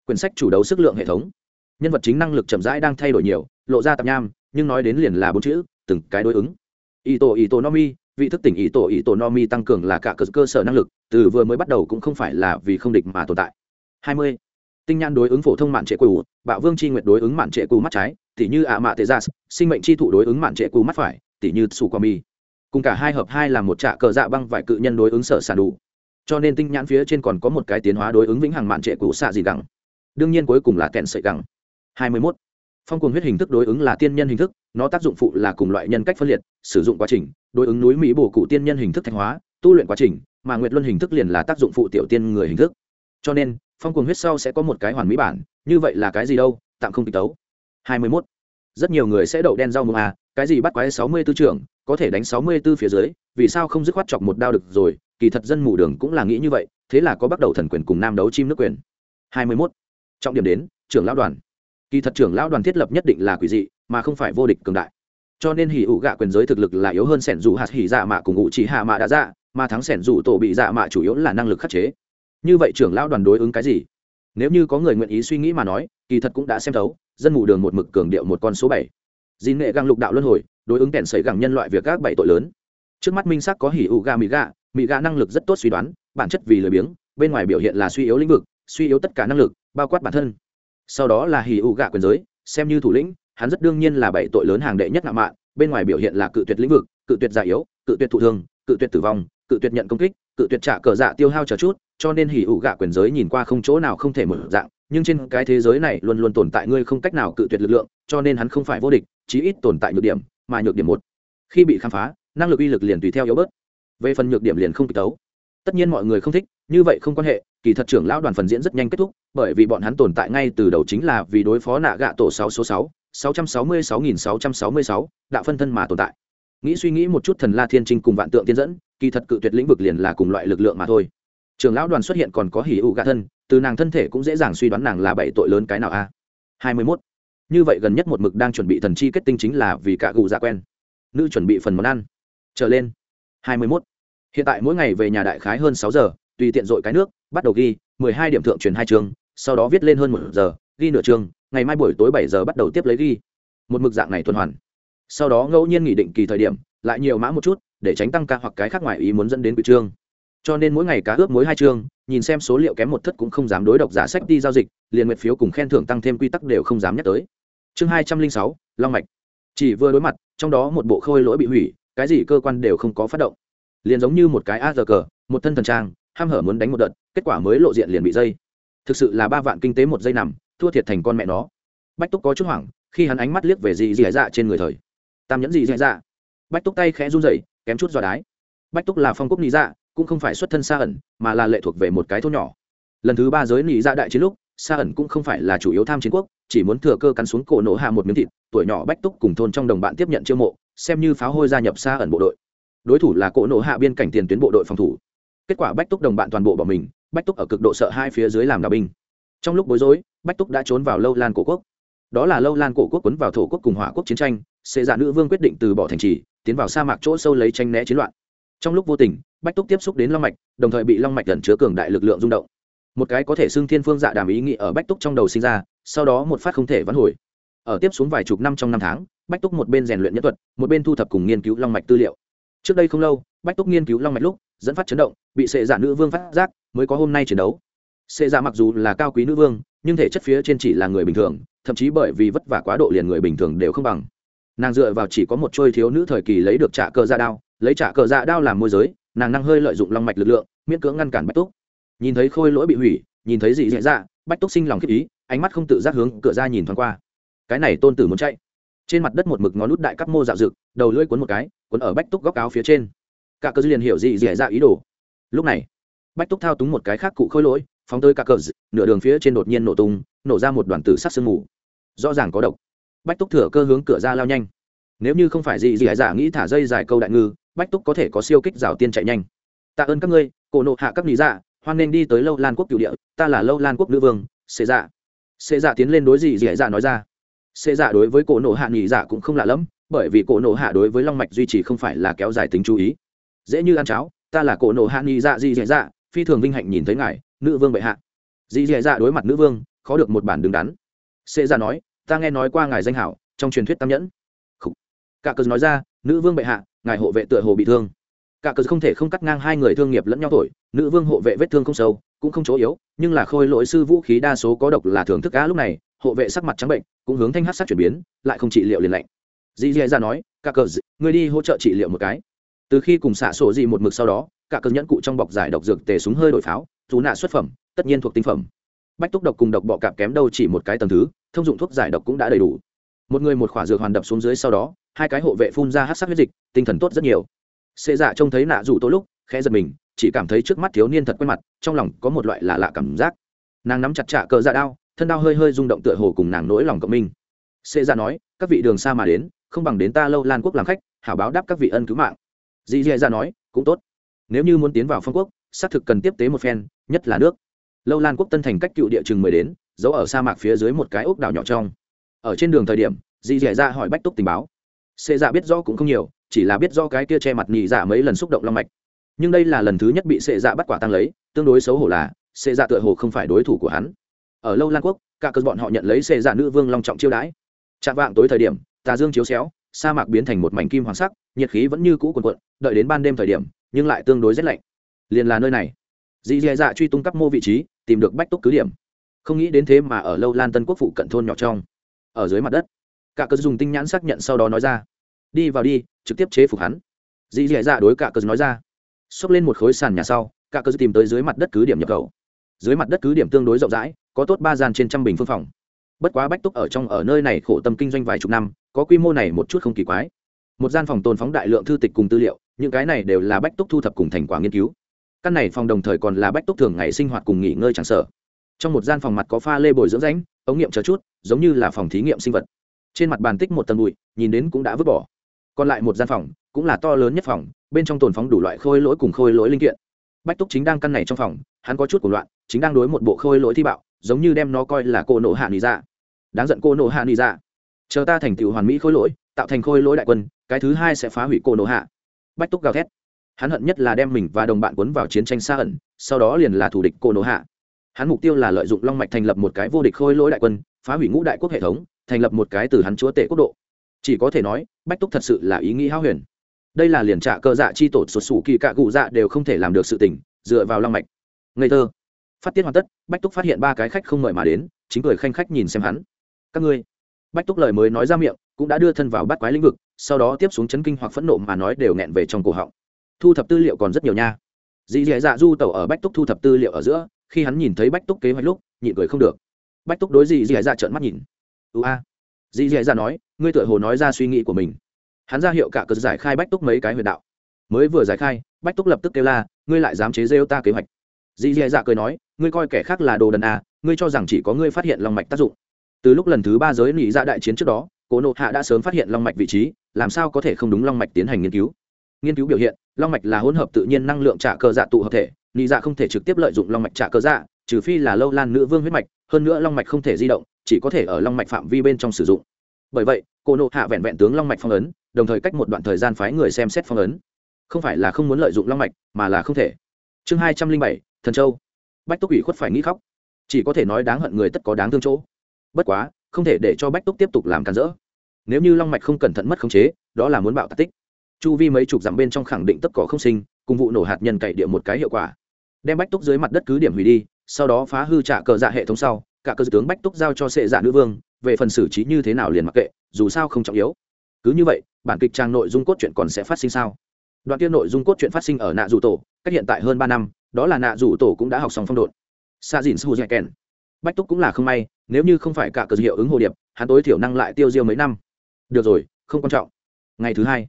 Quyển sách chủ đấu sức lượng hệ thống. Nhân vật chính năng lực chậm rãi đang thay đổi nhiều lộ ra tạp nham nhưng nói đến liền là bốn chữ từng cái đối ứng. Ý tổ ý tổ nomi vị thức tỉnh ý tổ ý tổ nomi tăng cường là cả cơ, cơ sở năng lực từ vừa mới bắt đầu cũng không phải là vì không địch mà tồn tại. 20 tinh nhan đối ứng phổ thông mạn trệ cù bạo vương c h i nguyệt đối ứng mạn trệ cù mắt trái, tỉ như ạ mạ tê gia, sinh mệnh c h i thụ đối ứng mạn trệ cù mắt phải, tỉ như sù qua mi cùng cả hai hợp hai là một trạ cờ dạ băng vải cự nhân đối ứng sở sản đủ. Cho nên tinh nhãn phía trên còn có một cái tiến hóa đối ứng vĩnh hằng mạn trệ cũ xạ gì gẳng. Đương nhiên cuối cùng là kẹn sợi gẳng. 21. phong cuồng huyết hình thức đối ứng là tiên nhân hình thức, nó tác dụng phụ là cùng loại nhân cách phân liệt, sử dụng quá trình, đối ứng núi mỹ bổ cụ tiên nhân hình thức thanh hóa, tu luyện quá trình, mà nguyệt luân hình thức liền là tác dụng phụ tiểu tiên người hình thức. Cho nên phong cuồng huyết sau sẽ có một cái hoàn mỹ bản, như vậy là cái gì đâu, tạm không kịch tấu. 21. rất nhiều người sẽ đậu đen rau mùa à cái gì bắt quái 64 trưởng, có thể đánh 64 phía dưới, vì sao không dứt khoát chọc một đao được rồi, kỳ thật dân mù đường cũng là nghĩ như vậy, thế là có bắt đầu thần quyền cùng nam đấu chim nước quyền. 21. trọng điểm đến, trưởng lão đoàn. Kỳ thật trưởng lão đoàn thiết lập nhất định là quỷ dị, mà không phải vô địch cường đại. Cho nên hỉ ủ gạ quyền giới thực lực là yếu hơn sẻn dù hạt hỉ dạ mạ cùng ngụ chỉ hạ mạ đã dạ mà thắng sẻn dù tổ bị dạ mạ chủ yếu là năng lực khắc chế như vậy trưởng lão đoàn đối ứng cái gì? Nếu như có người nguyện ý suy nghĩ mà nói, kỳ thật cũng đã xem thấu, dân mù đường một mực cường điệu một con số bảy. Dìn nghệ găng lục đạo luân hồi, đối ứng kèn sấy gẳng nhân loại việc các bảy tội lớn. Trước mắt minh sắc có hỉ ụ gà mỹ gà mỹ gà năng lực rất tốt suy đoán, bản chất vì lười biếng, bên ngoài biểu hiện là suy yếu lĩnh vực, suy yếu tất cả năng lực, bao quát bản thân. Sau đó là hỉ ụ gà quyền giới, xem như thủ lĩnh, hắn rất đương nhiên là bảy tội lớn hàng đệ nhất ngạo mạn, bên ngoài biểu hiện là cự tuyệt lĩnh vực, cự tuyệt già yếu, cự tuyệt thụ thương, cự tuyệt tử vong, cự tuyệt nhận công kích cự tuyệt trả cờ dạ tiêu hao chờ chút, cho nên hỉ ủ gạ quyền giới nhìn qua không chỗ nào không thể mở dạng, nhưng trên cái thế giới này luôn luôn tồn tại ngươi không cách nào cự tuyệt lực lượng, cho nên hắn không phải vô địch, chí ít tồn tại nhược điểm, mà nhược điểm một. Khi bị khám phá, năng lực uy lực liền tùy theo yếu bớt. Về phần nhược điểm liền không kịch tấu. Tất nhiên mọi người không thích, như vậy không quan hệ, kỳ thật trưởng lão đoàn phần diễn rất nhanh kết thúc, bởi vì bọn hắn tồn tại ngay từ đầu chính là vì đối phó nạ gạ tổ sáu số sáu sáu trăm sáu mươi sáu nghìn sáu trăm sáu mươi sáu, đạo phân thân mà tồn tại nghĩ suy nghĩ một chút thần la thiên trinh cùng vạn tượng tiên dẫn, kỳ thật cự tuyệt lĩnh vực liền là cùng loại lực lượng mà thôi. Trường lão đoàn xuất hiện còn có hỉ ụ gạ thân, từ nàng thân thể cũng dễ dàng suy đoán nàng là bảy tội lớn cái nào a. Hai mươi mốt. Như vậy gần nhất một mực đang chuẩn bị thần chi kết tinh chính là vì cả gù dạ quen. Nữ chuẩn bị phần món ăn. Trở lên. Hai mươi mốt. Hiện tại mỗi ngày về nhà đại khái hơn sáu giờ, tùy tiện dội cái nước, bắt đầu ghi, mười hai điểm thượng truyền hai chương, sau đó viết lên hơn một giờ, ghi nửa chương, ngày mai buổi tối bảy giờ bắt đầu tiếp lấy ghi. Một mực dạng này tuần hoàn sau đó ngẫu nhiên nghỉ định kỳ thời điểm, lại nhiều mã một chút, để tránh tăng ca hoặc cái khác ngoài ý muốn dẫn đến quy trương. Cho nên mỗi ngày cá ướp mối hai chương nhìn xem số liệu kém một thất cũng không dám đối độc giả sách đi giao dịch, liền nguyệt phiếu cùng khen thưởng tăng thêm quy tắc đều không dám nhắc tới. Chương hai trăm linh sáu, long mạch. Chỉ vừa đối mặt, trong đó một bộ khôi lỗi bị hủy, cái gì cơ quan đều không có phát động. Liền giống như một cái a giờ cờ, một thân thần trang, ham hở muốn đánh một đợt, kết quả mới lộ diện liền bị dây. Thực sự là ba vạn kinh tế một giây nằm, thua thiệt thành con mẹ nó. Bách túc có chút hoảng, khi hắn ánh mắt liếc về dì dì dạ trên người thời tam nhẫn gì dì dạ? Bách túc tay khẽ run rẩy, kém chút dọa đái. Bách túc là phong quốc nị dạ cũng không phải xuất thân xa ẩn, mà là lệ thuộc về một cái thôn nhỏ. Lần thứ ba giới nị dạ đại chiến lúc xa ẩn cũng không phải là chủ yếu tham chiến quốc, chỉ muốn thừa cơ cắn xuống cổ nổ hạ một miếng thịt, tuổi nhỏ bách túc cùng thôn trong đồng bạn tiếp nhận chiêu mộ, xem như pháo hôi gia nhập xa ẩn bộ đội. Đối thủ là cổ nổ hạ biên cảnh tiền tuyến bộ đội phòng thủ. Kết quả bách túc đồng bạn toàn bộ bỏ mình, bách túc ở cực độ sợ hai phía dưới làm đạo binh. Trong lúc bối rối, bách túc đã trốn vào lâu lan cổ quốc. Đó là lâu lan cổ quốc quấn vào thổ quốc cùng hỏa quốc chiến tranh xê dạ nữ vương quyết định từ bỏ thành trì, tiến vào sa mạc chỗ sâu lấy tranh né chiến loạn. Trong lúc vô tình, bách túc tiếp xúc đến long mạch, đồng thời bị long mạch gần chứa cường đại lực lượng rung động. Một cái có thể xưng thiên phương dạ đàm ý nghĩ ở bách túc trong đầu sinh ra, sau đó một phát không thể vãn hồi. Ở tiếp xuống vài chục năm trong năm tháng, bách túc một bên rèn luyện nhân thuật, một bên thu thập cùng nghiên cứu long mạch tư liệu. Trước đây không lâu, bách túc nghiên cứu long mạch lúc, dẫn phát chấn động, bị sệ giả dạ nữ vương phát giác, mới có hôm nay chiến đấu. Sệ giả dạ mặc dù là cao quý nữ vương, nhưng thể chất phía trên chỉ là người bình thường, thậm chí bởi vì vất vả quá độ liền người bình thường đều không bằng nàng dựa vào chỉ có một trôi thiếu nữ thời kỳ lấy được trả cờ dạ đao, lấy trả cờ dạ đao làm môi giới, nàng năng hơi lợi dụng long mạch lực lượng, miễn cưỡng ngăn cản bách túc. Nhìn thấy khôi lỗi bị hủy, nhìn thấy gì dạ dạ bách túc sinh lòng khiếp ý, ánh mắt không tự giác hướng cửa ra nhìn thoáng qua. Cái này tôn tử muốn chạy. Trên mặt đất một mực ngón nút đại cắp mô dạo rực đầu lưỡi cuốn một cái, cuốn ở bách túc góc áo phía trên. Cả cờ liền hiểu gì dạ dạ ý đồ. Lúc này bách túc thao túng một cái khác cụ khôi lỗi, phóng tới cả cờ nửa đường phía trên đột nhiên nổ tung, nổ ra một đoàn tử sắc sương mù. Rõ ràng có độc bách túc thừa cơ hướng cửa ra lao nhanh. Nếu như không phải gì gì hải giả nghĩ thả dây dài câu đại ngư, bách túc có thể có siêu kích rào tiên chạy nhanh. Tạ ơn các ngươi, cổ nộ hạ các lý dạ hoan nên đi tới lâu lan quốc cựu địa, ta là lâu lan quốc nữ vương xê dạ. Xê dạ tiến lên đối gì gì hải dạ nói ra. Xê dạ đối với cổ nộ hạ nghỉ dạ cũng không lạ lẫm, bởi vì cổ nộ hạ đối với long mạch duy trì không phải là kéo dài tính chú ý. Dễ như ăn cháo, ta là cổ nộ hạ nghỉ dạ gì dì dạ phi thường vinh hạnh nhìn thấy ngài, nữ vương bệ hạ. Dì dì dạ đối mặt nữ vương, khó được một bản đứng đắn. Xê dạ nói ta nghe nói qua ngài danh hảo, trong truyền thuyết tam nhẫn. Cả cờ nói ra, nữ vương bệ hạ, ngài hộ vệ tựa hồ bị thương. Cả cờ không thể không cắt ngang hai người thương nghiệp lẫn nhau thổi, nữ vương hộ vệ vết thương không sâu, cũng không chỗ yếu, nhưng là khôi lỗi sư vũ khí đa số có độc là thưởng thức á lúc này, hộ vệ sắc mặt trắng bệnh, cũng hướng thanh hát sắc chuyển biến, lại không trị liệu liền lạnh. Dì dì ra nói, cả cờ người đi hỗ trợ trị liệu một cái. Từ khi cùng xả sổ dị một mực sau đó, cả cờ nhẫn cụ trong bọc giải độc dược tề súng hơi đổi pháo, dù nạ xuất phẩm, tất nhiên thuộc tinh phẩm. Bách túc độc cùng độc bọ cạp kém đâu chỉ một cái tầng thứ thông dụng thuốc giải độc cũng đã đầy đủ. Một người một khỏa dược hoàn đập xuống dưới sau đó, hai cái hộ vệ phun ra hát sắc huyết dịch, tinh thần tốt rất nhiều. Xê dạ trông thấy nạ rủ tối lúc, khẽ giật mình, chỉ cảm thấy trước mắt thiếu niên thật quen mặt, trong lòng có một loại lạ lạ cảm giác. Nàng nắm chặt trạ cờ dạ đao, thân đao hơi hơi rung động tựa hồ cùng nàng nỗi lòng cộng minh. Xê dạ nói, các vị đường xa mà đến, không bằng đến ta lâu lan quốc làm khách, hảo báo đáp các vị ân cứu mạng. Dì dì dạ nói, cũng tốt. Nếu như muốn tiến vào phong quốc, xác thực cần tiếp tế một phen, nhất là nước. Lâu lan quốc tân thành cách cựu địa chừng mới đến giấu ở sa mạc phía dưới một cái ốc đảo nhỏ trong. Ở trên đường thời điểm, dì dì dạ hỏi bách túc tình báo. Xê dạ biết rõ cũng không nhiều, chỉ là biết do cái kia che mặt nhị dạ mấy lần xúc động long mạch. Nhưng đây là lần thứ nhất bị xê dạ bắt quả tăng lấy, tương đối xấu hổ là, xê dạ tựa hồ không phải đối thủ của hắn. Ở lâu lan quốc, cả cơn bọn họ nhận lấy xê dạ nữ vương long trọng chiêu đãi. Chạm vạng tối thời điểm, tà dương chiếu xéo, sa mạc biến thành một mảnh kim hoàng sắc, nhiệt khí vẫn như cũ quần quận đợi đến ban đêm thời điểm, nhưng lại tương đối rét lạnh. Liền là nơi này. Dì dì dạ truy tung cấp mô vị trí, tìm được bách túc cứ điểm không nghĩ đến thế mà ở lâu lan tân quốc phụ cận thôn nhỏ trong, ở dưới mặt đất. Cả cớ dùng tinh nhãn xác nhận sau đó nói ra. Đi vào đi, trực tiếp chế phục hắn. Dì dì dạ đối cả cớ nói ra. Xốc lên một khối sàn nhà sau, cả cớ tìm tới dưới mặt đất cứ điểm nhập khẩu. Dưới mặt đất cứ điểm tương đối rộng rãi, có tốt ba gian trên trăm bình phương phòng. Bất quá bách túc ở trong ở nơi này khổ tâm kinh doanh vài chục năm, có quy mô này một chút không kỳ quái. Một gian phòng tồn phóng đại lượng thư tịch cùng tư liệu, những cái này đều là bách túc thu thập cùng thành quả nghiên cứu. Căn này phòng đồng thời còn là bách túc thường ngày sinh hoạt cùng nghỉ ngơi chẳng sở trong một gian phòng mặt có pha lê bồi dưỡng ránh ống nghiệm chờ chút, giống như là phòng thí nghiệm sinh vật. Trên mặt bàn tích một tầng bụi, nhìn đến cũng đã vứt bỏ. Còn lại một gian phòng, cũng là to lớn nhất phòng, bên trong tồn phóng đủ loại khôi lỗi cùng khôi lỗi linh kiện. Bách túc chính đang căn này trong phòng, hắn có chút của loạn, chính đang đối một bộ khôi lỗi thi bạo, giống như đem nó coi là cô nộ hạ nị ra đáng giận cô nộ hạ nị ra chờ ta thành tựu hoàn mỹ khôi lỗi, tạo thành khôi lỗi đại quân, cái thứ hai sẽ phá hủy cô nộ hạ. Bách túc gào thét. Hắn hận nhất là đem mình và đồng bạn quấn vào chiến tranh xa hận sau đó liền là thủ địch cô nộ hạ hắn mục tiêu là lợi dụng long mạch thành lập một cái vô địch khôi lỗi đại quân, phá hủy ngũ đại quốc hệ thống, thành lập một cái từ hắn chúa tể quốc độ. Chỉ có thể nói, bách túc thật sự là ý nghĩ hao huyền. Đây là liền trạ cơ dạ chi tổ sụt sủ kỳ cạ cụ dạ đều không thể làm được sự tình, dựa vào long mạch. Ngây thơ. Phát tiết hoàn tất, bách túc phát hiện ba cái khách không mời mà đến, chính cười khanh khách nhìn xem hắn. Các ngươi. Bách túc lời mới nói ra miệng, cũng đã đưa thân vào bắt quái lĩnh vực, sau đó tiếp xuống chấn kinh hoặc phẫn nộ mà nói đều nghẹn về trong cổ họng. Thu thập tư liệu còn rất nhiều nha. Dì dì dạ du tẩu ở bách túc thu thập tư liệu ở giữa khi hắn nhìn thấy bách túc kế hoạch lúc, nhịn cười không được. Bách túc đối dì dì dạ trợn mắt nhìn. Ưu a. Dì dì dạ nói, ngươi tựa hồ nói ra suy nghĩ của mình. Hắn ra hiệu cả cờ giải khai bách túc mấy cái huyền đạo. Mới vừa giải khai, bách túc lập tức kêu la, ngươi lại dám chế rêu ta kế hoạch? Dì dì dạ cười nói, ngươi coi kẻ khác là đồ đần à ngươi cho rằng chỉ có ngươi phát hiện lòng mạch tác dụng. Từ lúc lần thứ ba giới nị ra đại chiến trước đó, Cố nộ hạ đã sớm phát hiện long mạch vị trí, làm sao có thể không đúng long mạch tiến hành nghiên cứu? Nghiên cứu biểu hiện long mạch là hỗn hợp tự nhiên năng lượng trả cơ dạ tụ hợp thể nị dạ không thể trực tiếp lợi dụng long mạch trả cơ dạ trừ phi là lâu lan nữ vương huyết mạch, hơn nữa long mạch không thể di động, chỉ có thể ở long mạch phạm vi bên trong sử dụng. Bởi vậy, cô nộ hạ vẹn vẹn tướng long mạch phong ấn, đồng thời cách một đoạn thời gian phái người xem xét phong ấn. Không phải là không muốn lợi dụng long mạch, mà là không thể. Chương hai trăm linh bảy, thần châu. Bách túc ủy khuất phải nghĩ khóc. Chỉ có thể nói đáng hận người tất có đáng thương chỗ. Bất quá, không thể để cho bách túc tiếp tục làm cản rỡ. Nếu như long mạch không cẩn thận mất khống chế, đó là muốn bạo tạc tích. Chu vi mấy chục dặm bên trong khẳng định tất cỏ không sinh, cùng vụ nổ hạt nhân cậy địa một cái hiệu quả đem bách túc dưới mặt đất cứ điểm hủy đi, sau đó phá hư trả cờ dạ hệ thống sau, cả cơ tướng bách túc giao cho sệ dạ nữ vương, về phần xử trí như thế nào liền mặc kệ, dù sao không trọng yếu. Cứ như vậy, bản kịch trang nội dung cốt truyện còn sẽ phát sinh sao? Đoạn kia nội dung cốt truyện phát sinh ở nạ rủ tổ, cách hiện tại hơn ba năm, đó là nạ rủ tổ cũng đã học xong phong độn. Xa dìn su dạy kèn. Bách túc cũng là không may, nếu như không phải cả cờ hiệu ứng hồ điệp, hắn tối thiểu năng lại tiêu diêu mấy năm. Được rồi, không quan trọng. Ngày thứ hai,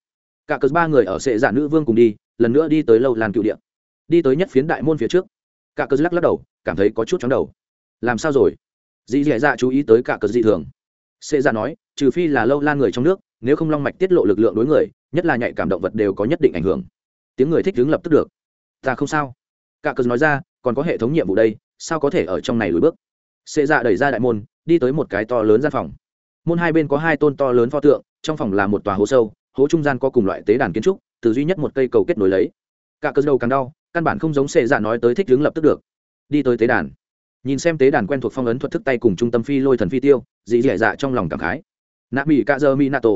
cả cờ ba người ở sệ giả nữ vương cùng đi, lần nữa đi tới lâu lan cựu điện đi tới nhất phiến đại môn phía trước. Cả cờ lắc lắc đầu, cảm thấy có chút chóng đầu. Làm sao rồi? Dì dì dạ chú ý tới cả cờ dị thường. Sệ dạ nói, trừ phi là lâu lan người trong nước, nếu không long mạch tiết lộ lực lượng đối người, nhất là nhạy cảm động vật đều có nhất định ảnh hưởng. Tiếng người thích đứng lập tức được. Ta không sao. Cả cờ nói ra, còn có hệ thống nhiệm vụ đây, sao có thể ở trong này lùi bước? Xê dạ đẩy ra đại môn, đi tới một cái to lớn gian phòng. Môn hai bên có hai tôn to lớn pho tượng, trong phòng là một tòa hố sâu, hố trung gian có cùng loại tế đàn kiến trúc, từ duy nhất một cây cầu kết nối lấy. Cả cơn đầu càng đau căn bản không giống xệ dạ nói tới thích hướng lập tức được. Đi tới tế đàn. Nhìn xem tế đàn quen thuộc phong ấn thuật thức tay cùng trung tâm phi lôi thần phi tiêu dị dẻ dạ trong lòng cảm khái. Nạ mỹ cạ dơ mi nato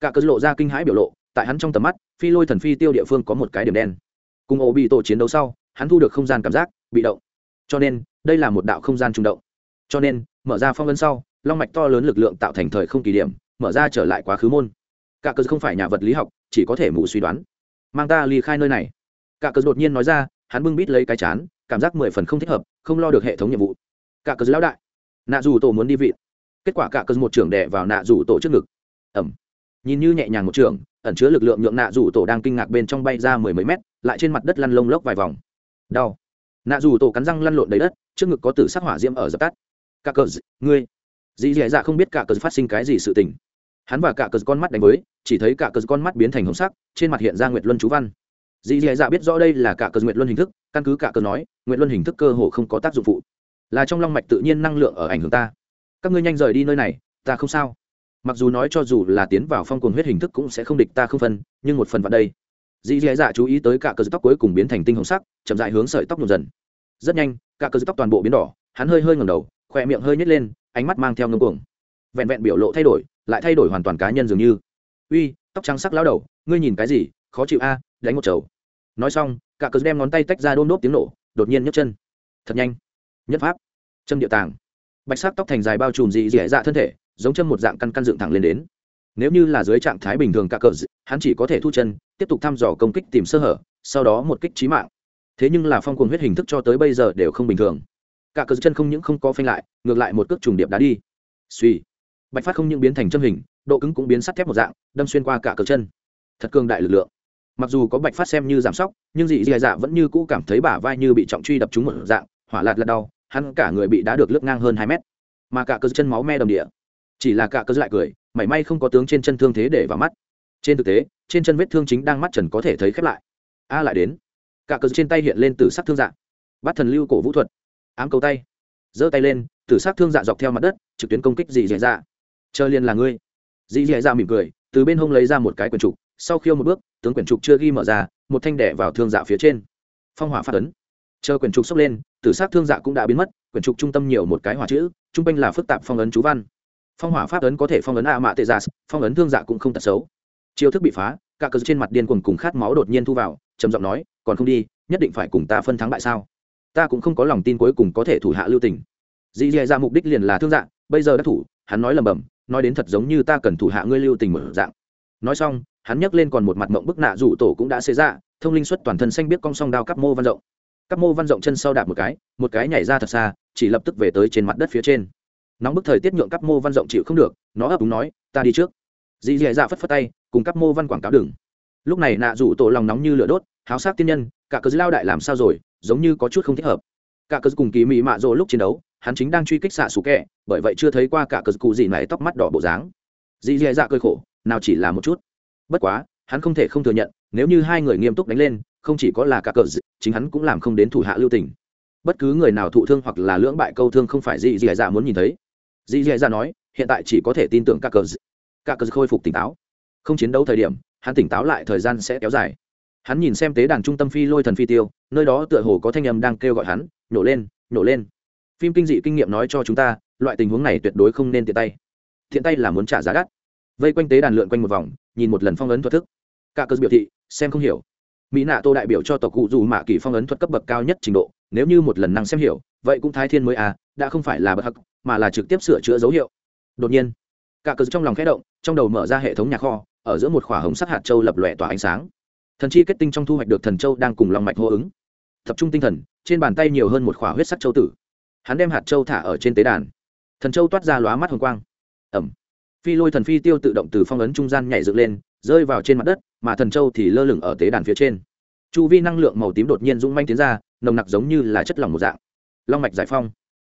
cả cơ lộ ra kinh hãi biểu lộ, tại hắn trong tầm mắt, phi lôi thần phi tiêu địa phương có một cái điểm đen. Cùng ổ bị tổ chiến đấu sau, hắn thu được không gian cảm giác, bị động. Cho nên, đây là một đạo không gian trung động. Cho nên, mở ra phong ấn sau, long mạch to lớn lực lượng tạo thành thời không kỳ điểm, mở ra trở lại quá khứ môn. Cả cơ không phải nhà vật lý học, chỉ có thể mù suy đoán. Mang ta ly khai nơi này cả cờ đột nhiên nói ra hắn bưng bít lấy cái chán cảm giác mười phần không thích hợp không lo được hệ thống nhiệm vụ. Cả cờ lão đại nạ dù tổ muốn đi vị kết quả cả cờ một trưởng đẻ vào nạ dù tổ trước ngực. Ẩm. Nhìn như nhẹ nhàng một trưởng, ẩn chứa lực lượng nhượng nạ dù tổ đang kinh ngạc bên trong bay ra mười mấy mét lại trên mặt đất lăn lông lốc vài vòng. Đau. Nạ dù tổ cắn răng lăn lộn đầy đất trước ngực có tử sắc hỏa diễm ở dập tắt. Cả cờ ngươi. Dì dì dạ không biết cả cờ phát sinh cái gì sự tình. Hắn và cả cờ con mắt đánh với chỉ thấy cả cờ con mắt biến thành hồng sắc trên mặt hiện ra nguyệt luân chú văn dì dì dạ biết rõ đây là cả cờ nguyện luân hình thức, căn cứ cả cờ nói nguyện luân hình thức cơ hồ không có tác dụng phụ. Là trong long mạch tự nhiên năng lượng ở ảnh hưởng ta. Các ngươi nhanh rời đi nơi này, ta không sao. Mặc dù nói cho dù là tiến vào phong cuồng huyết hình thức cũng sẽ không địch ta không phân, nhưng một phần vào đây. Dì dì dạ chú ý tới cả cờ tóc cuối cùng biến thành tinh hồng sắc, chậm dại hướng sợi tóc nhộn dần. Rất nhanh, cả cờ tóc toàn bộ biến đỏ, hắn hơi hơi ngầm đầu khỏe miệng hơi nhét lên, ánh mắt mang theo ngâm cuồng. Vẹn vẹn biểu lộ thay đổi, lại thay đổi hoàn toàn cá nhân dường như. Uy, tóc trắng sắc lao đầu, ngươi nhìn cái gì? Khó chịu a đánh một chầu. Nói xong, cả cờ đem ngón tay tách ra đôn đốt tiếng nổ, đột nhiên nhấc chân. Thật nhanh. Nhất pháp. Châm địa tàng. Bạch sắc tóc thành dài bao trùm dị dẻ dạ thân thể, giống châm một dạng căn căn dựng thẳng lên đến. Nếu như là dưới trạng thái bình thường cả cờ, hắn chỉ có thể thu chân, tiếp tục thăm dò công kích tìm sơ hở, sau đó một kích trí mạng. Thế nhưng là phong cuồng huyết hình thức cho tới bây giờ đều không bình thường. Cả cờ chân không những không có phanh lại, ngược lại một cước trùng điệp đá đi. Suy bạch phát không những biến thành châm hình, độ cứng cũng biến sắt thép một dạng, đâm xuyên qua cả cờ chân. Thật cường đại lực lượng mặc dù có bạch phát xem như giảm sóc, nhưng dị dị dạ vẫn như cũ cảm thấy bả vai như bị trọng truy đập trúng một dạng, hỏa lạt lật đau, hắn cả người bị đá được lướt ngang hơn hai mét. Mà cả cơ chân máu me đầm địa. Chỉ là cả cơ lại cười, mảy may không có tướng trên chân thương thế để vào mắt. Trên thực tế, trên chân vết thương chính đang mắt trần có thể thấy khép lại. A lại đến. Cả cơ trên tay hiện lên từ sắc thương dạng bắt thần lưu cổ vũ thuật. Ám cầu tay. Giơ tay lên, tử sắc thương dạ dọc theo mặt đất, trực tuyến công kích dị dì dạ. Chờ liền là ngươi. Dị dì dạ mỉm cười, từ bên hông lấy ra một cái quần trục sau khiêu một bước, tướng quyển trục chưa ghi mở ra, một thanh đẻ vào thương dạ phía trên. Phong hỏa phát ấn. Chờ quyển trục sốc lên, tử s á c thương dạ cũng đã biến mất, quyển trục trung tâm nhiều một cái hỏa chữ t r u n g quanh là phức tạp phong ấn chú văn. Phong hỏa phát ấn có thể phong ấn a mạ tệ gia phong ấn thương dạ cũng không tật xấu. Chiêu thức bị phá, cả cờ trên mặt điên cuồng cùng khát máu đột nhiên thu vào, trầm giọng nói, còn không đi, nhất định phải cùng ta phân thắng bại sao? Ta cũng không có lòng tin cuối cùng có thể thủ hạ lưu tình. Dì dè ra dạ mục đích liền là thương dạng bây giờ đã thủ, hắn nói lầm bầm nói đến thật giống như ta cần thủ hạ ngươi lưu tình mở dạng. Nói xong hắn nhấc lên còn một mặt mộng bức nạ rủ tổ cũng đã xế ra, thông linh xuất toàn thân xanh biết cong song đao cắp mô văn rộng. Cắp mô văn rộng chân sau đạp một cái một cái nhảy ra thật xa, chỉ lập tức về tới trên mặt đất phía trên. Nóng bức thời tiết nhượng cắp mô văn rộng chịu không được, nó ấp úng nói, ta đi trước. Dì dì dạ phất phất tay, cùng cắp mô văn quảng cáo đừng lúc này nạ rủ tổ lòng nóng như lửa đốt, háo sắc tiên nhân, cả cớ lao đại làm sao rồi, giống như có chút không thích hợp. Cả cớ cùng kỳ mỹ mạ rỗ lúc chiến đấu, hắn chính đang truy kích xạ sủ kẹ, bởi vậy chưa thấy qua cả cờ cụ gì này tóc mắt đỏ bộ dáng. Dì dì dạ cơi khổ, nào chỉ là một chút bất quá, hắn không thể không thừa nhận, nếu như hai người nghiêm túc đánh lên, không chỉ có là cả cờ chính hắn cũng làm không đến thủ hạ lưu tình. Bất cứ người nào thụ thương hoặc là lưỡng bại câu thương không phải dì dì dạ muốn nhìn thấy. Dì dì dạ nói, hiện tại chỉ có thể tin tưởng các cờ các cờ khôi phục tỉnh táo. Không chiến đấu thời điểm, hắn tỉnh táo lại thời gian sẽ kéo dài. Hắn nhìn xem tế đàn trung tâm phi lôi thần phi tiêu, nơi đó tựa hồ có thanh âm đang kêu gọi hắn, nhổ lên nhổ lên. Phim kinh dị kinh nghiệm nói cho chúng ta, loại tình huống này tuyệt đối không nên tiện tay. Thiện tay là muốn trả giá đắt vây quanh tế đàn lượn quanh một vòng, nhìn một lần phong ấn thuật thức. Cả cơ biểu thị, xem không hiểu. Mỹ nạ tô đại biểu cho tộc cụ dù mạ kỳ phong ấn thuật cấp bậc cao nhất trình độ, nếu như một lần năng xem hiểu, vậy cũng thái thiên mới à đã không phải là bậc hắc, mà là trực tiếp sửa chữa dấu hiệu. Đột nhiên, cả cơ trong lòng khẽ động, trong đầu mở ra hệ thống nhà kho, ở giữa một khỏa hồng sắc hạt châu lập lòe tỏa ánh sáng. Thần chi kết tinh trong thu hoạch được thần châu đang cùng lòng mạch hô ứng. Tập trung tinh thần, trên bàn tay nhiều hơn một khỏa huyết sắc châu tử. Hắn đem hạt châu thả ở trên tế đàn. Thần châu toát ra lóa mắt hồng quang. Ẩm phi lôi thần phi tiêu tự động từ phong ấn trung gian nhảy dựng lên, rơi vào trên mặt đất, mà thần châu thì lơ lửng ở tế đàn phía trên. Chu vi năng lượng màu tím đột nhiên rung manh tiến ra, nồng nặc giống như là chất lỏng một dạng. Long mạch giải phong.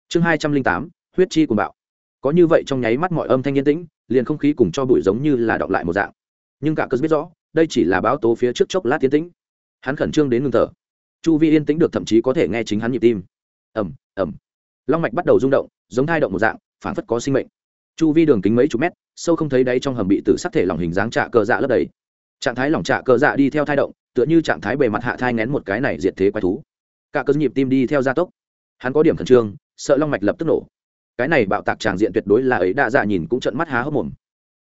Chương hai trăm linh tám, huyết chi cùng bạo. Có như vậy trong nháy mắt mọi âm thanh yên tĩnh, liền không khí cùng cho bụi giống như là đọng lại một dạng. Nhưng cả cớ biết rõ, đây chỉ là báo tố phía trước chốc lát tiến tĩnh. Hắn khẩn trương đến ngưng thở. Chu vi yên tĩnh được thậm chí có thể nghe chính hắn nhịp tim. Ẩm ẩm long mạch bắt đầu rung động, giống thai động một dạng phản phất có sinh mệnh chu vi đường kính mấy chục mét, sâu không thấy đáy trong hầm bị tử sắc thể lỏng hình dáng trạ cờ dạ lấp đầy. Trạng thái lỏng trạ cờ dạ đi theo thai động, tựa như trạng thái bề mặt hạ thai ngén một cái này diệt thế quái thú. Cả cơ nhịp tim đi theo gia tốc. Hắn có điểm khẩn trương, sợ long mạch lập tức nổ. Cái này bạo tạc tràng diện tuyệt đối là ấy đa dạ nhìn cũng trận mắt há hốc mồm.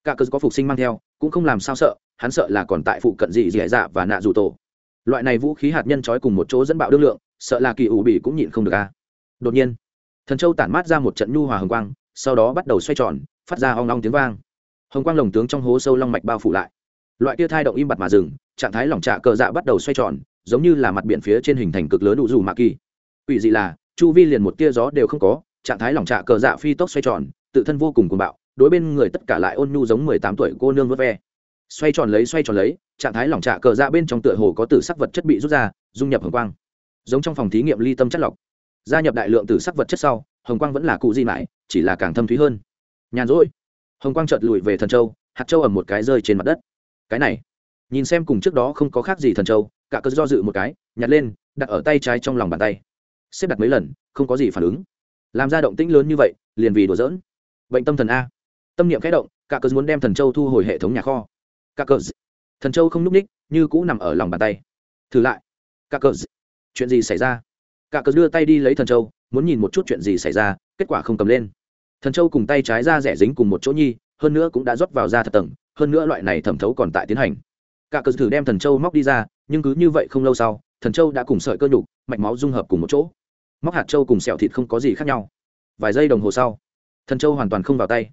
Cả cơ có phục sinh mang theo, cũng không làm sao sợ, hắn sợ là còn tại phụ cận dị dị dạ và nạ dù tổ. Loại này vũ khí hạt nhân trói cùng một chỗ dẫn bạo đương lượng, sợ là kỳ ủ bỉ cũng nhịn không được a. Đột nhiên, thần châu tản mát ra một trận nhu hòa hồng quang sau đó bắt đầu xoay tròn, phát ra hoang long tiếng vang. Hồng quang lồng tướng trong hố sâu long mạch bao phủ lại. Loại kia thai động im bặt mà dừng, trạng thái lỏng trạ cờ dạ bắt đầu xoay tròn, giống như là mặt biển phía trên hình thành cực lớn đủ dù mạ kỳ. Quỷ dị là, chu vi liền một tia gió đều không có, trạng thái lỏng trạ cờ dạ phi tốc xoay tròn, tự thân vô cùng cuồng bạo, đối bên người tất cả lại ôn nhu giống mười tám tuổi cô nương vớt ve. Xoay tròn lấy xoay tròn lấy, trạng thái lỏng trạ cờ dạ bên trong tựa hồ có tử sắc vật chất bị rút ra, dung nhập hồng quang. Giống trong phòng thí nghiệm ly tâm chất lọc. Gia nhập đại lượng tử sắc vật chất sau, hồng quang vẫn là cụ di mãi chỉ là càng thâm thúy hơn. Nhàn rỗi. Hồng quang chợt lùi về thần châu, hạt châu ẩm một cái rơi trên mặt đất. Cái này, nhìn xem cùng trước đó không có khác gì thần châu, cả cơ do dự một cái, nhặt lên, đặt ở tay trái trong lòng bàn tay. Xếp đặt mấy lần, không có gì phản ứng. Làm ra động tĩnh lớn như vậy, liền vì đùa giỡn. Bệnh tâm thần a. Tâm niệm khẽ động, cả cơ muốn đem thần châu thu hồi hệ thống nhà kho. Cả cơ thần châu không n ú c ních, như cũ nằm ở lòng bàn tay. Thử lại. Cả cơ chuyện gì xảy ra? Cả cơ đưa tay đi lấy thần châu, muốn nhìn một chút chuyện gì xảy ra kết quả không cầm lên. Thần châu cùng tay trái ra rẻ dính cùng một chỗ nhi, hơn nữa cũng đã rót vào ra thật tầng, hơn nữa loại này thẩm thấu còn tại tiến hành. Cả cơ thử đem thần châu móc đi ra, nhưng cứ như vậy không lâu sau, thần châu đã cùng sợi cơ nhục, mạch máu dung hợp cùng một chỗ. Móc hạt châu cùng sẹo thịt không có gì khác nhau. Vài giây đồng hồ sau, thần châu hoàn toàn không vào tay.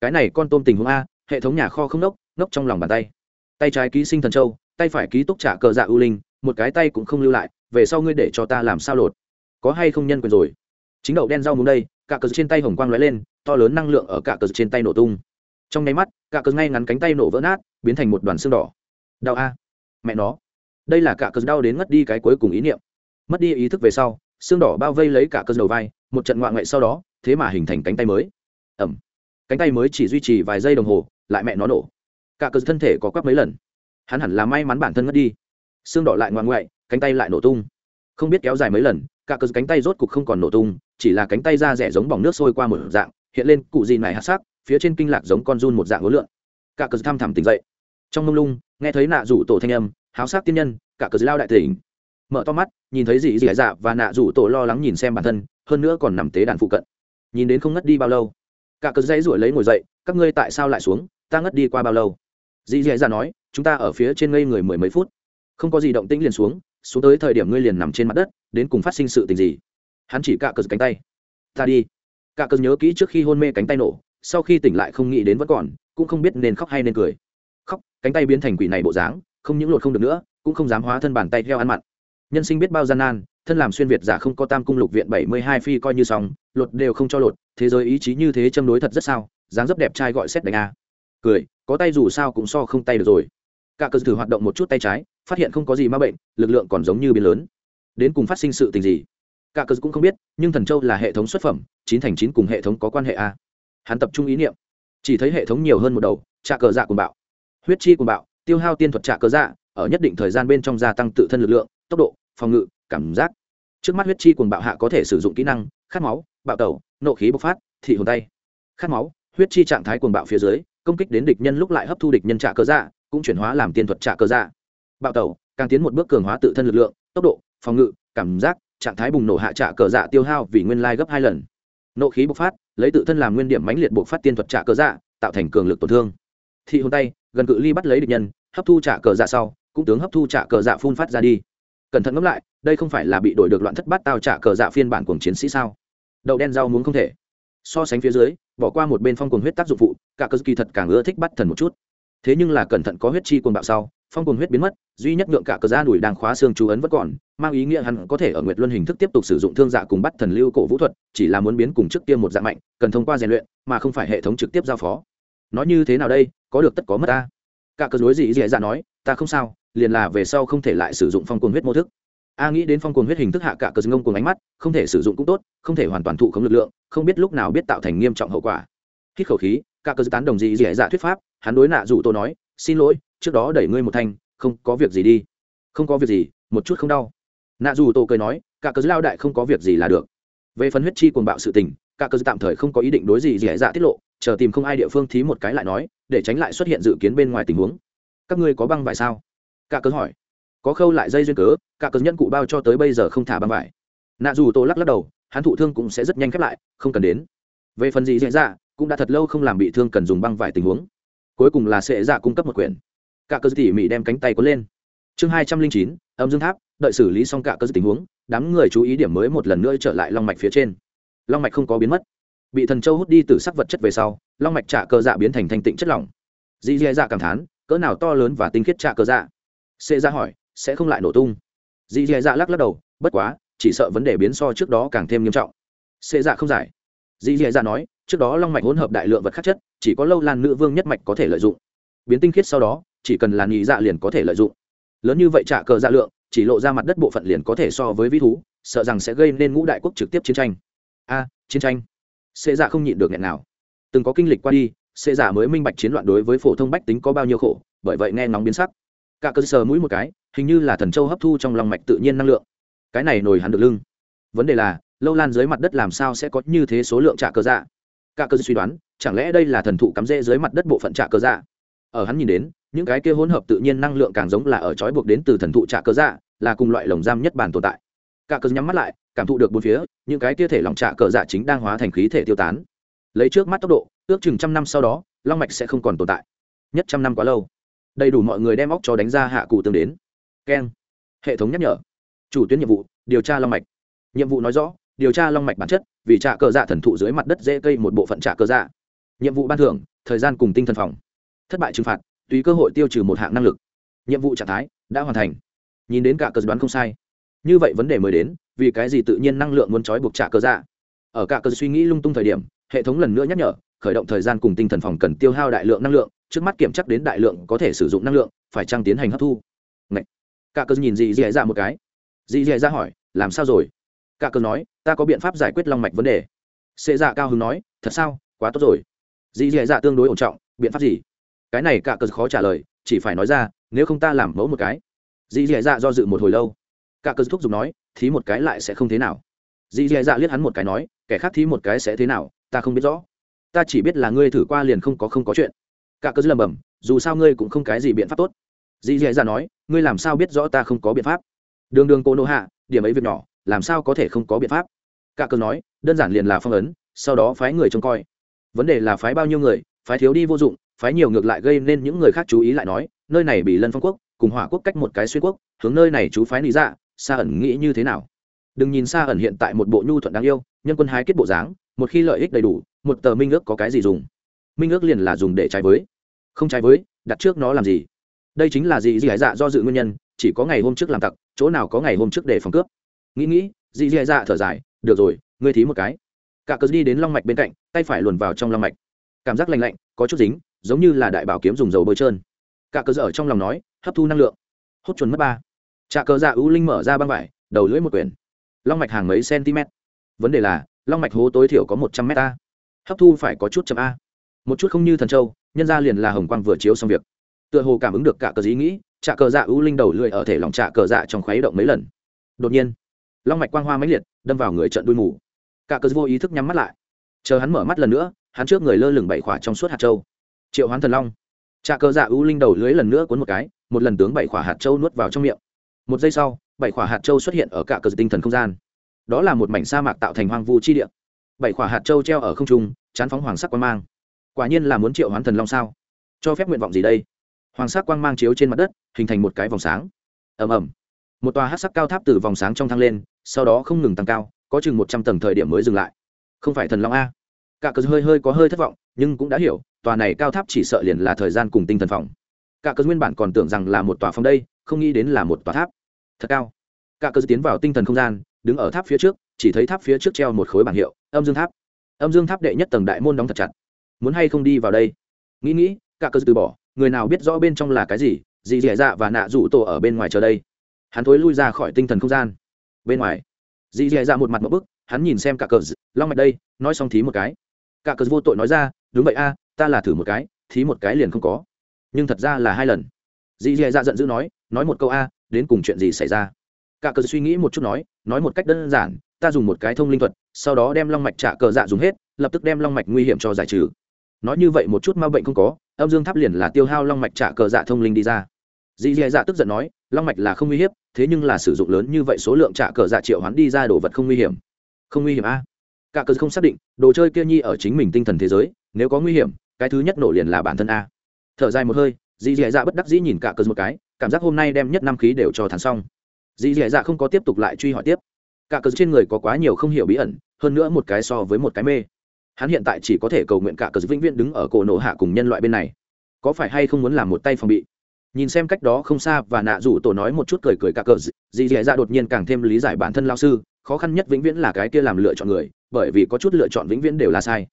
Cái này con tôm tình huống a, hệ thống nhà kho không nốc nốc trong lòng bàn tay. Tay trái ký sinh thần châu, tay phải ký túc trả cờ dạ ưu linh, một cái tay cũng không lưu lại, về sau ngươi để cho ta làm sao lột? Có hay không nhân quyền rồi? Chính đậu đen rau muống đây cả cờ trên tay hồng quang lóe lên, to lớn năng lượng ở cả cờ trên tay nổ tung. Trong nháy mắt cả cờ ngay ngắn cánh tay nổ vỡ nát, biến thành một đoàn xương đỏ. Đau a. Mẹ nó. Đây là cả cờ đau đến mất đi cái cuối cùng ý niệm. Mất đi ý thức về sau, xương đỏ bao vây lấy cả cờ đầu vai, một trận ngoại ngoại sau đó, thế mà hình thành cánh tay mới. Ẩm. Cánh tay mới chỉ duy trì vài giây đồng hồ, lại mẹ nó nổ. Cả cờ thân thể có quắc mấy lần. Hắn hẳn là may mắn bản thân mất đi. Xương đỏ lại ngoại ngoại, cánh tay lại nổ tung. Không biết kéo dài mấy lần cả cờ cánh tay rốt cục không còn nổ tung chỉ là cánh tay da rẻ giống bỏng nước sôi qua một dạng, hiện lên cụ gì này hát sắc, phía trên kinh lạc giống con run một dạng hối lượn. Cả cờ thăm thẳm tỉnh dậy. Trong mông lung, nghe thấy nạ rủ tổ thanh âm, háo sắc tiên nhân, cả cờ lao đại tỉnh. Mở to mắt, nhìn thấy gì gì dạ và nạ rủ tổ lo lắng nhìn xem bản thân, hơn nữa còn nằm tế đàn phụ cận. Nhìn đến không ngất đi bao lâu. Cả cờ dãy ruổi lấy ngồi dậy, các ngươi tại sao lại xuống, ta ngất đi qua bao lâu? Dị dị dạ nói, chúng ta ở phía trên ngây người mười mấy phút. Không có gì động tĩnh liền xuống xuống tới thời điểm ngươi liền nằm trên mặt đất, đến cùng phát sinh sự tình gì? Hắn chỉ cạ cờ cánh tay. Ta đi. Cạ cờ nhớ kỹ trước khi hôn mê cánh tay nổ, sau khi tỉnh lại không nghĩ đến vẫn còn, cũng không biết nên khóc hay nên cười. Khóc, cánh tay biến thành quỷ này bộ dáng, không những lột không được nữa, cũng không dám hóa thân bàn tay theo ăn mặn. Nhân sinh biết bao gian nan, thân làm xuyên việt giả không có tam cung lục viện bảy mươi hai phi coi như xong, lột đều không cho lột, thế giới ý chí như thế châm đối thật rất sao, dáng dấp đẹp trai gọi xét đánh a. Cười, có tay dù sao cũng so không tay được rồi. Cả cờ thử hoạt động một chút tay trái, phát hiện không có gì ma bệnh, lực lượng còn giống như biến lớn. Đến cùng phát sinh sự tình gì? Cả cơ cũng không biết, nhưng thần châu là hệ thống xuất phẩm, chín thành chín cùng hệ thống có quan hệ a. Hắn tập trung ý niệm. Chỉ thấy hệ thống nhiều hơn một đầu, trạ cờ dạ cùng bạo. Huyết chi cùng bạo, tiêu hao tiên thuật trạ cờ dạ ở nhất định thời gian bên trong gia tăng tự thân lực lượng, tốc độ, phòng ngự, cảm giác. Trước mắt huyết chi cùng bạo hạ có thể sử dụng kỹ năng, khát máu, bạo tẩu, nộ khí bộc phát, thị hồn tay. Khát máu, huyết chi trạng thái cuồng bạo phía dưới, công kích đến địch nhân lúc lại hấp thu địch nhân trả cờ dạ cũng chuyển hóa làm tiên thuật trả cờ dạ. Bạo tẩu, càng tiến một bước cường hóa tự thân lực lượng, tốc độ, phòng ngự, cảm giác trạng thái bùng nổ hạ trạ cờ dạ tiêu hao vì nguyên lai gấp hai lần. Nộ khí bộc phát, lấy tự thân làm nguyên điểm mãnh liệt bộc phát tiên thuật trạ cờ dạ tạo thành cường lực tổn thương. Thị hồn tay, gần cự ly bắt lấy địch nhân, hấp thu trạ cờ dạ sau, cũng tướng hấp thu trạ cờ dạ phun phát ra đi. Cẩn thận ngẫm lại, đây không phải là bị đổi được loạn thất bát tao trạ cờ dạ phiên bản cuồng chiến sĩ sao? Đậu đen rau muốn không thể. So sánh phía dưới, bỏ qua một bên phong cuồng huyết tác dụng phụ, cả cơ kỳ thật càng ưa thích bắt thần một chút. Thế nhưng là cẩn thận có huyết chi cuồng bạo sau phong cùng huyết biến mất, duy nhất nhượng cả cờ da đùi đang khóa xương chú ấn vẫn còn, mang ý nghĩa hắn có thể ở nguyệt luân hình thức tiếp tục sử dụng thương dạ cùng bắt thần lưu cổ vũ thuật, chỉ là muốn biến cùng trước kia một dạng mạnh, cần thông qua rèn luyện, mà không phải hệ thống trực tiếp giao phó. Nói như thế nào đây, có được tất có mất ta. Cả cờ dối gì dị dạ nói, ta không sao, liền là về sau không thể lại sử dụng phong cuồng huyết mô thức. A nghĩ đến phong cuồng huyết hình thức hạ cả cờ ngông cùng ánh mắt, không thể sử dụng cũng tốt, không thể hoàn toàn thụ khống lực lượng, không biết lúc nào biết tạo thành nghiêm trọng hậu quả. Hít khẩu khí, cả cờ tán đồng gì dị dạ thuyết pháp, hắn đối nạ dụ tôi nói, xin lỗi trước đó đẩy ngươi một thanh, không có việc gì đi. Không có việc gì, một chút không đau. Nạ dù tổ cười nói, cả cớ lao đại không có việc gì là được. Về phần huyết chi cuồng bạo sự tình, cả cớ tạm thời không có ý định đối gì dễ dạ tiết lộ, chờ tìm không ai địa phương thí một cái lại nói, để tránh lại xuất hiện dự kiến bên ngoài tình huống. Các ngươi có băng vải sao? Cả cớ hỏi. Có khâu lại dây duyên cớ, cả cớ nhân cụ bao cho tới bây giờ không thả băng vải. Nạ dù tổ lắc lắc đầu, hắn thụ thương cũng sẽ rất nhanh khép lại, không cần đến. Về phần gì dễ dạ cũng đã thật lâu không làm bị thương cần dùng băng vải tình huống. Cuối cùng là sẽ dạ cung cấp một quyển cả cơ tỉ mỉ đem cánh tay có lên. Chương hai trăm linh chín, âm dương tháp, đợi xử lý xong cả cơ tình huống, đám người chú ý điểm mới một lần nữa trở lại long mạch phía trên. Long mạch không có biến mất. Bị thần châu hút đi từ sắc vật chất về sau, long mạch trả cơ dạ biến thành thanh tịnh chất lỏng. Dì dì dạ cảm thán, cỡ nào to lớn và tinh khiết trả cơ dạ. Xê ra hỏi, sẽ không lại nổ tung. Dì dì dạ lắc lắc đầu, bất quá, chỉ sợ vấn đề biến so trước đó càng thêm nghiêm trọng. Xê dạ không giải. Dì dì dạ nói, trước đó long mạch hỗn hợp đại lượng vật khắc chất, chỉ có lâu lan nữ vương nhất mạch có thể lợi dụng. Biến tinh khiết sau đó chỉ cần là nhị dạ liền có thể lợi dụng. Lớn như vậy trả cờ dạ lượng, chỉ lộ ra mặt đất bộ phận liền có thể so với vi thú, sợ rằng sẽ gây nên ngũ đại quốc trực tiếp chiến tranh. A, chiến tranh. Xê dạ không nhịn được nghẹn nào. Từng có kinh lịch qua đi xê dạ mới minh bạch chiến loạn đối với phổ thông bách tính có bao nhiêu khổ, bởi vậy nghe nóng biến sắc. Cả cơ sờ mũi một cái, hình như là thần châu hấp thu trong lòng mạch tự nhiên năng lượng. Cái này nổi hẳn được lưng. Vấn đề là, lâu lan dưới mặt đất làm sao sẽ có như thế số lượng trả cơ dạ? Cả cơ suy đoán, chẳng lẽ đây là thần thụ cắm rễ dưới mặt đất bộ phận trả cơ dạ? Ở hắn nhìn đến những cái kia hỗn hợp tự nhiên năng lượng càng giống là ở trói buộc đến từ thần thụ trả cơ dạ là cùng loại lồng giam nhất bản tồn tại. Cả cơ nhắm mắt lại, cảm thụ được bốn phía, những cái kia thể lòng trả cờ dạ chính đang hóa thành khí thể tiêu tán. Lấy trước mắt tốc độ, ước chừng trăm năm sau đó, long mạch sẽ không còn tồn tại. Nhất trăm năm quá lâu. Đầy đủ mọi người đem óc cho đánh ra hạ cụ tương đến. Keng hệ thống nhắc nhở. Chủ tuyến nhiệm vụ, điều tra long mạch. Nhiệm vụ nói rõ, điều tra long mạch bản chất, vì trạ cờ dạ thần thụ dưới mặt đất dễ cây một bộ phận trạ cờ dạ. Nhiệm vụ ban thưởng, thời gian cùng tinh thần phòng. Thất bại trừng phạt tùy cơ hội tiêu trừ một hạng năng lực. Nhiệm vụ trạng thái đã hoàn thành. Nhìn đến cả cờ đoán không sai. Như vậy vấn đề mới đến, vì cái gì tự nhiên năng lượng muốn trói buộc trả cơ dạ? Ở cả cờ suy nghĩ lung tung thời điểm, hệ thống lần nữa nhắc nhở, khởi động thời gian cùng tinh thần phòng cần tiêu hao đại lượng năng lượng, trước mắt kiểm chắc đến đại lượng có thể sử dụng năng lượng, phải trăng tiến hành hấp thu? Ngậy. cả cờ nhìn dì dì dạ một cái. Dì dì dạ hỏi, làm sao rồi? Cả cờ nói, ta có biện pháp giải quyết long mạch vấn đề. Xê dạ cao hứng nói, thật sao? Quá tốt rồi. Dì dì dạ tương đối ổn trọng, biện pháp gì? Cái này cả cờ khó trả lời, chỉ phải nói ra, nếu không ta làm mẫu một cái. Dì dì dạ do dự một hồi lâu. Cả cờ thúc giục nói, thí một cái lại sẽ không thế nào. Dì dì dạ liếc hắn một cái nói, kẻ khác thí một cái sẽ thế nào, ta không biết rõ. Ta chỉ biết là ngươi thử qua liền không có không có chuyện. Cả cờ lầm bầm dù sao ngươi cũng không cái gì biện pháp tốt. Dì dì dạ nói, ngươi làm sao biết rõ ta không có biện pháp? Đường đường cô nô hạ, điểm ấy việc nhỏ, làm sao có thể không có biện pháp? Cả cờ nói, đơn giản liền là phong ấn, sau đó phái người trông coi. Vấn đề là phái bao nhiêu người, phái thiếu đi vô dụng phái nhiều ngược lại gây nên những người khác chú ý lại nói, nơi này bị lân phong quốc, cùng hỏa quốc cách một cái xuyên quốc, hướng nơi này chú phái lý dạ xa ẩn nghĩ như thế nào? Đừng nhìn xa ẩn hiện tại một bộ nhu thuận đáng yêu, nhân quân hái kết bộ dáng, một khi lợi ích đầy đủ, một tờ minh ước có cái gì dùng? Minh ước liền là dùng để trái với. Không trái với, đặt trước nó làm gì? Đây chính là gì gì hải dạ do dự nguyên nhân, chỉ có ngày hôm trước làm tặc, chỗ nào có ngày hôm trước để phòng cướp. Nghĩ nghĩ, dị dị dạ thở dài, được rồi, ngươi thí một cái. Cả cớ đi đến long mạch bên cạnh, tay phải luồn vào trong long mạch. Cảm giác lạnh lạnh, có chút dính giống như là đại bảo kiếm dùng dầu bôi trơn. Cả cơ ở trong lòng nói, hấp thu năng lượng. Hốt chuẩn mất ba. Trà cờ dạ ưu linh mở ra băng vải, đầu lưỡi một quyển. Long mạch hàng mấy cm vấn đề là, long mạch hố tối thiểu có một trăm m a. Hấp thu phải có chút chậm a. Một chút không như thần châu, nhân ra liền là hồng quang vừa chiếu xong việc. Tựa hồ cảm ứng được cả cờ dĩ nghĩ trạ cờ dạ ưu linh đầu lưỡi ở thể lòng trạ cờ dạ trong khuấy động mấy lần. Đột nhiên, long mạch quang hoa mãnh liệt, đâm vào người trận đuôi mù. Cả cờ vô ý thức nhắm mắt lại. Chờ hắn mở mắt lần nữa, hắn trước người lơ lửng bảy khỏa trong suốt hạt châu triệu hoán thần long. Trà cờ dạ ưu linh đầu lưới lần nữa cuốn một cái, một lần tướng bảy khỏa hạt châu nuốt vào trong miệng. Một giây sau, bảy khỏa hạt châu xuất hiện ở cả cờ tinh thần không gian. Đó là một mảnh sa mạc tạo thành hoang vu chi địa. Bảy khỏa hạt châu treo ở không trung, chán phóng hoàng sắc quang mang. Quả nhiên là muốn triệu hoán thần long sao? Cho phép nguyện vọng gì đây? Hoàng sắc quang mang chiếu trên mặt đất, hình thành một cái vòng sáng. Ầm ầm. Một tòa hát sắc cao tháp từ vòng sáng trong thang lên, sau đó không ngừng tăng cao, có chừng một trăm tầng thời điểm mới dừng lại. Không phải thần long a. Cả cờ hơi hơi có hơi thất vọng nhưng cũng đã hiểu, tòa này cao tháp chỉ sợ liền là thời gian cùng tinh thần phòng. Cả cơ nguyên bản còn tưởng rằng là một tòa phòng đây, không nghĩ đến là một tòa tháp. Thật cao. Cả cơ tiến vào tinh thần không gian, đứng ở tháp phía trước, chỉ thấy tháp phía trước treo một khối bảng hiệu, âm dương tháp. Âm dương tháp đệ nhất tầng đại môn đóng thật chặt. Muốn hay không đi vào đây? Nghĩ nghĩ, cả cơ từ bỏ, người nào biết rõ bên trong là cái gì, dì dẻ dạ và nạ rủ tổ ở bên ngoài chờ đây. Hắn thối lui ra khỏi tinh thần không gian. Bên ngoài, dì dì dạ một mặt một bức, hắn nhìn xem cả cờ, long mạch đây, nói xong thí một cái cả cớ vô tội nói ra, đúng vậy a, ta là thử một cái, thí một cái liền không có. Nhưng thật ra là hai lần. Dì dì dạ giận dữ nói nói một câu a, đến cùng chuyện gì xảy ra? Cả cớ suy nghĩ một chút nói nói một cách đơn giản, ta dùng một cái thông linh thuật, sau đó đem long mạch trả cờ dạ dùng hết, lập tức đem long mạch nguy hiểm cho giải trừ. Nói như vậy một chút ma bệnh không có, âm dương tháp liền là tiêu hao long mạch trả cờ dạ thông linh đi ra. Dì dì dạ tức giận nói, long mạch là không nguy hiểm thế nhưng là sử dụng lớn như vậy số lượng trả cờ dạ triệu hoán đi ra đồ vật không nguy hiểm. Không nguy hiểm a cả cờ không xác định, đồ chơi kia nhi ở chính mình tinh thần thế giới, nếu có nguy hiểm, cái thứ nhất nổ liền là bản thân a. Thở dài một hơi, dì dì dạ bất đắc dĩ nhìn cả cờ một cái, cảm giác hôm nay đem nhất năm khí đều cho thắn xong. Dì dì dạ không có tiếp tục lại truy hỏi tiếp. Cả cờ trên người có quá nhiều không hiểu bí ẩn, hơn nữa một cái so với một cái mê. Hắn hiện tại chỉ có thể cầu nguyện cả cờ vĩnh viễn đứng ở cổ nổ hạ cùng nhân loại bên này. Có phải hay không muốn làm một tay phòng bị? Nhìn xem cách đó không xa và nạ rủ tổ nói một chút cười cười cả cờ, dì dì dạ đột nhiên càng thêm lý giải bản thân lao sư, khó khăn nhất vĩnh viễn là cái kia làm lựa chọn người bởi vì có chút lựa chọn vĩnh viễn đều là sai.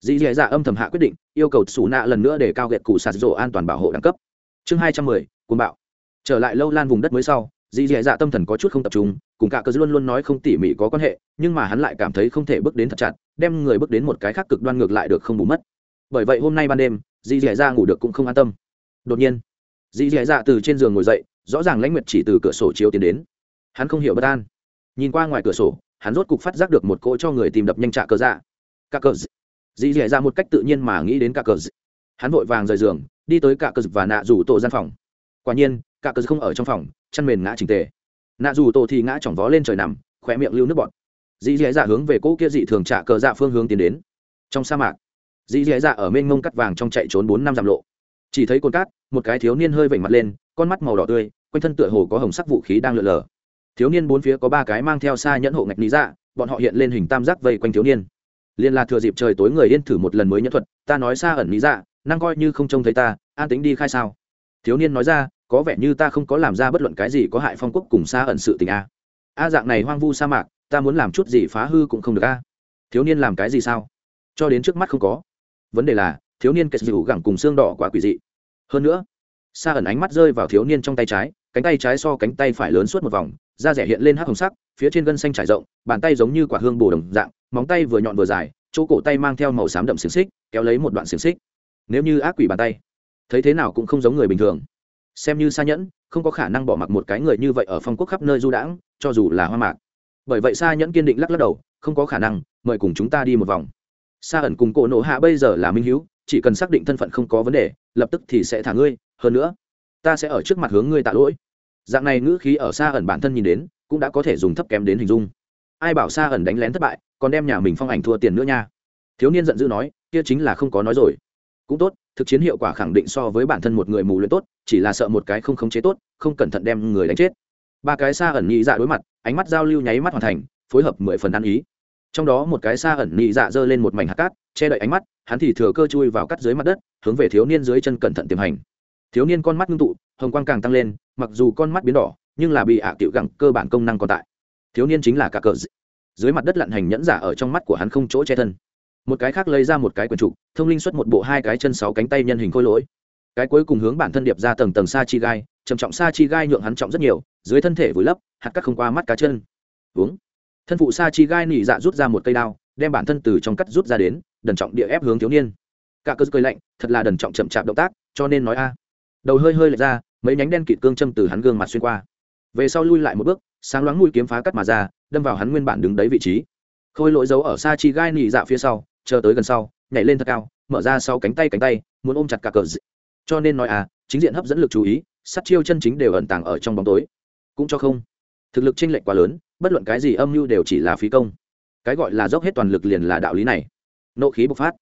Dì dì dạ âm thầm hạ quyết định, yêu cầu xù nạ lần nữa để cao ghẹt cụ sạt rổ an toàn bảo hộ đẳng cấp. Chương hai trăm mười côn bạo. Trở lại lâu lan vùng đất mới sau, dì dì dạ tâm thần có chút không tập trung, cùng cả cờ luôn luôn nói không tỉ mỉ có quan hệ, nhưng mà hắn lại cảm thấy không thể bước đến thật chặt, đem người bước đến một cái khác cực đoan ngược lại được không bù mất. Bởi vậy hôm nay ban đêm, dì dì dạ ngủ được cũng không an tâm. Đột nhiên, dì dì dạ từ trên giường ngồi dậy, rõ ràng lãnh nguyệt chỉ từ cửa sổ chiếu tiến đến. Hắn không hiểu bất an. Nhìn qua ngoài cửa sổ hắn rốt cục phát giác được một cỗ cho người tìm đập nhanh trả cờ dạ. Cả cờ dì dì ra một cách tự nhiên mà nghĩ đến cả cờ hắn vội vàng rời giường, đi tới cả cờ và nạ rủ tổ gian phòng. Quả nhiên cả cờ không ở trong phòng, chăn mền ngã trình tề. Nạ rủ tổ thì ngã chỏng vó lên trời nằm khỏe miệng lưu nước bọt. Dì dì dạ hướng về cỗ kia dị thường trả cờ dạ phương hướng tiến đến. Trong sa mạc dì dì dạ ở mênh mông cắt vàng trong chạy trốn bốn năm dặm lộ. Chỉ thấy cồn cát, một cái thiếu niên hơi vểnh mặt lên, con mắt màu đỏ tươi, quanh thân tựa hồ có hồng sắc vũ khí đang lượn lờ thiếu niên bốn phía có ba cái mang theo xa nhẫn hộ ngạch lý dạ bọn họ hiện lên hình tam giác vây quanh thiếu niên. Liên là thừa dịp trời tối người yên thử một lần mới nhẫn thuật, ta nói xa ẩn lý dạ năng coi như không trông thấy ta, an tính đi khai sao? Thiếu niên nói ra, có vẻ như ta không có làm ra bất luận cái gì có hại phong quốc cùng xa ẩn sự tình a. A dạng này hoang vu sa mạc, ta muốn làm chút gì phá hư cũng không được a. Thiếu niên làm cái gì sao? Cho đến trước mắt không có. Vấn đề là, thiếu niên kết dịu gẳng cùng xương đỏ quá quỷ dị. Hơn nữa, xa ẩn ánh mắt rơi vào thiếu niên trong tay trái, cánh tay trái so cánh tay phải lớn suốt một vòng da rẻ hiện lên hắc hồng sắc, phía trên gân xanh trải rộng, bàn tay giống như quả hương bồ đồng dạng, móng tay vừa nhọn vừa dài, chỗ cổ tay mang theo màu xám đậm xiềng xích, kéo lấy một đoạn xiềng xích. Nếu như ác quỷ bàn tay, thấy thế nào cũng không giống người bình thường. Xem như xa nhẫn, không có khả năng bỏ mặc một cái người như vậy ở phong quốc khắp nơi du đãng, cho dù là hoa mạc. Bởi vậy xa nhẫn kiên định lắc lắc đầu, không có khả năng, mời cùng chúng ta đi một vòng. Xa ẩn cùng cổ nộ hạ bây giờ là minh hữu chỉ cần xác định thân phận không có vấn đề, lập tức thì sẽ thả ngươi, hơn nữa, ta sẽ ở trước mặt hướng ngươi tạ lỗi dạng này ngữ khí ở xa ẩn bản thân nhìn đến, cũng đã có thể dùng thấp kém đến hình dung. Ai bảo xa ẩn đánh lén thất bại, còn đem nhà mình phong ảnh thua tiền nữa nha. Thiếu niên giận dữ nói, kia chính là không có nói rồi. Cũng tốt, thực chiến hiệu quả khẳng định so với bản thân một người mù luyện tốt, chỉ là sợ một cái không khống chế tốt, không cẩn thận đem người đánh chết. Ba cái xa ẩn nhị dạ đối mặt, ánh mắt giao lưu nháy mắt hoàn thành, phối hợp mười phần ăn ý. Trong đó một cái xa ẩn nhị dạ giơ lên một mảnh hạt cát, che đậy ánh mắt, hắn thì thừa cơ chui vào cắt dưới mặt đất, hướng về thiếu niên dưới chân cẩn thận tiềm hành. Thiếu niên con mắt ngưng tụ, hồng quang càng tăng lên mặc dù con mắt biến đỏ, nhưng là bị ạ à tiểu gẳng cơ bản công năng còn tại. Thiếu niên chính là cả cờ dưới mặt đất lặn hành nhẫn giả ở trong mắt của hắn không chỗ che thân. Một cái khác lấy ra một cái quần trục, thông linh xuất một bộ hai cái chân sáu cánh tay nhân hình khôi lỗi. Cái cuối cùng hướng bản thân điệp ra tầng tầng sa chi gai, trầm trọng sa chi gai nhượng hắn trọng rất nhiều, dưới thân thể vùi lấp, hạt cắt không qua mắt cá chân. Uống. Thân phụ sa chi gai nỉ dạ rút ra một cây đao, đem bản thân từ trong cắt rút ra đến, đần trọng địa ép hướng thiếu niên. Cả cơ cười lạnh, thật là đần trọng chậm chạp động tác, cho nên nói a. Đầu hơi hơi lệch ra mấy nhánh đen kịt cương châm từ hắn gương mặt xuyên qua. Về sau lui lại một bước, sáng loáng mũi kiếm phá cắt mà ra, đâm vào hắn nguyên bản đứng đấy vị trí. Khôi lỗi giấu ở xa chi gai nỉ dạ phía sau, chờ tới gần sau, nhảy lên thật cao, mở ra sau cánh tay cánh tay, muốn ôm chặt cả cờ cho nên nói à chính diện hấp dẫn lực chú ý sắt chiêu chân chính đều ẩn tàng ở trong bóng tối. Cũng cho không. Thực lực chênh lệch quá lớn, bất luận cái gì âm mưu đều chỉ là phí công. Cái gọi là dốc hết toàn lực liền là đạo lý này. Nộ khí bộc phát.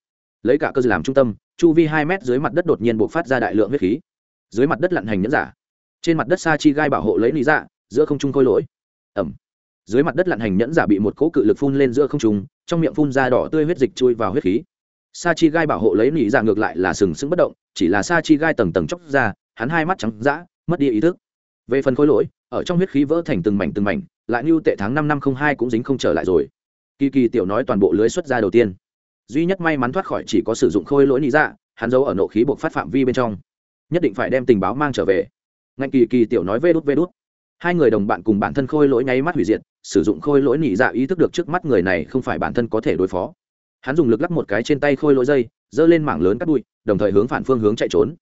Lấy cả cơ làm trung tâm, chu vi hai mét dưới mặt đất đột nhiên bộc phát ra đại lượng huyết khí dưới mặt đất lặn hành nhẫn giả. Trên mặt đất sa chi gai bảo hộ lấy lý dạ giữa không trung khôi lỗi. Ẩm. Dưới mặt đất lặn hành nhẫn giả bị một cỗ cự lực phun lên giữa không trung, trong miệng phun ra đỏ tươi huyết dịch chui vào huyết khí. Sa chi gai bảo hộ lấy lý dạ ngược lại là sừng sững bất động, chỉ là sa chi gai tầng tầng chóc ra, hắn hai mắt trắng dã, mất đi ý thức. Về phần khôi lỗi, ở trong huyết khí vỡ thành từng mảnh từng mảnh, lại như tệ tháng năm năm không hai cũng dính không trở lại rồi. Kỳ kỳ tiểu nói toàn bộ lưới xuất ra đầu tiên. Duy nhất may mắn thoát khỏi chỉ có sử dụng khôi lỗi lý dạ hắn giấu ở nộ khí buộc phát phạm vi bên trong nhất định phải đem tình báo mang trở về. Ngạnh kỳ kỳ tiểu nói vê đút vê đút. Hai người đồng bạn cùng bản thân khôi lỗi nháy mắt hủy diệt, sử dụng khôi lỗi nỉ dạ ý thức được trước mắt người này không phải bản thân có thể đối phó. Hắn dùng lực lắp một cái trên tay khôi lỗi dây, giơ lên mảng lớn cắt bụi, đồng thời hướng phản phương hướng chạy trốn.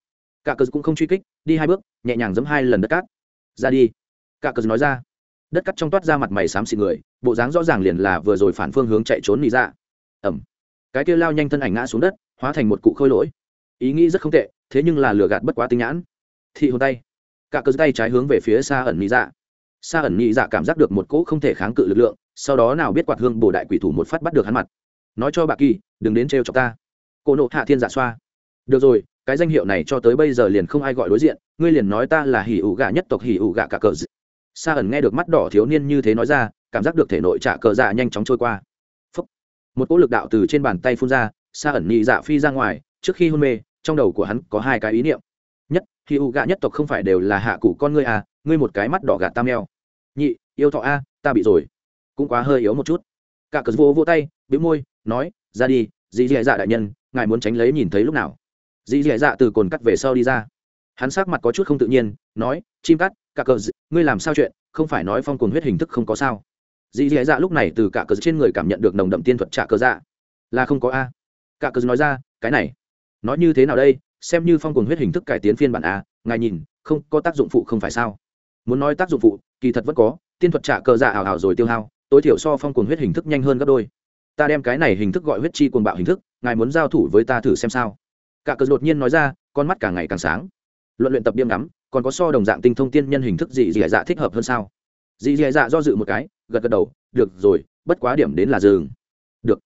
Cả cờ cũng không truy kích, đi hai bước, nhẹ nhàng giấm hai lần đất cát. Ra đi. Cả cờ nói ra. Đất cắt trong toát ra mặt mày xám xịt người, bộ dáng rõ ràng liền là vừa rồi phản phương hướng chạy trốn nỉ dạ. Ẩm. Cái kia lao nhanh thân ảnh ngã xuống đất, hóa thành một cụ khôi lỗi. Ý nghĩ rất không tệ thế nhưng là lừa gạt bất quá tinh nhãn. Thị hồn tay. Cả cơ tay trái hướng về phía xa ẩn nhị dạ. Xa ẩn nhị dạ cảm giác được một cỗ không thể kháng cự lực lượng, sau đó nào biết quạt hương bồ đại quỷ thủ một phát bắt được hắn mặt. Nói cho bà kỳ, đừng đến trêu chọc ta. Cô nộ hạ thiên dạ xoa. Được rồi, cái danh hiệu này cho tới bây giờ liền không ai gọi đối diện, ngươi liền nói ta là hỉ ủ gà nhất tộc hỉ ủ gà cả cờ d... sa ẩn nghe được mắt đỏ thiếu niên như thế nói ra, cảm giác được thể nội trả cờ dạ nhanh chóng trôi qua. Phúc. một cỗ lực đạo từ trên bàn tay phun ra, sa ẩn nhị dạ phi ra ngoài, trước khi hôn mê trong đầu của hắn có hai cái ý niệm. Nhất, khi u gạ nhất tộc không phải đều là hạ cụ con ngươi à ngươi một cái mắt đỏ gạt tam eo nhị, yêu thọ a, ta bị rồi. Cũng quá hơi yếu một chút. Cả cờ vô vô tay, bĩu môi, nói, ra đi, dì dì dạ đại nhân, ngài muốn tránh lấy nhìn thấy lúc nào? Dì dì dạ từ cồn cắt về sau đi ra. Hắn sắc mặt có chút không tự nhiên, nói, chim cắt, cả cờ ngươi làm sao chuyện, không phải nói phong cồn huyết hình thức không có sao. Dì dì dạ lúc này từ cả cờ trên người cảm nhận được nồng đậm tiên thuật trả cờ dạ. Là không có a. Cả cờ nói ra, cái này nói như thế nào đây? Xem như phong cùng huyết hình thức cải tiến phiên bản a, ngài nhìn, không có tác dụng phụ không phải sao? Muốn nói tác dụng phụ, kỳ thật vẫn có, tiên thuật trả cờ dạ ảo ảo rồi tiêu hao, tối thiểu so phong cùng huyết hình thức nhanh hơn gấp đôi. Ta đem cái này hình thức gọi huyết chi cuồng bạo hình thức, ngài muốn giao thủ với ta thử xem sao. Cả cờ đột nhiên nói ra, con mắt càng ngày càng sáng. Luận luyện tập biêm ngắm, còn có so đồng dạng tinh thông tiên nhân hình thức dị dị dạ thích hợp hơn sao? Dị dị dạ do dự một cái, gật gật đầu, được rồi, bất quá điểm đến là dừng. Được.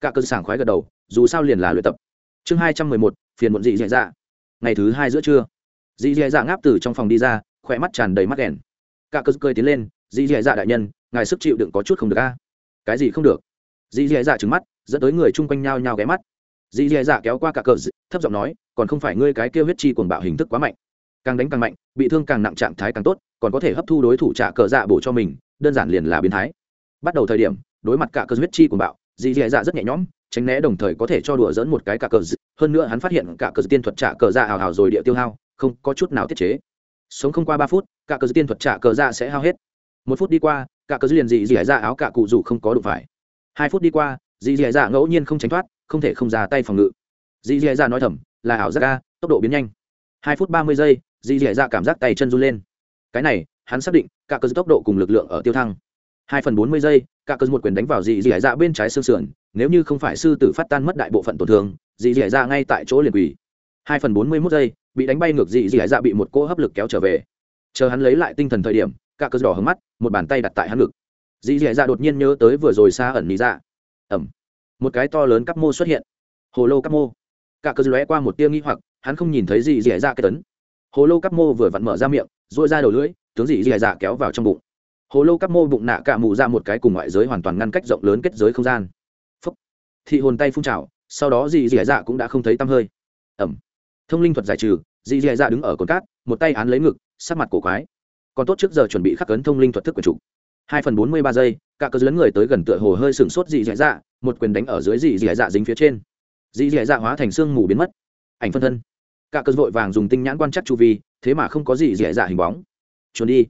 Cả cơn sảng khoái gật đầu, dù sao liền là luyện tập chương hai trăm mười một, phiền muộn dị dạ dạ. Ngày thứ hai giữa trưa. Dị dạ dạ ngáp từ trong phòng đi ra, khỏe mắt tràn đầy mắt đèn cả cơ cười tiến lên, dị dạ dạ đại nhân, ngài sức chịu đựng có chút không được a. Cái gì không được? Dị dạ dạ trứng mắt, dẫn tới người chung quanh nhau nhau ghé mắt. Dị dạ dạ kéo qua cả cờ thấp giọng nói, còn không phải ngươi cái kêu huyết chi cuồng bạo hình thức quá mạnh. Càng đánh càng mạnh, bị thương càng nặng trạng thái càng tốt, còn có thể hấp thu đối thủ trả cờ dạ bổ cho mình, đơn giản liền là biến thái. Bắt đầu thời điểm, đối mặt cả cơ huyết chi cuồng bạo, dị dạ dạ rất nhẹ nhõm tránh né đồng thời có thể cho đùa dẫn một cái cả cờ hơn nữa hắn phát hiện cả cờ tiên thuật trả cờ ra hào hào rồi địa tiêu hao, không có chút nào tiết chế. Sống không qua ba phút, cả cờ tiên thuật trả cờ ra sẽ hao hết. Một phút đi qua, cả cờ liền dị dị ra áo cả cụ dù không có đủ phải. Hai phút đi qua, dị dị ra ngẫu nhiên không tránh thoát, không thể không ra tay phòng ngự. Dị dị ra nói thầm, là ảo giác ca tốc độ biến nhanh. Hai phút ba mươi giây, dị dị ra cảm giác tay chân run lên. Cái này, hắn xác định, cả cờ tốc độ cùng lực lượng ở tiêu thăng hai phần bốn mươi giây, cả cơn một quyền đánh vào dị dị dạ bên trái xương sườn, nếu như không phải sư tử phát tan mất đại bộ phận tổn thương, dị dị dạ ngay tại chỗ liền quỳ. Hai phần bốn mươi mốt giây, bị đánh bay ngược dị dị dạ bị một cỗ hấp lực kéo trở về. Chờ hắn lấy lại tinh thần thời điểm, cả cơn đỏ hướng mắt, một bàn tay đặt tại hắn ngực. Dị dị dạ đột nhiên nhớ tới vừa rồi xa ẩn lý dạ. Ẩm. Một cái to lớn cắp mô xuất hiện. Hồ lô cắp mô. Cả cơn lóe qua một tia nghi hoặc, hắn không nhìn thấy dị dị dạ cái tấn. Hồ lô cắp mô vừa vặn mở ra miệng dội ra đầu lưỡi, tướng dị dị dạ kéo vào trong bụng hồ lô cắp mô bụng nạ cả mù ra một cái cùng ngoại giới hoàn toàn ngăn cách rộng lớn kết giới không gian. Phúc. thị hồn tay phun trào, sau đó dì dì dạ cũng đã không thấy tăm hơi. Ẩm. Thông linh thuật giải trừ, dì dì dạ đứng ở cồn cát, một tay án lấy ngực sát mặt cổ quái. Còn tốt trước giờ chuẩn bị khắc ấn thông linh thuật thức quyền chủ hai phần bốn mươi ba giây, cả cơ lấn người tới gần tựa hồ hơi sừng sốt dì dì dạ một quyền đánh ở dưới dì dì dạ dính phía trên. Dì dì dạ hóa thành xương mù biến mất. Ảnh phân thân. Cả cơ vội vàng dùng tinh nhãn quan chắc chu vi, thế mà không có gì dì dạ hình bóng. Trốn đi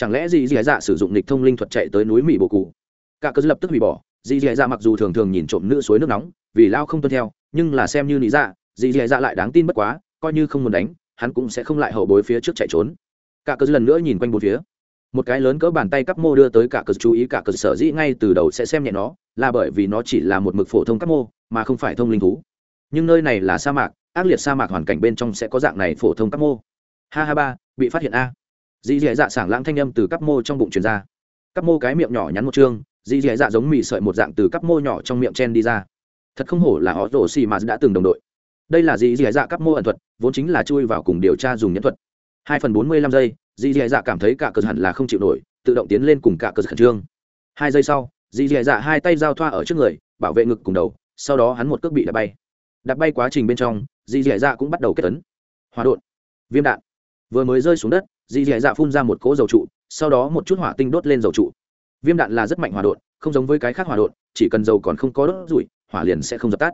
chẳng lẽ gì dì dạ sử dụng nịch thông linh thuật chạy tới núi mỹ bồ cụ cả cơ lập tức hủy bỏ. Dì dì dạ mặc dù thường thường nhìn trộm nữ suối nước nóng, vì lao không tuân theo, nhưng là xem như lý dạ dì dì dạ lại đáng tin bất quá, coi như không muốn đánh, hắn cũng sẽ không lại hậu bối phía trước chạy trốn. Cả cơ lần nữa nhìn quanh bốn phía. Một cái lớn cỡ bàn tay cắp mô đưa tới cả cớ chú ý, cả cớ sở dĩ ngay từ đầu sẽ xem nhẹ nó, là bởi vì nó chỉ là một mực phổ thông cắp mô, mà không phải thông linh thú. Nhưng nơi này là sa mạc, ác liệt sa mạc hoàn cảnh bên trong sẽ có dạng này phổ thông cắp mô. Ha ha ba, bị phát hiện a dì dì dạ sảng lãng thanh âm từ cắp mô trong bụng truyền ra. Cắp mô cái miệng nhỏ nhắn một chương dì dì dạ giống mì sợi một dạng từ cắp mô nhỏ trong miệng chen đi ra. Thật không hổ là họ rổ xì mà đã từng đồng đội. Đây là dì dì dạ cắp mô ẩn thuật, vốn chính là chui vào cùng điều tra dùng nhẫn thuật. Hai phần bốn mươi lăm giây dì dì dạ cảm thấy cả cờ hẳn là không chịu nổi, tự động tiến lên cùng cả cờ khẩn trương. Hai giây sau dì dì dạ hai tay giao thoa ở trước người, bảo vệ ngực cùng đầu, sau đó hắn một cước bị đạp bay. Đạp bay quá trình bên trong dì dì dạ cũng bắt đầu kết tấn. Hòa đột viêm đạn. Vừa mới rơi xuống đất dì dì dạ phun ra một cỗ dầu trụ, sau đó một chút hỏa tinh đốt lên dầu trụ. Viêm đạn là rất mạnh hỏa đột không giống với cái khác hỏa đột chỉ cần dầu còn không có đốt rủi, hỏa liền sẽ không dập tắt.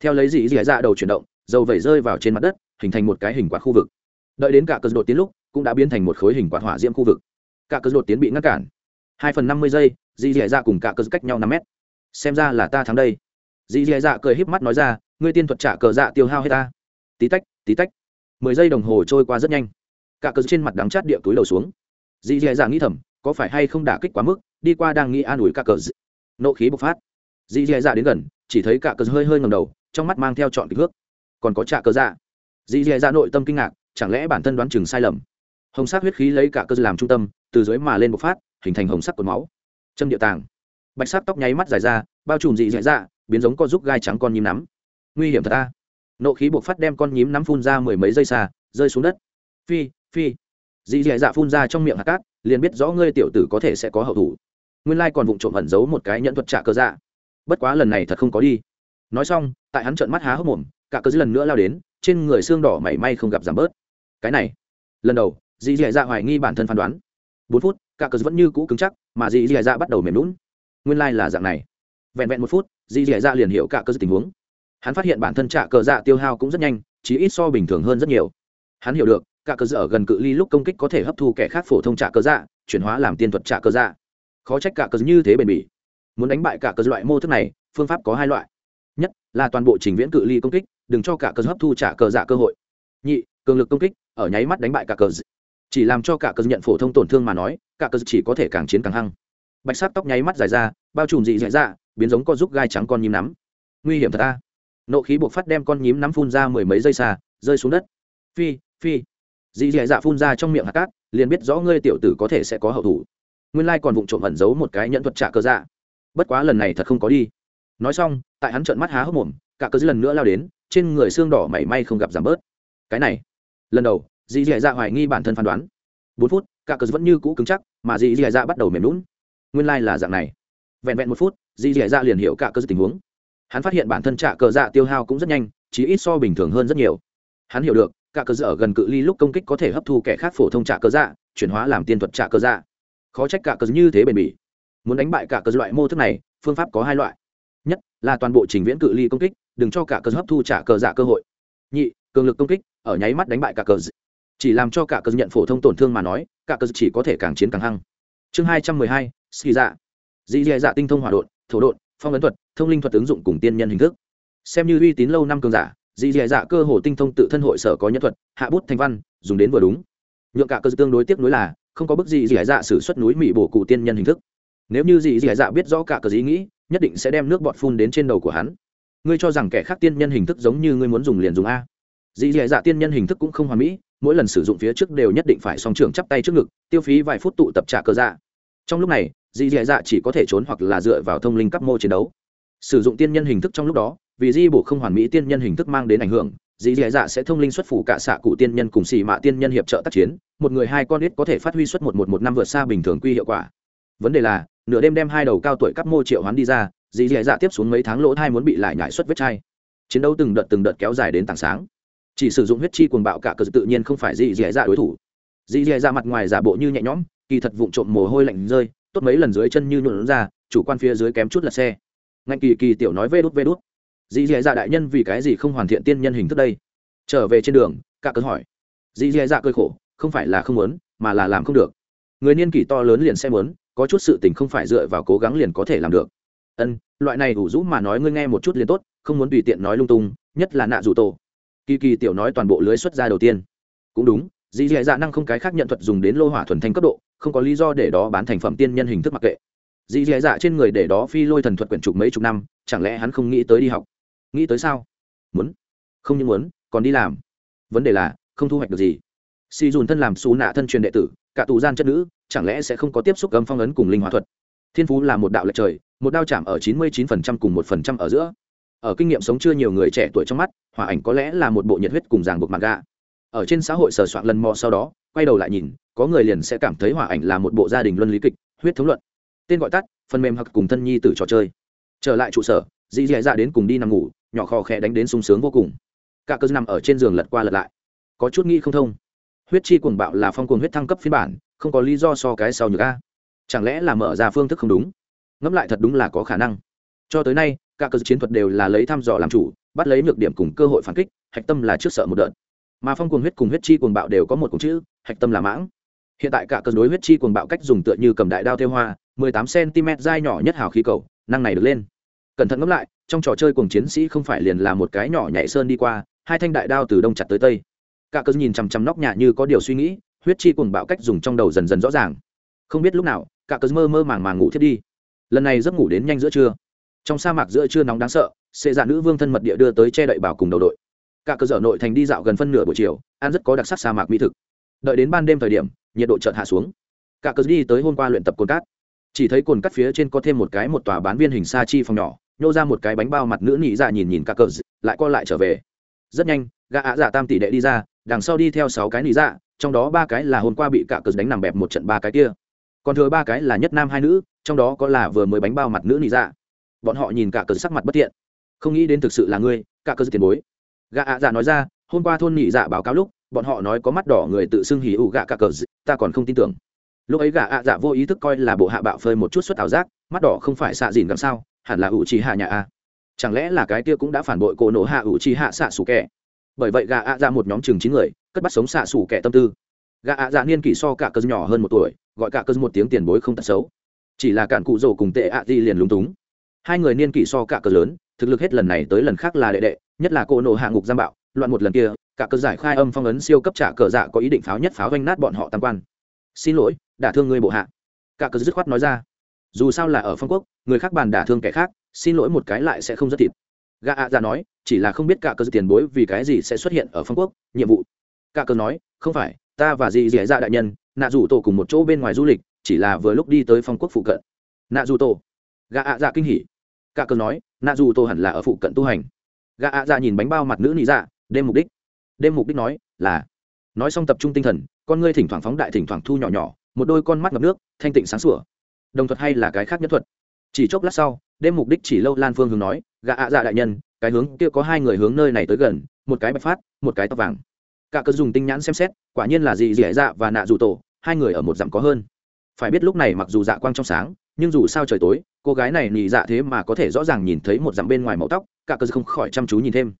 Theo lấy dì dì dạ đầu chuyển động, dầu vẩy rơi vào trên mặt đất, hình thành một cái hình quạt khu vực. Đợi đến cả cơn đột tiến lúc, cũng đã biến thành một khối hình quạt hỏa diễm khu vực. Cả cơn đột tiến bị ngăn cản. Hai phần năm mươi giây, dì dì dạ cùng cả cơn cách nhau năm mét. Xem ra là ta thắng đây. Dì dì dạ cười híp mắt nói ra, ngươi tiên thuật trả cờ dạ tiêu hao hết ta. Tí tách tí tách. Mười giây đồng hồ trôi qua rất nhanh cả cờ trên mặt đắng chát địa túi đầu xuống. Dì dì dạ nghĩ thầm có phải hay không đả kích quá mức đi qua đang nghĩ an ủi cả cờ nộ khí bộc phát. Dì dì dạ đến gần chỉ thấy cả cờ hơi hơi ngầm đầu trong mắt mang theo trọn kích thước. Còn có trạ cờ dạ. Dì dì dạ nội tâm kinh ngạc chẳng lẽ bản thân đoán chừng sai lầm? Hồng sắc huyết khí lấy cả cơ làm trung tâm từ dưới mà lên bộc phát hình thành hồng sắc cột máu. Châm địa tàng. Bạch sắc tóc nháy mắt dài ra bao trùm dị dạy dạ, biến giống con giúp gai trắng con nhím nắm. Nguy hiểm thật ta nộ khí bộc phát đem con nhím nắm phun ra mười mấy giây xa rơi xuống đất phi phi. Dị dì dạ phun ra trong miệng hạt cát, liền biết rõ ngươi tiểu tử có thể sẽ có hậu thủ. Nguyên lai còn vụng trộm ẩn giấu một cái nhẫn thuật trả cơ dạ. Bất quá lần này thật không có đi. Nói xong, tại hắn trợn mắt há hốc mồm, cả cơ dư lần nữa lao đến, trên người xương đỏ mảy may không gặp giảm bớt. Cái này, lần đầu, dì dì dạ hoài nghi bản thân phán đoán. Bốn phút, cả cơ vẫn như cũ cứng chắc, mà dì dì dạ bắt đầu mềm lún nguyên lai là dạng này. Vẹn vẹn một phút, dì dì dạ liền hiểu cả cơ tình huống. Hắn phát hiện bản thân trả cờ dạ tiêu hao cũng rất nhanh chỉ ít so bình thường hơn rất nhiều. Hắn hiểu được cả cơ dạ ở gần cự ly lúc công kích có thể hấp thu kẻ khác phổ thông trả cơ dạ chuyển hóa làm tiên thuật trả cơ dạ. Khó trách cả cơ như thế bền bỉ. Muốn đánh bại cả cơ loại mô thức này, phương pháp có hai loại. Nhất là toàn bộ trình viễn cự ly công kích, đừng cho cả cơ hấp thu trả cơ dạ cơ hội. Nhị, cường lực công kích, ở nháy mắt đánh bại cả cờ chỉ làm cho cả cờ nhận phổ thông tổn thương mà nói, cả cờ chỉ có thể càng chiến càng hăng. Bạch sắc tóc nháy mắt dài ra, bao trùm dị dạy ra biến giống con giúp gai trắng con nhím nắm. Nguy hiểm thật ta nộ khí buộc phát đem con nhím nắm phun ra mười mấy giây xa, rơi xuống đất. Phi phi dị dì dạ, dạ phun ra trong miệng hạt cát, liền biết rõ ngươi tiểu tử có thể sẽ có hậu thủ. Nguyên lai còn vụng trộm ẩn giấu một cái nhận thuật trả cơ dạ. Bất quá lần này thật không có đi. Nói xong, tại hắn trợn mắt há hốc mồm, cả cơ lần nữa lao đến, trên người xương đỏ mảy may không gặp giảm bớt. Cái này, lần đầu dì dì dạ, dạ hoài nghi bản thân phán đoán. Bốn phút, cả cơ vẫn như cũ cứng chắc, mà dì dì dạ, dạ bắt đầu mềm lún nguyên lai là dạng này. Vẹn vẹn một phút dì dì dạ liền hiểu cả cơ tình huống. Hắn phát hiện bản thân trả cờ dạ tiêu hao cũng rất nhanh chỉ ít so bình thường hơn rất nhiều. Hắn hiểu được cả cơ dạ ở gần cự ly lúc công kích có thể hấp thu kẻ khác phổ thông trả cơ dạ chuyển hóa làm tiên thuật trả cơ dạ. Khó trách cả cơ như thế bền bỉ. Muốn đánh bại cả cơ loại mô thức này, phương pháp có hai loại. Nhất là toàn bộ trình viễn cự ly công kích, đừng cho cả cơ hấp thu trả cơ dạ cơ hội. Nhị, cường lực công kích, ở nháy mắt đánh bại cả cờ chỉ làm cho cả cờ nhận phổ thông tổn thương mà nói, cả cờ chỉ có thể càng chiến càng hăng. Chương hai trăm mười hai ski dạ. Dị dạ dạ tinh thông hỏa đột thổ đột phong ấn thuật, thông linh thuật ứng dụng cùng tiên nhân hình thức. Xem như uy tín lâu năm cường giả dị dì dạ cơ hồ tinh thông tự thân hội sở có nhân thuật, hạ bút thanh văn, dùng đến vừa đúng. Nhượng cả cơ tương đối tiếp nối là, không có bức dị dì dạ xử suất núi mỹ bổ cụ tiên nhân hình thức. Nếu như dị dị dạ biết rõ cả cơ ý nghĩ, nhất định sẽ đem nước bọt phun đến trên đầu của hắn. Ngươi cho rằng kẻ khác tiên nhân hình thức giống như ngươi muốn dùng liền dùng a. Dị dì dạ tiên nhân hình thức cũng không hoàn mỹ, mỗi lần sử dụng phía trước đều nhất định phải song trưởng chắp tay trước ngực, tiêu phí vài phút tụ tập trả cơ dạ. Trong lúc này dị dì dạ chỉ có thể trốn hoặc là dựa vào thông linh cấp mô chiến đấu. Sử dụng tiên nhân hình thức trong lúc đó vì di bổ không hoàn mỹ tiên nhân hình thức mang đến ảnh hưởng dị dạ dạ sẽ thông linh xuất phủ cả xạ cụ tiên nhân cùng xì mạ tiên nhân hiệp trợ tác chiến, một người hai con ít có thể phát huy suất một một một năm vượt xa bình thường quy hiệu quả. Vấn đề là, nửa đêm đem hai đầu cao tuổi cấp mô triệu hoán đi ra dị dạ dạ tiếp xuống mấy tháng lỗ thai muốn bị lại nhại xuất vết chai. Chiến đấu từng đợt từng đợt kéo dài đến tảng sáng. Chỉ sử dụng huyết chi cuồng bạo cả cờ tự nhiên không phải dị dì dạ, dạ đối thủ. Dị dì dạ, dạ mặt ngoài giả bộ như nhẹ nhõm, kỳ thật vụng trộm mồ hôi lạnh rơi, tốt mấy lần dưới chân như nhuộn ra, chủ quan phía dưới kém chút là xe. Ngạnh kỳ kỳ tiểu nói vê đút vê đút dị dì dạ đại nhân vì cái gì không hoàn thiện tiên nhân hình thức đây? Trở về trên đường cả cớ hỏi. Dị dì dạ cơi khổ, không phải là không muốn, mà là làm không được. Người niên kỷ to lớn liền sẽ muốn, có chút sự tình không phải dựa vào cố gắng liền có thể làm được. Ân, loại này ủ rũ mà nói ngươi nghe một chút liền tốt, không muốn tùy tiện nói lung tung, nhất là nạ rủ tổ. Kỳ kỳ tiểu nói toàn bộ lưới xuất ra đầu tiên. Cũng đúng dì dì dạ năng không cái khác nhận thuật dùng đến lô hỏa thuần thanh cấp độ, không có lý do để đó bán thành phẩm tiên nhân hình thức mặc kệ. Dì dì dạ trên người để đó phi lôi thần thuật quyển trục mấy chục năm, chẳng lẽ hắn không nghĩ tới đi học? Nghĩ tới sao? Muốn. Không những muốn, còn đi làm. Vấn đề là, không thu hoạch được gì. Si dùn thân làm xù nạ thân truyền đệ tử, cả tù gian chất nữ, chẳng lẽ sẽ không có tiếp xúc âm phong ấn cùng linh hóa thuật? Thiên phú là một đạo lệch trời, một đao chạm ở chín mươi chín phần trăm cùng một phần trăm ở giữa. Ở kinh nghiệm sống chưa nhiều người trẻ tuổi trong mắt hòa ảnh có lẽ là một bộ nhiệt huyết cùng ràng buộc mặt gà ở trên xã hội sờ soạn lần mò sau đó, quay đầu lại nhìn, có người liền sẽ cảm thấy hòa ảnh là một bộ gia đình luân lý kịch, huyết thống luận. Tên gọi tắt, phần mềm hoặc cùng thân nhi từ trò chơi. Trở lại trụ sở, dì dì dạ đến cùng đi nằm ngủ nhỏ kho khẽ đánh đến sung sướng vô cùng. Cả cơ nằm ở trên giường lật qua lật lại. Có chút nghĩ không thông. Huyết chi cuồng bạo là phong cuồng huyết thăng cấp phiên bản, không có lý do so cái sau nhược a. Chẳng lẽ là mở ra phương thức không đúng? Ngẫm lại thật đúng là có khả năng. Cho tới nay, Cả cơ chiến thuật đều là lấy thăm dò làm chủ, bắt lấy nhược điểm cùng cơ hội phản kích, hạch tâm là trước sợ một đợt. Mà phong cuồng huyết cùng huyết chi cuồng bạo đều có một cùng chữ, hạch tâm là mãng. Hiện tại cả cơ đối huyết chi cuồng bạo cách dùng tựa như cầm đại đao theo hoa 18 cm dai nhỏ nhất hào khí cầu, năng này được lên. Cẩn thận ngẫm lại trong trò chơi cùng chiến sĩ không phải liền là một cái nhỏ nhảy sơn đi qua, hai thanh đại đao từ đông chặt tới tây. Cả cơn nhìn chằm chằm nóc nhà như có điều suy nghĩ, huyết chi cùng bạo cách dùng trong đầu dần dần rõ ràng. Không biết lúc nào, cả cơn mơ mơ màng màng ngủ thiết đi. Lần này giấc ngủ đến nhanh giữa trưa. Trong sa mạc giữa trưa nóng đáng sợ sệ dạ nữ vương thân mật địa đưa tới che đậy bảo cùng đầu đội. Cả cơ sở nội thành đi dạo gần phân nửa buổi chiều, ăn rất có đặc sắc sa mạc mỹ thực. Đợi đến ban đêm thời điểm, nhiệt độ chợt hạ xuống. Cả cơ đi tới hôm qua luyện tập cồn cát. Chỉ thấy cồn cát phía trên có thêm một cái một tòa bán viên hình sa chi phòng nhỏ nhô ra một cái bánh bao mặt nữ nị dạ nhìn nhìn cả cờ lại co lại trở về. Rất nhanh, gã ạ dạ tam tỷ đệ đi ra, đằng sau đi theo sáu cái nị dạ trong đó ba cái là hôm qua bị cả cờ đánh nằm bẹp một trận ba cái kia. Còn thừa ba cái là nhất nam hai nữ, trong đó có là vừa mới bánh bao mặt nữ nị dạ. Bọn họ nhìn cả cờ sắc mặt bất thiện. Không nghĩ đến thực sự là ngươi, cả cờ tiền bối. Gã ạ dạ nói ra, hôm qua thôn nị dạ báo cáo lúc, bọn họ nói có mắt đỏ người tự xưng hỉ ủ gạ cả cờ ta còn không tin tưởng. Lúc ấy gã ạ dạ vô ý thức coi là bộ hạ bạo phơi một chút suất ảo giác, mắt đỏ không phải xạ dìn gặm sao? Hẳn là ủ trì hạ nhà a. Chẳng lẽ là cái kia cũng đã phản bội cổ nổ hạ ủ trì hạ xạ xù kẻ? Bởi vậy gà ạ ra một nhóm chừng chín người, cất bắt sống xạ xù kẻ tâm tư. Gà ạ ra niên kỷ so cả cơ nhỏ hơn một tuổi, gọi cả cơ một tiếng tiền bối không tật xấu. Chỉ là cản cụ rồ cùng tệ ạ di liền lúng túng. Hai người niên kỷ so cả cơ lớn, thực lực hết lần này tới lần khác là đệ đệ, nhất là cổ nổ hạ ngục giam bạo, loạn một lần kia, cả cơ giải khai âm phong ấn siêu cấp trả cờ dạ có ý định pháo nhất pháo doanh nát bọn họ tam quan. Xin lỗi, đả thương ngươi bộ hạ. Cả cơ dứt khoát nói ra dù sao là ở phong quốc, người khác bàn đả thương kẻ khác, xin lỗi một cái lại sẽ không rất thịt. Gã ạ ra nói, chỉ là không biết cả cơ tiền bối vì cái gì sẽ xuất hiện ở phong quốc, nhiệm vụ. Cả cơ nói, không phải, ta và dì dì dạ đại nhân, nạ rủ tổ cùng một chỗ bên ngoài du lịch, chỉ là vừa lúc đi tới phong quốc phụ cận. Nạ rủ tổ. Gã ạ dạ kinh hỉ. Cả cơ nói, nạ rủ tổ hẳn là ở phụ cận tu hành. Gã ạ dạ nhìn bánh bao mặt nữ nị dạ đêm mục đích. Đêm mục đích nói là, nói xong tập trung tinh thần, con ngươi thỉnh thoảng phóng đại thỉnh thoảng thu nhỏ nhỏ, một đôi con mắt ngập nước, thanh tịnh sáng sủa đồng thuật hay là cái khác nhất thuật? Chỉ chốc lát sau, đêm mục đích chỉ lâu lan phương hướng nói gạ ạ dạ đại nhân, cái hướng kia có hai người hướng nơi này tới gần, một cái bạch phát, một cái tóc vàng. Cả cơ dùng tinh nhãn xem xét, quả nhiên là gì dì dạ và nạ dù tổ, hai người ở một dặm có hơn. Phải biết lúc này mặc dù dạ quang trong sáng, nhưng dù sao trời tối, cô gái này nhì dạ thế mà có thể rõ ràng nhìn thấy một dặm bên ngoài màu tóc, cả cơ không khỏi chăm chú nhìn thêm.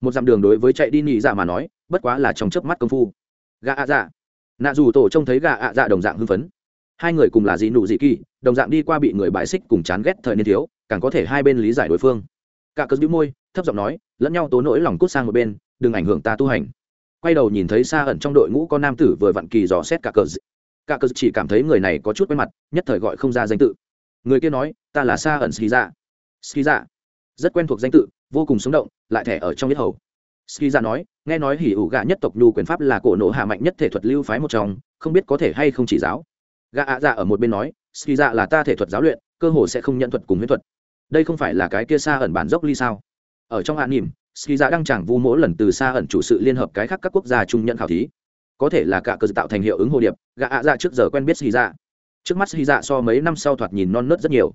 Một dặm đường đối với chạy đi nhì dạ mà nói, bất quá là trong chớp mắt công phu. Gà ạ dạ. Nạ dù tổ trông thấy gà ạ dạ đồng dạng hưng phấn. Hai người cùng là dị nụ dị kỳ đồng dạng đi qua bị người bãi xích cùng chán ghét thời niên thiếu, càng có thể hai bên lý giải đối phương. Cả cớ giữ môi, thấp giọng nói, lẫn nhau tố nỗi lòng cút sang một bên, đừng ảnh hưởng ta tu hành. Quay đầu nhìn thấy xa ẩn trong đội ngũ có nam tử vừa vặn kỳ dò xét cả cờ cả cờ chỉ cảm thấy người này có chút quen mặt, nhất thời gọi không ra danh tự. Người kia nói, ta là xa ẩn ski dạ ski dạ rất quen thuộc danh tự, vô cùng sống động, lại thẻ ở trong biết hầu. Ski dạ nói, nghe nói hỉ ủ gạ nhất tộc nhu quyền pháp là cổ nộ hạ mạnh nhất thể thuật lưu phái một trong, không biết có thể hay không chỉ giáo. Gạ ạ dạ ở một bên nói ski dạ là ta thể thuật giáo luyện, cơ hồ sẽ không nhận thuật cùng huyễn thuật. Đây không phải là cái kia xa ẩn bản dốc ly sao? Ở trong hạ nỉm ski dạ đang chẳng vu mỗi lần từ xa ẩn chủ sự liên hợp cái khác các quốc gia trung nhận khảo thí. Có thể là cả cơ tạo thành hiệu ứng hồ điệp gạ ạ dạ trước giờ quen biết ski dạ. Trước mắt ski dạ so mấy năm sau thoạt nhìn non nớt rất nhiều.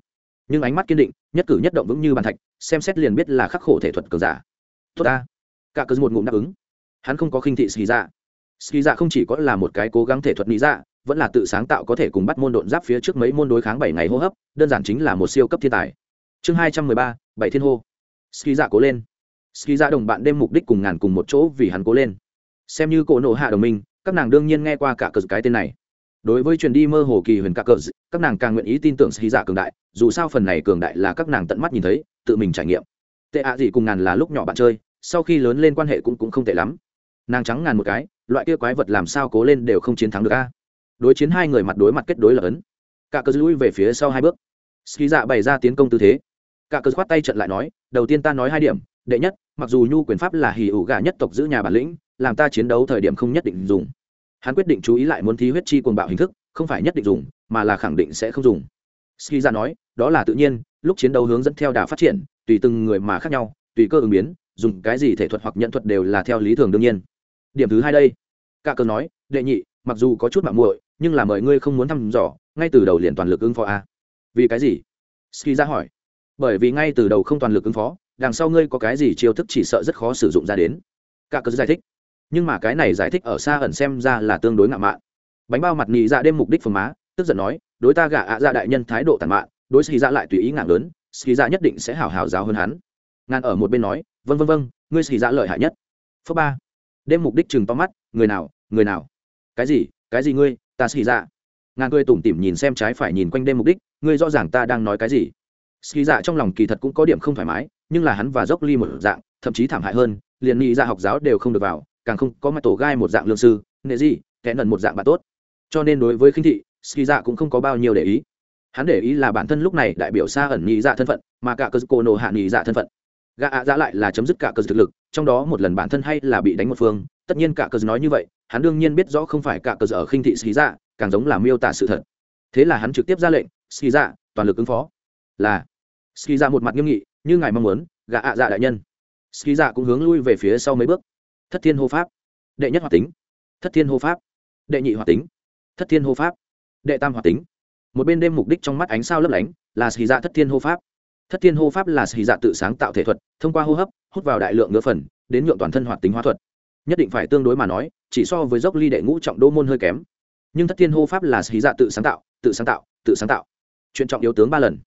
Nhưng ánh mắt kiên định, nhất cử nhất động vững như bàn thạch, xem xét liền biết là khắc khổ thể thuật cờ giả. Tốt ta. Cả cơ một ngụm đáp ứng. Hắn không có khinh thị ski dạ. Ski dạ không chỉ có là một cái cố gắng thể thuật lý dạ vẫn là tự sáng tạo có thể cùng bắt môn độn giáp phía trước mấy môn đối kháng bảy ngày hô hấp, đơn giản chính là một siêu cấp thiên tài. Chương hai trăm mười ba, bảy thiên hô. Ski dạ cố lên. Ski dạ đồng bạn đêm mục đích cùng ngàn cùng một chỗ vì hắn cố lên. Xem như cổ nộ hạ đồng minh, các nàng đương nhiên nghe qua cả cờ cái tên này. Đối với truyền đi mơ hồ kỳ huyền cả cờ, các nàng càng nguyện ý tin tưởng ski dạ cường đại, dù sao phần này cường đại là các nàng tận mắt nhìn thấy, tự mình trải nghiệm. Tệ ạ gì cùng ngàn là lúc nhỏ bạn chơi, sau khi lớn lên quan hệ cũng cũng không tệ lắm. Nàng trắng ngàn một cái, loại kia quái vật làm sao cố lên đều không chiến thắng được a đối chiến hai người mặt đối mặt kết đối là ấn. Cả cờ lui về phía sau hai bước. Ski dạ bày ra tiến công tư thế. Cả cờ khoát tay trận lại nói, đầu tiên ta nói hai điểm, đệ nhất, mặc dù nhu quyền pháp là hì ủ gà nhất tộc giữ nhà bản lĩnh, làm ta chiến đấu thời điểm không nhất định dùng. Hắn quyết định chú ý lại muốn thí huyết chi cuồng bạo hình thức, không phải nhất định dùng, mà là khẳng định sẽ không dùng. Ski ra nói, đó là tự nhiên, lúc chiến đấu hướng dẫn theo đà phát triển, tùy từng người mà khác nhau, tùy cơ ứng biến, dùng cái gì thể thuật hoặc nhận thuật đều là theo lý thường đương nhiên. Điểm thứ hai đây. Cả cờ nói, đệ nhị, mặc dù có chút mạng muội nhưng là mời ngươi không muốn thăm dò, ngay từ đầu liền toàn lực ứng phó a vì cái gì? Ski ra hỏi. Bởi vì ngay từ đầu không toàn lực ứng phó, đằng sau ngươi có cái gì chiêu thức chỉ sợ rất khó sử dụng ra đến. Cả cớ giải thích. Nhưng mà cái này giải thích ở xa ẩn xem ra là tương đối ngạo mạn. Bánh bao mặt nhị dạ đêm mục đích phần má, tức giận nói, đối ta gả ạ ra đại nhân thái độ tàn mạn, đối Ski ra lại tùy ý ngạn lớn, Ski ra nhất định sẽ hào hào giáo hơn hắn. Ngàn ở một bên nói vân vân vân ngươi Ski ra lợi hại nhất. Phớ ba. Đêm mục đích chừng to mắt, người nào người nào? Cái gì cái gì ngươi? Ta xì dạ. Ngàn cười tủm tỉm nhìn xem trái phải nhìn quanh đêm mục đích, ngươi rõ ràng ta đang nói cái gì? Xì dạ trong lòng kỳ thật cũng có điểm không thoải mái, nhưng là hắn và dốc ly một dạng, thậm chí thảm hại hơn, liền nghĩ ra học giáo đều không được vào, càng không có mặt tổ gai một dạng lương sư, nghệ gì kẻ nần một dạng bạn tốt. Cho nên đối với khinh thị ski dạ cũng không có bao nhiêu để ý. Hắn để ý là bản thân lúc này đại biểu xa ẩn nhị dạ thân phận, mà cả cơ cô nổ hạ nhị dạ thân phận. Gã ạ dạ lại là chấm dứt cả cơ thực lực, trong đó một lần bản thân hay là bị đánh một phương tất nhiên cả cờ nói như vậy, hắn đương nhiên biết rõ không phải cả cờ ở khinh thị ski dạ càng giống là miêu tả sự thật. Thế là hắn trực tiếp ra lệnh ski dạ toàn lực ứng phó. Là ski dạ một mặt nghiêm nghị, như ngài mong muốn gạ ạ dạ đại nhân. Ski dạ cũng hướng lui về phía sau mấy bước. Thất thiên hô pháp, đệ nhất hoạt tính. Thất thiên hô pháp, đệ nhị hoạt tính. Thất thiên hô pháp, đệ tam hoạt tính. Một bên đêm mục đích trong mắt ánh sao lấp lánh, là xì dạ thất thiên hô pháp. Thất thiên hô pháp là xì dạ tự sáng tạo thể thuật, thông qua hô hấp, hút vào đại lượng ngữ phần, đến nhuộm toàn thân hoạt tính hóa thuật nhất định phải tương đối mà nói, chỉ so với dốc ly đệ ngũ trọng đô môn hơi kém. Nhưng thất thiên hô pháp là Ski dạ tự sáng tạo, tự sáng tạo, tự sáng tạo. Chuyện trọng yếu tướng ba lần.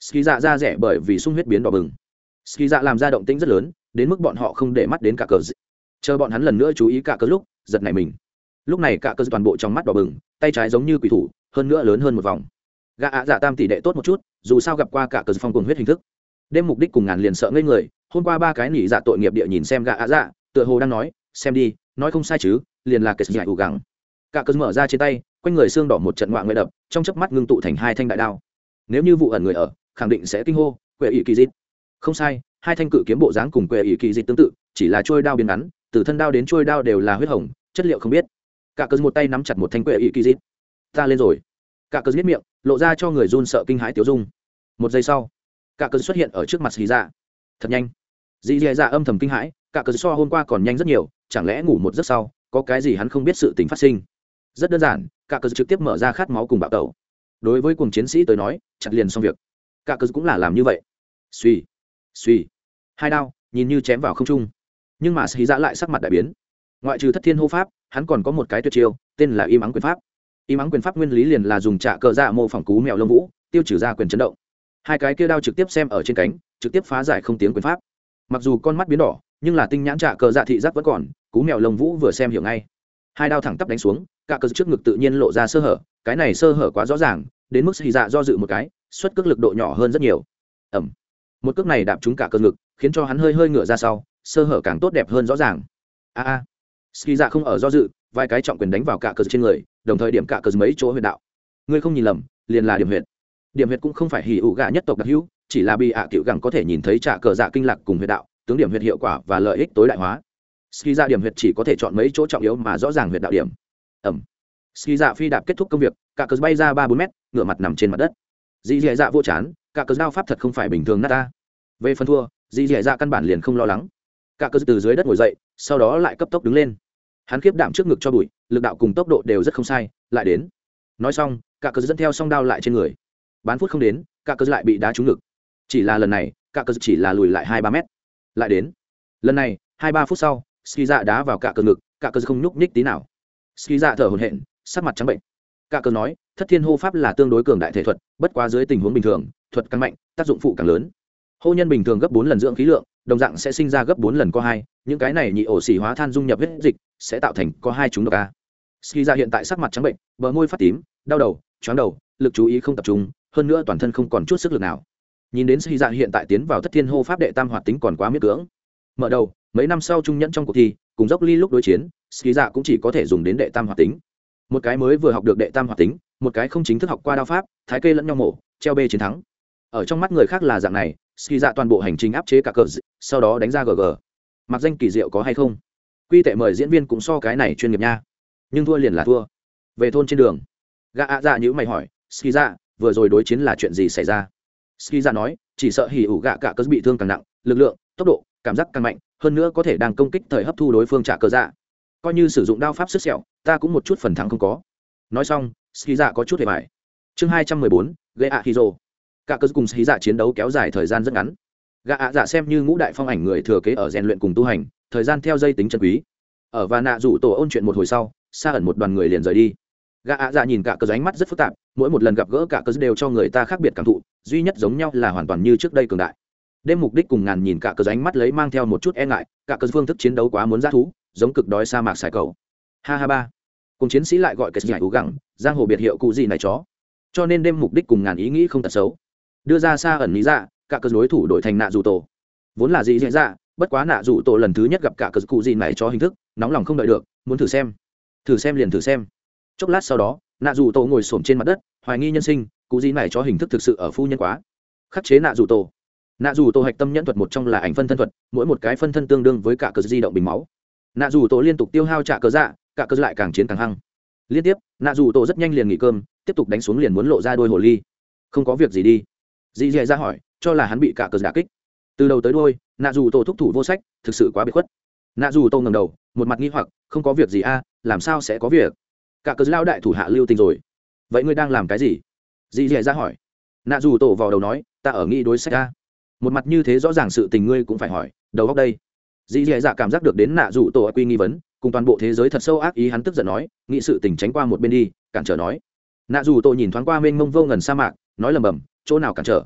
Ski dạ ra rẻ bởi vì sung huyết biến đỏ bừng. Ski dạ làm ra động tĩnh rất lớn, đến mức bọn họ không để mắt đến cả cờ d... chờ bọn hắn lần nữa chú ý cả cờ lúc, giật này mình. Lúc này cả cờ toàn bộ trong mắt đỏ bừng, tay trái giống như quỷ thủ, hơn nữa lớn hơn một vòng. Gã ạ dạ tam tỷ đệ tốt một chút, dù sao gặp qua cả cờ phong cùng huyết hình thức. Đêm mục đích cùng ngàn liền sợ ngây người, hôm qua ba cái nỉ dạ tội nghiệp địa nhìn xem gã ạ dạ tựa hồ đang nói xem đi, nói không sai chứ, liền là kệ dạy ủ gắng cả cơn mở ra trên tay, quanh người xương đỏ một trận ngoại ngoại đập, trong chớp mắt ngưng tụ thành hai thanh đại đao. Nếu như vụ ẩn người ở, khẳng định sẽ kinh hô, quệ ỷ kỳ dịt. Không sai, hai thanh cự kiếm bộ dáng cùng quệ ỷ kỳ dịt tương tự, chỉ là trôi đao biến ngắn, từ thân đao đến trôi đao đều là huyết hồng, chất liệu không biết. Cả cơn một tay nắm chặt một thanh quệ ỷ kỳ dịt. Ta lên rồi. Cả cơn giết miệng, lộ ra cho người run sợ kinh hãi tiểu dung. Một giây sau, cả cơn xuất hiện ở trước mặt xì dạ. Thật nhanh. Dì dì dạ âm thầm kinh hãi cả cơ so hôm qua còn nhanh rất nhiều, chẳng lẽ ngủ một giấc sau, có cái gì hắn không biết sự tình phát sinh? Rất đơn giản, cả cơ trực tiếp mở ra khát máu cùng bạo tẩu. Đối với cùng chiến sĩ tới nói, chặt liền xong việc. Cả cơ cũng là làm như vậy. Suy suy. Hai đao, nhìn như chém vào không trung. Nhưng mà xì dạ lại sắc mặt đại biến. Ngoại trừ thất thiên hô pháp, hắn còn có một cái tuyệt chiêu, tên là im ắng quyền pháp. Im ắng quyền pháp nguyên lý liền là dùng trạ cờ dạ mô phỏng cú mèo lông vũ, tiêu trừ ra quyền chấn động. Hai cái kia đao trực tiếp xem ở trên cánh, trực tiếp phá giải không tiếng quyền pháp. Mặc dù con mắt biến đỏ nhưng là tinh nhãn trạ cờ dạ thị giác vẫn còn, cú mèo lông vũ vừa xem hiểu ngay. Hai đao thẳng tắp đánh xuống, cả cờ trước ngực tự nhiên lộ ra sơ hở, cái này sơ hở quá rõ ràng, đến mức xì dạ do dự một cái, xuất cước lực độ nhỏ hơn rất nhiều. Ẩm. Một cước này đạp trúng cả cơ ngực, khiến cho hắn hơi hơi ngựa ra sau, sơ hở càng tốt đẹp hơn rõ ràng. A a. Ski dạ không ở do dự, vài cái trọng quyền đánh vào cả cờ trên người, đồng thời điểm cả cờ mấy chỗ huyệt đạo. Ngươi không nhìn lầm, liền là điểm huyệt. Điểm huyệt cũng không phải hỉ ủ gà nhất tộc đặc hữu, chỉ là bị ạ à tiểu gẳng có thể nhìn thấy trả cờ dạ kinh lạc cùng huyệt đạo tướng điểm huyệt hiệu quả và lợi ích tối đại hóa. Ski dạ điểm huyệt chỉ có thể chọn mấy chỗ trọng yếu mà rõ ràng huyệt đạo điểm. Ẩm. Ski dạ phi đạp kết thúc công việc cả cờ bay ra ba bốn mét, ngửa mặt nằm trên mặt đất. Dì dì dạ vô chán cả cờ đao pháp thật không phải bình thường nát ta. Về phần thua, dì dì dạ căn bản liền không lo lắng. Cả cờ từ dưới đất ngồi dậy, sau đó lại cấp tốc đứng lên. Hắn khiếp đảm trước ngực cho bụi, lực đạo cùng tốc độ đều rất không sai, lại đến. Nói xong cả cờ dẫn theo song đao lại trên người. Bán phút không đến cả cờ lại bị đá trúng ngực. Chỉ là lần này cả cờ chỉ là lùi lại hai ba mét lại đến. Lần này, hai ba phút sau ski dạ đá vào cả cờ ngực, cả cờ không nhúc nhích tí nào. Ski dạ thở hổn hển, sắc mặt trắng bệnh. Cả cờ nói, thất thiên hô pháp là tương đối cường đại thể thuật, bất quá dưới tình huống bình thường, thuật càng mạnh, tác dụng phụ càng lớn. Hô nhân bình thường gấp bốn lần dưỡng khí lượng, đồng dạng sẽ sinh ra gấp bốn lần có hai, những cái này nhị ổ xỉ hóa than dung nhập huyết dịch, sẽ tạo thành có hai chúng độc a. Ski ra hiện tại sắc mặt trắng bệnh, bờ môi phát tím, đau đầu chóng đầu, lực chú ý không tập trung, hơn nữa toàn thân không còn chút sức lực nào nhìn đến hy dạ hiện tại tiến vào thất thiên hô pháp đệ tam hoạt tính còn quá miễn cưỡng. Mở đầu, mấy năm sau trung nhẫn trong cuộc thi, cùng dốc ly lúc đối chiến ski dạ cũng chỉ có thể dùng đến đệ tam hoạt tính. Một cái mới vừa học được đệ tam hoạt tính, một cái không chính thức học qua đao pháp, thái kê lẫn nhau mổ, treo bê chiến thắng. Ở trong mắt người khác là dạng này ski dạ toàn bộ hành trình áp chế cả cờ sau đó đánh ra gg mặc danh kỳ diệu có hay không? Quy tệ mời diễn viên cũng so cái này chuyên nghiệp nha. Nhưng thua liền là thua. Về thôn trên đường, gã ạ dạ nhữ mày hỏi ski dạ vừa rồi đối chiến là chuyện gì xảy ra? Ski dạ nói, chỉ sợ hỉ ủ gạ cả cớ bị thương càng nặng, lực lượng, tốc độ, cảm giác càng mạnh, hơn nữa có thể đang công kích thời hấp thu đối phương trả cờ dạ. Coi như sử dụng đao pháp sức sẹo, ta cũng một chút phần thắng không có. Nói xong ski dạ có chút hề mải chương hai trăm mười bốn gây ạ hì rồ. Cả cơ cùng ski dạ chiến đấu kéo dài thời gian rất ngắn. Gạ ạ dạ xem như ngũ đại phong ảnh người thừa kế ở rèn luyện cùng tu hành, thời gian theo dây tính chân quý. Ở và nạ rủ tổ ôn chuyện một hồi sau xa ẩn một đoàn người liền rời đi. Gã ạ dạ nhìn cả cờ ánh mắt rất phức tạp, mỗi một lần gặp gỡ cả cờ đều cho người ta khác biệt cảm thụ, duy nhất giống nhau là hoàn toàn như trước đây cường đại. Đêm mục đích cùng ngàn nhìn cả cờ ánh mắt lấy mang theo một chút e ngại, cả cờ phương thức chiến đấu quá muốn ra thú, giống cực đói sa mạc xài cầu. Ha ha ba. Cùng chiến sĩ lại gọi cái giải ú gẳng, giang hồ biệt hiệu cụ gì này chó? Cho nên đêm mục đích cùng ngàn ý nghĩ không tật xấu. Đưa ra xa ẩn lý dạ cả cờ đối thủ đổi thành nạ dù tổ. Vốn là gì diễn ra dạ, bất quá nạ dù tổ lần thứ nhất gặp cả cờ cụ gì này cho hình thức, nóng lòng không đợi được, muốn thử xem. Thử xem liền thử xem chốc lát sau đó nạ dù tổ ngồi xổm trên mặt đất, hoài nghi nhân sinh cụ gì này cho hình thức thực sự ở phu nhân quá. Khắc chế nạ dù tổ nạ dù tổ hạch tâm nhẫn thuật một trong là ảnh phân thân thuật, mỗi một cái phân thân tương đương với cả cờ di động bình máu. Nạ dù tổ liên tục tiêu hao trả cờ dạ cả cờ lại càng chiến càng hăng. Liên tiếp nạ dù tổ rất nhanh liền nghỉ cơm, tiếp tục đánh xuống liền muốn lộ ra đôi hồ ly. Không có việc gì đi. Dì dì ra hỏi, cho là hắn bị cả cờ đả kích. Từ đầu tới đôi nạ dù tổ thúc thủ vô sách, thực sự quá bị khuất. Nạ dù tô ngầm đầu, một mặt nghi hoặc, không có việc gì a, làm sao sẽ có việc? Cả cờ lao đại thủ hạ lưu tình rồi. Vậy ngươi đang làm cái gì? Dì dì ra hỏi. Nạ dù tổ vào đầu nói, ta ở nghĩ đối sách ra một mặt như thế rõ ràng sự tình ngươi cũng phải hỏi, đầu góc đây. Dì dì dạ cảm giác được đến nạ dù tổ quy nghi vấn, cùng toàn bộ thế giới thật sâu ác ý hắn tức giận nói, nghĩ sự tình tránh qua một bên đi, cản trở nói. Nạ dù tổ nhìn thoáng qua mênh mông vô ngần sa mạc, nói lầm bầm chỗ nào cản trở?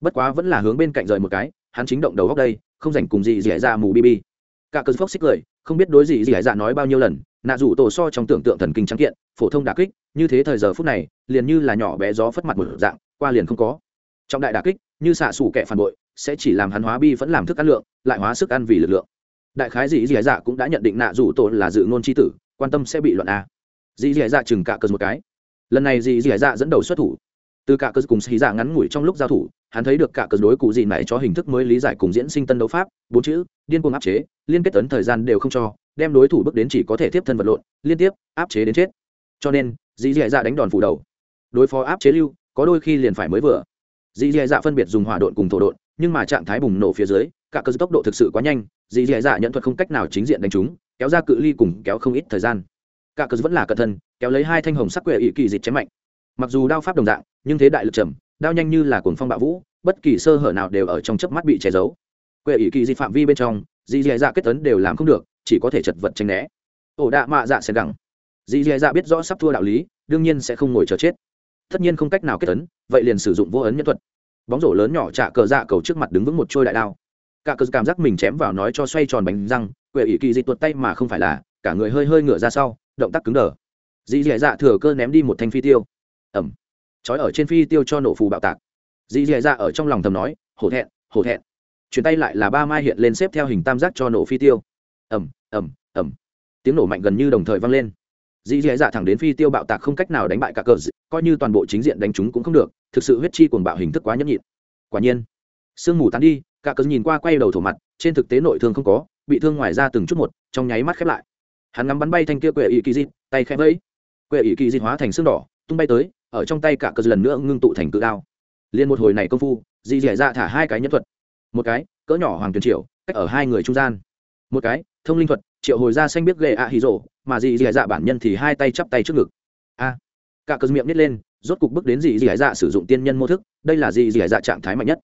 Bất quá vẫn là hướng bên cạnh rời một cái, hắn chính động đầu góc đây, không dành cùng gì dì dạ mù bb cả cơn phốc xích cười, không biết đối gì dì dạ nói bao nhiêu lần nạ rủ tổ so trong tưởng tượng thần kinh trắng kiện, phổ thông đà kích, như thế thời giờ phút này, liền như là nhỏ bé gió phất mặt một dạng, qua liền không có. Trọng đại đà kích, như xạ xủ kẻ phản bội, sẽ chỉ làm hắn hóa bi vẫn làm thức ăn lượng, lại hóa sức ăn vì lực lượng. Đại khái dĩ dì dạ cũng đã nhận định nạ rủ tổ là dự ngôn c tử, quan tâm sẽ bị luận a. Dì dì dạ chừng cả cơn một cái. Lần này dì dì dạ dẫn đầu xuất thủ từ cả cơ cùng xì dạ ngắn ngủi trong lúc giao thủ, hắn thấy được cả cơ đối cụ gì này cho hình thức mới lý giải cùng diễn sinh tân đấu pháp, bốn chữ, điên cuồng áp chế, liên kết tấn thời gian đều không cho, đem đối thủ bước đến chỉ có thể tiếp thân vật lộn, liên tiếp, áp chế đến chết. Cho nên dì dì dạ, dạ đánh đòn phủ đầu. Đối phó áp chế lưu, có đôi khi liền phải mới vừa. Dì dì dạ, dạ phân biệt dùng hỏa độn cùng thổ độn, nhưng mà trạng thái bùng nổ phía dưới, cả cơ tốc độ thực sự quá nhanh dì dì dạ, dạ nhận thuật không cách nào chính diện đánh chúng, kéo ra cự ly cùng kéo không ít thời gian. Cả cơ vẫn là cẩn thân kéo lấy hai thanh hồng sắc quệ ỵ kỳ dịch chém mạnh mặc dù đao pháp đồng dạng, nhưng thế đại lực trầm, đao nhanh như là cuồng phong bạo vũ, bất kỳ sơ hở nào đều ở trong chớp mắt bị che giấu. Quệ ỷ kỳ di phạm vi bên trong, di dì dạ kết tấn đều làm không được, chỉ có thể chật vật tranh né. Ổ đạ mạ dạ sẽ gẳng. Dì dì dạ biết rõ sắp thua đạo lý, đương nhiên sẽ không ngồi chờ chết. Tất nhiên không cách nào kết tấn, vậy liền sử dụng vô ấn nhân thuật. Bóng rổ lớn nhỏ trả cờ dạ cầu trước mặt đứng vững một trôi đại đao. Cả cờ cảm giác mình chém vào nói cho xoay tròn bánh răng, quệ ỷ kỳ dịch tuột tay mà không phải là, cả người hơi hơi ngửa ra sau, động tác cứng đờ. Dì dì dạ thừa cơ ném đi một thanh phi tiêu ẩm. Trói ở trên phi tiêu cho nổ phù bạo tạc. Dì dì dạ ở trong lòng thầm nói, hổ thẹn hổ thẹn. Chuyển tay lại là ba mai hiện lên xếp theo hình tam giác cho nổ phi tiêu. Ẩm ẩm ẩm. Tiếng nổ mạnh gần như đồng thời vang lên. Dì dì dạ thẳng đến phi tiêu bạo tạc không cách nào đánh bại cả cờ coi như toàn bộ chính diện đánh chúng cũng không được, thực sự huyết chi cuồng bạo hình thức quá nhẫn nhịn. Quả nhiên, sương mù tán đi, cả cờ nhìn qua quay đầu thổ mặt, trên thực tế nội thương không có, bị thương ngoài ra từng chút một, trong nháy mắt khép lại. Hắn ngắm bắn bay thanh kia quệ ỵ kỳ dịt tay khẽ vẫy. Quệ ỵ kỳ dịt hóa thành xương đỏ, tung bay tới ở trong tay cả cờ lần nữa ngưng tụ thành cự đao. Liên một hồi này công phu dì dẻ dạ thả hai cái nhân thuật. Một cái, cỡ nhỏ hoàng tuyền triệu cách ở hai người trung gian. Một cái, thông linh thuật, triệu hồi ra xanh biết ghệ ạ hì rổ mà dì dẻ dạ bản nhân thì hai tay chắp tay trước ngực. A. Cả cờ miệng nít lên, rốt cục bước đến dì dẻ dạ sử dụng tiên nhân mô thức, đây là dì dẻ dạ trạng thái mạnh nhất.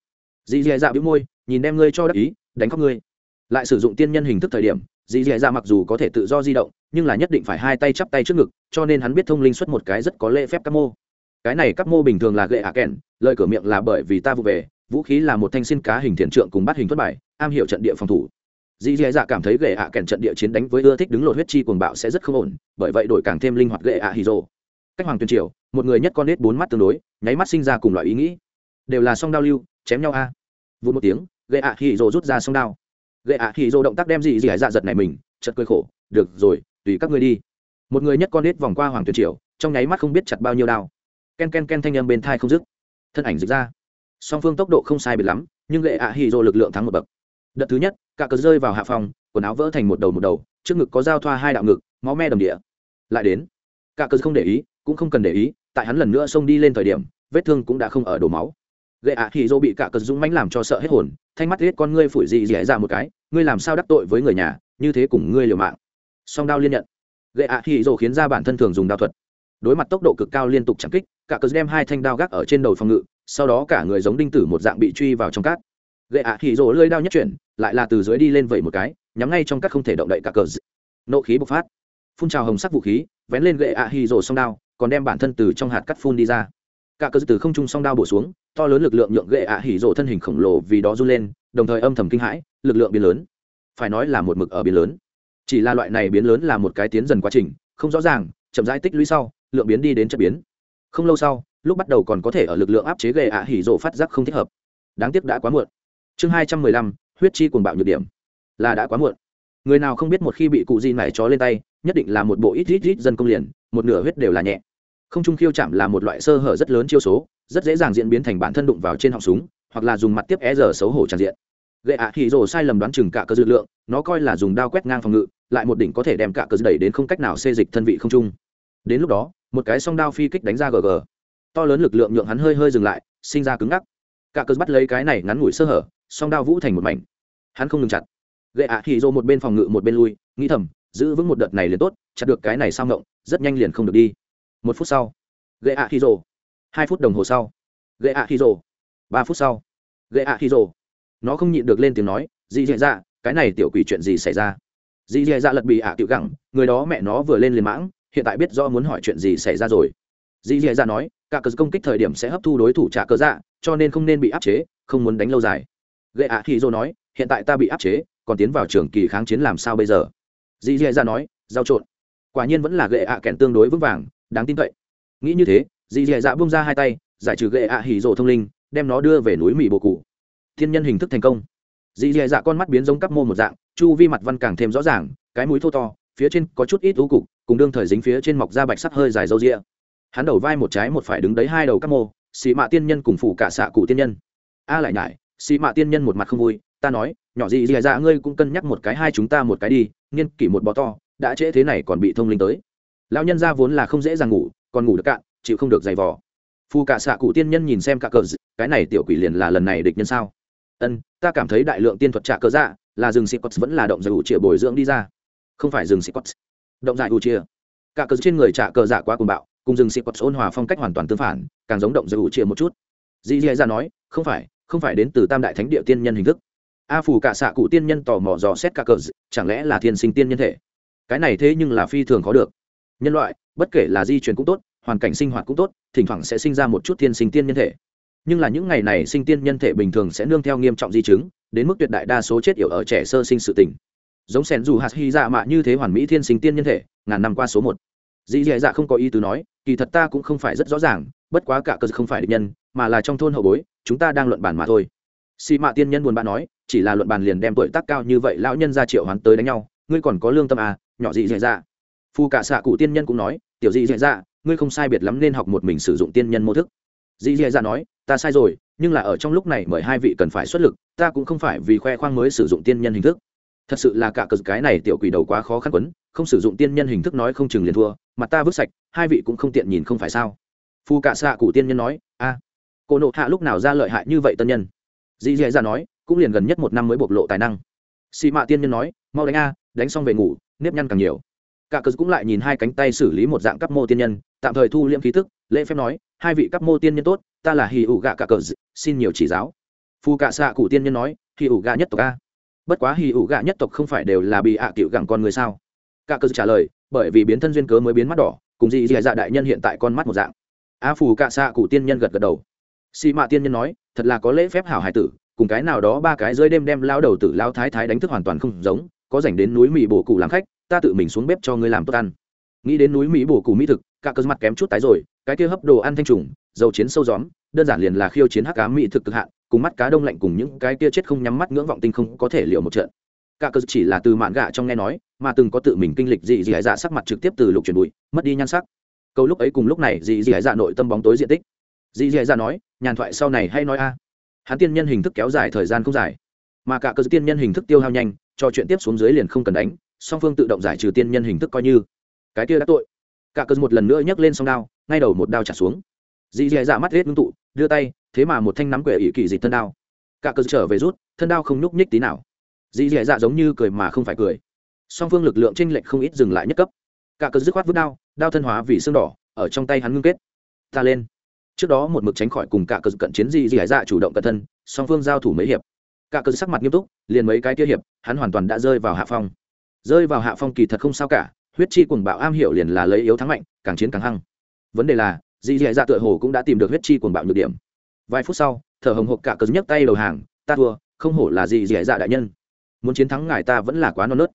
Dì dẻ dạ bĩu môi, nhìn đem ngươi cho đắc ý, đánh khóc ngươi. Lại sử dụng tiên nhân hình thức thời điểm dì dẻ dạ mặc dù có thể tự do di động, nhưng là nhất định phải hai tay chắp tay trước ngực, cho nên hắn biết thông linh xuất một cái rất có lễ phép các mô cái này các mô bình thường là gậy hạ kèn, lời cửa miệng là bởi vì ta vụ về, vũ khí là một thanh xin cá hình thiền trượng cùng bắt hình thất bài, am hiểu trận địa phòng thủ. Dì dì dạ cảm thấy gậy hạ kèn trận địa chiến đánh với ưa thích đứng lột huyết chi cuồng bạo sẽ rất không ổn, bởi vậy đổi càng thêm linh hoạt gậy hạ hì rồ. Cách hoàng tuyên triều, một người nhất con nết bốn mắt tương đối, nháy mắt sinh ra cùng loại ý nghĩ. Đều là song đao lưu, chém nhau a. À. vụ một tiếng, gậy ạ hỉ rồ rút ra song đao. Gậy ạ hỉ rồ động tác đem gì dì hải dạ giật này mình chật cười khổ, được rồi, tùy các ngươi đi. Một người nhất con nết vòng qua hoàng tuyên triều, trong nháy mắt không biết chặt bao nhiêu đao ken ken ken thanh âm bên thai không dứt. Thân ảnh dịch ra. Song phương tốc độ không sai biệt lắm, nhưng lệ ạ hỉ rồ lực lượng thắng một bậc. Đợt thứ nhất, cả cờ rơi vào hạ phòng, quần áo vỡ thành một đầu một đầu, trước ngực có dao thoa hai đạo ngực, máu me đầm địa. Lại đến, cả cờ không để ý, cũng không cần để ý, tại hắn lần nữa xông đi lên thời điểm, vết thương cũng đã không ở đổ máu. Gậy ạ hỉ dô bị cả cờ dũng mánh làm cho sợ hết hồn, thanh mắt hết con ngươi phủi dị dẻ ra một cái, ngươi làm sao đắc tội với người nhà, như thế cùng ngươi liều mạng? Song đao liên nhận. Gậy ạ hỉ dô khiến ra bản thân thường dùng đao thuật đối mặt tốc độ cực cao liên tục chạm kích, cả cờ đem hai thanh đao gác ở trên đầu phòng ngự, sau đó cả người giống đinh tử một dạng bị truy vào trong cát. Gậy ạ hỉ dô lơi đao nhất chuyển, lại là từ dưới đi lên vẩy một cái, nhắm ngay trong cát không thể động đậy cả cờ nộ khí bộc phát. Phun trào hồng sắc vũ khí, vén lên gậy ạ hỉ dô song đao, còn đem bản thân từ trong hạt cắt phun đi ra. Cả cờ từ không trung song đao bổ xuống, to lớn lực lượng nhượng gậy ạ hỉ rộ thân hình khổng lồ vì đó run lên, đồng thời âm thầm kinh hãi, lực lượng biến lớn. Phải nói là một mực ở biến lớn. Chỉ là loại này biến lớn là một cái tiến dần quá trình, không rõ ràng, chậm rãi tích lũy sau lượng biến đi đến chất biến. Không lâu sau, lúc bắt đầu còn có thể ở lực lượng áp chế gậy ạ hỉ rộ phát giác không thích hợp. Đáng tiếc đã quá muộn. Chương hai trăm mười lăm, huyết chi cuồng bạo nhược điểm. Là đã quá muộn. Người nào không biết một khi bị cụ di này chó lên tay, nhất định là một bộ ít ít ít dân công liền, một nửa huyết đều là nhẹ. Không trung khiêu chạm là một loại sơ hở rất lớn chiêu số, rất dễ dàng diễn biến thành bản thân đụng vào trên họng súng, hoặc là dùng mặt tiếp é giờ xấu hổ tràn diện. Gậy ạ hỉ rộ sai lầm đoán chừng cả cơ dư lượng, nó coi là dùng đao quét ngang phòng ngự, lại một đỉnh có thể đem cả cơ đẩy đến không cách nào xê dịch thân vị không trung. Đến lúc đó một cái song đao phi kích đánh ra gg to lớn lực lượng nhượng hắn hơi hơi dừng lại, sinh ra cứng ngắc. Cả cơ bắt lấy cái này ngắn ngủi sơ hở, song đao vũ thành một mảnh. Hắn không ngừng chặt. Gậy ạ thì rồ một bên phòng ngự một bên lui, nghĩ thầm, giữ vững một đợt này liền tốt, chặt được cái này sao ngộng, rất nhanh liền không được đi. Một phút sau, gậy ạ khi rồ hai phút đồng hồ sau, gậy ạ khi rồ ba phút sau, gậy ạ khi rồ nó không nhịn được lên tiếng nói, dì dì dạ cái này tiểu quỷ chuyện gì xảy ra? Dì dì dạ lật bị ạ à tiểu gẳng, người đó mẹ nó vừa lên liền mãng hiện tại biết rõ muốn hỏi chuyện gì xảy ra rồi. Dì dì dạ nói, cả cờ công kích thời điểm sẽ hấp thu đối thủ trả cờ dạ cho nên không nên bị áp chế, không muốn đánh lâu dài. Gậy ạ khi dô nói, hiện tại ta bị áp chế, còn tiến vào trường kỳ kháng chiến làm sao bây giờ? Dì dì dạ nói, giao trộn. Quả nhiên vẫn là gậy ạ kèn tương đối vững vàng, đáng tin cậy. Nghĩ như thế dì dì dạ bung ra hai tay, giải trừ gậy ạ hỉ dô thông linh, đem nó đưa về núi mỹ bộ cụ thiên nhân hình thức thành công. Dì dì dạ con mắt biến giống các mô một dạng, chu vi mặt văn càng thêm rõ ràng, cái mũi thô to phía trên có chút ít u cục, cùng đương thời dính phía trên mọc da bạch sắc hơi dài râu ria. hắn đầu vai một trái một phải đứng đấy hai đầu các mô, xì mạ tiên nhân cùng phủ cả xạ cụ tiên nhân. A lại nhải, xì mạ tiên nhân một mặt không vui, ta nói, nhỏ gì gì dạ ngươi cũng cân nhắc một cái hai chúng ta một cái đi, nghiên kỷ một bò to, đã trễ thế này còn bị thông linh tới. Lão nhân ra vốn là không dễ dàng ngủ, còn ngủ được cạn, chịu không được dày vò. Phù cả xạ cụ tiên nhân nhìn xem cả cờ cái này tiểu quỷ liền là lần này địch nhân sao? Ân, ta cảm thấy đại lượng tiên thuật trả cờ dạ là rừng sĩ vẫn là động giải ủ bồi dưỡng đi ra không phải rừng sĩ quất động giải u chia cả cờ trên người trả cờ dạ quá cuồng bạo, cùng rừng sĩ quất ôn hòa phong cách hoàn toàn tương phản, càng giống động giải u chia một chút. Dì dì ra nói, không phải không phải đến từ tam đại thánh địa tiên nhân hình thức. A phù cả xạ cụ tiên nhân tò mò dò xét cả cờ, chẳng lẽ là thiên sinh tiên nhân thể? Cái này thế nhưng là phi thường khó được. Nhân loại, bất kể là di truyền cũng tốt, hoàn cảnh sinh hoạt cũng tốt, thỉnh thoảng sẽ sinh ra một chút thiên sinh tiên nhân thể. Nhưng là những ngày này sinh tiên nhân thể bình thường sẽ nương theo nghiêm trọng di chứng, đến mức tuyệt đại đa số chết yểu ở trẻ sơ sinh sự tình giống sen dù hạt hy dạ mạ như thế hoàn mỹ thiên sinh tiên nhân thể, ngàn năm qua số một. Dĩ dạ dạ không có ý tứ nói, kỳ thật ta cũng không phải rất rõ ràng, bất quá cả cơ không phải định nhân, mà là trong thôn hậu bối, chúng ta đang luận bàn mà thôi. Xì mạ tiên nhân buồn bã nói, chỉ là luận bàn liền đem tuổi tác cao như vậy lão nhân ra triệu hoán tới đánh nhau, ngươi còn có lương tâm à nhỏ dị dạ dạ. Phu cả xạ cụ tiên nhân cũng nói, tiểu dị dạ dạ ngươi không sai biệt lắm nên học một mình sử dụng tiên nhân mô thức. Dị dạ dạ nói, ta sai rồi, nhưng là ở trong lúc này mời hai vị cần phải xuất lực, ta cũng không phải vì khoe khoang mới sử dụng tiên nhân hình thức thật sự là cả cờ cái này tiểu quỷ đầu quá khó khăn quấn, không sử dụng tiên nhân hình thức nói không chừng liền thua, mặt ta vứt sạch, hai vị cũng không tiện nhìn không phải sao? Phu cạ xạ cụ tiên nhân nói, a, cô nộ hạ lúc nào ra lợi hại như vậy tân nhân? Dì dì ra nói, cũng liền gần nhất một năm mới bộc lộ tài năng. Xị mạ tiên nhân nói, mau đánh a, đánh xong về ngủ, nếp nhăn càng nhiều. Cả cờ cũng lại nhìn hai cánh tay xử lý một dạng cấp mô tiên nhân, tạm thời thu liễm khí thức, lễ phép nói, hai vị cấp mô tiên nhân tốt, ta là hì ủ gạ cả cờ xin nhiều chỉ giáo. Phu cạ xạ cụ tiên nhân nói hì ủ gạ nhất tộc a bất quá hì ủ gạ nhất tộc không phải đều là bị ạ à cựu gặng con người sao? Cả cơ trả lời, bởi vì biến thân duyên cớ mới biến mắt đỏ, cùng dị dị dạ đại nhân hiện tại con mắt một dạng. A phù cạ xạ cụ tiên nhân gật gật đầu. Xì mạ tiên nhân nói, thật là có lễ phép hảo hải tử, cùng cái nào đó ba cái rơi đêm đem lao đầu tử lao thái thái đánh thức hoàn toàn không giống, có dành đến núi mỹ bổ cụ làm khách, ta tự mình xuống bếp cho ngươi làm tốt ăn. Nghĩ đến núi mỹ bổ cụ mỹ thực, cả cơ mặt kém chút tái rồi, cái kia hấp đồ ăn thanh trùng, dầu chiến sâu gióm, đơn giản liền là khiêu chiến hắc cá mỹ thực cực hạn cùng mắt cá đông lạnh cùng những cái kia chết không nhắm mắt ngưỡng vọng tinh không có thể liệu một trận. Cả cơ chỉ là từ mạn gạ trong nghe nói, mà từng có tự mình kinh lịch dị dị dạ, dạ sắc mặt trực tiếp từ lục chuyển bụi, mất đi nhan sắc. Câu lúc ấy cùng lúc này dị dị dạ, dạ nội tâm bóng tối diện tích. Dị dị dạ, dạ nói, nhàn thoại sau này hay nói a. Hắn tiên nhân hình thức kéo dài thời gian không dài, mà cả cơ tiên nhân hình thức tiêu hao nhanh, cho chuyện tiếp xuống dưới liền không cần đánh, song phương tự động giải trừ tiên nhân hình thức coi như. Cái kia đã tội. Cả cơ một lần nữa nhấc lên song đao, ngay đầu một đao trả xuống. Dị dị dạ mắt hết ngưng tụ đưa tay, thế mà một thanh nắm quệ ỷ kỳ dịch thân đao. Cả cơ trở về rút, thân đao không nhúc nhích tí nào. Dì dì dạ giống như cười mà không phải cười. Song phương lực lượng tranh lệch không ít dừng lại nhất cấp. Cả cơ dứt khoát vứt đao đao thân hóa vì xương đỏ, ở trong tay hắn ngưng kết. Ta lên. Trước đó một mực tránh khỏi cùng cả cơ cận chiến dì dì dạ chủ động cận thân, song phương giao thủ mấy hiệp. Cả cơ sắc mặt nghiêm túc, liền mấy cái kia hiệp, hắn hoàn toàn đã rơi vào hạ phong. Rơi vào hạ phong kỳ thật không sao cả, huyết chi cùng bạo am hiểu liền là lấy yếu thắng mạnh, càng chiến càng hăng. Vấn đề là dì dì dạ tựa hồ cũng đã tìm được huyết chi cuồng bạo nhược điểm. Vài phút sau, thở hồng hộc cả cớ nhấc tay đầu hàng, ta thua, không hổ là dì dì dạ đại nhân. Muốn chiến thắng ngài ta vẫn là quá non nớt.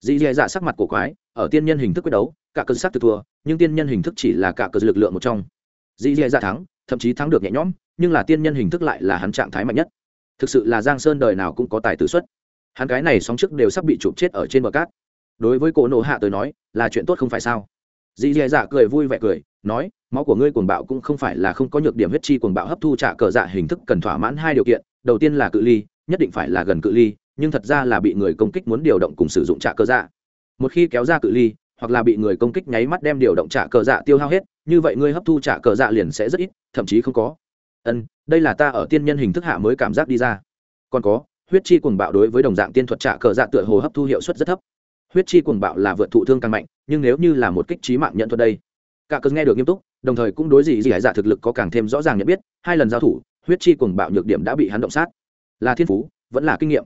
Dì dì dạ sắc mặt cổ quái, ở tiên nhân hình thức quyết đấu, cả cớ sắc từ thua, nhưng tiên nhân hình thức chỉ là cả cớ lực lượng một trong. Dì dì dạ thắng, thậm chí thắng được nhẹ nhõm, nhưng là tiên nhân hình thức lại là hắn trạng thái mạnh nhất. Thực sự là giang sơn đời nào cũng có tài tử xuất. Hắn cái này sóng trước đều sắp bị chụp chết ở trên bờ cát. Đối với cổ nổ hạ tới nói, là chuyện tốt không phải sao? Dì dì dạ cười vui vẻ cười nói, máu của ngươi cuồng bạo cũng không phải là không có nhược điểm huyết chi cuồng bạo hấp thu trả cờ dạ hình thức cần thỏa mãn hai điều kiện. Đầu tiên là cự ly, nhất định phải là gần cự ly, nhưng thật ra là bị người công kích muốn điều động cùng sử dụng trả cờ dạ. Một khi kéo ra cự ly, hoặc là bị người công kích nháy mắt đem điều động trả cờ dạ tiêu hao hết, như vậy ngươi hấp thu trả cờ dạ liền sẽ rất ít, thậm chí không có. Ân, đây là ta ở tiên nhân hình thức hạ mới cảm giác đi ra. Còn có, huyết chi cuồng bạo đối với đồng dạng tiên thuật trả cờ dạ tựa hồ hấp thu hiệu suất rất thấp. Huyết chi cuồng bạo là vượt thụ thương càng mạnh, nhưng nếu như là một kích trí mạng nhận thuật đây cả cơn nghe được nghiêm túc, đồng thời cũng đối dị dị hải dạ thực lực có càng thêm rõ ràng nhận biết, hai lần giao thủ, huyết chi cuồng bạo nhược điểm đã bị hắn động sát. Là thiên phú, vẫn là kinh nghiệm.